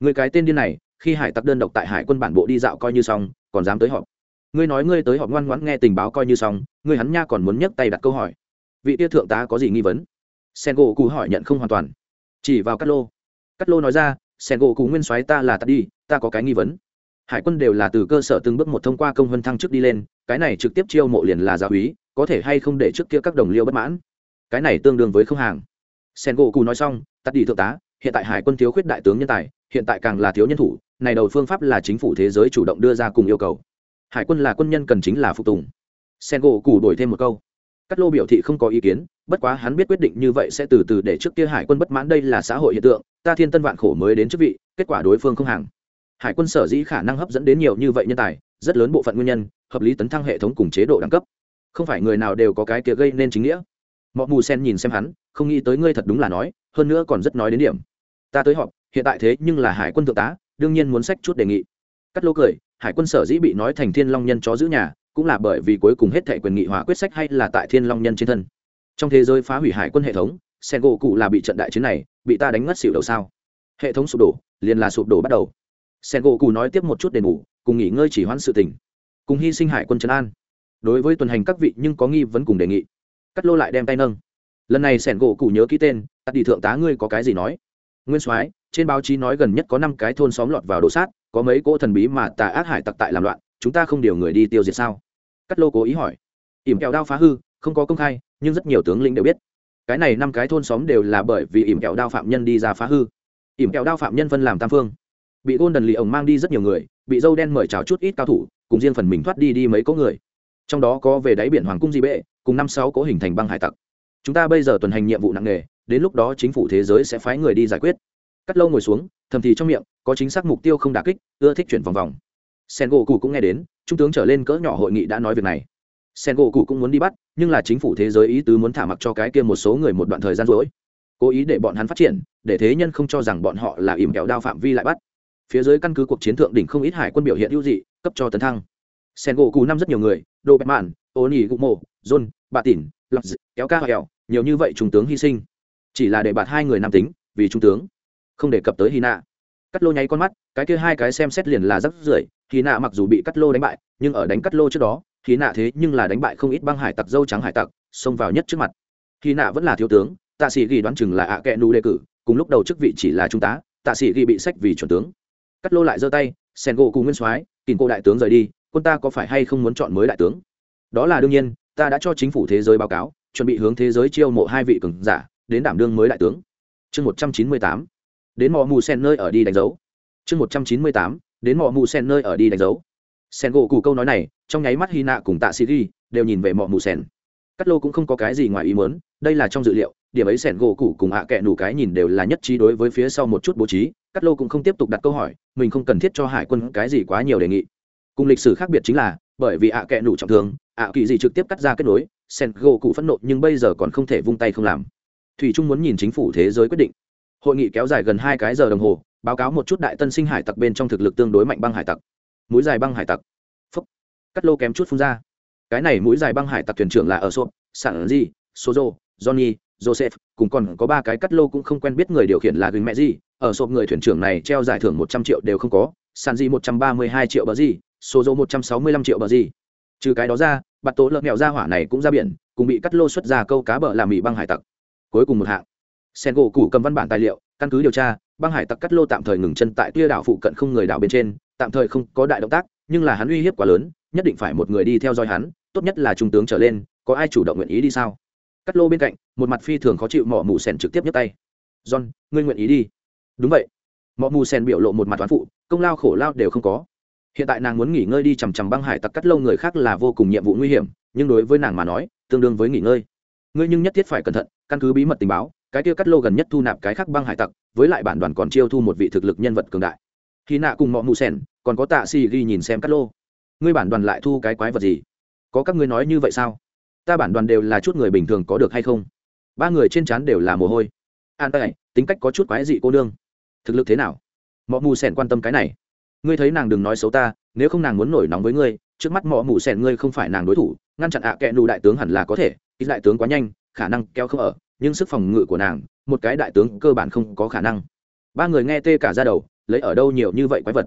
S1: Người cái tên điên này khi hải tặc đơn độc tại hải quân bản bộ đi dạo coi như xong, còn dám tới họp. Ngươi nói ngươi tới họp ngoan ngoãn nghe tình báo coi như xong, ngươi hắn nha còn muốn nhấc tay đặt câu hỏi. Vị tia thượng tá có gì nghi vấn? Sen gỗ cụ hỏi nhận không hoàn toàn. Chỉ vào Cát lô. Cát lô nói ra sen gỗ cụ nguyên soái ta là ta đi, ta có cái nghi vấn. Hải quân đều là từ cơ sở từng bước một thông qua công vân thăng chức đi lên, cái này trực tiếp chiêu mộ liền là giáo úy có thể hay không để trước kia các đồng liêu bất mãn? Cái này tương đương với không hàng. Sen gỗ cụ nói xong, tắt đi thượng tá, hiện tại hải quân thiếu khuyết đại tướng nhân tài hiện tại càng là thiếu nhân thủ, này đầu phương pháp là chính phủ thế giới chủ động đưa ra cùng yêu cầu. Hải quân là quân nhân cần chính là phục tùng. Sen gỗ cù đổi thêm một câu. Cắt lô biểu thị không có ý kiến, bất quá hắn biết quyết định như vậy sẽ từ từ để trước kia hải quân bất mãn đây là xã hội hiện tượng, ta thiên tân vạn khổ mới đến chức vị, kết quả đối phương không hàng. Hải quân sở dĩ khả năng hấp dẫn đến nhiều như vậy nhân tài, rất lớn bộ phận nguyên nhân, hợp lý tấn thăng hệ thống cùng chế độ đẳng cấp. Không phải người nào đều có cái kia gây nên chính nghĩa. Mọi mù sen nhìn xem hắn, không nghĩ tới ngươi thật đúng là nói, hơn nữa còn rất nói đến điểm. Ta tới họp hiện tại thế nhưng là hải quân thượng tá, đương nhiên muốn sách chút đề nghị. Cắt lô cười, hải quân sở dĩ bị nói thành thiên long nhân chó giữ nhà, cũng là bởi vì cuối cùng hết thệ quyền nghị hòa quyết sách hay là tại thiên long nhân trên thân. Trong thế giới phá hủy hải quân hệ thống sen gỗ cụ là bị trận đại chiến này, bị ta đánh ngất xỉu đầu sao? Hệ thống sụp đổ, liền là sụp đổ bắt đầu. Sen gỗ cụ nói tiếp một chút đền bù, cùng nghỉ ngơi chỉ hoãn sự tình. Cùng hy sinh hải quân trấn an. Đối với tuần hành các vị nhưng có nghi vấn cùng đề nghị. Cắt lô lại đem tay nâng. Lần này sẻn gỗ cụ nhớ ký tên, tắt đi thượng tá ngươi có cái gì nói? Nguyên soái trên báo chí nói gần nhất có năm cái thôn xóm lọt vào đổ sát, có mấy cỗ thần bí mà tà ác hải tặc tại làm loạn, chúng ta không điều người đi tiêu diệt sao? Cắt lô cố ý hỏi. Ỉm kẹo đao phá hư, không có công khai, nhưng rất nhiều tướng lĩnh đều biết. Cái này năm cái thôn xóm đều là bởi vì ỉm kẹo đao phạm nhân đi ra phá hư. Ỉm kẹo đao phạm nhân phân làm tam phương. Bị gôn đần lì ổng mang đi rất nhiều người, bị dâu đen mời chào chút ít cao thủ, cùng riêng phần mình thoát đi đi mấy có người. Trong đó có về đáy biển hoàng cung di bệ, cùng năm sáu cố hình thành băng hải tặc. Chúng ta bây giờ tuần hành nhiệm vụ nặng nề, đến lúc đó chính phủ thế giới sẽ phái người đi giải quyết cắt lâu ngồi xuống, thầm thì trong miệng, có chính xác mục tiêu không đà kích, ưa thích chuyển vòng vòng. Sen gỗ cụ cũng nghe đến, trung tướng trở lên cỡ nhỏ hội nghị đã nói việc này. Sen gỗ cụ cũng muốn đi bắt, nhưng là chính phủ thế giới ý tứ muốn thả mặc cho cái kia một số người một đoạn thời gian rỗi. Cố ý để bọn hắn phát triển, để thế nhân không cho rằng bọn họ là ỉm kẹo đao phạm vi lại bắt. Phía dưới căn cứ cuộc chiến thượng đỉnh không ít hải quân biểu hiện ưu dị, cấp cho tấn thăng. Sen gỗ cụ năm rất nhiều người đồ bẹp mạn, ô nỉ gụ mộ john bà tỉn lọc kéo ca hẹo, nhiều như vậy trung tướng hy sinh. Chỉ là để bạt hai người nam tính, vì trung tướng không đề cập tới hy nạ cắt lô nháy con mắt, cái kia hai cái xem xét liền là rất rưởi. Hy nạ mặc dù bị cắt lô đánh bại, nhưng ở đánh cắt lô trước đó hy nạ thế nhưng là đánh bại không ít băng hải tặc, dâu trắng hải tặc, xông vào nhất trước mặt. Hy nạ vẫn là thiếu tướng, tạ sĩ ghi đoán chừng là ạ à kẹ nụ đề cử, cùng lúc đầu chức vị chỉ là trung tá, tạ sĩ ghi bị sách vì chuẩn tướng. Cắt lô lại giơ tay, sen gỗ cùng nguyên soái kìm cô đại tướng rời đi, quân ta có phải hay không muốn chọn mới đại tướng? Đó là đương nhiên, ta đã cho chính phủ thế giới báo cáo, chuẩn bị hướng thế giới chiêu mộ hai vị cường giả, đến đảm đương mới đại tướng. Chương một trăm chín mươi tám đến mò mù sen nơi ở đi đánh dấu. Chương một trăm chín mươi tám, đến mò mù sen nơi ở đi đánh dấu. Sen gỗ cụ câu nói này, trong nháy mắt hy nạ cùng tạ sĩ ghi đều nhìn về mò mù sen. Cắt lô cũng không có cái gì ngoài ý muốn, đây là trong dự liệu, điểm ấy sẻn gỗ cụ cùng hạ à kẹ nủ cái nhìn đều là nhất trí đối với phía sau một chút bố trí. Cắt lô cũng không tiếp tục đặt câu hỏi, mình không cần thiết cho hải quân cái gì quá nhiều đề nghị. Cùng lịch sử khác biệt chính là, bởi vì ạ à kẹ nủ trọng thương, ạ kỳ gì trực tiếp cắt ra kết nối, sen gỗ cụ phẫn nộ nhưng bây giờ còn không thể vung tay không làm. Thủy trung muốn nhìn chính phủ thế giới quyết định hội nghị kéo dài gần hai cái giờ đồng hồ, báo cáo một chút đại tân sinh hải tặc bên trong thực lực tương đối mạnh băng hải tặc. Mũi dài băng hải tặc. Phúc. Cắt lô kém chút phun ra. Cái này mũi dài băng hải tặc thuyền trưởng là ở sộp sản di sozo, johnny, joseph, cùng còn có ba cái cắt lô cũng không quen biết người điều khiển là gừng mẹ gì ở sộp người thuyền trưởng này treo giải thưởng một trăm triệu đều không có. Sản di một trăm ba mươi hai triệu bờ gì sozo một trăm sáu mươi lăm triệu bờ gì trừ cái đó ra, bạt tố lợn mèo ra hỏa này cũng ra biển, cùng bị cắt lô xuất ra câu cá bờ làm mỹ băng hải tặc. Cuối cùng một hạng sen gỗ cụ cầm văn bản tài liệu, căn cứ điều tra, băng hải tặc cắt lô tạm thời ngừng chân tại tia đảo phụ cận không người đảo bên trên, tạm thời không có đại động tác, nhưng là hắn uy hiếp quá lớn, nhất định phải một người đi theo dõi hắn, tốt nhất là trung tướng trở lên, có ai chủ động nguyện ý đi sao? Cắt lô bên cạnh, một mặt phi thường khó chịu mỏ mù sen trực tiếp nhấc tay. John, ngươi nguyện ý đi? Đúng vậy. Mỏ mù sen biểu lộ một mặt toán phụ, công lao khổ lao đều không có. Hiện tại nàng muốn nghỉ ngơi đi chằm chằm băng hải tặc cắt lâu người khác là vô cùng nhiệm vụ nguy hiểm, nhưng đối với nàng mà nói, tương đương với nghỉ ngơi. Ngươi nhưng nhất thiết phải cẩn thận, căn cứ bí mật tình báo cái kia cắt lô gần nhất thu nạp cái khác băng hải tặc, với lại bản đoàn còn chiêu thu một vị thực lực nhân vật cường đại. Khi nạ cùng mọi mù sen còn có tạ Si ghi nhìn xem cắt lô. Ngươi bản đoàn lại thu cái quái vật gì? Có các ngươi nói như vậy sao? Ta bản đoàn đều là chút người bình thường có được hay không? Ba người trên trán đều là mồ hôi. An tay tính cách có chút quái dị cô nương. Thực lực thế nào? Mọi mù sen quan tâm cái này. Ngươi thấy nàng đừng nói xấu ta, nếu không nàng muốn nổi nóng với ngươi, trước mắt mỏ mù sen ngươi không phải nàng đối thủ, ngăn chặn ạ à kẹ nù đại tướng hẳn là có thể, ít đại tướng quá nhanh, khả năng kéo không ở nhưng sức phòng ngự của nàng, một cái đại tướng cơ bản không có khả năng. Ba người nghe tê cả ra đầu, lấy ở đâu nhiều như vậy quái vật?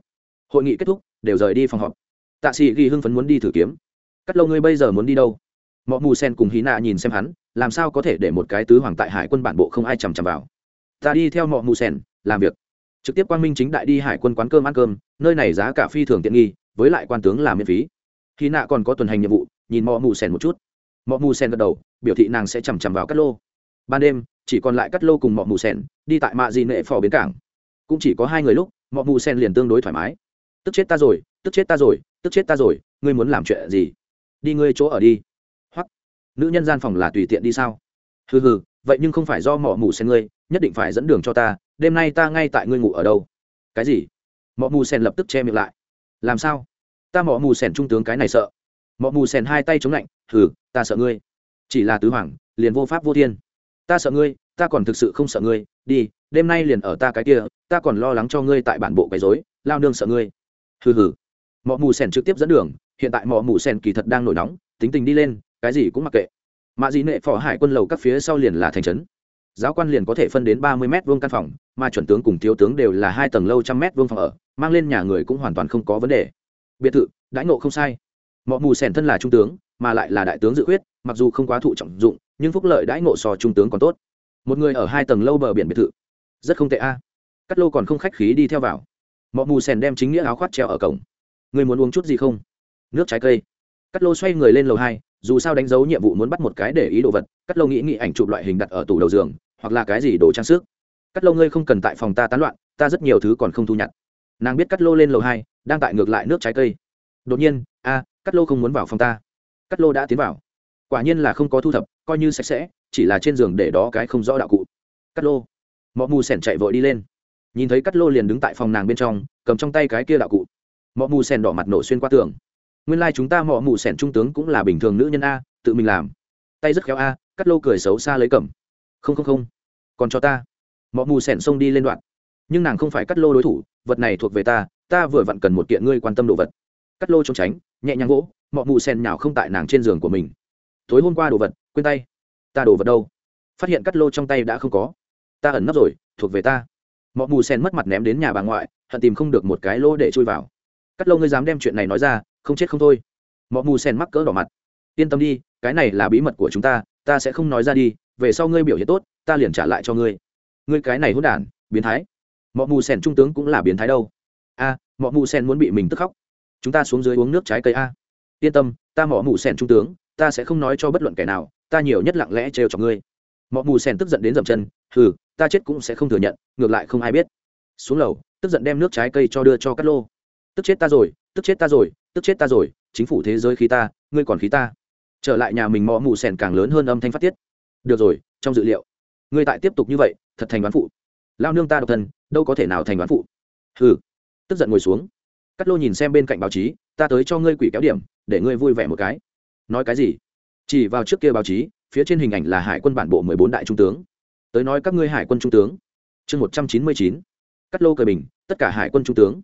S1: Hội nghị kết thúc, đều rời đi phòng họp. Tạ sĩ ghi hưng phấn muốn đi thử kiếm. Cắt lâu ngươi bây giờ muốn đi đâu? Mọi mù sen cùng hí nạ nhìn xem hắn, làm sao có thể để một cái tứ hoàng tại hải quân bản bộ không ai chằm chằm vào? Ta đi theo mọi mù sen, làm việc. Trực tiếp quang minh chính đại đi hải quân quán cơm ăn cơm, nơi này giá cả phi thường tiện nghi, với lại quan tướng là miễn phí. Hí nạ còn có tuần hành nhiệm vụ, nhìn mọi mù sen một chút. Mọi mù sen gật đầu, biểu thị nàng sẽ chằm chằm vào cắt lô ban đêm, chỉ còn lại cắt lô cùng mọi mù sen đi tại mạ dị nệ phò bến cảng. Cũng chỉ có hai người lúc mọi mù sen liền tương đối thoải mái. Tức chết ta rồi, tức chết ta rồi, tức chết ta rồi, ngươi muốn làm chuyện gì? Đi ngươi chỗ ở đi. Hoặc, nữ nhân gian phòng là tùy tiện đi sao? Hừ hừ, vậy nhưng không phải do mọ mù sen ngươi, nhất định phải dẫn đường cho ta, đêm nay ta ngay tại ngươi ngủ ở đâu? Cái gì? Mọ mù sen lập tức che miệng lại. Làm sao? Ta mọ mù sen trung tướng cái này sợ. Mọ mù sen hai tay chống lạnh, hừ, ta sợ ngươi. Chỉ là tứ hoàng, liền vô pháp vô thiên ta sợ ngươi, ta còn thực sự không sợ ngươi. Đi, đêm nay liền ở ta cái kia, ta còn lo lắng cho ngươi tại bản bộ cái dối lao nương sợ ngươi. Hừ hừ. Mọ mù sen trực tiếp dẫn đường, hiện tại mọ mù sen kỳ thật đang nổi nóng, tính tình đi lên, cái gì cũng mặc kệ. Mạ dị nệ phỏ hải quân lầu các phía sau liền là thành trấn. Giáo quan liền có thể phân đến ba mươi m vuông căn phòng, mà chuẩn tướng cùng thiếu tướng đều là hai tầng lâu trăm m vuông phòng ở, mang lên nhà người cũng hoàn toàn không có vấn đề. Biệt thự, đãi ngộ không sai mọi mù sèn thân là trung tướng, mà lại là đại tướng dự khuyết, mặc dù không quá thụ trọng dụng, nhưng phúc lợi đãi ngộ so trung tướng còn tốt. Một người ở hai tầng lâu bờ biển biệt thự. Rất không tệ a. Cắt lô còn không khách khí đi theo vào. Mọi mù sèn đem chính nghĩa áo khoác treo ở cổng. Người muốn uống chút gì không? Nước trái cây. Cắt lô xoay người lên lầu hai, dù sao đánh dấu nhiệm vụ muốn bắt một cái để ý đồ vật, cắt lô nghĩ nghĩ ảnh chụp loại hình đặt ở tủ đầu giường, hoặc là cái gì đồ trang sức. Cắt lô ngươi không cần tại phòng ta tán loạn, ta rất nhiều thứ còn không thu nhặt. Nàng biết cắt lô lên lầu hai, đang tại ngược lại nước trái cây. Đột nhiên, a cắt lô không muốn vào phòng ta. Cắt lô đã tiến vào. Quả nhiên là không có thu thập, coi như sạch sẽ, chỉ là trên giường để đó cái không rõ đạo cụ. Cắt lô. Mọ mù sẻn chạy vội đi lên. Nhìn thấy cắt lô liền đứng tại phòng nàng bên trong, cầm trong tay cái kia đạo cụ. Mọ mù sẻn đỏ mặt nổ xuyên qua tường. Nguyên lai、like、chúng ta mọ mù sẻn trung tướng cũng là bình thường nữ nhân a, tự mình làm. Tay rất khéo a, cắt lô cười xấu xa lấy cầm. Không không không. Còn cho ta. Mọ mù sẻn xông đi lên đoạn. Nhưng nàng không phải cắt lô đối thủ, vật này thuộc về ta ta vừa vặn cần một kiện ngươi quan tâm đồ vật cắt lô trốn tránh, nhẹ nhàng gỗ mọ mù Sen nhào không tại nàng trên giường của mình. Tối hôm qua đồ vật, quên tay. Ta đồ vật đâu? Phát hiện cắt lô trong tay đã không có. Ta ẩn nấp rồi, thuộc về ta. Mọ mù sen mất mặt ném đến nhà bà ngoại, hận tìm không được một cái lô để chui vào. Cắt lô ngươi dám đem chuyện này nói ra, không chết không thôi. Mọ mù sen mắc cỡ đỏ mặt. Yên tâm đi, cái này là bí mật của chúng ta ta sẽ không nói ra đi, về sau ngươi biểu hiện tốt, ta liền trả lại cho ngươi. Ngươi cái này hốt đản, biến thái. Mọ mù sen trung tướng cũng là biến thái đâu. A, mọ mù sen muốn bị mình tức khóc chúng ta xuống dưới uống nước trái cây a. Yên tâm, ta mỏ mù sen trung tướng, ta sẽ không nói cho bất luận kẻ nào, ta nhiều nhất lặng lẽ trêu cho ngươi. Mỏ mù sen tức giận đến dậm chân, hừ, ta chết cũng sẽ không thừa nhận, ngược lại không ai biết. Xuống lầu, tức giận đem nước trái cây cho đưa cho cát lô. Tức chết ta rồi, tức chết ta rồi, tức chết ta rồi, chính phủ thế giới khí ta, ngươi còn khí ta. Trở lại nhà mình mọ mù sèn càng lớn hơn âm thanh phát tiết. Được rồi, trong dự liệu, ngươi tại tiếp tục như vậy, thật thành đoán phụ. Lao nương ta độc thân, đâu có thể nào thành đoán phụ. Hừ, tức giận ngồi xuống cắt lô nhìn xem bên cạnh báo chí, ta tới cho ngươi quỷ kéo điểm, để ngươi vui vẻ một cái. Nói cái gì? Chỉ vào trước kia báo chí, phía trên hình ảnh là hải quân bản bộ mười bốn đại trung tướng. Tới nói các ngươi hải quân trung tướng. Chương một trăm chín mươi chín cắt lô cờ bình, tất cả hải quân trung tướng.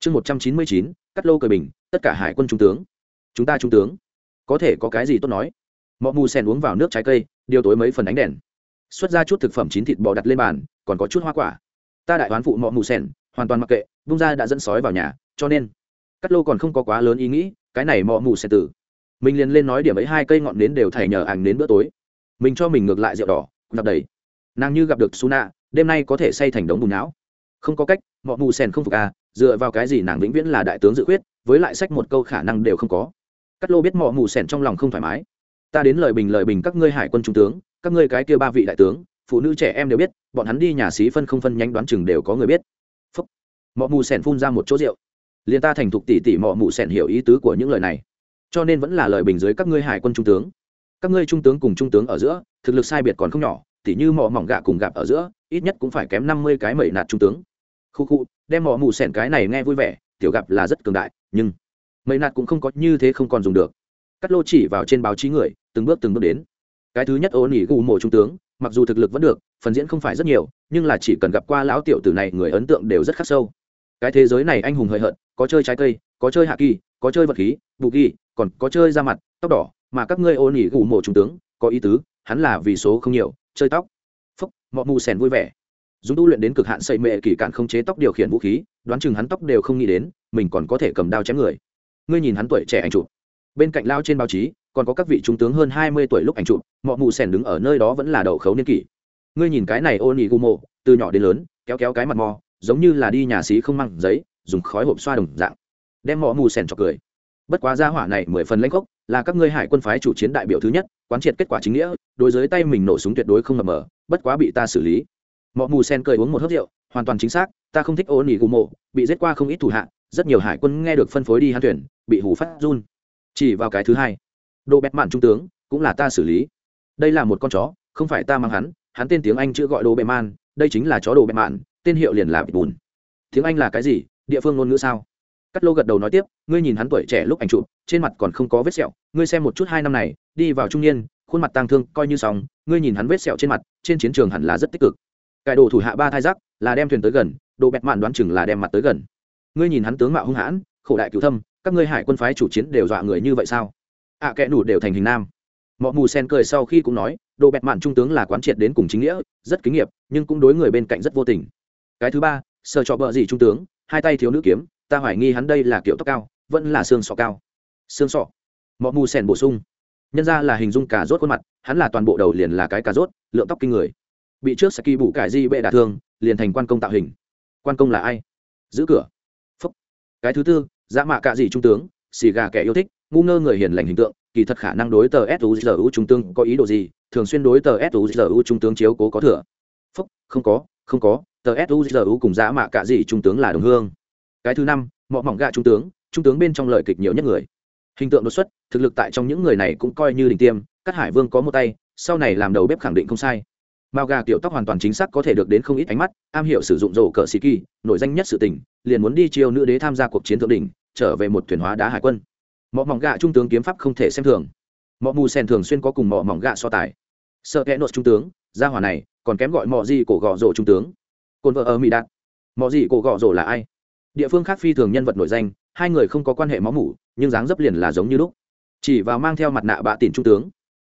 S1: Chương một trăm chín mươi chín cắt lô cờ bình, tất cả hải quân trung tướng. Chúng ta trung tướng. Có thể có cái gì tốt nói? Mọi mù sen uống vào nước trái cây, điều tối mấy phần ánh đèn. Xuất ra chút thực phẩm chín thịt bò đặt lên bàn, còn có chút hoa quả. Ta đại hoán phụ mọi mù sen hoàn toàn mặc kệ bung ra đã dẫn sói vào nhà cho nên cắt lô còn không có quá lớn ý nghĩ, cái này mọ mù sẽ tử. Mình liền lên nói điểm ấy, hai cây ngọn nến đều thảy nhờ ảnh đến bữa tối. Mình cho mình ngược lại rượu đỏ gặp đầy. Nàng như gặp được su nạ đêm nay có thể say thành đống bùn não. Không có cách, mọ mù sen không phục à dựa vào cái gì nàng vĩnh viễn là đại tướng dự khuyết, với lại sách một câu khả năng đều không có. Cắt lô biết mọ mù sen trong lòng không thoải mái. Ta đến lời bình lời bình các ngươi hải quân trung tướng, các ngươi cái kia ba vị đại tướng, phụ nữ trẻ em đều biết, bọn hắn đi nhà xí phân không phân nhánh đoán chừng đều có người biết. Phúc. Mọ mù sen phun ra một chỗ rượu liền ta thành thục tỉ tỉ mọ mụ sẻn hiểu ý tứ của những lời này. Cho nên vẫn là lời bình dưới các ngươi hải quân trung tướng. Các ngươi trung tướng cùng trung tướng ở giữa, thực lực sai biệt còn không nhỏ, tỉ như mọ mỏng gạ cùng gạp ở giữa, ít nhất cũng phải kém năm mươi cái mẩy nạt trung tướng. Khu khu, đem mọ mụ sẻn cái này nghe vui vẻ, tiểu gặp là rất cường đại, nhưng mẩy nạt cũng không có như thế không còn dùng được. Cắt lô chỉ vào trên báo chí người, từng bước từng bước đến. Cái thứ nhất ô nỉ gù mộ trung tướng, mặc dù thực lực vẫn được, phần diễn không phải rất nhiều, nhưng là chỉ cần gặp qua lão tiểu tử này, người ấn tượng đều rất khắc sâu. Cái thế giới này anh hùng hời hợt có chơi trái cây, có chơi hạ kỳ, có chơi vật khí, bù ghi, còn có chơi da mặt, tóc đỏ, mà các ngươi ô nỉ gù mộ trung tướng, có ý tứ, hắn là vì số không nhiều, chơi tóc. Phúc, mọ mù sèn vui vẻ. Dùng tu luyện đến cực hạn xây mệ kỳ cạn không chế tóc điều khiển vũ khí, đoán chừng hắn tóc đều không nghĩ đến, mình còn có thể cầm đao chém người. Ngươi nhìn hắn tuổi trẻ ảnh chụp. Bên cạnh lao trên báo chí, còn có các vị trung tướng hơn hai mươi tuổi lúc ảnh chụp, mọ mù sèn đứng ở nơi đó vẫn là đầu khấu niên kỷ. Ngươi nhìn cái này ô nỉ gù mộ từ nhỏ đến lớn, kéo kéo cái mặt mò, giống như là đi nhà xí không mang giấy dùng khói hộp xoa đồng dạng, đem mỏ mù sèn cho cười. Bất quá gia hỏa này mười phần lãnh gốc, là các ngươi hải quân phái chủ chiến đại biểu thứ nhất, quán triệt kết quả chính nghĩa, đối với tay mình nổ súng tuyệt đối không mập mờ, bất quá bị ta xử lý. Mỏ mù sen cười uống một hớp rượu, hoàn toàn chính xác, ta không thích ô nỉ gù mộ, bị giết qua không ít thủ hạ, rất nhiều hải quân nghe được phân phối đi hắn tuyển bị hủ phát run. Chỉ vào cái thứ hai, đồ bẹt mạn trung tướng, cũng là ta xử lý. Đây là một con chó, không phải ta mang hắn hắn tên tiếng anh chưa gọi đồ bẹt man đây chính là chó đồ bẹt mạn, tên hiệu liền là bịt bùn. Tiếng anh là cái gì? Địa phương ngôn ngữ sao? Cắt lô gật đầu nói tiếp ngươi nhìn hắn tuổi trẻ lúc ảnh chụp trên mặt còn không có vết sẹo ngươi xem một chút hai năm này đi vào trung niên khuôn mặt tang thương coi như xong ngươi nhìn hắn vết sẹo trên mặt trên chiến trường hẳn là rất tích cực. Cải đồ thủ hạ ba thai giác là đem thuyền tới gần đồ bẹt mạn đoán chừng là đem mặt tới gần. Ngươi nhìn hắn tướng mạo hung hãn khổ đại cứu thâm các ngươi hải quân phái chủ chiến đều dọa người như vậy sao? Ạ à, kẽ đủ đều thành hình nam. Mọi mù sen cười sau khi cũng nói đồ bẹt mạn trung tướng là quán triệt đến cùng chính nghĩa rất kính nghiệp nhưng cũng đối người bên cạnh rất vô tình. Cái thứ ba sờ cho bợ gì trung tướng hai tay thiếu nữ kiếm ta hoài nghi hắn đây là kiểu tóc cao vẫn là xương sọ cao. Xương sọ. Mọ mù sen bổ sung. Nhân ra là hình dung cà rốt khuôn mặt hắn là toàn bộ đầu liền là cái cà rốt lượng tóc kinh người. Bị trước saki bù cải di bệ đả thương liền thành quan công tạo hình. Quan công là ai? Giữ cửa. Phúc. cái thứ tư dã mạ cạ gì trung tướng xì gà kẻ yêu thích ngu ngơ người hiền lành hình tượng kỳ thật khả năng đối tờ suzu trung tướng có ý đồ gì thường xuyên đối tờ suzu trung tướng chiếu cố có thừa. Phúc, không có không có tờ suzu cùng dã mạ cạ gì trung tướng là đồng hương. Cái thứ năm, mọ mỏng gạ trung tướng trung tướng bên trong lời kịch nhiều nhất người. Hình tượng đột xuất, thực lực tại trong những người này cũng coi như đỉnh tiêm các hải vương có một tay, sau này làm đầu bếp khẳng định không sai. Mao gà kiểu tóc hoàn toàn chính xác có thể được đến không ít ánh mắt, am hiểu sử dụng rổ cờ xì kỳ, nổi danh nhất sự tình, liền muốn đi chiêu nữ đế tham gia cuộc chiến thượng đỉnh, trở về một thuyền hóa đá hải quân. Mọ mỏng gạ trung tướng kiếm pháp không thể xem thường. Mọ mù sen thường xuyên có cùng mọ mỏng gạ so tài. Sợ kẽ nội trung tướng, gia hỏa này, còn kém gọi mọ gì cổ gọ rổ trung tướng cồn vợ ở mỹ đạt. Mọi gì cổ gọ rổ là ai? Địa phương khác phi thường nhân vật nổi danh, hai người không có quan hệ máu mủ, nhưng dáng dấp liền là giống như lúc. Chỉ vào mang theo mặt nạ bạ tìn trung tướng.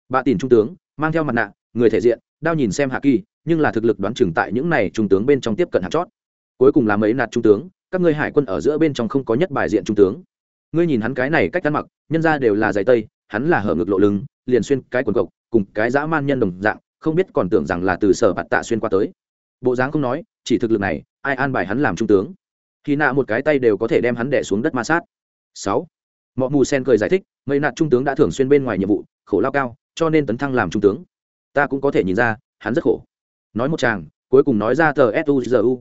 S1: Bạ tìn trung tướng, mang theo mặt nạ, người thể diện, đao nhìn xem hạ kỳ, nhưng là thực lực đoán chừng tại những này trung tướng bên trong tiếp cận hạt chót. Cuối cùng là mấy nạt trung tướng, các ngươi hải quân ở giữa bên trong không có nhất bài diện trung tướng. Ngươi nhìn hắn cái này cách ăn mặc, nhân ra đều là giày tây, hắn là hở ngực lộ lưng, liền xuyên cái quần cộc, cùng cái dã man nhân đồng dạng, không biết còn tưởng rằng là từ sở bạt tạ xuyên qua tới. Bộ dáng không nói chỉ thực lực này, ai an bài hắn làm trung tướng? Khi nạ một cái tay đều có thể đem hắn đẻ xuống đất ma sát. Sáu. Mọi mù sen cười giải thích, mấy nạt trung tướng đã thường xuyên bên ngoài nhiệm vụ, khổ lao cao, cho nên tấn thăng làm trung tướng. Ta cũng có thể nhìn ra, hắn rất khổ. Nói một chàng, cuối cùng nói ra tờ suzu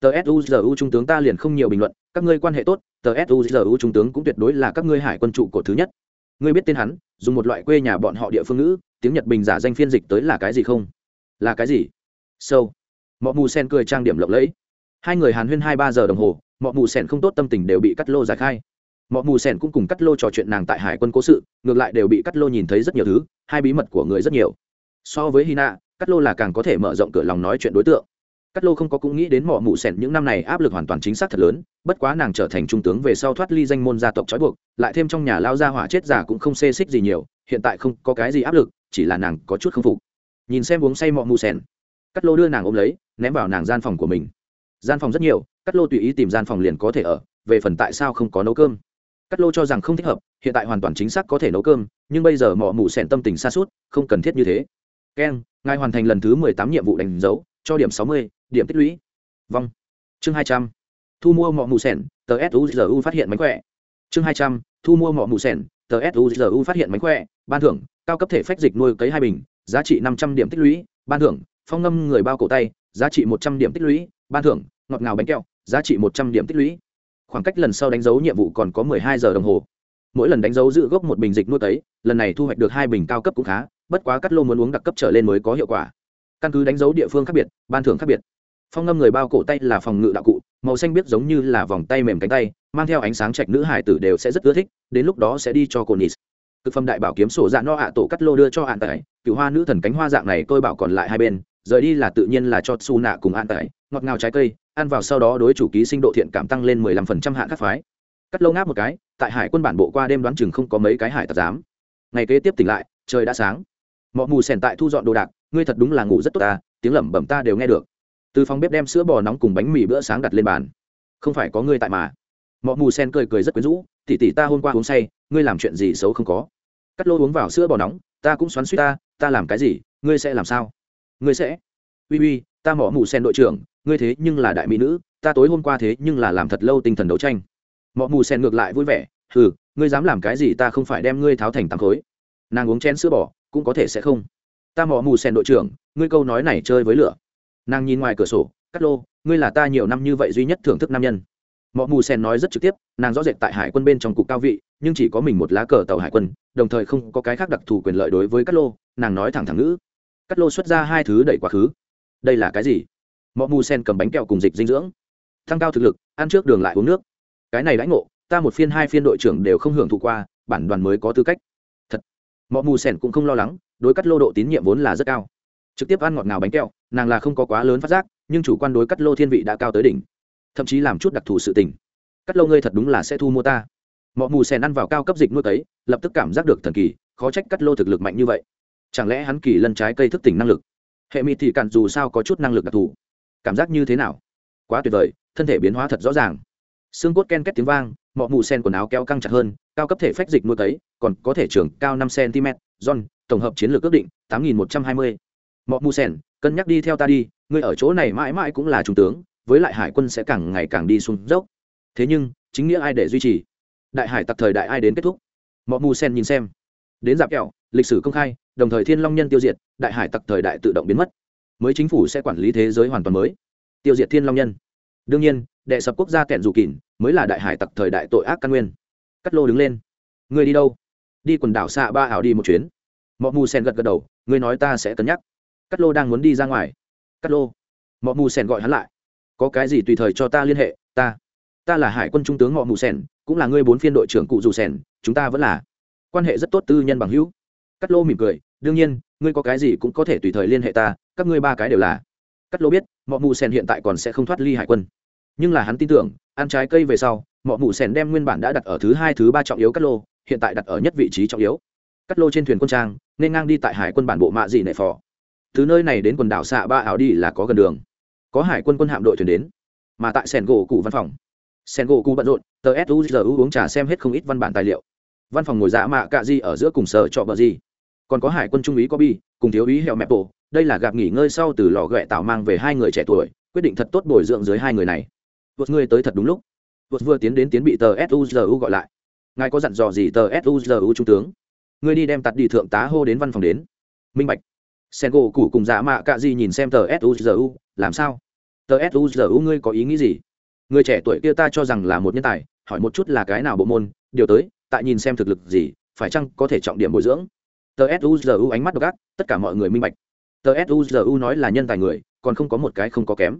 S1: tờ suzu trung tướng ta liền không nhiều bình luận, các ngươi quan hệ tốt, tờ suzu trung tướng cũng tuyệt đối là các ngươi hải quân trụ cột thứ nhất. Ngươi biết tên hắn, dùng một loại quê nhà bọn họ địa phương ngữ, tiếng nhật bình giả danh phiên dịch tới là cái gì không? Là cái gì? Sâu、so mọ mù sen cười trang điểm lộng lẫy. Hai người hàn huyên hai ba giờ đồng hồ, mọ mù sen không tốt tâm tình đều bị cắt lô giải khai. Mọ mù sen cũng cùng cắt lô trò chuyện nàng tại hải quân cố sự, ngược lại đều bị cắt lô nhìn thấy rất nhiều thứ, hai bí mật của người rất nhiều. So với hina, cắt lô là càng có thể mở rộng cửa lòng nói chuyện đối tượng. Cắt lô không có cũng nghĩ đến mỏ mụ sẻn những năm này áp lực hoàn toàn chính xác thật lớn, bất quá nàng trở thành trung tướng về sau thoát ly danh môn gia tộc trói buộc, lại thêm trong nhà lao gia hỏa chết già cũng không xê xích gì nhiều, hiện tại không có cái gì áp lực, chỉ là nàng có chút k phục. Nhìn xem uống say mọ mù sẻn cắt lô đưa nàng ôm lấy ném vào nàng gian phòng của mình. Gian phòng rất nhiều cắt lô tùy ý tìm gian phòng liền có thể ở, về phần tại sao không có nấu cơm. Cắt lô cho rằng không thích hợp, hiện tại hoàn toàn chính xác có thể nấu cơm, nhưng bây giờ mọ mù sẻn tâm tình xa suốt không cần thiết như thế. Keng ngài hoàn thành lần thứ mười tám nhiệm vụ đánh dấu, cho điểm sáu mươi, điểm tích lũy. Vong chương hai trăm. Thu mua mọ mù sẻn tờ suzu phát hiện mánh khỏe. Chương hai trăm. Thu mua mọ mù sẻn tờ suzu phát hiện mánh khỏe. Ban thưởng, cao cấp thể phách dịch nuôi cấy hai bình, giá trị năm trăm điểm tích lũy. Ban thưởng, phong ngâm người bao cổ tay giá trị một trăm điểm tích lũy, ban thưởng, ngọt ngào bánh kẹo, giá trị một trăm điểm tích lũy. Khoảng cách lần sau đánh dấu nhiệm vụ còn có mười hai giờ đồng hồ. Mỗi lần đánh dấu giữ gốc một bình dịch nuôi tấy, lần này thu hoạch được hai bình cao cấp cũng khá, bất quá cắt lô muốn uống đặc cấp trở lên mới có hiệu quả. Căn cứ đánh dấu địa phương khác biệt, ban thưởng khác biệt. Phong ngâm người bao cổ tay là phòng ngự đạo cụ, màu xanh biết giống như là vòng tay mềm cánh tay, mang theo ánh sáng trạch nữ hải tử đều sẽ rất ưa thích, đến lúc đó sẽ đi cho cô nis cực phẩm đại bảo kiếm sổ dạ no ạ tổ cắt lô đưa cho hạn tải cựu hoa nữ thần cánh hoa dạng này tôi bảo còn lại hai bên rời đi là tự nhiên là cho su nạ cùng an tải, ngọt ngào trái cây, ăn vào sau đó đối chủ ký sinh độ thiện cảm tăng lên mười lăm phần trăm hạn các phái. Cắt lâu ngáp một cái, tại hải quân bản bộ qua đêm đoán chừng không có mấy cái hải tặc dám. Ngày kế tiếp tỉnh lại, trời đã sáng. Mọi mù sèn tại thu dọn đồ đạc, ngươi thật đúng là ngủ rất tốt ta, tiếng lẩm bẩm ta đều nghe được. Từ phòng bếp đem sữa bò nóng cùng bánh mì bữa sáng đặt lên bàn. Không phải có ngươi tại mà. Mọi mù sen cười cười rất quyến rũ tỉ tỉ ta hôm qua uống say, ngươi làm chuyện gì xấu không có? Cắt lô uống vào sữa bò nóng, ta cũng xoắn suýt ta ta làm cái gì, ngươi sẽ làm sao? Ngươi sẽ. Uy uy, ta mỏ mù sen đội trưởng, ngươi thế nhưng là đại mỹ nữ, ta tối hôm qua thế nhưng là làm thật lâu tinh thần đấu tranh. Mỏ mù sen ngược lại vui vẻ ừ ngươi dám làm cái gì ta không phải đem ngươi tháo thành tám khối. Nàng uống chén sữa bò, cũng có thể sẽ không. Ta mỏ mù sen đội trưởng, ngươi câu nói này chơi với lửa. Nàng nhìn ngoài cửa sổ, cắt lô, ngươi là ta nhiều năm như vậy duy nhất thưởng thức nam nhân. Mọ mù sen nói rất trực tiếp, nàng rõ rệt tại hải quân bên trong cục cao vị, nhưng chỉ có mình một lá cờ tàu hải quân, đồng thời không có cái khác đặc thù quyền lợi đối với cắt lô, nàng nói thẳng thẳng ngữ cắt lô xuất ra hai thứ đẩy quá khứ. Đây là cái gì? Mọi mù sen cầm bánh kẹo cùng dịch dinh dưỡng. Tăng cao thực lực, ăn trước đường lại uống nước. Cái này đãi ngộ, ta một phiên hai phiên đội trưởng đều không hưởng thụ qua, bản đoàn mới có tư cách. Thật. Mọi mù sen cũng không lo lắng, đối cắt lô độ tín nhiệm vốn là rất cao. Trực tiếp ăn ngọt ngào bánh kẹo, nàng là không có quá lớn phát giác, nhưng chủ quan đối cắt lô thiên vị đã cao tới đỉnh. Thậm chí làm chút đặc thù sự tình. Cắt lô ngươi thật đúng là sẽ thu mua ta. Mọi mù sen ăn vào cao cấp dịch nuôi tấy lập tức cảm giác được thần kỳ, khó trách cắt lô thực lực mạnh như vậy chẳng lẽ hắn kỳ lân trái cây thức tỉnh năng lực? Hệ mịt thì cạn dù sao có chút năng lực đặc thù. Cảm giác như thế nào? Quá tuyệt vời, thân thể biến hóa thật rõ ràng. Xương cốt ken két tiếng vang mọi mù sen quần áo kéo căng chặt hơn, cao cấp thể phách dịch nuôi tấy, còn có thể trưởng cao năm cm john tổng hợp chiến lược ước định, tám nghìn một trăm hai mươi. Mọi mù sen, cân nhắc đi theo ta đi, ngươi ở chỗ này mãi mãi cũng là trung tướng, với lại hải quân sẽ càng ngày càng đi xuống dốc. Thế nhưng, chính nghĩa ai để duy trì? Đại hải tặc thời đại ai đến kết thúc? Mọi mù sen nhìn xem. Đến dạp kẹo, lịch sử công khai đồng thời thiên long nhân tiêu diệt, đại hải tặc thời đại tự động biến mất. Mới chính phủ sẽ quản lý thế giới hoàn toàn mới. Tiêu diệt thiên long nhân. Đương nhiên, đệ sập quốc gia kẹn dù kỳn mới là đại hải tặc thời đại tội ác căn nguyên. Cắt lô đứng lên. Người đi đâu? Đi quần đảo xạ ba ảo đi một chuyến. Mọi mù sen gật gật đầu, ngươi nói ta sẽ cân nhắc. Cắt lô đang muốn đi ra ngoài. Cắt lô. Mọi mù sen gọi hắn lại. Có cái gì tùy thời cho ta liên hệ, ta. Ta là hải quân trung tướng ngọ mù sen cũng là ngươi bốn phiên đội trưởng cụ dù sen chúng ta vẫn là quan hệ rất tốt tư nhân bằng hữu cắt lô mỉm cười, đương nhiên, ngươi có cái gì cũng có thể tùy thời liên hệ ta, các ngươi ba cái đều là. Cắt lô biết mọi mù sen hiện tại còn sẽ không thoát ly hải quân. Nhưng là hắn tin tưởng, ăn trái cây về sau mọi mù sen đem nguyên bản đã đặt ở thứ hai, thứ ba trọng yếu cắt lô, hiện tại đặt ở nhất vị trí trọng yếu. Cắt lô trên thuyền quân trang, nên ngang đi tại hải quân bản bộ mạ dị nệ phò. Từ nơi này đến quần đảo xạ ba ảo đi là có gần đường. Có hải quân quân hạm đội thuyền đến, mà tại sẻn gỗ cụ văn phòng. Sẻn gỗ cụ bận rộn, tờ suzu uống trà xem hết không ít văn bản tài liệu văn phòng ngồi dạ mạ cạ di ở giữa cùng sở trọ bờ di. Còn có hải quân trung úy có bi cùng thiếu úy hẹo mẹ bộ đây là gặp nghỉ ngơi sau từ lò ghẹ tạo mang về hai người trẻ tuổi, quyết định thật tốt bồi dưỡng dưới hai người này. Vượt ngươi tới thật đúng lúc. Vượt vừa tiến đến tiến bị tờ suzu gọi lại. Ngài có dặn dò gì tờ suzu trung tướng? Ngươi đi đem tạt đi thượng tá hô đến văn phòng đến. Minh bạch. Sen gỗ củ cùng dạ mạ cạ di nhìn xem tờ suzu làm sao? Tờ suzu ngươi có ý nghĩ gì? Người trẻ tuổi kia ta cho rằng là một nhân tài, hỏi một chút là cái nào bộ môn, điều tới tại nhìn xem thực lực gì, phải chăng có thể trọng điểm bồi dưỡng? Tờ suzu ánh mắt độc ác, tất cả mọi người minh bạch. Tờ suzu nói là nhân tài người, còn không có một cái không có kém.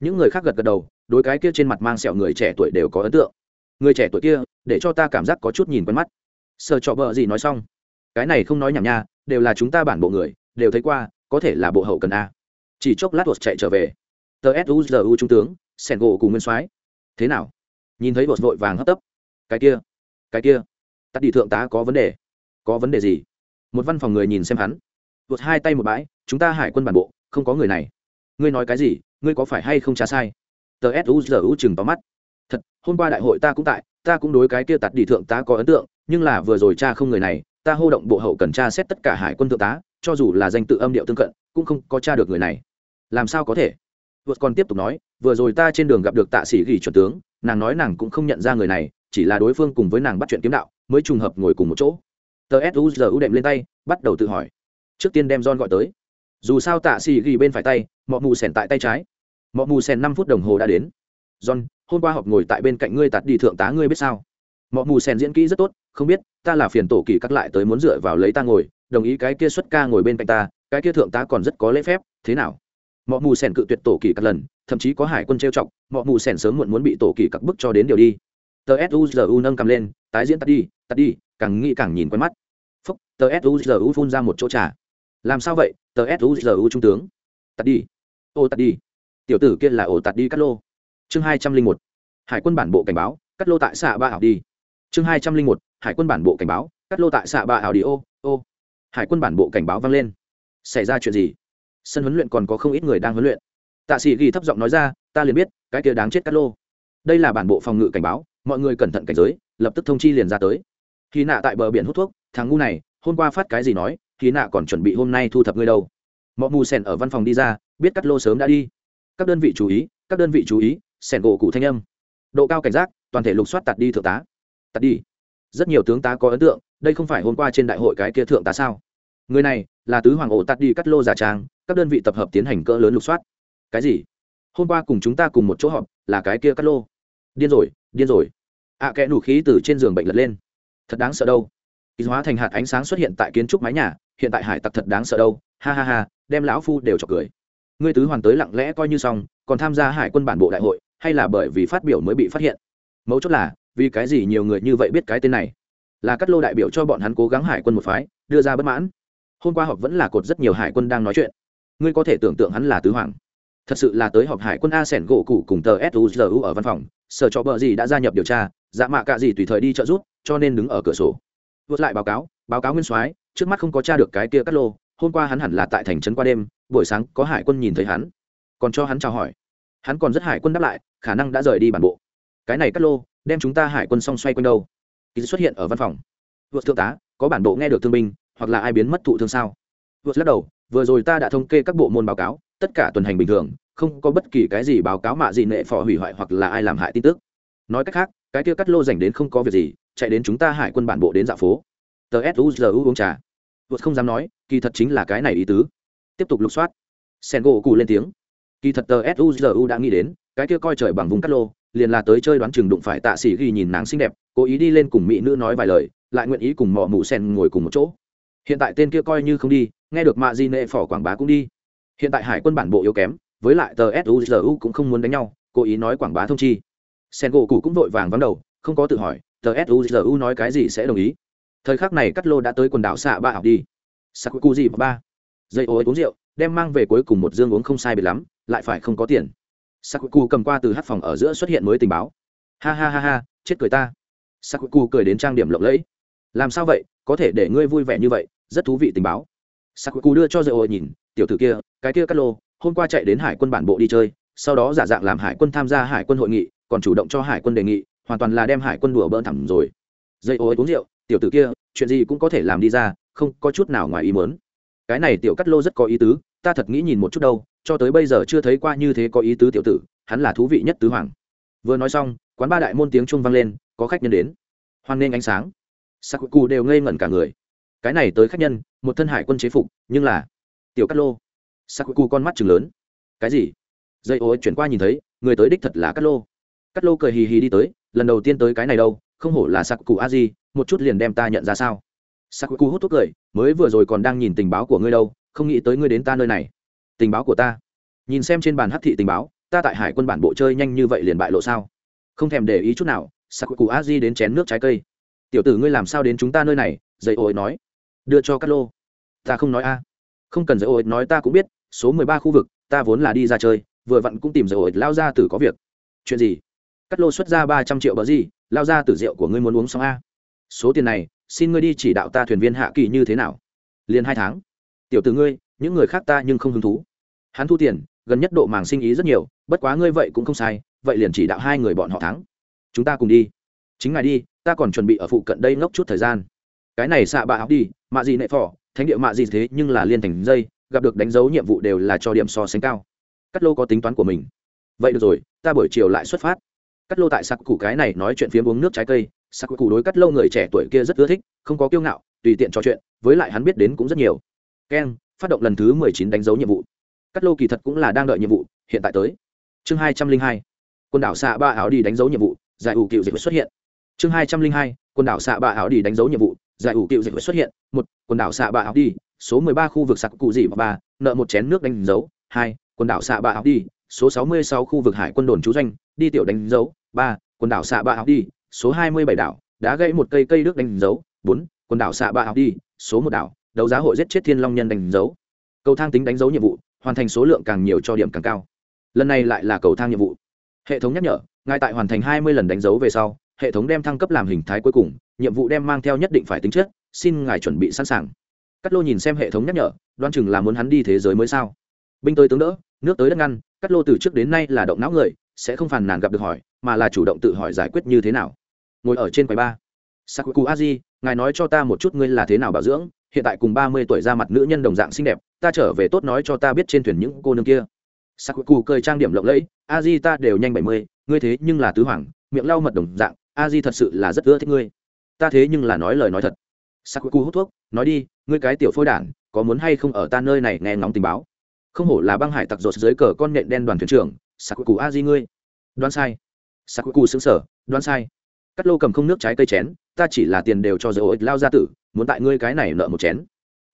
S1: Những người khác gật gật đầu, đối cái kia trên mặt mang sẹo người trẻ tuổi đều có ấn tượng. Người trẻ tuổi kia, để cho ta cảm giác có chút nhìn quen mắt. Sợ trọ bợ gì nói xong. Cái này không nói nhảm nha, đều là chúng ta bản bộ người, đều thấy qua, có thể là bộ hậu cần a. Chỉ chốc lát tuột chạy trở về. Tờ suzu trung tướng, sẻn gỗ cùng nguyên soái. Thế nào? Nhìn thấy bột vội vàng hấp tấp. Cái kia cái kia tắt đi thượng tá có vấn đề. Có vấn đề gì? Một văn phòng người nhìn xem hắn. Vượt hai tay một bãi, chúng ta hải quân bản bộ, không có người này. Ngươi nói cái gì? Ngươi có phải hay không trả sai? Tờ suzu chừng tóm mắt. Thật, hôm qua đại hội ta cũng tại, ta cũng đối cái kia tạt đi thượng tá có ấn tượng, nhưng là vừa rồi cha không người này, ta hô động bộ hậu cần tra xét tất cả hải quân thượng tá, cho dù là danh tự âm điệu tương cận, cũng không có tra được người này. Làm sao có thể? Vượt còn tiếp tục nói, vừa rồi ta trên đường gặp được tạ sĩ gỉ chuẩn tướng, nàng nói nàng cũng không nhận ra người này, chỉ là đối phương cùng với nàng bắt chuyện kiếm đạo mới trùng hợp ngồi cùng một chỗ. Tờ suzu đệm lên tay, bắt đầu tự hỏi. Trước tiên đem john gọi tới. Dù sao tạ xì ghi bên phải tay, mọ mù sèn tại tay trái. Mọ mù sèn năm phút đồng hồ đã đến. John, hôm qua họp ngồi tại bên cạnh ngươi tạt đi thượng tá ngươi biết sao? Mọ mù sèn diễn kỹ rất tốt, không biết, ta là phiền tổ kỳ cắt lại tới muốn dựa vào lấy ta ngồi, đồng ý cái kia xuất ca ngồi bên cạnh ta, cái kia thượng tá còn rất có lễ phép, thế nào? Mọ mù sèn cự tuyệt tổ kỳ cắt lần, thậm chí có hải quân trêu chọc, mọ mù sèn sớm muộn muốn bị tổ kỳ cắt bức cho đến điều đi. Tờ suzu nâng cầm lên, tái diễn tắt đi tắt đi, càng nghĩ càng nhìn quen mắt. Phúc, tờ suzu phun ra một chỗ trà. Làm sao vậy, tờ suzu trung tướng? Tắt đi. Ô, tắt đi. Tiểu tử kia là ổ tắt đi cắt lô. Chương hai trăm linh một. Hải quân bản bộ cảnh báo, cắt lô tại xạ ba ảo đi. Chương hai trăm linh một. Hải quân bản bộ cảnh báo, cắt lô tại xạ ba ảo đi. Ô ô. Hải quân bản bộ cảnh báo vang lên. Xảy ra chuyện gì? Sân huấn luyện còn có không ít người đang huấn luyện. Tạ sĩ ghi thấp giọng nói ra, ta liền biết, cái kia đáng chết cắt lô. Đây là bản bộ phòng ngự cảnh báo, mọi người cẩn thận cảnh giới, lập tức thông chi liền ra tới khi nạ tại bờ biển hút thuốc thằng ngu này hôm qua phát cái gì nói khi nạ còn chuẩn bị hôm nay thu thập ngươi đâu. Mọi mù sèn ở văn phòng đi ra biết cắt lô sớm đã đi. Các đơn vị chú ý các đơn vị chú ý sèn gỗ cụ thanh âm. Độ cao cảnh giác toàn thể lục soát tạt đi thượng tá. Tạt đi. Rất nhiều tướng tá có ấn tượng đây không phải hôm qua trên đại hội cái kia thượng tá sao? Người này là tứ hoàng ổ tạt đi cắt lô giả trang các đơn vị tập hợp tiến hành cỡ lớn lục soát. Cái gì? Hôm qua cùng chúng ta cùng một chỗ họp là cái kia cắt lô? Điên rồi điên rồi. Ạ à, kẽ nủ khí từ trên giường bệnh lật lên thật đáng sợ đâu. Ký hóa thành hạt ánh sáng xuất hiện tại kiến trúc mái nhà, hiện tại hải tặc thật đáng sợ đâu. Ha ha ha, đem lão phu đều chọc cười. Ngươi tứ hoàn tới lặng lẽ coi như xong, còn tham gia hải quân bản bộ đại hội, hay là bởi vì phát biểu mới bị phát hiện? Mấu chốt là, vì cái gì nhiều người như vậy biết cái tên này? Là cắt lô đại biểu cho bọn hắn cố gắng hải quân một phái, đưa ra bất mãn. Hôm qua họp vẫn là cột rất nhiều hải quân đang nói chuyện. Ngươi có thể tưởng tượng hắn là tứ hoàng. Thật sự là tới họp hải quân a sẻn gỗ cụ cùng tờ suzu ở văn phòng, sở cho bờ gì đã gia nhập điều tra dạ mạ cạ gì tùy thời đi trợ giúp cho nên đứng ở cửa sổ. Vượt lại báo cáo báo cáo nguyên soái, trước mắt không có t r a được cái kia cắt lô, hôm qua hắn hẳn là tại thành trấn qua đêm, buổi sáng có hải quân nhìn thấy hắn. Còn cho hắn chào hỏi. Hắn còn rất hải quân đáp lại, khả năng đã rời đi bản bộ. Cái này cắt lô, đem chúng ta hải quân xong xoay quanh đâu? Kỳ xuất hiện ở văn phòng. Vượt thượng tá, có bản bộ nghe được thương binh, hoặc là ai biến mất thụ thương sao? Vượt lắc đầu, vừa rồi ta đã thống kê các bộ môn báo cáo, tất cả tuần hành bình thường, không có bất kỳ cái gì báo cáo mạ gì nệ phò hủy hoại hoặc là ai làm hại tin tức nói cách khác, cái kia cắt lô dành đến không có việc gì, chạy đến chúng ta hải quân bản bộ đến dạo phố. Tờ suzu uống trà. Vượt không dám nói, kỳ thật chính là cái này ý tứ. Tiếp tục lục soát. Sen gỗ cù lên tiếng. Kỳ thật tờ suzu đã nghĩ đến, cái kia coi trời bằng vùng cắt lô, liền là tới chơi đoán chừng đụng phải tạ sĩ ghi nhìn nàng xinh đẹp, cố ý đi lên cùng mỹ nữ nói vài lời, lại nguyện ý cùng mỏ mụ sen ngồi cùng một chỗ. Hiện tại tên kia coi như không đi, nghe được mạ di nệ phỏ quảng bá cũng đi. Hiện tại hải quân bản bộ yếu kém, với lại tờ suzu cũng không muốn đánh nhau, cố ý nói quảng bá thông chi sen gỗ cụ cũng vội vàng vắng đầu, không có tự hỏi, tờ suzu nói cái gì sẽ đồng ý. Thời khắc này cắt lô đã tới quần đảo xạ ba học đi. Sakuku gì ba. Dây ô uống rượu, đem mang về cuối cùng một dương uống không sai biệt lắm, lại phải không có tiền. Sakuku cầm qua từ hát phòng ở giữa xuất hiện mới tình báo. Ha ha ha ha, chết cười ta. Sakuku cười đến trang điểm lộng lẫy. Làm sao vậy, có thể để ngươi vui vẻ như vậy, rất thú vị tình báo. Sakuku đưa cho dây ô nhìn, tiểu tử kia, cái kia cắt lô, hôm qua chạy đến hải quân bản bộ đi chơi, sau đó giả dạng làm hải quân tham gia hải quân hội nghị còn chủ động cho hải quân đề nghị, hoàn toàn là đem hải quân đùa bỡn thẳng rồi. Dây ô uống rượu, tiểu tử kia, chuyện gì cũng có thể làm đi ra, không có chút nào ngoài ý mớn cái này tiểu cắt lô rất có ý tứ, ta thật nghĩ nhìn một chút đâu, cho tới bây giờ chưa thấy qua như thế có ý tứ tiểu tử, hắn là thú vị nhất tứ hoàng. Vừa nói xong, quán ba đại môn tiếng trung vang lên, có khách nhân đến. Hoan nghênh ánh sáng. Sakuku đều ngây ngẩn cả người. Cái này tới khách nhân, một thân hải quân chế phục, nhưng là tiểu cắt lô. Sakuku con mắt chừng lớn. Cái gì? Dây ô chuyển qua nhìn thấy, người tới đích thật là cắt lô cắt lô cười hì hì đi tới, lần đầu tiên tới cái này đâu, không hổ là sakuku a di, một chút liền đem ta nhận ra sao? Sakuku hút thuốc cười, mới vừa rồi còn đang nhìn tình báo của ngươi đâu, không nghĩ tới ngươi đến ta nơi này. Tình báo của ta? Nhìn xem trên bàn hắc thị tình báo, ta tại hải quân bản bộ chơi nhanh như vậy liền bại lộ sao? Không thèm để ý chút nào. Sakuku a di đến chén nước trái cây. Tiểu tử ngươi làm sao đến chúng ta nơi này? Dậy ôi nói. Đưa cho cát lô. Ta không nói a. Không cần dậy ôi, nói ta cũng biết, số mười ba khu vực, ta vốn là đi ra chơi, vừa vặn cũng tìm dậy ôi, lao ra tử có việc. Chuyện gì? Cát lô xuất ra ba trăm triệu bờ gì, lao ra từ rượu của ngươi muốn uống xong a. Số tiền này, xin ngươi đi chỉ đạo ta thuyền viên hạ kỳ như thế nào. Liền hai tháng. Tiểu tử ngươi, những người khác ta nhưng không hứng thú. Hắn thu tiền, gần nhất độ màng sinh ý rất nhiều, bất quá ngươi vậy cũng không sai, vậy liền chỉ đạo hai người bọn họ thắng. Chúng ta cùng đi. Chính ngài đi, ta còn chuẩn bị ở phụ cận đây ngốc chút thời gian. Cái này xạ bạ học đi, mạ gì nệ phỏ, thánh địa mạ gì thế nhưng là liên thành dây, gặp được đánh dấu nhiệm vụ đều là cho điểm so sánh cao. Cắt lô có tính toán của mình. Vậy được rồi, ta buổi chiều lại xuất phát cắt lô tại sặc cụ cái này nói chuyện phiếm uống nước trái cây sặc cụ đối cắt lô người trẻ tuổi kia rất ưa thích, không có kiêu ngạo, tùy tiện trò chuyện, với lại hắn biết đến cũng rất nhiều. Keng phát động lần thứ mười chín đánh dấu nhiệm vụ. Cắt lô kỳ thật cũng là đang đợi nhiệm vụ, hiện tại tới. Chương hai trăm linh hai, quần đảo xạ ba áo đi đánh dấu nhiệm vụ, giải ủ cựu dịch xuất hiện. Chương hai trăm linh hai, quần đảo xạ ba áo đi đánh dấu nhiệm vụ, giải ủ cựu dịch xuất hiện. Một, quần đảo xạ ba áo đi, số mười ba khu vực sặc cụ dị và ba, nợ một chén nước đánh dấu. Hai, quần đảo xạ ba áo đi số sáu mươi sáu khu vực hải quân đồn trú doanh, đi tiểu đánh dấu, ba, quần đảo xạ ba học đi, số hai mươi bảy đảo đã gãy một cây cây nước đánh dấu, bốn, quần đảo xạ ba học đi, số một đảo, đấu giá hội giết chết thiên long nhân đánh dấu. Cầu thang tính đánh dấu nhiệm vụ, hoàn thành số lượng càng nhiều cho điểm càng cao. Lần này lại là cầu thang nhiệm vụ. Hệ thống nhắc nhở ngài tại hoàn thành hai mươi lần đánh dấu về sau, hệ thống đem thăng cấp làm hình thái cuối cùng, nhiệm vụ đem mang theo nhất định phải tính chất, xin ngài chuẩn bị sẵn sàng. Cắt lô nhìn xem hệ thống nhắc nhở, đoán chừng là muốn hắn đi thế giới mới sao? Binh tới tướng đỡ, nước tới đất ngăn cắt lô từ trước đến nay là động não người, sẽ không phàn nàn gặp được hỏi, mà là chủ động tự hỏi giải quyết như thế nào. Ngồi ở trên quầy ba. Sakuku aji ngài nói cho ta một chút ngươi là thế nào bảo dưỡng, hiện tại cùng ba mươi tuổi ra mặt nữ nhân đồng dạng xinh đẹp, ta trở về tốt nói cho ta biết trên thuyền những cô nương kia. Sakuku cười trang điểm lộng lẫy aji ta đều nhanh bảy mươi, ngươi thế nhưng là tứ hoàng, miệng lau mật đồng dạng aji thật sự là rất ưa thích ngươi. Ta thế nhưng là nói lời nói thật. Sakuku hút thuốc, nói đi, ngươi cái tiểu phôi đản, có muốn hay không ở ta nơi này nghe ngóng tình báo? Không hổ là băng hải tặc rột dưới cờ con nhện đen đoàn thuyền trưởng, sakuku a di ngươi. Đoán sai. Sakuku xứng sở đoán sai. Cắt lô cầm không nước trái cây chén, ta chỉ là tiền đều cho dầu ích lao ra tử, muốn tại ngươi cái này nợ một chén.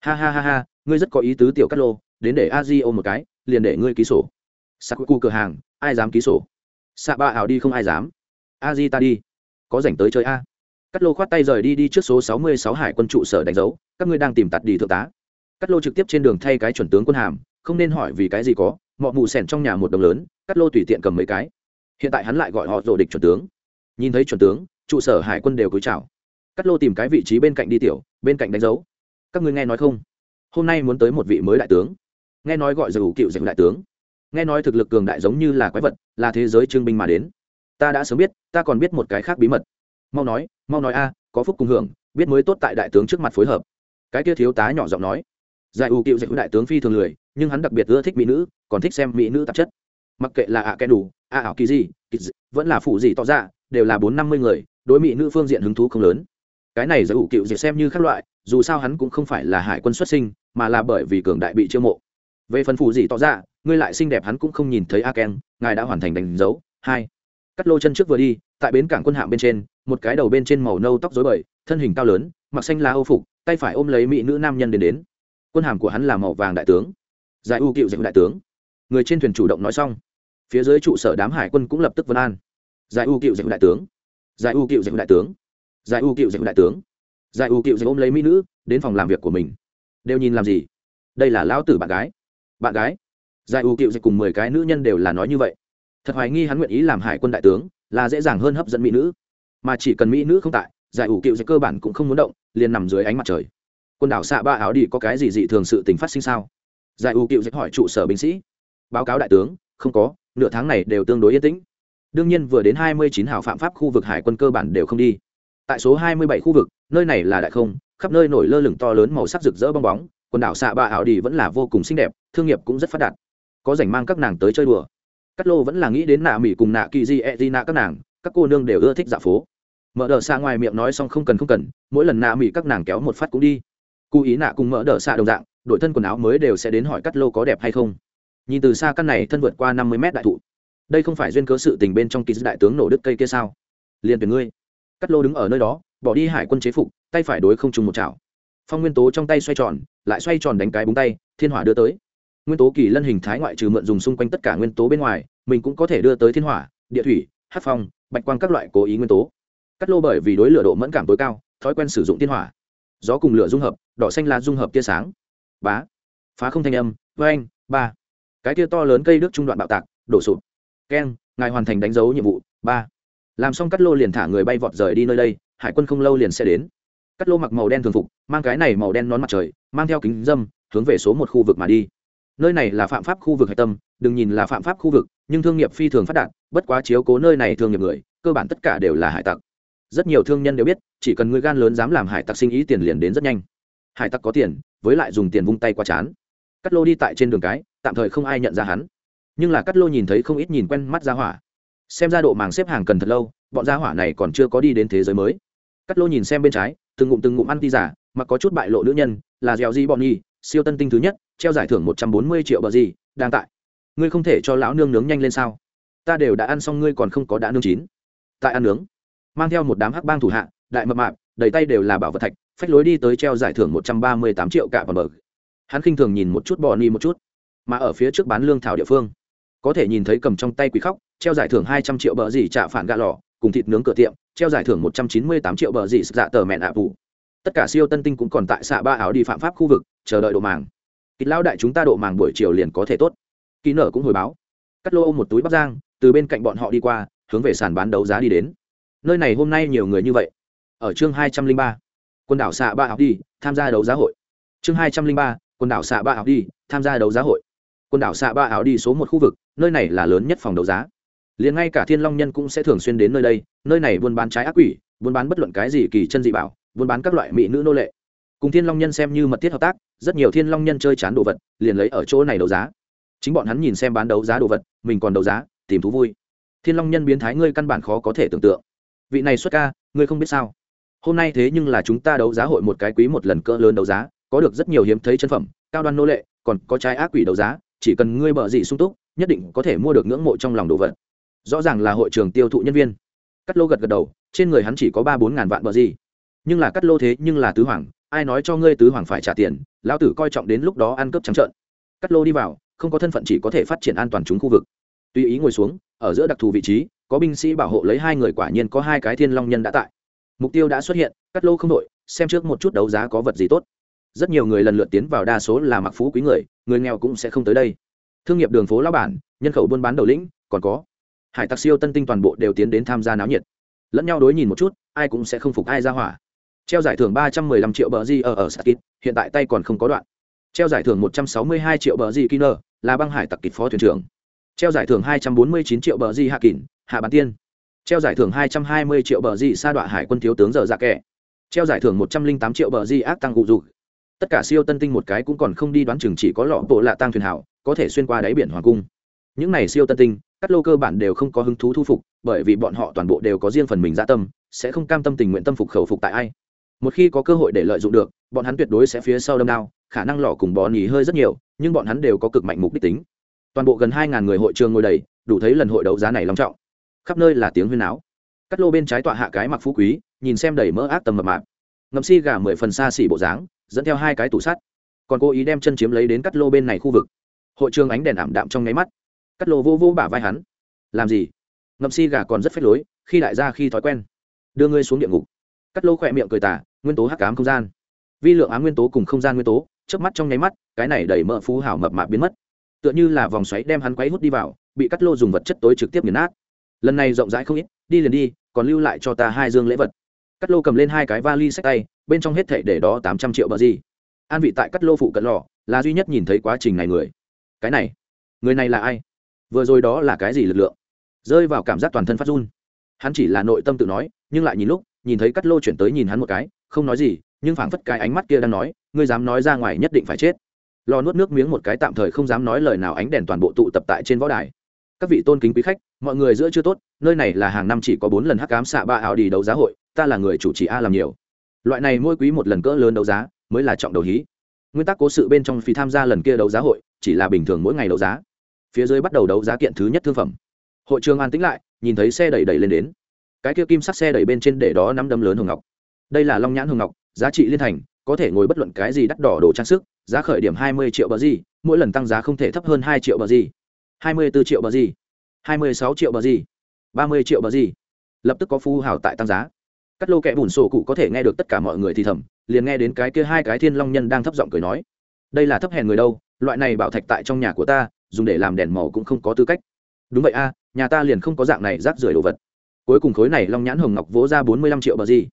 S1: Ha ha ha ha, ngươi rất có ý tứ tiểu cắt lô, đến để a di ôm một cái, liền để ngươi ký sổ. Sakuku cửa hàng, ai dám ký sổ? Xạ ba ảo đi không ai dám. A di ta đi. Có rảnh tới chơi a. Cắt lô khoát tay rời đi đi trước số sáu mươi sáu hải quân trụ sở đánh dấu, các ngươi đang tìm tặt đi thượng tá. Cắt lô trực tiếp trên đường thay cái chuẩn tướng quân hàm không nên hỏi vì cái gì có mọi mù sẻn trong nhà một đồng lớn, cắt lô tùy tiện cầm mấy cái. Hiện tại hắn lại gọi họ rổ địch chuẩn tướng. Nhìn thấy chuẩn tướng, trụ sở hải quân đều cúi chào. Cắt lô tìm cái vị trí bên cạnh đi tiểu, bên cạnh đánh dấu. Các ngươi nghe nói không? Hôm nay muốn tới một vị mới đại tướng. Nghe nói gọi dù cựu dạy đại tướng. Nghe nói thực lực cường đại giống như là quái vật, là thế giới trương binh mà đến. Ta đã sớm biết, ta còn biết một cái khác bí mật. Mau nói mau nói a, có phúc cùng hưởng, biết mới tốt tại đại tướng trước mặt phối hợp. Cái kia thiếu tá nhỏ giọng nói giải ủ cựu dạy đại tướng phi thường lười, nhưng hắn đặc biệt ưa thích mỹ nữ, còn thích xem mỹ nữ tạp chất. Mặc kệ là ạ à đủ, ạ ảo kỳ gì vẫn là phụ gì tỏ ra đều là bốn năm mươi người, đối mỹ nữ phương diện hứng thú không lớn. Cái này giải ủ cựu dạy xem như các loại, dù sao hắn cũng không phải là hải quân xuất sinh, mà là bởi vì cường đại bị chiêu mộ. Về phần phụ gì tỏ ra ngươi lại xinh đẹp hắn cũng không nhìn thấy a ken ngài đã hoàn thành đánh dấu. Hai. Cắt lô chân trước vừa đi, tại bến cảng quân hạm bên trên, một cái đầu bên trên màu nâu tóc dối bời, thân hình cao lớn, mặc xanh lá âu phục, tay phải ôm lấy mỹ nữ nam nhân đến đến quân hàm của hắn là màu vàng đại tướng. Giải u cựu dịch đại tướng. Người trên thuyền chủ động nói xong. Phía dưới trụ sở đám hải quân cũng lập tức vân an. Giải u cựu dịch đại tướng. Giải u cựu dịch đại tướng. Giải u cựu dịch đại tướng. Giải u cựu dịch ôm lấy mỹ nữ, đến phòng làm việc của mình. Đều nhìn làm gì? Đây là lão tử bạn gái. Bạn gái. Giải u cựu dịch cùng mười cái nữ nhân đều là nói như vậy. Thật hoài nghi hắn nguyện ý làm hải quân đại tướng, là dễ dàng hơn hấp dẫn mỹ nữ. Mà chỉ cần mỹ nữ không tại, giải u cựu dịch cơ bản cũng không muốn động, liền nằm dưới ánh mặt trời quần đảo xạ ba áo đi có cái gì dị thường sự tình phát sinh sao? Giải u cựu dịch hỏi trụ sở binh sĩ. Báo cáo đại tướng, không có, nửa tháng này đều tương đối yên tĩnh. Đương nhiên vừa đến hai mươi chín hào phạm pháp khu vực hải quân cơ bản đều không đi. Tại số hai mươi bảy khu vực, nơi này là đại không, khắp nơi nổi lơ lửng to lớn màu sắc rực rỡ bong bóng, quần đảo xạ ba áo đi vẫn là vô cùng xinh đẹp, thương nghiệp cũng rất phát đạt. Có dành mang các nàng tới chơi đùa. Cát lô vẫn là nghĩ đến nạ mỹ cùng nạ kỳ di e di nạ các nàng, các cô nương đều ưa thích dạ phố. Mở đờ xa ngoài miệng nói xong không cần không cần, mỗi lần nạ mỹ các nàng kéo một phát cũng đi cụ ý nạ cùng mỡ đỡ xạ đồng dạng, đội thân quần áo mới đều sẽ đến hỏi cắt lô có đẹp hay không. Nhìn từ xa căn này thân vượt qua năm mươi mét đại thụ. Đây không phải duyên cớ sự tình bên trong kỳ đại tướng nổ đứt cây kia sao? Liền tuyển ngươi. Cắt lô đứng ở nơi đó, bỏ đi hải quân chế phục, tay phải đối không trùng một chảo. Phong nguyên tố trong tay xoay tròn, lại xoay tròn đánh cái búng tay, thiên hỏa đưa tới. Nguyên tố kỳ lân hình thái ngoại trừ mượn dùng xung quanh tất cả nguyên tố bên ngoài, mình cũng có thể đưa tới thiên hỏa, địa thủy hát phong, bạch quang các loại cố ý nguyên tố. Cắt lô bởi vì đối lửa độ mẫn cảm tối cao, thói quen sử dụng thiên hỏa. Gió cùng lửa dung hợp đỏ xanh lá dung hợp tia sáng. Bá. Phá không thanh âm. Vê anh. Ba. Cái tia to lớn cây nước trung đoạn bạo tạc, đổ sụp. Keng. Ngài hoàn thành đánh dấu nhiệm vụ. Ba. Làm xong cắt lô liền thả người bay vọt rời đi nơi đây, hải quân không lâu liền sẽ đến. Cắt lô mặc màu đen thường phục, mang cái này màu đen nón mặt trời, mang theo kính dâm, hướng về số một khu vực mà đi. Nơi này là phạm pháp khu vực hạch tâm, đừng nhìn là phạm pháp khu vực, nhưng thương nghiệp phi thường phát đạt, bất quá chiếu cố nơi này thương nghiệp người, cơ bản tất cả đều là hải tặc. Rất nhiều thương nhân đều biết, chỉ cần người gan lớn dám làm hải tặc sinh ý tiền liền đến rất nhanh hải tặc có tiền, với lại dùng tiền vung tay qua chán. Cắt lô đi tại trên đường cái, tạm thời không ai nhận ra hắn. Nhưng là cắt lô nhìn thấy không ít nhìn quen mắt ra hỏa. Xem ra độ màng xếp hàng cần thật lâu, bọn gia hỏa này còn chưa có đi đến thế giới mới. Cắt lô nhìn xem bên trái, từng ngụm từng ngụm ăn ti giả mà có chút bại lộ nữ nhân, là dẻo di bọn nhi, siêu tân tinh thứ nhất, treo giải thưởng một trăm bốn mươi triệu bờ gì, đang tại. Ngươi không thể cho lão nương nướng nhanh lên sao? Ta đều đã ăn xong ngươi còn không có đã nướng chín. Tại ăn nướng. Mang theo một đám hắc bang thủ hạ, đại mập mạp, đầy tay đều là bảo vật thạch phách lối đi tới treo giải thưởng một trăm ba mươi tám triệu cả vào bờ. Hắn khinh thường nhìn một chút bò ni một chút, mà ở phía trước bán lương thảo địa phương, có thể nhìn thấy cầm trong tay quỷ khóc, treo giải thưởng hai trăm triệu bờ gì trả phản gạ lò, cùng thịt nướng cửa tiệm, treo giải thưởng một trăm chín mươi tám triệu bờ gì dạ tờ mẹn ạ vụ. Tất cả siêu tân tinh cũng còn tại xạ ba áo đi phạm pháp khu vực, chờ đợi độ màng. Kịch lao đại chúng ta độ màng buổi chiều liền có thể tốt. Ký nở cũng hồi báo. Cắt lô ôm một túi bắp giang từ bên cạnh bọn họ đi qua, hướng về sàn bán đấu giá đi đến. Nơi này hôm nay nhiều người như vậy. Ở chương hai trăm linh ba quần đảo xạ ba học đi, tham gia đấu giá hội. Chương hai trăm linh ba, quần đảo xạ ba học đi, tham gia đấu giá hội. Quần đảo xạ ba ảo đi số một khu vực, nơi này là lớn nhất phòng đấu giá. Liền ngay cả thiên long nhân cũng sẽ thường xuyên đến nơi đây, nơi này buôn bán trái ác quỷ, buôn bán bất luận cái gì kỳ chân dị bảo, buôn bán các loại mỹ nữ nô lệ. Cùng thiên long nhân xem như mật thiết hợp tác, rất nhiều thiên long nhân chơi chán đồ vật, liền lấy ở chỗ này đấu giá. Chính bọn hắn nhìn xem bán đấu giá đồ vật, mình còn đấu giá, tìm thú vui. Thiên long nhân biến thái ngươi căn bản khó có thể tưởng tượng. Vị này xuất ca, ngươi không biết sao? Hôm nay thế nhưng là chúng ta đấu giá hội một cái quý một lần cỡ lớn đấu giá, có được rất nhiều hiếm thấy chân phẩm, cao đoan nô lệ, còn có trái ác quỷ đấu giá, chỉ cần ngươi bợ gì sung túc, nhất định có thể mua được ngưỡng mộ trong lòng đồ vật. Rõ ràng là hội trường tiêu thụ nhân viên. Cắt lô gật gật đầu, trên người hắn chỉ có ba bốn ngàn vạn bợ gì. Nhưng là cắt lô thế nhưng là tứ hoàng, ai nói cho ngươi tứ hoàng phải trả tiền, lão tử coi trọng đến lúc đó ăn cướp trắng trợn. Cắt lô đi vào, không có thân phận chỉ có thể phát triển an toàn chúng khu vực. Tuy ý ngồi xuống, ở giữa đặc thù vị trí, có binh sĩ bảo hộ lấy hai người quả nhiên có hai cái thiên long nhân đã tại mục tiêu đã xuất hiện, cắt lô không đội xem trước một chút đấu giá có vật gì tốt. Rất nhiều người lần lượt tiến vào đa số là mặc phú quý người người nghèo cũng sẽ không tới đây. Thương nghiệp đường phố lao bản, nhân khẩu buôn bán đầu lĩnh, còn có hải tặc siêu tân tinh toàn bộ đều tiến đến tham gia náo nhiệt. Lẫn nhau đối nhìn một chút, ai cũng sẽ không phục ai ra hỏa. Treo giải thưởng ba trăm mười lăm triệu bờ di ở ở sakit hiện tại tay còn không có đoạn. Treo giải thưởng một trăm sáu mươi hai triệu bờ di kiner, là băng hải tặc kịch phó thuyền trưởng. Treo giải thưởng hai trăm bốn mươi chín triệu bờ di hạ kỳn hạ bán tiên treo giải thưởng hai trăm hai mươi triệu bờ di sa đọa hải quân thiếu tướng giờ dạ kẻ. Treo giải thưởng một trăm linh tám triệu bờ di ác tăng cụ dục. Tất cả siêu tân tinh một cái cũng còn không đi đoán chừng chỉ có lọ bộ lạ tăng thuyền hảo, có thể xuyên qua đáy biển hoàng cung. Những này siêu tân tinh, các lô cơ bản đều không có hứng thú thu phục, bởi vì bọn họ toàn bộ đều có riêng phần mình gia dạ tâm, sẽ không cam tâm tình nguyện tâm phục khẩu phục tại ai. Một khi có cơ hội để lợi dụng được, bọn hắn tuyệt đối sẽ phía sau đâm đao, khả năng lọ cùng bò nhì hơi rất nhiều, nhưng bọn hắn đều có cực mạnh mục đích tính. Toàn bộ gần hai ngàn người hội trường ngồi đầy, đủ thấy lần hội đấu giá này long trọng khắp nơi là tiếng huyên áo. Cắt lô bên trái tọa hạ cái mặc phú quý, nhìn xem đầy mỡ ác tầm mập mạp. Ngậm si gà mười phần xa xỉ bộ dáng, dẫn theo hai cái tủ sắt. Còn cố ý đem chân chiếm lấy đến cắt lô bên này khu vực. Hội trường ánh đèn ảm đạm trong nháy mắt. Cắt lô vô vô bả vai hắn. Làm gì? Ngậm si gà còn rất phách lối, khi đại gia khi thói quen. Đưa ngươi xuống địa ngục. Cắt lô khỏe miệng cười tả nguyên tố hắc ám không gian. Vi lượng ám nguyên tố cùng không gian nguyên tố trước mắt trong nháy mắt, cái này đẩy mỡ phú hảo mập mạp biến mất. Tựa như là vòng xoáy đem hắn quấy hút đi vào, bị cắt lô dùng vật chất tối trực tiếp nghiền nát lần này rộng rãi không ít, đi liền đi, còn lưu lại cho ta hai dương lễ vật. Cắt lô cầm lên hai cái vali sách tay, bên trong hết thảy để đó tám trăm triệu bờ gì. An vị tại cắt lô phụ cận lò, là duy nhất nhìn thấy quá trình này người. Cái này, người này là ai? Vừa rồi đó là cái gì lực lượng? Rơi vào cảm giác toàn thân phát run. Hắn chỉ là nội tâm tự nói, nhưng lại nhìn lúc, nhìn thấy cắt lô chuyển tới nhìn hắn một cái, không nói gì, nhưng phảng phất cái ánh mắt kia đang nói, ngươi dám nói ra ngoài nhất định phải chết. Lò nuốt nước miếng một cái tạm thời không dám nói lời nào, ánh đèn toàn bộ tụ tập tại trên võ đài các vị tôn kính quý khách, mọi người giữa chưa tốt, nơi này là hàng năm chỉ có bốn lần hắc cám xạ ba ảo đi đấu giá hội, ta là người chủ trì a làm nhiều. Loại này mỗi quý một lần cỡ lớn đấu giá, mới là trọng đầu hí. Nguyên tắc cố sự bên trong phi tham gia lần kia đấu giá hội, chỉ là bình thường mỗi ngày đấu giá. Phía dưới bắt đầu đấu giá kiện thứ nhất thương phẩm. Hội trường an tĩnh lại, nhìn thấy xe đẩy đẩy lên đến. Cái kia kim sắc xe đẩy bên trên để đó nắm đấm lớn hồng ngọc. Đây là long nhãn hồng ngọc, giá trị liên thành, có thể ngồi bất luận cái gì đắt đỏ đồ trang sức, giá khởi điểm hai mươi triệu bờ gì, mỗi lần tăng giá không thể thấp hơn hai triệu bờ gì hai mươi bốn triệu bờ gì? hai mươi sáu triệu bờ gì? ba mươi triệu bờ gì? Lập tức có phu hào tại tăng giá. Cắt lô kẹ bùn sổ cụ có thể nghe được tất cả mọi người thì thầm, liền nghe đến cái kia hai cái thiên long nhân đang thấp giọng cười nói. Đây là thấp hèn người đâu, loại này bảo thạch tại trong nhà của ta, dùng để làm đèn màu cũng không có tư cách. Đúng vậy a, nhà ta liền không có dạng này rác rưởi đồ vật. Cuối cùng khối này long nhãn hồng ngọc vỗ ra bốn mươi lăm triệu bờ gì?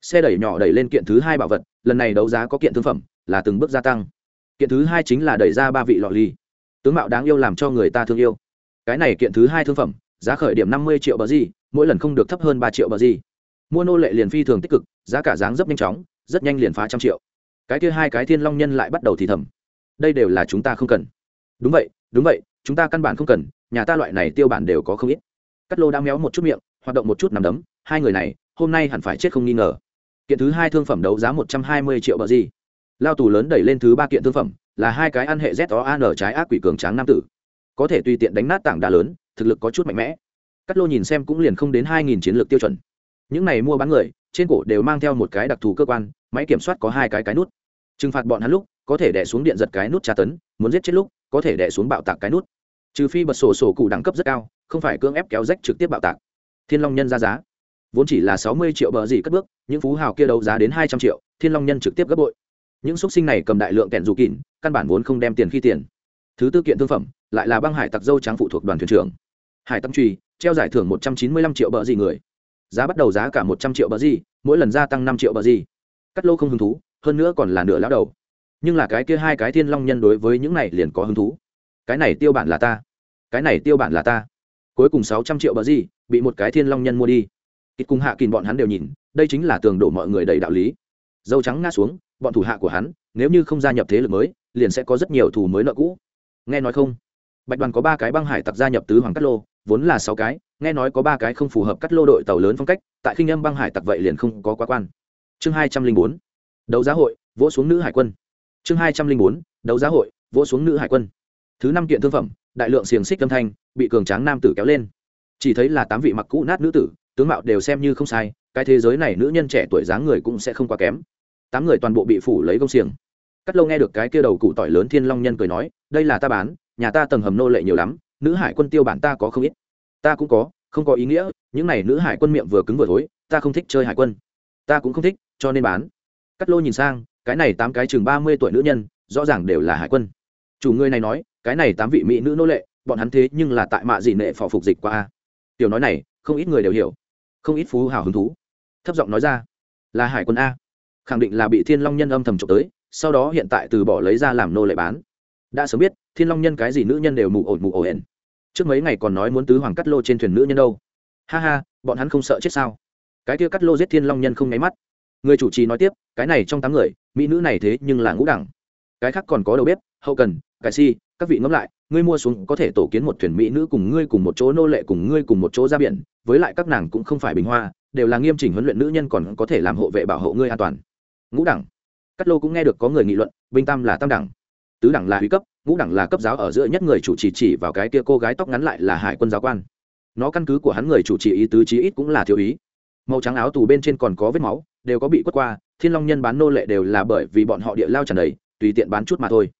S1: Xe đẩy nhỏ đẩy lên kiện thứ hai bảo vật, lần này đấu giá có kiện thương phẩm, là từng bước gia tăng. Kiện thứ hai chính là đẩy ra ba vị lọ ly tướng mạo đáng yêu làm cho người ta thương yêu. Cái này kiện thứ hai thương phẩm, giá khởi điểm năm mươi triệu bờ gì, mỗi lần không được thấp hơn ba triệu bờ gì. Mua nô lệ liền phi thường tích cực, giá cả dáng dấp nhanh chóng, rất nhanh liền phá trăm triệu. Cái kia hai cái thiên long nhân lại bắt đầu thì thầm. Đây đều là chúng ta không cần. Đúng vậy đúng vậy, chúng ta căn bản không cần, nhà ta loại này tiêu bản đều có không ít. Cắt lô đã méo một chút miệng, hoạt động một chút nằm đấm, hai người này, hôm nay hẳn phải chết không nghi ngờ. Kiện thứ hai thương phẩm đấu giá một trăm hai mươi triệu bờ gì. Lao tù lớn đẩy lên thứ ba kiện thương phẩm là hai cái ăn hệ z o an trái ác quỷ cường tráng nam tử. Có thể tùy tiện đánh nát tảng đá lớn, thực lực có chút mạnh mẽ. Cắt lô nhìn xem cũng liền không đến hai nghìn chiến lược tiêu chuẩn. Những này mua bán người, trên cổ đều mang theo một cái đặc thù cơ quan, máy kiểm soát có hai cái cái nút. Trừng phạt bọn hắn lúc, có thể đẻ xuống điện giật cái nút tra tấn, muốn giết chết lúc, có thể đẻ xuống bạo tạc cái nút. Trừ phi bật sổ sổ cụ đẳng cấp rất cao, không phải cưỡng ép kéo rách trực tiếp bạo tạc. Thiên long nhân ra giá. Vốn chỉ là sáu mươi triệu bờ gì cất bước, những phú hào kia đấu giá đến hai trăm triệu, thiên long nhân trực tiếp gấp bội những xúc sinh này cầm đại lượng kẹn dù kín căn bản vốn không đem tiền khi tiền. Thứ tư kiện thương phẩm, lại là băng hải tặc dâu trắng phụ thuộc đoàn thuyền trưởng. Hải tâm truy treo giải thưởng một trăm chín mươi lăm triệu bờ gì người. Giá bắt đầu giá cả một trăm triệu bờ gì, mỗi lần gia tăng năm triệu bờ gì. Cắt lô không hứng thú, hơn nữa còn là nửa lão đầu. Nhưng là cái kia hai cái thiên long nhân đối với những này liền có hứng thú. Cái này tiêu bản là ta. Cái này tiêu bản là ta. Cuối cùng sáu trăm triệu bờ gì, bị một cái thiên long nhân mua đi. Ít cùng hạ kìm bọn hắn đều nhìn, đây chính là tường đổ mọi người đầy đạo lý. Dâu trắng ngã xuống bọn thủ hạ của hắn, nếu như không gia nhập thế lực mới, liền sẽ có rất nhiều thù mới nợ cũ. Nghe nói không? Bạch đoàn có ba cái băng hải tặc gia nhập tứ hoàng cát lô, vốn là sáu cái, nghe nói có ba cái không phù hợp cắt lô đội tàu lớn phong cách, tại khinh âm băng hải tặc vậy liền không có quá quan. Chương hai trăm linh bốn, đấu giá hội, vỗ xuống nữ hải quân. Chương hai trăm linh bốn, đấu giá hội, vỗ xuống nữ hải quân. Thứ năm kiện thương phẩm, đại lượng xiềng xích âm thanh, bị cường tráng nam tử kéo lên. Chỉ thấy là tám vị mặc cũ nát nữ tử, tướng mạo đều xem như không sai, cái thế giới này nữ nhân trẻ tuổi dáng người cũng sẽ không quá kém tám người toàn bộ bị phủ lấy công xiềng. Cắt lâu nghe được cái kia đầu cụ tỏi lớn thiên long nhân cười nói, đây là ta bán, nhà ta tầng hầm nô lệ nhiều lắm, nữ hải quân tiêu bản ta có không ít. Ta cũng có, không có ý nghĩa, những n à y nữ hải quân miệng vừa cứng vừa thối, ta không thích chơi hải quân. Ta cũng không thích, cho nên bán. Cắt lô nhìn sang, cái này tám cái chừng ba mươi tuổi nữ nhân, rõ ràng đều là hải quân. Chủ người này nói, cái này tám vị mỹ nữ nô lệ, bọn hắn thế nhưng là tại mạ dị nệ phò phục dịch qua a. Tiểu nói này, không ít người đều hiểu, không ít phú hào hứng thú. Thấp giọng nói ra, là hải quân a khẳng định là bị thiên long nhân âm thầm trộm tới, sau đó hiện tại từ bỏ lấy ra làm nô lệ bán. Đã sớm biết, thiên long nhân cái gì nữ nhân đều mù ổn mù ổn trước mấy ngày còn nói muốn tứ hoàng cắt lô trên thuyền nữ nhân đâu. Ha ha, bọn hắn không sợ chết sao? Cái kia cắt lô giết thiên long nhân không nháy mắt. Người chủ trì nói tiếp, cái này trong tám người, mỹ nữ này thế nhưng là ngũ đẳng. Cái khác còn có đầu bếp, hậu cần, cải si, các vị ngẫm lại, ngươi mua xuống có thể tổ kiến một thuyền mỹ nữ cùng ngươi cùng một chỗ nô lệ cùng ngươi cùng một chỗ ra biển, với lại các nàng cũng không phải bình hoa, đều là nghiêm chỉnh huấn luyện nữ nhân còn có thể làm hộ vệ bảo hộ ngươi an toàn ngũ đẳng cắt lô cũng nghe được có người nghị luận binh tam là tam đẳng tứ đẳng là huy cấp ngũ đẳng là cấp giáo ở giữa nhất người chủ trì chỉ vào cái kia cô gái tóc ngắn lại là hải quân giáo quan nó căn cứ của hắn người chủ trì ý tứ chí ít cũng là thiếu ý màu trắng áo tù bên trên còn có vết máu đều có bị quất qua thiên long nhân bán nô lệ đều là bởi vì bọn họ địa lao tràn đầy tùy tiện bán chút mà thôi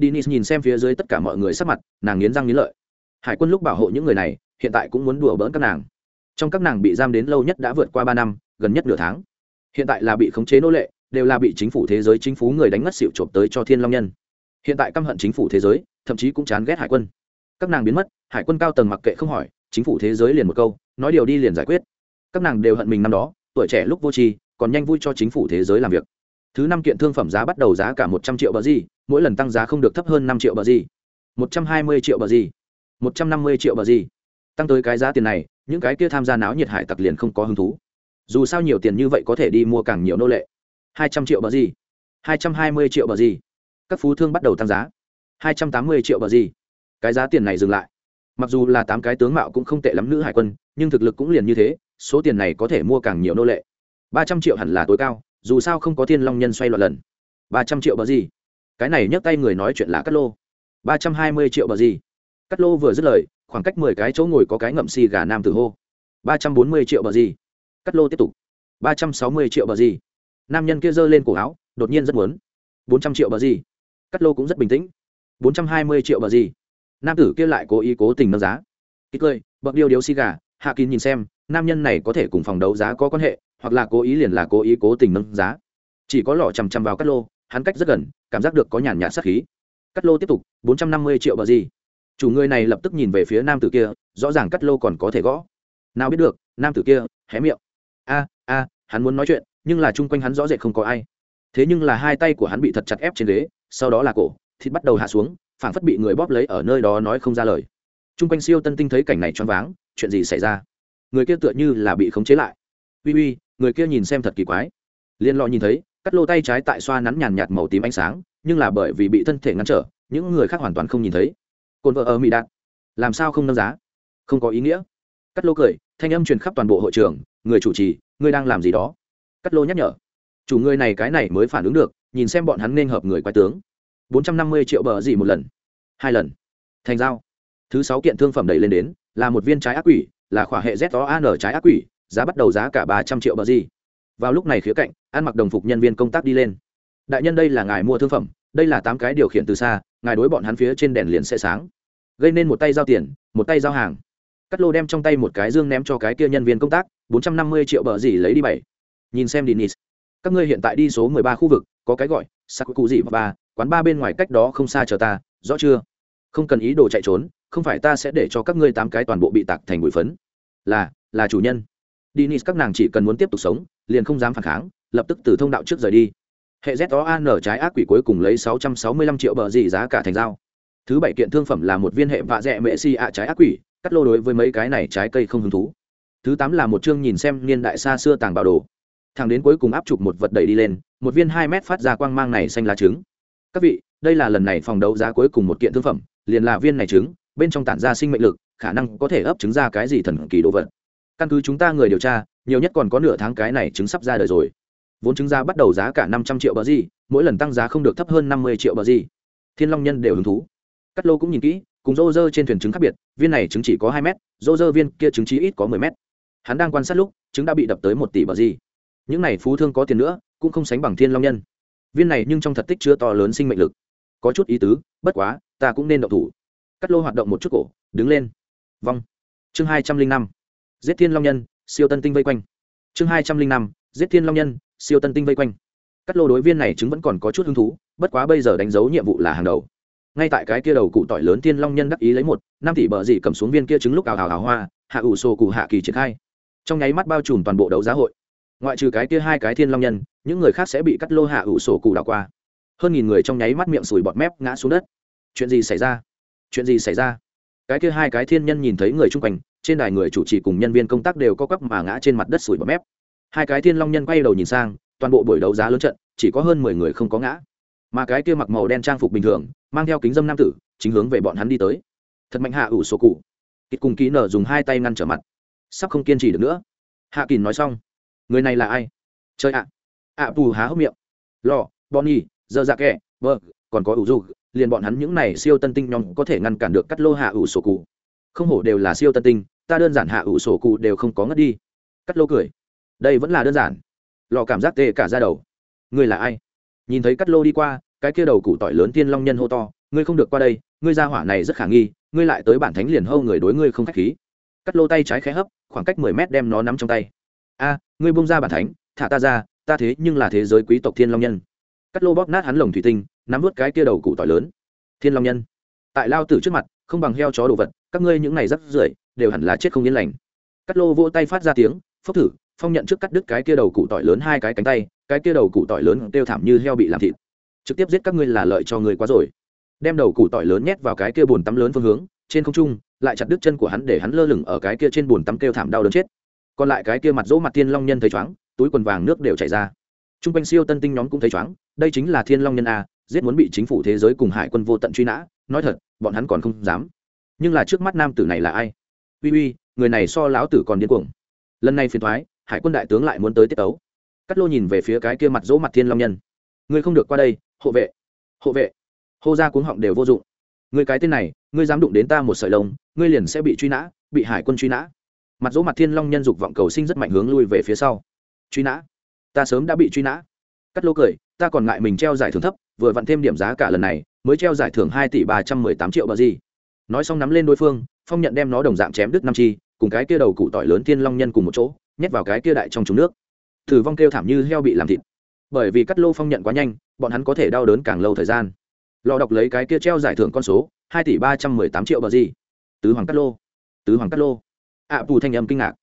S1: Dennis nhìn xem phía dưới tất cả mọi người sắc mặt, nàng nghiến răng nghiến lợi. Hải quân lúc bảo hộ những người này, hiện tại cũng muốn đùa bỡn các nàng. Trong các nàng bị giam đến lâu nhất đã vượt qua ba năm, gần nhất nửa tháng. Hiện tại là bị khống chế nô lệ, đều là bị chính phủ thế giới chính phủ người đánh ngất xỉu trộm tới cho Thiên Long nhân. Hiện tại căm hận chính phủ thế giới, thậm chí cũng chán ghét hải quân. Các nàng biến mất, hải quân cao tầng mặc kệ không hỏi, chính phủ thế giới liền một câu, nói điều đi liền giải quyết. Các nàng đều hận mình năm đó, tuổi trẻ lúc vô tri, còn nhanh vui cho chính phủ thế giới làm việc. Thứ năm kiện thương phẩm giá bắt đầu giá cả một trăm triệu bờ gì, mỗi lần tăng giá không được thấp hơn năm triệu bờ gì một trăm hai mươi triệu bờ gì một trăm năm mươi triệu bờ gì tăng tới cái giá tiền này những cái kia tham gia náo nhiệt hải tặc liền không có hứng thú dù sao nhiều tiền như vậy có thể đi mua càng nhiều nô lệ hai trăm triệu bờ gì? hai trăm hai mươi triệu bờ gì? Các phú thương bắt đầu tăng giá. hai trăm tám mươi triệu bờ gì? Cái giá tiền này dừng lại. Mặc dù là tám cái tướng mạo cũng không tệ lắm nữ hải quân, nhưng thực lực cũng liền như thế, số tiền này có thể mua càng nhiều nô lệ. ba trăm triệu hẳn là tối cao, dù sao không có thiên long nhân xoay loạn lần. ba trăm triệu bờ gì? Cái này nhấc tay người nói chuyện là cắt lô. ba trăm hai mươi triệu bờ gì? Cắt lô vừa dứt lời, khoảng cách mười cái chỗ ngồi có cái ngậm xì gà nam tử hô. ba trăm bốn mươi triệu bờ gì? Cắt lô tiếp tục. ba trăm sáu mươi triệu bờ gì? Nam nhân kia giơ lên cổ áo, đột nhiên rất muốn. Bốn trăm triệu bờ gì? Cắt lô cũng rất bình tĩnh. Bốn trăm hai mươi triệu bờ gì? Nam tử kia lại cố ý cố tình nâng giá. Kích cười, bậc điêu điếu xì gà, hạ kín nhìn xem, nam nhân này có thể cùng phòng đấu giá có quan hệ, hoặc là cố ý liền là cố ý cố tình nâng giá. Chỉ có lọ chằm chằm vào cắt lô, hắn cách rất gần, cảm giác được có nhàn nhạt sát khí. Cắt lô tiếp tục, bốn trăm năm mươi triệu bờ gì? Chủ người này lập tức nhìn về phía nam tử kia, rõ ràng cắt lô còn có thể gõ. Nào biết được, nam tử kia, hé miệng. A a, hắn muốn nói chuyện nhưng là chung quanh hắn rõ rệt không có ai. Thế nhưng là hai tay của hắn bị thật chặt ép trên ghế, sau đó là cổ, thịt bắt đầu hạ xuống, phảng phất bị người bóp lấy ở nơi đó nói không ra lời. Chung quanh siêu tân tinh thấy cảnh này choáng váng, chuyện gì xảy ra? Người kia tựa như là bị khống chế lại. Uy uy, người kia nhìn xem thật kỳ quái. Liên lọ nhìn thấy, cắt lô tay trái tại xoa nắn nhàn nhạt màu tím ánh sáng, nhưng là bởi vì bị thân thể ngăn trở, những người khác hoàn toàn không nhìn thấy. Cồn vợ ở mỹ đạn làm sao không nâng giá? Không có ý nghĩa. Cắt lô cười, thanh âm truyền khắp toàn bộ hội trường, người chủ trì ngươi đang làm gì đó? Cắt lô nhắc nhở. Chủ người này cái này mới phản ứng được, nhìn xem bọn hắn nên hợp người quái tướng. Bốn trăm năm mươi triệu bờ gì một lần? Hai lần. Thành giao. Thứ sáu kiện thương phẩm đẩy lên đến, là một viên trái ác quỷ, là khỏa hệ z o an trái ác quỷ, giá bắt đầu giá cả ba trăm triệu bờ gì. Vào lúc này khía cạnh, ăn mặc đồng phục nhân viên công tác đi lên. Đại nhân đây là ngài mua thương phẩm, đây là tám cái điều khiển từ xa, ngài đối bọn hắn phía trên đèn liền sẽ sáng. Gây nên một tay giao tiền, một tay giao hàng. Cắt lô đem trong tay một cái dương ném cho cái kia nhân viên công tác, bốn trăm năm mươi triệu bờ gì lấy đi bảy nhìn xem Dennis. các ngươi hiện tại đi số mười ba khu vực, có cái gọi sắc cụ gì và ba, quán ba bên ngoài cách đó không xa chờ ta, rõ chưa? Không cần ý đồ chạy trốn, không phải ta sẽ để cho các ngươi tám cái toàn bộ bị tạc thành bụi phấn. Là là chủ nhân. Dennis, các nàng chỉ cần muốn tiếp tục sống, liền không dám phản kháng, lập tức từ thông đạo trước rời đi. Hệ z o an trái ác quỷ cuối cùng lấy sáu trăm sáu mươi lăm triệu bờ gì giá cả thành dao thứ bảy kiện thương phẩm là một viên hệ vạ dẹ mệ si ạ trái ác quỷ, cắt lô đối với mấy cái này trái cây không hứng thú. Thứ tám là một chương nhìn xem niên đại xa xưa tàng bảo đồ thằng đến cuối cùng áp chụp một vật đẩy đi lên, một viên hai mét phát ra quang mang này xanh lá trứng. Các vị, đây là lần này phòng đấu giá cuối cùng một kiện thương phẩm, liền là viên này trứng, bên trong tản ra sinh mệnh lực, khả năng có thể ấp trứng ra cái gì thần kỳ đồ vật. Căn cứ chúng ta người điều tra, nhiều nhất còn có nửa tháng cái này trứng sắp ra đời rồi. Vốn trứng ra bắt đầu giá cả năm trăm triệu bờ gì, mỗi lần tăng giá không được thấp hơn năm mươi triệu bờ gì. Thiên long nhân đều hứng thú. Cắt lô cũng nhìn kỹ, cùng rô rơ trên thuyền trứng khác biệt, viên này trứng chỉ có hai mét, rô rơ viên kia trứng chí ít có mười mét. Hắn đang quan sát lúc, trứng đã bị đập tới một tỷ bờ gì những này phú thương có tiền nữa, cũng không sánh bằng thiên long nhân. Viên này nhưng trong thật tích chưa to lớn sinh mệnh lực. Có chút ý tứ, bất quá, ta cũng nên động thủ. Cắt lô hoạt động một chút cổ, đứng lên. Vong. Chương hai trăm linh năm. Giết thiên long nhân, siêu tân tinh vây quanh. Chương hai trăm linh năm. Giết thiên long nhân, siêu tân tinh vây quanh. Cắt lô đối viên này chứng vẫn còn có chút hứng thú, bất quá bây giờ đánh dấu nhiệm vụ là hàng đầu. Ngay tại cái kia đầu cụ tỏi lớn thiên long nhân đắc ý lấy một, năm tỷ bờ dị cầm xuống viên kia trứng lúc ào hào hào hoa, hạ ủ sổ cụ hạ kỳ triển khai. Trong nháy mắt bao trùm toàn bộ đấu giá hội ngoại trừ cái kia hai cái thiên long nhân, những người khác sẽ bị cắt lô hạ ủ sổ cụ đảo qua. Hơn nghìn người trong nháy mắt miệng sùi bọt mép ngã xuống đất. Chuyện gì xảy ra? Chuyện gì xảy ra? Cái kia hai cái thiên nhân nhìn thấy người chung quanh, trên đài người chủ trì cùng nhân viên công tác đều có quắp mà ngã trên mặt đất sủi bọt mép. Hai cái thiên long nhân quay đầu nhìn sang, toàn bộ buổi đấu giá lớn trận, chỉ có hơn mười người không có ngã. Mà cái kia mặc màu đen trang phục bình thường, mang theo kính dâm nam tử, chính hướng về bọn hắn đi tới. Thật mạnh hạ ủ sổ cụ. Kịch cùng ký nở dùng hai tay ngăn trở mặt. Sắp không kiên trì được nữa. Hạ kỳ nói xong người này là ai? Chơi ạ. Ạ à, bù há hốc miệng. Lò bonny giờ dạ kẹ vợ còn có ủ dù liền bọn hắn những này siêu tân tinh nhóm có thể ngăn cản được cắt lô hạ ủ sổ cụ. Không hổ đều là siêu tân tinh ta đơn giản hạ ủ sổ cụ đều không có ngất đi. Cắt lô cười. Đây vẫn là đơn giản. Lò cảm giác tê cả ra đầu. Ngươi là ai? Nhìn thấy cắt lô đi qua cái kia đầu cụ tỏi lớn tiên long nhân hô to ngươi không được qua đây ngươi ra hỏa này rất khả nghi ngươi lại tới bản thánh liền hâu người đối ngươi không khách khí. Cắt lô tay trái khẽ hấp khoảng cách mười mét đem nó nắm trong tay a, ngươi bông ra bản thánh, thả ta ra, ta thế nhưng là thế giới quý tộc thiên long nhân. Cắt lô bóp nát hắn lồng thủy tinh, nắm vớt cái kia đầu cụ tỏi lớn. Thiên long nhân. Tại lao tử trước mặt, không bằng heo chó đồ vật, các ngươi những này rắc rưởi, đều hẳn là chết không yên lành. Cắt lô vỗ tay phát ra tiếng, phốc thử, phong nhận trước cắt đứt cái kia đầu cụ tỏi lớn hai cái cánh tay, cái kia đầu cụ tỏi lớn kêu thảm như heo bị làm thịt. Trực tiếp giết các ngươi là lợi cho người quá rồi. Đem đầu cụ tỏi lớn nhét vào cái kia bồn tắm lớn phương hướng, trên không trung, lại chặt đứt chân của hắn để hắn lơ lửng ở cái kia trên bồn tắm kêu thảm đau đớn chết còn lại cái kia mặt dỗ mặt thiên long nhân thấy chóng, túi quần vàng nước đều chảy ra. T r u n g quanh siêu tân tinh nhóm cũng thấy chóng, đây chính là thiên long nhân a, giết muốn bị chính phủ thế giới cùng hải quân vô tận truy nã, nói thật, bọn hắn còn không dám. Nhưng là trước mắt nam tử này là ai? Uy uy, người này so lão tử còn điên cuồng. Lần này phiền thoái hải quân đại tướng lại muốn tới tiết tấu. Cắt lô nhìn về phía cái kia mặt dỗ mặt thiên long nhân. Ngươi không được qua đây, hộ vệ hộ vệ. Hô ra cuống họng đều vô dụng. Người cái tên này, ngươi dám đụng đến ta một sợi lông, ngươi liền sẽ bị truy nã, bị hải quân truy nã mặt dỗ mặt thiên long nhân dục vọng cầu sinh rất mạnh hướng lui về phía sau. Truy nã. Ta sớm đã bị truy nã. Cắt lô cười, ta còn ngại mình treo giải thưởng thấp, vừa vặn thêm điểm giá cả lần này, mới treo giải thưởng hai tỷ ba trăm mười tám triệu bờ gì. Nói xong nắm lên đối phương, phong nhận đem nó đồng dạng chém đứt năm chi, cùng cái kia đầu cụ tỏi lớn thiên long nhân cùng một chỗ, nhét vào cái kia đại trong trúng nước. Thử vong kêu thảm như heo bị làm thịt. Bởi vì cắt lô phong nhận quá nhanh, bọn hắn có thể đau đớn càng lâu thời gian. Lò đọc lấy cái kia treo giải thưởng con số, hai tỷ ba trăm mười tám triệu bờ gì. Tứ hoàng cắt lô. Tứ hoàng cắt lô ạ à, bù thanh âm kinh ngạc.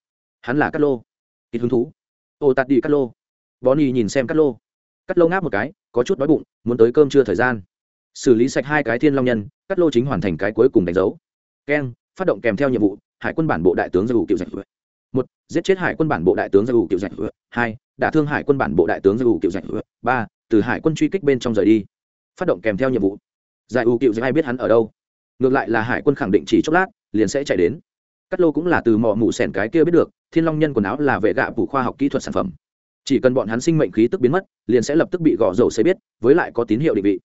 S1: Hắn là Cát lô. Ít hứng thú. Ô tạt đi Cát lô. Bonnie nhìn xem Cát lô. Cát lô ngáp một cái có chút đói bụng muốn tới cơm trưa thời gian. Xử lý sạch hai cái thiên long nhân Cát lô chính hoàn thành cái cuối cùng đánh dấu. Keng phát động kèm theo nhiệm vụ hải quân bản bộ đại tướng gia ủ cựu dạch một giết chết hải quân bản bộ đại tướng gia ủ cựu dạch hai đả thương hải quân bản bộ đại tướng gia ủ cựu dạch ba từ hải quân truy kích bên trong rời đi. Phát động kèm theo nhiệm vụ. Giải u cựu dạch ai biết hắn ở đâu? Ngược lại là hải quân khẳng định chỉ chốc lát liền sẽ chạy đến cắt lô cũng là từ mỏ mụ sẻn cái kia biết được, thiên long nhân quần áo là vệ gạ phủ khoa học kỹ thuật sản phẩm. Chỉ cần bọn hắn sinh mệnh khí tức biến mất, liền sẽ lập tức bị gõ dầu xây biết, với lại có tín hiệu định vị.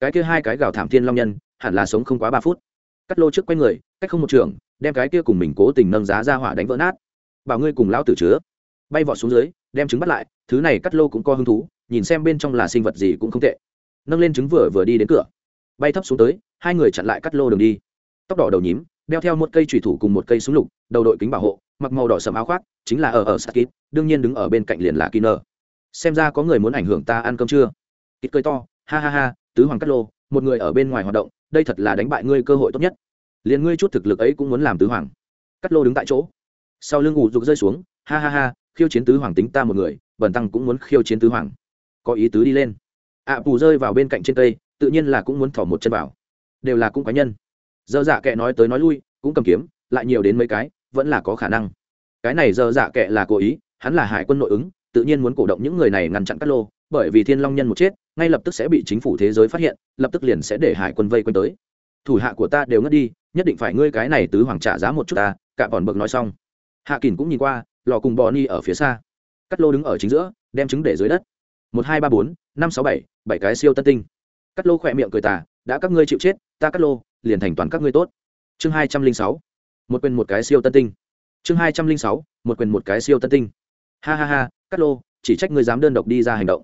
S1: Cái kia hai cái gào thảm thiên long nhân, hẳn là sống không quá ba phút. Cắt lô trước quay người, cách không một trường, đem cái kia cùng mình cố tình nâng giá ra hỏa đánh vỡ nát. Bảo ngươi cùng lão tử chứa. Bay vọt xuống dưới, đem trứng bắt lại, thứ này cắt lô cũng có hứng thú, nhìn xem bên trong là sinh vật gì cũng không tệ. Nâng lên trứng vừa vừa đi đến cửa. Bay thấp xuống tới, hai người chặn lại cắt lô đường đi. Tóc đỏ đầu nhím đeo theo một cây thủy thủ cùng một cây súng lục đầu đội kính bảo hộ mặc màu đỏ sầm áo khoác chính là ở ở sakit đương nhiên đứng ở bên cạnh liền là Kiner. xem ra có người muốn ảnh hưởng ta ăn cơm chưa? Kít cười to ha ha ha tứ hoàng Cát lô một người ở bên ngoài hoạt động đây thật là đánh bại ngươi cơ hội tốt nhất. Liền ngươi chút thực lực ấy cũng muốn làm tứ hoàng. Cát lô đứng tại chỗ. Sau lưng ủ rục rơi xuống ha ha ha khiêu chiến tứ hoàng tính ta một người bần tăng cũng muốn khiêu chiến tứ hoàng. Có ý tứ đi lên. Ạ à, pù rơi vào bên cạnh trên cây tự nhiên là cũng muốn thỏ một chân vào. Đều là cũng cá nhân dơ dạ kệ nói tới nói lui, cũng cầm kiếm, lại nhiều đến mấy cái, vẫn là có khả năng. Cái này dơ dạ kệ là cố ý, hắn là hải quân nội ứng, tự nhiên muốn cổ động những người này ngăn chặn cắt lô, bởi vì thiên long nhân một chết, ngay lập tức sẽ bị chính phủ thế giới phát hiện, lập tức liền sẽ để hải quân vây quanh tới. Thủ hạ của ta đều ngất đi, nhất định phải ngươi cái này tứ hoàng trả giá một chút ta, cả bọn bực nói xong. Hạ kỳn cũng nhìn qua, lò cùng bò ni ở phía xa. Cắt lô đứng ở chính giữa, đem trứng để dưới đất. Một, hai, ba, bốn, năm, sáu, bảy bảy cái siêu tân tinh. Cắt lô khỏe miệng cười tà đã các ngươi chịu chết ta cắt lô liền thành toàn các ngươi tốt. Chương hai trăm linh sáu một quyền một cái siêu tân tinh. Chương hai trăm linh sáu một quyền một cái siêu tân tinh. Ha ha ha cắt lô chỉ trách ngươi dám đơn độc đi ra hành động.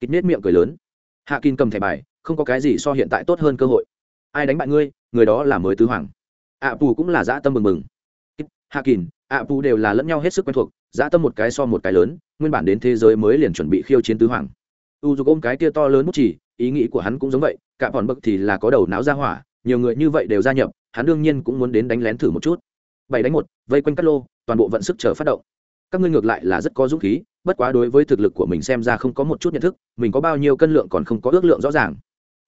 S1: Kịch nết miệng cười lớn. Hạ kín cầm thẻ bài không có cái gì so hiện tại tốt hơn cơ hội. Ai đánh bại ngươi người đó là mới tứ hoàng. Ạ à, pù cũng là dã tâm mừng mừng. Hạ kín ạ à, pù đều là lẫn nhau hết sức quen thuộc dã tâm một cái so một cái lớn nguyên bản đến thế giới mới liền chuẩn bị khiêu chiến tứ hoàng. U dục ôm cái kia to lớn bút chỉ ý nghĩ của hắn cũng giống vậy, cả bọn bậc thì là có đầu não ra hỏa, nhiều người như vậy đều gia nhập, hắn đương nhiên cũng muốn đến đánh lén thử một chút. Bảy đánh một, vây quanh cắt lô, toàn bộ vận sức chờ phát động. Các ngươi ngược lại là rất có dũng khí, bất quá đối với thực lực của mình xem ra không có một chút nhận thức, mình có bao nhiêu cân lượng còn không có ước lượng rõ ràng.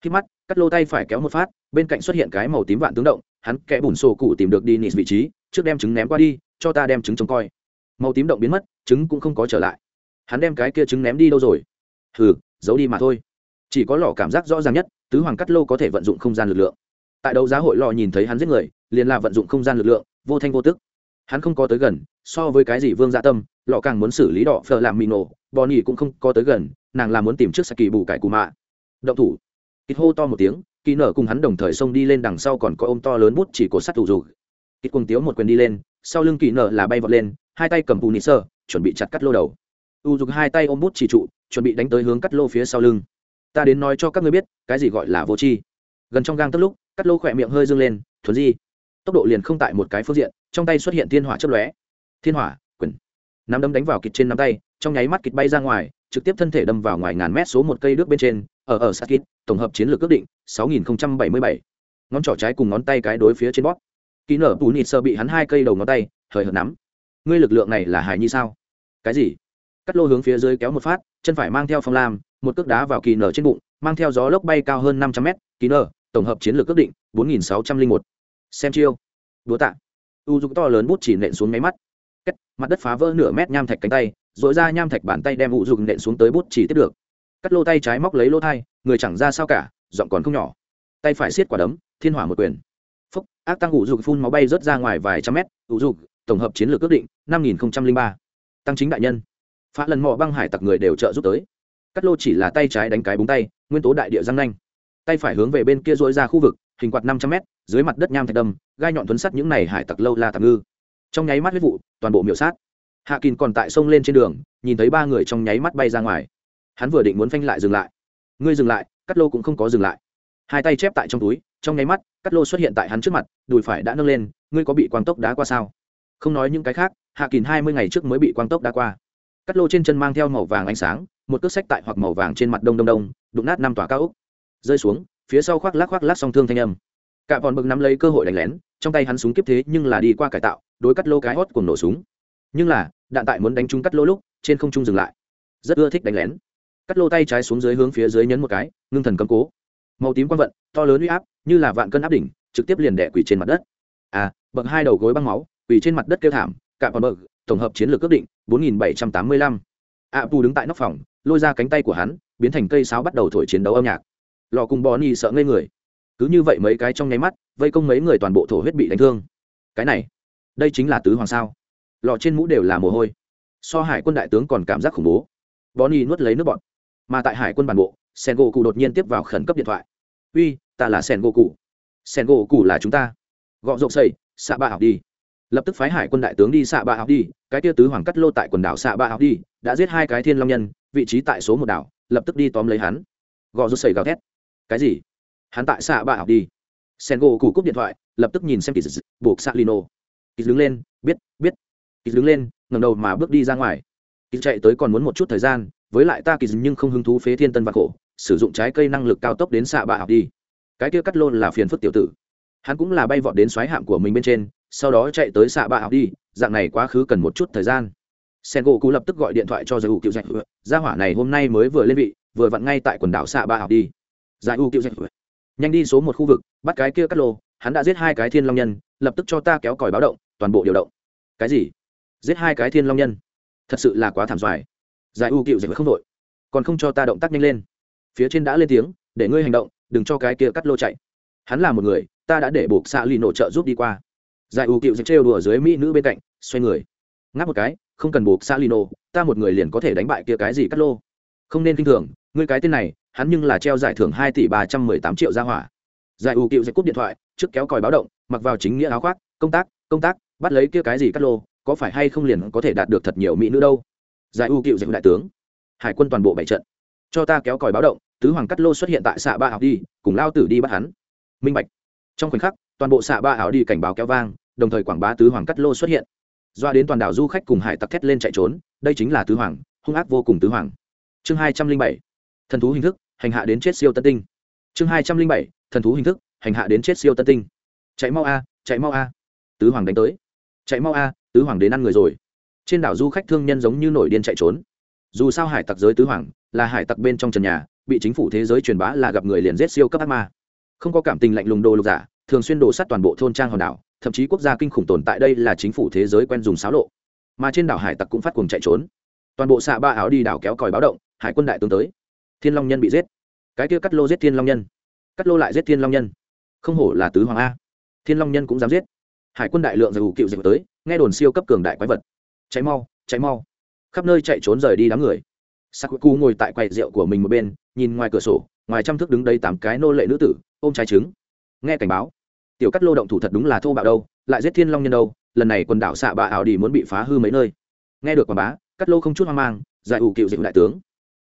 S1: Khi mắt cắt lô tay phải kéo một phát, bên cạnh xuất hiện cái màu tím vạn tướng động, hắn kẽ bùn sổ cụ tìm được đi nịt vị trí, trước đem trứng ném qua đi, cho ta đem trứng trông coi. Màu tím động biến mất, trứng cũng không có trở lại. Hắn đem cái kia trứng ném đi đâu rồi? Hừ, giấu đi mà thôi chỉ có lò cảm giác rõ ràng nhất, tứ hoàng cắt lô có thể vận dụng không gian lực lượng. Tại đấu giá hội lò nhìn thấy hắn giết người, liền là vận dụng không gian lực lượng, vô thanh vô tức. Hắn không có tới gần, so với cái gì vương gia tâm lọ càng muốn xử lý đỏ phờ làm mì nổ bò nhì cũng không có tới gần, nàng là muốn tìm trước saki bù cải cù mạ. Động thủ. Kít hô to một tiếng kỳ nở cùng hắn đồng thời xông đi lên đằng sau còn có ôm to lớn bút chỉ cột sắt thủ dù kít cùng tiếu một quyền đi lên, sau lưng kỳ nở là bay vọt lên, hai tay cầm bù nị sơ chuẩn bị chặt cắt lô đầu. U dùng hai tay ôm bút chỉ trụ, chuẩn bị đánh tới hướng cắt lô phía sau lưng ta đến nói cho các ngươi biết, cái gì gọi là vô tri. Gần trong gang tức lúc, cắt lô khỏe miệng hơi dâng lên thuấn di. Tốc độ liền không tại một cái phương diện, trong tay xuất hiện thiên hỏa chấp lóe. Thiên hỏa quần nắm đấm đánh vào kịch trên nắm tay, trong nháy mắt kịch bay ra ngoài, trực tiếp thân thể đâm vào ngoài ngàn mét số một cây nước bên trên, ở ở sát kít tổng hợp chiến lược ước định 6077. ngón trỏ trái cùng ngón tay cái đối phía trên bóp. Kỹ nở bù nịt sơ bị hắn hai cây đầu ngón tay, hời hợt nắm. Ngươi lực lượng này là hài nhi sao? Cái gì? Cắt lô hướng phía dưới kéo một phát, chân phải mang theo phong lam một cước đá vào kỳ nở trên bụng mang theo gió lốc bay cao hơn năm trăm mét kỳ nở tổng hợp chiến lược ước định bốn nghìn sáu trăm linh một. Xem chiêu. Đúa tạ. U dục to lớn bút chỉ nện xuống máy mắt. Kết, mặt đất phá vỡ nửa mét nham thạch cánh tay dội ra nham thạch bàn tay đem u dục nện xuống tới bút chỉ tiếp được. Cắt lô tay trái móc lấy lô thai người chẳng ra sao cả giọng còn không nhỏ. Tay phải xiết quả đấm thiên hỏa một quyền. Phúc ác tăng u dục phun máu bay rớt ra ngoài vài trăm mét u dục tổng hợp chiến lược ước định năm nghìn ba. Tăng chính đại nhân. Phá lần mò băng hải tặc người đều trợ giúp tới cắt lô chỉ là tay trái đánh cái búng tay, nguyên tố đại địa răng nanh. Tay phải hướng về bên kia dội ra khu vực, hình quạt năm trăm mét, dưới mặt đất nham thạch đâm, gai nhọn thuấn sắt những này hải tặc lâu la tạm ngư. Trong nháy mắt huyết vụ, toàn bộ miểu sát. Hạ kín còn tại sông lên trên đường, nhìn thấy ba người trong nháy mắt bay ra ngoài. Hắn vừa định muốn phanh lại dừng lại. Ngươi dừng lại cắt lô cũng không có dừng lại. Hai tay chép tại trong túi, trong nháy mắt cắt lô xuất hiện tại hắn trước mặt, đùi phải đã nâng lên, ngươi có bị quang tốc đá qua sao? Không nói những cái khác, hạ kín hai mươi ngày trước mới bị quang tốc đá qua. Cắt lô trên chân mang theo màu vàng ánh sáng một cước sách tại hoặc màu vàng trên mặt đông đông đông, đụng nát năm tòa cao úc rơi xuống, phía sau khoác lác khoác lác song thương thanh âm. Cả bọn bực nắm lấy cơ hội đánh lén, trong tay hắn súng kiếp thế nhưng là đi qua cải tạo, đối cắt lô cái hót cùng nổ súng. Nhưng là, đạn tại muốn đánh trúng cắt lô lúc, trên không trung dừng lại. Rất ưa thích đánh lén. Cắt lô tay trái xuống dưới hướng phía dưới nhấn một cái, ngưng thần cầm cố. Màu tím quang vận, to lớn uy áp, như là vạn cân áp đỉnh, trực tiếp liền đẻ quỷ trên mặt đất. À bậc hai đầu gối băng máu quỷ trên mặt đất kêu thảm, cả bọn bậc tổng hợp chiến lược ước định 4785 ạ pù đứng tại nóc phòng, lôi ra cánh tay của hắn, biến thành cây sáo bắt đầu thổi chiến đấu âm nhạc. Lò cùng bò ni sợ ngây người. Cứ như vậy mấy cái trong nháy mắt, vây công mấy người toàn bộ thổ huyết bị đánh thương. Cái này, đây chính là tứ hoàng sao? Lò trên mũ đều là mồ hôi. So hải quân đại tướng còn cảm giác khủng bố. Bò ni nuốt lấy nước bọt. Mà tại hải quân bản bộ sen gỗ cụ đột nhiên tiếp vào khẩn cấp điện thoại. Uy, ta là sen gỗ cụ sen gỗ cụ là chúng ta. Gọ rộng xây xạ ba học đi lập tức phái hải quân đại tướng đi xạ ba học đi, cái tia tứ hoàng cắt lô tại quần đảo xạ ba học đi, đã giết hai cái thiên long nhân, vị trí tại số một đảo, lập tức đi tóm lấy hắn. Gò rút sầy gào thét. Cái gì? Hắn tại xạ ba học đi. Sen gỗ cụ cúp điện thoại, lập tức nhìn xem kỳ dị buộc xạ lino. Kỳ đứng lên, biết biết. Kỳ đứng lên ngầm đầu mà bước đi ra ngoài. Kỳ chạy tới còn muốn một chút thời gian, với lại ta kỳ nhưng không hứng thú phế thiên tân và khổ, sử dụng trái cây năng lực cao tốc đến xạ bạ học đi. Cái kia cắt lôn là phiền phức tiểu tử. Hắn cũng là bay vọt đến xoáy hạm của mình bên trên sau đó chạy tới xạ bạ học đi, dạng này quá khứ cần một chút thời gian. Sen gỗ cụ lập tức gọi điện thoại cho giải u cựu dạch gia hỏa này hôm nay mới vừa lên vị, vừa vặn ngay tại quần đảo xạ bạ học đi. Giải u cựu dạch nhanh đi số một khu vực, bắt cái kia cắt lô, hắn đã giết hai cái thiên long nhân, lập tức cho ta kéo còi báo động, toàn bộ điều động. Cái gì? Giết hai cái thiên long nhân? Thật sự là quá thảm doài giải u cựu dạch không đội còn không cho ta động tác nhanh lên. Phía trên đã lên tiếng, để ngươi hành động, đừng cho cái kia cắt lô chạy. Hắn là một người, ta đã để buộc xạ lì nổ trợ giúp đi qua giải u cựu dịch trêu đùa dưới mỹ nữ bên cạnh, xoay người. Ngáp một cái, không cần buộc xa lino ta một người liền có thể đánh bại kia cái gì cắt lô. Không nên k i n h thường, ngươi cái tên này, hắn nhưng là treo giải thưởng hai tỷ ba trăm mười tám triệu ra hỏa. Giải u cựu dịch cúp điện thoại, trước kéo còi báo động, mặc vào chính nghĩa áo khoác, công tác công tác, bắt lấy kia cái gì cắt lô, có phải hay không liền có thể đạt được thật nhiều mỹ nữ đâu? Giải u cựu dịch đại tướng. Hải quân toàn bộ bảy trận. Cho ta kéo còi báo động, tứ hoàng cắt lô xuất hiện tại xạ ba Học đi, cùng lao tử đi bắt hắn. Minh bạch. Trong khoảnh khắc toàn bộ xạ ba ảo đi cảnh báo kéo vang, đồng thời quảng bá tứ hoàng cắt lô xuất hiện. Doa đến toàn đảo du khách cùng hải tặc thét lên chạy trốn, đây chính là tứ hoàng, hung ác vô cùng tứ hoàng. Chương hai trăm linh bảy, thần thú hình thức, hành hạ đến chết siêu tân tinh. Chương hai trăm linh bảy, thần thú hình thức, hành hạ đến chết siêu tân tinh. Chạy mau a, chạy mau a. Tứ hoàng đánh tới. Chạy mau a, tứ hoàng đến ăn người rồi. Trên đảo du khách thương nhân giống như nổi điên chạy trốn. Dù sao hải tặc giới tứ hoàng, là hải tặc bên trong trần nhà, bị chính phủ thế giới truyền bá là gặp người liền giết siêu cấp ác ma. Không có cảm tình lạnh lùng đồ lục giả thường xuyên đổ sát toàn bộ thôn trang hòn đảo, thậm chí quốc gia kinh khủng tồn tại đây là chính phủ thế giới quen dùng xáo lộ. Mà trên đảo hải tặc cũng phát cuồng chạy trốn. Toàn bộ xạ ba áo đi đảo kéo còi báo động, hải quân đại tướng tới. Thiên long nhân bị giết. Cái kia cắt lô giết thiên long nhân. Cắt lô lại giết thiên long nhân. Không hổ là tứ hoàng a. Thiên long nhân cũng dám giết. Hải quân đại lượng giải ủ cựu dịch tới, nghe đồn siêu cấp cường đại quái vật. Cháy mau cháy mau. Khắp nơi chạy trốn rời đi đám người. Sakuku ngồi tại quầy rượu của mình một bên, nhìn ngoài cửa sổ, ngoài trăm thước đứng đây tám cái nô lệ nữ tử, ôm trái trứng. Nghe cảnh báo tiểu cắt lô động thủ thật đúng là thô bạo đâu lại giết thiên long nhân đâu lần này quần đảo xạ bạ ảo đi muốn bị phá hư mấy nơi. Nghe được quảng bá cắt lô không chút hoang mang giải ủ cựu dịch đại tướng.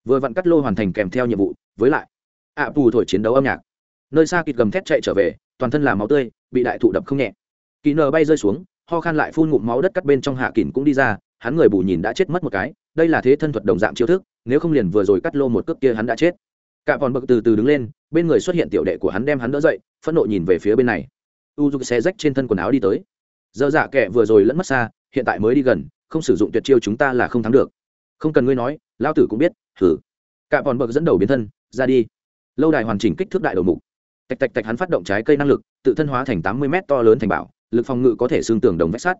S1: Vừa vặn cắt lô hoàn thành kèm theo nhiệm vụ với lại ạ à, thổi chiến đấu âm nhạc. Nơi xa kịt gầm thét chạy trở về toàn thân là máu tươi bị đại thụ đập không nhẹ. Kỳ nờ bay rơi xuống ho khan lại phun ngụm máu đất cắt bên trong hạ kỳn cũng đi ra hắn người bù nhìn đã chết mất một cái đây là thế thân thuật đồng dạng chiêu thức nếu không liền vừa rồi cắt lô một cước kia hắn đã chết. Cả còn bậc từ từ đứng lên bên người xuất hiện tiểu đệ của hắn đem hắn đỡ dậy phẫn nộ nhìn về phía bên này u dục xe rách trên thân quần áo đi tới. Dơ dạ kệ vừa rồi lẫn mất xa, hiện tại mới đi gần, không sử dụng tuyệt chiêu chúng ta là không thắng được. Không cần ngươi nói lao tử cũng biết thử cả bọn bậc dẫn đầu biến thân, ra đi. Lâu đài hoàn chỉnh kích thước đại đầu mục. Tạch tạch tạch hắn phát động trái cây năng lực, tự thân hóa thành tám mươi mét to lớn thành bảo, lực phòng ngự có thể xương tường đồng vách sắt.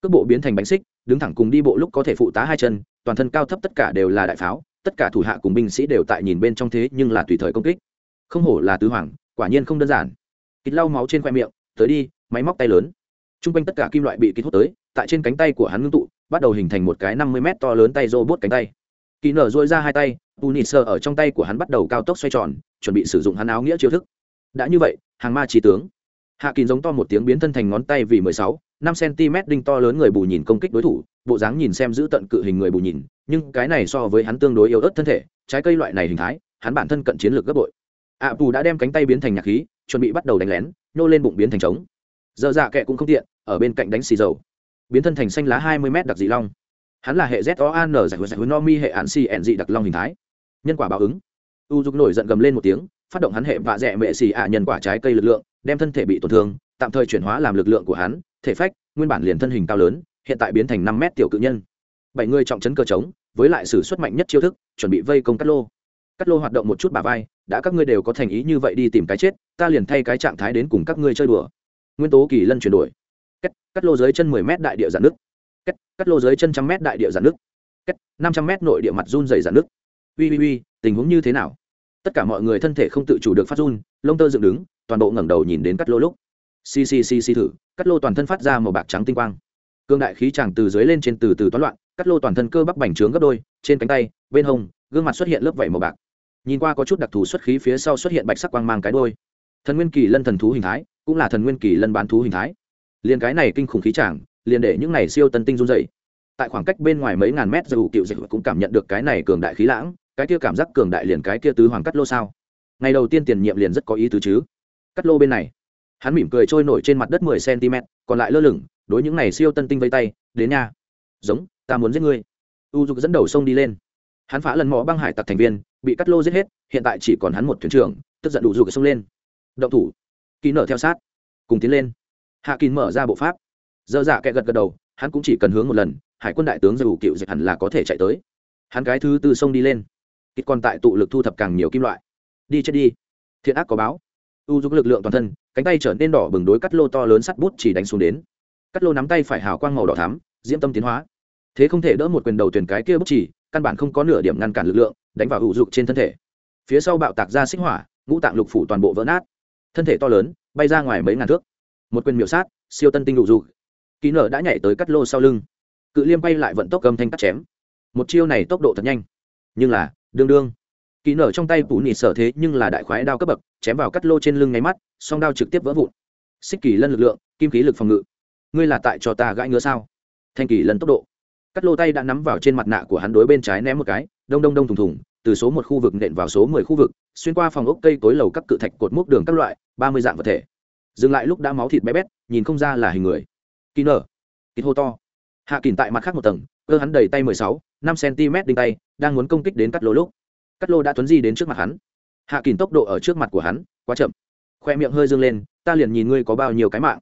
S1: Cước bộ biến thành bánh xích, đứng thẳng cùng đi bộ lúc có thể phụ tá hai chân, toàn thân cao thấp tất cả đều là đại pháo, tất cả thủ hạ cùng binh sĩ đều tại nhìn bên trong thế nhưng là tùy thời công kích. Không hổ là tứ hoàng, quả nhiên không đơn giản. Kịch lau máu trên khoe miệng tới đi, máy móc tay lớn. T r u n g quanh tất cả kim loại bị kích hút tới, tại trên cánh tay của hắn ngưng tụ, bắt đầu hình thành một cái năm mươi mét to lớn tay rô bốt cánh tay. Kỳ nở dôi ra hai tay u nịt sơ ở trong tay của hắn bắt đầu cao tốc xoay tròn, chuẩn bị sử dụng hắn áo nghĩa chiêu thức. Đã như vậy, hàng ma trí tướng. Hạ kín giống to một tiếng biến thân thành ngón tay vì mười sáu, năm cm đinh to lớn người bù nhìn công kích đối thủ, bộ dáng nhìn xem giữ tận cự hình người bù nhìn, nhưng cái này so với hắn tương đối yếu ớt thân thể, trái cây loại này hình thái, hắn bản thân cận chiến lược gấp bội. Ạ bù đã đem cánh tay biến thành nhạc khí, chuẩn bị bắt đầu đánh lén nhô lên bụng biến thành trống. Dơ dạ kệ cũng không tiện, ở bên cạnh đánh xì dầu. Biến thân thành xanh lá hai mươi m đặc dị long. Hắn là hệ z o an giải quyết giải quyết no mi hệ ạn xì ẹn dị đặc long hình thái. Nhân quả báo ứng. U dục nổi giận gầm lên một tiếng, phát động hắn hệ vạ dẹ mệ xì ạ nhân quả trái cây lực lượng, đem thân thể bị tổn thương, tạm thời chuyển hóa làm lực lượng của hắn, thể phách, nguyên bản liền thân hình cao lớn, hiện tại biến thành năm mét tiểu cự nhân. Bảy người trọng chấn cơ trống, với lại sử xuất mạnh nhất chiêu thức, chuẩn bị vây công cắt lô. Cắt lô hoạt động một chút bà vai đã các ngươi đều có thành ý như vậy đi tìm cái chết ta liền thay cái trạng thái đến cùng các ngươi chơi đùa. Nguyên tố kỳ lân chuyển đổi. Cắt, cắt lô dưới chân mười mét đại địa giản nước cắt, cắt lô dưới chân trăm mét đại địa giản nước cắt, năm trăm mét nội địa mặt run dày giản nước ui ui ui tình huống như thế nào? Tất cả mọi người thân thể không tự chủ được phát run lông tơ dựng đứng toàn bộ ngẩng đầu nhìn đến cắt lô lúc. Xì xì xì xì thử cắt lô toàn thân phát ra màu bạc trắng tinh quang. Cương đại khí tràng từ dưới lên trên từ từ toán loạn cắt lô toàn thân cơ bắp bành trướng gấp đôi trên cánh tay bên hông gương mặt xuất hiện lớp vảy màu bạc nhìn qua có chút đặc thù xuất khí phía sau xuất hiện bạch sắc quang mang cái đôi. Thần nguyên kỳ lân thần thú hình thái, cũng là thần nguyên kỳ lân bán thú hình thái. Liền cái này kinh khủng khí tràng liền để những này siêu tân tinh run dày tại khoảng cách bên ngoài mấy ngàn mét dù cựu dịch cũng cảm nhận được cái này cường đại khí lãng, cái kia cảm giác cường đại liền cái kia tứ hoàng cắt lô sao? Ngày đầu tiên tiền nhiệm liền rất có ý tứ chứ. Cắt lô bên này, hắn mỉm cười trôi nổi trên mặt đất mười cm còn lại lơ lửng, đối những này siêu tân tinh vây tay, đến nhà giống, ta muốn giết ngươi. U dục dẫn đầu sông đi lên hắn phá lần mỏ băng hải tặc thành viên, bị cắt lô giết hết, hiện tại chỉ còn hắn một thuyền trưởng, tức giận đủ dù cái sông lên. Động thủ. Kỹ nở theo sát. Cùng tiến lên. Hạ kín mở ra bộ pháp. Dơ dạ kẹ gật gật đầu, hắn cũng chỉ cần hướng một lần, hải quân đại tướng dù cựu dịch hẳn là có thể chạy tới. Hắn cái thứ tư sông đi lên. Kịch còn tại tụ lực thu thập càng nhiều kim loại. Đi chết đi. Thiện ác có báo. U dục lực lượng toàn thân, cánh tay trở nên đỏ bừng đối cắt lô to lớn sắt bút chỉ đánh xuống đến. Cắt lô nắm tay phải hào quang màu đỏ thắm, diễm tâm tiến hóa. Thế không thể đỡ một quyền đầu tuyển cái kia bút chỉ căn bản không có nửa điểm ngăn cản lực lượng, đánh vào hữu dục trên thân thể. Phía sau bạo tạc ra xích hỏa, ngũ tạng lục phủ toàn bộ vỡ nát. Thân thể to lớn, bay ra ngoài mấy ngàn thước. Một quyền miểu sát, siêu tân tinh đủ dục. Ký nở đã nhảy tới cắt lô sau lưng. Cự liêm bay lại vận tốc cầm thanh cắt chém. Một chiêu này tốc độ thật nhanh. Nhưng là, đương đương. Kỳ nở trong tay phủ nỉ sở thế nhưng là đại khoái đao cấp bậc, chém vào cắt lô trên lưng nháy mắt, song đao trực tiếp vỡ vụn. Xích kỳ lân lực lượng, kim khí lực phòng ngự. Ngươi là tại cho ta gãi ngứa sao? Thanh kỳ lân tốc độ cắt lô tay đã nắm vào trên mặt nạ của hắn đối bên trái ném một cái đông đông đông thùng thùng từ số một khu vực nện vào số mười khu vực xuyên qua phòng ốc cây cối lầu các cự thạch cột mốc đường các loại ba mươi dạng vật thể dừng lại lúc đã máu thịt bé bét nhìn không ra là hình người kỳ nở kít hô to hạ kìm tại mặt khác một tầng cơ hắn đầy tay mười sáu năm cm đinh tay đang muốn công kích đến cắt lô lúc cắt lô đã tuấn di đến trước mặt hắn hạ kìm tốc độ ở trước mặt của hắn quá chậm khoe miệng hơi dâng lên ta liền nhìn ngươi có bao nhiêu cái mạng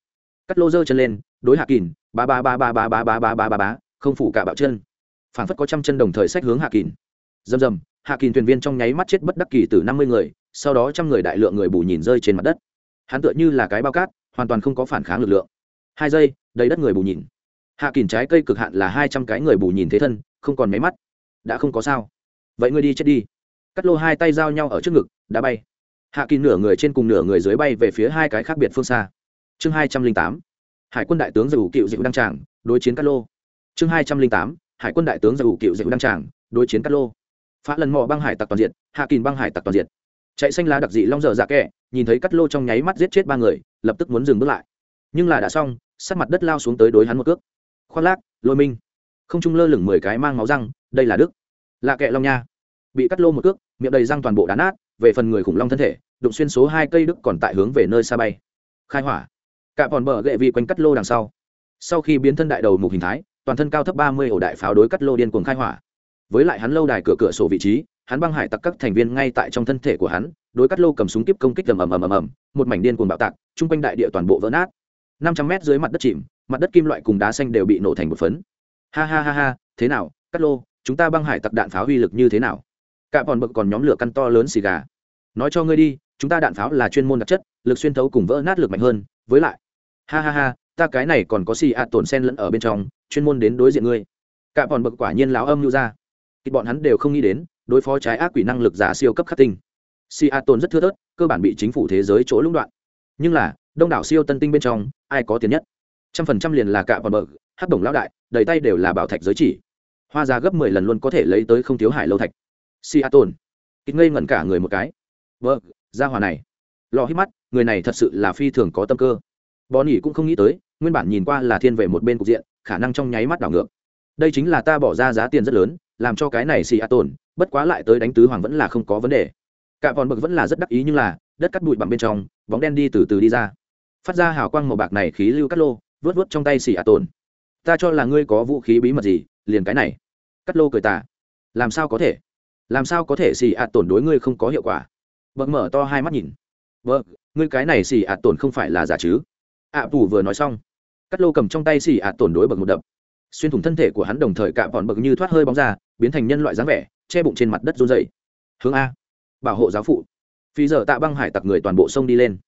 S1: cắt lô giơ chân lên đối hạ kìm ba ba ba ba ba ba ba ba ba ba ba không phủ cả bạo chân. Phản phất có trăm chân đồng thời sách hướng hạ kìm dầm dầm hạ kìm thuyền viên trong nháy mắt chết bất đắc kỳ từ năm mươi người, sau đó trăm người đại lượng người bù nhìn rơi trên mặt đất. Hắn tựa như là cái bao cát, hoàn toàn không có phản kháng lực lượng. Hai giây, đầy đất người bù nhìn. Hạ kỳn trái cây cực hạn là hai trăm cái người bù nhìn thế thân, không còn máy mắt. Đã không có sao. Vậy ngươi đi chết đi. Cắt lô hai tay giao nhau ở trước ngực, đã bay. Hạ kỳ nửa người trên cùng nửa người dưới bay về phía hai cái khác biệt phương xa. Chương hai trăm linh tám. Hải quân đại tướng dù cựu dịu đăng tràng, đối chiến cát lô chương hai trăm linh tám, hải quân đại tướng dù cựu dạy đăng tràng, đối chiến cát lô. Phá lần mò băng hải tặc toàn diện hạ kỳ băng hải tặc toàn diện chạy xanh lá đặc dị long dở dạ kẹ, nhìn thấy cát lô trong nháy mắt giết chết ba người, lập tức muốn dừng bước lại. Nhưng là đã xong sát mặt đất lao xuống tới đối hắn một cước. Khoác lác, lôi minh. Không trung lơ lửng mười cái mang máu răng, đây là đức. Lạ kệ long nha. Bị cắt lô một cước, miệng đầy răng toàn bộ đá nát, về phần người khủng long thân thể, đụng xuyên số hai cây đức còn tại hướng về nơi xa bay. Khai hỏa. Cả còn bờ gậy vị quanh cắt lô đằng sau. Sau khi biến thân đại đầu mục hình thái toàn thân cao thấp ba mươi ổ đại pháo đối cắt lô điên cuồng khai hỏa. Với lại hắn lâu đài cửa cửa sổ vị trí, hắn băng hải tặc các thành viên ngay tại trong thân thể của hắn, đối cắt lô cầm súng kíp công kích ầm ầm ầm ầm ầm, một mảnh điên cuồng bạo tạc, chung quanh đại địa toàn bộ vỡ nát. Năm trăm mét dưới mặt đất chìm, mặt đất kim loại cùng đá xanh đều bị nổ thành một phấn. Ha ha ha ha, thế nào, cắt lô, chúng ta băng hải tặc đạn pháo uy lực như thế nào? Cả bọn bực còn nhóm lửa căn to lớn xì gà. Nói cho ngươi đi, chúng ta đạn pháo là chuyên môn đặc chất, lực xuyên thấu cùng vỡ nát lực mạnh hơn, với lại, ha ha ha, ta cái này còn có xì ạt tổn sen lẫn ở bên trong chuyên môn đến đối diện ngươi. Cả bọn bực quả nhiên láo âm lưu ra. Thì bọn hắn đều không nghĩ đến, đối phó trái ác quỷ năng lực giả siêu cấp khắc tinh. Seattle rất thưa thớt, cơ bản bị chính phủ thế giới chỗ lũng đoạn. Nhưng là, đông đảo siêu tân tinh bên trong, ai có tiền nhất? Trăm phần trăm liền là cả bọn bực hắc đồng lão đại, đầy tay đều là bảo thạch giới chỉ. Hoa ra gấp mười lần luôn có thể lấy tới không thiếu hải lâu thạch. Si a tôn kịch ngây ngẩn cả người một cái. Vợ ra hòa này. Lò hít mắt, người này thật sự là phi thường có tâm cơ bò nỉ cũng không nghĩ tới, nguyên bản nhìn qua là thiên về một bên cục diện, khả năng trong nháy mắt đảo ngược. Đây chính là ta bỏ ra giá tiền rất lớn, làm cho cái này xì a tồn, bất quá lại tới đánh tứ hoàng vẫn là không có vấn đề. Cả bọn bực vẫn là rất đắc ý nhưng là, đất cắt bụi bằng bên trong, bóng đen đi từ từ đi ra. Phát ra hào quang màu bạc này khí lưu cắt lô vớt vớt trong tay xì a tồn. Ta cho là ngươi có vũ khí bí mật gì, liền cái này. Cắt lô cười tả làm sao có thể? Làm sao có thể xì a tổn đối ngươi không có hiệu quả? Bậc mở to hai mắt nhìn. Vợ ngươi cái này xì a tổn không phải là giả chứ? Ạ à, tù vừa nói xong. Cắt lô cầm trong tay xì ạt tổn đối bậc một đập. Xuyên thủng thân thể của hắn đồng thời cạm bọn bậc như thoát hơi bóng ra biến thành nhân loại dáng vẻ che bụng trên mặt đất run dày hướng a. Bảo hộ giáo phụ. Phi giờ tạ băng hải tặc người toàn bộ sông đi lên.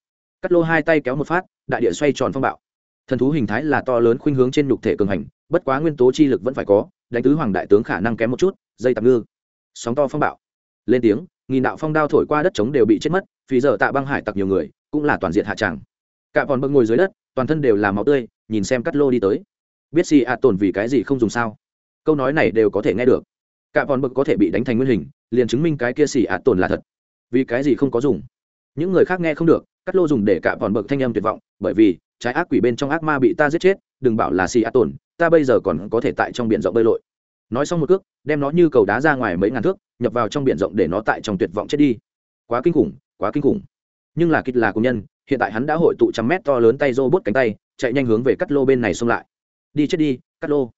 S1: Cắt lô hai tay kéo một phát đại địa xoay tròn phong bạo. Thần thú hình thái là to lớn khuynh hướng trên nhục thể cường hành bất quá nguyên tố chi lực vẫn phải có đánh tứ hoàng đại tướng khả năng kém một chút dây tạm ngư. Sóng to phong bạo. Lên tiếng nghìn đạo phong đao thổi qua đất trống đều bị chết mất Phi giờ tạ băng hải tặc nhiều người cũng là toàn diện hạ tràng cả bọn bậc ngồi dưới đất, toàn thân đều là máu tươi, nhìn xem cắt lô đi tới. Biết si a tồn vì cái gì không dùng sao? Câu nói này đều có thể nghe được. Cả bọn bực có thể bị đánh thành nguyên hình, liền chứng minh cái kia xì a tồn là thật. Vì cái gì không có dùng? Những người khác nghe không được cắt lô dùng để cả bọn bực thanh âm tuyệt vọng, bởi vì, trái ác quỷ bên trong ác ma bị ta giết chết, đừng bảo là xì a tồn ta bây giờ còn có thể tại trong biển rộng bơi lội. Nói xong một cước, đem nó như cầu đá ra ngoài mấy ngàn thước, nhập vào trong biển rộng để nó tại trong tuyệt vọng chết đi. Quá kinh khủng, quá kinh khủng. Nhưng là kịch là công nhân hiện tại hắn đã hội tụ trăm mét to lớn tay robot cánh tay, chạy nhanh hướng về cắt lô bên này xông lại. Đi chết đi, cắt lô.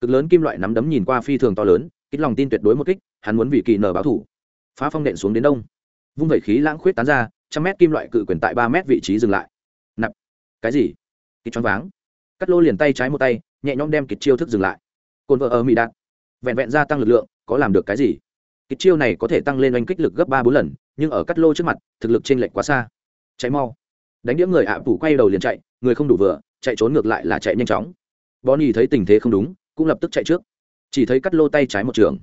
S1: Cực lớn kim loại nắm đấm nhìn qua phi thường to lớn, kích lòng tin tuyệt đối một kích, hắn muốn vì kỳ nở báo thủ. Phá phong nện xuống đến đông. Vung vẩy khí lãng khuyết tán ra, trăm mét kim loại cự quyền tại ba mét vị trí dừng lại. Nạp. Cái gì? Kịch choáng váng. Cắt lô liền tay trái một tay, nhẹ nhõm đem kịch chiêu thức dừng lại. Cồn vợ ở mỹ đạn. Vẹn vẹn gia tăng lực lượng, có làm được cái gì? Kịch chiêu này có thể tăng lên oanh kích lực gấp ba bốn lần, nhưng ở cắt lô trước mặt, thực lực t r ê n lệch quá xa. Cháy mau đánh đĩa người ạ à phủ quay đầu liền chạy, người không đủ vừa, chạy trốn ngược lại là chạy nhanh chóng. Bonnie thấy tình thế không đúng, cũng lập tức chạy trước. Chỉ thấy cắt lô tay trái một trường.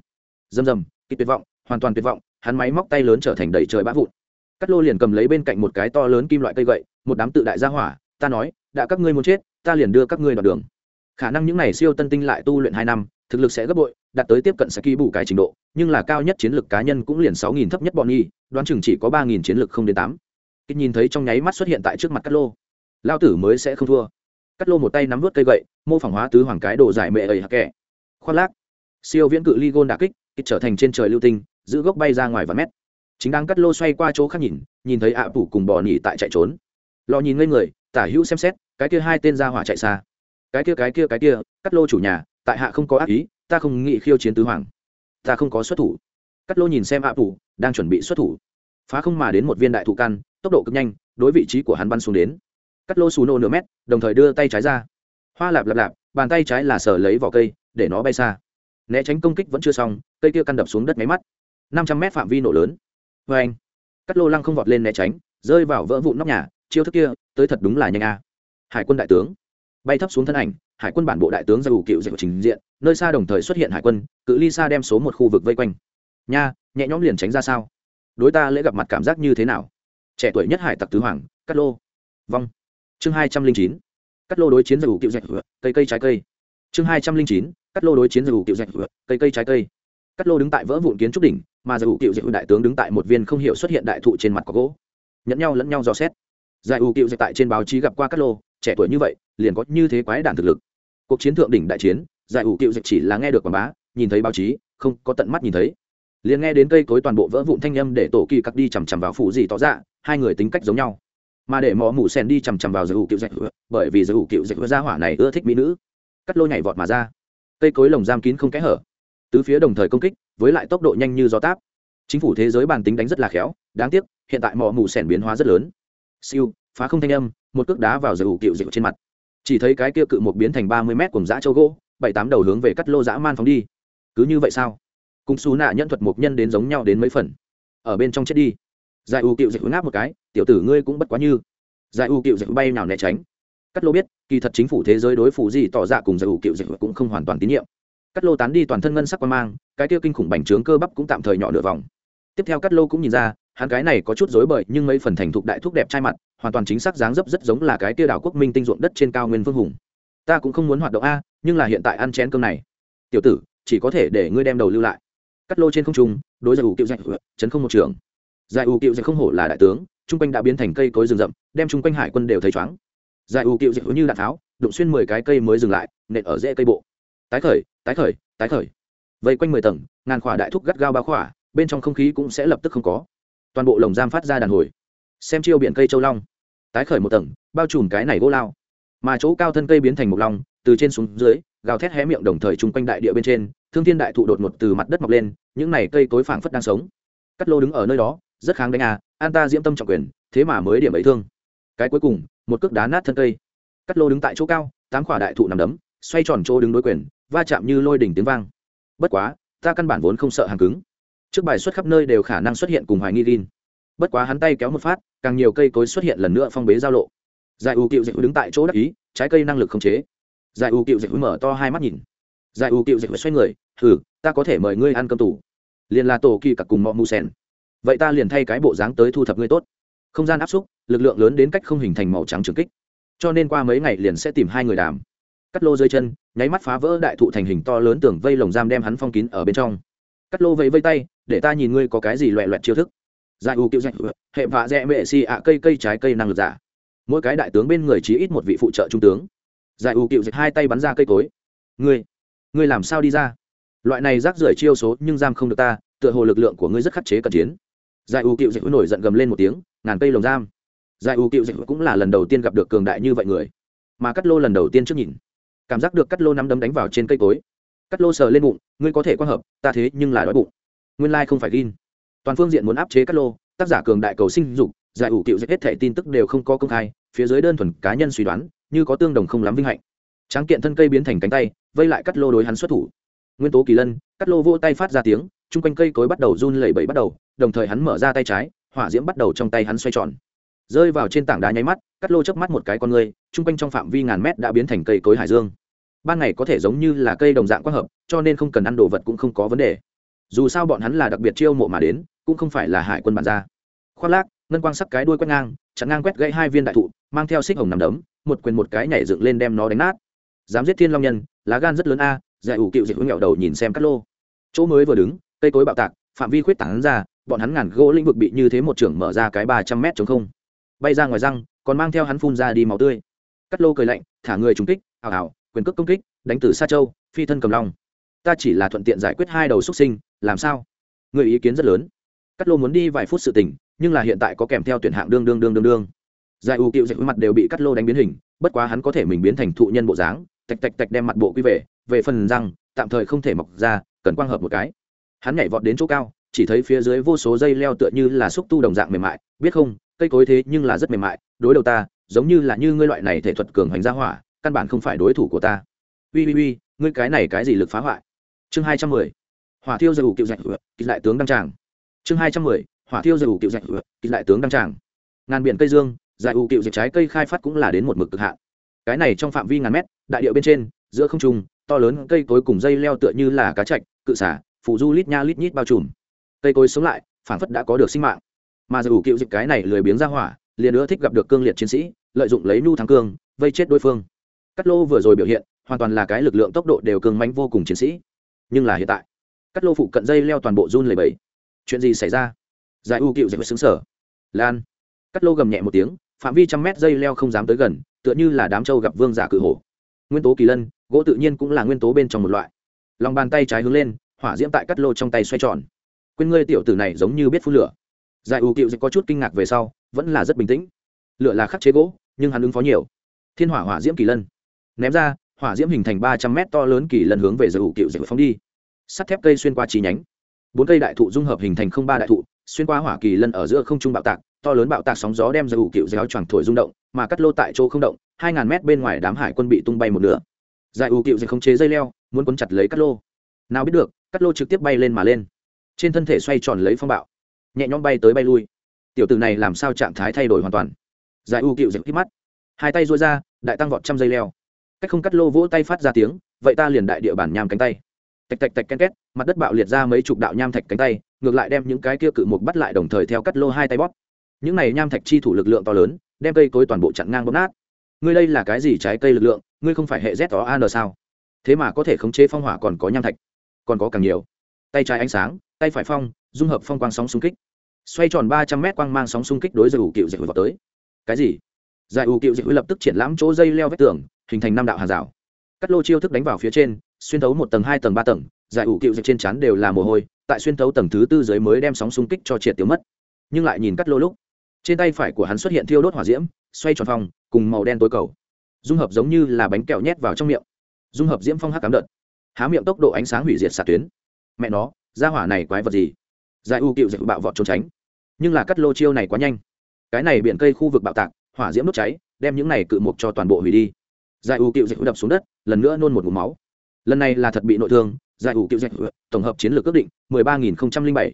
S1: Rầm rầm kịch tuyệt vọng, hoàn toàn tuyệt vọng, hắn máy móc tay lớn trở thành đầy trời bã vụn. Cắt lô liền cầm lấy bên cạnh một cái to lớn kim loại cây gậy, một đám tự đại gia hỏa, ta nói, đã các ngươi muốn chết, ta liền đưa các ngươi đoạn đường. Khả năng những n à y siêu tân tinh lại tu luyện hai năm, thực lực sẽ gấp bội, đạt tới tiếp cận sẽ ký bù cái trình độ, nhưng là cao nhất chiến lược cá nhân cũng liền sáu nghìn thấp nhất bọn nhi đoán chừng chỉ có ba nghìn chiến lược không đến tám kích nhìn thấy trong nháy mắt xuất hiện tại trước mặt Cát lô. Lao tử mới sẽ không thua. Cát lô một tay nắm vớt cây gậy, mô phỏng hóa tứ hoàng cái đồ giải mệ ẩy hạ kẻ. Khoác lác. Siêu viễn cự ly gôn đà kích kích trở thành trên trời lưu tinh, giữ gốc bay ra ngoài vài mét. Chính đang cắt lô xoay qua chỗ khác nhìn nhìn thấy ạ à phủ cùng bò nỉ tại chạy trốn. Lò nhìn ngây người, tả hữu xem xét, cái kia hai tên ra hỏa chạy xa. Cái kia cái kia cái kia cắt lô chủ nhà, tại hạ không có ác ý, ta không nghĩ khiêu chiến tứ hoàng. Ta không có xuất thủ. Cắt lô nhìn xem ạ phủ, đang chuẩn bị xuất thủ. Phá không mà đến một viên đại thụ căn tốc độ cực nhanh, đối vị trí của hắn bắn xuống đến. Cắt lô xù nô nửa mét, đồng thời đưa tay trái ra. Hoa lạp lạp lạp, bàn tay trái là sờ lấy vỏ cây, để nó bay xa. Né tránh công kích vẫn chưa xong, cây kia căn đập xuống đất máy mắt. Năm trăm mét phạm vi nổ lớn. Vê anh, cắt lô lăng không vọt lên né tránh, rơi vào vỡ vụn nóc nhà, chiêu thức kia, tới thật đúng là nhanh a. Hải quân đại tướng, bay thấp xuống thân ảnh, hải quân bản bộ đại tướng ra ủ cựu dạy trình diện, nơi xa đồng thời xuất hiện hải quân, cự ly xa đem số một khu vực vây quanh. Nha, nhẹ nhõm liền tránh ra sao? Đối ta lễ gặp mặt cảm giác như thế nào? Trẻ tuổi nhất hải tặc tứ hoàng cắt lô. Vong. Chương hai trăm linh chín cắt lô đối chiến giải ủ cựu dạy cây cây trái cây. Chương hai trăm linh chín cắt lô đối chiến giải ủ cựu dạy cây cây trái cây. Cắt lô đứng tại vỡ vụn kiến trúc đỉnh, mà giải ủ cựu dạy đại tướng đứng tại một viên không hiểu xuất hiện đại thụ trên mặt có gỗ. Nhẫn nhau lẫn nhau dò xét. Giải ủ kiệu dạch tại trên báo chí gặp qua cắt lô, trẻ tuổi như vậy, liền có như thế quái đản thực lực. Cuộc chiến thượng đỉnh đại chiến giải ủ kiệu dạch chỉ là nghe được quảng bá, nhìn thấy báo chí, không có tận mắt nhìn thấy. Liền nghe đến cây cối toàn bộ vỡ vụn thanh âm để tổ kỳ cắt đi chằm chằm vào phụ gì tỏ ra hai người tính cách giống nhau. Mà để mò mù sen đi chằm chằm vào giới hữu cựu dạch bởi vì giới hữu cựu dạch gia hỏa này ưa thích mỹ nữ. Cắt lô nhảy vọt mà ra. Cây cối lồng giam kín không kẽ hở. Tứ phía đồng thời công kích, với lại tốc độ nhanh như gió táp. Chính phủ thế giới bàn tính đánh rất là khéo, đáng tiếc, hiện tại mò mù sen biến hóa rất lớn. Siêu, phá không thanh âm, một cước đá vào giới hữu cựu dạch trên mặt. Chỉ thấy cái kia cự một biến thành ba mươi mét cùng dã châu gỗ, bảy tám đầu hướng về cắt lô dã man phóng đi. Cứ như vậy sao? Cùng xù nạ nhân thuật mục nhân đến giống nhau đến mấy phần. Ở bên trong chết đi giải u cựu dạy ngáp một cái, tiểu tử ngươi cũng bất quá như. Giải u cựu dạy bay nào né tránh. Cắt lô biết, kỳ thật chính phủ thế giới đối phủ gì tỏ ra cùng giải u cựu dạy cũng không hoàn toàn tín nhiệm. Cắt lô tán đi toàn thân ngân sắc quan mang, cái kia kinh khủng bành trướng cơ bắp cũng tạm thời nhỏ nửa vòng. Tiếp theo cắt lô cũng nhìn ra, hắn cái này có chút rối bời nhưng mấy phần thành thục đại thuốc đẹp trai mặt, hoàn toàn chính xác dáng dấp rất giống là cái kia đảo quốc minh tinh ruộng đất trên cao nguyên vương hùng. Ta cũng không muốn hoạt động a, nhưng là hiện tại ăn chén cơm này. Tiểu tử, chỉ có thể để ngươi đem đầu lưu lại. Cắt lô trên không trung, đối giải u cựu dạy chấn không một trường giải U cựu dịch không hổ là đại tướng, chung quanh đã biến thành cây cối rừng rậm, đem chung quanh hải quân đều thấy chóng giải ủ cựu dạy như đạn tháo, đụng xuyên mười cái cây mới dừng lại, nện ở rễ cây bộ. Tái khởi tái khởi tái khởi. Vây quanh mười tầng, ngàn khỏa đại thúc gắt gao bao khỏa, bên trong không khí cũng sẽ lập tức không có. Toàn bộ lồng giam phát ra đàn hồi. Xem chiêu biển cây châu long. Tái khởi một tầng, bao trùm cái này gỗ lao. Mà chỗ cao thân cây biến thành một long, từ trên xuống dưới, gào thét hé miệng đồng thời chung quanh đại địa bên trên, thương thiên đại thụ đột ngột từ mặt đất mọc lên, những này cây cối phảng phất đang sống. Cắt lô đứng ở nơi đó rất kháng đánh à an ta diễm tâm trọng quyền, thế mà mới điểm ấy thương. Cái cuối cùng, một cước đá nát thân cây. Cắt lô đứng tại chỗ cao, tám quả đại thụ nằm đấm, xoay tròn chỗ đứng đối quyền, va chạm như lôi đỉnh tiếng vang. Bất quá, ta căn bản vốn không sợ hàng cứng. Trước bài xuất khắp nơi đều khả năng xuất hiện cùng hoài nghi gin. Bất quá hắn tay kéo một phát, càng nhiều cây cối xuất hiện lần nữa phong bế giao lộ. Giải u cựu dịch đứng tại chỗ đắc ý, trái cây năng lực không chế. Giải u cựu dịch mở to hai mắt nhìn. Giải u cựu dịch xoay người thử ta có thể mời ngươi ăn cơm tủ. Liền là tổ kỳ cặc cùng mọ mù sen vậy ta liền thay cái bộ dáng tới thu thập ngươi tốt. Không gian áp xúc, lực lượng lớn đến cách không hình thành màu trắng trường kích. Cho nên qua mấy ngày liền sẽ tìm hai người đàm. Cắt lô dưới chân, nháy mắt phá vỡ đại thụ thành hình to lớn tưởng vây lồng giam đem hắn phong kín ở bên trong. Cắt lô vẫy vây tay, để ta nhìn ngươi có cái gì loẹ loẹt chiêu thức. Giải u kiệu dạy hệ vạ dẹ mệ xì ạ cây cây trái cây năng lực giả. Mỗi cái đại tướng bên người chỉ ít một vị phụ trợ trung tướng. Giải u kiệu dạy hai tay bắn ra cây cối. Ngươi ngươi làm sao đi ra? Loại này rác rưởi chiêu số nhưng giam không được ta, tựa hồ lực lượng của ngươi rất khắc chế cận chiến giải u cựu dịch nổi giận gầm lên một tiếng, ngàn cây lồng giam. Giải u cựu dịch cũng là lần đầu tiên gặp được cường đại như vậy người. Mà cắt lô lần đầu tiên trước nhìn. Cảm giác được cắt lô nắm đấm đánh vào trên cây cối. Cắt lô sờ lên bụng, ngươi có thể quan hợp, ta thế nhưng là đói bụng. Nguyên lai không phải gin. Toàn phương diện muốn áp chế cắt lô, tác giả cường đại cầu sinh dục, giải ủ cựu hết thẻ tin tức đều không có công khai, phía dưới đơn thuần cá nhân suy đoán, như có tương đồng không lắm vinh hạnh. Tráng kiện thân cây biến thành cánh tay, vây lại cắt lô đối hắn xuất thủ. Nguyên tố kỳ lân, cắt lô vô tay phát ra tiếng, chung quanh cây cối bắt đầu run lẩy bẩy bắt đầu đồng thời hắn mở ra tay trái, hỏa diễm bắt đầu trong tay hắn xoay tròn. Rơi vào trên tảng đá nháy mắt, cắt lô chớp mắt một cái con người chung quanh trong phạm vi ngàn mét đã biến thành cây cối hải dương. Ban ngày có thể giống như là cây đồng dạng quang hợp, cho nên không cần ăn đồ vật cũng không có vấn đề. Dù sao bọn hắn là đặc biệt chiêu mộ mà đến, cũng không phải là hải quân bản gia. Khoác lác, ngân quang sắc cái đuôi quét ngang, chặn ngang quét gãy hai viên đại thụ, mang theo xích hồng nằm đấm, một quyền một cái nhảy dựng lên đem nó đánh nát. Dám giết thiên long nhân, lá gan rất lớn a, giải ủ cựu dịch hướng nghẹo đầu nhìn xem cắt lô. Chỗ mới vừa đứng, cây cối bạo tạc, phạm vi khuyết tảng ra bọn hắn ngàn gỗ lĩnh vực bị như thế một trưởng mở ra cái ba trăm mét chống không. Bay ra ngoài răng, còn mang theo hắn phun ra đi máu tươi. Cắt lô cười lạnh, thả người trúng kích ảo ảo quyền cước công kích, đánh từ xa châu, phi thân cầm long. Ta chỉ là thuận tiện giải quyết hai đầu xuất sinh, làm sao? Người ý kiến rất lớn. Cắt lô muốn đi vài phút sự tình, nhưng là hiện tại có kèm theo tuyển hạng đương đương đương đương đương. Giải ưu cựu dạy mặt đều bị cắt lô đánh biến hình, bất quá hắn có thể mình biến thành thụ nhân bộ dáng, tạch tạch tạch đem mặt bộ quy về về phần răng, tạm thời không thể mọc ra, cần quang hợp một cái. Hắn nhảy vọt đến chỗ cao chỉ thấy phía dưới vô số dây leo tựa như là xúc tu đồng dạng mềm mại, biết không, cây cối thế nhưng là rất mềm mại, đối đầu ta, giống như là như ngươi loại này thể thuật cường hành gia hỏa, căn bản không phải đối thủ của ta. Ui ui ui ngươi cái này cái gì lực phá hoại? Chương hai trăm mười, hỏa thiêu dầu cựu dạch kịch lại tướng đăng tràng. Chương hai trăm mười, hỏa thiêu dầu cựu dạch kịch lại tướng đăng tràng. Ngàn biển cây dương giải ủ cựu dạch trái cây khai phát cũng là đến một mực cực hạn. Cái này trong phạm vi ngàn mét, đại điệu bên trên, giữa không trung, to lớn cây cối cùng dây leo tựa như là cá chạch, cự xả phụ du lít nha lít nhít bao trùm cây cối sống lại phản phất đã có được sinh mạng. Mà dù cựu dịch cái này lười biếng ra hỏa, liền nữa thích gặp được cương liệt chiến sĩ, lợi dụng lấy nhu thắng cương, vây chết đối phương. Cắt lô vừa rồi biểu hiện, hoàn toàn là cái lực lượng tốc độ đều cường mánh vô cùng chiến sĩ. Nhưng là hiện tại cắt lô phụ cận dây leo toàn bộ run lầy bẫy chuyện gì xảy ra? Giải u cựu dịch xứng sở. Lan. Cắt lô gầm nhẹ một tiếng, phạm vi trăm mét dây leo không dám tới gần, tựa như là đám trâu gặp vương giả cự hổ. Nguyên tố kỳ lân, gỗ tự nhiên cũng là nguyên tố bên trong một loại. Lòng bàn tay trái hướng lên, hỏa diễm tại cắt lô trong tay xoay tròn quên ngươi tiểu tử này giống như biết phun lửa. Giải ưu cựu dịch có chút kinh ngạc về sau, vẫn là rất bình tĩnh. Lửa là khắc chế gỗ, nhưng hắn ứng phó nhiều. Thiên hỏa hỏa diễm kỳ lân. Ném ra, hỏa diễm hình thành ba trăm mét to lớn kỳ lân hướng về giải ưu cựu dịch phóng đi. Sắt thép cây xuyên qua chi nhánh. Bốn cây đại thụ dung hợp hình thành không ba đại thụ, xuyên qua hỏa kỳ lân ở giữa không trung bạo tạc, to lớn bạo tạc sóng gió đem giải ủ cựu giáo choàng thổi rung động, mà cắt lô tại chỗ không động, hai ngàn mét bên ngoài đám hải quân bị tung bay một nửa. Giải ủ cựu dịch không chế dây leo, muốn quấn chặt lấy cắt lô. Nào biết được, cắt lô trực tiếp bay lên mà lên trên thân thể xoay tròn lấy phong bạo, nhẹ nhõm bay tới bay lui. Tiểu tử này làm sao trạng thái thay đổi hoàn toàn? Giải u cựu dịch hít mắt. Hai tay dối ra, đại tăng vọt trăm dây leo. Cách không cắt lô vỗ tay phát ra tiếng, vậy ta liền đại địa bản nham cánh tay. Tạch tạch tạch ken két, mặt đất bạo liệt ra mấy chục đạo nham thạch cánh tay, ngược lại đem những cái kia cự mục bắt lại đồng thời theo cắt lô hai tay bóp. Những này nham thạch chi thủ lực lượng to lớn, đem cây cối toàn bộ chặn ngang bóp nát. Ngươi đây là cái gì trái cây lực lượng, ngươi không phải hệ z đó an sao? Thế mà có thể khống chế phong hỏa còn có nham thạch, còn có càng nhiều tay trái ánh sáng, tay phải phong, dung hợp phong quang sóng xung kích. Xoay tròn ba trăm mét quang mang sóng xung kích đối giải ủ cựu dịch vào tới. Cái gì? Giải ủ cựu dịch lập tức triển lãm chỗ dây leo vách tường, hình thành năm đạo hàng rào. Cắt lô chiêu thức đánh vào phía trên, xuyên thấu một tầng hai tầng ba tầng, giải ủ cựu dạy trên chắn đều là mồ hôi, tại xuyên thấu tầng thứ tư dưới mới đem sóng xung kích cho triệt tiêu mất. Nhưng lại nhìn cắt lô lúc, trên tay phải của hắn xuất hiện thiêu đốt hỏa diễm, xoay tròn phong, cùng màu đen tối cầu. Dung hợp giống như là bánh kẹo nhét vào trong miệng. Dung hợp diễm phong hắc cám đợt. Há miệng tốc độ ánh sáng hủy diệt xạ tuyến mẹ nó ra hỏa này quái vật gì? Giải u cựu dạy bạo vọt trốn tránh. Nhưng là cắt lô chiêu này quá nhanh. Cái này biển cây khu vực bạo tạc, hỏa diễm đốt cháy, đem những này cự mục cho toàn bộ hủy đi. Giải u cựu dạy đập xuống đất lần nữa nôn một mũ máu. Lần này là thật bị nội thương, giải u cựu dạy tổng hợp chiến lược ước định, mười ba nghìn bảy.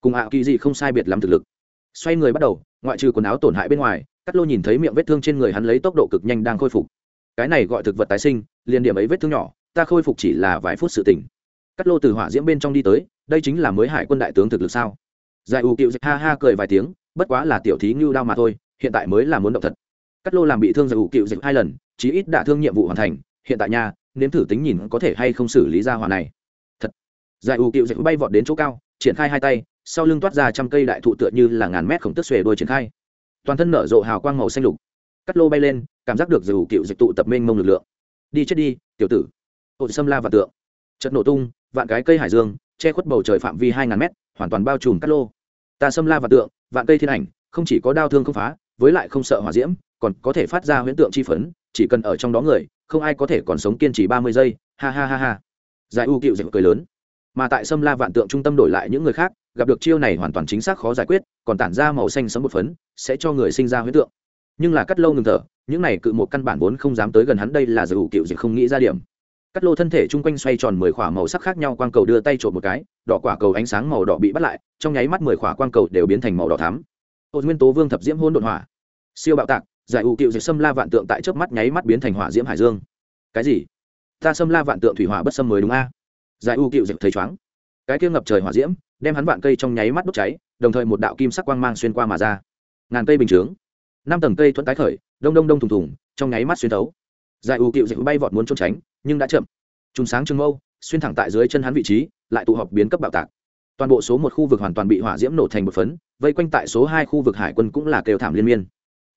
S1: Cùng ạ, kỳ gì không sai biệt lắm thực lực. Xoay người bắt đầu, ngoại trừ quần áo tổn hại bên ngoài, cắt lô nhìn thấy miệng vết thương trên người hắn lấy tốc độ cực nhanh đang khôi phục. Cái này gọi thực vật tái sinh, liền điểm ấy vết thương nhỏ, ta khôi phục chỉ là vài phút sự tỉnh cắt lô từ hỏa diễm bên trong đi tới, đây chính là mới hải quân đại tướng thực lực sao? Giải ủ cựu ha ha cười vài tiếng, bất quá là tiểu thí ngưu đao mà thôi, hiện tại mới là muốn động thật. Cắt lô làm bị thương giải ủ cựu dịch hai lần, chí ít đã thương nhiệm vụ hoàn thành, hiện tại nhà nếm thử tính nhìn có thể hay không xử lý ra hỏa này. Thật. Giải ủ cựu dịch bay vọt đến chỗ cao, triển khai hai tay, sau lưng toát ra trăm cây đại thụ tựa như là ngàn mét khổng tức xuề đôi triển khai. Toàn thân nở rộ hào quang màu xanh lục. Cắt lô bay lên, cảm giác được giải ủ cựu dịch tụ tập mênh mông lực lượng. Đi chết đi, tiểu tử. Ổ xâm la và tượng. Chất nổ tung vạn cái cây hải dương, che khuất bầu trời phạm vi hai ngàn mét, hoàn toàn bao trùm cát lô. Ta xâm la và tượng, vạn cây thiên ảnh, không chỉ có đau thương không phá, với lại không sợ hỏa diễm, còn có thể phát ra huyễn tượng chi phấn, chỉ cần ở trong đó người, không ai có thể còn sống kiên trì ba mươi giây. Ha ha ha ha. Giải u cựu dịch cười lớn. Mà tại xâm la vạn tượng trung tâm đổi lại những người khác, gặp được chiêu này hoàn toàn chính xác khó giải quyết, còn tản ra màu xanh sấm một phấn, sẽ cho người sinh ra huyễn tượng. Nhưng là cắt lâu ngừng thở, những này cự một căn bản vốn không dám tới gần hắn, đây là giải u cựu dịch không nghĩ ra điểm cắt lô thân thể chung quanh xoay tròn mười khỏa màu sắc khác nhau, quang cầu đưa tay trộm một cái, đỏ quả cầu ánh sáng màu đỏ bị bắt lại, trong nháy mắt mười khỏa quang cầu đều biến thành màu đỏ thắm. Ô nguyên tố vương thập diễm hôn đột hỏa. Siêu bạo tạc, giải ụ cựu diệt xâm la vạn tượng tại trước mắt nháy mắt biến thành hỏa diễm hải dương. Cái gì? Ta xâm la vạn tượng thủy hỏa bất xâm mới đúng a? Giải ụ cựu diệt thấy chóng cái kia ngập trời hỏa diễm, đem hắn vạn cây trong nháy mắt đốt cháy, đồng thời một đạo kim sắc quang mang xuyên qua mà ra. Ngàn cây bình chướng. Năm tầng cây thuẫn tái khởi, đông đông đông thùng thùng, trong nháy mắt xuyên thấu giải ưu cựu dịch bay vọt muốn trốn tránh, nhưng đã chậm. Trùng sáng trường mâu, xuyên thẳng tại dưới chân hắn vị trí, lại tụ họp biến cấp bạo tạc. Toàn bộ số một khu vực hoàn toàn bị hỏa diễm nổ thành một phấn, vây quanh tại số hai khu vực hải quân cũng là kêu thảm liên miên.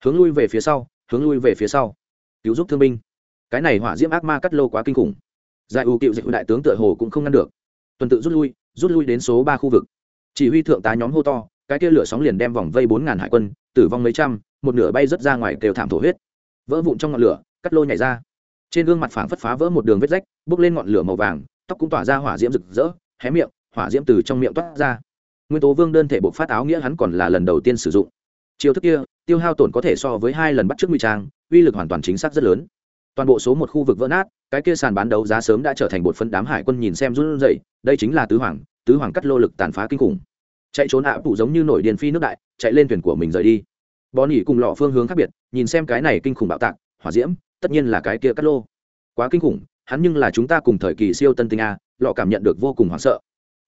S1: Hướng lui về phía sau, hướng lui về phía sau. Cứu giúp thương binh. Cái này hỏa diễm ác ma cắt lô quá kinh khủng. Giải ưu cựu dịch đại tướng tựa hồ cũng không ngăn được. Tuần tự rút lui rút lui đến số ba khu vực. Chỉ huy thượng tá nhóm hô to, cái kia lửa sóng liền đem vòng vây bốn ngàn hải quân, tử vong mấy trăm, một nửa bay rớt ra ngoài kêu thảm thổ huyết. Vỡ vụn trong ngọn lửa cắt lô nhảy ra. Trên gương mặt phảng phất phá vỡ một đường vết rách, bốc lên ngọn lửa màu vàng, tóc cũng tỏa ra hỏa diễm rực rỡ, hé miệng, hỏa diễm từ trong miệng toát ra. Nguyên tố vương đơn thể buộc phát áo nghĩa hắn còn là lần đầu tiên sử dụng. Chiêu thức kia, tiêu hao tổn có thể so với hai lần bắt trước nguy trang, uy lực hoàn toàn chính xác rất lớn. Toàn bộ số một khu vực vỡ nát, cái kia sàn bán đấu giá sớm đã trở thành bột phân đám hải quân nhìn xem run rẩy, đây chính là tứ hoàng tứ hoàng cắt lô lực tàn phá kinh khủng. Chạy trốn ạ phụ giống như nổi điền phi nước đại, chạy lên thuyền của mình rời đi. Bò nỉ cùng lọ phương hướng khác biệt, nhìn xem cái này kinh khủng bạo tạc, hỏa diễm tất nhiên là cái kia cắt lô. Quá kinh khủng, hắn nhưng là chúng ta cùng thời kỳ siêu tân tinh a, lọ cảm nhận được vô cùng hoảng sợ.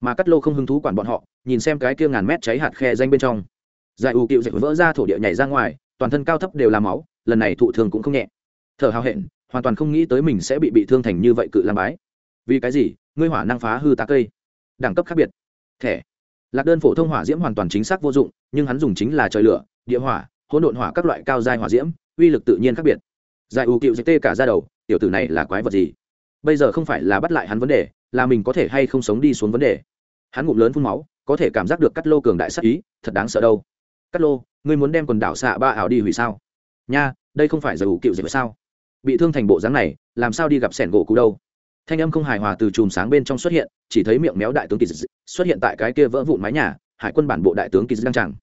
S1: Mà cắt lô không hứng thú quản bọn họ, nhìn xem cái kia ngàn mét cháy hạt khe danh bên trong. Giải ưu cựu dậy vỡ ra thổ địa nhảy ra ngoài, toàn thân cao thấp đều là máu, lần này thụ thương cũng không nhẹ. Thở hào hẹn, hoàn toàn không nghĩ tới mình sẽ bị bị thương thành như vậy cự làm bái. Vì cái gì? Ngươi hỏa năng phá hư tá cây. Đẳng cấp khác biệt. Thẻ. Lạc đơn phổ thông hỏa diễm hoàn toàn chính xác vô dụng, nhưng hắn dùng chính là trời lửa, địa hỏa, hỗn độn hỏa các loại cao giai hỏa diễm, uy lực tự nhiên khác biệt giải ưu cựu dịch tê cả ra đầu, tiểu tử này là quái vật gì? Bây giờ không phải là bắt lại hắn vấn đề, là mình có thể hay không sống đi xuống vấn đề. Hắn ngụm lớn phun máu, có thể cảm giác được cắt lô cường đại sắc ý, thật đáng sợ đâu. Cắt lô, ngươi muốn đem quần đảo xạ ba ảo đi hủy sao? Nha, đây không phải giải ưu cựu dịch sao? Bị thương thành bộ dáng này, làm sao đi gặp sẻn gỗ cũ đâu? Thanh âm không hài hòa từ chùm sáng bên trong xuất hiện, chỉ thấy miệng méo đại tướng kỳ dị xuất hiện tại cái kia vỡ vụn mái nhà, hải quân bản bộ đại tướng kỳ dị đang chẳng.